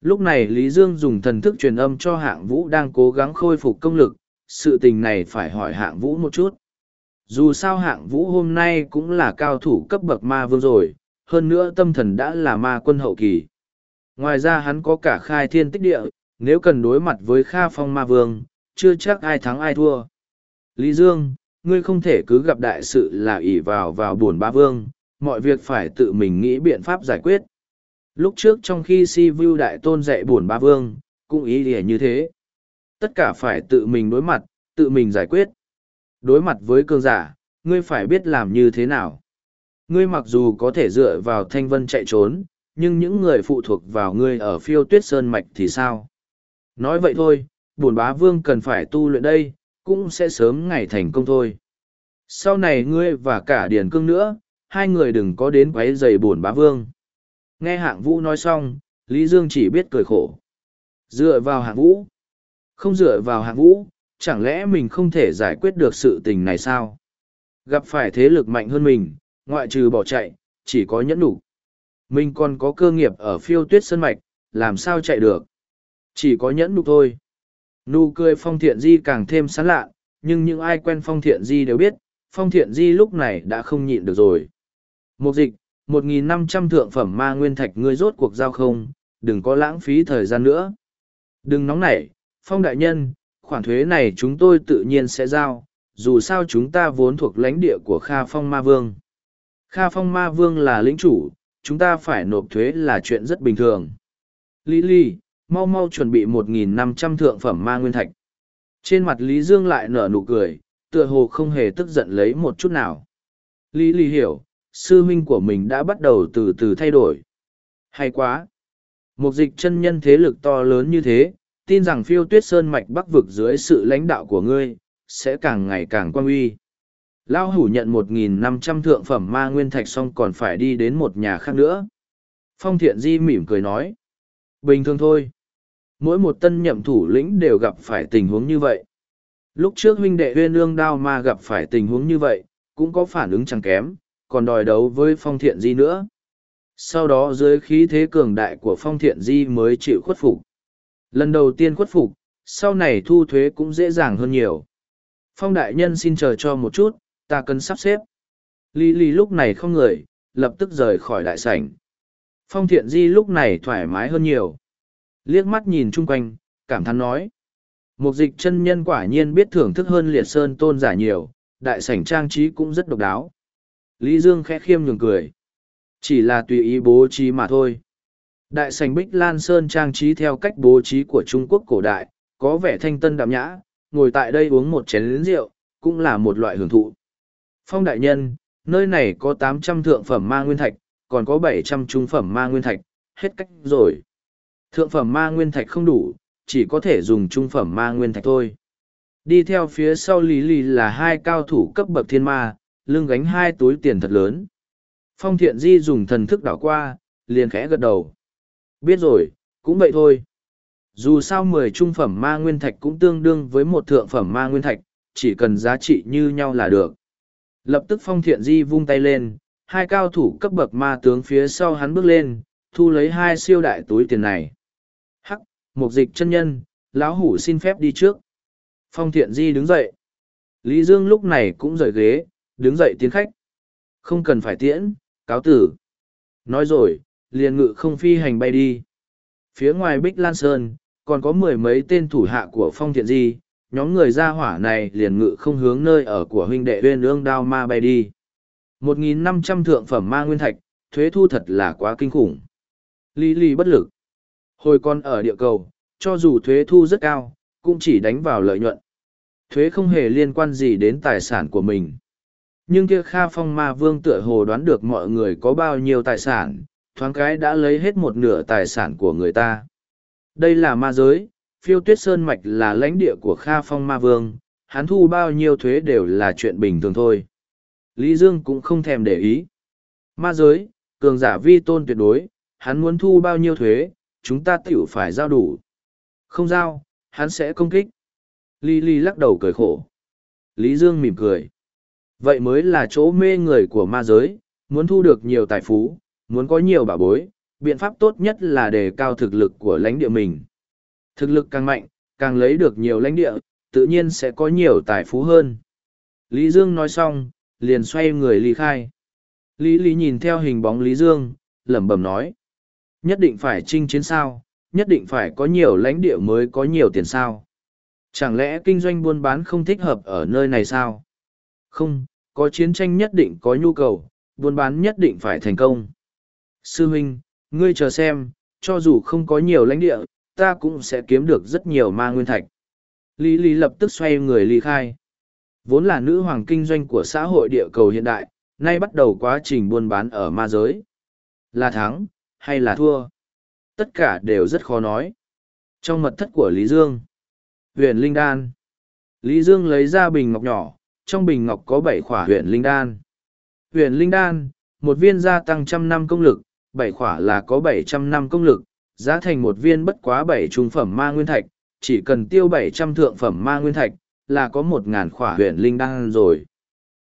Lúc này Lý Dương dùng thần thức truyền âm cho hạng vũ đang cố gắng khôi phục công lực, sự tình này phải hỏi hạng vũ một chút. Dù sao hạng vũ hôm nay cũng là cao thủ cấp bậc ma vương rồi, hơn nữa tâm thần đã là ma quân hậu kỳ. Ngoài ra hắn có cả khai thiên tích địa, nếu cần đối mặt với Kha Phong Ma Vương, chưa chắc ai thắng ai thua. Lý Dương, ngươi không thể cứ gặp đại sự là ỷ vào vào buồn ba vương, mọi việc phải tự mình nghĩ biện pháp giải quyết. Lúc trước trong khi si vu đại tôn dạy buồn ba vương, cũng ý nghĩa như thế. Tất cả phải tự mình đối mặt, tự mình giải quyết. Đối mặt với cương giả, ngươi phải biết làm như thế nào. Ngươi mặc dù có thể dựa vào thanh vân chạy trốn, nhưng những người phụ thuộc vào ngươi ở phiêu tuyết sơn mạch thì sao? Nói vậy thôi, bổn bá vương cần phải tu luyện đây, cũng sẽ sớm ngày thành công thôi. Sau này ngươi và cả Điền Cương nữa, hai người đừng có đến quấy giày bổn bá vương. Nghe hạng vũ nói xong, Lý Dương chỉ biết cười khổ. Dựa vào hạng vũ. Không dựa vào hạng vũ, chẳng lẽ mình không thể giải quyết được sự tình này sao? Gặp phải thế lực mạnh hơn mình, ngoại trừ bỏ chạy, chỉ có nhẫn đủ. Mình còn có cơ nghiệp ở phiêu tuyết sân mạch, làm sao chạy được? Chỉ có nhẫn nhục thôi. Nụ cười phong thiện di càng thêm sán lạ, nhưng những ai quen phong thiện di đều biết, phong thiện di lúc này đã không nhịn được rồi. Mục dịch, một nghìn năm trăm thượng phẩm ma nguyên thạch ngươi rốt cuộc giao không, đừng có lãng phí thời gian nữa. Đừng nóng nảy, phong đại nhân, khoản thuế này chúng tôi tự nhiên sẽ giao, dù sao chúng ta vốn thuộc lãnh địa của Kha Phong Ma Vương. Kha Phong Ma Vương là lĩnh chủ, chúng ta phải nộp thuế là chuyện rất bình thường. Lý Lý, mau mau chuẩn bị một nghìn năm trăm thượng phẩm ma nguyên thạch. Trên mặt Lý Dương lại nở nụ cười, tựa hồ không hề tức giận lấy một chút nào. Lý Lý hiểu, sư huynh của mình đã bắt đầu từ từ thay đổi. Hay quá! Một dịch chân nhân thế lực to lớn như thế, tin rằng phiêu tuyết sơn mạch bắc vực dưới sự lãnh đạo của ngươi, sẽ càng ngày càng quan uy. Lao hủ nhận một nghìn năm trăm thượng phẩm ma nguyên thạch xong còn phải đi đến một nhà khác nữa. Phong thiện di mỉm cười nói. Bình thường thôi. Mỗi một tân nhậm thủ lĩnh đều gặp phải tình huống như vậy. Lúc trước huynh đệ huyên ương đao ma gặp phải tình huống như vậy, cũng có phản ứng chẳng kém, còn đòi đấu với phong thiện di nữa. Sau đó dưới khí thế cường đại của phong thiện di mới chịu khuất phục. Lần đầu tiên khuất phục, sau này thu thuế cũng dễ dàng hơn nhiều. Phong đại nhân xin chờ cho một chút, ta cần sắp xếp. Lý Lý lúc này không người, lập tức rời khỏi đại sảnh. Phong thiện di lúc này thoải mái hơn nhiều. Liếc mắt nhìn chung quanh, cảm thán nói. Một dịch chân nhân quả nhiên biết thưởng thức hơn liệt sơn tôn giả nhiều, đại sảnh trang trí cũng rất độc đáo. Lý Dương khẽ khiêm nhường cười. Chỉ là tùy ý bố trí mà thôi. Đại sảnh Bích Lan Sơn trang trí theo cách bố trí của Trung Quốc cổ đại, có vẻ thanh tân đạm nhã, ngồi tại đây uống một chén rượu, cũng là một loại hưởng thụ. Phong đại nhân, nơi này có tám trăm thượng phẩm ma nguyên thạch, còn có bảy trăm trung phẩm ma nguyên thạch, hết cách rồi. Thượng phẩm ma nguyên thạch không đủ, chỉ có thể dùng trung phẩm ma nguyên thạch thôi. Đi theo phía sau Lý Lý là hai cao thủ cấp bậc thiên ma, lưng gánh hai túi tiền thật lớn. Phong thiện di dùng thần thức đảo qua, liền khẽ gật đầu. Biết rồi, cũng vậy thôi. Dù sao mười trung phẩm ma nguyên thạch cũng tương đương với một thượng phẩm ma nguyên thạch, chỉ cần giá trị như nhau là được. Lập tức phong thiện di vung tay lên, hai cao thủ cấp bậc ma tướng phía sau hắn bước lên, thu lấy hai siêu đại túi tiền này. Hắc, mục dịch chân nhân, lão hủ xin phép đi trước. Phong thiện di đứng dậy. Lý Dương lúc này cũng rời ghế, đứng dậy tiến khách. Không cần phải tiễn, cáo tử. Nói rồi, liền ngự không phi hành bay đi. Phía ngoài Bích Lan Sơn, còn có mười mấy tên thủ hạ của Phong Thiện Di, nhóm người ra hỏa này liền ngự không hướng nơi ở của huynh đệ huyên ương đao ma bay đi. 1.500 thượng phẩm ma nguyên thạch, thuế thu thật là quá kinh khủng. Lý lý bất lực. Hồi còn ở địa cầu, cho dù thuế thu rất cao, cũng chỉ đánh vào lợi nhuận. Thuế không hề liên quan gì đến tài sản của mình. Nhưng kia Kha Phong Ma Vương tựa hồ đoán được mọi người có bao nhiêu tài sản, thoáng cái đã lấy hết một nửa tài sản của người ta. Đây là ma giới, phiêu tuyết sơn mạch là lãnh địa của Kha Phong Ma Vương, hắn thu bao nhiêu thuế đều là chuyện bình thường thôi. Lý Dương cũng không thèm để ý. Ma giới, cường giả vi tôn tuyệt đối, hắn muốn thu bao nhiêu thuế, chúng ta tiểu phải giao đủ. Không giao, hắn sẽ công kích. Lý Lý lắc đầu cười khổ. Lý Dương mỉm cười. Vậy mới là chỗ mê người của ma giới, muốn thu được nhiều tài phú, muốn có nhiều bảo bối, biện pháp tốt nhất là đề cao thực lực của lãnh địa mình. Thực lực càng mạnh, càng lấy được nhiều lãnh địa, tự nhiên sẽ có nhiều tài phú hơn. Lý Dương nói xong, liền xoay người ly khai. Lý Lý nhìn theo hình bóng Lý Dương, lẩm bẩm nói. Nhất định phải chinh chiến sao, nhất định phải có nhiều lãnh địa mới có nhiều tiền sao. Chẳng lẽ kinh doanh buôn bán không thích hợp ở nơi này sao? Không, có chiến tranh nhất định có nhu cầu, buôn bán nhất định phải thành công. Sư huynh, ngươi chờ xem, cho dù không có nhiều lãnh địa, ta cũng sẽ kiếm được rất nhiều ma nguyên thạch. Lý Lý lập tức xoay người ly khai. Vốn là nữ hoàng kinh doanh của xã hội địa cầu hiện đại, nay bắt đầu quá trình buôn bán ở ma giới. Là thắng, hay là thua? Tất cả đều rất khó nói. Trong mật thất của Lý Dương, huyền linh đan. Lý Dương lấy ra bình ngọc nhỏ, trong bình ngọc có bảy khỏa huyền linh đan. Huyền linh đan, một viên gia tăng trăm năm công lực, bảy khỏa là có bảy trăm năm công lực, giá thành một viên bất quá bảy trung phẩm ma nguyên thạch, chỉ cần tiêu bảy trăm thượng phẩm ma nguyên thạch, là có một ngàn khỏa huyền linh đan rồi.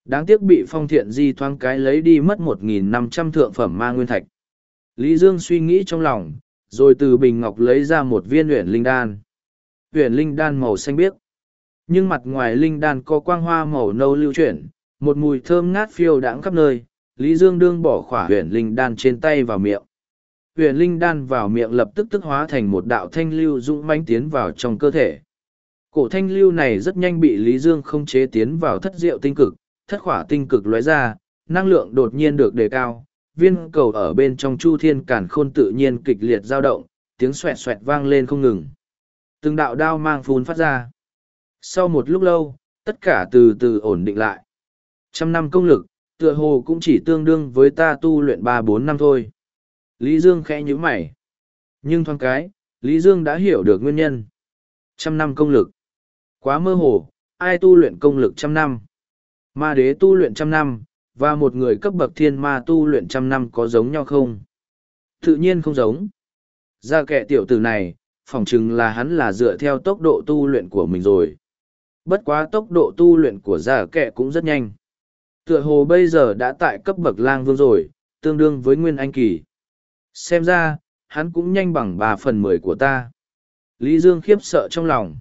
Đáng tiếc bị phong thiện di thoáng cái lấy đi mất một nghìn năm trăm thượng phẩm ma nguyên thạch. Lý Dương suy nghĩ trong lòng, rồi từ bình ngọc lấy ra một viên huyền linh đan. Huyền linh đan màu xanh biếc. Nhưng mặt ngoài linh đan có quang hoa màu nâu lưu chuyển, một mùi thơm ngát phiêu đãng khắp nơi, Lý Dương đương bỏ khỏa huyền linh đan trên tay vào miệng. Huyền linh đan vào miệng lập tức tức hóa thành một đạo thanh lưu dũng mãnh tiến vào trong cơ thể. Cổ thanh lưu này rất nhanh bị Lý Dương không chế tiến vào thất diệu tinh cực, thất khỏa tinh cực lóe ra, năng lượng đột nhiên được đề cao, viên cầu ở bên trong chu thiên cản khôn tự nhiên kịch liệt dao động, tiếng xoẹt xoẹt vang lên không ngừng. Từng đạo đao mang phun phát ra. Sau một lúc lâu, tất cả từ từ ổn định lại. Trăm năm công lực, tựa hồ cũng chỉ tương đương với ta tu luyện ba bốn năm thôi. Lý Dương khẽ nhíu mày. Nhưng thoáng cái, Lý Dương đã hiểu được nguyên nhân. Trăm năm công lực. Quá mơ hồ, ai tu luyện công lực trăm năm? Ma đế tu luyện trăm năm, và một người cấp bậc thiên ma tu luyện trăm năm có giống nhau không? Tự nhiên không giống. Ra kẻ tiểu tử này, phỏng chừng là hắn là dựa theo tốc độ tu luyện của mình rồi. Bất quá tốc độ tu luyện của giả kẻ cũng rất nhanh. Tựa hồ bây giờ đã tại cấp bậc lang vương rồi, tương đương với nguyên anh kỳ. Xem ra, hắn cũng nhanh bằng ba phần mười của ta. Lý Dương khiếp sợ trong lòng.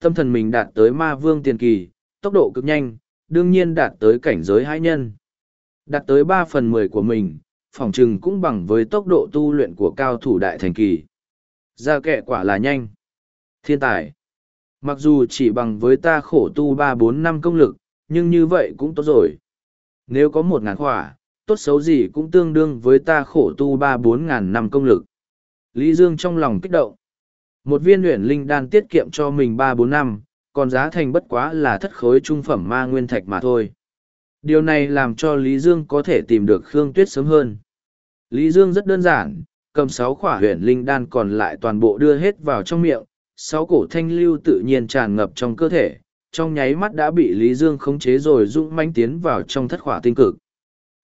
Tâm thần mình đạt tới ma vương tiền kỳ, tốc độ cực nhanh, đương nhiên đạt tới cảnh giới hai nhân. Đạt tới ba phần mười của mình, phỏng chừng cũng bằng với tốc độ tu luyện của cao thủ đại thành kỳ. Ra kệ quả là nhanh. Thiên tài. Mặc dù chỉ bằng với ta khổ tu ba bốn năm công lực, nhưng như vậy cũng tốt rồi. Nếu có một ngàn khỏa, tốt xấu gì cũng tương đương với ta khổ tu ba bốn ngàn năm công lực. Lý Dương trong lòng kích động. Một viên luyện linh đan tiết kiệm cho mình ba bốn năm, còn giá thành bất quá là thất khối trung phẩm ma nguyên thạch mà thôi. Điều này làm cho Lý Dương có thể tìm được Khương Tuyết sớm hơn. Lý Dương rất đơn giản, cầm sáu khỏa huyền linh đan còn lại toàn bộ đưa hết vào trong miệng, sáu cổ thanh lưu tự nhiên tràn ngập trong cơ thể, trong nháy mắt đã bị Lý Dương khống chế rồi dũng manh tiến vào trong thất khỏa tinh cực.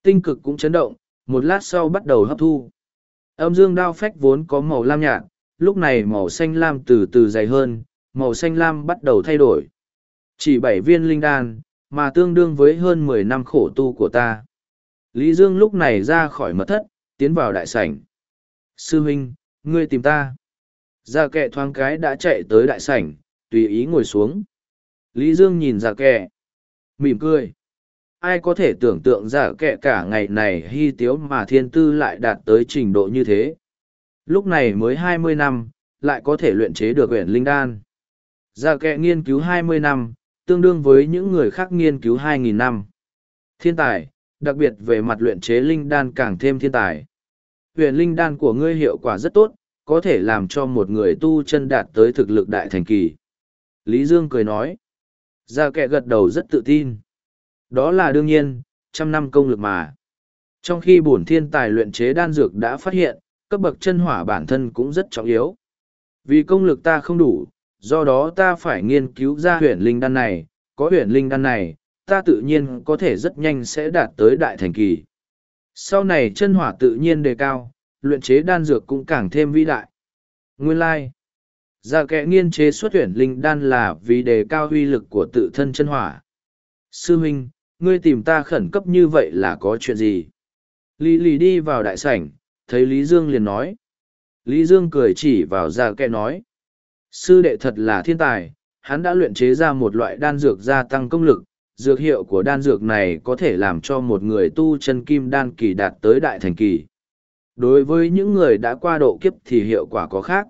Tinh cực cũng chấn động, một lát sau bắt đầu hấp thu. Âm dương đao phách vốn có màu lam nhạt, lúc này màu xanh lam từ từ dày hơn, màu xanh lam bắt đầu thay đổi. Chỉ bảy viên linh đan, mà tương đương với hơn mười năm khổ tu của ta. Lý Dương lúc này ra khỏi mật thất, tiến vào đại sảnh. Sư huynh, ngươi tìm ta. Gia kệ thoáng cái đã chạy tới đại sảnh, tùy ý ngồi xuống. Lý Dương nhìn Gia kệ, mỉm cười. Ai có thể tưởng tượng giả kệ cả ngày này hy tiếu mà thiên tư lại đạt tới trình độ như thế. Lúc này mới hai mươi năm, lại có thể luyện chế được huyện linh đan. Giả kệ nghiên cứu hai mươi năm, tương đương với những người khác nghiên cứu hai nghìn năm. Thiên tài, đặc biệt về mặt luyện chế linh đan càng thêm thiên tài. Huyện linh đan của ngươi hiệu quả rất tốt, có thể làm cho một người tu chân đạt tới thực lực đại thành kỳ. Lý Dương cười nói. Gia kệ gật đầu rất tự tin. Đó là đương nhiên, trăm năm công lực mà. Trong khi bổn thiên tài luyện chế đan dược đã phát hiện, cấp bậc chân hỏa bản thân cũng rất trọng yếu. Vì công lực ta không đủ, do đó ta phải nghiên cứu ra huyền linh đan này, có huyền linh đan này, ta tự nhiên có thể rất nhanh sẽ đạt tới đại thành kỳ. Sau này chân hỏa tự nhiên đề cao, luyện chế đan dược cũng càng thêm vĩ đại. Nguyên lai, like. Dạ kẻ nghiên chế xuất huyền linh đan là vì đề cao uy lực của tự thân chân hỏa. Sư huynh, ngươi tìm ta khẩn cấp như vậy là có chuyện gì? Lý Lý đi vào đại sảnh, thấy Lý Dương liền nói. Lý Dương cười chỉ vào ra kẻ nói. Sư đệ thật là thiên tài, hắn đã luyện chế ra một loại đan dược gia tăng công lực, dược hiệu của đan dược này có thể làm cho một người tu chân kim đan kỳ đạt tới đại thành kỳ. Đối với những người đã qua độ kiếp thì hiệu quả có khác.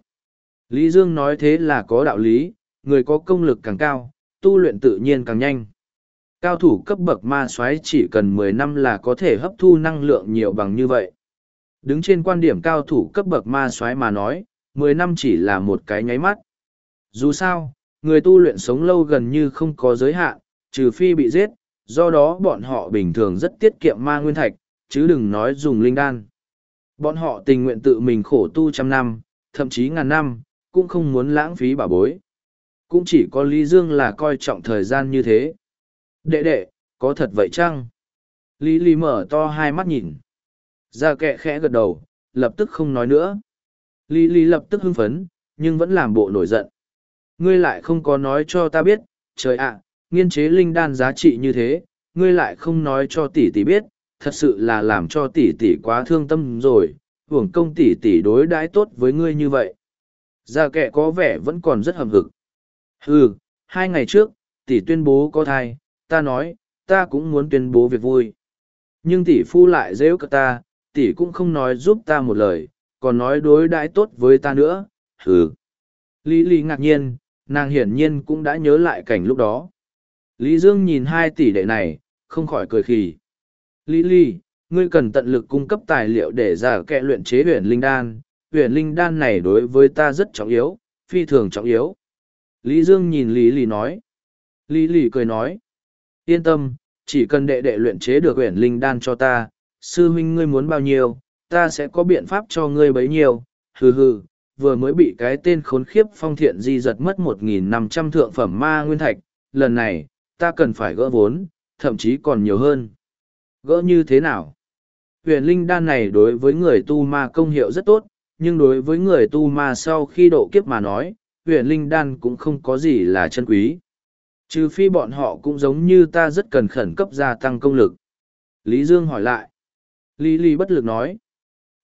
Lý Dương nói thế là có đạo lý, người có công lực càng cao, tu luyện tự nhiên càng nhanh. Cao thủ cấp bậc ma soái chỉ cần mười năm là có thể hấp thu năng lượng nhiều bằng như vậy. Đứng trên quan điểm cao thủ cấp bậc ma soái mà nói, mười năm chỉ là một cái nháy mắt. Dù sao, người tu luyện sống lâu gần như không có giới hạn, trừ phi bị giết, do đó bọn họ bình thường rất tiết kiệm ma nguyên thạch, chứ đừng nói dùng linh đan. Bọn họ tình nguyện tự mình khổ tu trăm năm, thậm chí ngàn năm, cũng không muốn lãng phí bảo bối. Cũng chỉ có Lý Dương là coi trọng thời gian như thế. Đệ đệ, có thật vậy chăng? Lý Lý mở to hai mắt nhìn. Ra kệ khẽ gật đầu, lập tức không nói nữa. Lý Lý lập tức hưng phấn, nhưng vẫn làm bộ nổi giận. Ngươi lại không có nói cho ta biết, trời ạ, nghiên chế linh đan giá trị như thế, ngươi lại không nói cho tỷ tỷ biết, thật sự là làm cho tỷ tỷ quá thương tâm rồi, hưởng công tỷ tỷ đối đãi tốt với ngươi như vậy. Gia kệ có vẻ vẫn còn rất hầm hực. Ừ, hai ngày trước, tỷ tuyên bố có thai, ta nói, ta cũng muốn tuyên bố việc vui. Nhưng tỷ phu lại dễ cả ta, tỷ cũng không nói giúp ta một lời, còn nói đối đãi tốt với ta nữa, hừ. Lý Lý ngạc nhiên, nàng hiển nhiên cũng đã nhớ lại cảnh lúc đó. Lý Dương nhìn hai tỷ đệ này, không khỏi cười khì. Lý Lý, ngươi cần tận lực cung cấp tài liệu để giả kệ luyện chế huyền linh đan. Huyền linh đan này đối với ta rất trọng yếu, phi thường trọng yếu. Lý Dương nhìn Lý Lý nói. Lý Lý cười nói. Yên tâm, chỉ cần đệ đệ luyện chế được Quyển linh đan cho ta, sư huynh ngươi muốn bao nhiêu, ta sẽ có biện pháp cho ngươi bấy nhiêu. Hừ hừ, vừa mới bị cái tên khốn khiếp phong thiện di giật mất một nghìn năm trăm thượng phẩm ma nguyên thạch, lần này, ta cần phải gỡ vốn, thậm chí còn nhiều hơn. Gỡ như thế nào? Huyền linh đan này đối với người tu ma công hiệu rất tốt, nhưng đối với người tu ma sau khi độ kiếp mà nói, huyền linh đan cũng không có gì là chân quý. Trừ phi bọn họ cũng giống như ta rất cần khẩn cấp gia tăng công lực. Lý Dương hỏi lại. Lý Lý bất lực nói.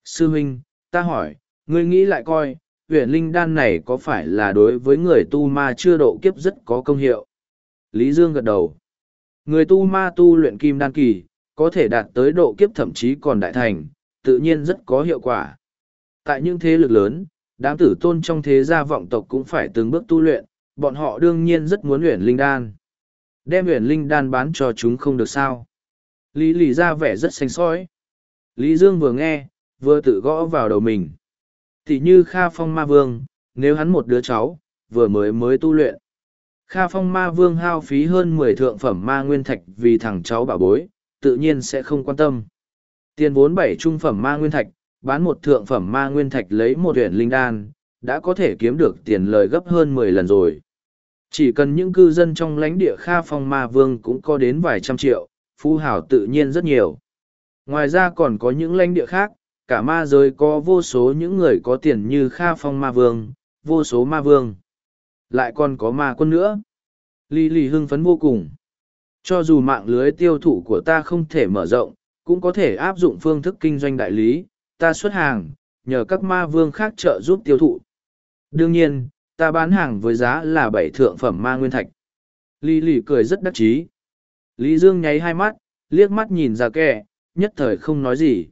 Sư huynh, ta hỏi, ngươi nghĩ lại coi, huyện linh đan này có phải là đối với người tu ma chưa độ kiếp rất có công hiệu? Lý Dương gật đầu. Người tu ma tu luyện kim đan kỳ, có thể đạt tới độ kiếp thậm chí còn đại thành, tự nhiên rất có hiệu quả. Tại những thế lực lớn, đám tử tôn trong thế gia vọng tộc cũng phải từng bước tu luyện, bọn họ đương nhiên rất muốn luyện linh đan. Đem luyện linh đan bán cho chúng không được sao. Lý lì ra vẻ rất xanh sói. Lý Dương vừa nghe, vừa tự gõ vào đầu mình. Thì như Kha Phong Ma Vương, nếu hắn một đứa cháu, vừa mới mới tu luyện. Kha Phong Ma Vương hao phí hơn mười thượng phẩm ma nguyên thạch vì thằng cháu bảo bối, tự nhiên sẽ không quan tâm. Tiền vốn bảy trung phẩm ma nguyên thạch, bán một thượng phẩm ma nguyên thạch lấy một huyện linh đan, đã có thể kiếm được tiền lời gấp hơn mười lần rồi. Chỉ cần những cư dân trong lãnh địa Kha Phong Ma Vương cũng có đến vài trăm triệu, phú hảo tự nhiên rất nhiều. Ngoài ra còn có những lãnh địa khác, cả ma giới có vô số những người có tiền như Kha Phong Ma Vương, vô số ma vương. Lại còn có ma quân nữa. Lý lì hưng phấn vô cùng. Cho dù mạng lưới tiêu thụ của ta không thể mở rộng, cũng có thể áp dụng phương thức kinh doanh đại lý, ta xuất hàng, nhờ các ma vương khác trợ giúp tiêu thụ. Đương nhiên, ta bán hàng với giá là bảy thượng phẩm ma nguyên thạch. Lý lì cười rất đắc chí. Lý Dương nháy hai mắt, liếc mắt nhìn ra kẻ, nhất thời không nói gì.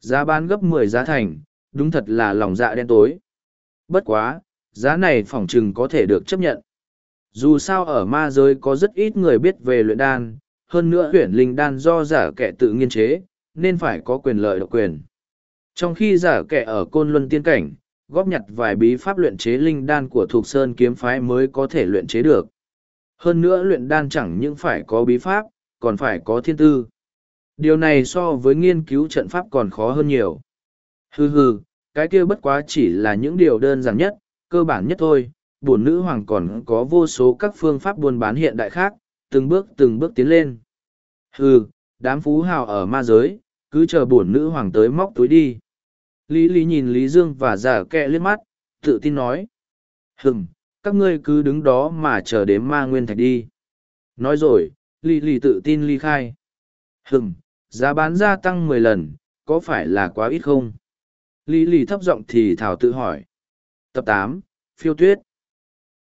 Giá bán gấp mười giá thành, đúng thật là lòng dạ đen tối. Bất quá, giá này phỏng chừng có thể được chấp nhận. Dù sao ở ma giới có rất ít người biết về luyện đan, hơn nữa huyền linh đan do giả kẻ tự nghiên chế, nên phải có quyền lợi độc quyền. Trong khi giả kẻ ở côn luân tiên cảnh, góp nhặt vài bí pháp luyện chế linh đan của thuộc sơn kiếm phái mới có thể luyện chế được. Hơn nữa luyện đan chẳng những phải có bí pháp, còn phải có thiên tư. Điều này so với nghiên cứu trận pháp còn khó hơn nhiều. Hừ hừ, cái kia bất quá chỉ là những điều đơn giản nhất, cơ bản nhất thôi. Bổn nữ hoàng còn có vô số các phương pháp buôn bán hiện đại khác, từng bước từng bước tiến lên. Hừ, đám phú hào ở ma giới, cứ chờ bổn nữ hoàng tới móc túi đi. Lý Lý nhìn Lý Dương và giả kẹ liếc mắt, tự tin nói. Hừng, các ngươi cứ đứng đó mà chờ đếm ma nguyên thạch đi. Nói rồi, Lý Lý tự tin ly khai. Hừng, giá bán gia tăng mười lần, có phải là quá ít không? Lý Lý thấp giọng thì Thảo tự hỏi. Tập tám phiêu tuyết